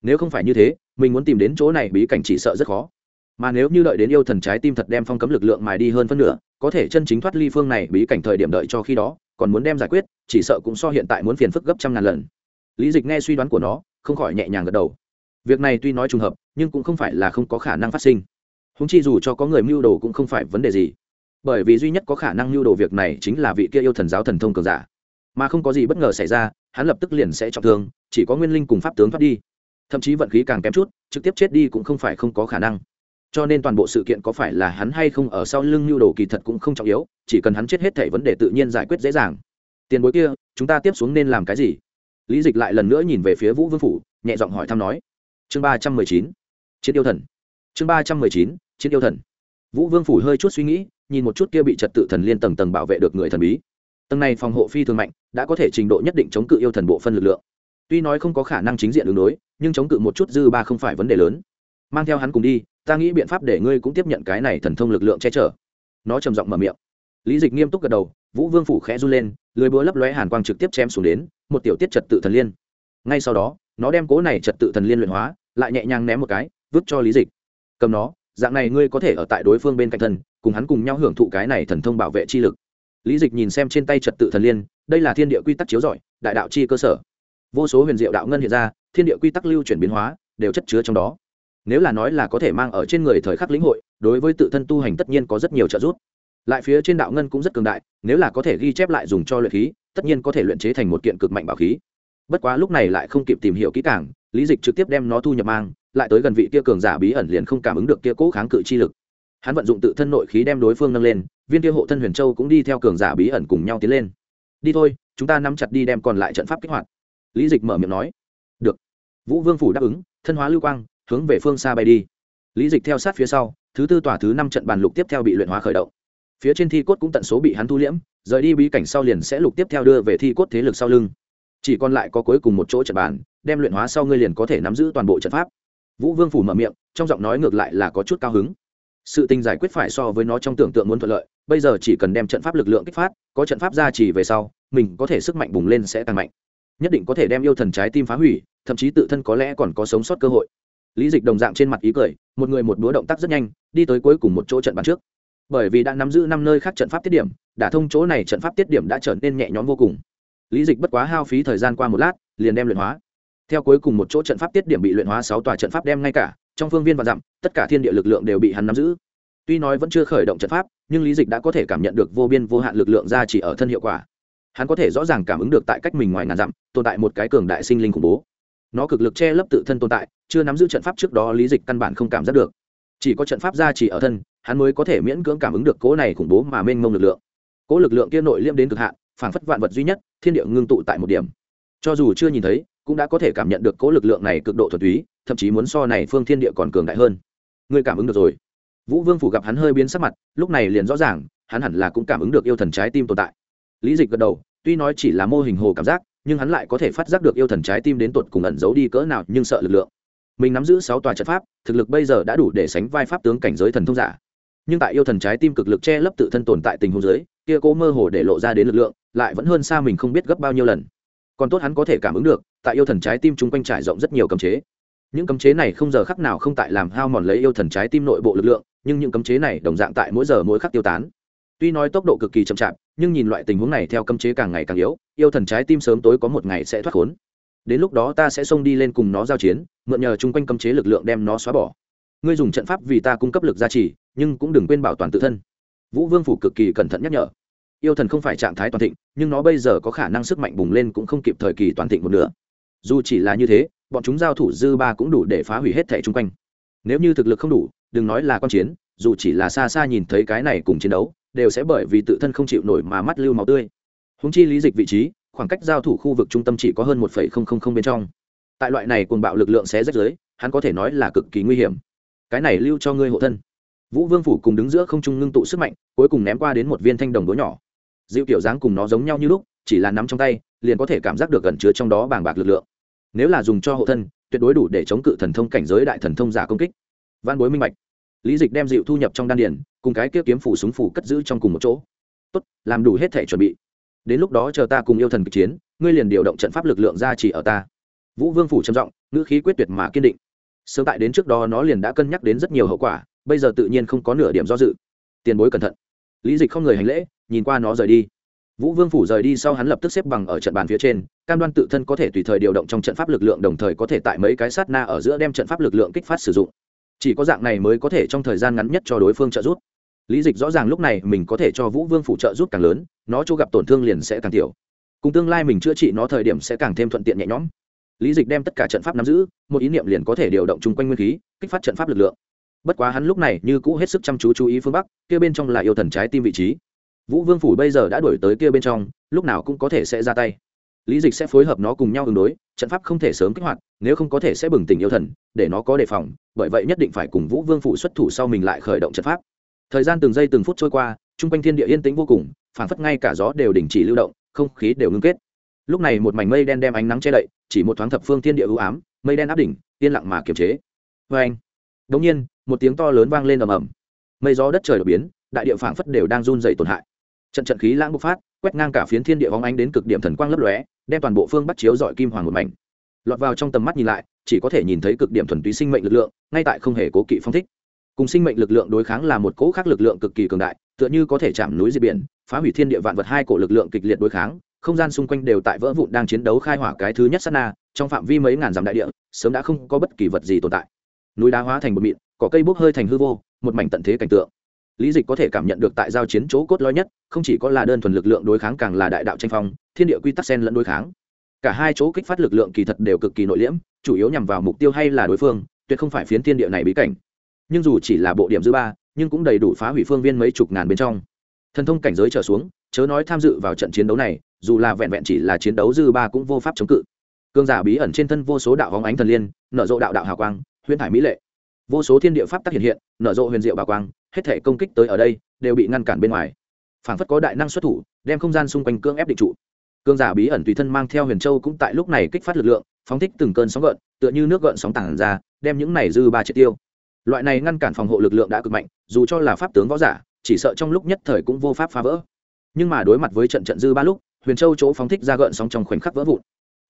Nếu không phải như thế, mình muốn tìm đến chỗ này bí cảnh chỉ sợ rất khó. Mà nếu như đợi đến yêu thần trái tim thật đem phong cấm lực lượng mài đi hơn phân nửa, có thể chân chính thoát ly phương này bí cảnh thời điểm đợi cho khi đó còn muốn đem giải quyết, chỉ sợ cũng so hiện tại muốn phiền phức gấp trăm ngàn lần. Lý dịch nghe suy đoán của nó, không khỏi nhẹ nhàng gật đầu. Việc này tuy nói trùng hợp, nhưng cũng không phải là không có khả năng phát sinh. Húng chi dù cho có người mưu đồ cũng không phải vấn đề gì. Bởi vì duy nhất có khả năng mưu đồ việc này chính là vị kia yêu thần giáo thần thông cường giả. Mà không có gì bất ngờ xảy ra, hắn lập tức liền sẽ trọng thương, chỉ có nguyên linh cùng pháp tướng thoát đi. Thậm chí vận khí càng kém chút, trực tiếp chết đi cũng không phải không có khả năng cho nên toàn bộ sự kiện có phải là hắn hay không ở sau lưng nhu đồ kỳ thật cũng không trọng yếu, chỉ cần hắn chết hết thể vấn đề tự nhiên giải quyết dễ dàng. Tiền bối kia, chúng ta tiếp xuống nên làm cái gì? Lý dịch lại lần nữa nhìn về phía vũ vương phủ, nhẹ giọng hỏi thăm nói. Chương ba trăm mười chín, chiến yêu thần. Chương ba trăm mười chín, chiến yêu thần. Vũ vương phủ hơi chút suy nghĩ, nhìn một chút kia bị trật tự thần liên tầng tầng bảo vệ được người thần bí. Tầng này phòng hộ phi thường mạnh, đã có thể trình độ nhất định chống cự yêu thần bộ phân lực lượng. Tuy nói không có khả năng chính diện đường đối, nhưng chống cự một chút dư ba không phải vấn đề lớn. Mang theo hắn cùng đi ta nghĩ biện pháp để ngươi cũng tiếp nhận cái này thần thông lực lượng che chở. Nó trầm giọng mở miệng. Lý dịch nghiêm túc gật đầu, vũ vương phủ khẽ run lên lưới búa lấp lóe hàn quang trực tiếp chém xuống đến, một tiểu tiết trật tự thần liên. Ngay sau đó, nó đem cố này trật tự thần liên luyện hóa, lại nhẹ nhàng ném một cái, vứt cho lý dịch. Cầm nó, dạng này ngươi có thể ở tại đối phương bên cạnh thân cùng hắn cùng nhau hưởng thụ cái này thần thông bảo vệ chi lực. Lý dịch nhìn xem trên tay trật tự thần liên, đây là thiên địa quy tắc chiếu rọi, đại đạo chi cơ sở. Vô số huyền diệu đạo ngân hiện ra, thiên địa quy tắc lưu chuyển biến hóa, đều chất chứa trong đó nếu là nói là có thể mang ở trên người thời khắc lĩnh hội, đối với tự thân tu hành tất nhiên có rất nhiều trợ giúp. Lại phía trên đạo ngân cũng rất cường đại, nếu là có thể ghi chép lại dùng cho luyện khí, tất nhiên có thể luyện chế thành một kiện cực mạnh bảo khí. Bất quá lúc này lại không kịp tìm hiểu kỹ càng, lý dịch trực tiếp đem nó thu nhập mang, lại tới gần vị kia cường giả bí ẩn liền không cảm ứng được kia cố kháng cự chi lực. Hắn vận dụng tự thân nội khí đem đối phương nâng lên, viên kia hộ thân huyền châu cũng đi theo cường giả bí ẩn cùng nhau tiến lên. Đi thôi, chúng ta nắm chặt đi đem còn lại trận pháp kích hoạt. Lý dịch mở miệng nói. Được. Vũ vương phủ đáp ứng, thân hóa lưu quang hướng về phương xa bay đi. Lý dịch theo sát phía sau, thứ tư tòa thứ năm trận bàn lục tiếp theo bị luyện hóa khởi động. Phía trên thi cốt cũng tận số bị hắn thu liễm, rời đi bí cảnh sau liền sẽ lục tiếp theo đưa về thi cốt thế lực sau lưng. Chỉ còn lại có cuối cùng một chỗ trận bàn, đem luyện hóa sau ngươi liền có thể nắm giữ toàn bộ trận pháp. Vũ vương phủ mở miệng, trong giọng nói ngược lại là có chút cao hứng. Sự tình giải quyết phải so với nó trong tưởng tượng muốn thuận lợi, bây giờ chỉ cần đem trận pháp lực lượng kích phát, có trận pháp gia trì về sau, mình có thể sức mạnh bùng lên sẽ tăng mạnh. Nhất định có thể đem yêu thần trái tim phá hủy, thậm chí tự thân có lẽ còn có sống sót cơ hội lý dịch đồng dạng trên mặt ý cười, một người một búa động tác rất nhanh, đi tới cuối cùng một chỗ trận bàn trước. Bởi vì đã nắm giữ năm nơi khác trận pháp tiết điểm, đã thông chỗ này trận pháp tiết điểm đã trở nên nhẹ nhõm vô cùng. Lý dịch bất quá hao phí thời gian qua một lát, liền đem luyện hóa. Theo cuối cùng một chỗ trận pháp tiết điểm bị luyện hóa sáu tòa trận pháp đem ngay cả, trong phương viên và dặm, tất cả thiên địa lực lượng đều bị hắn nắm giữ. Tuy nói vẫn chưa khởi động trận pháp, nhưng lý dịch đã có thể cảm nhận được vô biên vô hạn lực lượng ra chỉ ở thân hiệu quả. Hắn có thể rõ ràng cảm ứng được tại cách mình ngoài ngàn dặm, tồn tại một cái cường đại sinh linh khủng bố nó cực lực che lấp tự thân tồn tại, chưa nắm giữ trận pháp trước đó lý dịch căn bản không cảm giác được. Chỉ có trận pháp ra chỉ ở thân, hắn mới có thể miễn cưỡng cảm ứng được cố này khủng bố mà mênh mông lực lượng. Cố lực lượng kia nội liêm đến cực hạn, phảng phất vạn vật duy nhất, thiên địa ngưng tụ tại một điểm. Cho dù chưa nhìn thấy, cũng đã có thể cảm nhận được cố lực lượng này cực độ thuần túy, thậm chí muốn so này phương thiên địa còn cường đại hơn. Ngươi cảm ứng được rồi. Vũ vương phủ gặp hắn hơi biến sắc mặt, lúc này liền rõ ràng, hắn hẳn là cũng cảm ứng được yêu thần trái tim tồn tại. Lý dịch gật đầu, tuy nói chỉ là mô hình hồ cảm giác nhưng hắn lại có thể phát giác được yêu thần trái tim đến tột cùng ẩn giấu đi cỡ nào nhưng sợ lực lượng. Mình nắm giữ sáu tòa trận pháp, thực lực bây giờ đã đủ để sánh vai pháp tướng cảnh giới thần thông giả. Nhưng tại yêu thần trái tim cực lực che lấp tự thân tồn tại tình huống giới kia cố mơ hồ để lộ ra đến lực lượng, lại vẫn hơn xa mình không biết gấp bao nhiêu lần. Còn tốt hắn có thể cảm ứng được, tại yêu thần trái tim chung quanh trải rộng rất nhiều cấm chế. Những cấm chế này không giờ khắc nào không tại làm hao mòn lấy yêu thần trái tim nội bộ lực lượng, nhưng những cấm chế này đồng dạng tại mỗi giờ mỗi khắc tiêu tán tuy nói tốc độ cực kỳ chậm chạp, nhưng nhìn loại tình huống này theo cấm chế càng ngày càng yếu, yêu thần trái tim sớm tối có một ngày sẽ thoát khốn. Đến lúc đó ta sẽ xông đi lên cùng nó giao chiến, mượn nhờ chung quanh cấm chế lực lượng đem nó xóa bỏ. Ngươi dùng trận pháp vì ta cung cấp lực gia trì, nhưng cũng đừng quên bảo toàn tự thân. Vũ vương phủ cực kỳ cẩn thận nhắc nhở. Yêu thần không phải trạng thái toàn thịnh, nhưng nó bây giờ có khả năng sức mạnh bùng lên cũng không kịp thời kỳ toàn thịnh một nữa dù chỉ là như thế, bọn chúng giao thủ dư ba cũng đủ để phá hủy hết thẻ chung quanh. Nếu như thực lực không đủ, đừng nói là con chiến, dù chỉ là xa xa nhìn thấy cái này cùng chiến đấu đều sẽ bởi vì tự thân không chịu nổi mà mắt lưu máu tươi. Húng chi lý dịch vị trí, khoảng cách giao thủ khu vực trung tâm chỉ có hơn một bên trong. Tại loại này cuồng bạo lực lượng sẽ rách giới hắn có thể nói là cực kỳ nguy hiểm. Cái này lưu cho ngươi hộ thân. Vũ vương phủ cùng đứng giữa không trung ngưng tụ sức mạnh, cuối cùng ném qua đến một viên thanh đồng đố nhỏ. Dịu kiểu dáng cùng nó giống nhau như lúc, chỉ là nắm trong tay, liền có thể cảm giác được gần chứa trong đó bàng bạc lực lượng. Nếu là dùng cho hộ thân, tuyệt đối đủ để chống cự thần thông cảnh giới đại thần thông giả công kích. Văn bối minh bạch lý dịch đem dịu thu nhập trong đan điển cùng cái kia kiếm phủ súng phủ cất giữ trong cùng một chỗ. Tốt, làm đủ hết thể chuẩn bị. Đến lúc đó chờ ta cùng yêu thần kịch chiến, ngươi liền điều động trận pháp lực lượng ra chỉ ở ta. Vũ vương phủ trầm giọng, ngữ khí quyết tuyệt mà kiên định. Sớm tại đến trước đó nó liền đã cân nhắc đến rất nhiều hậu quả, bây giờ tự nhiên không có nửa điểm do dự. Tiền bối cẩn thận. Lý dịch không người hành lễ, nhìn qua nó rời đi. Vũ vương phủ rời đi sau hắn lập tức xếp bằng ở trận bàn phía trên, cam đoan tự thân có thể tùy thời điều động trong trận pháp lực lượng đồng thời có thể tại mấy cái sát na ở giữa đem trận pháp lực lượng kích phát sử dụng chỉ có dạng này mới có thể trong thời gian ngắn nhất cho đối phương trợ giúp. Lý dịch rõ ràng lúc này mình có thể cho vũ vương phủ trợ giúp càng lớn, nó chỗ gặp tổn thương liền sẽ càng tiểu. Cùng tương lai mình chữa trị nó thời điểm sẽ càng thêm thuận tiện nhẹ nhõm. Lý dịch đem tất cả trận pháp nắm giữ, một ý niệm liền có thể điều động chung quanh nguyên khí, kích phát trận pháp lực lượng. Bất quá hắn lúc này như cũ hết sức chăm chú chú ý phương bắc, kia bên trong là yêu thần trái tim vị trí. Vũ vương phủ bây giờ đã đổi tới kia bên trong, lúc nào cũng có thể sẽ ra tay lý dịch sẽ phối hợp nó cùng nhau ứng đối, trận pháp không thể sớm kích hoạt, nếu không có thể sẽ bừng tỉnh yêu thần, để nó có đề phòng, bởi vậy nhất định phải cùng vũ vương phụ xuất thủ sau mình lại khởi động trận pháp. Thời gian từng giây từng phút trôi qua chung quanh thiên địa yên tĩnh vô cùng, phảng phất ngay cả gió đều đình chỉ lưu động, không khí đều ngưng kết. Lúc này một mảnh mây đen đem ánh nắng che đậy, chỉ một thoáng thập phương thiên địa ưu ám, mây đen áp đỉnh, yên lặng mà kiềm chế. Vê anh đống nhiên, một tiếng to lớn vang lên ầm ầm. Mây gió đất trời đột biến, đại địa phảng phất đều đang run dày tổn hại. Trận trận khí lãng bộc phát quét ngang cả phiến thiên địa vóng ánh đến cực điểm thần quang lấp lóe, đem toàn bộ phương bắt chiếu dọi kim hoàng một mảnh. Lọt vào trong tầm mắt nhìn lại, chỉ có thể nhìn thấy cực điểm thuần túy sinh mệnh lực lượng, ngay tại không hề cố kỵ phong thích. Cùng sinh mệnh lực lượng đối kháng là một cỗ khác lực lượng cực kỳ cường đại, tựa như có thể chạm núi diệt biển, phá hủy thiên địa vạn vật hai cổ lực lượng kịch liệt đối kháng, không gian xung quanh đều tại vỡ vụn đang chiến đấu khai hỏa cái thứ nhất sát na, trong phạm vi mấy ngàn dặm đại địa, sớm đã không có bất kỳ vật gì tồn tại. Núi đá hóa thành một mịn, cỏ cây bốc hơi thành hư vô, một mảnh tận thế cảnh tượng lý dịch có thể cảm nhận được tại giao chiến chỗ cốt lõi nhất, không chỉ có là đơn thuần lực lượng đối kháng càng là đại đạo tranh phong, thiên địa quy tắc sen lẫn đối kháng. Cả hai chỗ kích phát lực lượng kỳ thật đều cực kỳ nội liễm, chủ yếu nhằm vào mục tiêu hay là đối phương, tuyệt không phải phiến thiên địa này bí cảnh. Nhưng dù chỉ là bộ điểm dư ba, nhưng cũng đầy đủ phá hủy phương viên mấy chục ngàn bên trong. Thần thông cảnh giới trở xuống, chớ nói tham dự vào trận chiến đấu này, dù là vẹn vẹn chỉ là chiến đấu dư ba cũng vô pháp chống cự. Cương giả bí ẩn trên thân vô số đạo hóng ánh thần liên, nở rộ đạo đạo hào quang, huyễn hải mỹ lệ. Vô số thiên địa pháp tác hiện hiện, nở rộ huyền diệu bà quang hết thể công kích tới ở đây đều bị ngăn cản bên ngoài. Phảng phất có đại năng xuất thủ, đem không gian xung quanh cưỡng ép định trụ. Cương giả bí ẩn tùy thân mang theo huyền châu cũng tại lúc này kích phát lực lượng, phóng thích từng cơn sóng gợn, tựa như nước gợn sóng tảng ra, đem những này dư ba triệt tiêu. Loại này ngăn cản phòng hộ lực lượng đã cực mạnh, dù cho là pháp tướng võ giả, chỉ sợ trong lúc nhất thời cũng vô pháp phá vỡ. Nhưng mà đối mặt với trận trận dư ba lúc, huyền châu chỗ phóng thích ra gợn sóng trong khoảnh khắc vỡ vụn.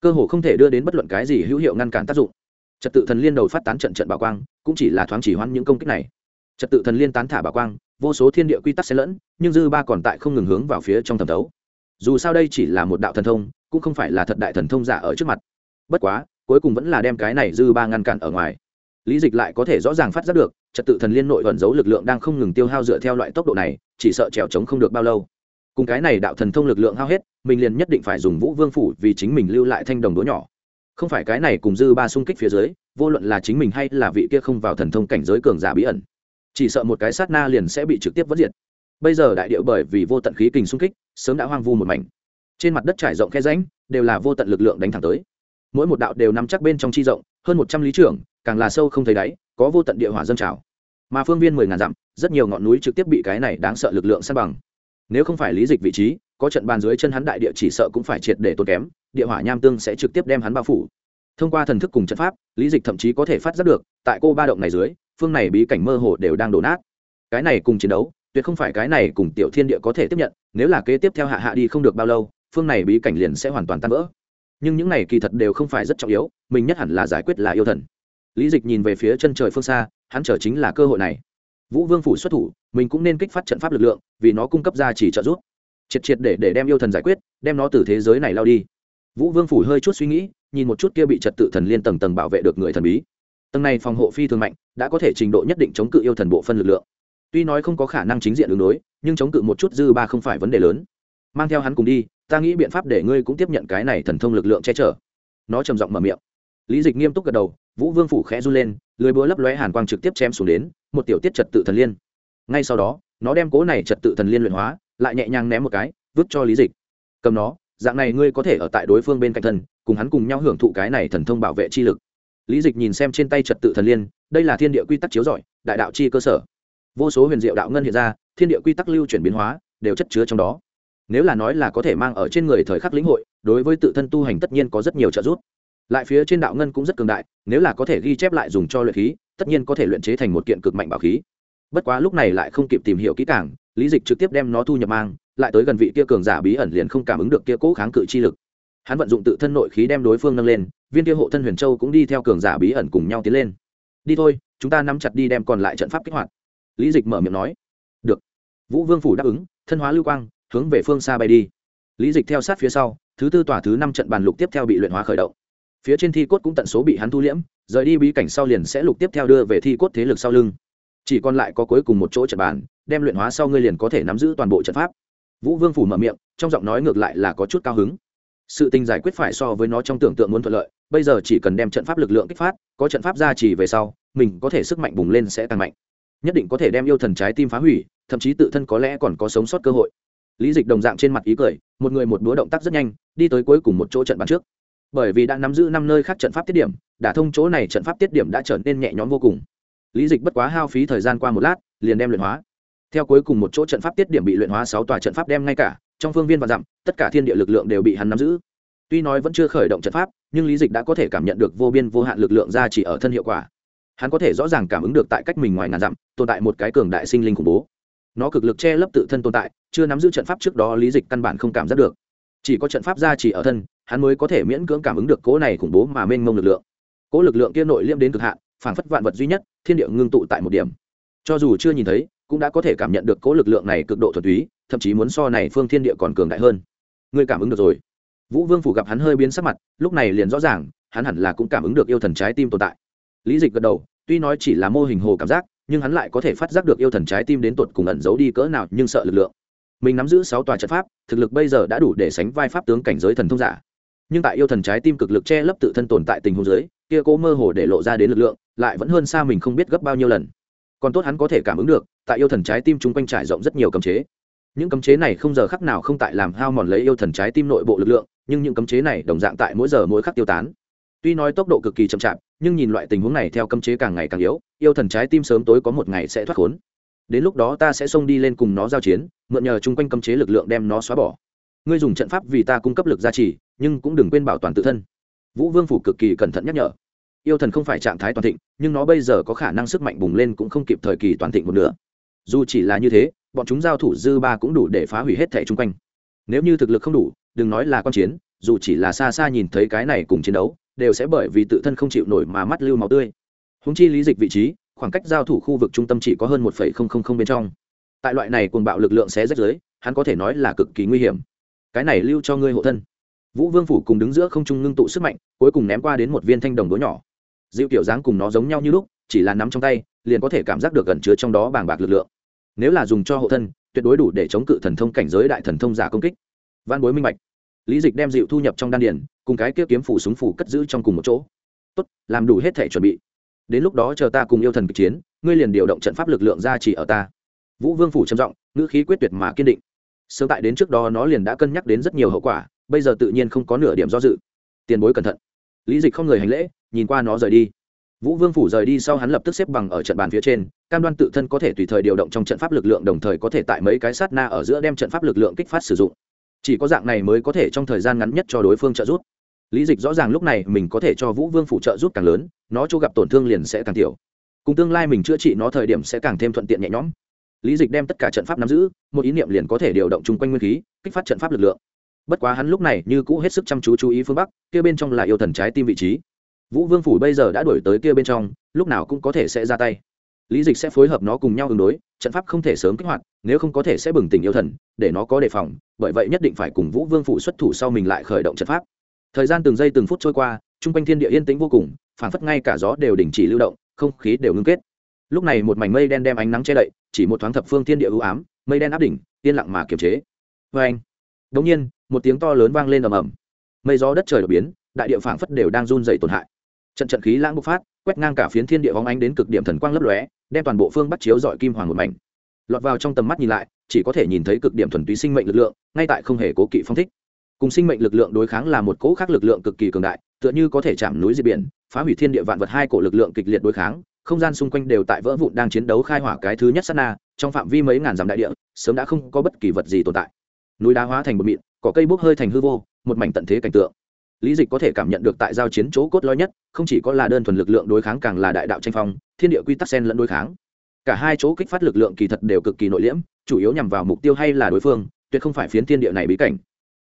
Cơ hồ không thể đưa đến bất luận cái gì hữu hiệu ngăn cản tác dụng. Trật tự thần liên đầu phát tán trận trận bảo quang, cũng chỉ là thoáng chỉ hoãn những công kích này trật tự thần liên tán thả bà quang, vô số thiên địa quy tắc xen lẫn, nhưng dư ba còn tại không ngừng hướng vào phía trong thẩm thấu. Dù sao đây chỉ là một đạo thần thông, cũng không phải là thật đại thần thông giả ở trước mặt. Bất quá, cuối cùng vẫn là đem cái này dư ba ngăn cản ở ngoài. Lý dịch lại có thể rõ ràng phát giác được, trật tự thần liên nội vận giấu lực lượng đang không ngừng tiêu hao dựa theo loại tốc độ này, chỉ sợ trèo trống không được bao lâu. Cùng cái này đạo thần thông lực lượng hao hết, mình liền nhất định phải dùng vũ vương phủ vì chính mình lưu lại thanh đồng đũa nhỏ. Không phải cái này cùng dư ba xung kích phía dưới, vô luận là chính mình hay là vị kia không vào thần thông cảnh giới cường giả bí ẩn chỉ sợ một cái sát na liền sẽ bị trực tiếp vất diệt. Bây giờ đại điệu bởi vì vô tận khí kình xung kích, sớm đã hoang vu một mảnh. Trên mặt đất trải rộng khe ránh đều là vô tận lực lượng đánh thẳng tới. Mỗi một đạo đều nắm chắc bên trong chi rộng, hơn một trăm lý trưởng, càng là sâu không thấy đáy, có vô tận địa hỏa dân trào. Mà phương viên mười ngàn dặm, rất nhiều ngọn núi trực tiếp bị cái này đáng sợ lực lượng san bằng. Nếu không phải lý dịch vị trí, có trận bàn dưới chân hắn đại địa chỉ sợ cũng phải triệt để tốn kém, địa hỏa nham tương sẽ trực tiếp đem hắn bao phủ. Thông qua thần thức cùng trận pháp, lý dịch thậm chí có thể phát giác được, tại cô ba động này dưới phương này bí cảnh mơ hồ đều đang đổ nát. Cái này cùng chiến đấu, tuyệt không phải cái này cùng tiểu thiên địa có thể tiếp nhận, nếu là kế tiếp theo hạ hạ đi không được bao lâu, phương này bí cảnh liền sẽ hoàn toàn tan vỡ. Nhưng những này kỳ thật đều không phải rất trọng yếu, mình nhất hẳn là giải quyết là yêu thần. Lý dịch nhìn về phía chân trời phương xa, hắn chờ chính là cơ hội này. Vũ vương phủ xuất thủ, mình cũng nên kích phát trận pháp lực lượng, vì nó cung cấp ra chỉ trợ giúp. Triệt triệt để để đem yêu thần giải quyết, đem nó từ thế giới này lao đi. Vũ vương phủ hơi chút suy nghĩ, nhìn một chút kia bị trật tự thần liên tầng tầng bảo vệ được người thần bí tầng này phòng hộ phi thường mạnh, đã có thể trình độ nhất định chống cự yêu thần bộ phân lực lượng. Tuy nói không có khả năng chính diện đường đối, nhưng chống cự một chút dư ba không phải vấn đề lớn. Mang theo hắn cùng đi, ta nghĩ biện pháp để ngươi cũng tiếp nhận cái này thần thông lực lượng che chở. Nó trầm giọng mở miệng. Lý dịch nghiêm túc gật đầu, vũ vương phủ khẽ run lên lưới búa lấp lóe hàn quang trực tiếp chém xuống đến, một tiểu tiết trật tự thần liên. Ngay sau đó, nó đem cố này trật tự thần liên luyện hóa, lại nhẹ nhàng ném một cái, vứt cho lý dịch. Cầm nó, dạng này ngươi có thể ở tại đối phương bên cạnh thân cùng hắn cùng nhau hưởng thụ cái này thần thông bảo vệ chi lực lý dịch nhìn xem trên tay trật tự thần liên, đây là thiên địa quy tắc chiếu rọi, đại đạo chi cơ sở. Vô số huyền diệu đạo ngân hiện ra, thiên địa quy tắc lưu chuyển biến hóa, đều chất chứa trong đó. Nếu là nói là có thể mang ở trên người thời khắc lĩnh hội, đối với tự thân tu hành tất nhiên có rất nhiều trợ giúp. Lại phía trên đạo ngân cũng rất cường đại, nếu là có thể ghi chép lại dùng cho luyện khí, tất nhiên có thể luyện chế thành một kiện cực mạnh bảo khí. Bất quá lúc này lại không kịp tìm hiểu kỹ càng, lý dịch trực tiếp đem nó thu nhập mang, lại tới gần vị kia cường giả bí ẩn liền không cảm ứng được kia cố kháng cự chi lực hắn vận dụng tự thân nội khí đem đối phương nâng lên, viên kia hộ thân huyền châu cũng đi theo cường giả bí ẩn cùng nhau tiến lên. Đi thôi, chúng ta nắm chặt đi đem còn lại trận pháp kích hoạt. Lý dịch mở miệng nói. Được. Vũ vương phủ đáp ứng, thân hóa lưu quang, hướng về phương xa bay đi. Lý dịch theo sát phía sau, thứ tư tòa thứ năm trận bàn lục tiếp theo bị luyện hóa khởi động. Phía trên thi cốt cũng tận số bị hắn thu liễm, rời đi bí cảnh sau liền sẽ lục tiếp theo đưa về thi cốt thế lực sau lưng. Chỉ còn lại có cuối cùng một chỗ trận bàn, đem luyện hóa sau ngươi liền có thể nắm giữ toàn bộ trận pháp. Vũ vương phủ mở miệng, trong giọng nói ngược lại là có chút cao hứng sự tình giải quyết phải so với nó trong tưởng tượng muốn thuận lợi, bây giờ chỉ cần đem trận pháp lực lượng kích phát, có trận pháp gia trì về sau, mình có thể sức mạnh bùng lên sẽ tăng mạnh. Nhất định có thể đem yêu thần trái tim phá hủy, thậm chí tự thân có lẽ còn có sống sót cơ hội. Lý dịch đồng dạng trên mặt ý cười, một người một búa động tác rất nhanh, đi tới cuối cùng một chỗ trận bàn trước. Bởi vì đã nắm giữ năm nơi khác trận pháp tiết điểm, đã thông chỗ này trận pháp tiết điểm đã trở nên nhẹ nhõm vô cùng. Lý dịch bất quá hao phí thời gian qua một lát, liền đem luyện hóa. Theo cuối cùng một chỗ trận pháp tiết điểm bị luyện hóa sáu tòa trận pháp đem ngay cả trong phương viên và dặm, tất cả thiên địa lực lượng đều bị hắn nắm giữ. Tuy nói vẫn chưa khởi động trận pháp, nhưng lý dịch đã có thể cảm nhận được vô biên vô hạn lực lượng ra chỉ ở thân hiệu quả. Hắn có thể rõ ràng cảm ứng được tại cách mình ngoài ngàn dặm, tồn tại một cái cường đại sinh linh khủng bố. Nó cực lực che lấp tự thân tồn tại, chưa nắm giữ trận pháp trước đó lý dịch căn bản không cảm giác được. Chỉ có trận pháp ra chỉ ở thân, hắn mới có thể miễn cưỡng cảm ứng được cố này khủng bố mà mênh mông lực lượng. Cố lực lượng kia nội liêm đến cực hạn, phảng phất vạn vật duy nhất, thiên địa ngưng tụ tại một điểm. Cho dù chưa nhìn thấy cũng đã có thể cảm nhận được cố lực lượng này cực độ thuần túy, thậm chí muốn so này phương thiên địa còn cường đại hơn. Ngươi cảm ứng được rồi. Vũ vương phủ gặp hắn hơi biến sắc mặt, lúc này liền rõ ràng, hắn hẳn là cũng cảm ứng được yêu thần trái tim tồn tại. Lý dịch gật đầu, tuy nói chỉ là mô hình hồ cảm giác, nhưng hắn lại có thể phát giác được yêu thần trái tim đến tột cùng ẩn giấu đi cỡ nào nhưng sợ lực lượng. Mình nắm giữ sáu tòa trận pháp, thực lực bây giờ đã đủ để sánh vai pháp tướng cảnh giới thần thông giả. Nhưng tại yêu thần trái tim cực lực che lấp tự thân tồn tại tình huống giới kia cố mơ hồ để lộ ra đến lực lượng, lại vẫn hơn xa mình không biết gấp bao nhiêu lần còn tốt hắn có thể cảm ứng được, tại yêu thần trái tim chung quanh trải rộng rất nhiều cấm chế. Những cấm chế này không giờ khắc nào không tại làm hao mòn lấy yêu thần trái tim nội bộ lực lượng, nhưng những cấm chế này đồng dạng tại mỗi giờ mỗi khắc tiêu tán. Tuy nói tốc độ cực kỳ chậm chạp, nhưng nhìn loại tình huống này theo cấm chế càng ngày càng yếu, yêu thần trái tim sớm tối có một ngày sẽ thoát khốn. Đến lúc đó ta sẽ xông đi lên cùng nó giao chiến, mượn nhờ chung quanh cấm chế lực lượng đem nó xóa bỏ. Ngươi dùng trận pháp vì ta cung cấp lực gia trì, nhưng cũng đừng quên bảo toàn tự thân. Vũ vương phủ cực kỳ cẩn thận nhắc nhở yêu thần không phải trạng thái toàn thịnh, nhưng nó bây giờ có khả năng sức mạnh bùng lên cũng không kịp thời kỳ toàn thịnh một nữa dù chỉ là như thế, bọn chúng giao thủ dư ba cũng đủ để phá hủy hết thẻ chung quanh. Nếu như thực lực không đủ, đừng nói là con chiến, dù chỉ là xa xa nhìn thấy cái này cùng chiến đấu, đều sẽ bởi vì tự thân không chịu nổi mà mắt lưu máu tươi. Húng chi lý dịch vị trí, khoảng cách giao thủ khu vực trung tâm chỉ có hơn một bên trong. Tại loại này cuồng bạo lực lượng sẽ rách giới hắn có thể nói là cực kỳ nguy hiểm. Cái này lưu cho ngươi hộ thân. Vũ vương phủ cùng đứng giữa không trung ngưng tụ sức mạnh, cuối cùng ném qua đến một viên thanh đồng đố nhỏ dịu kiểu dáng cùng nó giống nhau như lúc, chỉ là nắm trong tay, liền có thể cảm giác được gần chứa trong đó bàng bạc lực lượng. Nếu là dùng cho hộ thân, tuyệt đối đủ để chống cự thần thông cảnh giới đại thần thông giả công kích. Văn bối minh bạch. Lý dịch đem dịu thu nhập trong đan điển cùng cái kia kiếm phủ súng phủ cất giữ trong cùng một chỗ. Tốt, làm đủ hết thể chuẩn bị. Đến lúc đó chờ ta cùng yêu thần kịch chiến, ngươi liền điều động trận pháp lực lượng ra chỉ ở ta. Vũ vương phủ trầm giọng, ngữ khí quyết tuyệt mà kiên định. Sớm tại đến trước đó nó liền đã cân nhắc đến rất nhiều hậu quả, bây giờ tự nhiên không có nửa điểm do dự. Tiền bối cẩn thận. Lý dịch không người hành lễ nhìn qua nó rời đi. Vũ vương phủ rời đi sau hắn lập tức xếp bằng ở trận bàn phía trên, cam đoan tự thân có thể tùy thời điều động trong trận pháp lực lượng, đồng thời có thể tại mấy cái sát na ở giữa đem trận pháp lực lượng kích phát sử dụng. Chỉ có dạng này mới có thể trong thời gian ngắn nhất cho đối phương trợ giúp. Lý dịch rõ ràng lúc này mình có thể cho vũ vương phủ trợ giúp càng lớn, nó chỗ gặp tổn thương liền sẽ càng tiểu. Cùng tương lai mình chữa trị nó thời điểm sẽ càng thêm thuận tiện nhẹ nhõm. Lý dịch đem tất cả trận pháp nắm giữ, một ý niệm liền có thể điều động chung quanh nguyên khí, kích phát trận pháp lực lượng. Bất quá hắn lúc này như cũ hết sức chăm chú chú ý phương bắc, kia bên trong là yêu thần trái tim vị trí vũ vương phủ bây giờ đã đổi tới kia bên trong, lúc nào cũng có thể sẽ ra tay. Lý dịch sẽ phối hợp nó cùng nhau ứng đối, trận pháp không thể sớm kích hoạt, nếu không có thể sẽ bừng tỉnh yêu thần, để nó có đề phòng, bởi vậy nhất định phải cùng vũ vương phủ xuất thủ sau mình lại khởi động trận pháp. Thời gian từng giây từng phút trôi qua, chung quanh thiên địa yên tĩnh vô cùng, phảng phất ngay cả gió đều đình chỉ lưu động, không khí đều ngưng kết. Lúc này một mảnh mây đen đem ánh nắng che đậy, chỉ một thoáng thập phương thiên địa ưu ám, mây đen áp đỉnh, yên lặng mà kiềm chế. Vê anh đống nhiên, một tiếng to lớn vang lên ầm ầm. Mây gió đất trời đột biến, đại địa phảng phất đều đang run dày tổn hại trận trận khí lãng bộc phát, quét ngang cả phiến thiên địa vóng ánh đến cực điểm thần quang lấp lóe, đem toàn bộ phương bắt chiếu dọi kim hoàng một mảnh. Lọt vào trong tầm mắt nhìn lại, chỉ có thể nhìn thấy cực điểm thuần túy sinh mệnh lực lượng, ngay tại không hề cố kỵ phong thích. Cùng sinh mệnh lực lượng đối kháng là một cỗ khác lực lượng cực kỳ cường đại, tựa như có thể chạm núi diệt biển, phá hủy thiên địa vạn vật hai cổ lực lượng kịch liệt đối kháng, không gian xung quanh đều tại vỡ vụn đang chiến đấu khai hỏa cái thứ nhất sát na, trong phạm vi mấy ngàn dặm đại địa, sớm đã không có bất kỳ vật gì tồn tại. Núi đá hóa thành bụi mịn, cỏ cây bốc hơi thành hư vô, một mảnh tận thế cảnh tượng lý dịch có thể cảm nhận được tại giao chiến chỗ cốt lõi nhất, không chỉ có là đơn thuần lực lượng đối kháng càng là đại đạo tranh phong, thiên địa quy tắc sen lẫn đối kháng. Cả hai chỗ kích phát lực lượng kỳ thật đều cực kỳ nội liễm, chủ yếu nhằm vào mục tiêu hay là đối phương, tuyệt không phải phiến thiên địa này bí cảnh.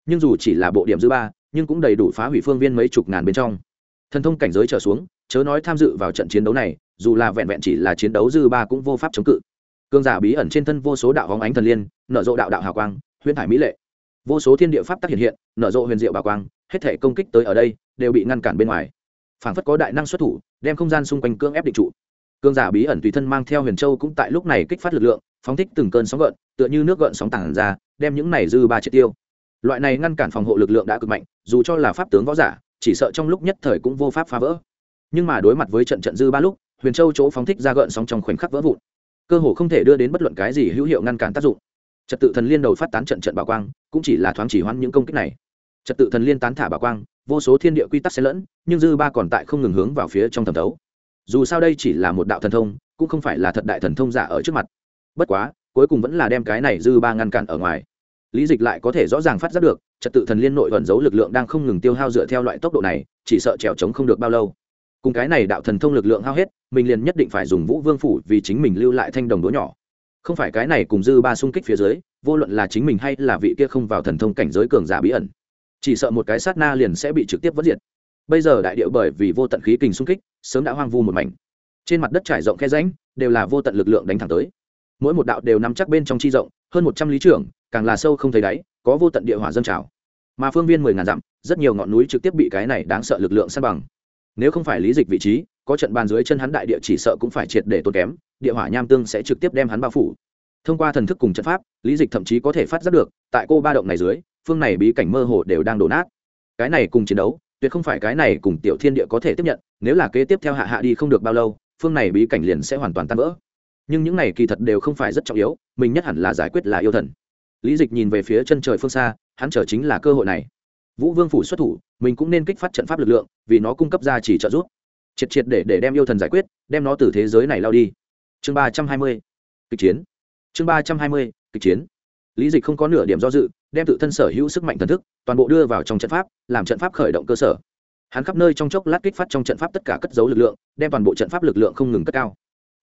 Nhưng dù chỉ là bộ điểm dư ba, nhưng cũng đầy đủ phá hủy phương viên mấy chục ngàn bên trong. Thần thông cảnh giới trở xuống, chớ nói tham dự vào trận chiến đấu này, dù là vẹn vẹn chỉ là chiến đấu dư ba cũng vô pháp chống cự. Cương giả bí ẩn trên thân vô số đạo hóng ánh thần liên, nở rộ đạo đạo hào quang, huyễn hải mỹ lệ vô số thiên địa pháp tác hiện hiện, nở rộ huyền diệu bà quang, hết thể công kích tới ở đây, đều bị ngăn cản bên ngoài. Phảng phất có đại năng xuất thủ, đem không gian xung quanh cưỡng ép định trụ. Cương giả bí ẩn tùy thân mang theo huyền châu cũng tại lúc này kích phát lực lượng, phóng thích từng cơn sóng gợn, tựa như nước gợn sóng tảng ra, đem những này dư ba triệt tiêu. Loại này ngăn cản phòng hộ lực lượng đã cực mạnh, dù cho là pháp tướng võ giả, chỉ sợ trong lúc nhất thời cũng vô pháp phá vỡ. Nhưng mà đối mặt với trận trận dư ba lúc, huyền châu chỗ phóng thích ra gợn sóng trong khoảnh khắc vỡ vụn. Cơ hồ không thể đưa đến bất luận cái gì hữu hiệu ngăn cản tác dụng trật tự thần liên đầu phát tán trận trận bảo quang, cũng chỉ là thoáng chỉ hoãn những công kích này. Trật tự thần liên tán thả bảo quang, vô số thiên địa quy tắc xen lẫn, nhưng dư ba còn tại không ngừng hướng vào phía trong thẩm thấu. Dù sao đây chỉ là một đạo thần thông, cũng không phải là thật đại thần thông giả ở trước mặt. Bất quá, cuối cùng vẫn là đem cái này dư ba ngăn cản ở ngoài. Lý dịch lại có thể rõ ràng phát giác được, trật tự thần liên nội vận giấu lực lượng đang không ngừng tiêu hao dựa theo loại tốc độ này, chỉ sợ trèo trống không được bao lâu. Cùng cái này đạo thần thông lực lượng hao hết, mình liền nhất định phải dùng vũ vương phủ vì chính mình lưu lại thanh đồng đũa nhỏ không phải cái này cùng dư ba xung kích phía dưới, vô luận là chính mình hay là vị kia không vào thần thông cảnh giới cường giả bí ẩn. Chỉ sợ một cái sát na liền sẽ bị trực tiếp vất diệt. Bây giờ đại điệu bởi vì vô tận khí kình xung kích, sớm đã hoang vu một mảnh. Trên mặt đất trải rộng khe ránh đều là vô tận lực lượng đánh thẳng tới. Mỗi một đạo đều nắm chắc bên trong chi rộng, hơn một trăm lý trưởng, càng là sâu không thấy đáy, có vô tận địa hỏa dân trào. Mà phương viên mười ngàn dặm, rất nhiều ngọn núi trực tiếp bị cái này đáng sợ lực lượng săn bằng. Nếu không phải lý dịch vị trí, có trận bàn dưới chân hắn đại địa chỉ sợ cũng phải triệt để tốn kém địa hỏa nham tương sẽ trực tiếp đem hắn bao phủ. Thông qua thần thức cùng trận pháp, lý dịch thậm chí có thể phát giác được, tại cô ba động này dưới, phương này bí cảnh mơ hồ đều đang đổ nát. Cái này cùng chiến đấu, tuyệt không phải cái này cùng tiểu thiên địa có thể tiếp nhận, nếu là kế tiếp theo hạ hạ đi không được bao lâu, phương này bí cảnh liền sẽ hoàn toàn tan vỡ. Nhưng những này kỳ thật đều không phải rất trọng yếu, mình nhất hẳn là giải quyết là yêu thần. Lý dịch nhìn về phía chân trời phương xa, hắn chờ chính là cơ hội này. Vũ vương phủ xuất thủ, mình cũng nên kích phát trận pháp lực lượng, vì nó cung cấp ra chỉ trợ giúp. Triệt triệt để để đem yêu thần giải quyết, đem nó từ thế giới này lao đi chương ba trăm hai mươi, kịch chiến. Chương ba trăm hai mươi, kịch chiến. Lý dịch không có nửa điểm do dự, đem tự thân sở hữu sức mạnh thần thức, toàn bộ đưa vào trong trận pháp, làm trận pháp khởi động cơ sở. Hắn khắp nơi trong chốc lát kích phát trong trận pháp tất cả cất dấu lực lượng, đem toàn bộ trận pháp lực lượng không ngừng cất cao.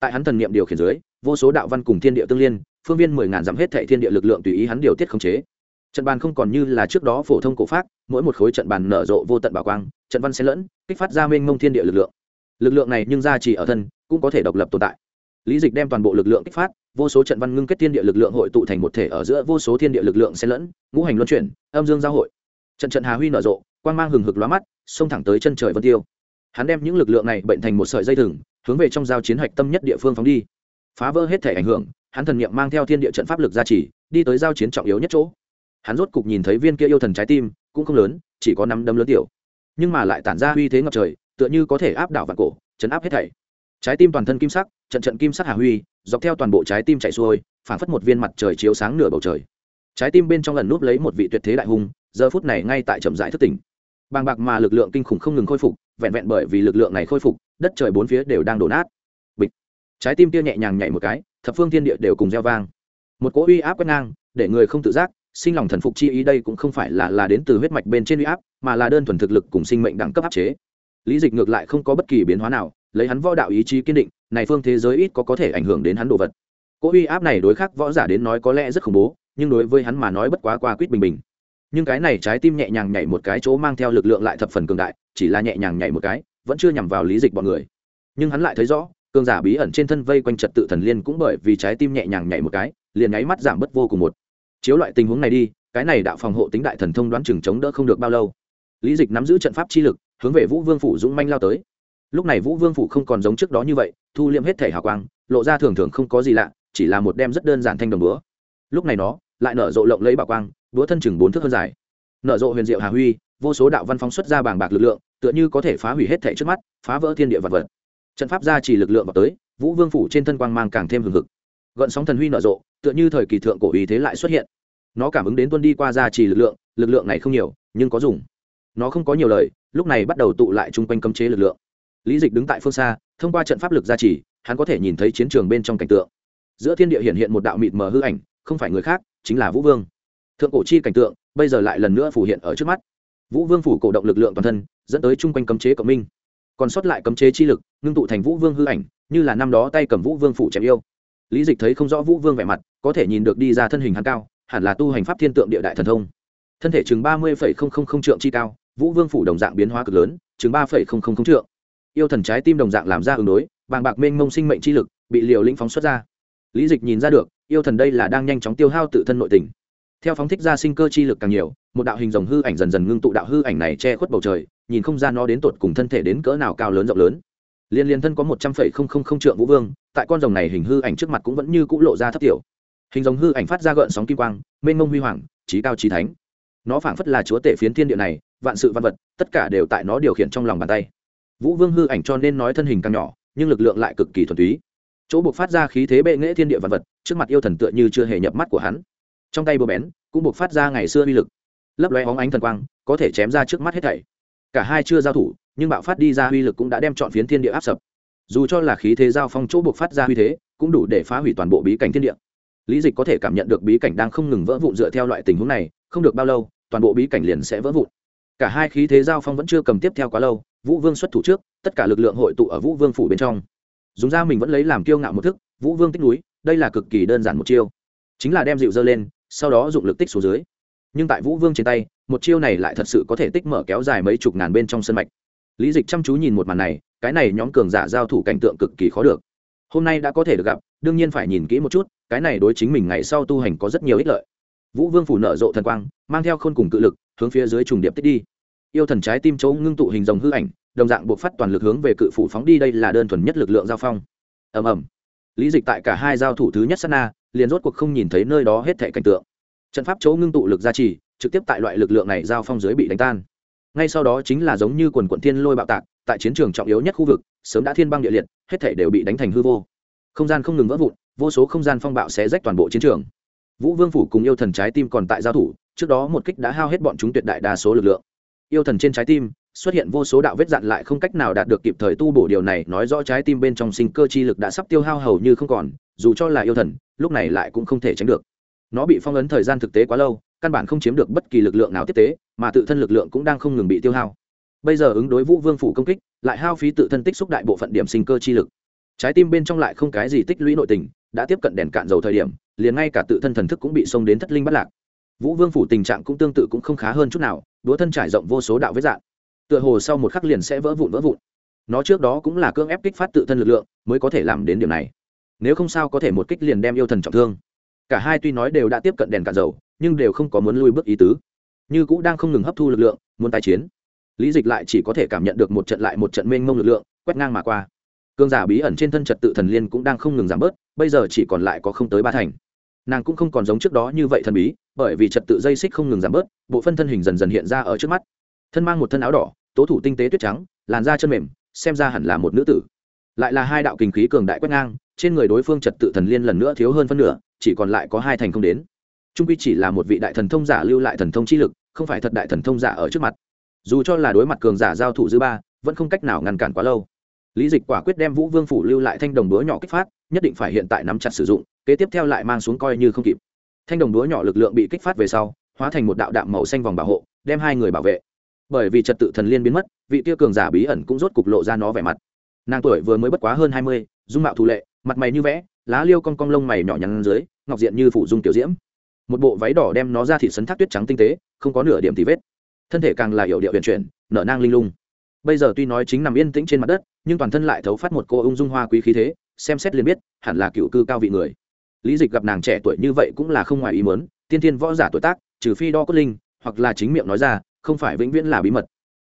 Tại hắn thần niệm điều khiển dưới, vô số đạo văn cùng thiên địa tương liên, phương viên mười ngàn dặm hết thệ thiên địa lực lượng tùy ý hắn điều tiết khống chế. Trận bàn không còn như là trước đó phổ thông cổ pháp, mỗi một khối trận bàn nở rộ vô tận bảo quang, trận văn xen lẫn, kích phát ra mênh mông thiên địa lực lượng. Lực lượng này nhưng ra chỉ ở thân, cũng có thể độc lập tồn tại lý dịch đem toàn bộ lực lượng kích phát, vô số trận văn ngưng kết thiên địa lực lượng hội tụ thành một thể ở giữa vô số thiên địa lực lượng xen lẫn, ngũ hành luân chuyển, âm dương giao hội. Trận trận hà huy nở rộ, quang mang hừng hực lóa mắt, xông thẳng tới chân trời vân tiêu. Hắn đem những lực lượng này bệnh thành một sợi dây thừng, hướng về trong giao chiến hạch tâm nhất địa phương phóng đi. Phá vỡ hết thể ảnh hưởng, hắn thần niệm mang theo thiên địa trận pháp lực gia trì, đi tới giao chiến trọng yếu nhất chỗ. Hắn rốt cục nhìn thấy viên kia yêu thần trái tim, cũng không lớn, chỉ có năm đấm lớn tiểu. Nhưng mà lại tản ra uy thế ngập trời, tựa như có thể áp đảo vạn cổ, chấn áp hết thảy trái tim toàn thân kim sắc, trận trận kim sắc hà huy, dọc theo toàn bộ trái tim chạy xuôi, phảng phất một viên mặt trời chiếu sáng nửa bầu trời. Trái tim bên trong lần núp lấy một vị tuyệt thế đại hùng, giờ phút này ngay tại chậm rãi thức tỉnh. Bàng bạc mà lực lượng kinh khủng không ngừng khôi phục, vẹn vẹn bởi vì lực lượng này khôi phục, đất trời bốn phía đều đang đổ nát. Bịch. Trái tim kia nhẹ nhàng nhảy một cái, thập phương thiên địa đều cùng gieo vang. Một cỗ uy áp quét ngang, để người không tự giác, sinh lòng thần phục chi ý đây cũng không phải là là đến từ huyết mạch bên trên uy áp, mà là đơn thuần thực lực cùng sinh mệnh đẳng cấp áp chế. Lý dịch ngược lại không có bất kỳ biến hóa nào lấy hắn võ đạo ý chí kiên định, này phương thế giới ít có có thể ảnh hưởng đến hắn đồ vật. Cỗ uy áp này đối khác võ giả đến nói có lẽ rất khủng bố, nhưng đối với hắn mà nói bất quá qua quýt bình bình. Nhưng cái này trái tim nhẹ nhàng nhảy một cái chỗ mang theo lực lượng lại thập phần cường đại, chỉ là nhẹ nhàng nhảy một cái, vẫn chưa nhằm vào lý dịch bọn người. Nhưng hắn lại thấy rõ, cường giả bí ẩn trên thân vây quanh trật tự thần liên cũng bởi vì trái tim nhẹ nhàng nhảy một cái, liền nháy mắt giảm bớt vô cùng một. Chiếu loại tình huống này đi, cái này đạo phòng hộ tính đại thần thông đoán chừng chống đỡ không được bao lâu. Lý dịch nắm giữ trận pháp chi lực, hướng về vũ vương phủ dũng manh lao tới lúc này vũ vương phủ không còn giống trước đó như vậy, thu liêm hết thể hào quang, lộ ra thường thường không có gì lạ, chỉ là một đem rất đơn giản thanh đồng búa. Lúc này nó lại nở rộ lộng lấy bảo quang, búa thân chừng bốn thước hơn dài. Nở rộ huyền diệu hà huy, vô số đạo văn phóng xuất ra bảng bạc lực lượng, tựa như có thể phá hủy hết thể trước mắt, phá vỡ thiên địa vật vật. Trận pháp gia chỉ lực lượng vào tới, vũ vương phủ trên thân quang mang càng thêm hừng hực. Gợn sóng thần huy nở rộ, tựa như thời kỳ thượng cổ ý thế lại xuất hiện. Nó cảm ứng đến tuân đi qua gia trì lực lượng lực lượng này không nhiều, nhưng có dùng. Nó không có nhiều lời, lúc này bắt đầu tụ lại chung quanh cấm chế lực lượng lý dịch đứng tại phương xa, thông qua trận pháp lực gia trì, hắn có thể nhìn thấy chiến trường bên trong cảnh tượng. Giữa thiên địa hiện hiện một đạo mịt mờ hư ảnh, không phải người khác, chính là vũ vương. Thượng cổ chi cảnh tượng, bây giờ lại lần nữa phủ hiện ở trước mắt. Vũ vương phủ cổ động lực lượng toàn thân, dẫn tới chung quanh cấm chế cộng minh. Còn sót lại cấm chế chi lực, ngưng tụ thành vũ vương hư ảnh, như là năm đó tay cầm vũ vương phủ chém yêu. Lý dịch thấy không rõ vũ vương vẻ mặt, có thể nhìn được đi ra thân hình hắn cao, hẳn là tu hành pháp thiên tượng địa đại thần thông. Thân thể chừng ba mươi trượng chi cao, vũ vương phủ đồng dạng biến hóa cực lớn, chừng ba trượng yêu thần trái tim đồng dạng làm ra ứng đối, bàng bạc mênh mông sinh mệnh chi lực, bị liều lĩnh phóng xuất ra. Lý dịch nhìn ra được, yêu thần đây là đang nhanh chóng tiêu hao tự thân nội tình. Theo phóng thích ra sinh cơ chi lực càng nhiều, một đạo hình dòng hư ảnh dần dần ngưng tụ đạo hư ảnh này che khuất bầu trời, nhìn không gian nó đến tột cùng thân thể đến cỡ nào cao lớn rộng lớn. Liên liên thân có một trăm phẩy không không không trượng vũ vương, tại con rồng này hình hư ảnh trước mặt cũng vẫn như c ũ lộ ra thấp tiểu. Hình dòng hư ảnh phát ra gợn sóng kim quang, mênh mông huy hoàng trí cao trí thánh. Nó phảng phất là chúa tể phiến thiên địa này, vạn sự văn vật, tất cả đều tại nó điều khiển trong lòng bàn tay vũ vương hư ảnh cho nên nói thân hình càng nhỏ, nhưng lực lượng lại cực kỳ thuần túy. Chỗ buộc phát ra khí thế bệ nghệ thiên địa vật vật, trước mặt yêu thần tựa như chưa hề nhập mắt của hắn. Trong tay bờ bén, cũng buộc phát ra ngày xưa uy lực. Lấp lóe hóng ánh thần quang, có thể chém ra trước mắt hết thảy. Cả hai chưa giao thủ, nhưng bạo phát đi ra uy lực cũng đã đem chọn phiến thiên địa áp sập. Dù cho là khí thế giao phong chỗ buộc phát ra uy thế, cũng đủ để phá hủy toàn bộ bí cảnh thiên địa. Lý dịch có thể cảm nhận được bí cảnh đang không ngừng vỡ vụn dựa theo loại tình huống này, không được bao lâu, toàn bộ bí cảnh liền sẽ vỡ vụn. Cả hai khí thế giao phong vẫn chưa cầm tiếp theo quá lâu vũ vương xuất thủ trước, tất cả lực lượng hội tụ ở vũ vương phủ bên trong. Dùng ra mình vẫn lấy làm kiêu ngạo một thức, vũ vương tích núi, đây là cực kỳ đơn giản một chiêu. Chính là đem dịu dơ lên, sau đó dụng lực tích xuống dưới. Nhưng tại vũ vương trên tay, một chiêu này lại thật sự có thể tích mở kéo dài mấy chục ngàn bên trong sân mạch. Lý dịch chăm chú nhìn một màn này, cái này nhóm cường giả giao thủ cảnh tượng cực kỳ khó được. Hôm nay đã có thể được gặp, đương nhiên phải nhìn kỹ một chút, cái này đối chính mình ngày sau tu hành có rất nhiều ích lợi. Vũ vương phủ nở rộ thần quang, mang theo khôn cùng cự lực, hướng phía dưới trùng điệp tích đi yêu thần trái tim chỗ ngưng tụ hình rồng hư ảnh, đồng dạng buộc phát toàn lực hướng về cự phủ phóng đi, đây là đơn thuần nhất lực lượng giao phong. Ầm ầm. Lý dịch tại cả hai giao thủ thứ nhất sát na, liền rốt cuộc không nhìn thấy nơi đó hết thệ cảnh tượng. Trận pháp chỗ ngưng tụ lực gia trì, trực tiếp tại loại lực lượng này giao phong dưới bị đánh tan. Ngay sau đó chính là giống như quần quận thiên lôi bạo tạc, tại chiến trường trọng yếu nhất khu vực, sớm đã thiên băng địa liệt, hết thể đều bị đánh thành hư vô. Không gian không ngừng vỡ vụn, vô số không gian phong bạo sẽ rách toàn bộ chiến trường. Vũ vương phủ cùng yêu thần trái tim còn tại giao thủ, trước đó một kích đã hao hết bọn chúng tuyệt đại đa số lực lượng yêu thần trên trái tim, xuất hiện vô số đạo vết dạn lại không cách nào đạt được kịp thời tu bổ điều này, nói rõ trái tim bên trong sinh cơ chi lực đã sắp tiêu hao hầu như không còn, dù cho là yêu thần, lúc này lại cũng không thể tránh được. Nó bị phong ấn thời gian thực tế quá lâu, căn bản không chiếm được bất kỳ lực lượng nào tiếp tế, mà tự thân lực lượng cũng đang không ngừng bị tiêu hao. Bây giờ ứng đối vũ vương phủ công kích, lại hao phí tự thân tích xúc đại bộ phận điểm sinh cơ chi lực. Trái tim bên trong lại không cái gì tích lũy nội tình, đã tiếp cận đèn cạn dầu thời điểm, liền ngay cả tự thân thần thức cũng bị xông đến thất linh bắt lạc. Vũ vương phủ tình trạng cũng tương tự cũng không khá hơn chút nào đũa thân trải rộng vô số đạo vết dạng. Tựa hồ sau một khắc liền sẽ vỡ vụn vỡ vụn. Nó trước đó cũng là cưỡng ép kích phát tự thân lực lượng, mới có thể làm đến điểm này. Nếu không sao có thể một kích liền đem yêu thần trọng thương. Cả hai tuy nói đều đã tiếp cận đèn cạn dầu, nhưng đều không có muốn lui bước ý tứ. Như cũng đang không ngừng hấp thu lực lượng, muốn tái chiến. Lý dịch lại chỉ có thể cảm nhận được một trận lại một trận mênh mông lực lượng, quét ngang mà qua. Cương giả bí ẩn trên thân trật tự thần liên cũng đang không ngừng giảm bớt, bây giờ chỉ còn lại có không tới ba thành nàng cũng không còn giống trước đó như vậy thần bí, bởi vì trật tự dây xích không ngừng giảm bớt, bộ phân thân hình dần dần hiện ra ở trước mắt. Thân mang một thân áo đỏ, tố thủ tinh tế tuyết trắng, làn da chân mềm, xem ra hẳn là một nữ tử. Lại là hai đạo kinh khí cường đại quét ngang, trên người đối phương trật tự thần liên lần nữa thiếu hơn phân nửa, chỉ còn lại có hai thành không đến. Trung quy chỉ là một vị đại thần thông giả lưu lại thần thông chi lực, không phải thật đại thần thông giả ở trước mặt. Dù cho là đối mặt cường giả giao thủ dư ba, vẫn không cách nào ngăn cản quá lâu. Lý dịch quả quyết đem vũ vương phủ lưu lại thanh đồng búa nhỏ kích phát, nhất định phải hiện tại nắm chặt sử dụng kế tiếp theo lại mang xuống coi như không kịp. Thanh đồng đúa nhỏ lực lượng bị kích phát về sau, hóa thành một đạo đạm màu xanh vòng bảo hộ, đem hai người bảo vệ. Bởi vì trật tự thần liên biến mất, vị tiêu cường giả bí ẩn cũng rốt cục lộ ra nó vẻ mặt. Nàng tuổi vừa mới bất quá hơn hai mươi, dung mạo thù lệ, mặt mày như vẽ, lá liêu cong cong lông mày nhỏ nhắn dưới, ngọc diện như phủ dung tiểu diễm. Một bộ váy đỏ đem nó ra thị sấn thác tuyết trắng tinh tế, không có nửa điểm thì vết. Thân thể càng là hiệu điệu huyền chuyển, nở nang linh lung. Bây giờ tuy nói chính nằm yên tĩnh trên mặt đất, nhưng toàn thân lại thấu phát một cô ung dung hoa quý khí thế, xem xét liền biết, hẳn là cựu cư cao vị người lý dịch gặp nàng trẻ tuổi như vậy cũng là không ngoài ý mớn tiên thiên võ giả tuổi tác, trừ phi đo cốt linh, hoặc là chính miệng nói ra, không phải vĩnh viễn là bí mật.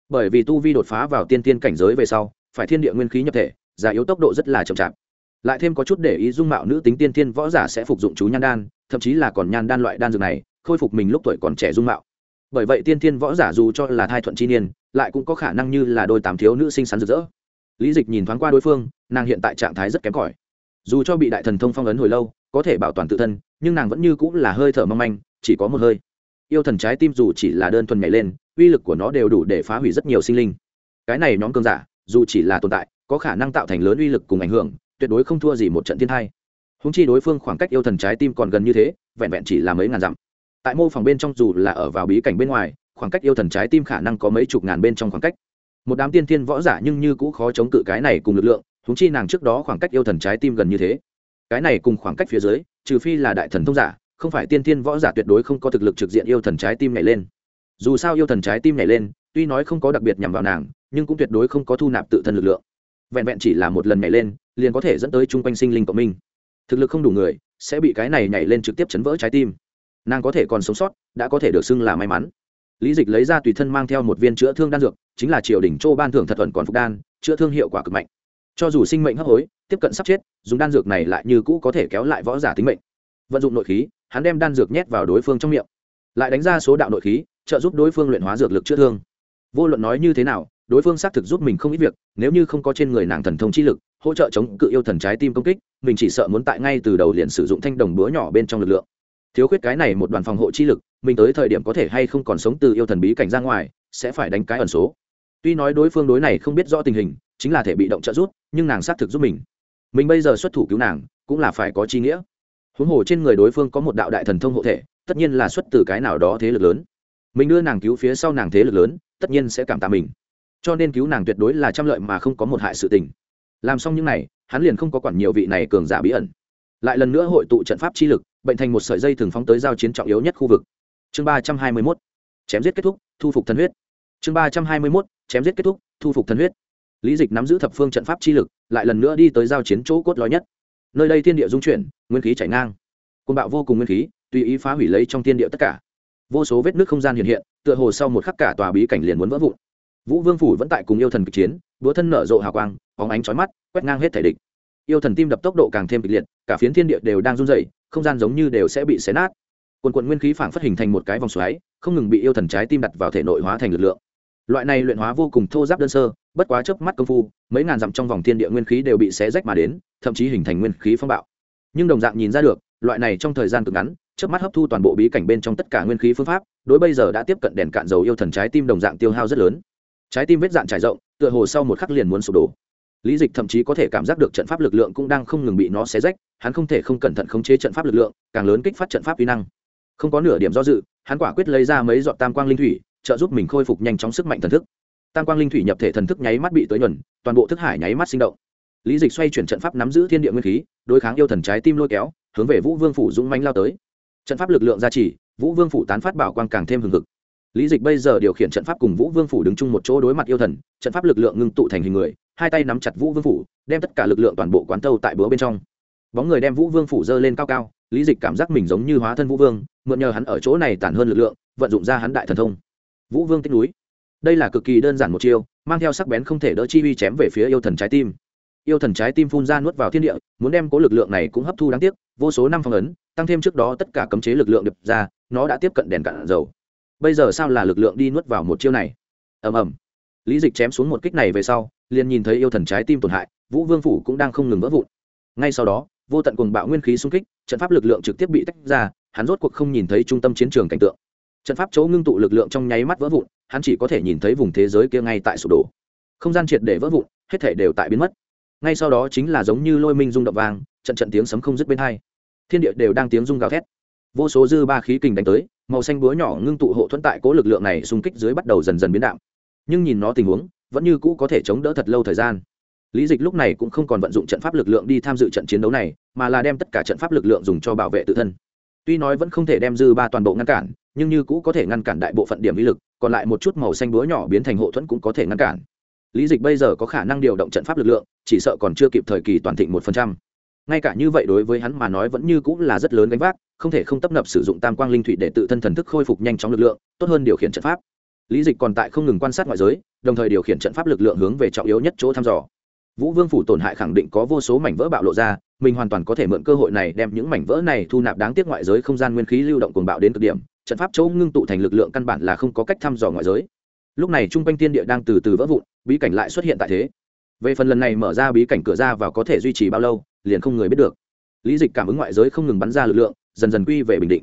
Bởi vì tu vi đột phá vào tiên tiên cảnh giới về sau, phải thiên địa nguyên khí nhập thể giả yếu tốc độ rất là chậm chạp. Lại thêm có chút để ý dung mạo nữ tính tiên tiên võ giả sẽ phục dụng chú nhan đan, thậm chí là còn nhan đan loại đan dược này, khôi phục mình lúc tuổi còn trẻ dung mạo. Bởi vậy tiên tiên võ giả dù cho là thai thuận chi niên, lại cũng có khả năng như là đôi tám thiếu nữ sinh sắn rực rỡ. Lý dịch nhìn thoáng qua đối phương, nàng hiện tại trạng thái rất kém cỏi. Dù cho bị đại thần thông phong ấn hồi lâu có thể bảo toàn tự thân, nhưng nàng vẫn như cũng là hơi thở mong manh, chỉ có một hơi. Yêu thần trái tim dù chỉ là đơn thuần nhảy lên, uy lực của nó đều đủ để phá hủy rất nhiều sinh linh. Cái này nhóm cơn giả, dù chỉ là tồn tại, có khả năng tạo thành lớn uy lực cùng ảnh hưởng, tuyệt đối không thua gì một trận thiên thai. Húng chi đối phương khoảng cách yêu thần trái tim còn gần như thế, vẹn vẹn chỉ là mấy ngàn dặm. Tại mô phòng bên trong dù là ở vào bí cảnh bên ngoài, khoảng cách yêu thần trái tim khả năng có mấy chục ngàn bên trong khoảng cách. Một đám tiên thiên võ giả nhưng như cũ khó chống cự cái này cùng lực lượng, húng chi nàng trước đó khoảng cách yêu thần trái tim gần như thế cái này cùng khoảng cách phía dưới, trừ phi là đại thần thông giả, không phải tiên thiên võ giả tuyệt đối không có thực lực trực diện yêu thần trái tim nhảy lên. Dù sao yêu thần trái tim nhảy lên, tuy nói không có đặc biệt nhằm vào nàng, nhưng cũng tuyệt đối không có thu nạp tự thân lực lượng. Vẹn vẹn chỉ là một lần nhảy lên, liền có thể dẫn tới chung quanh sinh linh cộng minh. Thực lực không đủ người, sẽ bị cái này nhảy lên trực tiếp chấn vỡ trái tim. Nàng có thể còn sống sót, đã có thể được xưng là may mắn. Lý dịch lấy ra tùy thân mang theo một viên chữa thương đan dược, chính là triều đình châu ban thưởng thật thuận còn phục đan, chữa thương hiệu quả cực mạnh cho dù sinh mệnh hấp hối, tiếp cận sắp chết, dùng đan dược này lại như cũ có thể kéo lại võ giả tính mệnh. Vận dụng nội khí, hắn đem đan dược nhét vào đối phương trong miệng. Lại đánh ra số đạo nội khí, trợ giúp đối phương luyện hóa dược lực chữa thương. Vô luận nói như thế nào, đối phương xác thực giúp mình không ít việc, nếu như không có trên người nàng thần thông chi lực, hỗ trợ chống cự yêu thần trái tim công kích, mình chỉ sợ muốn tại ngay từ đầu liền sử dụng thanh đồng búa nhỏ bên trong lực lượng. Thiếu khuyết cái này một đoàn phòng hộ chi lực, mình tới thời điểm có thể hay không còn sống từ yêu thần bí cảnh ra ngoài, sẽ phải đánh cái ẩn số. Tuy nói đối phương đối này không biết rõ tình hình chính là thể bị động trợ giúp nhưng nàng xác thực giúp mình. Mình bây giờ xuất thủ cứu nàng cũng là phải có chi nghĩa. Huống hồ trên người đối phương có một đạo đại thần thông hộ thể tất nhiên là xuất từ cái nào đó thế lực lớn. Mình đưa nàng cứu phía sau nàng thế lực lớn tất nhiên sẽ cảm tạ mình. Cho nên cứu nàng tuyệt đối là trăm lợi mà không có một hại sự tình. Làm xong những này, hắn liền không có quản nhiều vị này cường giả bí ẩn. Lại lần nữa hội tụ trận pháp chi lực bệnh thành một sợi dây thường phóng tới giao chiến trọng yếu nhất khu vực. Chương ba trăm hai mươi mốt. Chém giết kết thúc thu phục thần huyết. Chương ba trăm hai mươi mốt. Chém giết kết thúc thu phục thần huyết lý dịch nắm giữ thập phương trận pháp chi lực, lại lần nữa đi tới giao chiến chỗ cốt lõi nhất. Nơi đây thiên địa dung chuyển, nguyên khí chảy ngang. Côn bạo vô cùng nguyên khí, tùy ý phá hủy lấy trong thiên địa tất cả. Vô số vết nước không gian hiện hiện, tựa hồ sau một khắc cả tòa bí cảnh liền muốn vỡ vụn. Vũ vương phủ vẫn tại cùng yêu thần kịch chiến, búa thân nở rộ hào quang, bóng ánh trói mắt, quét ngang hết thể địch. Yêu thần tim đập tốc độ càng thêm kịch liệt, cả phiến thiên địa đều đang run dày không gian giống như đều sẽ bị xé nát. Quần quận nguyên khí phảng phất hình thành một cái vòng xoáy, không ngừng bị yêu thần trái tim đặt vào thể nội hóa thành lực lượng loại này luyện hóa vô cùng thô giáp đơn sơ, bất quá chớp mắt công phu, mấy ngàn dặm trong vòng thiên địa nguyên khí đều bị xé rách mà đến, thậm chí hình thành nguyên khí phong bạo. Nhưng đồng dạng nhìn ra được, loại này trong thời gian cực ngắn, chớp mắt hấp thu toàn bộ bí cảnh bên trong tất cả nguyên khí phương pháp, đối bây giờ đã tiếp cận đèn cạn dầu yêu thần trái tim đồng dạng tiêu hao rất lớn. Trái tim vết dạn trải rộng, tựa hồ sau một khắc liền muốn sụp đổ. Lý dịch thậm chí có thể cảm giác được trận pháp lực lượng cũng đang không ngừng bị nó xé rách, hắn không thể không cẩn thận khống chế trận pháp lực lượng, càng lớn kích phát trận pháp vi năng. Không có nửa điểm do dự, hắn quả quyết lấy ra mấy dọn tam quang linh thủy trợ giúp mình khôi phục nhanh chóng sức mạnh thần thức. Tam quang linh thủy nhập thể thần thức nháy mắt bị tới nhuần, toàn bộ thức hải nháy mắt sinh động. Lý dịch xoay chuyển trận pháp nắm giữ thiên địa nguyên khí, đối kháng yêu thần trái tim lôi kéo, hướng về vũ vương phủ dũng manh lao tới. Trận pháp lực lượng gia trì, vũ vương phủ tán phát bảo quang càng thêm hừng hực. Lý dịch bây giờ điều khiển trận pháp cùng vũ vương phủ đứng chung một chỗ đối mặt yêu thần, trận pháp lực lượng ngưng tụ thành hình người, hai tay nắm chặt vũ vương phủ, đem tất cả lực lượng toàn bộ quán tâu tại bữa bên trong. Bóng người đem vũ vương phủ dơ lên cao cao, lý dịch cảm giác mình giống như hóa thân vũ vương, mượn nhờ hắn ở chỗ này tản hơn lực lượng, vận dụng ra hắn đại thần thông vũ vương tích núi. Đây là cực kỳ đơn giản một chiêu, mang theo sắc bén không thể đỡ chi uy chém về phía yêu thần trái tim. Yêu thần trái tim phun ra nuốt vào thiên địa, muốn đem cố lực lượng này cũng hấp thu đáng tiếc, vô số năm phong ấn, tăng thêm trước đó tất cả cấm chế lực lượng đập ra, nó đã tiếp cận đèn cạn dầu. Bây giờ sao là lực lượng đi nuốt vào một chiêu này? Ầm ầm. Lý dịch chém xuống một kích này về sau, liền nhìn thấy yêu thần trái tim tổn hại, vũ vương phủ cũng đang không ngừng vỡ vụn. Ngay sau đó, vô tận cùng bạo nguyên khí xung kích, trận pháp lực lượng trực tiếp bị tách ra, hắn rốt cuộc không nhìn thấy trung tâm chiến trường cảnh tượng trận pháp chỗ ngưng tụ lực lượng trong nháy mắt vỡ vụn, hắn chỉ có thể nhìn thấy vùng thế giới kia ngay tại sụp đổ. Không gian triệt để vỡ vụn, hết thể đều tại biến mất. Ngay sau đó chính là giống như lôi minh rung động vàng trận trận tiếng sấm không dứt bên hai. Thiên địa đều đang tiếng rung gào thét. Vô số dư ba khí kình đánh tới, màu xanh búa nhỏ ngưng tụ hộ thuẫn tại cố lực lượng này xung kích dưới bắt đầu dần dần biến đạm. Nhưng nhìn nó tình huống, vẫn như cũ có thể chống đỡ thật lâu thời gian. Lý dịch lúc này cũng không còn vận dụng trận pháp lực lượng đi tham dự trận chiến đấu này, mà là đem tất cả trận pháp lực lượng dùng cho bảo vệ tự thân tuy nói vẫn không thể đem dư ba toàn bộ ngăn cản, nhưng như cũ có thể ngăn cản đại bộ phận điểm lý lực, còn lại một chút màu xanh búa nhỏ biến thành hộ thuẫn cũng có thể ngăn cản. Lý dịch bây giờ có khả năng điều động trận pháp lực lượng, chỉ sợ còn chưa kịp thời kỳ toàn thịnh một phần trăm. Ngay cả như vậy đối với hắn mà nói vẫn như cũng là rất lớn gánh vác, không thể không tấp nập sử dụng tam quang linh thủy để tự thân thần thức khôi phục nhanh chóng lực lượng, tốt hơn điều khiển trận pháp. Lý dịch còn tại không ngừng quan sát ngoại giới, đồng thời điều khiển trận pháp lực lượng hướng về trọng yếu nhất chỗ thăm dò. Vũ vương phủ tổn hại khẳng định có vô số mảnh vỡ bạo lộ ra mình hoàn toàn có thể mượn cơ hội này đem những mảnh vỡ này thu nạp đáng tiếc ngoại giới không gian nguyên khí lưu động cuồng bạo đến cực điểm, trận pháp chỗ ngưng tụ thành lực lượng căn bản là không có cách thăm dò ngoại giới. Lúc này trung quanh tiên địa đang từ từ vỡ vụn, bí cảnh lại xuất hiện tại thế. Về phần lần này mở ra bí cảnh cửa ra vào có thể duy trì bao lâu, liền không người biết được. Lý dịch cảm ứng ngoại giới không ngừng bắn ra lực lượng, dần dần quy về bình định.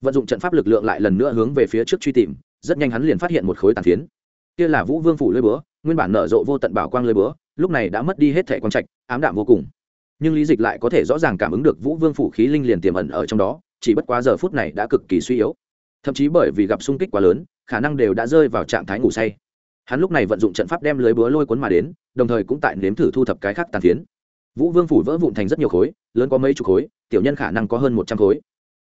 Vận dụng trận pháp lực lượng lại lần nữa hướng về phía trước truy tìm, rất nhanh hắn liền phát hiện một khối tàn phiến. Kia là vũ vương phủ lưới búa, nguyên bản nở rộ vô tận bảo quang lưới búa, lúc này đã mất đi hết thẻ quang trạch, ám đạm vô cùng nhưng lý dịch lại có thể rõ ràng cảm ứng được vũ vương phủ khí linh liền tiềm ẩn ở trong đó, chỉ bất quá giờ phút này đã cực kỳ suy yếu. Thậm chí bởi vì gặp sung kích quá lớn, khả năng đều đã rơi vào trạng thái ngủ say. Hắn lúc này vận dụng trận pháp đem lưới búa lôi cuốn mà đến, đồng thời cũng tại nếm thử thu thập cái khác tàn phiến. Vũ vương phủ vỡ vụn thành rất nhiều khối, lớn có mấy chục khối, tiểu nhân khả năng có hơn một trăm khối.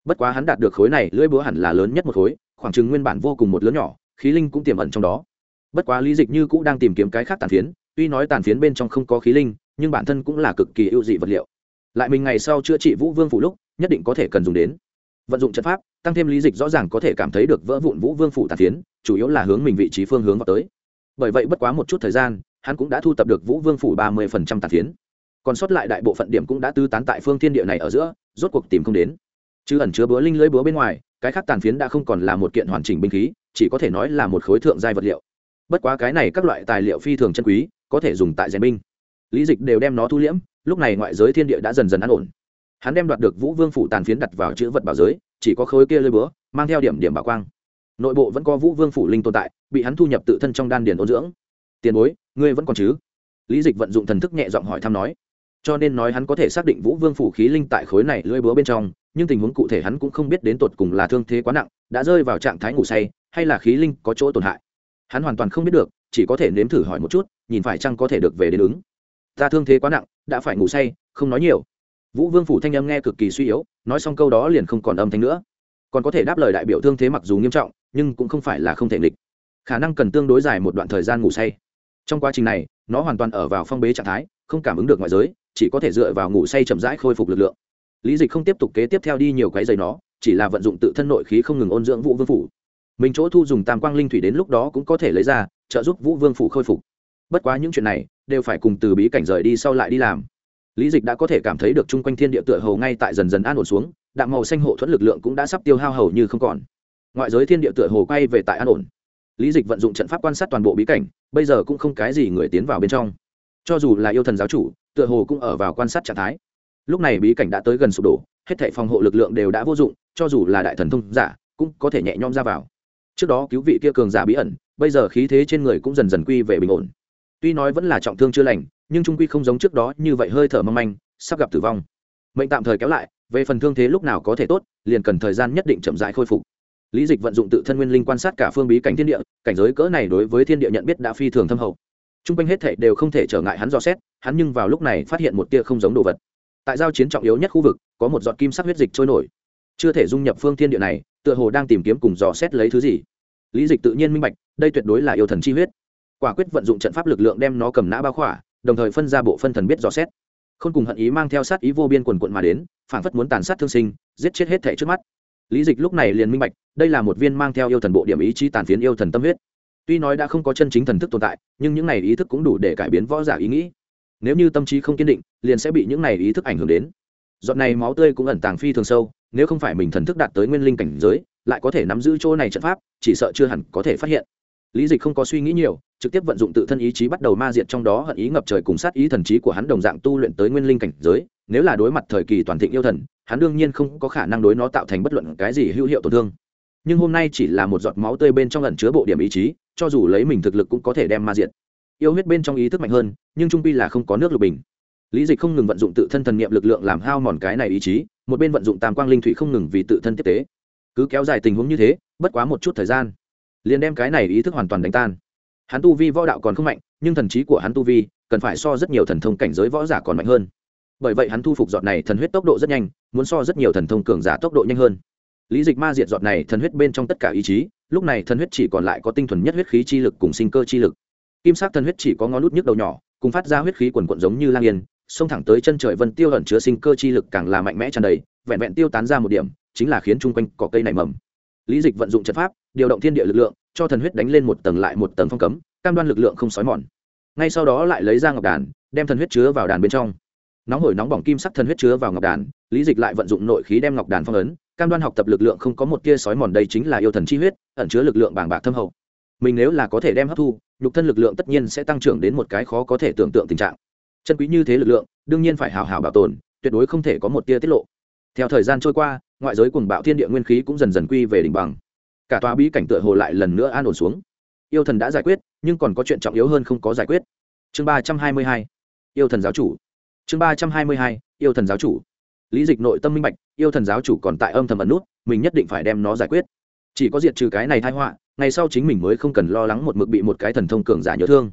Bất quá hắn đạt được khối này lưỡi búa hẳn là lớn nhất một khối, khoảng chừng nguyên bản vô cùng một lớn nhỏ, khí linh cũng tiềm ẩn trong đó. Bất quá lý dịch như cũng đang tìm kiếm cái khác tàn phiến, tuy nói tàn phiến bên trong không có khí linh nhưng bản thân cũng là cực kỳ ưu dị vật liệu. Lại mình ngày sau chữa trị vũ vương phủ lúc, nhất định có thể cần dùng đến. Vận dụng trận pháp, tăng thêm lý dịch rõ ràng có thể cảm thấy được vỡ vụn vũ vương phủ tàn phiến, chủ yếu là hướng mình vị trí phương hướng vào tới. Bởi vậy bất quá một chút thời gian, hắn cũng đã thu tập được vũ vương phủ ba mươi tàn phiến. Còn sót lại đại bộ phận điểm cũng đã tư tán tại phương thiên địa này ở giữa, rốt cuộc tìm không đến. Chứ ẩn chứa búa linh lưới búa bên ngoài, cái khác tàn phiến đã không còn là một kiện hoàn chỉnh binh khí, chỉ có thể nói là một khối thượng giai vật liệu. Bất quá cái này các loại tài liệu phi thường chân quý, có thể dùng tại rèn binh lý dịch đều đem nó thu liễm, lúc này ngoại giới thiên địa đã dần dần an ổn. Hắn đem đoạt được vũ vương phủ tàn phiến đặt vào chữ vật bảo giới, chỉ có khối kia lơi búa, mang theo điểm điểm bảo quang. Nội bộ vẫn có vũ vương phủ linh tồn tại, bị hắn thu nhập tự thân trong đan điền ôn dưỡng. Tiền bối, ngươi vẫn còn chứ? Lý dịch vận dụng thần thức nhẹ giọng hỏi thăm nói. Cho nên nói hắn có thể xác định vũ vương phủ khí linh tại khối này lưỡi búa bên trong, nhưng tình huống cụ thể hắn cũng không biết đến tột cùng là thương thế quá nặng, đã rơi vào trạng thái ngủ say, hay là khí linh có chỗ tổn hại. Hắn hoàn toàn không biết được, chỉ có thể nếm thử hỏi một chút, nhìn phải chăng có thể được về đến ứng ta thương thế quá nặng, đã phải ngủ say, không nói nhiều. Vũ vương phủ thanh âm nghe cực kỳ suy yếu, nói xong câu đó liền không còn âm thanh nữa. Còn có thể đáp lời đại biểu thương thế mặc dù nghiêm trọng, nhưng cũng không phải là không thể nghịch. Khả năng cần tương đối dài một đoạn thời gian ngủ say. Trong quá trình này, nó hoàn toàn ở vào phong bế trạng thái, không cảm ứng được ngoại giới, chỉ có thể dựa vào ngủ say chậm rãi khôi phục lực lượng. Lý dịch không tiếp tục kế tiếp theo đi nhiều cái giày nó, chỉ là vận dụng tự thân nội khí không ngừng ôn dưỡng vũ vương phủ. Mình chỗ thu dùng tam quang linh thủy đến lúc đó cũng có thể lấy ra, trợ giúp vũ vương phủ khôi phục. Bất quá những chuyện này đều phải cùng từ bí cảnh rời đi sau lại đi làm. Lý dịch đã có thể cảm thấy được chung quanh thiên địa tựa hầu ngay tại dần dần an ổn xuống, đạm màu xanh hộ thuẫn lực lượng cũng đã sắp tiêu hao hầu như không còn. Ngoại giới thiên địa tựa hồ quay về tại an ổn. Lý dịch vận dụng trận pháp quan sát toàn bộ bí cảnh, bây giờ cũng không cái gì người tiến vào bên trong. Cho dù là yêu thần giáo chủ, tựa hồ cũng ở vào quan sát trạng thái. Lúc này bí cảnh đã tới gần sụp đổ, hết thảy phòng hộ lực lượng đều đã vô dụng, cho dù là đại thần thông giả, cũng có thể nhẹ nhõm ra vào. Trước đó cứu vị kia cường giả bí ẩn, bây giờ khí thế trên người cũng dần dần quy về bình ổn tuy nói vẫn là trọng thương chưa lành, nhưng trung quy không giống trước đó như vậy hơi thở mong manh, sắp gặp tử vong. Mệnh tạm thời kéo lại, về phần thương thế lúc nào có thể tốt, liền cần thời gian nhất định chậm rãi khôi phục. Lý dịch vận dụng tự thân nguyên linh quan sát cả phương bí cảnh thiên địa, cảnh giới cỡ này đối với thiên địa nhận biết đã phi thường thâm hậu. T r u n g quanh hết thệ đều không thể trở ngại hắn dò xét, hắn nhưng vào lúc này phát hiện một tia không giống đồ vật. Tại giao chiến trọng yếu nhất khu vực, có một giọt kim sắc huyết dịch trôi nổi. Chưa thể dung nhập phương thiên địa này, tựa hồ đang tìm kiếm cùng dò xét lấy thứ gì. Lý dịch tự nhiên minh bạch, đây tuyệt đối là yêu thần chi huyết quả quyết vận dụng trận pháp lực lượng đem nó cầm nã bao khỏa, đồng thời phân ra bộ phân thần biết dò xét. Không cùng hận ý mang theo sát ý vô biên quần quận mà đến phản phất muốn tàn sát thương sinh, giết chết hết thể trước mắt. Lý dịch lúc này liền minh bạch, đây là một viên mang theo yêu thần bộ điểm ý chí tàn phiến yêu thần tâm huyết. Tuy nói đã không có chân chính thần thức tồn tại, nhưng những này ý thức cũng đủ để cải biến võ giả ý nghĩ. Nếu như tâm trí không kiên định, liền sẽ bị những này ý thức ảnh hưởng đến. Giọt này máu tươi cũng ẩn tàng phi thường sâu, nếu không phải mình thần thức đạt tới nguyên linh cảnh giới, lại có thể nắm giữ chỗ này trận pháp, chỉ sợ chưa hẳn có thể phát hiện lý dịch không có suy nghĩ nhiều, trực tiếp vận dụng tự thân ý chí bắt đầu ma diệt trong đó hận ý ngập trời cùng sát ý thần trí của hắn đồng dạng tu luyện tới nguyên linh cảnh giới. Nếu là đối mặt thời kỳ toàn thịnh yêu thần, hắn đương nhiên không có khả năng đối nó tạo thành bất luận cái gì hữu hiệu tổn thương. Nhưng hôm nay chỉ là một giọt máu tươi bên trong lần chứa bộ điểm ý chí, cho dù lấy mình thực lực cũng có thể đem ma diệt. Yêu huyết bên trong ý thức mạnh hơn, nhưng trung pi là không có nước lục bình. Lý dịch không ngừng vận dụng tự thân thần nghiệm lực lượng làm hao mòn cái này ý chí, một bên vận dụng tam quang linh thủy không ngừng vì tự thân tiếp tế. Cứ kéo dài tình huống như thế, bất quá một chút thời gian liền đem cái này ý thức hoàn toàn đánh tan. Hắn tu vi võ đạo còn không mạnh, nhưng thần trí của hắn tu vi, cần phải so rất nhiều thần thông cảnh giới võ giả còn mạnh hơn. Bởi vậy hắn thu phục giọt này thần huyết tốc độ rất nhanh, muốn so rất nhiều thần thông cường giả tốc độ nhanh hơn. Lý dịch ma diệt giọt này thần huyết bên trong tất cả ý chí, lúc này thần huyết chỉ còn lại có tinh thuần nhất huyết khí chi lực cùng sinh cơ chi lực. Kim sắc thần huyết chỉ có ngón lút nhức đầu nhỏ, cùng phát ra huyết khí quần quận giống như lang yên, xông thẳng tới chân trời vân tiêu ẩn chứa sinh cơ chi lực càng là mạnh mẽ tràn đầy, vẹn vẹn tiêu tán ra một điểm, chính là khiến chung quanh cỏ cây này mầm lý dịch vận dụng trận pháp, điều động thiên địa lực lượng, cho thần huyết đánh lên một tầng lại một tầng phong cấm, cam đoan lực lượng không xói mòn. Ngay sau đó lại lấy ra ngọc đàn, đem thần huyết chứa vào đàn bên trong. Nóng hổi nóng bỏng kim sắc thần huyết chứa vào ngọc đàn, lý dịch lại vận dụng nội khí đem ngọc đàn phong ấn, cam đoan học tập lực lượng không có một tia sói mòn đây chính là yêu thần chi huyết, ẩn chứa lực lượng bàng bạc thâm hậu. Mình nếu là có thể đem hấp thu, nhục thân lực lượng tất nhiên sẽ tăng trưởng đến một cái khó có thể tưởng tượng tình trạng. Chân quý như thế lực lượng, đương nhiên phải hào hào bảo tồn, tuyệt đối không thể có một tia tiết lộ. Theo thời gian trôi qua ngoại giới cùng bạo thiên địa nguyên khí cũng dần dần quy về đỉnh bằng. Cả tòa bí cảnh tựa hồ lại lần nữa an ổn xuống. Yêu thần đã giải quyết, nhưng còn có chuyện trọng yếu hơn không có giải quyết. Chương ba trăm hai mươi hai, yêu thần giáo chủ. Chương ba trăm hai mươi hai, yêu thần giáo chủ. Lý dịch nội tâm minh bạch, yêu thần giáo chủ còn tại âm thầm ẩn nút, mình nhất định phải đem nó giải quyết. Chỉ có diệt trừ cái này thai họa, ngày sau chính mình mới không cần lo lắng một mực bị một cái thần thông cường giả nhớ thương.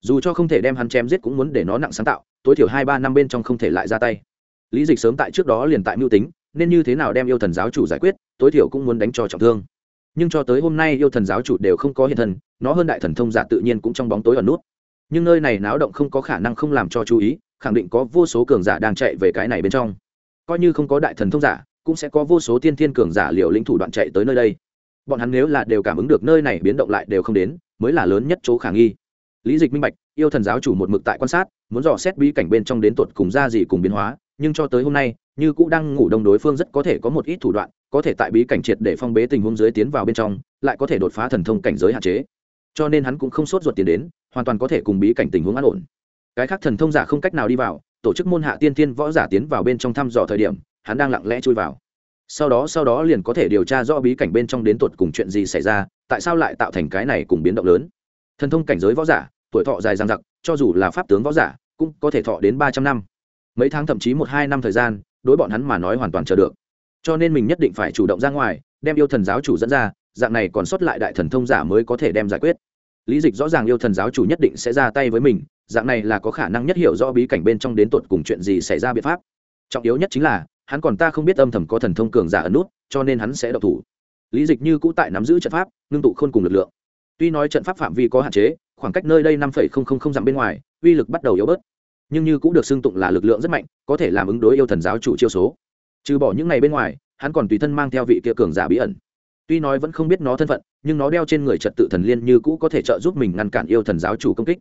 Dù cho không thể đem hắn chém giết cũng muốn để nó nặng sáng tạo, tối thiểu hai ba năm bên trong không thể lại ra tay. Lý dịch sớm tại trước đó liền tại mưu tính nên như thế nào đem yêu thần giáo chủ giải quyết, tối thiểu cũng muốn đánh cho trọng thương. Nhưng cho tới hôm nay yêu thần giáo chủ đều không có hiện thân, nó hơn đại thần thông giả tự nhiên cũng trong bóng tối ẩn nút. Nhưng nơi này náo động không có khả năng không làm cho chú ý, khẳng định có vô số cường giả đang chạy về cái này bên trong. Coi như không có đại thần thông giả, cũng sẽ có vô số tiên thiên cường giả liều lĩnh thủ đoạn chạy tới nơi đây. Bọn hắn nếu là đều cảm ứng được nơi này biến động lại đều không đến, mới là lớn nhất chỗ khả nghi. Lý dịch minh bạch, yêu thần giáo chủ một mực tại quan sát, muốn dò xét bí cảnh bên trong đến tột cùng ra gì cùng biến hóa, nhưng cho tới hôm nay như cũ đang ngủ đông đối phương rất có thể có một ít thủ đoạn, có thể tại bí cảnh triệt để phong bế tình huống dưới tiến vào bên trong, lại có thể đột phá thần thông cảnh giới hạn chế. Cho nên hắn cũng không sốt ruột tiền đến, hoàn toàn có thể cùng bí cảnh tình huống an ổn. Cái khác thần thông giả không cách nào đi vào, tổ chức môn hạ tiên tiên võ giả tiến vào bên trong thăm dò thời điểm, hắn đang lặng lẽ chui vào. Sau đó sau đó liền có thể điều tra rõ bí cảnh bên trong đến tột cùng chuyện gì xảy ra, tại sao lại tạo thành cái này cùng biến động lớn. Thần thông cảnh giới võ giả, tuổi thọ dài dằng dặc, cho dù là pháp tướng võ giả, cũng có thể thọ đến ba trăm năm. Mấy tháng thậm chí một hai năm thời gian đối bọn hắn mà nói hoàn toàn chờ được. Cho nên mình nhất định phải chủ động ra ngoài, đem yêu thần giáo chủ dẫn ra, dạng này còn sót lại đại thần thông giả mới có thể đem giải quyết. Lý dịch rõ ràng yêu thần giáo chủ nhất định sẽ ra tay với mình, dạng này là có khả năng nhất hiểu rõ bí cảnh bên trong đến tột cùng chuyện gì xảy ra biện pháp. Trọng yếu nhất chính là, hắn còn ta không biết âm thầm có thần thông cường giả ẩn nút, cho nên hắn sẽ độc thủ. Lý dịch như cũ tại nắm giữ trận pháp, ngưng tụ khôn cùng lực lượng. Tuy nói trận pháp phạm vi có hạn chế, khoảng cách nơi đây năm dặm bên ngoài, uy lực bắt đầu yếu bớt nhưng như cũng được xưng tụng là lực lượng rất mạnh, có thể làm ứng đối yêu thần giáo chủ chiêu số. Trừ bỏ những này bên ngoài, hắn còn tùy thân mang theo vị kia cường giả bí ẩn. Tuy nói vẫn không biết nó thân phận, nhưng nó đeo trên người trật tự thần liên như cũ có thể trợ giúp mình ngăn cản yêu thần giáo chủ công kích.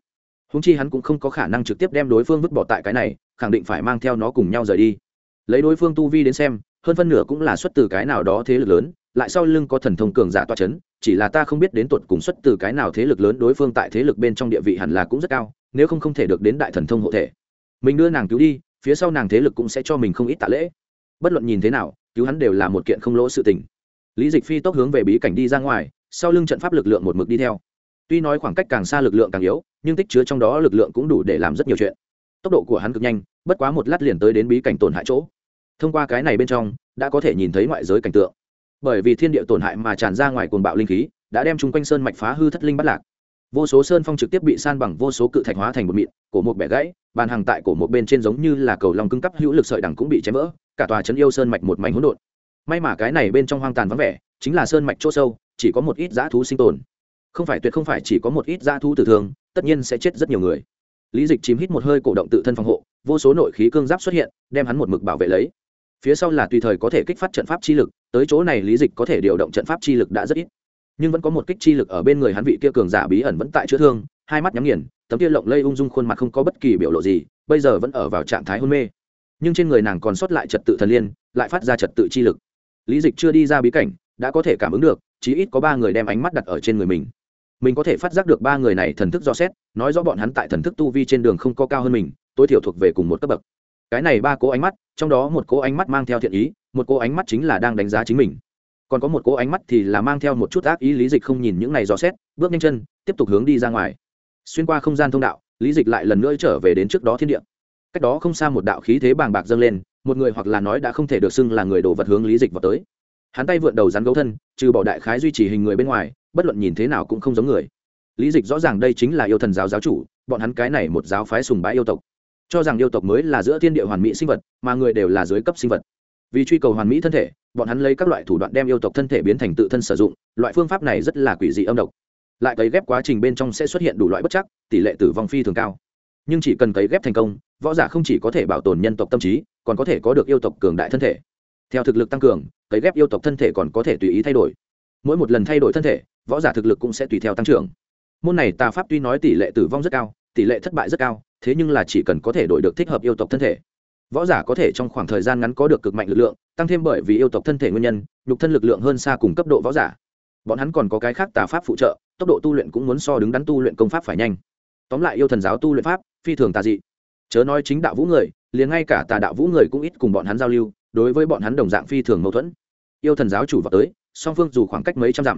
Húng chi hắn cũng không có khả năng trực tiếp đem đối phương vứt bỏ tại cái này, khẳng định phải mang theo nó cùng nhau rời đi. Lấy đối phương tu vi đến xem, hơn phân nửa cũng là xuất từ cái nào đó thế lực lớn, lại sau lưng có thần thông cường giả toa c h ấ n chỉ là ta không biết đến tuột cùng xuất từ cái nào thế lực lớn đối phương tại thế lực bên trong địa vị hẳn là cũng rất cao, nếu không không thể được đến đại thần thông hộ thể mình đưa nàng cứu đi, phía sau nàng thế lực cũng sẽ cho mình không ít tạ lễ. Bất luận nhìn thế nào, cứu hắn đều là một kiện không lỗ sự tình. Lý dịch phi tốc hướng về bí cảnh đi ra ngoài, sau lưng trận pháp lực lượng một mực đi theo. Tuy nói khoảng cách càng xa lực lượng càng yếu, nhưng tích chứa trong đó lực lượng cũng đủ để làm rất nhiều chuyện. Tốc độ của hắn cực nhanh, bất quá một lát liền tới đến bí cảnh tổn hại chỗ. Thông qua cái này bên trong, đã có thể nhìn thấy ngoại giới cảnh tượng. Bởi vì thiên địa tổn hại mà tràn ra ngoài cồn bạo linh khí, đã đem chung quanh sơn mạch phá hư thất linh bắt lạc. Vô số sơn phong trực tiếp bị san bằng, vô số cự thạch hóa thành một mịn, cổ một bẻ gãy bàn hàng tại cổ một bên trên giống như là cầu lòng cứng cắp hữu lực sợi đằng cũng bị chém vỡ, cả tòa trấn yêu sơn mạch một mảnh hỗn độn. May mà cái này bên trong hoang tàn vắng vẻ, chính là sơn mạch chỗ sâu, chỉ có một ít dã thú sinh tồn. Không phải tuyệt không phải chỉ có một ít dã thú tử thương, tất nhiên sẽ chết rất nhiều người. Lý dịch chìm hít một hơi cổ động tự thân phòng hộ, vô số nội khí cương giáp xuất hiện, đem hắn một mực bảo vệ lấy. Phía sau là tùy thời có thể kích phát trận pháp chi lực, tới chỗ này lý dịch có thể điều động trận pháp chi lực đã rất ít. Nhưng vẫn có một kích chi lực ở bên người hắn vị kia cường giả bí ẩn vẫn tại chữa thương hai mắt nhắm nghiền, tấm kia lộng lây ung dung khuôn mặt không có bất kỳ biểu lộ gì, bây giờ vẫn ở vào trạng thái hôn mê. Nhưng trên người nàng còn sót lại trật tự thần liên, lại phát ra trật tự chi lực. Lý dịch chưa đi ra bí cảnh, đã có thể cảm ứng được, chí ít có ba người đem ánh mắt đặt ở trên người mình. Mình có thể phát giác được ba người này thần thức do xét, nói rõ bọn hắn tại thần thức tu vi trên đường không có cao hơn mình, tối thiểu thuộc về cùng một cấp bậc. Cái này ba cố ánh mắt, trong đó một cố ánh mắt mang theo thiện ý, một cố ánh mắt chính là đang đánh giá chính mình. Còn có một cố ánh mắt thì là mang theo một chút ác ý, lý dịch không nhìn những này dò xét, bước nhanh chân, tiếp tục hướng đi ra ngoài xuyên qua không gian thông đạo, lý dịch lại lần nữa trở về đến trước đó thiên địa. Cách đó không xa một đạo khí thế bàng bạc dâng lên, một người hoặc là nói đã không thể được xưng là người đồ vật hướng lý dịch vào tới. Hắn tay vượn đầu rắn gấu thân, trừ bỏ đại khái duy trì hình người bên ngoài, bất luận nhìn thế nào cũng không giống người. Lý dịch rõ ràng đây chính là yêu thần giáo giáo chủ, bọn hắn cái này một giáo phái sùng bái yêu tộc. Cho rằng yêu tộc mới là giữa thiên địa hoàn mỹ sinh vật, mà người đều là dưới cấp sinh vật. Vì truy cầu hoàn mỹ thân thể, bọn hắn lấy các loại thủ đoạn đem yêu tộc thân thể biến thành tự thân sử dụng, loại phương pháp này rất là quỷ dị âm độc lại cấy ghép quá trình bên trong sẽ xuất hiện đủ loại bất chắc, tỷ lệ tử vong phi thường cao. Nhưng chỉ cần cấy ghép thành công, võ giả không chỉ có thể bảo tồn nhân tộc tâm trí, còn có thể có được yêu tộc cường đại thân thể. Theo thực lực tăng cường, cấy ghép yêu tộc thân thể còn có thể tùy ý thay đổi. Mỗi một lần thay đổi thân thể, võ giả thực lực cũng sẽ tùy theo tăng trưởng. Môn này tà pháp tuy nói tỷ lệ tử vong rất cao, tỷ lệ thất bại rất cao, thế nhưng là chỉ cần có thể đổi được thích hợp yêu tộc thân thể. Võ giả có thể trong khoảng thời gian ngắn có được cực mạnh lực lượng, tăng thêm bởi vì yêu tộc thân thể nguyên nhân, nhục thân lực lượng hơn xa cùng cấp độ võ giả. Bọn hắn còn có cái khác tà pháp phụ trợ tốc độ tu luyện cũng muốn so đứng đắn tu luyện công pháp phải nhanh. Tóm lại yêu thần giáo tu luyện pháp, phi thường tà dị. Chớ nói chính đạo vũ người, liền ngay cả tà đạo vũ người cũng ít cùng bọn hắn giao lưu, đối với bọn hắn đồng dạng phi thường mâu thuẫn. Yêu thần giáo chủ vào tới, song phương dù khoảng cách mấy trăm dặm,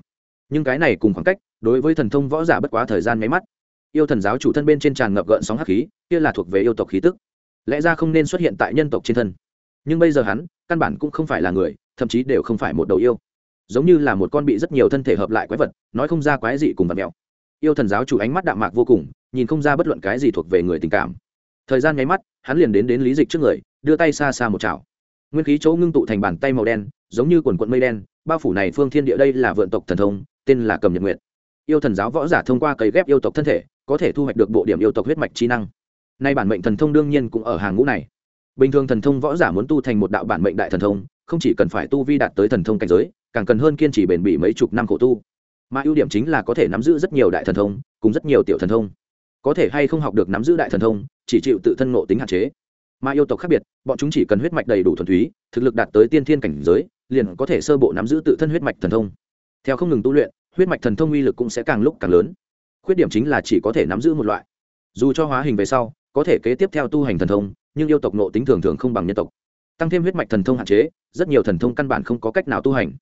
nhưng cái này cùng khoảng cách, đối với thần thông võ giả bất quá thời gian máy mắt. Yêu thần giáo chủ thân bên trên tràn ngập gợn sóng hắc khí, kia là thuộc về yêu tộc khí tức. Lẽ ra không nên xuất hiện tại nhân tộc trên thân. Nhưng bây giờ hắn, căn bản cũng không phải là người, thậm chí đều không phải một đầu yêu giống như là một con bị rất nhiều thân thể hợp lại quái vật, nói không ra quái gì cùng vật mèo yêu thần giáo chủ ánh mắt đạm mạc vô cùng, nhìn không ra bất luận cái gì thuộc về người tình cảm. Thời gian nháy mắt, hắn liền đến đến lý dịch trước người, đưa tay xa xa một chảo. Nguyên khí chỗ ngưng tụ thành bàn tay màu đen, giống như quần quận mây đen, bao phủ này phương thiên địa đây là vượn tộc thần thông, tên là cầm nhật nguyệt. Yêu thần giáo võ giả thông qua cấy ghép yêu tộc thân thể, có thể thu hoạch được bộ điểm yêu tộc huyết mạch trí năng. Nay bản mệnh thần thông đương nhiên cũng ở hàng ngũ này. Bình thường thần thông võ giả muốn tu thành một đạo bản mệnh đại thần thông, không chỉ cần phải tu vi đạt tới thần thông cảnh giới càng cần hơn kiên trì bền bỉ mấy chục năm khổ tu. Mà ưu điểm chính là có thể nắm giữ rất nhiều đại thần thông, cùng rất nhiều tiểu thần thông. Có thể hay không học được nắm giữ đại thần thông, chỉ chịu tự thân ngộ tính hạn chế. Mà yêu tộc khác biệt, bọn chúng chỉ cần huyết mạch đầy đủ thuần túy, thực lực đạt tới tiên thiên cảnh giới, liền có thể sơ bộ nắm giữ tự thân huyết mạch thần thông. Theo không ngừng tu luyện, huyết mạch thần thông uy lực cũng sẽ càng lúc càng lớn. Khuyết điểm chính là chỉ có thể nắm giữ một loại. Dù cho hóa hình về sau, có thể kế tiếp theo tu hành thần thông, nhưng yêu tộc nộ tính thường thường không bằng nhân tộc. Tăng thêm huyết mạch thần thông hạn chế, rất nhiều thần thông căn bản không có cách nào tu hành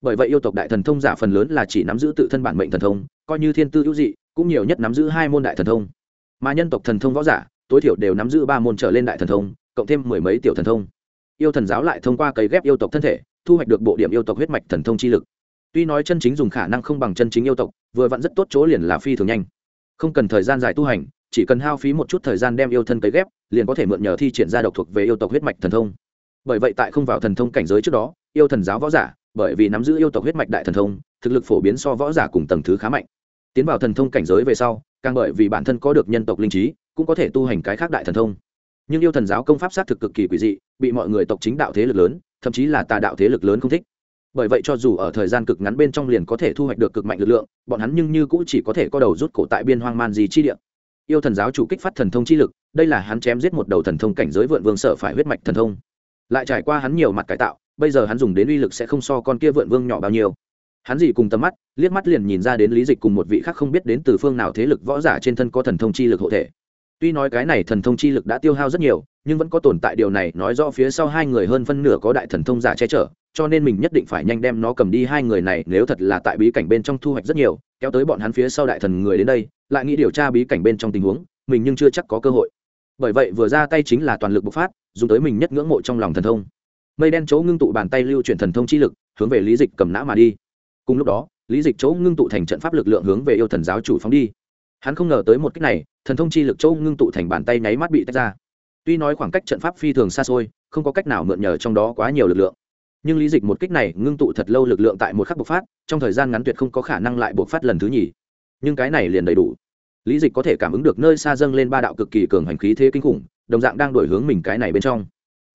bởi vậy yêu tộc đại thần thông giả phần lớn là chỉ nắm giữ tự thân bản mệnh thần thông, coi như thiên tư hữu dị, cũng nhiều nhất nắm giữ hai môn đại thần thông. Mà nhân tộc thần thông võ giả, tối thiểu đều nắm giữ ba môn trở lên đại thần thông, cộng thêm mười mấy tiểu thần thông. Yêu thần giáo lại thông qua cấy ghép yêu tộc thân thể, thu hoạch được bộ điểm yêu tộc huyết mạch thần thông chi lực. Tuy nói chân chính dùng khả năng không bằng chân chính yêu tộc, vừa vặn rất tốt chỗ liền là phi thường nhanh. Không cần thời gian dài tu hành, chỉ cần hao phí một chút thời gian đem yêu thân cấy ghép, liền có thể mượn nhờ thi triển ra độc thuộc về yêu tộc huyết mạch thần thông. Bởi vậy tại không vào thần thông cảnh giới trước đó, yêu thần giáo võ giả bởi vì nắm giữ yêu tộc huyết mạch đại thần thông, thực lực phổ biến so võ giả cùng tầng thứ khá mạnh. Tiến vào thần thông cảnh giới về sau, càng bởi vì bản thân có được nhân tộc linh trí, cũng có thể tu hành cái khác đại thần thông. Nhưng yêu thần giáo công pháp xác thực cực kỳ quỷ dị, bị mọi người tộc chính đạo thế lực lớn, thậm chí là tà đạo thế lực lớn không thích. Bởi vậy cho dù ở thời gian cực ngắn bên trong liền có thể thu hoạch được cực mạnh lực lượng, bọn hắn nhưng như cũng chỉ có thể có đầu rút cổ tại biên hoang man gì chi địa. Yêu thần giáo chủ kích phát thần thông chi lực, đây là hắn chém giết một đầu thần thông cảnh giới vượn vương sợ phải huyết mạch thần thông. Lại trải qua hắn nhiều mặt cải tạo bây giờ hắn dùng đến uy lực sẽ không so con kia vượn vương nhỏ bao nhiêu. Hắn gì cùng tầm mắt, liếc mắt liền nhìn ra đến lý dịch cùng một vị khác không biết đến từ phương nào thế lực võ giả trên thân có thần thông chi lực hộ thể. Tuy nói cái này thần thông chi lực đã tiêu hao rất nhiều, nhưng vẫn có tồn tại điều này nói rõ phía sau hai người hơn phân nửa có đại thần thông giả che chở, cho nên mình nhất định phải nhanh đem nó cầm đi hai người này nếu thật là tại bí cảnh bên trong thu hoạch rất nhiều, kéo tới bọn hắn phía sau đại thần người đến đây, lại nghĩ điều tra bí cảnh bên trong tình huống, mình nhưng chưa chắc có cơ hội. Bởi vậy vừa ra tay chính là toàn lực bộc phát, dùng tới mình nhất ngưỡng mộ trong lòng thần thông mây đen chỗ ngưng tụ bàn tay lưu chuyển thần thông chi lực, hướng về lý dịch cầm nã mà đi. Cùng lúc đó, lý dịch chỗ ngưng tụ thành trận pháp lực lượng hướng về yêu thần giáo chủ phóng đi. Hắn không ngờ tới một cách này, thần thông chi lực chỗ ngưng tụ thành bàn tay nháy mắt bị tách ra. Tuy nói khoảng cách trận pháp phi thường xa xôi, không có cách nào mượn nhờ trong đó quá nhiều lực lượng. Nhưng lý dịch một kích này ngưng tụ thật lâu lực lượng tại một khắc bộc phát, trong thời gian ngắn tuyệt không có khả năng lại bộc phát lần thứ nhì. Nhưng cái này liền đầy đủ. Lý dịch có thể cảm ứng được nơi xa dâng lên ba đạo cực kỳ cường hành khí thế kinh khủng, đồng dạng đang đổi hướng mình cái này bên trong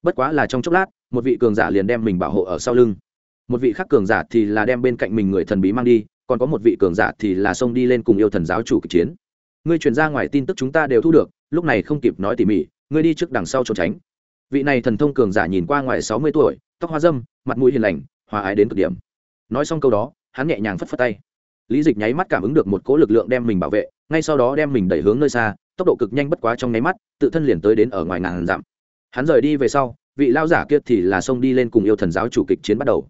bất quá là trong chốc lát, một vị cường giả liền đem mình bảo hộ ở sau lưng. Một vị khác cường giả thì là đem bên cạnh mình người thần bí mang đi, còn có một vị cường giả thì là xông đi lên cùng yêu thần giáo chủ kịch chiến. Ngươi truyền ra ngoài tin tức chúng ta đều thu được, lúc này không kịp nói tỉ mỉ, ngươi đi trước đằng sau trốn tránh. Vị này thần thông cường giả nhìn qua ngoài sáu mươi tuổi, tóc hoa dâm, mặt mũi hiền lành, hòa ái đến cực điểm. Nói xong câu đó, hắn nhẹ nhàng phất phất tay. Lý dịch nháy mắt cảm ứng được một cỗ lực lượng đem mình bảo vệ, ngay sau đó đem mình đẩy hướng nơi xa, tốc độ cực nhanh bất quá trong nháy mắt, tự thân liền tới đến ở ngoài ngàn dặm hắn rời đi về sau, vị lao giả kia thì là xông đi lên cùng yêu thần giáo chủ kịch chiến bắt đầu.